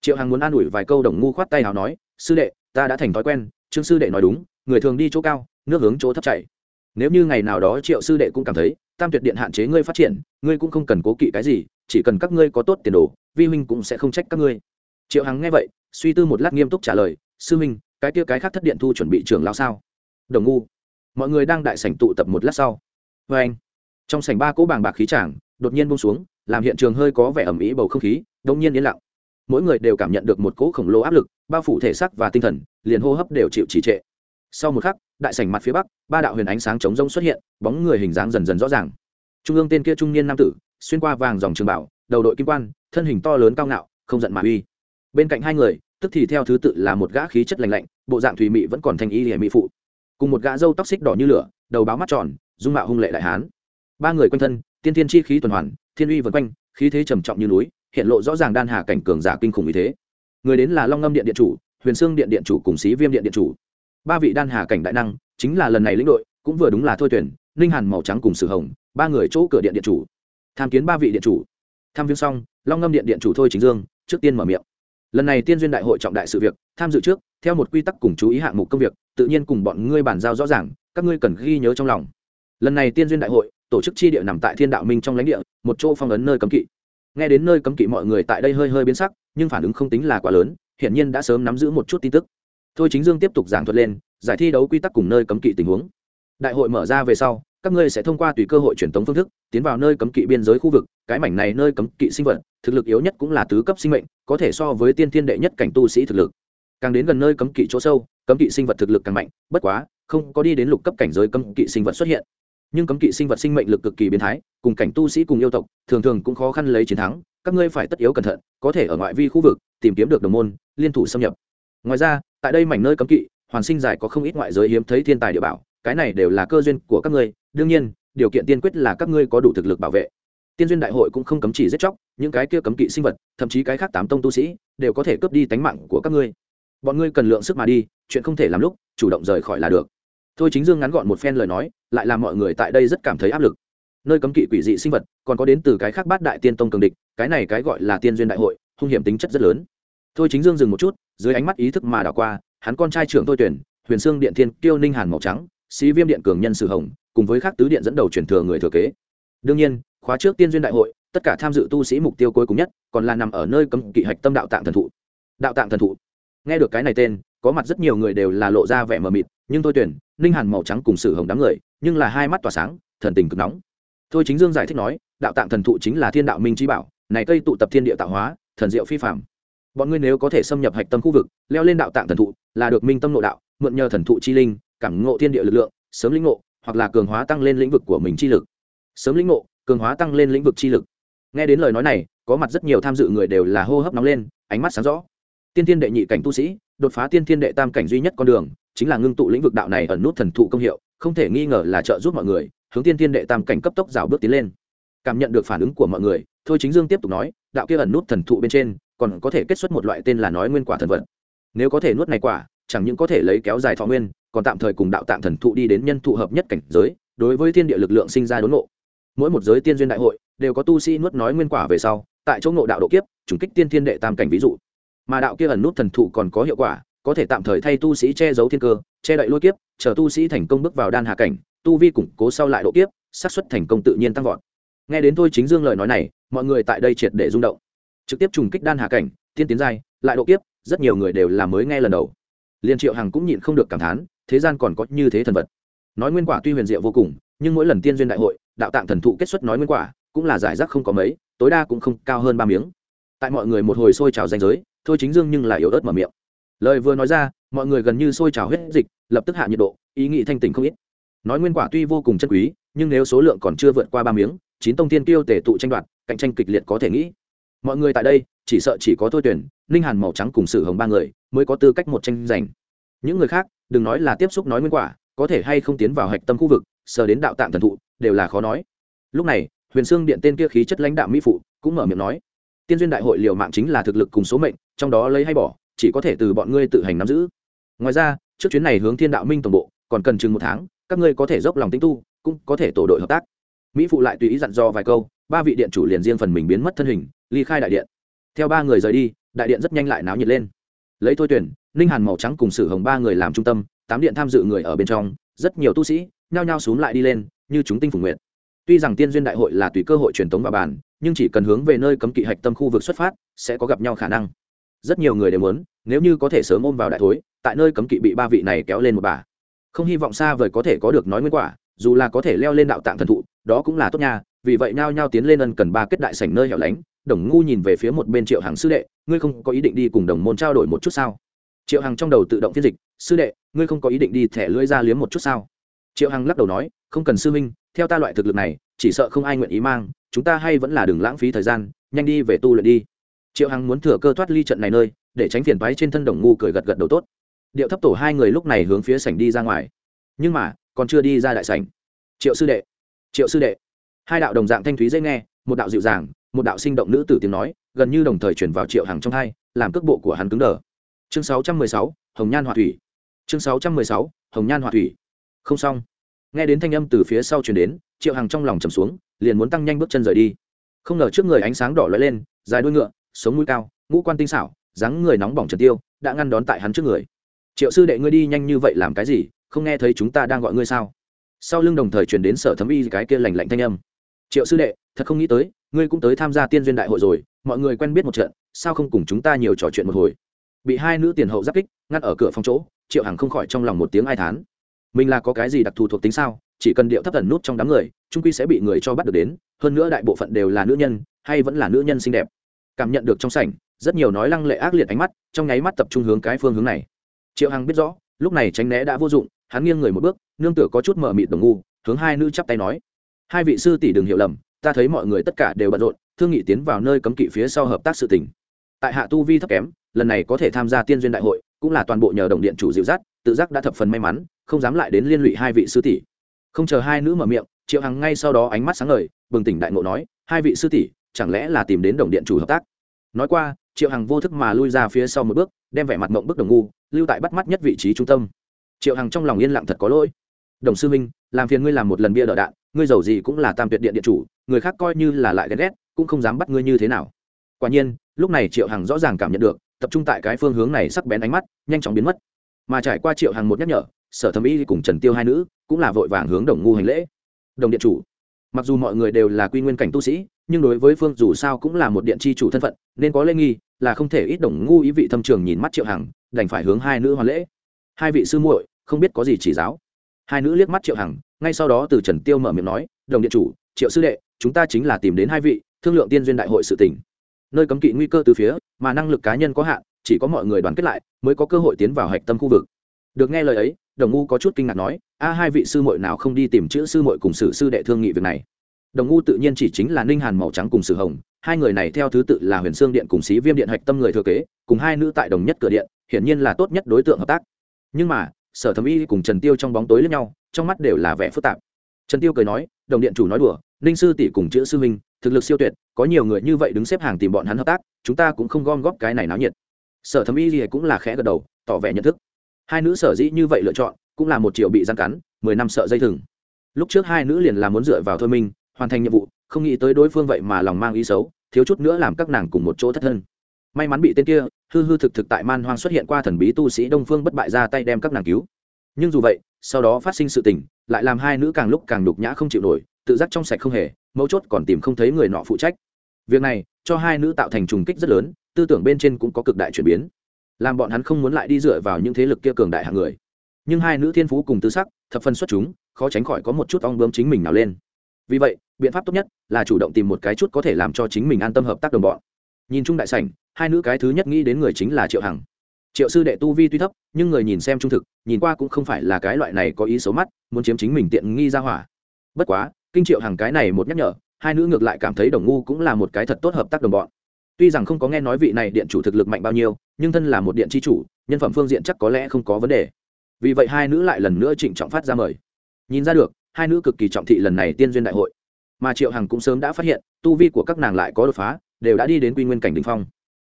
Triệu hằng muốn an ủi vài câu đồng ngu khoát tay nào nói, sư đệ, ta đã thành thói quen, trương sư đệ nói đúng, người thường đi chỗ cao, nước hướng chỗ thấp chảy. Nếu như ngày nào đó triệu sư đệ cũng cảm thấy tam tuyệt điện hạn chế ngươi phát triển, ngươi cũng không cần cố kỵ cái gì, chỉ cần các ngươi có tốt tiền đồ, vi huynh cũng sẽ không trách các ngươi. Triệu hằng nghe vậy, suy tư một lát nghiêm túc trả lời, sư huynh, cái kia cái khác thất điện thu chuẩn bị trường lao sao? Đồng ngu. Mọi người đang đại sảnh tụ tập một lát sau. Vê anh. Trong sảnh ba cỗ bàng bạc khí tràng đột nhiên bông xuống, làm hiện trường hơi có vẻ ẩm ý bầu không khí, đông nhiên yên lặng. Mỗi người đều cảm nhận được một cỗ khổng lồ áp lực, bao phủ thể xác và tinh thần, liền hô hấp đều chịu trì trệ. Sau một khắc đại sảnh mặt phía bắc, ba đạo huyền ánh sáng chống rông xuất hiện, bóng người hình dáng dần dần rõ ràng. Trung ương tên kia trung niên nam tử, xuyên qua vàng dòng trường bảo, đầu đội kim quan, thân hình to lớn cao ngạo, không giận mà uy. Bên cạnh hai người, tức thì theo thứ tự là một gã khí chất lành lạnh, bộ dạng thùy mị vẫn còn thanh y hiểm mỹ phụ. Cùng một gã râu tóc xích đỏ như lửa, đầu báo mắt tròn, dung mạo hung lệ đại hán. Ba người quanh thân, tiên tiên chi khí tuần hoàn, thiên uy vần quanh, khí thế trầm trọng như núi, hiện lộ rõ ràng đan hà cảnh cường giả kinh khủng như thế. Người đến là long ngâm điện điện chủ, huyền sương điện điện chủ cùng xí viêm điện điện chủ ba vị đan hà cảnh đại năng, chính là lần này lĩnh đội, cũng vừa đúng là thôi tuyển, ninh hàn màu trắng cùng sử hồng, ba người chỗ cửa điện điện chủ. Tham kiến ba vị điện chủ. Tham viếng xong, long ngâm điện điện chủ thôi chính dương, trước tiên mở miệng. Lần này tiên duyên đại hội trọng đại sự việc, tham dự trước, theo một quy tắc cùng chú ý hạng mục công việc, tự nhiên cùng bọn ngươi bàn giao rõ ràng, các ngươi cần ghi nhớ trong lòng. Lần này tiên duyên đại hội, tổ chức chi địa nằm tại thiên đạo minh trong lãnh địa, một chỗ phong ấn nơi cấm kỵ. Nghe đến nơi cấm kỵ mọi người tại đây hơi hơi biến sắc, nhưng phản ứng không tính là quá lớn, hiển nhiên đã sớm nắm giữ một chút tin tức thôi chính dương tiếp tục giảng thuật lên, giải thi đấu quy tắc cùng nơi cấm kỵ tình huống. Đại hội mở ra về sau, các ngươi sẽ thông qua tùy cơ hội truyền tống phương thức, tiến vào nơi cấm kỵ biên giới khu vực, cái mảnh này nơi cấm kỵ sinh vật, thực lực yếu nhất cũng là tứ cấp sinh mệnh, có thể so với tiên thiên đệ nhất cảnh tu sĩ thực lực. Càng đến gần nơi cấm kỵ chỗ sâu, cấm kỵ sinh vật thực lực càng mạnh, bất quá, không có đi đến lục cấp cảnh giới cấm kỵ sinh vật xuất hiện. Nhưng cấm kỵ sinh vật sinh mệnh lực cực kỳ biến thái, cùng cảnh tu sĩ cùng yêu tộc, thường thường cũng khó khăn lấy chiến thắng, các ngươi phải tất yếu cẩn thận, có thể ở ngoại vi khu vực, tìm kiếm được đồng môn, liên thủ xâm nhập. Ngoài ra tại đây mảnh nơi cấm kỵ, hoàn sinh giải có không ít ngoại giới hiếm thấy thiên tài địa bảo, cái này đều là cơ duyên của các ngươi, đương nhiên, điều kiện tiên quyết là các ngươi có đủ thực lực bảo vệ. Tiên duyên đại hội cũng không cấm chỉ giết chóc, những cái kia cấm kỵ sinh vật, thậm chí cái khác tám tông tu sĩ, đều có thể cướp đi tánh mạng của các ngươi. Bọn ngươi cần lượng sức mà đi, chuyện không thể làm lúc, chủ động rời khỏi là được. Thôi chính dương ngắn gọn một phen lời nói, lại làm mọi người tại đây rất cảm thấy áp lực. Nơi cấm kỵ quỷ dị sinh vật, còn có đến từ cái khác bát đại tiên tông cường địch, cái này cái gọi là tiên duyên đại hội, hung hiểm tính chất rất lớn. Thôi chính dương dừng một chút dưới ánh mắt ý thức mà đảo qua, hắn con trai trưởng tôi tuyển huyền sương điện thiên kiêu ninh hàn màu trắng sĩ viêm điện cường nhân sử hồng, cùng với các tứ điện dẫn đầu truyền thừa người thừa kế. Đương nhiên, khóa trước tiên duyên đại hội, tất cả tham dự tu sĩ mục tiêu cuối cùng nhất, còn là nằm ở nơi cấm kỵ hạch tâm đạo tạng thần thụ. Đạo tạng thần thụ. Nghe được cái này tên, có mặt rất nhiều người đều là lộ ra vẻ mờ mịt, nhưng tôi tuyển ninh hàn màu trắng cùng sử hồng đám người, nhưng là hai mắt tỏa sáng, thần tình cực nóng. Thôi chính dương giải thích nói, đạo tạng thần thụ chính là thiên đạo minh trí bảo, này cây tụ tập thiên địa tạo hóa, thần diệu phi phạm bọn ngươi nếu có thể xâm nhập hạch tâm khu vực, leo lên đạo tạng thần thụ, là được minh tâm nội đạo, mượn nhờ thần thụ chi linh, cảm ngộ thiên địa lực lượng, sớm lĩnh ngộ, hoặc là cường hóa tăng lên lĩnh vực của mình chi lực. Sớm lĩnh ngộ, cường hóa tăng lên lĩnh vực chi lực. Nghe đến lời nói này, có mặt rất nhiều tham dự người đều là hô hấp nóng lên, ánh mắt sáng rõ. Tiên thiên đệ nhị cảnh tu sĩ, đột phá tiên thiên đệ tam cảnh duy nhất con đường, chính là ngưng tụ lĩnh vực đạo này ẩn nút thần thụ công hiệu, không thể nghi ngờ là trợ giúp mọi người, hướng tiên thiên đệ tam cảnh cấp tốc rào bước tiến lên. Cảm nhận được phản ứng của mọi người, thôi chính dương tiếp tục nói, đạo kia ẩn nút thần thụ bên trên còn có thể kết xuất một loại tên là nói nguyên quả thần vật. Nếu có thể nuốt này quả, chẳng những có thể lấy kéo dài thọ nguyên, còn tạm thời cùng đạo tạm thần thụ đi đến nhân thụ hợp nhất cảnh giới, đối với thiên địa lực lượng sinh ra đốn ngộ. Mỗi một giới tiên duyên đại hội, đều có tu sĩ nuốt nói nguyên quả về sau, tại chỗ ngộ đạo độ kiếp chủng kích tiên thiên đệ tam cảnh ví dụ. Mà đạo kia ẩn nút thần thụ còn có hiệu quả, có thể tạm thời thay tu sĩ che giấu thiên cơ, che đậy lôi kiếp, chờ tu sĩ thành công bước vào đan hạ cảnh, tu vi củng cố sau lại độ kiếp, xác suất thành công tự nhiên tăng vọt. Nghe đến thôi chính dương lời nói này, mọi người tại đây triệt để rung động trực tiếp trùng kích đan hạ cảnh tiên tiến giai, lại độ kiếp, rất nhiều người đều là mới nghe lần đầu. Liên triệu hằng cũng nhịn không được cảm thán, thế gian còn có như thế thần vật. Nói nguyên quả tuy huyền diệu vô cùng, nhưng mỗi lần tiên duyên đại hội, đạo tạng thần thụ kết xuất nói nguyên quả, cũng là giải rác không có mấy, tối đa cũng không cao hơn ba miếng. Tại mọi người một hồi sôi trào danh giới, thôi chính dương nhưng là yếu ớt mở miệng. Lời vừa nói ra, mọi người gần như sôi trào hết dịch, lập tức hạ nhiệt độ, ý nghĩ thanh tỉnh không ít. Nói nguyên quả tuy vô cùng chân quý, nhưng nếu số lượng còn chưa vượt qua ba miếng, chín tông tiên kiêu tể tụ tranh đoạt, cạnh tranh kịch liệt có thể nghĩ mọi người tại đây, chỉ sợ chỉ có thôi tuyển ninh hàn màu trắng cùng sử hồng ba người mới có tư cách một tranh giành. Những người khác, đừng nói là tiếp xúc nói nguyên quả, có thể hay không tiến vào hạch tâm khu vực, sờ đến đạo tạng thần thụ, đều là khó nói. Lúc này, huyền xương điện tên kia khí chất lãnh đạo mỹ phụ cũng mở miệng nói, tiên duyên đại hội liều mạng chính là thực lực cùng số mệnh, trong đó lấy hay bỏ, chỉ có thể từ bọn ngươi tự hành nắm giữ. Ngoài ra, trước chuyến này hướng thiên đạo minh tổng bộ, còn cần chừng một tháng, các ngươi có thể dốc lòng tinh tu, cũng có thể tổ đội hợp tác. Mỹ phụ lại tùy ý dặn dò vài câu, ba vị điện chủ liền riêng phần mình biến mất thân hình ly khai đại điện. Theo ba người rời đi, đại điện rất nhanh lại náo nhiệt lên. Lấy thôi tuyển, ninh hàn màu trắng cùng sử hồng ba người làm trung tâm, tám điện tham dự người ở bên trong, rất nhiều tu sĩ nhao nhao xuống lại đi lên, như chúng tinh phủ nguyện tuy rằng tiên duyên đại hội là tùy cơ hội truyền tống vào bàn, nhưng chỉ cần hướng về nơi cấm kỵ hạch tâm khu vực xuất phát, sẽ có gặp nhau khả năng. Rất nhiều người đều muốn, nếu như có thể sớm ôm vào đại thối, tại nơi cấm kỵ bị ba vị này kéo lên một bà. Không hy vọng xa vời có thể có được nói nguyên quả, dù là có thể leo lên đạo tạng thần thụ, đó cũng là tốt nha vì vậy nhao nhao tiến lên ân cần ba kết đại sảnh nơi hẻo lánh, đồng ngu nhìn về phía một bên triệu hàng sư đệ, ngươi không có ý định đi cùng đồng môn trao đổi một chút sao? Triệu hằng trong đầu tự động phiên dịch, sư đệ, ngươi không có ý định đi thẻ lưỡi ra liếm một chút sao? Triệu hằng lắc đầu nói, không cần sư minh theo ta loại thực lực này, chỉ sợ không ai nguyện ý mang, chúng ta hay vẫn là đừng lãng phí thời gian, nhanh đi về tu luyện đi. Triệu hằng muốn thừa cơ thoát ly trận này nơi, để tránh phiền váy trên thân đồng ngu cười gật gật đầu tốt. Điệu thấp tổ hai người lúc này hướng phía sảnh đi ra ngoài. Nhưng mà, còn chưa đi ra đại sảnh. Triệu sư đệ, triệu sư đệ hai đạo đồng dạng thanh thúy dễ nghe, một đạo dịu dàng, một đạo sinh động nữ tử tiếng nói, gần như đồng thời chuyển vào triệu hằng trong hai, làm cước bộ của hắn cứng đờ. Chương sáu trăm mười sáu, hồng nhan hòa thủy. Chương sáu trăm mười sáu, hồng nhan hòa thủy. Không xong. Nghe đến thanh âm từ phía sau chuyển đến, triệu hằng trong lòng trầm xuống, liền muốn tăng nhanh bước chân rời đi. Không ngờ trước người ánh sáng đỏ lóe lên, dài đuôi ngựa, sống mũi cao, ngũ quan tinh xảo, dáng người nóng bỏng trần tiêu, đã ngăn đón tại hắn trước người. Triệu sư đệ ngươi đi nhanh như vậy làm cái gì? Không nghe thấy chúng ta đang gọi ngươi sao? Sau lưng đồng thời chuyển đến sở thấm y cái kia lành lạnh thanh âm triệu sư đệ, thật không nghĩ tới, ngươi cũng tới tham gia tiên duyên đại hội rồi, mọi người quen biết một trận, sao không cùng chúng ta nhiều trò chuyện một hồi? Bị hai nữ tiền hậu giáp kích, ngắt ở cửa phòng chỗ, triệu hằng không khỏi trong lòng một tiếng ai thán. Mình là có cái gì đặc thù thuộc tính sao? Chỉ cần điệu thấp thần nút trong đám người trung quy sẽ bị người cho bắt được đến, hơn nữa đại bộ phận đều là nữ nhân, hay vẫn là nữ nhân xinh đẹp. Cảm nhận được trong sảnh, rất nhiều nói lăng lệ ác liệt ánh mắt, trong nháy mắt tập trung hướng cái phương hướng này. Triệu hằng biết rõ, lúc này tránh né đã vô dụng, hắn nghiêng người một bước, nương tựa có chút mở mịt đồng ngu, hướng hai nữ chắp tay nói hai vị sư tỷ đừng hiểu lầm, ta thấy mọi người tất cả đều bận rộn, thương nghị tiến vào nơi cấm kỵ phía sau hợp tác sự tình. Tại hạ tu vi thấp kém, lần này có thể tham gia tiên duyên đại hội, cũng là toàn bộ nhờ đồng điện chủ dịu dắt, tự giác đã thập phần may mắn, không dám lại đến liên lụy hai vị sư tỷ. Không chờ hai nữ mở miệng, triệu hằng ngay sau đó ánh mắt sáng ngời, bừng tỉnh đại ngộ nói, hai vị sư tỷ, chẳng lẽ là tìm đến đồng điện chủ hợp tác? Nói qua, triệu hằng vô thức mà lui ra phía sau một bước, đem vẻ mặt mộng bức đồng ngu, lưu tại bắt mắt nhất vị trí trung tâm. Triệu hằng trong lòng yên lặng thật có lỗi. Đồng sư minh, làm phiền ngươi làm một lần bia đỡ đạn ngươi giàu gì cũng là tam tuyệt điện điện chủ, người khác coi như là lại ghét ghét, cũng không dám bắt ngươi như thế nào. Quả nhiên, lúc này triệu hằng rõ ràng cảm nhận được, tập trung tại cái phương hướng này sắc bén ánh mắt, nhanh chóng biến mất. Mà trải qua triệu hằng một nhắc nhở, sở thẩm y cùng trần tiêu hai nữ cũng là vội vàng hướng đồng ngu hành lễ. Đồng điện chủ, mặc dù mọi người đều là quy nguyên cảnh tu sĩ, nhưng đối với phương dù sao cũng là một điện chi chủ thân phận, nên có lễ nghi là không thể ít đồng ngu ý vị thâm trường nhìn mắt triệu hằng, đành phải hướng hai nữ hoàn lễ. Hai vị sư muội, không biết có gì chỉ giáo hai nữ liếc mắt triệu hằng, ngay sau đó từ trần tiêu mở miệng nói, đồng điện chủ, triệu sư đệ, chúng ta chính là tìm đến hai vị thương lượng tiên duyên đại hội sự tỉnh nơi cấm kỵ nguy cơ từ phía, mà năng lực cá nhân có hạn, chỉ có mọi người đoàn kết lại, mới có cơ hội tiến vào hạch tâm khu vực. Được nghe lời ấy, đồng ngu có chút kinh ngạc nói, a, hai vị sư muội nào không đi tìm chữ sư muội cùng sử sư đệ thương nghị việc này? Đồng ngu tự nhiên chỉ chính là ninh hàn màu trắng cùng sử hồng, hai người này theo thứ tự là huyền xương điện cùng xí viêm điện hạch tâm người thừa kế, cùng hai nữ tại đồng nhất cửa điện, hiển nhiên là tốt nhất đối tượng hợp tác. Nhưng mà sở thẩm y cùng trần tiêu trong bóng tối lẫn nhau, trong mắt đều là vẻ phức tạp. Trần tiêu cười nói, đồng điện chủ nói đùa, ninh sư tỷ cùng chữ sư minh thực lực siêu tuyệt, có nhiều người như vậy đứng xếp hàng tìm bọn hắn hợp tác, chúng ta cũng không gom góp cái này náo nhiệt. Sở thẩm y thì cũng là khẽ gật đầu, tỏ vẻ nhận thức. Hai nữ sở dĩ như vậy lựa chọn, cũng là một triệu bị gian cắn, mười năm sợ dây thừng. Lúc trước hai nữ liền là muốn dựa vào thôi minh hoàn thành nhiệm vụ, không nghĩ tới đối phương vậy mà lòng mang ý xấu, thiếu chút nữa làm các nàng cùng một chỗ thất thân may mắn bị tên kia, hư hư thực thực tại man hoang xuất hiện qua thần bí tu sĩ đông phương bất bại ra tay đem các nàng cứu. Nhưng dù vậy, sau đó phát sinh sự tình, lại làm hai nữ càng lúc càng nhục nhã không chịu nổi, tự giác trong sạch không hề, mấu chốt còn tìm không thấy người nọ phụ trách. Việc này, cho hai nữ tạo thành trùng kích rất lớn, tư tưởng bên trên cũng có cực đại chuyển biến. Làm bọn hắn không muốn lại đi dựa vào những thế lực kia cường đại hạng người. Nhưng hai nữ thiên phú cùng tư sắc, thập phân xuất chúng, khó tránh khỏi có một chút ong bướm chính mình nào lên. Vì vậy, biện pháp tốt nhất là chủ động tìm một cái chút có thể làm cho chính mình an tâm hợp tác đồng bọn. Nhìn chung đại sảnh hai nữ cái thứ nhất nghĩ đến người chính là triệu hằng. Triệu sư đệ tu vi tuy thấp, nhưng người nhìn xem trung thực, nhìn qua cũng không phải là cái loại này có ý xấu mắt, muốn chiếm chính mình tiện nghi ra hỏa. Bất quá, kinh triệu hằng cái này một nhắc nhở, hai nữ ngược lại cảm thấy đồng ngu cũng là một cái thật tốt hợp tác đồng bọn. Tuy rằng không có nghe nói vị này điện chủ thực lực mạnh bao nhiêu, nhưng thân là một điện chi chủ, nhân phẩm phương diện chắc có lẽ không có vấn đề. Vì vậy hai nữ lại lần nữa trịnh trọng phát ra mời. Nhìn ra được, hai nữ cực kỳ trọng thị lần này tiên duyên đại hội. Mà triệu hằng cũng sớm đã phát hiện, tu vi của các nàng lại có đột phá, đều đã đi đến quy nguyên cảnh đình phong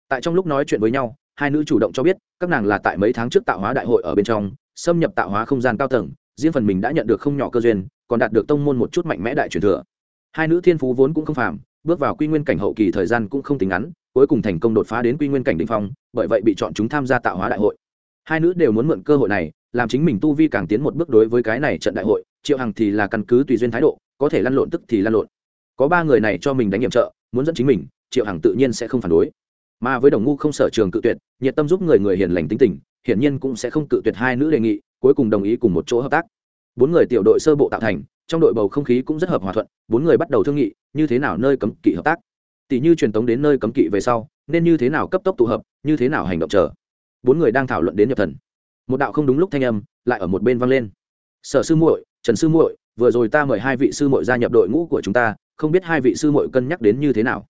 tại trong lúc nói chuyện với nhau, hai nữ chủ động cho biết, các nàng là tại mấy tháng trước tạo hóa đại hội ở bên trong, xâm nhập tạo hóa không gian cao tầng, riêng phần mình đã nhận được không nhỏ cơ duyên, còn đạt được tông môn một chút mạnh mẽ đại truyền thừa. Hai nữ thiên phú vốn cũng không phàm, bước vào quy nguyên cảnh hậu kỳ thời gian cũng không tính ngắn, cuối cùng thành công đột phá đến quy nguyên cảnh đ ỉ n h phong, bởi vậy bị chọn chúng tham gia tạo hóa đại hội. Hai nữ đều muốn mượn cơ hội này, làm chính mình tu vi càng tiến một bước đối với cái này trận đại hội, triệu hằng thì là căn cứ tùy duyên thái độ, có thể lăn lộn tức thì lăn lộn. Có ba người này cho mình đánh nhiệm trợ, muốn dẫn chính mình, triệu hằng tự nhiên sẽ không phản đối mà với đồng ngu không sở trường cự tuyệt, nhiệt tâm giúp người người hiền lành tính tình, hiển nhiên cũng sẽ không cự tuyệt hai nữ đề nghị, cuối cùng đồng ý cùng một chỗ hợp tác. Bốn người tiểu đội sơ bộ tạo thành, trong đội bầu không khí cũng rất hợp hòa thuận, bốn người bắt đầu thương nghị, như thế nào nơi cấm kỵ hợp tác. Tỷ như truyền tống đến nơi cấm kỵ về sau, nên như thế nào cấp tốc tụ hợp, như thế nào hành động chờ. Bốn người đang thảo luận đến nhập thần. Một đạo không đúng lúc thanh âm, lại ở một bên vang lên. Sở sư muội, trần sư muội, vừa rồi ta mời hai vị sư muội gia nhập đội ngũ của chúng ta, không biết hai vị sư muội cân nhắc đến như thế nào?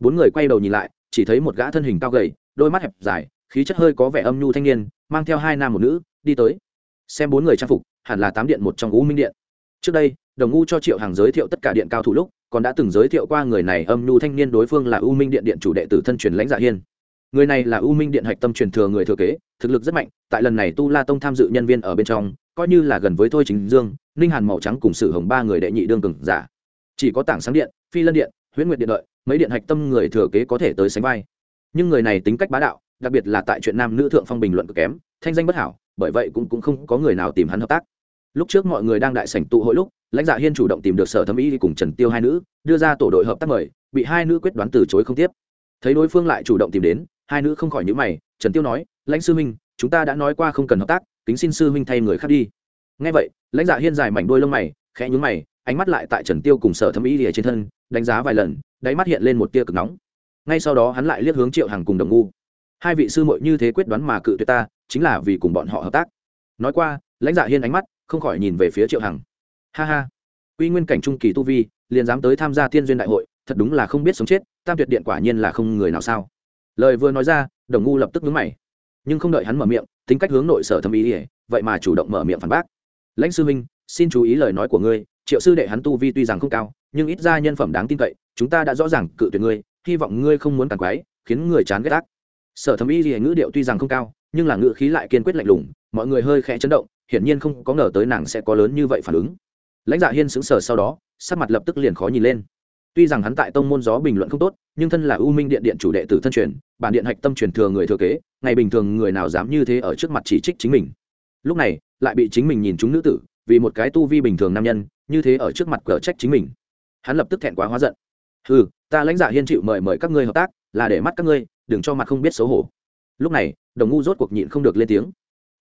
Bốn người quay đầu nhìn lại chỉ thấy một gã thân hình cao gầy, đôi mắt hẹp dài, khí chất hơi có vẻ âm nhu thanh niên, mang theo hai nam một nữ, đi tới. Xem bốn người trang phục, hẳn là tám điện một trong u minh điện. Trước đây, đồng ngu cho triệu hàng giới thiệu tất cả điện cao thủ lúc, còn đã từng giới thiệu qua người này âm nhu thanh niên đối phương là u minh điện điện chủ đệ tử thân truyền lãnh dạ hiên. Người này là u minh điện hạch tâm truyền thừa người thừa kế, thực lực rất mạnh, tại lần này tu la tông tham dự nhân viên ở bên trong, coi như là gần với thôi chính dương, ninh hàn màu trắng cùng sử hồng ba người đệ nhị đương cường giả. Chỉ có tảng sáng điện, phi lân điện huyễn nguyệt điện đợi mấy điện hạch tâm người thừa kế có thể tới sánh vai. Nhưng người này tính cách bá đạo đặc biệt là tại chuyện nam nữ thượng phong bình luận cực kém thanh danh bất hảo bởi vậy cũng, cũng không có người nào tìm hắn hợp tác. Lúc trước mọi người đang đại sảnh tụ hội lúc lãnh dạ hiên chủ động tìm được sở thẩm y cùng trần tiêu hai nữ đưa ra tổ đội hợp tác mời bị hai nữ quyết đoán từ chối không tiếp. Thấy đối phương lại chủ động tìm đến hai nữ không khỏi nhữ mày trần tiêu nói lãnh sư minh chúng ta đã nói qua không cần hợp tác kính xin sư minh thay người khác đi. Ngay vậy lãnh dạ hiên dài mảnh đôi lông mày khẽ nhúng mày ánh mắt lại tại trần tiêu cùng sở thâm ý lìa trên thân, đánh giá vài lần, đáy mắt hiện lên một tia cực nóng. Ngay sau đó hắn lại liếc hướng triệu hàng cùng đồng ngu. Hai vị sư muội như thế quyết đoán mà cự tuyệt ta, chính là vì cùng bọn họ hợp tác. Nói qua, lãnh dạ hiên ánh mắt không khỏi nhìn về phía triệu hằng. Ha ha. Quy nguyên cảnh trung kỳ tu vi, liền dám tới tham gia tiên duyên đại hội, thật đúng là không biết sống chết, tam tuyệt điện quả nhiên là không người nào sao. Lời vừa nói ra, đồng ngu lập tức nhướng mày. Nhưng không đợi hắn mở miệng, tính cách hướng nội sở thâm ý ỉa vậy mà chủ động mở miệng phản bác. Lãnh sư minh xin chú ý lời nói của ngươi triệu sư đệ hắn tu vi tuy rằng không cao, nhưng ít ra nhân phẩm đáng tin cậy, chúng ta đã rõ ràng cự tuyệt ngươi, hy vọng ngươi không muốn càng quái, khiến người chán ghét ác. Sở thẩm y gì ngữ điệu tuy rằng không cao, nhưng là ngữ khí lại kiên quyết lạnh lùng, mọi người hơi khẽ chấn động, hiển nhiên không có ngờ tới nàng sẽ có lớn như vậy phản ứng. Lãnh dạ hiên sững sờ sau đó, sắc mặt lập tức liền khó nhìn lên. Tuy rằng hắn tại tông môn gió bình luận không tốt, nhưng thân là u minh điện điện chủ đệ tử thân truyền, bản điện hạch tâm truyền thừa người thừa kế, ngày bình thường người nào dám như thế ở trước mặt chỉ trích chính mình. Lúc này, lại bị chính mình nhìn chúng nữ tử vì một cái tu vi bình thường nam nhân, như thế ở trước mặt cờ trách chính mình. Hắn lập tức thẹn quá hóa giận. Ừ ta lãnh giả hiên chịu mời mời các ngươi hợp tác, là để mắt các ngươi, đừng cho mặt không biết xấu hổ. Lúc này, đồng ngu rốt cuộc nhịn không được lên tiếng.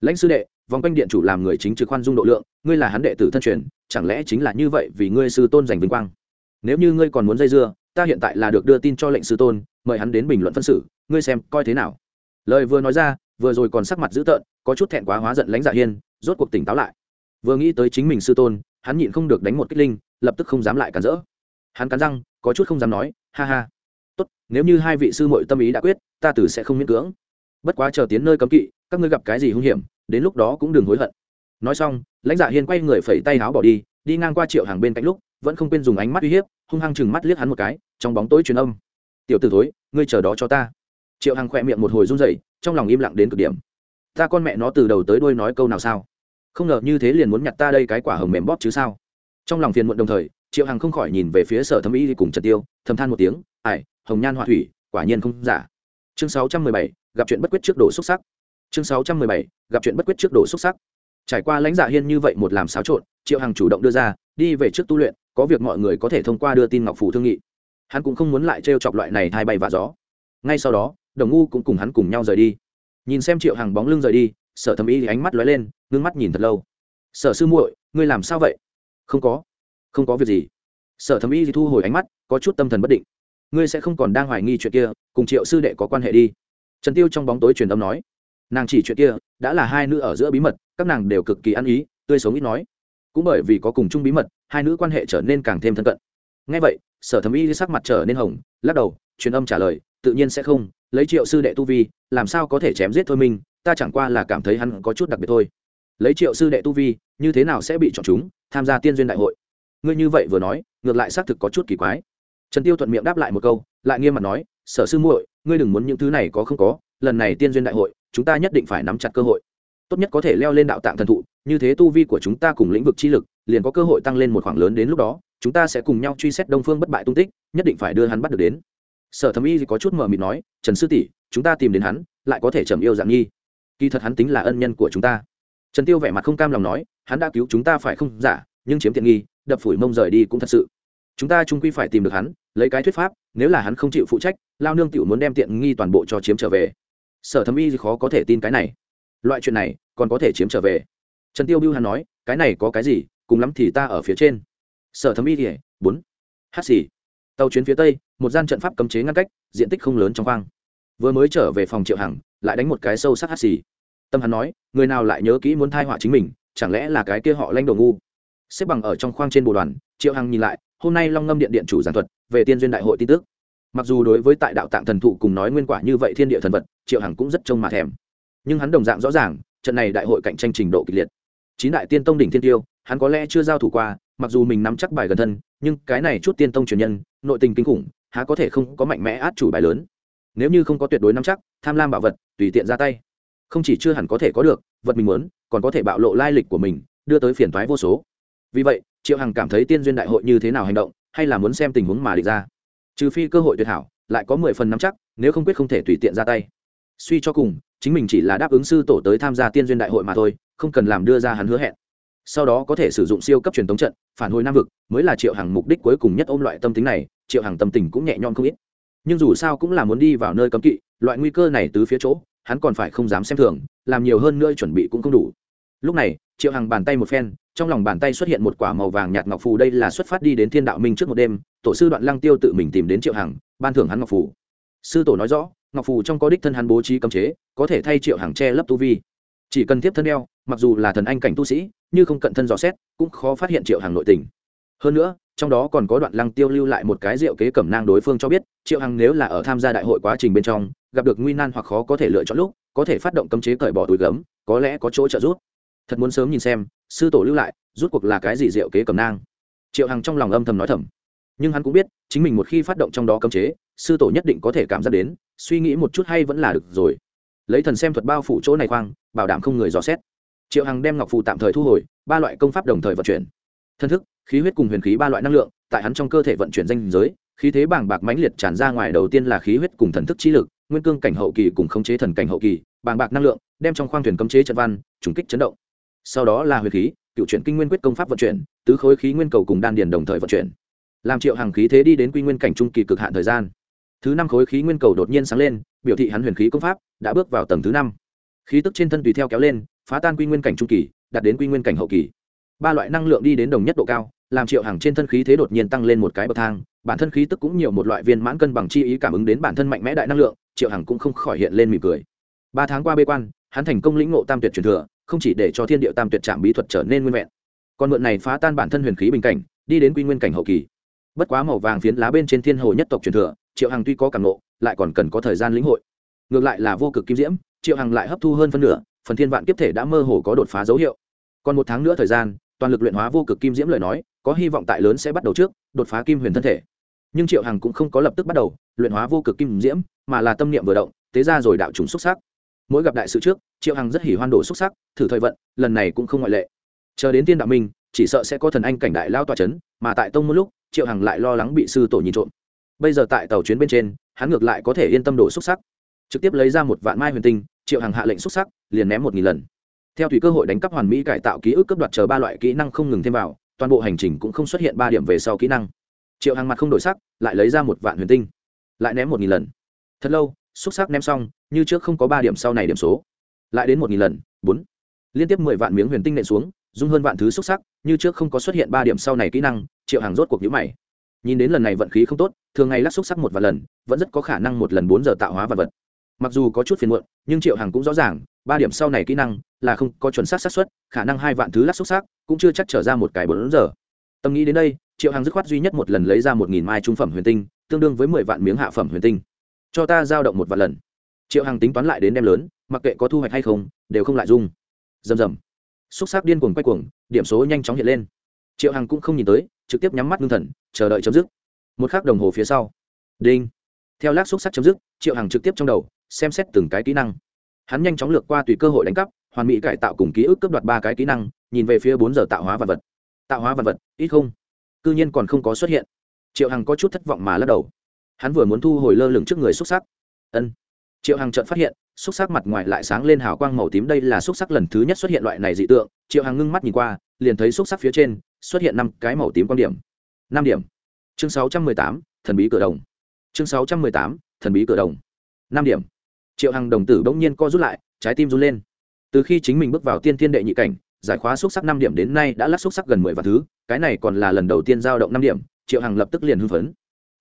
Lãnh sư đệ, vòng quanh điện chủ làm người chính trực khoan dung độ lượng, ngươi là hắn đệ tử thân truyền, chẳng lẽ chính là như vậy vì ngươi sư tôn giành vinh quang? Nếu như ngươi còn muốn dây dưa, ta hiện tại là được đưa tin cho lệnh sư tôn, mời hắn đến bình luận phân xử, ngươi xem, coi thế nào? Lời vừa nói ra, vừa rồi còn sắc mặt dữ tợn, có chút thẹn quá hóa giận lãnh dạ hiên, rốt cuộc tỉnh táo lại vừa nghĩ tới chính mình sư tôn, hắn nhịn không được đánh một kích linh, lập tức không dám lại cản rỡ. Hắn cắn răng, có chút không dám nói, ha ha. Tốt, nếu như hai vị sư muội tâm ý đã quyết, ta tử sẽ không miễn cưỡng. Bất quá chờ tiến nơi cấm kỵ, các ngươi gặp cái gì hung hiểm, đến lúc đó cũng đừng hối hận. Nói xong, lãnh dạ hiên quay người phẩy tay áo bỏ đi đi ngang qua triệu hàng bên cạnh lúc, vẫn không quên dùng ánh mắt uy hiếp, hung hăng chừng mắt liếc hắn một cái, trong bóng tối truyền âm. Tiểu t ử thối, ngươi chờ đó cho ta. Triệu hàng khỏe miệng một hồi run rẩy, trong lòng im lặng đến cực điểm. Ta con mẹ nó từ đầu tới đuôi nói câu nào sao? Không ngờ như thế liền muốn nhặt ta đây cái quả hồng mềm bóp chứ sao? Trong lòng phiền muộn đồng thời, triệu hằng không khỏi nhìn về phía sở thẩm y cùng trần tiêu, thầm than một tiếng ải hồng nhan họa thủy, quả nhiên không giả. Chương sáu trăm mười bảy, gặp chuyện bất quyết trước đổ xúc sắc. Chương sáu trăm mười bảy, gặp chuyện bất quyết trước đổ xúc sắc. Trải qua lãnh dạ hiên như vậy một làm xáo trộn, triệu hằng chủ động đưa ra, đi về trước tu luyện, có việc mọi người có thể thông qua đưa tin ngọc phủ thương nghị. Hắn cũng không muốn lại trêu chọc loại này thay bay và gió. Ngay sau đó, đồng ngu cũng cùng hắn cùng nhau rời đi. Nhìn xem triệu hằng bóng lưng rời đi sở thẩm y ánh mắt lóe lên, ngưng mắt nhìn thật lâu. Sở sư muội, ngươi làm sao vậy? Không có không có việc gì. Sở thẩm y thì thu hồi ánh mắt, có chút tâm thần bất định. Ngươi sẽ không còn đang hoài nghi chuyện kia, cùng triệu sư đệ có quan hệ đi. Trần tiêu trong bóng tối truyền âm nói. Nàng chỉ chuyện kia, đã là hai nữ ở giữa bí mật, các nàng đều cực kỳ ăn ý, tươi sống ít nói. Cũng bởi vì có cùng chung bí mật, hai nữ quan hệ trở nên càng thêm thân cận. Ngay vậy, sở thẩm y sắc mặt trở nên hồng, lắc đầu, truyền âm trả lời, tự nhiên sẽ không, lấy triệu sư đệ tu vi, làm sao có thể chém giết thôi mình ta chẳng qua là cảm thấy hắn có chút đặc biệt thôi. Lấy triệu sư đệ tu vi, như thế nào sẽ bị chọn chúng, tham gia tiên duyên đại hội? Ngươi như vậy vừa nói, ngược lại xác thực có chút kỳ quái. Trần tiêu thuận miệng đáp lại một câu, lại nghiêm mặt nói, sở sư muội, ngươi đừng muốn những thứ này có không có, lần này tiên duyên đại hội, chúng ta nhất định phải nắm chặt cơ hội. Tốt nhất có thể leo lên đạo tạng thần thụ, như thế tu vi của chúng ta cùng lĩnh vực chi lực, liền có cơ hội tăng lên một khoảng lớn đến lúc đó, chúng ta sẽ cùng nhau truy xét đông phương bất bại tung tích, nhất định phải đưa hắn bắt được đến. Sở thẩm y có chút mờ mịt nói, trần sư tỷ, chúng ta tìm đến hắn, lại có thể trầm yêu dạng nghi kỳ thật hắn tính là ân nhân của chúng ta. Trần tiêu vẻ mặt không cam lòng nói, hắn đã cứu chúng ta phải không? Giả nhưng chiếm tiện nghi, đập phủi mông rời đi cũng thật sự. Chúng ta chung quy phải tìm được hắn, lấy cái thuyết pháp, nếu là hắn không chịu phụ trách, lao nương tiểu muốn đem tiện nghi toàn bộ cho chiếm trở về. Sở thẩm y khó có thể tin cái này. Loại chuyện này, còn có thể chiếm trở về. Trần tiêu bưu hắn nói, cái này có cái gì, cùng lắm thì ta ở phía trên. Sở thẩm y thì, bốn. Hát xì. Tàu chuyến phía tây, một gian trận pháp cấm chế ngăn cách, diện tích không lớn trong khoang. Vừa mới trở về phòng triệu hằng lại đánh một cái sâu sắc hắt xì. Tâm hắn nói, người nào lại nhớ kỹ muốn thai họa chính mình, chẳng lẽ là cái kia họ lanh đồ ngu? Xếp bằng ở trong khoang trên bồ đoàn, triệu hằng nhìn lại, hôm nay long ngâm điện điện chủ giảng thuật, về tiên duyên đại hội tin tức. Mặc dù đối với tại đạo tạng thần thụ cùng nói nguyên quả như vậy thiên địa thần vật, triệu hằng cũng rất trông mà thèm. Nhưng hắn đồng dạng rõ ràng, trận này đại hội cạnh tranh trình độ kịch liệt. Chín đại tiên tông đỉnh thiên tiêu, hắn có lẽ chưa giao thủ qua, mặc dù mình nắm chắc bài gần thân, nhưng cái này chút tiên tông truyền nhân, nội tình kinh khủng, há có thể không có mạnh mẽ át chủ bài lớn nếu như không có tuyệt đối nắm chắc, tham lam bảo vật, tùy tiện ra tay. Không chỉ chưa hẳn có thể có được, vật mình muốn, còn có thể bạo lộ lai lịch của mình, đưa tới phiền toái vô số. Vì vậy, triệu hằng cảm thấy tiên duyên đại hội như thế nào hành động, hay là muốn xem tình huống mà địch ra. Trừ phi cơ hội tuyệt hảo, lại có mười phần nắm chắc, nếu không quyết không thể tùy tiện ra tay. Suy cho cùng, chính mình chỉ là đáp ứng sư tổ tới tham gia tiên duyên đại hội mà thôi, không cần làm đưa ra hắn hứa hẹn. Sau đó có thể sử dụng siêu cấp truyền thống trận, phản hồi nam vực, mới là triệu hằng mục đích cuối cùng nhất ôm loại tâm tính này, triệu hằng tâm tình cũng nhẹ nhõm không ít nhưng dù sao cũng là muốn đi vào nơi cấm kỵ, loại nguy cơ này từ phía chỗ, hắn còn phải không dám xem thường, làm nhiều hơn nữa chuẩn bị cũng không đủ. Lúc này, triệu hằng bàn tay một phen, trong lòng bàn tay xuất hiện một quả màu vàng nhạt ngọc phù đây là xuất phát đi đến thiên đạo minh trước một đêm, tổ sư đoạn lăng tiêu tự mình tìm đến triệu hằng, ban thưởng hắn ngọc phù. Sư tổ nói rõ, ngọc phù trong có đích thân hắn bố trí cấm chế, có thể thay triệu hằng che lấp tu vi. Chỉ cần tiếp thân đeo, mặc dù là thần anh cảnh tu sĩ, như không cận thân dò xét, cũng khó phát hiện triệu hằng nội tình. Hơn nữa, trong đó còn có đoạn lăng tiêu lưu lại một cái rượu kế cẩm nang đối phương cho biết triệu hằng nếu là ở tham gia đại hội quá trình bên trong, gặp được nguy nan hoặc khó có thể lựa chọn lúc, có thể phát động cấm chế cởi bỏ túi gấm, có lẽ có chỗ trợ giúp. Thật muốn sớm nhìn xem, sư tổ lưu lại, rút cuộc là cái gì diệu kế cầm nang. Triệu hằng trong lòng âm thầm nói thầm. Nhưng hắn cũng biết, chính mình một khi phát động trong đó cấm chế, sư tổ nhất định có thể cảm giác đến, suy nghĩ một chút hay vẫn là được rồi. Lấy thần xem thuật bao phủ chỗ này khoang, bảo đảm không người dò xét. Triệu hằng đem ngọc phù tạm thời thu hồi, ba loại công pháp đồng thời vận chuyển. Thân thức, khí huyết cùng huyền khí ba loại năng lượng, tại hắn trong cơ thể vận chuyển danh giới khí thế bảng bạc mãnh liệt tràn ra ngoài đầu tiên là khí huyết cùng thần thức trí lực, nguyên cương cảnh hậu kỳ cùng khống chế thần cảnh hậu kỳ bảng bạc năng lượng, đem trong khoang thuyền cấm chế trận văn, trùng kích chấn động. Sau đó là huyệt khí, cựu chuyển kinh nguyên quyết công pháp vận chuyển, tứ khối khí nguyên cầu cùng đan điền đồng thời vận chuyển. Làm triệu hàng khí thế đi đến quy nguyên cảnh trung kỳ cực hạn thời gian. Thứ năm khối khí nguyên cầu đột nhiên sáng lên, biểu thị hắn huyền khí công pháp đã bước vào tầng thứ năm. Khí tức trên thân tùy theo kéo lên, phá tan quy nguyên cảnh trung kỳ, đạt đến quy nguyên cảnh hậu kỳ. Ba loại năng lượng đi đến đồng nhất độ cao làm triệu hàng trên thân khí thế đột nhiên tăng lên một cái bậc thang, bản thân khí tức cũng nhiều một loại viên mãn cân bằng chi ý cảm ứng đến bản thân mạnh mẽ đại năng lượng, triệu hằng cũng không khỏi hiện lên mỉm cười. Ba tháng qua bê quan, hắn thành công lĩnh ngộ tam tuyệt truyền thừa, không chỉ để cho thiên địa tam tuyệt trạm bí thuật trở nên nguyên vẹn, còn mượn này phá tan bản thân huyền khí bình cảnh, đi đến quy nguyên cảnh hậu kỳ. Bất quá màu vàng phiến lá bên trên thiên hồ nhất tộc truyền thừa, triệu hằng tuy có cảm nộ lại còn cần có thời gian lĩnh hội. Ngược lại là vô cực kim diễm, triệu hằng lại hấp thu hơn phân nửa, phần thiên vạn kiếp thể đã mơ hồ có đột phá dấu hiệu. Còn một tháng nữa thời gian, toàn lực luyện hóa vô cực kim diễm lời nói có hy vọng tại lớn sẽ bắt đầu trước, đột phá kim huyền thân thể. Nhưng triệu hằng cũng không có lập tức bắt đầu, luyện hóa vô cực kim diễm, mà là tâm niệm vừa động, tế ra rồi đạo trùng xúc sắc. Mỗi gặp đại sự trước, triệu hằng rất hỉ hoan đồ xúc sắc, thử thời vận, lần này cũng không ngoại lệ. Chờ đến tiên đạo minh, chỉ sợ sẽ có thần anh cảnh đại lao tòa c h ấ n mà tại tông một lúc, triệu hằng lại lo lắng bị sư tổ nhìn trộm. Bây giờ tại tàu chuyến bên trên, hắn ngược lại có thể yên tâm đổ xúc sắc. Trực tiếp lấy ra một vạn mai huyền tinh, triệu hằng hạ lệnh xúc sắc, liền ném một nghìn lần. Theo thủy cơ hội đánh cắp hoàn mỹ cải tạo ký ức cấp đoạt chờ ba loại kỹ năng không ngừng thêm vào toàn bộ hành trình cũng không xuất hiện ba điểm về sau kỹ năng. Triệu hàng mặt không đổi sắc, lại lấy ra một vạn huyền tinh. Lại ném một nghìn lần. Thật lâu, xúc sắc ném xong, như trước không có ba điểm sau này điểm số. Lại đến một nghìn lần, bốn. Liên tiếp mười vạn miếng huyền tinh nện xuống, dung hơn vạn thứ xúc sắc, như trước không có xuất hiện ba điểm sau này kỹ năng, triệu hàng rốt cuộc nhữ mày. Nhìn đến lần này vận khí không tốt, thường ngày lắc xúc sắc một vài lần, vẫn rất có khả năng một lần bốn giờ tạo hóa vật vật. Mặc dù có chút phiền muộn, nhưng triệu hàng cũng rõ ràng ba điểm sau này kỹ năng là không có chuẩn xác xác suất, khả năng hai vạn thứ lắc xúc sắc cũng chưa chắc trở ra một cái bốn giờ. Tâm nghĩ đến đây, triệu hàng dứt khoát duy nhất một lần lấy ra một nghìn mai trung phẩm huyền tinh, tương đương với mười vạn miếng hạ phẩm huyền tinh. Cho ta giao động một vạn lần. Triệu hàng tính toán lại đến đem lớn, mặc kệ có thu hoạch hay không, đều không lại dung. Rầm rầm. Xúc sắc điên cuồng quay cuồng, điểm số nhanh chóng hiện lên. Triệu hằng cũng không nhìn tới, trực tiếp nhắm mắt ngưng thần, chờ đợi chấm dứt. Một k h ắ c đồng hồ phía sau. Đinh. Theo lát xúc sắc chấm dứt, triệu hằng trực tiếp trong đầu, xem xét từng cái kỹ năng hắn nhanh chóng lược qua tùy cơ hội đánh cắp, hoàn mỹ cải tạo cùng ký ức cấp đoạt ba cái kỹ năng, nhìn về phía bốn giờ tạo hóa vật vật. Tạo hóa vật vật, ít không? C ư nhiên còn không có xuất hiện. Triệu hằng có chút thất vọng mà lắc đầu. Hắn vừa muốn thu hồi lơ lửng trước người xúc sắc. Ân. Triệu hằng chợt phát hiện, xúc sắc mặt ngoài lại sáng lên hào quang màu tím, đây là xúc sắc lần thứ nhất xuất hiện loại này dị tượng. Triệu hằng ngưng mắt nhìn qua, liền thấy xúc sắc phía trên xuất hiện năm cái màu tím quan điểm. Năm điểm. Chương sáu trăm mười tám, thần bí cửa đồng. Chương sáu trăm mười tám, thần bí cửa đồng. Năm điểm triệu hằng đồng tử bỗng nhiên co rút lại, trái tim run lên. Từ khi chính mình bước vào tiên thiên đệ nhị cảnh, giải khóa xúc sắc năm điểm đến nay đã lắc xúc sắc gần mười vạn thứ, cái này còn là lần đầu tiên giao động năm điểm, triệu hằng lập tức liền hưng phấn.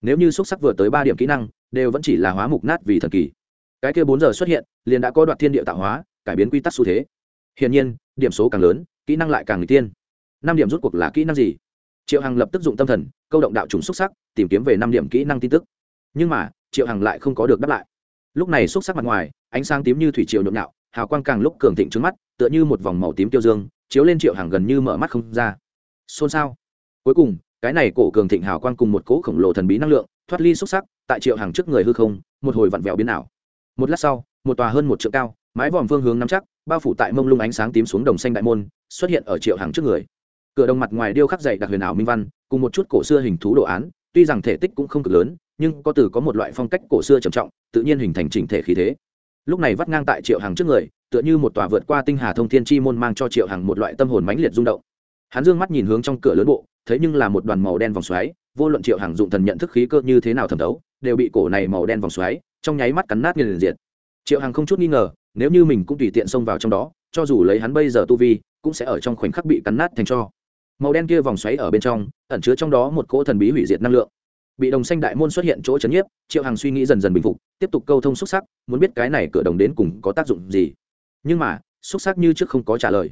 Nếu như xúc sắc vừa tới ba điểm kỹ năng, đều vẫn chỉ là hóa mục nát vì thần kỳ. Cái kia bốn giờ xuất hiện, liền đã có đoạn thiên địa tạo hóa, cải biến quy tắc xu thế. Hiển nhiên, điểm số càng lớn, kỹ năng lại càng người tiên. Năm điểm rút cuộc là kỹ năng gì? Triệu hằng lập tức dụng tâm thần, câu động đạo trùng xúc sắc, tìm kiếm về năm điểm kỹ năng tin tức. Nhưng mà, triệu hằng lại không có được đáp lại lúc này xúc sắc mặt ngoài, ánh sáng tím như thủy triều nhộn nhạo, hào quang càng lúc cường thịnh trước mắt, tựa như một vòng màu tím tiêu dương, chiếu lên triệu hằng gần như mở mắt không ra. Xôn xao. Cuối cùng, cái này cổ cường thịnh hào quang cùng một cỗ khổng lồ thần bí năng lượng, thoát ly xúc sắc, tại triệu hằng trước người hư không, một hồi vặn vẹo biến ảo. Một lát sau, một tòa hơn một triệu cao, mái vòm phương hướng nắm chắc, bao phủ tại mông lung ánh sáng tím xuống đồng xanh đại môn, xuất hiện ở triệu hàng trước người. Cửa đồng mặt ngoài điêu khắc dày đặc huyền ảo minh văn, cùng một chút cổ xưa hình thú đồ án, tuy rằng thể tích cũng không cực lớn nhưng có từ có một loại phong cách cổ xưa trầm trọng tự nhiên hình thành chỉnh thể khí thế. Lúc này vắt ngang tại triệu hàng trước người tựa như một tòa vượt qua tinh hà thông thiên chi môn mang cho triệu hàng một loại tâm hồn mãnh liệt rung động. Hắn dương mắt nhìn hướng trong cửa lớn bộ thấy nhưng là một đoàn màu đen vòng xoáy vô luận triệu hàng dụng thần nhận thức khí cơ như thế nào thẩm đấu, đều bị cổ này màu đen vòng xoáy trong nháy mắt cắn nát nghiền liền diệt. Triệu hằng không chút nghi ngờ nếu như mình cũng tùy tiện xông vào trong đó cho dù lấy hắn bây giờ tu vi cũng sẽ ở trong khoảnh khắc bị cắn nát thành cho màu đen kia vòng xoáy ở bên trong ẩn chứa trong đó một cỗ thần bí hủy diệt năng lượng bị đồng xanh đại môn xuất hiện chỗ chấn nhiếp, triệu hằng suy nghĩ dần dần bình phục, tiếp tục câu thông xúc sắc, muốn biết cái này cửa đồng đến cùng có tác dụng gì. Nhưng mà, xúc sắc như trước không có trả lời.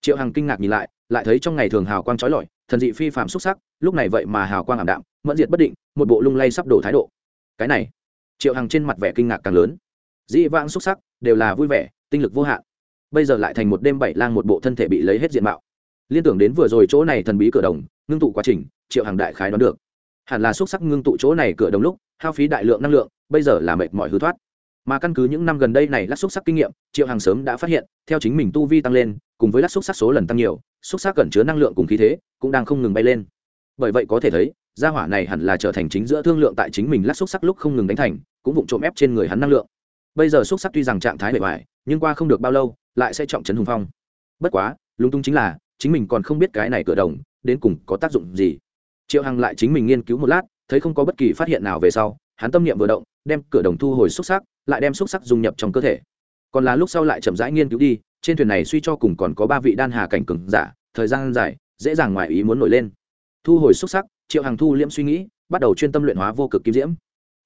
Triệu hằng kinh ngạc nhìn lại lại thấy trong ngày thường hào quang trói lọi, thần dị phi phạm xúc sắc, lúc này vậy mà hào quang ảm đạm, mẫn diệt bất định, một bộ lung lay sắp đổ thái độ. Cái này, triệu hằng trên mặt vẻ kinh ngạc càng lớn. Dĩ vãng xúc sắc, đều là vui vẻ, tinh lực vô hạn. Bây giờ lại thành một đêm bảy lang một bộ thân thể bị lấy hết diện mạo. Liên tưởng đến vừa rồi chỗ này thần bí cửa đồng, ngưng tụ quá trình, triệu hằng đại khái đoán được hẳn là xúc sắc ngưng tụ chỗ này cửa đồng lúc, hao phí đại lượng năng lượng, bây giờ là mệt mỏi hư thoát. Mà căn cứ những năm gần đây này lát xúc sắc kinh nghiệm, triệu hàng sớm đã phát hiện, theo chính mình tu vi tăng lên, cùng với lát xúc sắc số lần tăng nhiều, xúc sắc cẩn chứa năng lượng cùng khí thế, cũng đang không ngừng bay lên. Bởi vậy có thể thấy, gia hỏa này hẳn là trở thành chính giữa thương lượng tại chính mình lát xúc sắc lúc không ngừng đánh thành, cũng vụng trộm ép trên người hắn năng lượng. Bây giờ xúc sắc tuy rằng trạng thái bề ngoài, nhưng qua không được bao lâu, lại sẽ trọng trấn hùng phong. Bất quá lúng túng chính là, chính mình còn không biết cái này cửa đồng, đến cùng có tác dụng gì triệu hằng lại chính mình nghiên cứu một lát, thấy không có bất kỳ phát hiện nào về sau, hắn tâm niệm vừa động, đem cửa đồng thu hồi xúc sắc, lại đem xúc sắc dung nhập trong cơ thể. Còn là lúc sau lại chậm rãi nghiên cứu đi, trên thuyền này suy cho cùng còn có ba vị đan hà cảnh cường giả, thời gian dài, dễ dàng ngoài ý muốn nổi lên. Thu hồi xúc sắc, triệu hằng thu liễm suy nghĩ, bắt đầu chuyên tâm luyện hóa vô cực kim diễm.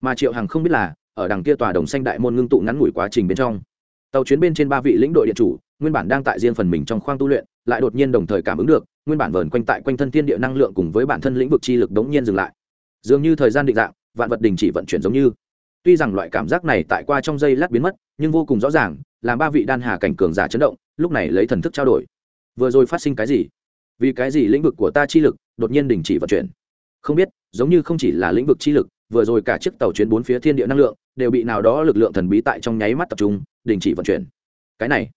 Mà triệu hằng không biết là, ở đằng kia tòa đồng xanh đại môn ngưng tụ ngắn ngủi quá trình bên trong. Tàu chuyến bên trên ba vị lĩnh đội điện chủ, nguyên bản đang tại riêng phần mình trong khoang tu luyện lại đột nhiên đồng thời cảm ứng được, nguyên bản vờn quanh tại quanh thân thiên địa năng lượng cùng với bản thân lĩnh vực chi lực đống nhiên dừng lại. Dường như thời gian định dạng, vạn vật đình chỉ vận chuyển giống như. Tuy rằng loại cảm giác này tại qua trong giây lát biến mất, nhưng vô cùng rõ ràng, làm ba vị đan hà cảnh cường giả chấn động, lúc này lấy thần thức trao đổi. Vừa rồi phát sinh cái gì? Vì cái gì lĩnh vực của ta chi lực đột nhiên đình chỉ vận chuyển? Không biết, giống như không chỉ là lĩnh vực chi lực, vừa rồi cả chiếc tàu chuyến bốn phía thiên địa năng lượng đều bị nào đó lực lượng thần bí tại trong nháy mắt tập trung, đình chỉ vận chuyển. Cái này,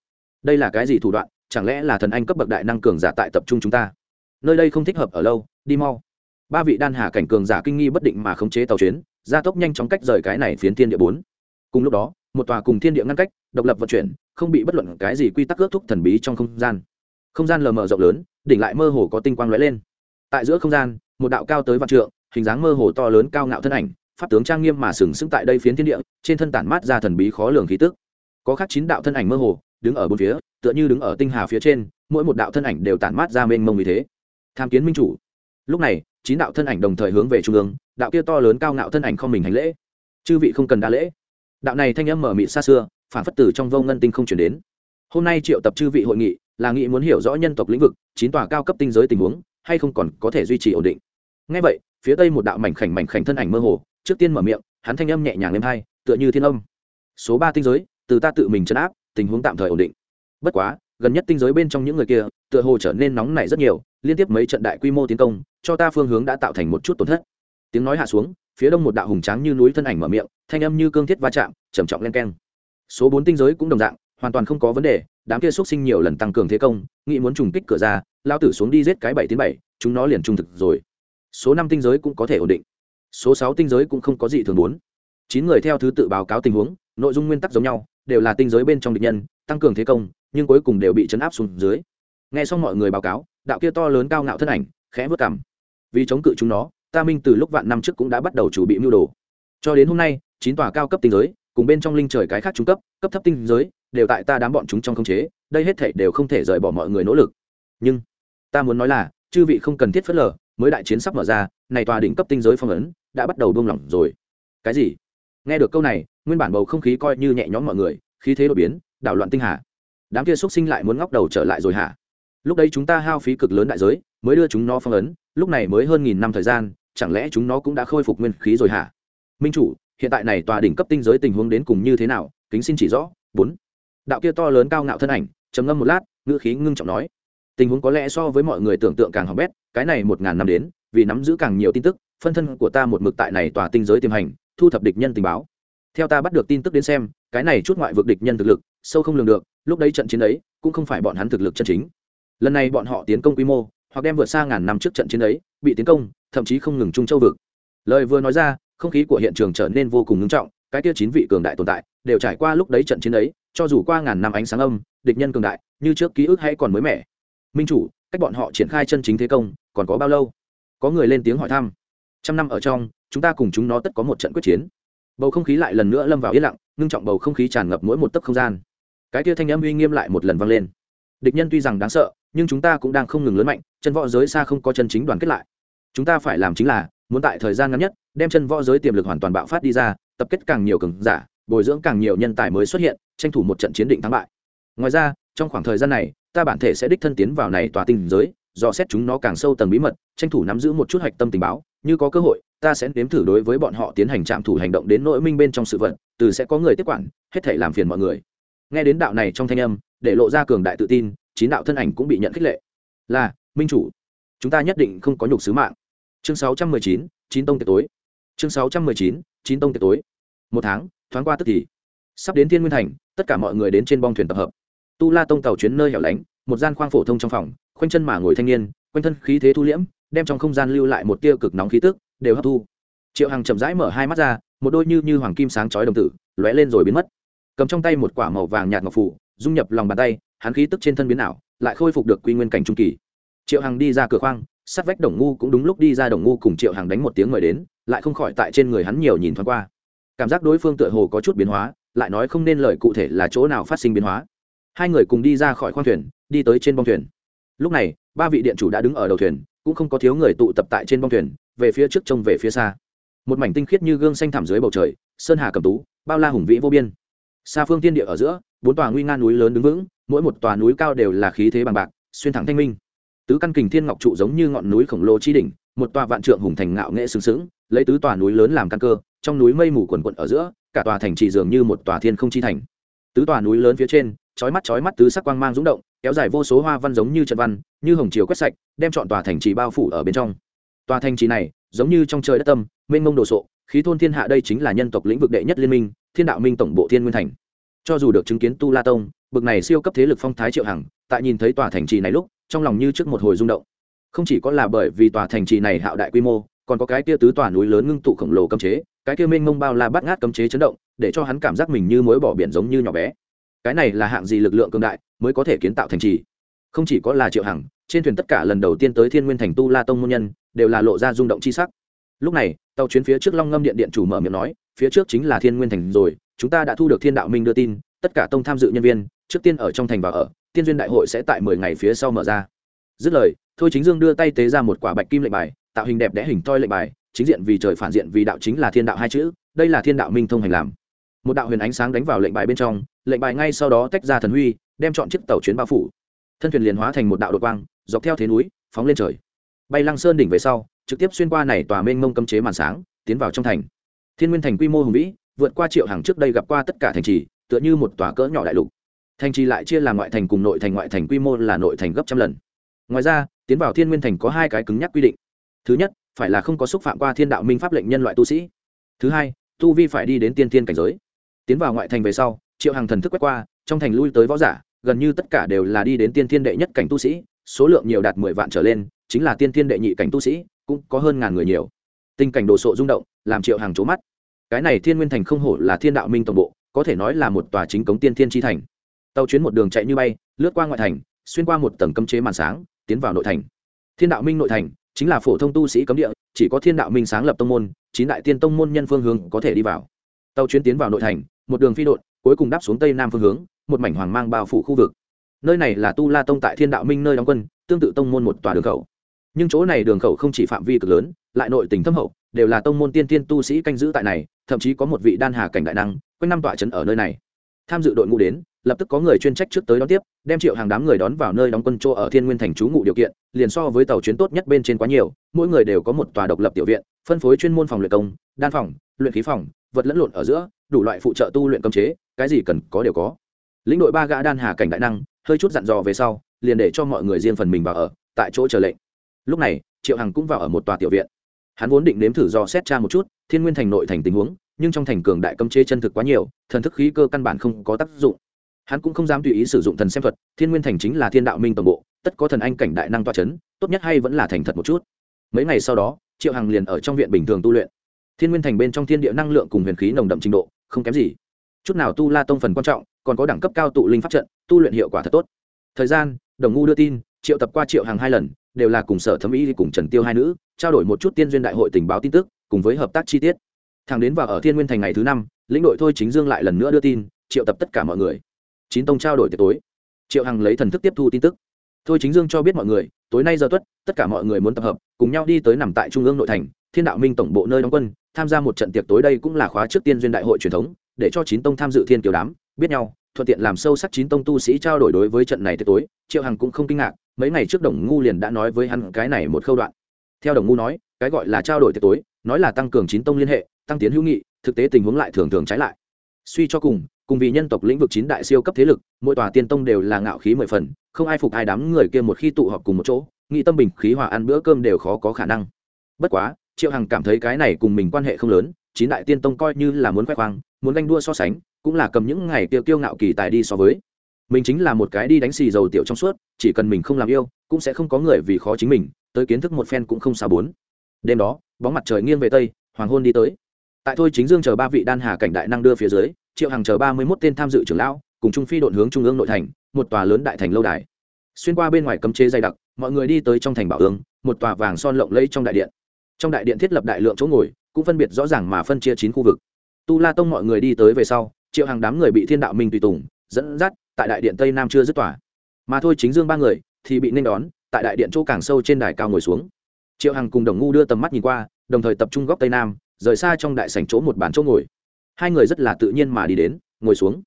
đây là cái gì thủ đoạn? Chẳng lẽ là thần anh cấp bậc đại năng cường giả tại tập trung chúng ta? Nơi đây không thích hợp ở lâu, đi mau. Ba vị đan hà cảnh cường giả kinh nghi bất định mà khống chế tàu chuyến, gia tốc nhanh chóng cách rời cái này phiến thiên địa bốn. Cùng lúc đó, một tòa cùng thiên địa ngăn cách, độc lập vận chuyển, không bị bất luận cái gì quy tắc ước thúc thần bí trong không gian. Không gian lờ mờ rộng lớn, đỉnh lại mơ hồ có tinh quang lóe lên. Tại giữa không gian, một đạo cao tới vạn trượng, hình dáng mơ hồ to lớn cao ngạo thân ảnh, pháp tướng trang nghiêm mà sừng sững tại đây phiến thiên địa, trên thân tản mát ra thần bí khó lường khí tức. Có khác chín đạo thân ảnh mơ hồ đứng ở bốn phía, tựa như đứng ở tinh hà phía trên, mỗi một đạo thân ảnh đều tản mát ra mênh mông như thế. Tham kiến minh chủ. Lúc này, chín đạo thân ảnh đồng thời hướng về trung ương, đạo kia to lớn cao ngạo thân ảnh không mình hành lễ. Chư vị không cần đa lễ. Đạo này thanh âm mở mịt xa xưa, phản phất tử trong vô ngân tinh không chuyển đến. Hôm nay triệu tập chư vị hội nghị, là nghị muốn hiểu rõ nhân tộc lĩnh vực, chín tòa cao cấp tinh giới tình huống, hay không còn có thể duy trì ổn định. Ngay vậy, phía tây một đạo mảnh khảnh mảnh khảnh thân ảnh mơ hồ, trước tiên mở miệng, hắn thanh âm nhẹ nhàng lên hai tựa như thiên âm. Số ba tinh giới, từ ta tự mình chấn áp tình huống tạm thời ổn định. Bất quá, gần nhất tinh giới bên trong những người kia, tựa hồ trở nên nóng nảy rất nhiều, liên tiếp mấy trận đại quy mô tiến công, cho ta phương hướng đã tạo thành một chút tổn thất. Tiếng nói hạ xuống, phía đông một đạo hùng tráng như núi thân ảnh mở miệng, thanh âm như cương thiết va chạm, trầm trọng len keng. Số bốn tinh giới cũng đồng dạng, hoàn toàn không có vấn đề, đám kia xuất sinh nhiều lần tăng cường thế công, nghĩ muốn trùng kích cửa ra lao tử xuống đi giết cái bảy tiến bảy, chúng nó liền trung thực rồi. Số năm tinh giới cũng có thể ổn định. Số sáu tinh giới cũng không có gì thường muốn. Chín người theo thứ tự báo cáo tình huống nội dung nguyên tắc giống nhau, đều là tinh giới bên trong địch nhân, tăng cường thế công, nhưng cuối cùng đều bị chấn áp xuống dưới. Nghe xong mọi người báo cáo, đạo kia to lớn cao ngạo thân ảnh, khẽ vớt cảm vì chống cự chúng nó, ta minh từ lúc vạn năm trước cũng đã bắt đầu chủ bị mưu đồ. Cho đến hôm nay, chín tòa cao cấp tinh giới, cùng bên trong linh trời cái khác trung cấp cấp thấp tinh giới, đều tại ta đám bọn chúng trong khống chế, đây hết thể đều không thể rời bỏ mọi người nỗ lực. Nhưng, ta muốn nói là, chư vị không cần thiết phớt lờ, mới đại chiến sắp mở ra, này tòa đỉnh cấp tinh giới phong ấn, đã bắt đầu buông lỏng rồi. Cái gì? Nghe được câu này, nguyên bản bầu không khí coi như nhẹ nhõm mọi người, khí thế đột biến, đảo loạn tinh hà. Đám kia xuất sinh lại muốn ngóc đầu trở lại rồi hả? Lúc đấy chúng ta hao phí cực lớn đại giới, mới đưa chúng nó phong ấn, lúc này mới hơn nghìn năm thời gian, chẳng lẽ chúng nó cũng đã khôi phục nguyên khí rồi hả? Minh chủ, hiện tại này tòa đỉnh cấp tinh giới tình huống đến cùng như thế nào? Kính xin chỉ rõ. Bốn. Đạo kia to lớn cao ngạo thân ảnh, trầm ngâm một lát, ngữ khí ngưng trọng nói. Tình huống có lẽ so với mọi người tưởng tượng càng hỏng bét, cái này một ngàn năm đến, vì nắm giữ càng nhiều tin tức, phân thân của ta một mực tại này tòa tinh giới tiềm hành thu thập địch nhân tình báo. Theo ta bắt được tin tức đến xem, cái này chút ngoại vực địch nhân thực lực, sâu không lường được, lúc đấy trận chiến ấy, cũng không phải bọn hắn thực lực chân chính. Lần này bọn họ tiến công quy mô, hoặc đem vượt xa ngàn năm trước trận chiến ấy, bị tiến công, thậm chí không ngừng trung châu vực. Lời vừa nói ra, không khí của hiện trường trở nên vô cùng ngưng trọng, cái tiêu chín vị cường đại tồn tại, đều trải qua lúc đấy trận chiến ấy, cho dù qua ngàn năm ánh sáng âm, địch nhân cường đại, như trước ký ức hay còn mới mẻ. Minh chủ, cách bọn họ triển khai chân chính thế công, còn có bao lâu? Có người lên tiếng hỏi thăm trăm năm ở trong, chúng ta cùng chúng nó tất có một trận quyết chiến. Bầu không khí lại lần nữa lâm vào yên lặng, ngưng trọng bầu không khí tràn ngập mỗi một tấc không gian. Cái kia thanh âm uy nghiêm lại một lần vang lên. Địch nhân tuy rằng đáng sợ, nhưng chúng ta cũng đang không ngừng lớn mạnh, chân võ giới xa không có chân chính đoàn kết lại. Chúng ta phải làm chính là, muốn tại thời gian ngắn nhất, đem chân võ giới tiềm lực hoàn toàn bạo phát đi ra, tập kết càng nhiều cường giả, bồi dưỡng càng nhiều nhân tài mới xuất hiện, tranh thủ một trận chiến định thắng bại. Ngoài ra, trong khoảng thời gian này, ta bản thể sẽ đích thân tiến vào này tòa tinh giới do xét chúng nó càng sâu tầng bí mật, tranh thủ nắm giữ một chút hạch tâm tình báo như có cơ hội, ta sẽ nếm thử đối với bọn họ tiến hành trạm thủ hành động đến nội minh bên trong sự vận từ sẽ có người tiếp quản, hết thể làm phiền mọi người. Nghe đến đạo này trong thanh âm, để lộ ra cường đại tự tin, chín đạo thân ảnh cũng bị nhận khích lệ. Là, minh chủ, chúng ta nhất định không có nhục sứ mạng. Chương sáu trăm mười chín chín tông tiệc tối. Chương sáu trăm mười chín chín tông tiệc tối. Một tháng, thoáng qua tức thì. Sắp đến thiên nguyên thành, tất cả mọi người đến trên bong thuyền tập hợp. Tu la tông tàu chuyến nơi hẻo lánh, một gian khoang phổ thông trong phòng, khoanh chân mà ngồi thanh niên, quanh thân khí thế thu liễm đem trong không gian lưu lại một tia cực nóng khí tức, đều hấp thu. Triệu hằng chậm rãi mở hai mắt ra, một đôi như như hoàng kim sáng chói đồng tử, lóe lên rồi biến mất. Cầm trong tay một quả màu vàng nhạt ngọc phủ, dung nhập lòng bàn tay, hắn khí tức trên thân biến ảo, lại khôi phục được quy nguyên cảnh trung kỳ. Triệu hằng đi ra cửa khoang, sát vách đồng ngu cũng đúng lúc đi ra đồng ngu cùng triệu hằng đánh một tiếng mời đến, lại không khỏi tại trên người hắn nhiều nhìn thoáng qua. Cảm giác đối phương tựa hồ có chút biến hóa, lại nói không nên lời cụ thể là chỗ nào phát sinh biến hóa. Hai người cùng đi ra khỏi khoang thuyền, đi tới trên bong thuyền. Lúc này, ba vị điện chủ đã đứng ở đầu thuyền cũng không có thiếu người tụ tập tại trên bong thuyền, về phía trước trông về phía xa. Một mảnh tinh khiết như gương xanh thảm dưới bầu trời, sơn hà cầm tú, bao la hùng vĩ vô biên. Xa phương tiên địa ở giữa, bốn tòa nguy nga núi lớn đứng vững, mỗi một tòa núi cao đều là khí thế bằng bạc, xuyên thẳng thanh minh. Tứ căn kình thiên ngọc trụ giống như ngọn núi khổng lồ chi đỉnh, một tòa vạn trượng hùng thành ngạo nghệ sừng sững, lấy tứ tòa núi lớn làm căn cơ, trong núi mây mù quần quận ở giữa, cả tòa thành chỉ dường như một tòa thiên không chi thành. Tứ tòa núi lớn phía trên, chói mắt chói mắt tứ sắc quang mang rúng động kéo dài vô số hoa văn giống như trận văn, như hồng chiều quét sạch, đem chọn tòa thành trì bao phủ ở bên trong. Tòa thành trì này, giống như trong trời đất tâm, mênh mông đồ sộ, khí thôn thiên hạ đây chính là nhân tộc lĩnh vực đệ nhất liên minh, thiên đạo minh tổng bộ thiên nguyên thành. Cho dù được chứng kiến tu la tông, bực này siêu cấp thế lực phong thái triệu hằng, tại nhìn thấy tòa thành trì này lúc, trong lòng như trước một hồi rung động. Không chỉ có là bởi vì tòa thành trì này hạo đại quy mô, còn có cái kia tứ tòa núi lớn ngưng tụ khổng lồ cấm chế, cái kia mênh mông bao la bắt ngát cấm chế chấn động, để cho hắn cảm giác mình như mối bỏ biển giống như nhỏ bé cái này là hạng gì lực lượng cường đại mới có thể kiến tạo thành trì? Không chỉ có là triệu hằng, trên thuyền tất cả lần đầu tiên tới thiên nguyên thành tu la tông môn nhân đều là lộ ra rung động c h i sắc. Lúc này, tàu chuyến phía trước long ngâm điện điện chủ mở miệng nói, phía trước chính là thiên nguyên thành rồi, chúng ta đã thu được thiên đạo minh đưa tin, tất cả tông tham dự nhân viên, trước tiên ở trong thành và ở, tiên duyên đại hội sẽ tại mười ngày phía sau mở ra. Dứt lời, thôi chính dương đưa tay tế ra một quả bạch kim lệnh bài, tạo hình đẹp đẽ hình toi lệnh bài, chính diện vì trời phản diện vì đạo chính là thiên đạo hai chữ, đây là thiên đạo minh thông hành làm một đạo huyền ánh sáng đánh vào lệnh bài bên trong, lệnh bài ngay sau đó tách ra thần huy, đem chọn chiếc tàu chuyến bao phủ. Thân thuyền liền hóa thành một đạo đột quang, dọc theo thế núi, phóng lên trời. Bay lăng sơn đỉnh về sau, trực tiếp xuyên qua này tòa mênh mông cấm chế màn sáng, tiến vào trong thành. Thiên nguyên thành quy mô hùng vĩ, vượt qua triệu hàng trước đây gặp qua tất cả thành trì, tựa như một tòa cỡ nhỏ đại lục. Thành trì lại chia làm ngoại thành cùng nội thành, ngoại thành quy mô là nội thành gấp trăm lần. Ngoài ra, tiến vào thiên nguyên thành có hai cái cứng nhắc quy định. Thứ nhất, phải là không có xúc phạm qua thiên đạo minh pháp lệnh nhân loại tu sĩ. Thứ hai, tu vi phải đi đến tiên tiên cảnh giới tiến vào ngoại thành về sau, triệu hàng thần thức quét qua, trong thành lui tới võ giả, gần như tất cả đều là đi đến tiên thiên đệ nhất cảnh tu sĩ, số lượng nhiều đạt mười vạn trở lên, chính là tiên thiên đệ nhị cảnh tu sĩ, cũng có hơn ngàn người nhiều. Tình cảnh đồ sộ rung động, làm triệu hàng trố mắt. Cái này thiên nguyên thành không hổ là thiên đạo minh tổng bộ, có thể nói là một tòa chính cống tiên thiên tri thành. Tàu chuyến một đường chạy như bay, lướt qua ngoại thành, xuyên qua một tầng cấm chế màn sáng, tiến vào nội thành. Thiên đạo minh nội thành chính là phổ thông tu sĩ cấm địa, chỉ có thiên đạo minh sáng lập tông môn, chín đại tiên tông môn nhân phương hướng có thể đi vào. Tàu chuyến tiến vào nội thành một đường phi đội, cuối cùng đáp xuống tây nam phương hướng, một mảnh hoàng mang bao phủ khu vực. Nơi này là tu la tông tại thiên đạo minh nơi đóng quân, tương tự tông môn một tòa đường khẩu. Nhưng chỗ này đường khẩu không chỉ phạm vi cực lớn, lại nội tình thâm hậu, đều là tông môn tiên tiên tu sĩ canh giữ tại này, thậm chí có một vị đan hà cảnh đại năng, quanh năm tọa trấn ở nơi này. Tham dự đội ngũ đến, lập tức có người chuyên trách trước tới đón tiếp, đem triệu hàng đám người đón vào nơi đóng quân chỗ ở thiên nguyên thành trú ngụ điều kiện, liền so với tàu chuyến tốt nhất bên trên quá nhiều, mỗi người đều có một tòa độc lập tiểu viện, phân phối chuyên môn phòng luyện công, đan phòng, luyện khí phòng, vật lẫn lộn ở giữa đủ loại phụ trợ tu luyện cấm chế, cái gì cần có đều có. Lĩnh đội ba gã đan hà cảnh đại năng, hơi chút dặn dò về sau, liền để cho mọi người riêng phần mình vào ở, tại chỗ chờ lệnh. Lúc này, triệu hằng cũng vào ở một tòa tiểu viện. Hắn vốn định nếm thử do xét tra một chút, thiên nguyên thành nội thành tình huống, nhưng trong thành cường đại cấm chế chân thực quá nhiều, thần thức khí cơ căn bản không có tác dụng. Hắn cũng không dám tùy ý sử dụng thần xem thuật, thiên nguyên thành chính là thiên đạo minh toàn bộ, tất có thần anh cảnh đại năng toa c h ấ n tốt nhất hay vẫn là thành thật một chút. Mấy ngày sau đó, triệu hằng liền ở trong viện bình thường tu luyện. Thiên nguyên thành bên trong thiên địa năng lượng cùng huyền khí nồng đậm trình độ không kém gì. Chút nào tu la tông phần quan trọng, còn có đẳng cấp cao tụ linh pháp trận, tu luyện hiệu quả thật tốt. Thời gian, đồng ngu đưa tin, triệu tập qua triệu hàng hai lần, đều là cùng sở thẩm ý cùng trần tiêu hai nữ, trao đổi một chút tiên duyên đại hội tình báo tin tức, cùng với hợp tác chi tiết. Thằng đến vào ở thiên nguyên thành ngày thứ năm, lĩnh đội thôi chính dương lại lần nữa đưa tin, triệu tập tất cả mọi người. Chín tông trao đổi tiệc tối. Triệu hằng lấy thần thức tiếp thu tin tức. Thôi chính dương cho biết mọi người, tối nay giờ tuất, tất cả mọi người muốn tập hợp, cùng nhau đi tới nằm tại trung ương nội thành, thiên đạo minh tổng bộ nơi đóng quân tham gia một trận tiệc tối đây cũng là khóa trước tiên duyên đại hội truyền thống, để cho chín tông tham dự thiên kiều đám. Biết nhau, thuận tiện làm sâu sắc chín tông tu sĩ trao đổi đối với trận này tiệc tối, triệu hằng cũng không kinh ngạc, mấy ngày trước đồng ngu liền đã nói với hắn cái này một khâu đoạn. Theo đồng ngu nói, cái gọi là trao đổi tiệc tối, nói là tăng cường chín tông liên hệ, tăng tiến hữu nghị, thực tế tình huống lại thường thường trái lại. Suy cho cùng cùng vì nhân tộc lĩnh vực chín đại siêu cấp thế lực, mỗi tòa tiên tông đều là ngạo khí mười phần, không ai phục ai đám người kia một khi tụ họp cùng một chỗ, nghị tâm bình khí hòa ăn bữa cơm đều khó có khả năng. Bất quá triệu hằng cảm thấy cái này cùng mình quan hệ không lớn, chín đại tiên tông coi như là muốn khoe khoang, muốn ganh đua so sánh, cũng là cầm những ngày tiêu kiêu ngạo kỳ tài đi so với. Mình chính là một cái đi đánh xì dầu tiểu trong suốt, chỉ cần mình không làm yêu, cũng sẽ không có người vì khó chính mình, tới kiến thức một phen cũng không xa bốn. Đêm đó, bóng mặt trời nghiêng về tây, hoàng hôn đi tới. Tại thôi chính dương chờ ba vị đan hà cảnh đại năng đưa phía dưới, triệu hàng chờ ba mươi mốt tên tham dự trưởng lão, cùng trung phi độn hướng trung ương nội thành, một tòa lớn đại thành lâu đài. Xuyên qua bên ngoài cấm chế dày đặc, mọi người đi tới trong thành bảo ương, một tòa vàng son lộng lẫy trong đại điện trong đại điện thiết lập đại lượng chỗ ngồi, cũng phân biệt rõ ràng mà phân chia chín khu vực. Tu la tông mọi người đi tới về sau, triệu hàng đám người bị thiên đạo minh tùy tùng, dẫn dắt, tại đại điện tây nam chưa dứt tỏa mà thôi chính dương ba người, thì bị nên đón, tại đại điện chỗ càng sâu trên đài cao ngồi xuống. Triệu hằng cùng đồng ngu đưa tầm mắt nhìn qua, đồng thời tập trung góc tây nam, rời xa trong đại sảnh chỗ một bàn chỗ ngồi. Hai người rất là tự nhiên mà đi đến, ngồi xuống.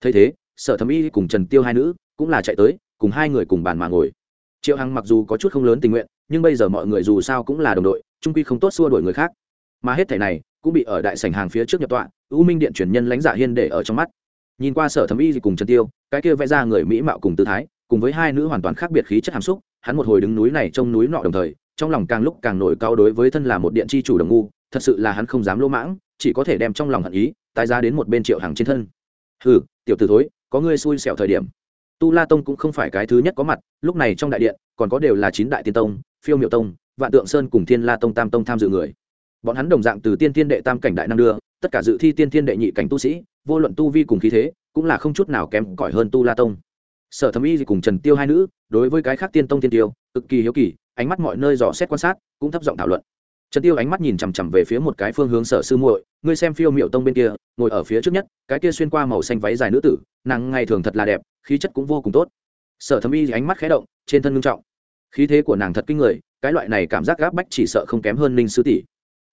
Thấy thế, sở thẩm y cùng trần tiêu hai nữ, cũng là chạy tới, cùng hai người cùng bàn mà ngồi. Triệu hằng mặc dù có chút không lớn tình nguyện nhưng bây giờ mọi người dù sao cũng là đồng đội, trung quy không tốt xua đuổi người khác. Mà hết thẻ này cũng bị ở đại sảnh hàng phía trước nhập tọa, u minh điện truyền nhân lãnh giả hiên để ở trong mắt. Nhìn qua sở thẩm y cùng trần tiêu, cái kia vẽ ra người mỹ mạo cùng tư thái, cùng với hai nữ hoàn toàn khác biệt khí chất hàm xúc, hắn một hồi đứng núi này trông núi nọ đồng thời, trong lòng càng lúc càng nổi cao đối với thân là một điện chi chủ đồng ngu, thật sự là hắn không dám lỗ mãng, chỉ có thể đem trong lòng hận ý, tái ra đến một bên triệu hàng trên thân. Hừ, tiểu tử thối, có ngươi xui xẻo thời điểm. Tu la tông cũng không phải cái thứ nhất có mặt, lúc này trong đại điện, còn có đều là chín đại tiên tông phiêu miệu tông, vạn tượng sơn cùng thiên la tông tam tông tham dự người. Bọn hắn đồng dạng từ tiên thiên đệ tam cảnh đại năng đưa, tất cả dự thi tiên thiên đệ nhị cảnh tu sĩ, vô luận tu vi cùng khí thế, cũng là không chút nào kém cỏi hơn tu la tông. Sở thẩm y cùng trần tiêu hai nữ, đối với cái khác tiên tông tiên tiêu, cực kỳ hiếu kỳ, ánh mắt mọi nơi dò xét quan sát, cũng thấp giọng thảo luận. Trần tiêu ánh mắt nhìn chằm chằm về phía một cái phương hướng sở sư muội, ngươi xem phiêu miệu tông bên kia, ngồi ở phía trước nhất, cái kia xuyên qua màu xanh váy dài nữ tử, nàng ngày thường thật là đẹp, khí chất cũng vô cùng tốt. Sở thẩm y ánh mắt khẽ động, trên thân ngưng trọng khí thế của nàng thật kinh người, cái loại này cảm giác gáp bách chỉ sợ không kém hơn ninh sứ tỷ.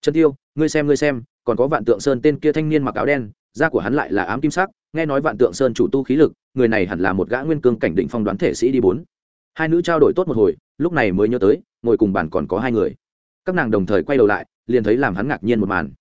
Trần tiêu, ngươi xem ngươi xem, còn có vạn tượng sơn tên kia thanh niên mặc áo đen, da của hắn lại là ám kim sắc, nghe nói vạn tượng sơn chủ tu khí lực, người này hẳn là một gã nguyên cương cảnh định phong đoán thể sĩ đi bốn. Hai nữ trao đổi tốt một hồi, lúc này mới nhớ tới, ngồi cùng bàn còn có hai người. Các nàng đồng thời quay đầu lại, liền thấy làm hắn ngạc nhiên một màn.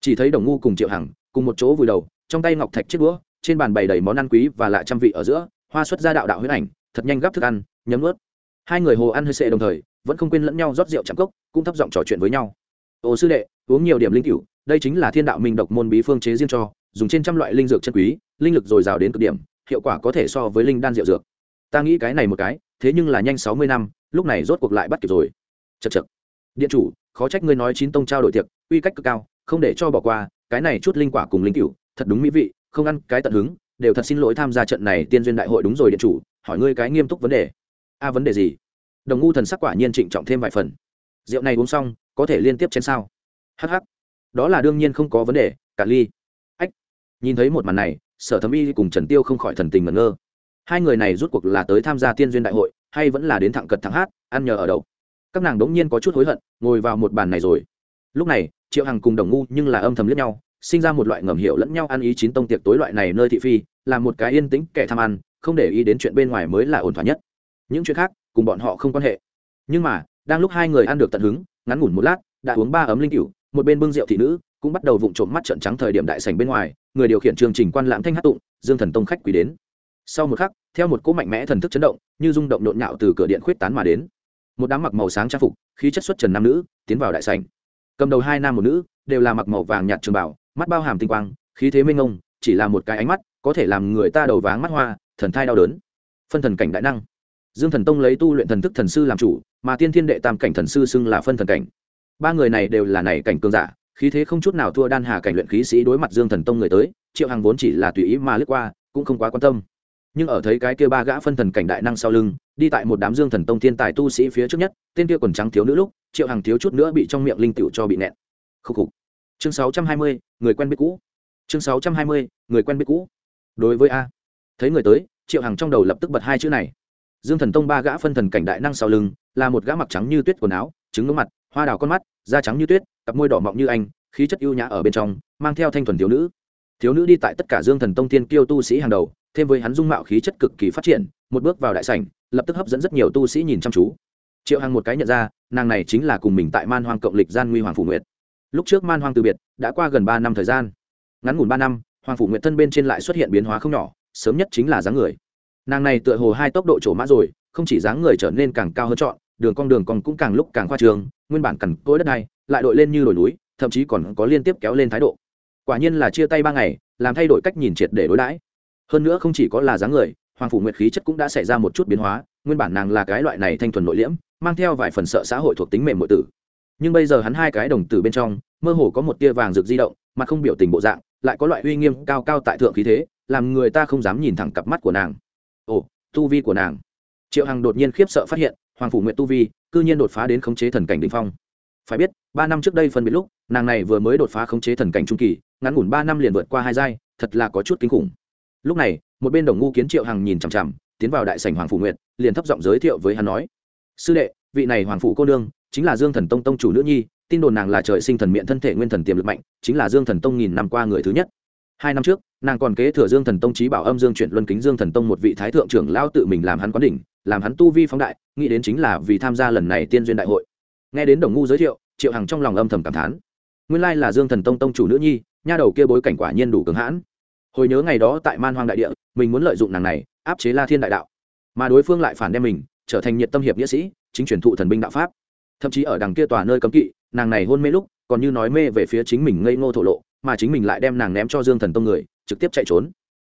Chỉ thấy đồng ngu cùng triệu hằng, cùng một chỗ vùi đầu, trong tay ngọc thạch chiếc đũa, trên bàn bày đầy món ăn quý và lại trăm vị ở giữa, hoa xuất ra đạo đạo huyết ảnh, thật nhanh gắp thức ăn, nhấm ướt hai người hồ ăn hơi sệ đồng thời, vẫn không quên lẫn nhau rót rượu chạm cốc, cũng thấp giọng trò chuyện với nhau. Ô sư đệ, uống nhiều điểm linh cựu đây chính là thiên đạo minh độc môn bí phương chế riêng cho, dùng trên trăm loại linh dược chân quý, linh lực dồi dào đến cực điểm, hiệu quả có thể so với linh đan rượu dược. Ta nghĩ cái này một cái, thế nhưng là nhanh sáu mươi năm, lúc này rốt cuộc lại bắt kịp rồi. Chật chật điện chủ, khó trách ngươi nói chín tông trao đổi tiệc, uy cách cực cao, không để cho bỏ qua, cái này chút linh quả cùng linh cựu thật đúng mỹ vị, không ăn cái tận hứng, đều thật xin lỗi tham gia trận này tiên duyên đại hội đúng rồi điện chủ, hỏi ngươi cái nghiêm túc vấn đề a vấn đề gì? Đồng ngu thần sắc quả nhiên trịnh trọng thêm vài phần. Rượu này uống xong, có thể liên tiếp chén sao? Hh đó là đương nhiên không có vấn đề, cả ly. Ách. Nhìn thấy một màn này, sở thẩm y cùng trần tiêu không khỏi thần tình ngẩn ngơ. Hai người này rút cuộc là tới tham gia tiên duyên đại hội, hay vẫn là đến thẳng cật thẳng hát, ăn nhờ ở đậu? Các nàng đống nhiên có chút hối hận, ngồi vào một bàn này rồi. Lúc này, triệu hằng cùng đồng ngu nhưng là âm thầm lẫn nhau, sinh ra một loại ngầm hiểu lẫn nhau ăn ý chín tông tiệc tối loại này nơi thị phi, là một cái yên tĩnh kẻ tham ăn, không để ý đến chuyện bên ngoài mới là ổn thỏa nhất những chuyện khác, cùng bọn họ không quan hệ. Nhưng mà, đang lúc hai người ăn được tận hứng, ngắn ngủn một lát, đã uống ba ấm linh cửu, một bên bưng rượu thị nữ, cũng bắt đầu vụng trộm mắt trận trắng thời điểm đại sảnh bên ngoài, người điều khiển chương trình quan lãng thanh hát tụng, dương thần tông khách quý đến. Sau một khắc, theo một cỗ mạnh mẽ thần thức chấn động, như rung động nhộn nhạo từ cửa điện khuyết tán mà đến. Một đám mặc màu sáng trang phục, khí chất xuất trần nam nữ, tiến vào đại sảnh. Cầm đầu hai nam một nữ, đều là mặc màu vàng nhạt trường bảo mắt bao hàm tinh quang, khí thế minh ngông chỉ là một cái ánh mắt, có thể làm người ta đầu váng mắt hoa, thần thai đau đớn. Phân thần cảnh đại năng dương thần tông lấy tu luyện thần thức thần sư làm chủ, mà tiên thiên đệ tam cảnh thần sư xưng là phân thần cảnh. Ba người này đều là này cảnh cường giả, khí thế không chút nào thua đan hà cảnh luyện khí sĩ đối mặt dương thần tông người tới, triệu hằng vốn chỉ là tùy ý mà lướt qua, cũng không quá quan tâm. Nhưng ở thấy cái kia ba gã phân thần cảnh đại năng sau lưng, đi tại một đám dương thần tông thiên tài tu sĩ phía trước nhất, tên kia quần trắng thiếu nữ lúc, triệu hằng thiếu chút nữa bị trong miệng linh tiểu cho bị nẹn khúc khục. Chương sáu trăm hai mươi, người quen biết cũ. Chương sáu trăm hai mươi, người quen biết cũ. Đối với a. Thấy người tới, triệu hằng trong đầu lập tức bật hai chữ này dương thần tông ba gã phân thần cảnh đại năng sau lưng, là một gã mặc trắng như tuyết quần áo, trứng ngưỡng mặt, hoa đào con mắt, da trắng như tuyết, cặp môi đỏ mọng như anh, khí chất ưu nhã ở bên trong, mang theo thanh thuần thiếu nữ. Thiếu nữ đi tại tất cả dương thần tông tiên kiêu tu sĩ hàng đầu, thêm với hắn dung mạo khí chất cực kỳ phát triển, một bước vào đại sảnh, lập tức hấp dẫn rất nhiều tu sĩ nhìn chăm chú. Triệu hằng một cái nhận ra, nàng này chính là cùng mình tại man hoang cộng lịch gian nguy hoàng phủ nguyệt. Lúc trước man hoang từ biệt, đã qua gần ba năm thời gian. Ngắn ngủn ba năm, hoàng phủ nguyệt thân bên trên lại xuất hiện biến hóa không nhỏ, sớm nhất chính là dáng người nàng này tựa hồ hai tốc độ trổ mã rồi, không chỉ dáng người trở nên càng cao hơn trọn đường cong đường còn cũng càng lúc càng khoa trường nguyên bản cằn cỗi đất này, lại đội lên như đồi núi, thậm chí còn có liên tiếp kéo lên thái độ. Quả nhiên là chia tay ba ngày, làm thay đổi cách nhìn triệt để đối đãi. Hơn nữa không chỉ có là dáng người, hoàng phủ nguyệt khí chất cũng đã xảy ra một chút biến hóa, nguyên bản nàng là cái loại này thanh thuần nội liễm, mang theo vài phần sợ xã hội thuộc tính mềm mượn tử. Nhưng bây giờ hắn hai cái đồng tử bên trong, mơ hồ có một tia vàng rực di động, mà không biểu tình bộ dạng, lại có loại uy nghiêm cao cao tại thượng khí thế, làm người ta không dám nhìn thẳng cặp mắt của nàng ồ, tu vi của nàng. Triệu hằng đột nhiên khiếp sợ phát hiện, hoàng phủ nguyện tu vi, cư nhiên đột phá đến khống chế thần cảnh đình phong. Phải biết, ba năm trước đây phân biệt lúc, nàng này vừa mới đột phá khống chế thần cảnh trung kỳ, ngắn ngủn ba năm liền vượt qua hai giai, thật là có chút kinh khủng. Lúc này, một bên đồng ngu kiến triệu hằng nhìn chằm chằm, tiến vào đại sảnh hoàng phủ nguyện liền thấp giọng giới thiệu với hắn nói, sư đệ, vị này hoàng phủ cô nương, chính là dương thần tông tông chủ nữ nhi, tin đồn nàng là trời sinh thần miệng thân thể nguyên thần tiềm lực mạnh, chính là dương thần tông nghìn năm qua người thứ nhất hai năm trước, nàng còn kế thừa dương thần tông trí bảo âm dương chuyển luân kính dương thần tông một vị thái thượng trưởng lao tự mình làm hắn quán đỉnh, làm hắn tu vi phóng đại, nghĩ đến chính là vì tham gia lần này tiên duyên đại hội. Nghe đến đồng ngu giới thiệu, triệu hằng trong lòng âm thầm cảm thán. Nguyên lai là dương thần tông tông chủ nữ nhi, nha đầu kia bối cảnh quả nhiên đủ cứng hãn. Hồi nhớ ngày đó tại man hoang đại địa, mình muốn lợi dụng nàng này, áp chế la thiên đại đạo. Mà đối phương lại phản đem mình, trở thành nhiệt tâm hiệp nghĩa sĩ, chính truyền thụ thần binh đạo pháp. Thậm chí ở đằng kia tòa nơi cấm kỵ, nàng này hôn mê lúc, còn như nói mê về phía chính mình ngây ngô thổ lộ mà chính mình lại đem nàng ném cho dương thần tông người, trực tiếp chạy trốn.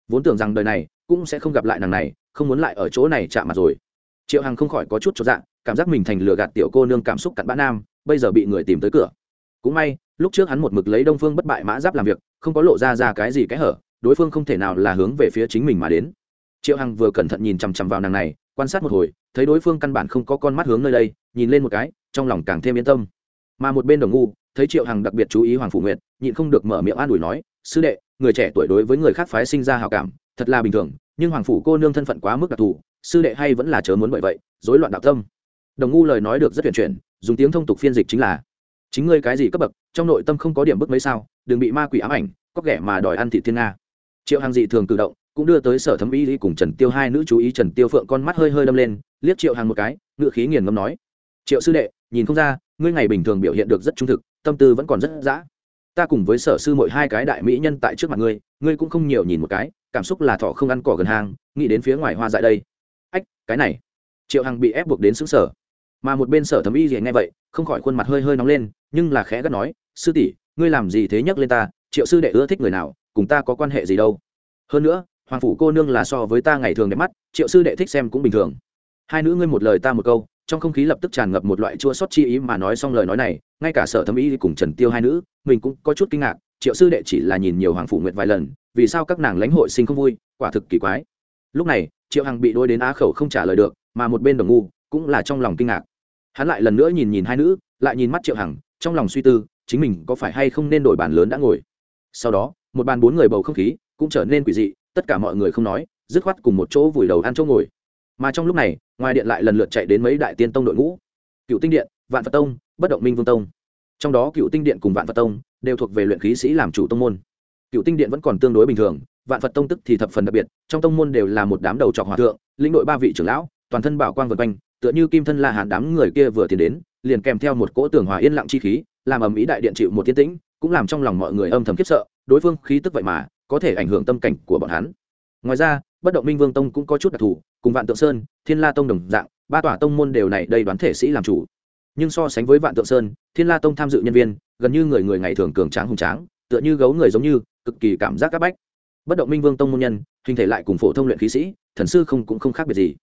Vốn tưởng rằng đời này cũng sẽ không gặp lại nàng này, không muốn lại ở chỗ này chạm mặt rồi. Triệu hằng không khỏi có chút cho dạng cảm giác mình thành lừa gạt tiểu cô nương cảm xúc cặn bã nam, bây giờ bị người tìm tới cửa. Cũng may, lúc trước hắn một mực lấy đông phương bất bại mã giáp làm việc, không có lộ ra ra cái gì cái hở, đối phương không thể nào là hướng về phía chính mình mà đến. Triệu hằng vừa cẩn thận nhìn chằm chằm vào nàng này, quan sát một hồi, thấy đối phương căn bản không có con mắt hướng nơi đây, nhìn lên một cái, trong lòng càng thêm yên tâm. Mà một bên đồng ngu thấy triệu hằng đặc biệt chú ý hoàng phủ nguyệt, nhịn không được mở miệng an ủi nói, sư đệ, người trẻ tuổi đối với người khác phái sinh ra hào cảm, thật là bình thường, nhưng hoàng phủ cô nương thân phận quá mức đặc thù, sư đệ hay vẫn là chớ muốn bởi vậy dối loạn đạo tâm. Đồng ngu lời nói được rất tuyển chuyển, dùng tiếng thông tục phiên dịch chính là, chính ngươi cái gì cấp bậc, trong nội tâm không có điểm bức mấy sao, đừng bị ma quỷ ám ảnh, có ghẻ mà đòi ăn thị thiên nga. Triệu hàng dị thường cử động, cũng đưa tới sở thẩm y đi cùng trần tiêu hai nữ chú ý trần tiêu phượng con mắt hơi hơi đâm lên, liếc triệu hàng một cái, ngựa khí nghiền ngâm nói, triệu sư đệ, nhìn không ra, ngươi ngày bình thường biểu hiện được rất trung thực tâm tư vẫn còn rất dã. Ta cùng với sở sư mỗi hai cái đại mỹ nhân tại trước mặt ngươi ngươi cũng không nhiều nhìn một cái, cảm xúc là thọ không ăn cỏ gần hang nghĩ đến phía ngoài hoa dại đây. Ách, cái này. Triệu hằng bị ép buộc đến xứng sở mà một bên sở thẩm y gì nghe vậy, không khỏi khuôn mặt hơi hơi nóng lên, nhưng là khẽ gắt nói, sư tỷ, ngươi làm gì thế nhắc lên ta? Triệu sư đệ ưa thích người nào, cùng ta có quan hệ gì đâu? Hơn nữa, hoàng phủ cô nương là so với ta ngày thường đẹp mắt, triệu sư đệ thích xem cũng bình thường. Hai nữ ngươi một lời ta một câu trong không khí lập tức tràn ngập một loại chua xót chi ý mà nói xong lời nói này, ngay cả sở thẩm ý cùng trần tiêu hai nữ, mình cũng có chút kinh ngạc, triệu sư đệ chỉ là nhìn nhiều hoàng phủ nguyệt vài lần, vì sao các nàng lãnh hội sinh không vui, quả thực kỳ quái. Lúc này, triệu hằng bị đôi đến á khẩu không trả lời được, mà một bên đồng ngu cũng là trong lòng kinh ngạc. Hắn lại lần nữa nhìn nhìn hai nữ, lại nhìn mắt triệu hằng, trong lòng suy tư, chính mình có phải hay không nên đổi bàn lớn đã ngồi. Sau đó, một bàn bốn người bầu không khí cũng trở nên quỷ dị, tất cả mọi người không nói, dứt khoát cùng một chỗ vùi đầu ăn chỗ ngồi mà trong lúc này, ngoài điện lại lần lượt chạy đến mấy đại tiên tông đội ngũ. Cựu tinh điện, vạn phật tông, bất động minh vương tông. Trong đó cựu tinh điện cùng vạn phật tông đều thuộc về luyện khí sĩ làm chủ tông môn. Cựu tinh điện vẫn còn tương đối bình thường, vạn phật tông tức thì thập phần đặc biệt, trong tông môn đều là một đám đầu trọc hòa thượng, lĩnh đội ba vị trưởng lão, toàn thân bảo quang vượt quanh, tựa như kim thân la hàn đám người kia vừa tiến đến, liền kèm theo một cỗ tường hòa yên lặng chi khí, làm ầm ĩ đại điện chịu một tiến tĩnh, cũng làm trong lòng mọi người âm thầm khiếp sợ, đối phương khí tức vậy mà có thể ảnh hưởng tâm cảnh của bọn hắn. Ngoài ra bất động minh vương tông cũng có chút đặc thù, cùng vạn tượng sơn, thiên la tông đồng dạng, ba tòa tông môn đều này đây đoán thể sĩ làm chủ. Nhưng so sánh với vạn tượng sơn, thiên la tông tham dự nhân viên, gần như người người ngày thường cường tráng hùng tráng, tựa như gấu người giống như, cực kỳ cảm giác áp bách. Bất động minh vương tông môn nhân, hình thể lại cùng phổ thông luyện khí sĩ, thần sư không cũng không khác biệt gì.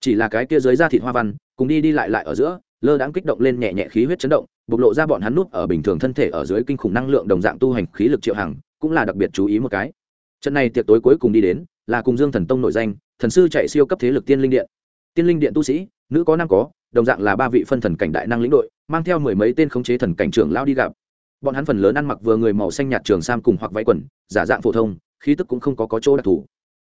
Chỉ là cái kia dưới da thịt hoa văn, cùng đi đi lại lại ở giữa, lơ đãng kích động lên nhẹ nhẹ khí huyết chấn động, bộc lộ ra bọn hắn nút ở bình thường thân thể ở dưới kinh khủng năng lượng đồng dạng tu hành khí lực triệu hằng, cũng là đặc biệt chú ý một cái. Trận này tiệc tối cuối cùng đi đến là cùng dương thần tông nội danh thần sư chạy siêu cấp thế lực tiên linh điện. Tiên linh điện tu sĩ nữ có nam có đồng dạng là ba vị phân thần cảnh đại năng lĩnh đội mang theo mười mấy tên khống chế thần cảnh trưởng lao đi gặp. Bọn hắn phần lớn ăn mặc vừa người màu xanh nhạt trường sam cùng hoặc váy quần giả dạng phổ thông khí tức cũng không có, có chỗ đặc thù.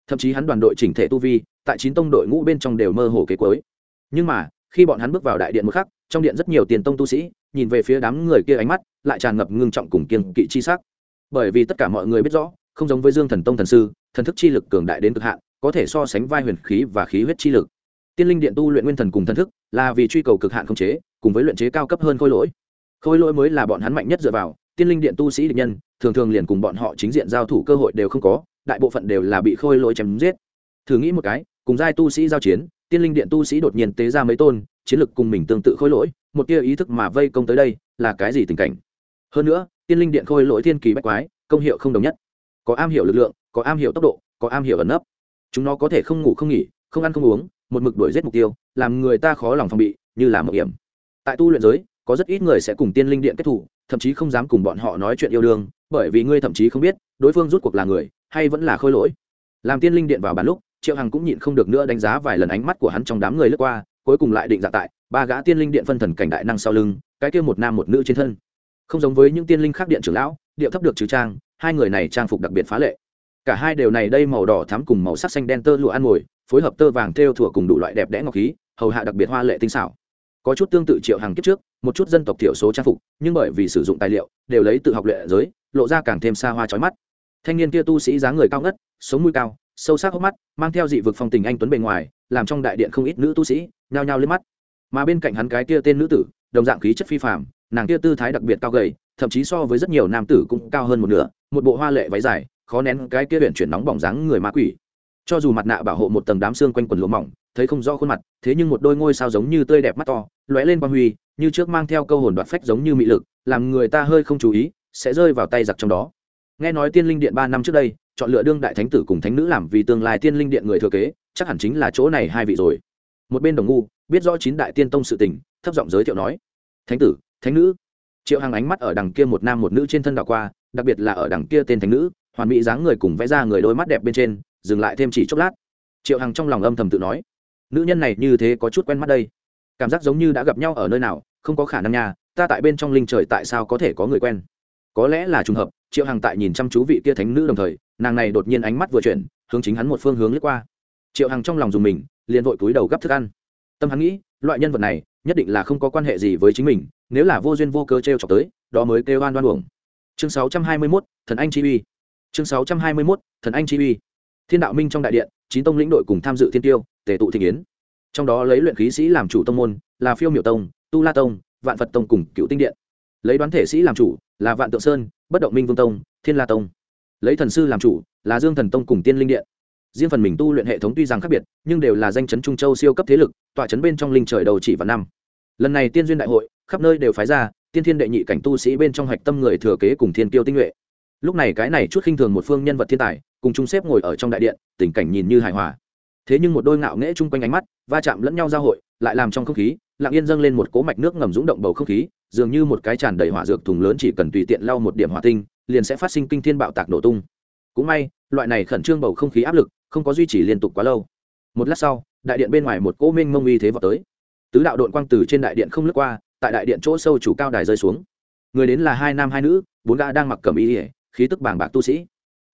Thậm chí hắn đoàn đội chỉnh thể tu vi tại chín tông đội ngũ bên trong đều mơ hồ kế cuối. Nhưng mà khi bọn hắn bước vào đại điện một khắc trong điện rất nhiều tiền tông tu sĩ nhìn về phía đám người kia ánh mắt lại tràn ngập ngưng trọng cùng kiên kỵ chi sắc. Bởi vì tất cả mọi người biết rõ không giống với dương thần tông thần sư thần thức chi lực cường đại đến cực hạn, có thể so sánh vai huyền khí và khí huyết chi lực. Tiên linh điện tu luyện nguyên thần cùng thần thức, là vì truy cầu cực hạn không chế, cùng với luyện chế cao cấp hơn khôi lỗi. Khôi lỗi mới là bọn hắn mạnh nhất dựa vào, tiên linh điện tu sĩ địch nhân, thường thường liền cùng bọn họ chính diện giao thủ cơ hội đều không có, đại bộ phận đều là bị khôi lỗi chém giết. Thử nghĩ một cái, cùng giai tu sĩ giao chiến, tiên linh điện tu sĩ đột nhiên tế ra mấy tôn, chiến lực cùng mình tương tự khôi lỗi, một tia ý thức mà vây công tới đây, là cái gì tình cảnh? Hơn nữa, tiên linh điện khôi lỗi thiên kỳ bách quái, công hiệu không đồng nhất. Có am hiểu lực lượng có am hiểu tốc độ, có am hiểu ẩn nấp. Chúng nó có thể không ngủ không nghỉ, không ăn không uống, một mực đuổi giết mục tiêu, làm người ta khó lòng phòng bị, như là mộng hiểm. Tại tu luyện giới, có rất ít người sẽ cùng tiên linh điện kết thủ, thậm chí không dám cùng bọn họ nói chuyện yêu đương, bởi vì ngươi thậm chí không biết, đối phương rút cuộc là người, hay vẫn là khôi lỗi. Làm tiên linh điện vào bàn lúc, triệu hằng cũng nhịn không được nữa đánh giá vài lần ánh mắt của hắn trong đám người lướt qua, cuối cùng lại định dạng tại, ba gã tiên linh điện phân thần cảnh đại năng sau lưng, cái kia một nam một nữ trên thân. Không giống với những tiên linh khác điện trưởng lão, điệu thấp được trừ trang, hai người này trang phục đặc biệt phá lệ cả hai đều này đây màu đỏ thắm cùng màu sắc xanh đen tơ lụa ăn mồi phối hợp tơ vàng thêu thủa cùng đủ loại đẹp đẽ ngọc khí, hầu hạ đặc biệt hoa lệ tinh xảo. Có chút tương tự triệu hàng kiếp trước, một chút dân tộc thiểu số trang phục, nhưng bởi vì sử dụng tài liệu, đều lấy tự học luyện giới, lộ ra càng thêm xa hoa trói mắt. Thanh niên kia tu sĩ dáng người cao ngất, sống mũi cao, sâu sắc hốc mắt, mang theo dị vực phong tình anh tuấn bề ngoài, làm trong đại điện không ít nữ tu sĩ, nhao nhao lên mắt. Mà bên cạnh hắn cái kia tên nữ tử, đồng dạng khí chất phi phàm, nàng kia tư thái đặc biệt cao gầy, thậm chí so với rất nhiều nam tử cũng cao hơn một nửa, một bộ hoa lệ váy dài khó nén cái kia huyện chuyển nóng bỏng dáng người ma quỷ. Cho dù mặt nạ bảo hộ một tầng đám xương quanh quần lụa mỏng, thấy không rõ khuôn mặt, thế nhưng một đôi ngôi sao giống như tươi đẹp mắt to, lóe lên quang huy, như trước mang theo câu hồn đoạt phách giống như mị lực, làm người ta hơi không chú ý, sẽ rơi vào tay giặc trong đó. Nghe nói tiên linh điện ba năm trước đây, chọn lựa đương đại thánh tử cùng thánh nữ làm vì tương lai tiên linh điện người thừa kế, chắc hẳn chính là chỗ này hai vị rồi. Một bên đồng ngu, biết rõ chín đại tiên tông sự tình, thấp giọng giới thiệu nói, thánh tử, thánh nữ. Triệu hàng ánh mắt ở đằng kia một nam một nữ trên thân đảo qua, đặc biệt là ở đằng kia tên thánh nữ hoàn mỹ dáng người cùng vẽ ra người đôi mắt đẹp bên trên, dừng lại thêm chỉ chốc lát. Triệu hằng trong lòng âm thầm tự nói, nữ nhân này như thế có chút quen mắt đây. Cảm giác giống như đã gặp nhau ở nơi nào, không có khả năng nha, ta tại bên trong linh trời tại sao có thể có người quen? Có lẽ là trùng hợp. Triệu hằng tại nhìn chăm chú vị kia thánh nữ đồng thời, nàng này đột nhiên ánh mắt vừa chuyển, hướng chính hắn một phương hướng lướt qua. Triệu hằng trong lòng dùng mình, liền vội túi đầu gấp thức ăn. Tâm hắn nghĩ, loại nhân vật này, nhất định là không có quan hệ gì với chính mình, nếu là vô duyên vô cơ t r e o chọc tới, đó mới kêu oan đoan uổng. Chương sáu trăm hai mươi mốt, thần anh chi uy chương sáu trăm hai mươi mốt, thần anh chi uy. Thiên đạo minh trong đại điện, chín tông lĩnh đội cùng tham dự thiên tiêu, tề tụ thị yến. Trong đó lấy luyện khí sĩ làm chủ tông môn, là phiêu miểu tông, tu la tông, vạn phật tông cùng cựu tinh điện. Lấy đoán thể sĩ làm chủ, là vạn tượng sơn, bất động minh vương tông, thiên la tông. Lấy thần sư làm chủ, là dương thần tông cùng tiên linh điện. Riêng phần mình tu luyện hệ thống tuy rằng khác biệt, nhưng đều là danh chấn trung châu siêu cấp thế lực, tọa chấn bên trong linh trời đầu chỉ vào năm. Lần này tiên duyên đại hội, khắp nơi đều phái ra, tiên thiên đệ nhị cảnh tu sĩ bên trong hạch tâm người thừa kế cùng thiên tiêu tinh nhuệ lúc này cái này chút khinh thường một phương nhân vật thiên tài, cùng chung xếp ngồi ở trong đại điện, tình cảnh nhìn như hài hòa. Thế nhưng một đôi ngạo nghễ chung quanh ánh mắt, va chạm lẫn nhau giao hội, lại làm trong không khí, lặng yên dâng lên một cố mạch nước ngầm rúng động bầu không khí, dường như một cái tràn đầy hỏa dược thùng lớn chỉ cần tùy tiện lau một điểm hỏa tinh, liền sẽ phát sinh kinh thiên bạo tạc nổ tung. Cũng may, loại này khẩn trương bầu không khí áp lực, không có duy trì liên tục quá lâu. Một lát sau, đại điện bên ngoài một cỗ minh mông uy thế vào tới. Tứ đạo đội quang từ trên đại điện không lướt qua, tại đại điện chỗ sâu chủ cao đài rơi xuống. Người đến là hai nam hai nữ, bốn gã đang mặc cầm y ỉa khí tức bàng bạc tu sĩ.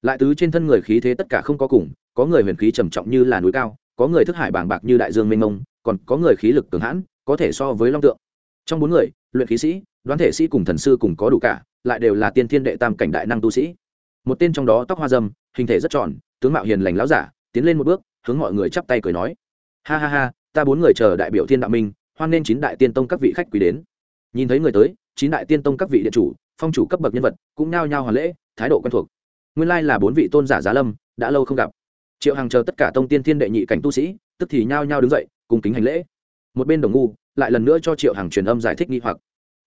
Lại tứ trên thân người khí thế tất cả không có cùng, có người huyền khí trầm trọng như là núi cao, có người thức hải bàng bạc như đại dương mênh mông, còn có người khí lực cường hãn, có thể so với long tượng. Trong bốn người, luyện khí sĩ, đoán thể sĩ cùng thần sư cùng có đủ cả, lại đều là tiên thiên đệ tam cảnh đại năng tu sĩ. Một tên trong đó tóc hoa dâm, hình thể rất tròn, tướng mạo hiền lành láo giả, tiến lên một bước, hướng mọi người chắp tay cười nói. Ha ha ha, ta bốn người chờ đại biểu thiên đạo minh, hoan nên chín đại tiên tông các vị khách quý đến. Nhìn thấy người tới, chín đại tiên tông các vị điện chủ, phong chủ cấp bậc nhân vật, cũng nao nhao hoàn lễ thái độ quen thuộc. Nguyên lai là bốn vị tôn giả giá lâm, đã lâu không gặp. Triệu hàng chờ tất cả tông tiên thiên đệ nhị cảnh tu sĩ, tức thì nhao nhao đứng dậy, cùng kính hành lễ. Một bên đồng ngu, lại lần nữa cho triệu hàng truyền âm giải thích nghi hoặc.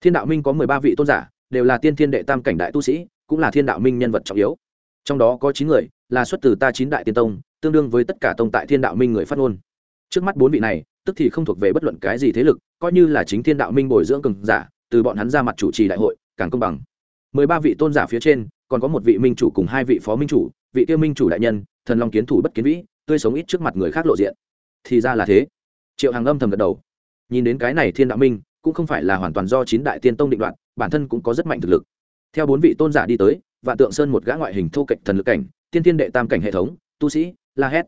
Thiên đạo minh có mười ba vị tôn giả, đều là tiên thiên đệ tam cảnh đại tu sĩ, cũng là thiên đạo minh nhân vật trọng yếu. Trong đó có chín người, là xuất từ ta chín đại tiên tông, tương đương với tất cả tông tại thiên đạo minh người phát ngôn. Trước mắt bốn vị này, tức thì không thuộc về bất luận cái gì thế lực, coi như là chính thiên đạo minh bồi dưỡng cường giả, từ bọn hắn ra mặt chủ trì đại hội, càng công bằng. Mười ba vị tôn giả phía trên còn có một vị minh chủ cùng hai vị phó minh chủ, vị tiêu minh chủ đại nhân, thần long kiến thủ bất kiến vĩ, tươi sống ít trước mặt người khác lộ diện. Thì ra là thế. Triệu hàng âm thầm gật đầu. Nhìn đến cái này thiên đạo minh, cũng không phải là hoàn toàn do chín đại tiên tông định đoạn bản thân cũng có rất mạnh thực lực. Theo bốn vị tôn giả đi tới, vạn tượng sơn một gã ngoại hình thô kệch thần lực cảnh, tiên tiên đệ tam cảnh hệ thống, tu sĩ, la hét.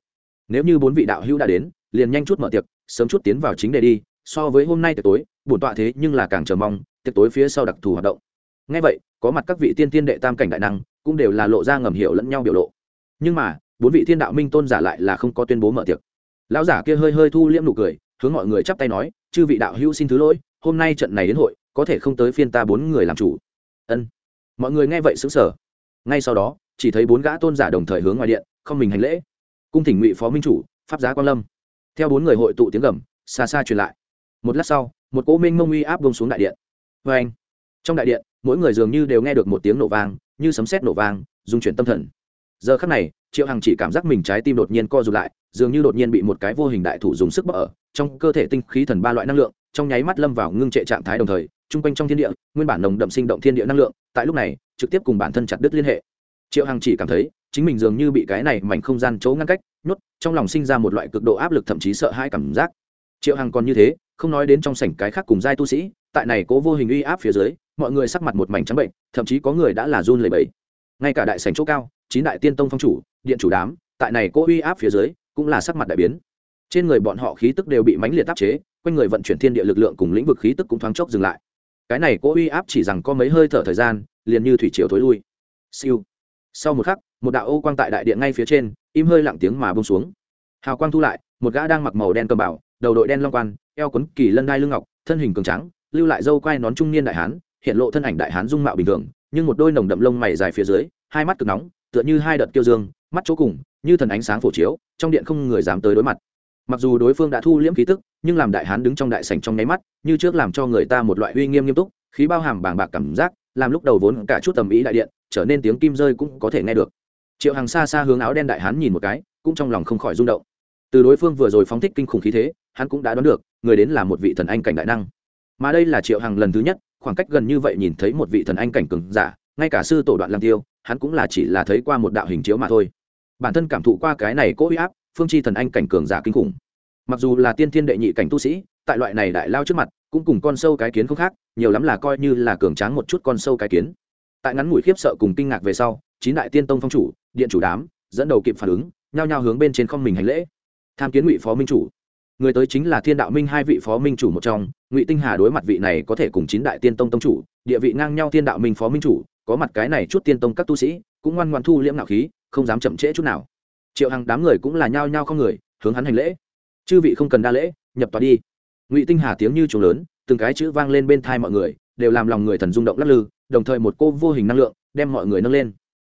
Nếu như bốn vị đạo hữu đã đến, liền nhanh chút mở tiệc, sớm chút tiến vào chính đề đi, so với hôm nay tiệc tối, bổn tọa thế nhưng là càng chờ mong, tiệc tối phía sau đặc thù hoạt động. Ngay vậy có mặt các vị tiên tiên đệ tam cảnh đại năng, cũng đều là lộ ra ngầm hiểu lẫn nhau biểu lộ. Nhưng mà, bốn vị thiên đạo minh tôn giả lại là không có tuyên bố mở tiệc. Lão giả kia hơi hơi thu liễm nụ cười, hướng mọi người chắp tay nói, chư vị đạo hữu xin thứ lỗi, hôm nay trận này đến hội, có thể không tới phiên ta bốn người làm chủ. Ân. Mọi người nghe vậy xứng sở ngay sau đó, chỉ thấy bốn gã tôn giả đồng thời hướng ngoài điện, không mình hành lễ. Cung thỉnh ngụy phó minh chủ, pháp giá quan lâm. Theo bốn người hội tụ tiếng gầm, xa xa truyền lại. Một lát sau, một cỗ minh mông uy áp bông xuống đại điện. Vê anh trong đại điện mỗi người dường như đều nghe được một tiếng nổ vang, như sấm sét nổ vang dung chuyển tâm thần. Giờ khắc này, triệu hằng chỉ cảm giác mình trái tim đột nhiên co rụt lại, dường như đột nhiên bị một cái vô hình đại thủ dùng sức bỡ ở, trong cơ thể tinh khí thần ba loại năng lượng, trong nháy mắt lâm vào ngưng trệ trạng thái đồng thời, chung quanh trong thiên địa, nguyên bản nồng đậm sinh động thiên địa năng lượng, tại lúc này, trực tiếp cùng bản thân chặt đứt liên hệ. Triệu hằng chỉ cảm thấy, chính mình dường như bị cái này mảnh không gian chỗ ngăn cách, nhốt, trong lòng sinh ra một loại cực độ áp lực thậm chí sợ hãi cảm giác. Triệu hằng còn như thế, không nói đến trong sảnh cái khác cùng giai tu sĩ, tại này cố vô hình uy áp phía dưới mọi người sắc mặt một mảnh trắng bệnh, thậm chí có người đã là run lẩy bẩy. Ngay cả đại sảnh chỗ cao, chín đại tiên tông phong chủ, điện chủ đám, tại này cố uy áp phía dưới, cũng là sắc mặt đại biến. Trên người bọn họ khí tức đều bị mãnh liệt áp chế, quanh người vận chuyển thiên địa lực lượng cùng lĩnh vực khí tức cũng thoáng chốc dừng lại. Cái này cố uy áp chỉ rằng có mấy hơi thở thời gian, liền như thủy triều thối lui. Siêu. Sau một khắc, một đạo ô quang tại đại điện ngay phía trên, im hơi lặng tiếng mà bông xuống. Hào quang thu lại, một gã đang mặc màu đen cầm bảo, đầu đội đen long quan, eo quấn kỳ lân đai lưng ngọc, thân hình cường trắng lưu lại dâu quai nón trung niên đại hán hiện lộ thân ảnh đại hán dung mạo bình thường, nhưng một đôi nồng đậm lông mày dài phía dưới, hai mắt cực nóng, tựa như hai đợt kiêu dương, mắt chỗ cùng, như thần ánh sáng phổ chiếu, trong điện không người dám tới đối mặt. Mặc dù đối phương đã thu liễm khí tức, nhưng làm đại hán đứng trong đại sảnh trong nháy mắt, như trước làm cho người ta một loại uy nghiêm nghiêm túc, khí bao hàm bàng bạc cảm giác, làm lúc đầu vốn cả chút tầm ý đại điện, trở nên tiếng kim rơi cũng có thể nghe được. Triệu hàng xa xa hướng áo đen đại hán nhìn một cái, cũng trong lòng không khỏi rung động. Từ đối phương vừa rồi phóng thích kinh khủng khí thế, hắn cũng đã đoán được, người đến là một vị thần anh cảnh đại năng. Mà đây là triệu hàng lần thứ nhất khoảng cách gần như vậy nhìn thấy một vị thần anh cảnh cường giả, ngay cả sư tổ đoạn lang tiêu, hắn cũng là chỉ là thấy qua một đạo hình chiếu mà thôi. Bản thân cảm thụ qua cái này cố uy áp, phương chi thần anh cảnh cường giả kinh khủng. Mặc dù là tiên thiên đệ nhị cảnh tu sĩ, tại loại này đại lao trước mặt, cũng cùng con sâu cái kiến không khác, nhiều lắm là coi như là cường tráng một chút con sâu cái kiến. Tại ngắn ngủi khiếp sợ cùng kinh ngạc về sau, chín đại tiên tông phong chủ, điện chủ đám, dẫn đầu kịp phản ứng, nhao nhao hướng bên trên không mình hành lễ. Tham kiến ngụy phó minh chủ người tới chính là thiên đạo minh hai vị phó minh chủ một trong, ngụy tinh hà đối mặt vị này có thể cùng chín đại tiên tông tông chủ, địa vị ngang nhau thiên đạo minh phó minh chủ, có mặt cái này chút tiên tông các tu sĩ, cũng ngoan ngoan thu liễm nạo khí, không dám chậm trễ chút nào. Triệu hằng đám người cũng là nhao nhao không người, hướng hắn hành lễ. Chư vị không cần đa lễ, nhập tòa đi. Ngụy tinh hà tiếng như trùng lớn, từng cái chữ vang lên bên thai mọi người, đều làm lòng người thần rung động lắc lư, đồng thời một cô vô hình năng lượng đem mọi người nâng lên.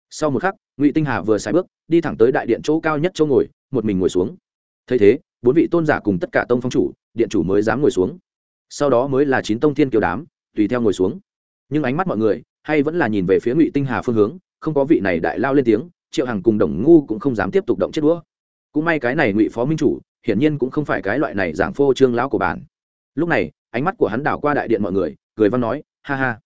Sau một khắc, ngụy tinh hà vừa xài bước, đi thẳng tới đại điện chỗ cao nhất chỗ ngồi, một mình ngồi xuống. Thấy thế bốn vị tôn giả cùng tất cả tông phong chủ, điện chủ mới dám ngồi xuống. Sau đó mới là chín tông thiên kiều đám, tùy theo ngồi xuống. Nhưng ánh mắt mọi người hay vẫn là nhìn về phía ngụy tinh hà phương hướng, không có vị này đại lao lên tiếng, triệu hằng cùng đồng ngu cũng không dám tiếp tục động chết đũa. Cũng may cái này ngụy phó minh chủ, hiển nhiên cũng không phải cái loại này giảng phô trương lão của bản. Lúc này, ánh mắt của hắn đảo qua đại điện mọi người, cười văn nói, ha ha.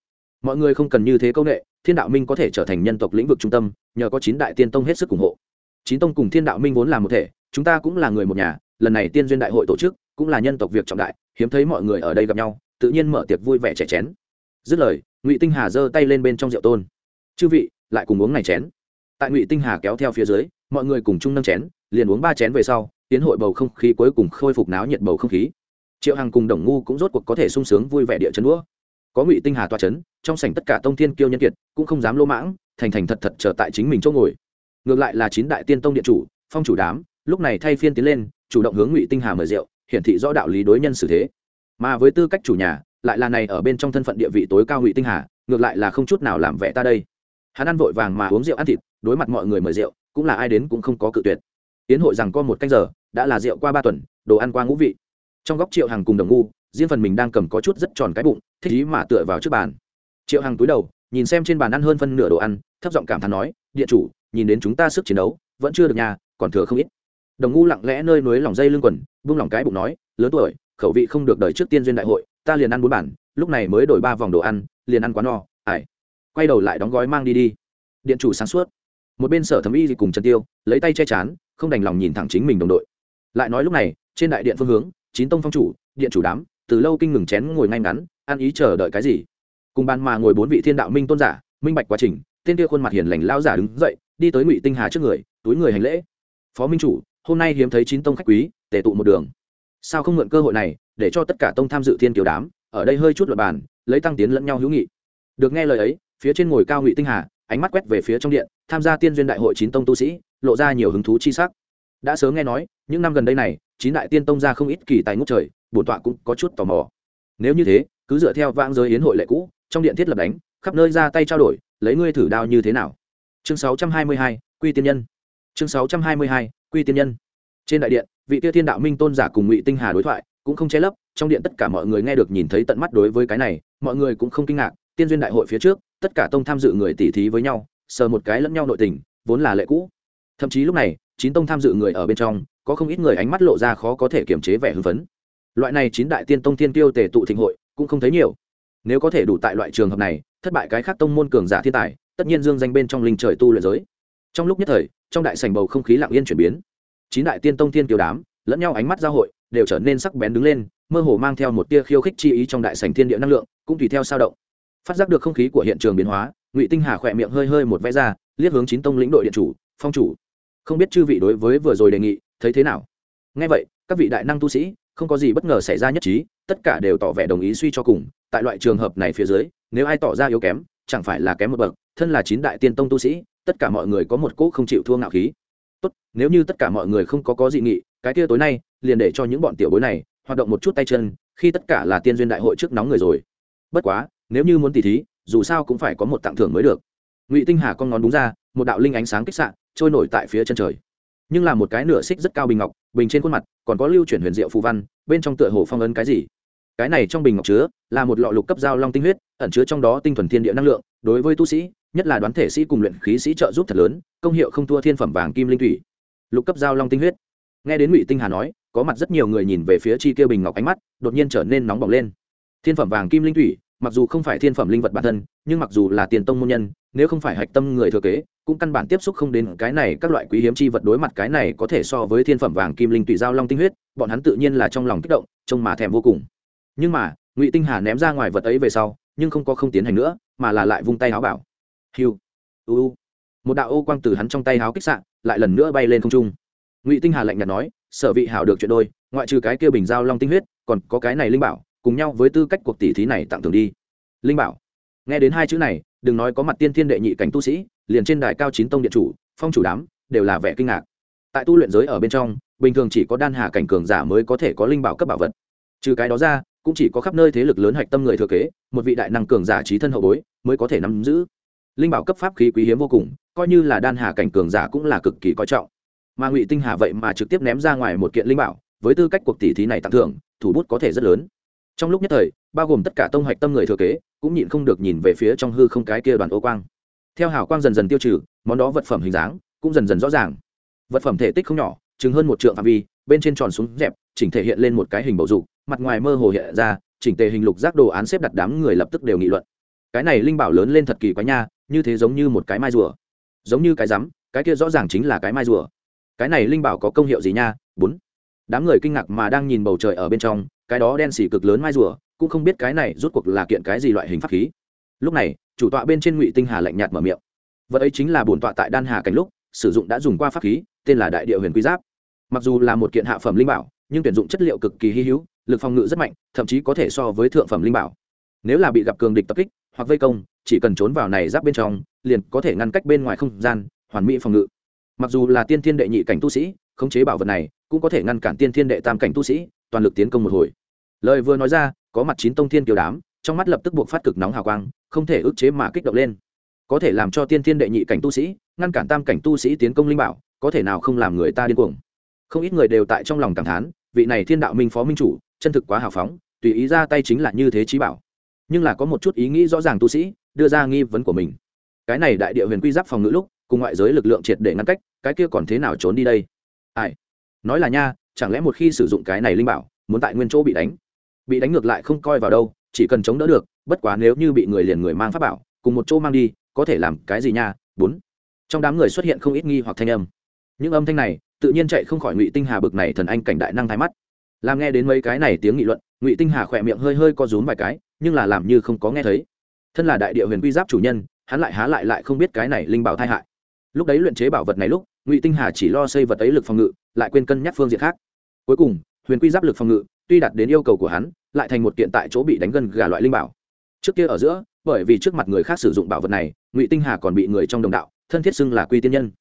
Mọi người không cần như thế công nghệ thiên đạo minh có thể trở thành nhân tộc lĩnh vực trung tâm, nhờ có chín đại tiên tông hết sức ủng hộ. Chín tông cùng thiên đạo minh vốn là một thể, chúng ta cũng là người một nhà lần này tiên duyên đại hội tổ chức cũng là nhân tộc việc trọng đại, hiếm thấy mọi người ở đây gặp nhau, tự nhiên mở tiệc vui vẻ trẻ chén. Dứt lời, ngụy tinh hà giơ tay lên bên trong rượu tôn. Chư vị, lại cùng uống này chén. Tại ngụy tinh hà kéo theo phía dưới, mọi người cùng chung nâng chén, liền uống ba chén về sau, tiến hội bầu không khí cuối cùng khôi phục náo nhiệt bầu không khí. Triệu hằng cùng đồng ngu cũng rốt cuộc có thể sung sướng vui vẻ địa chấn đũa. Có ngụy tinh hà toa chấn, trong sảnh tất cả tông thiên kiêu nhân kiệt cũng không dám lỗ mãng, thành thành thật thật trở tại chính mình chỗ ngồi. Ngược lại là chín đại tiên tông điện chủ, phong chủ đám, lúc này thay phiên tiến lên chủ động hướng ngụy tinh hà mời rượu, hiển thị rõ đạo lý đối nhân xử thế. Mà với tư cách chủ nhà, lại là này ở bên trong thân phận địa vị tối cao ngụy tinh hà, ngược lại là không chút nào làm vẻ ta đây. Hắn ăn vội vàng mà uống rượu ăn thịt, đối mặt mọi người mời rượu, cũng là ai đến cũng không có cự tuyệt. Tiến hội rằng có một canh giờ, đã là rượu qua ba tuần, đồ ăn qua ngũ vị. Trong góc triệu hàng cùng đồng ngu, riêng phần mình đang cầm có chút rất tròn cái bụng, thích ý mà tựa vào trước bàn. Triệu hàng túi đầu, nhìn xem trên bàn ăn hơn phân nửa đồ ăn, thấp giọng cảm thán nói, điện chủ, nhìn đến chúng ta sức chiến đấu, vẫn chưa được nhà, còn thừa không ít đồng ngu lặng lẽ nơi núi lòng dây lưng quần, vung lòng cái bụng nói, lớn tuổi, khẩu vị không được đợi trước tiên duyên đại hội, ta liền ăn bốn bản, lúc này mới đổi ba vòng đồ ăn, liền ăn quá no, ải. Quay đầu lại đóng gói mang đi đi. Điện chủ sáng suốt. Một bên sở thẩm y cùng trần tiêu, lấy tay che chán, không đành lòng nhìn thẳng chính mình đồng đội. Lại nói lúc này, trên đại điện phương hướng, chín tông phong chủ, điện chủ đám, từ lâu kinh ngừng chén ngồi ngay ngắn, ăn ý chờ đợi cái gì? Cùng bàn mà ngồi bốn vị thiên đạo minh tôn giả, minh bạch quá trình, tên kia khuôn mặt hiền lành lao giả đứng dậy, đi tới ngụy tinh hà trước người, túi người hành lễ. Phó minh chủ hôm nay hiếm thấy chín tông khách quý tề tụ một đường. Sao không mượn cơ hội này để cho tất cả tông tham dự thiên kiều đám ở đây hơi chút luật bàn lấy tăng tiến lẫn nhau hữu nghị. Được nghe lời ấy phía trên ngồi cao ngụy tinh hà ánh mắt quét về phía trong điện tham gia tiên duyên đại hội chín tông tu sĩ lộ ra nhiều hứng thú chi sắc. Đã sớm nghe nói những năm gần đây này chín đại tiên tông ra không ít kỳ tài ngút trời bổn tọa cũng có chút tò mò. Nếu như thế cứ dựa theo vãng giới yến hội lệ cũ trong điện thiết lập đánh khắp nơi ra tay trao đổi lấy ngươi thử đao như thế nào? Chương 622, quy tiên nhân. Chương 622, quy tiên nhân. Trên đại điện, vị tiêu thiên đạo minh tôn giả cùng ngụy tinh hà đối thoại cũng không che lấp, trong điện tất cả mọi người nghe được nhìn thấy tận mắt đối với cái này, mọi người cũng không kinh ngạc, tiên duyên đại hội phía trước, tất cả tông tham dự người tỉ thí với nhau, sờ một cái lẫn nhau nội tình, vốn là lệ cũ. Thậm chí lúc này, chín tông tham dự người ở bên trong, có không ít người ánh mắt lộ ra khó có thể kiềm chế vẻ hưng phấn. Loại này chín đại tiên tông thiên tiêu tề tụ thịnh hội, cũng không thấy nhiều. Nếu có thể đủ tại loại trường hợp này, thất bại cái khác tông môn cường giả thiên tài, tất nhiên dương danh bên trong linh trời tu luyện giới trong lúc nhất thời, trong đại sành bầu không khí lặng yên chuyển biến. Chín đại tiên tông thiên kiều đám, lẫn nhau ánh mắt giao hội, đều trở nên sắc bén đứng lên, mơ hồ mang theo một tia khiêu khích chi ý trong đại sành thiên địa năng lượng, cũng tùy theo sao động. Phát giác được không khí của hiện trường biến hóa, ngụy tinh hà khỏe miệng hơi hơi một vẽ ra, liếc hướng chín tông lĩnh đội điện chủ, phong chủ, không biết chư vị đối với vừa rồi đề nghị, thấy thế nào? Ngay vậy, các vị đại năng tu sĩ, không có gì bất ngờ xảy ra nhất trí, tất cả đều tỏ vẻ đồng ý suy cho cùng, tại loại trường hợp này phía dưới, nếu ai tỏ ra yếu kém chẳng phải là kém một bậc, thân là chín đại tiên tông tu sĩ, tất cả mọi người có một cỗ không chịu thua ngạo khí. Tốt, nếu như tất cả mọi người không có có dị nghị, cái kia tối nay, liền để cho những bọn tiểu bối này, hoạt động một chút tay chân, khi tất cả là tiên duyên đại hội trước nóng người rồi. Bất quá, nếu như muốn tỉ thí, dù sao cũng phải có một tặng thưởng mới được. Ngụy tinh hà con ngón đúng ra, một đạo linh ánh sáng kích sạn trôi nổi tại phía chân trời. Nhưng là một cái nửa xích rất cao bình ngọc, bình trên khuôn mặt, còn có lưu chuyển huyền diệu phù văn, bên trong tựa hồ phong ấn cái gì? Cái này trong bình ngọc chứa là một lọ lục cấp giao long tinh huyết, ẩn chứa trong đó tinh thuần thiên địa năng lượng. Đối với tu sĩ, nhất là đoán thể sĩ cùng luyện khí sĩ trợ giúp thật lớn, công hiệu không thua thiên phẩm vàng kim linh thủy. Lục cấp giao long tinh huyết. Nghe đến ngụy tinh hà nói, có mặt rất nhiều người nhìn về phía chi tiêu bình ngọc ánh mắt, đột nhiên trở nên nóng bỏng lên. Thiên phẩm vàng kim linh thủy, mặc dù không phải thiên phẩm linh vật bản thân, nhưng mặc dù là tiền tông môn nhân, nếu không phải hạch tâm người thừa kế, cũng căn bản tiếp xúc không đến cái này, các loại quý hiếm chi vật đối mặt cái này có thể so với thiên phẩm vàng kim linh tùy giao long tinh huyết, bọn hắn tự nhiên là trong lòng kích động, trông mà thèm vô cùng nhưng mà, ngụy tinh hà ném ra ngoài vật ấy về sau, nhưng không có không tiến hành nữa, mà là lại vung tay háo bảo. Hiu, u một đạo ô quang từ hắn trong tay háo kích sạn lại lần nữa bay lên không trung. Ngụy tinh hà lạnh nhạt nói, sở vị hảo được chuyện đôi, ngoại trừ cái kia bình giao long tinh huyết, còn có cái này linh bảo, cùng nhau với tư cách cuộc tỷ thí này tặng thưởng đi. Linh bảo. Nghe đến hai chữ này, đừng nói có mặt tiên thiên đệ nhị cảnh tu sĩ, liền trên đài cao chín tông điện chủ, phong chủ đám, đều là vẻ kinh ngạc. Tại tu luyện giới ở bên trong, bình thường chỉ có đan hà cảnh cường giả mới có thể có linh bảo cấp bảo vật. Trừ cái đó ra cũng chỉ có khắp nơi thế lực lớn hạch tâm người thừa kế, một vị đại năng cường giả trí thân hậu bối mới có thể nắm giữ. Linh bảo cấp pháp khí quý hiếm vô cùng, coi như là đan hà cảnh cường giả cũng là cực kỳ coi trọng. Mà ngụy tinh hà vậy mà trực tiếp ném ra ngoài một kiện linh bảo, với tư cách cuộc tỷ thí này tặng thưởng, thủ bút có thể rất lớn. Trong lúc nhất thời, bao gồm tất cả tông hạch tâm người thừa kế, cũng nhịn không được nhìn về phía trong hư không cái kia đoàn ô quang. Theo hào quang dần dần tiêu trừ, món đó vật phẩm hình dáng cũng dần dần rõ ràng. Vật phẩm thể tích không nhỏ chứng hơn một trượng phạm vi, bên trên tròn xuống dẹp, chỉnh thể hiện lên một cái hình bầu dục mặt ngoài mơ hồ hiện ra, chỉnh tề hình lục giác đồ án xếp đặt đám người lập tức đều nghị luận. Cái này linh bảo lớn lên thật kỳ quá nha, như thế giống như một cái mai rùa. Giống như cái rắm, cái kia rõ ràng chính là cái mai rùa. Cái này linh bảo có công hiệu gì nha? Bốn. Đám người kinh ngạc mà đang nhìn bầu trời ở bên trong, cái đó đen xỉ cực lớn mai rùa, cũng không biết cái này rút cuộc là kiện cái gì loại hình pháp khí. Lúc này, chủ tọa bên trên ngụy tinh hà lạnh nhạt mở miệng. Vật ấy chính là bổn tọa tại đan hà cảnh lúc, sử dụng đã dùng qua pháp khí, tên là đại địa huyền quý giáp. Mặc dù là một kiện hạ phẩm linh bảo, nhưng tuyển dụng chất liệu cực kỳ hy hữu lực phòng ngự rất mạnh, thậm chí có thể so với thượng phẩm linh bảo. Nếu là bị gặp cường địch tập kích hoặc vây công, chỉ cần trốn vào này giáp bên trong, liền có thể ngăn cách bên ngoài không gian, hoàn mỹ phòng ngự. Mặc dù là tiên thiên đệ nhị cảnh tu sĩ, khống chế bảo vật này cũng có thể ngăn cản tiên thiên đệ tam cảnh tu sĩ, toàn lực tiến công một hồi. Lời vừa nói ra, có mặt chín tông thiên kiều đám, trong mắt lập tức buộc phát cực nóng hào quang, không thể ức chế mà kích động lên. Có thể làm cho tiên thiên đệ nhị cảnh tu sĩ, ngăn cản tam cảnh tu sĩ tiến công linh bảo, có thể nào không làm người ta điên cuồng? Không ít người đều tại trong lòng cảm thán, vị này thiên đạo minh phó minh chủ chân thực quá hào phóng, tùy ý ra tay chính là như thế trí bảo. Nhưng là có một chút ý nghĩ rõ ràng tu sĩ đưa ra nghi vấn của mình. Cái này đại địa huyền quy giáp phòng ngữ lúc, cùng ngoại giới lực lượng triệt để ngăn cách, cái kia còn thế nào trốn đi đây? Ai? Nói là nha, chẳng lẽ một khi sử dụng cái này linh bảo, muốn tại nguyên chỗ bị đánh? Bị đánh ngược lại không coi vào đâu, chỉ cần chống đỡ được, bất quá nếu như bị người liền người mang pháp bảo, cùng một chỗ mang đi, có thể làm cái gì nha? Bốn. Trong đám người xuất hiện không ít nghi hoặc thanh âm. Những âm thanh này, tự nhiên chạy không khỏi ngụy tinh hà bực này thần anh cảnh đại năng thái mắt làm nghe đến mấy cái này tiếng nghị luận, ngụy tinh hà khỏe miệng hơi hơi co rúm vài cái, nhưng là làm như không có nghe thấy. Thân là đại địa huyền quy giáp chủ nhân, hắn lại há lại lại không biết cái này linh bảo tai hại. Lúc đấy luyện chế bảo vật này lúc, ngụy tinh hà chỉ lo xây vật ấy lực phòng ngự, lại quên cân nhắc phương diện khác. Cuối cùng, huyền quy giáp lực phòng ngự, tuy đạt đến yêu cầu của hắn, lại thành một kiện tại chỗ bị đánh gần gà loại linh bảo. Trước kia ở giữa, bởi vì trước mặt người khác sử dụng bảo vật này, ngụy tinh hà còn bị người trong đồng đạo, thân thiết xưng là quy tiên nhân.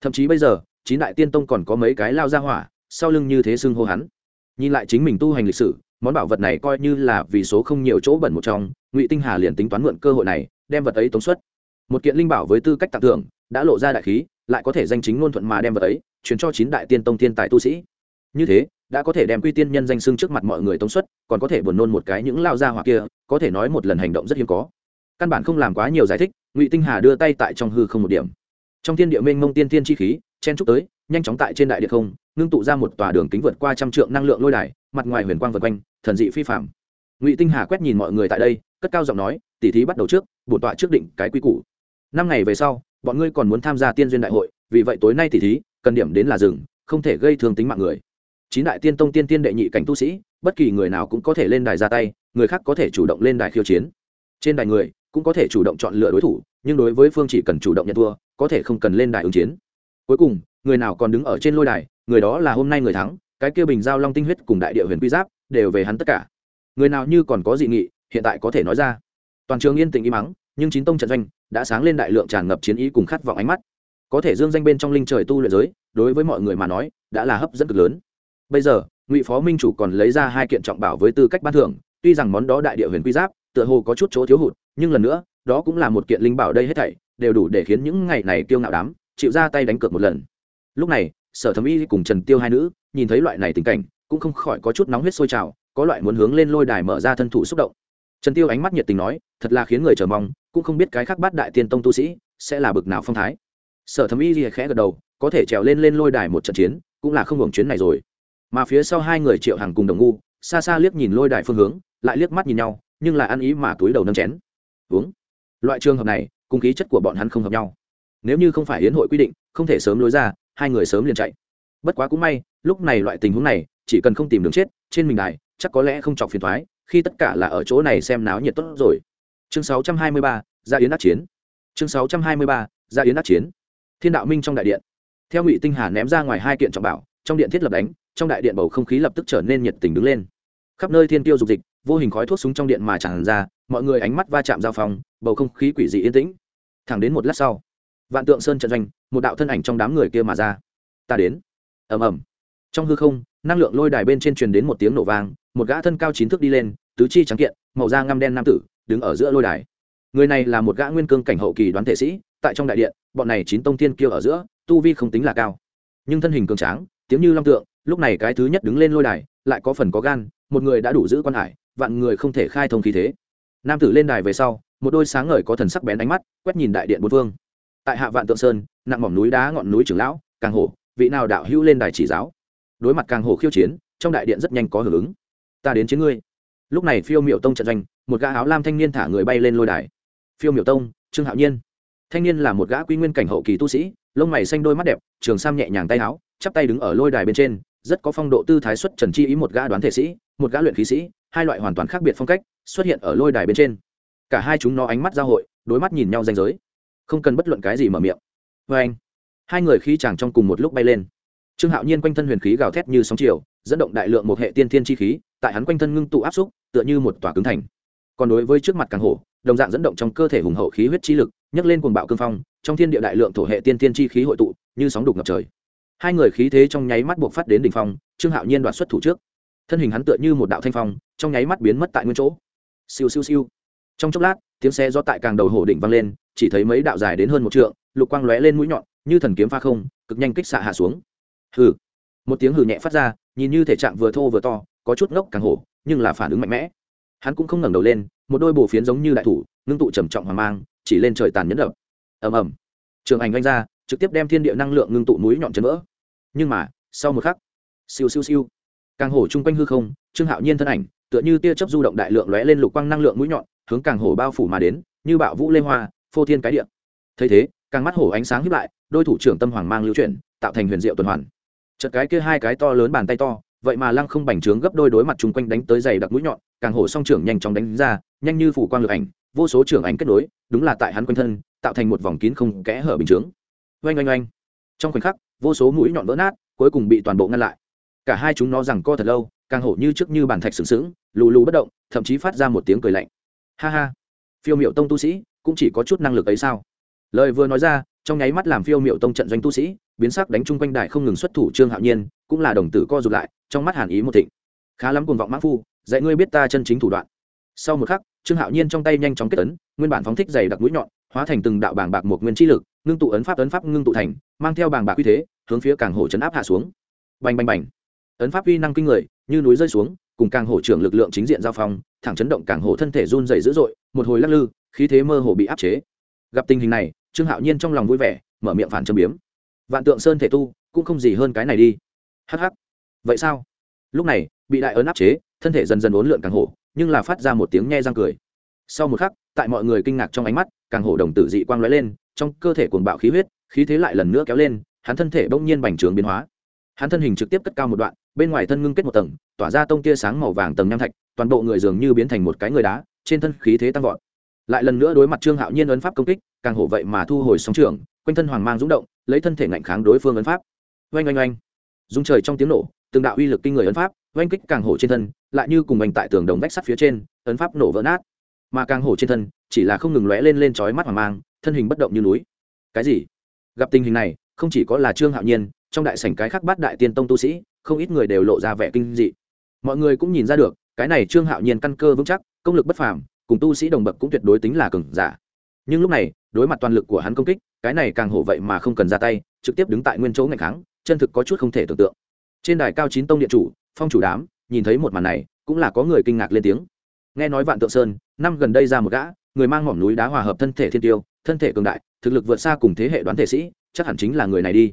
Thậm chí bây giờ, chín đại tiên tông còn có mấy cái lao ra hỏa, sau lưng như thế xưng hô hắn nhìn lại chính mình tu hành lịch sử, món bảo vật này coi như là vì số không nhiều chỗ bẩn một trong, ngụy tinh hà liền tính toán mượn cơ hội này, đem vật ấy tống xuất. Một kiện linh bảo với tư cách tặng thưởng, đã lộ ra đại khí, lại có thể danh chính ngôn thuận mà đem vật ấy chuyển cho chín đại tiên tông tiên tài tu sĩ. Như thế, đã có thể đem quy tiên nhân danh xưng trước mặt mọi người tống xuất, còn có thể buồn nôn một cái những lao ra hoặc kia, có thể nói một lần hành động rất hiếm có. Căn bản không làm quá nhiều giải thích, ngụy tinh hà đưa tay tại trong hư không một điểm. Trong thiên địa mênh mông tiên tiên chi khí, chen trúc tới, nhanh chóng tại trên đại địa không ngưng tụ ra một tòa đường kính vượt qua trăm trượng năng lượng lôi đài, mặt ngoài huyền quang vượt quanh, thần dị phi phạm ngụy tinh hà quét nhìn mọi người tại đây, cất cao giọng nói tỉ thí bắt đầu trước, bổn tọa trước định cái quy củ. Năm ngày về sau, bọn ngươi còn muốn tham gia tiên duyên đại hội, vì vậy tối nay tỉ thí, cần điểm đến là rừng, không thể gây thương tính mạng người. Chín đại tiên tông tiên tiên đệ nhị cảnh tu sĩ, bất kỳ người nào cũng có thể lên đài ra tay, người khác có thể chủ động lên đài khiêu chiến. Trên đài người cũng có thể chủ động chọn lựa đối thủ, nhưng đối với phương chỉ cần chủ động nhận thua, có thể không cần lên đài ứng chiến. Cuối cùng, người nào còn đứng ở trên lôi đài người đó là hôm nay người thắng, cái kia bình giao long tinh huyết cùng đại địa huyền quy giáp đều về hắn tất cả. Người nào như còn có dị nghị, hiện tại có thể nói ra. Toàn trường yên tĩnh im mắng, nhưng chín tông trận doanh đã sáng lên đại lượng tràn ngập chiến ý cùng khát vọng ánh mắt. Có thể dương danh bên trong linh trời tu luyện giới, đối với mọi người mà nói, đã là hấp dẫn cực lớn. Bây giờ, ngụy phó minh chủ còn lấy ra hai kiện trọng bảo với tư cách ban thưởng, tuy rằng món đó đại địa huyền quy giáp, tựa hồ có chút chỗ thiếu hụt, nhưng lần nữa, đó cũng là một kiện linh bảo đây hết thảy, đều đủ để khiến những ngày này kiêu ngạo đám, chịu ra tay đánh cược một lần. Lúc này sở thẩm y cùng trần tiêu hai nữ, nhìn thấy loại này tình cảnh, cũng không khỏi có chút nóng huyết sôi trào, có loại muốn hướng lên lôi đài mở ra thân thủ xúc động. Trần tiêu ánh mắt nhiệt tình nói, thật là khiến người chờ mong, cũng không biết cái khác bát đại tiên tông tu sĩ sẽ là bực nào phong thái. Sở thẩm y lìa khẽ gật đầu, có thể trèo lên lên lôi đài một trận chiến, cũng là không hưởng chuyến này rồi. Mà phía sau hai người triệu hàng cùng đồng ngu, xa xa liếc nhìn lôi đài phương hướng, lại liếc mắt nhìn nhau, nhưng lại ăn ý mà túi đầu nâng chén. Uống. Loại trường hợp này cung khí chất của bọn hắn không hợp nhau. Nếu như không phải hiến hội quy định, không thể sớm lối ra hai người sớm liền chạy. Bất quá cũng may lúc này loại tình huống này chỉ cần không tìm đường chết trên mình đài chắc có lẽ không chọc phiền thoái khi tất cả là ở chỗ này xem náo nhiệt tốt rồi. Chương 623, gia yến đắc chiến. Chương 623, gia yến đắc chiến. Thiên đạo minh trong đại điện. Theo ngụy tinh hà ném ra ngoài hai kiện trọng bảo trong điện thiết lập đánh trong đại điện bầu không khí lập tức trở nên nhiệt tình đứng lên. Khắp nơi thiên tiêu dục dịch vô hình khói thuốc súng trong điện mà tràn ra mọi người ánh mắt va chạm giao phong bầu không khí quỷ dị yên tĩnh. Thẳng đến một lát sau vạn tượng sơn trận doanh, một đạo thân ảnh trong đám người kia mà ra. Ta đến. Ầm ầm. Trong hư không, năng lượng lôi đài bên trên truyền đến một tiếng nổ vang, một gã thân cao chín thước đi lên, tứ chi trắng kiện, màu da ngăm đen nam tử, đứng ở giữa lôi đài. Người này là một gã nguyên cương cảnh hậu kỳ đoán thể sĩ, tại trong đại điện, bọn này chín tông thiên kiêu ở giữa, tu vi không tính là cao. Nhưng thân hình cường tráng, tiếng như long tượng, lúc này cái thứ nhất đứng lên lôi đài, lại có phần có gan, một người đã đủ giữ quan hải, vạn người không thể khai thông khí thế. Nam tử lên đài về sau, một đôi sáng ngời có thần sắc bén ánh mắt, quét nhìn đại điện bốn phương tại hạ vạn tượng sơn, nặng mỏm núi đá ngọn núi trưởng lão, càng hổ, vị nào đạo hữu lên đài chỉ giáo. Đối mặt càng hổ khiêu chiến, trong đại điện rất nhanh có hưởng ứng. Ta đến chiến ngươi. Lúc này phiêu miệu tông trận doanh, một gã áo lam thanh niên thả người bay lên lôi đài. Phiêu miểu tông, trương hạo nhiên. Thanh niên là một gã quy nguyên cảnh hậu kỳ tu sĩ, lông mày xanh đôi mắt đẹp, trường sam nhẹ nhàng tay áo, chắp tay đứng ở lôi đài bên trên, rất có phong độ tư thái xuất trần chi ý một gã đoán thể sĩ, một gã luyện khí sĩ, hai loại hoàn toàn khác biệt phong cách, xuất hiện ở lôi đài bên trên. Cả hai chúng nó ánh mắt giao hội, đối mắt nhìn nhau danh giới không cần bất luận cái gì mở miệng. Vê anh. Hai người khí chàng trong cùng một lúc bay lên. Trương hạo nhiên quanh thân huyền khí gào thét như sóng chiều, dẫn động đại lượng một hệ tiên thiên chi khí, tại hắn quanh thân ngưng tụ áp xúc, tựa như một tòa cứng thành. Còn đối với trước mặt càng hổ, đồng dạng dẫn động trong cơ thể hùng hậu khí huyết chi lực, nhấc lên cuồng bạo cương phong, trong thiên địa đại lượng thổ hệ tiên thiên chi khí hội tụ, như sóng đục ngập trời. Hai người khí thế trong nháy mắt buộc phát đến đỉnh phong, trương hạo nhiên đoạt xuất thủ trước. Thân hình hắn tựa như một đạo thanh phong, trong nháy mắt biến mất tại nguyên chỗ. Siêu siêu siêu. Trong chốc lát, tiếng xe do tại càng đầu hổ đỉnh vang lên chỉ thấy mấy đạo dài đến hơn một trượng, lục quang lóe lên mũi nhọn, như thần kiếm pha không, cực nhanh kích xạ hạ xuống. Hừ. Một tiếng hừ nhẹ phát ra, nhìn như thể trạng vừa thô vừa to, có chút ngốc càng hổ, nhưng là phản ứng mạnh mẽ. Hắn cũng không ngẩng đầu lên, một đôi bổ phiến giống như đại thủ, ngưng tụ trầm trọng hoàng mang, chỉ lên trời tàn nhẫn đập. Ầm ầm. Trường ảnh vung ra, trực tiếp đem thiên địa năng lượng ngưng tụ núi nhọn chấn vỡ. Nhưng mà, sau một khắc, siêu siêu siêu. Càng hổ chung quanh hư không, trương hạo nhiên thân ảnh, tựa như tia chớp du động đại lượng lóe lên lục quang năng lượng mũi nhọn, hướng càng hổ bao phủ mà đến, như bạo vũ lê hoa phô thiên cái địa. Thấy thế, càng mắt hổ ánh sáng hiếp lại, đôi thủ trưởng tâm hoàng mang lưu chuyển, tạo thành huyền diệu tuần hoàn. Chật cái kia hai cái to lớn bàn tay to, vậy mà lăng không bành trướng gấp đôi đối mặt chung quanh đánh tới dày đặc mũi nhọn, càng hổ song trưởng nhanh chóng đánh ra, nhanh như phủ quang lực ảnh, vô số trưởng ảnh kết nối, đúng là tại hắn quanh thân, tạo thành một vòng kín không kẽ hở bình chướng. Oanh oanh oanh. Trong khoảnh khắc, vô số mũi nhọn vỡ nát, cuối cùng bị toàn bộ ngăn lại. Cả hai chúng nó rằng co thật lâu, càng hổ như trước như bàn thạch sừng sững, lù lù bất động, thậm chí phát ra một tiếng cười lạnh. Ha ha. Phiêu miệu tông tu sĩ cũng chỉ có chút năng lực ấy sao? Lời vừa nói ra, trong nháy mắt làm phiêu miệu tông trận doanh tu sĩ, biến sắc đánh chung quanh đại không ngừng xuất thủ trương hạo nhiên, cũng là đồng tử co rụt lại, trong mắt hàn ý một thịnh. Khá lắm cuồng vọng mã phu, dạy ngươi biết ta chân chính thủ đoạn. Sau một khắc, trương hạo nhiên trong tay nhanh chóng kết ấn, nguyên bản phóng thích dày đặc mũi nhọn, hóa thành từng đạo bảng bạc một nguyên chi lực, ngưng tụ ấn pháp ấn pháp ngưng tụ thành, mang theo bảng bạc uy thế, hướng phía càng hổ chấn áp hạ xuống. Bành bành bành. Ấn pháp uy năng kinh người, như núi rơi xuống, cùng càng hổ trưởng lực lượng chính diện giao phong thẳng chấn động càng hổ thân thể run dày dữ dội, một hồi lắc lư, khí thế mơ hồ bị áp chế. Gặp tình hình này, trương hạo nhiên trong lòng vui vẻ, mở miệng phản châm biếm. Vạn tượng sơn thể tu, cũng không gì hơn cái này đi. Hh vậy sao? Lúc này, bị đại ấn áp chế, thân thể dần dần uốn lượn càng hổ nhưng là phát ra một tiếng nhe răng cười. Sau một khắc, tại mọi người kinh ngạc trong ánh mắt, càng hổ đồng tử dị quang lóe lên, trong cơ thể cuồng bạo khí huyết, khí thế lại lần nữa kéo lên, hắn thân thể bỗng nhiên bành trướng biến hóa hắn thân hình trực tiếp cất cao một đoạn, bên ngoài thân ngưng kết một tầng, tỏa ra tông tia sáng màu vàng tầng nham thạch, toàn bộ người dường như biến thành một cái người đá, trên thân khí thế tăng vọt. Lại lần nữa đối mặt trương hạo nhiên ấn pháp công kích, càng hổ vậy mà thu hồi sóng trường, quanh thân hoàng mang rúng động, lấy thân thể ngạnh kháng đối phương ấn pháp. Oanh oanh oanh. Dung trời trong tiếng nổ, từng đạo uy lực kinh người ấn pháp, oanh kích càng hổ trên thân, lại như cùng bành tại tường đồng vách sắt phía trên, ấn pháp nổ vỡ nát. Mà càng hổ trên thân, chỉ là không ngừng lóe lên lên chói mắt hoàng mang, thân hình bất động như núi. Cái gì? Gặp tình hình này, không chỉ có là trương hạo nhiên trong đại sảnh cái khác bát đại tiên tông tu sĩ, không ít người đều lộ ra vẻ kinh dị. Mọi người cũng nhìn ra được, cái này trương hạo nhiên căn cơ vững chắc, công lực bất phàm, cùng tu sĩ đồng bậc cũng tuyệt đối tính là cường giả. Nhưng lúc này, đối mặt toàn lực của hắn công kích, cái này càng hổ vậy mà không cần ra tay, trực tiếp đứng tại nguyên chỗ ngày kháng, chân thực có chút không thể tưởng tượng. Trên đài cao chín tông điện chủ, phong chủ đám, nhìn thấy một màn này, cũng là có người kinh ngạc lên tiếng. Nghe nói vạn tượng sơn, năm gần đây ra một gã, người mang ngọn núi đá hòa hợp thân thể thiên tiêu, thân thể cường đại, thực lực vượt xa cùng thế hệ đoán thể sĩ, chắc hẳn chính là người này đi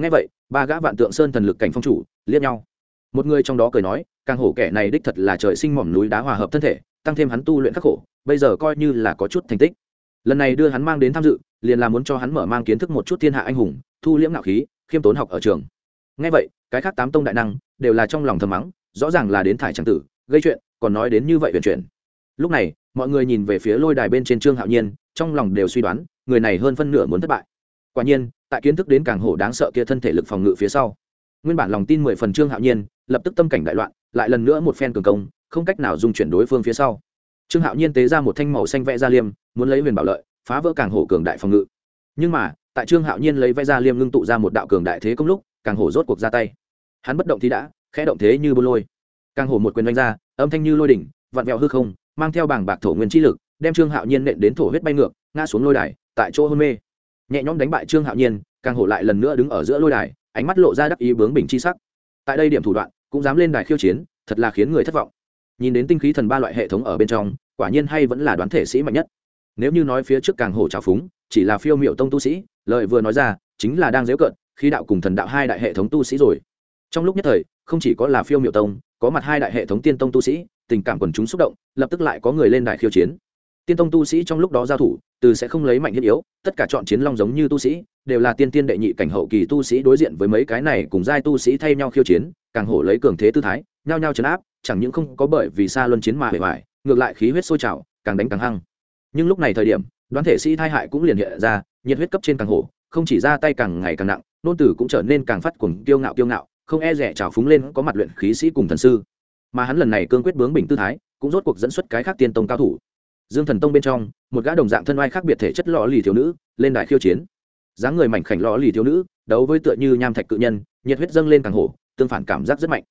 nghe vậy, ba gã vạn tượng sơn thần lực cảnh phong chủ liếc nhau. Một người trong đó cười nói, càng hổ kẻ này đích thật là trời sinh mỏm núi đá hòa hợp thân thể, tăng thêm hắn tu luyện khắc khổ, bây giờ coi như là có chút thành tích. Lần này đưa hắn mang đến tham dự, liền là muốn cho hắn mở mang kiến thức một chút thiên hạ anh hùng, thu liễm ngạo khí, khiêm tốn học ở trường. Ngay vậy, cái khác tám tông đại năng đều là trong lòng thầm mắng, rõ ràng là đến thải tràng tử, gây chuyện, còn nói đến như vậy huyền chuyển. Lúc này, mọi người nhìn về phía lôi đài bên trên trương hạo nhiên, trong lòng đều suy đoán, người này hơn phân nửa muốn thất bại. Quả nhiên tại kiến thức đến càng hổ đáng sợ kia thân thể lực phòng ngự phía sau. Nguyên bản lòng tin mười phần trương hạo nhiên, lập tức tâm cảnh đại loạn, lại lần nữa một phen cường công, không cách nào dung chuyển đối phương phía sau. Trương hạo nhiên tế ra một thanh màu xanh vẽ ra liêm, muốn lấy huyền bảo lợi, phá vỡ càng hổ cường đại phòng ngự. Nhưng mà, tại trương hạo nhiên lấy vẽ ra liêm ngưng tụ ra một đạo cường đại thế công lúc, càng hổ rốt cuộc ra tay. Hắn bất động thì đã, khẽ động thế như bô lôi. Càng hổ một quyền đánh ra, âm thanh như lôi đỉnh, vặn vẹo hư không, mang theo bảng bạc thổ nguyên chi lực, đem trương hạo nhiên nện đến thổ huyết bay ngược, ngã xuống lôi đài, tại chỗ hôn mê nhẹ nhõm đánh bại trương hạo nhiên, càng hổ lại lần nữa đứng ở giữa lôi đài, ánh mắt lộ ra đắc ý bướng bình chi sắc. Tại đây điểm thủ đoạn, cũng dám lên đài khiêu chiến, thật là khiến người thất vọng. Nhìn đến tinh khí thần ba loại hệ thống ở bên trong, quả nhiên hay vẫn là đoán thể sĩ mạnh nhất. Nếu như nói phía trước càng hổ trào phúng, chỉ là phiêu miệu tông tu sĩ lợi vừa nói ra, chính là đang dễ cận khi đạo cùng thần đạo hai đại hệ thống tu sĩ rồi. Trong lúc nhất thời, không chỉ có là phiêu miệu tông, có mặt hai đại hệ thống tiên tông tu sĩ, tình cảm quần chúng xúc động, lập tức lại có người lên đài khiêu chiến tiên tông tu sĩ trong lúc đó giao thủ, từ sẽ không lấy mạnh hiếp yếu, tất cả chọn chiến long giống như tu sĩ, đều là tiên tiên đệ nhị cảnh hậu kỳ tu sĩ đối diện với mấy cái này cùng giai tu sĩ thay nhau khiêu chiến, càng hổ lấy cường thế tư thái, nhao nhao chấn áp, chẳng những không có bởi vì xa luân chiến mà hề hoài, ngược lại khí huyết sôi trào, càng đánh càng hăng. Nhưng lúc này thời điểm, đoán thể sĩ thai hại cũng liền hiện ra, nhiệt huyết cấp trên càng hổ, không chỉ ra tay càng ngày càng nặng, nôn tử cũng trở nên càng phát cuồng kiêu ngạo kiêu ngạo, không e rẻ trào phúng lên có mặt luyện khí sĩ cùng thần sư. Mà hắn lần này cương quyết bướng bình tư thái, cũng rốt cuộc dẫn xuất cái khác tiên tông cao thủ dương thần tông bên trong, một gã đồng dạng thân oai khác biệt thể chất lò lì thiếu nữ, lên đài khiêu chiến. Dáng người mảnh khảnh lò lì thiếu nữ, đấu với tựa như nham thạch cự nhân, nhiệt huyết dâng lên càng hổ, tương phản cảm giác rất mạnh.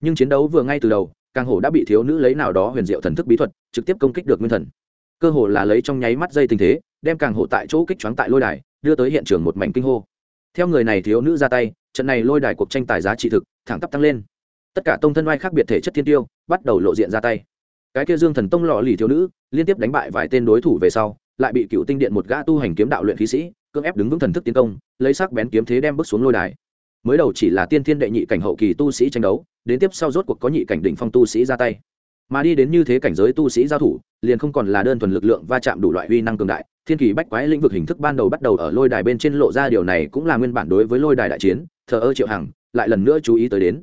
Nhưng chiến đấu vừa ngay từ đầu, càng hổ đã bị thiếu nữ lấy nào đó huyền diệu thần thức bí thuật, trực tiếp công kích được nguyên thần. Cơ hồ là lấy trong nháy mắt dây tình thế, đem càng hổ tại chỗ kích choáng tại lôi đài, đưa tới hiện trường một mảnh kinh hô. Theo người này thiếu nữ ra tay, trận này lôi đài cuộc tranh tài giá trị thực, thẳng tắp tăng lên. Tất cả tông thân oai khác biệt thể chất thiên tiêu, bắt đầu lộ diện ra tay cái kia dương thần tông lọ lì thiếu nữ, liên tiếp đánh bại vài tên đối thủ về sau, lại bị cựu tinh điện một gã tu hành kiếm đạo luyện khí sĩ, cưỡng ép đứng vững thần thức tiến công, lấy sắc bén kiếm thế đem bước xuống lôi đài. Mới đầu chỉ là tiên thiên đệ nhị cảnh hậu kỳ tu sĩ tranh đấu, đến tiếp sau rốt cuộc có nhị cảnh đỉnh phong tu sĩ ra tay. Mà đi đến như thế cảnh giới tu sĩ giao thủ, liền không còn là đơn thuần lực lượng va chạm đủ loại uy năng cường đại, thiên kỳ bách quái lĩnh vực hình thức ban đầu bắt đầu ở lôi đài bên trên lộ ra điều này cũng là nguyên bản đối với lôi đài đại chiến, thờ ơ triệu hằng, lại lần nữa chú ý tới đến.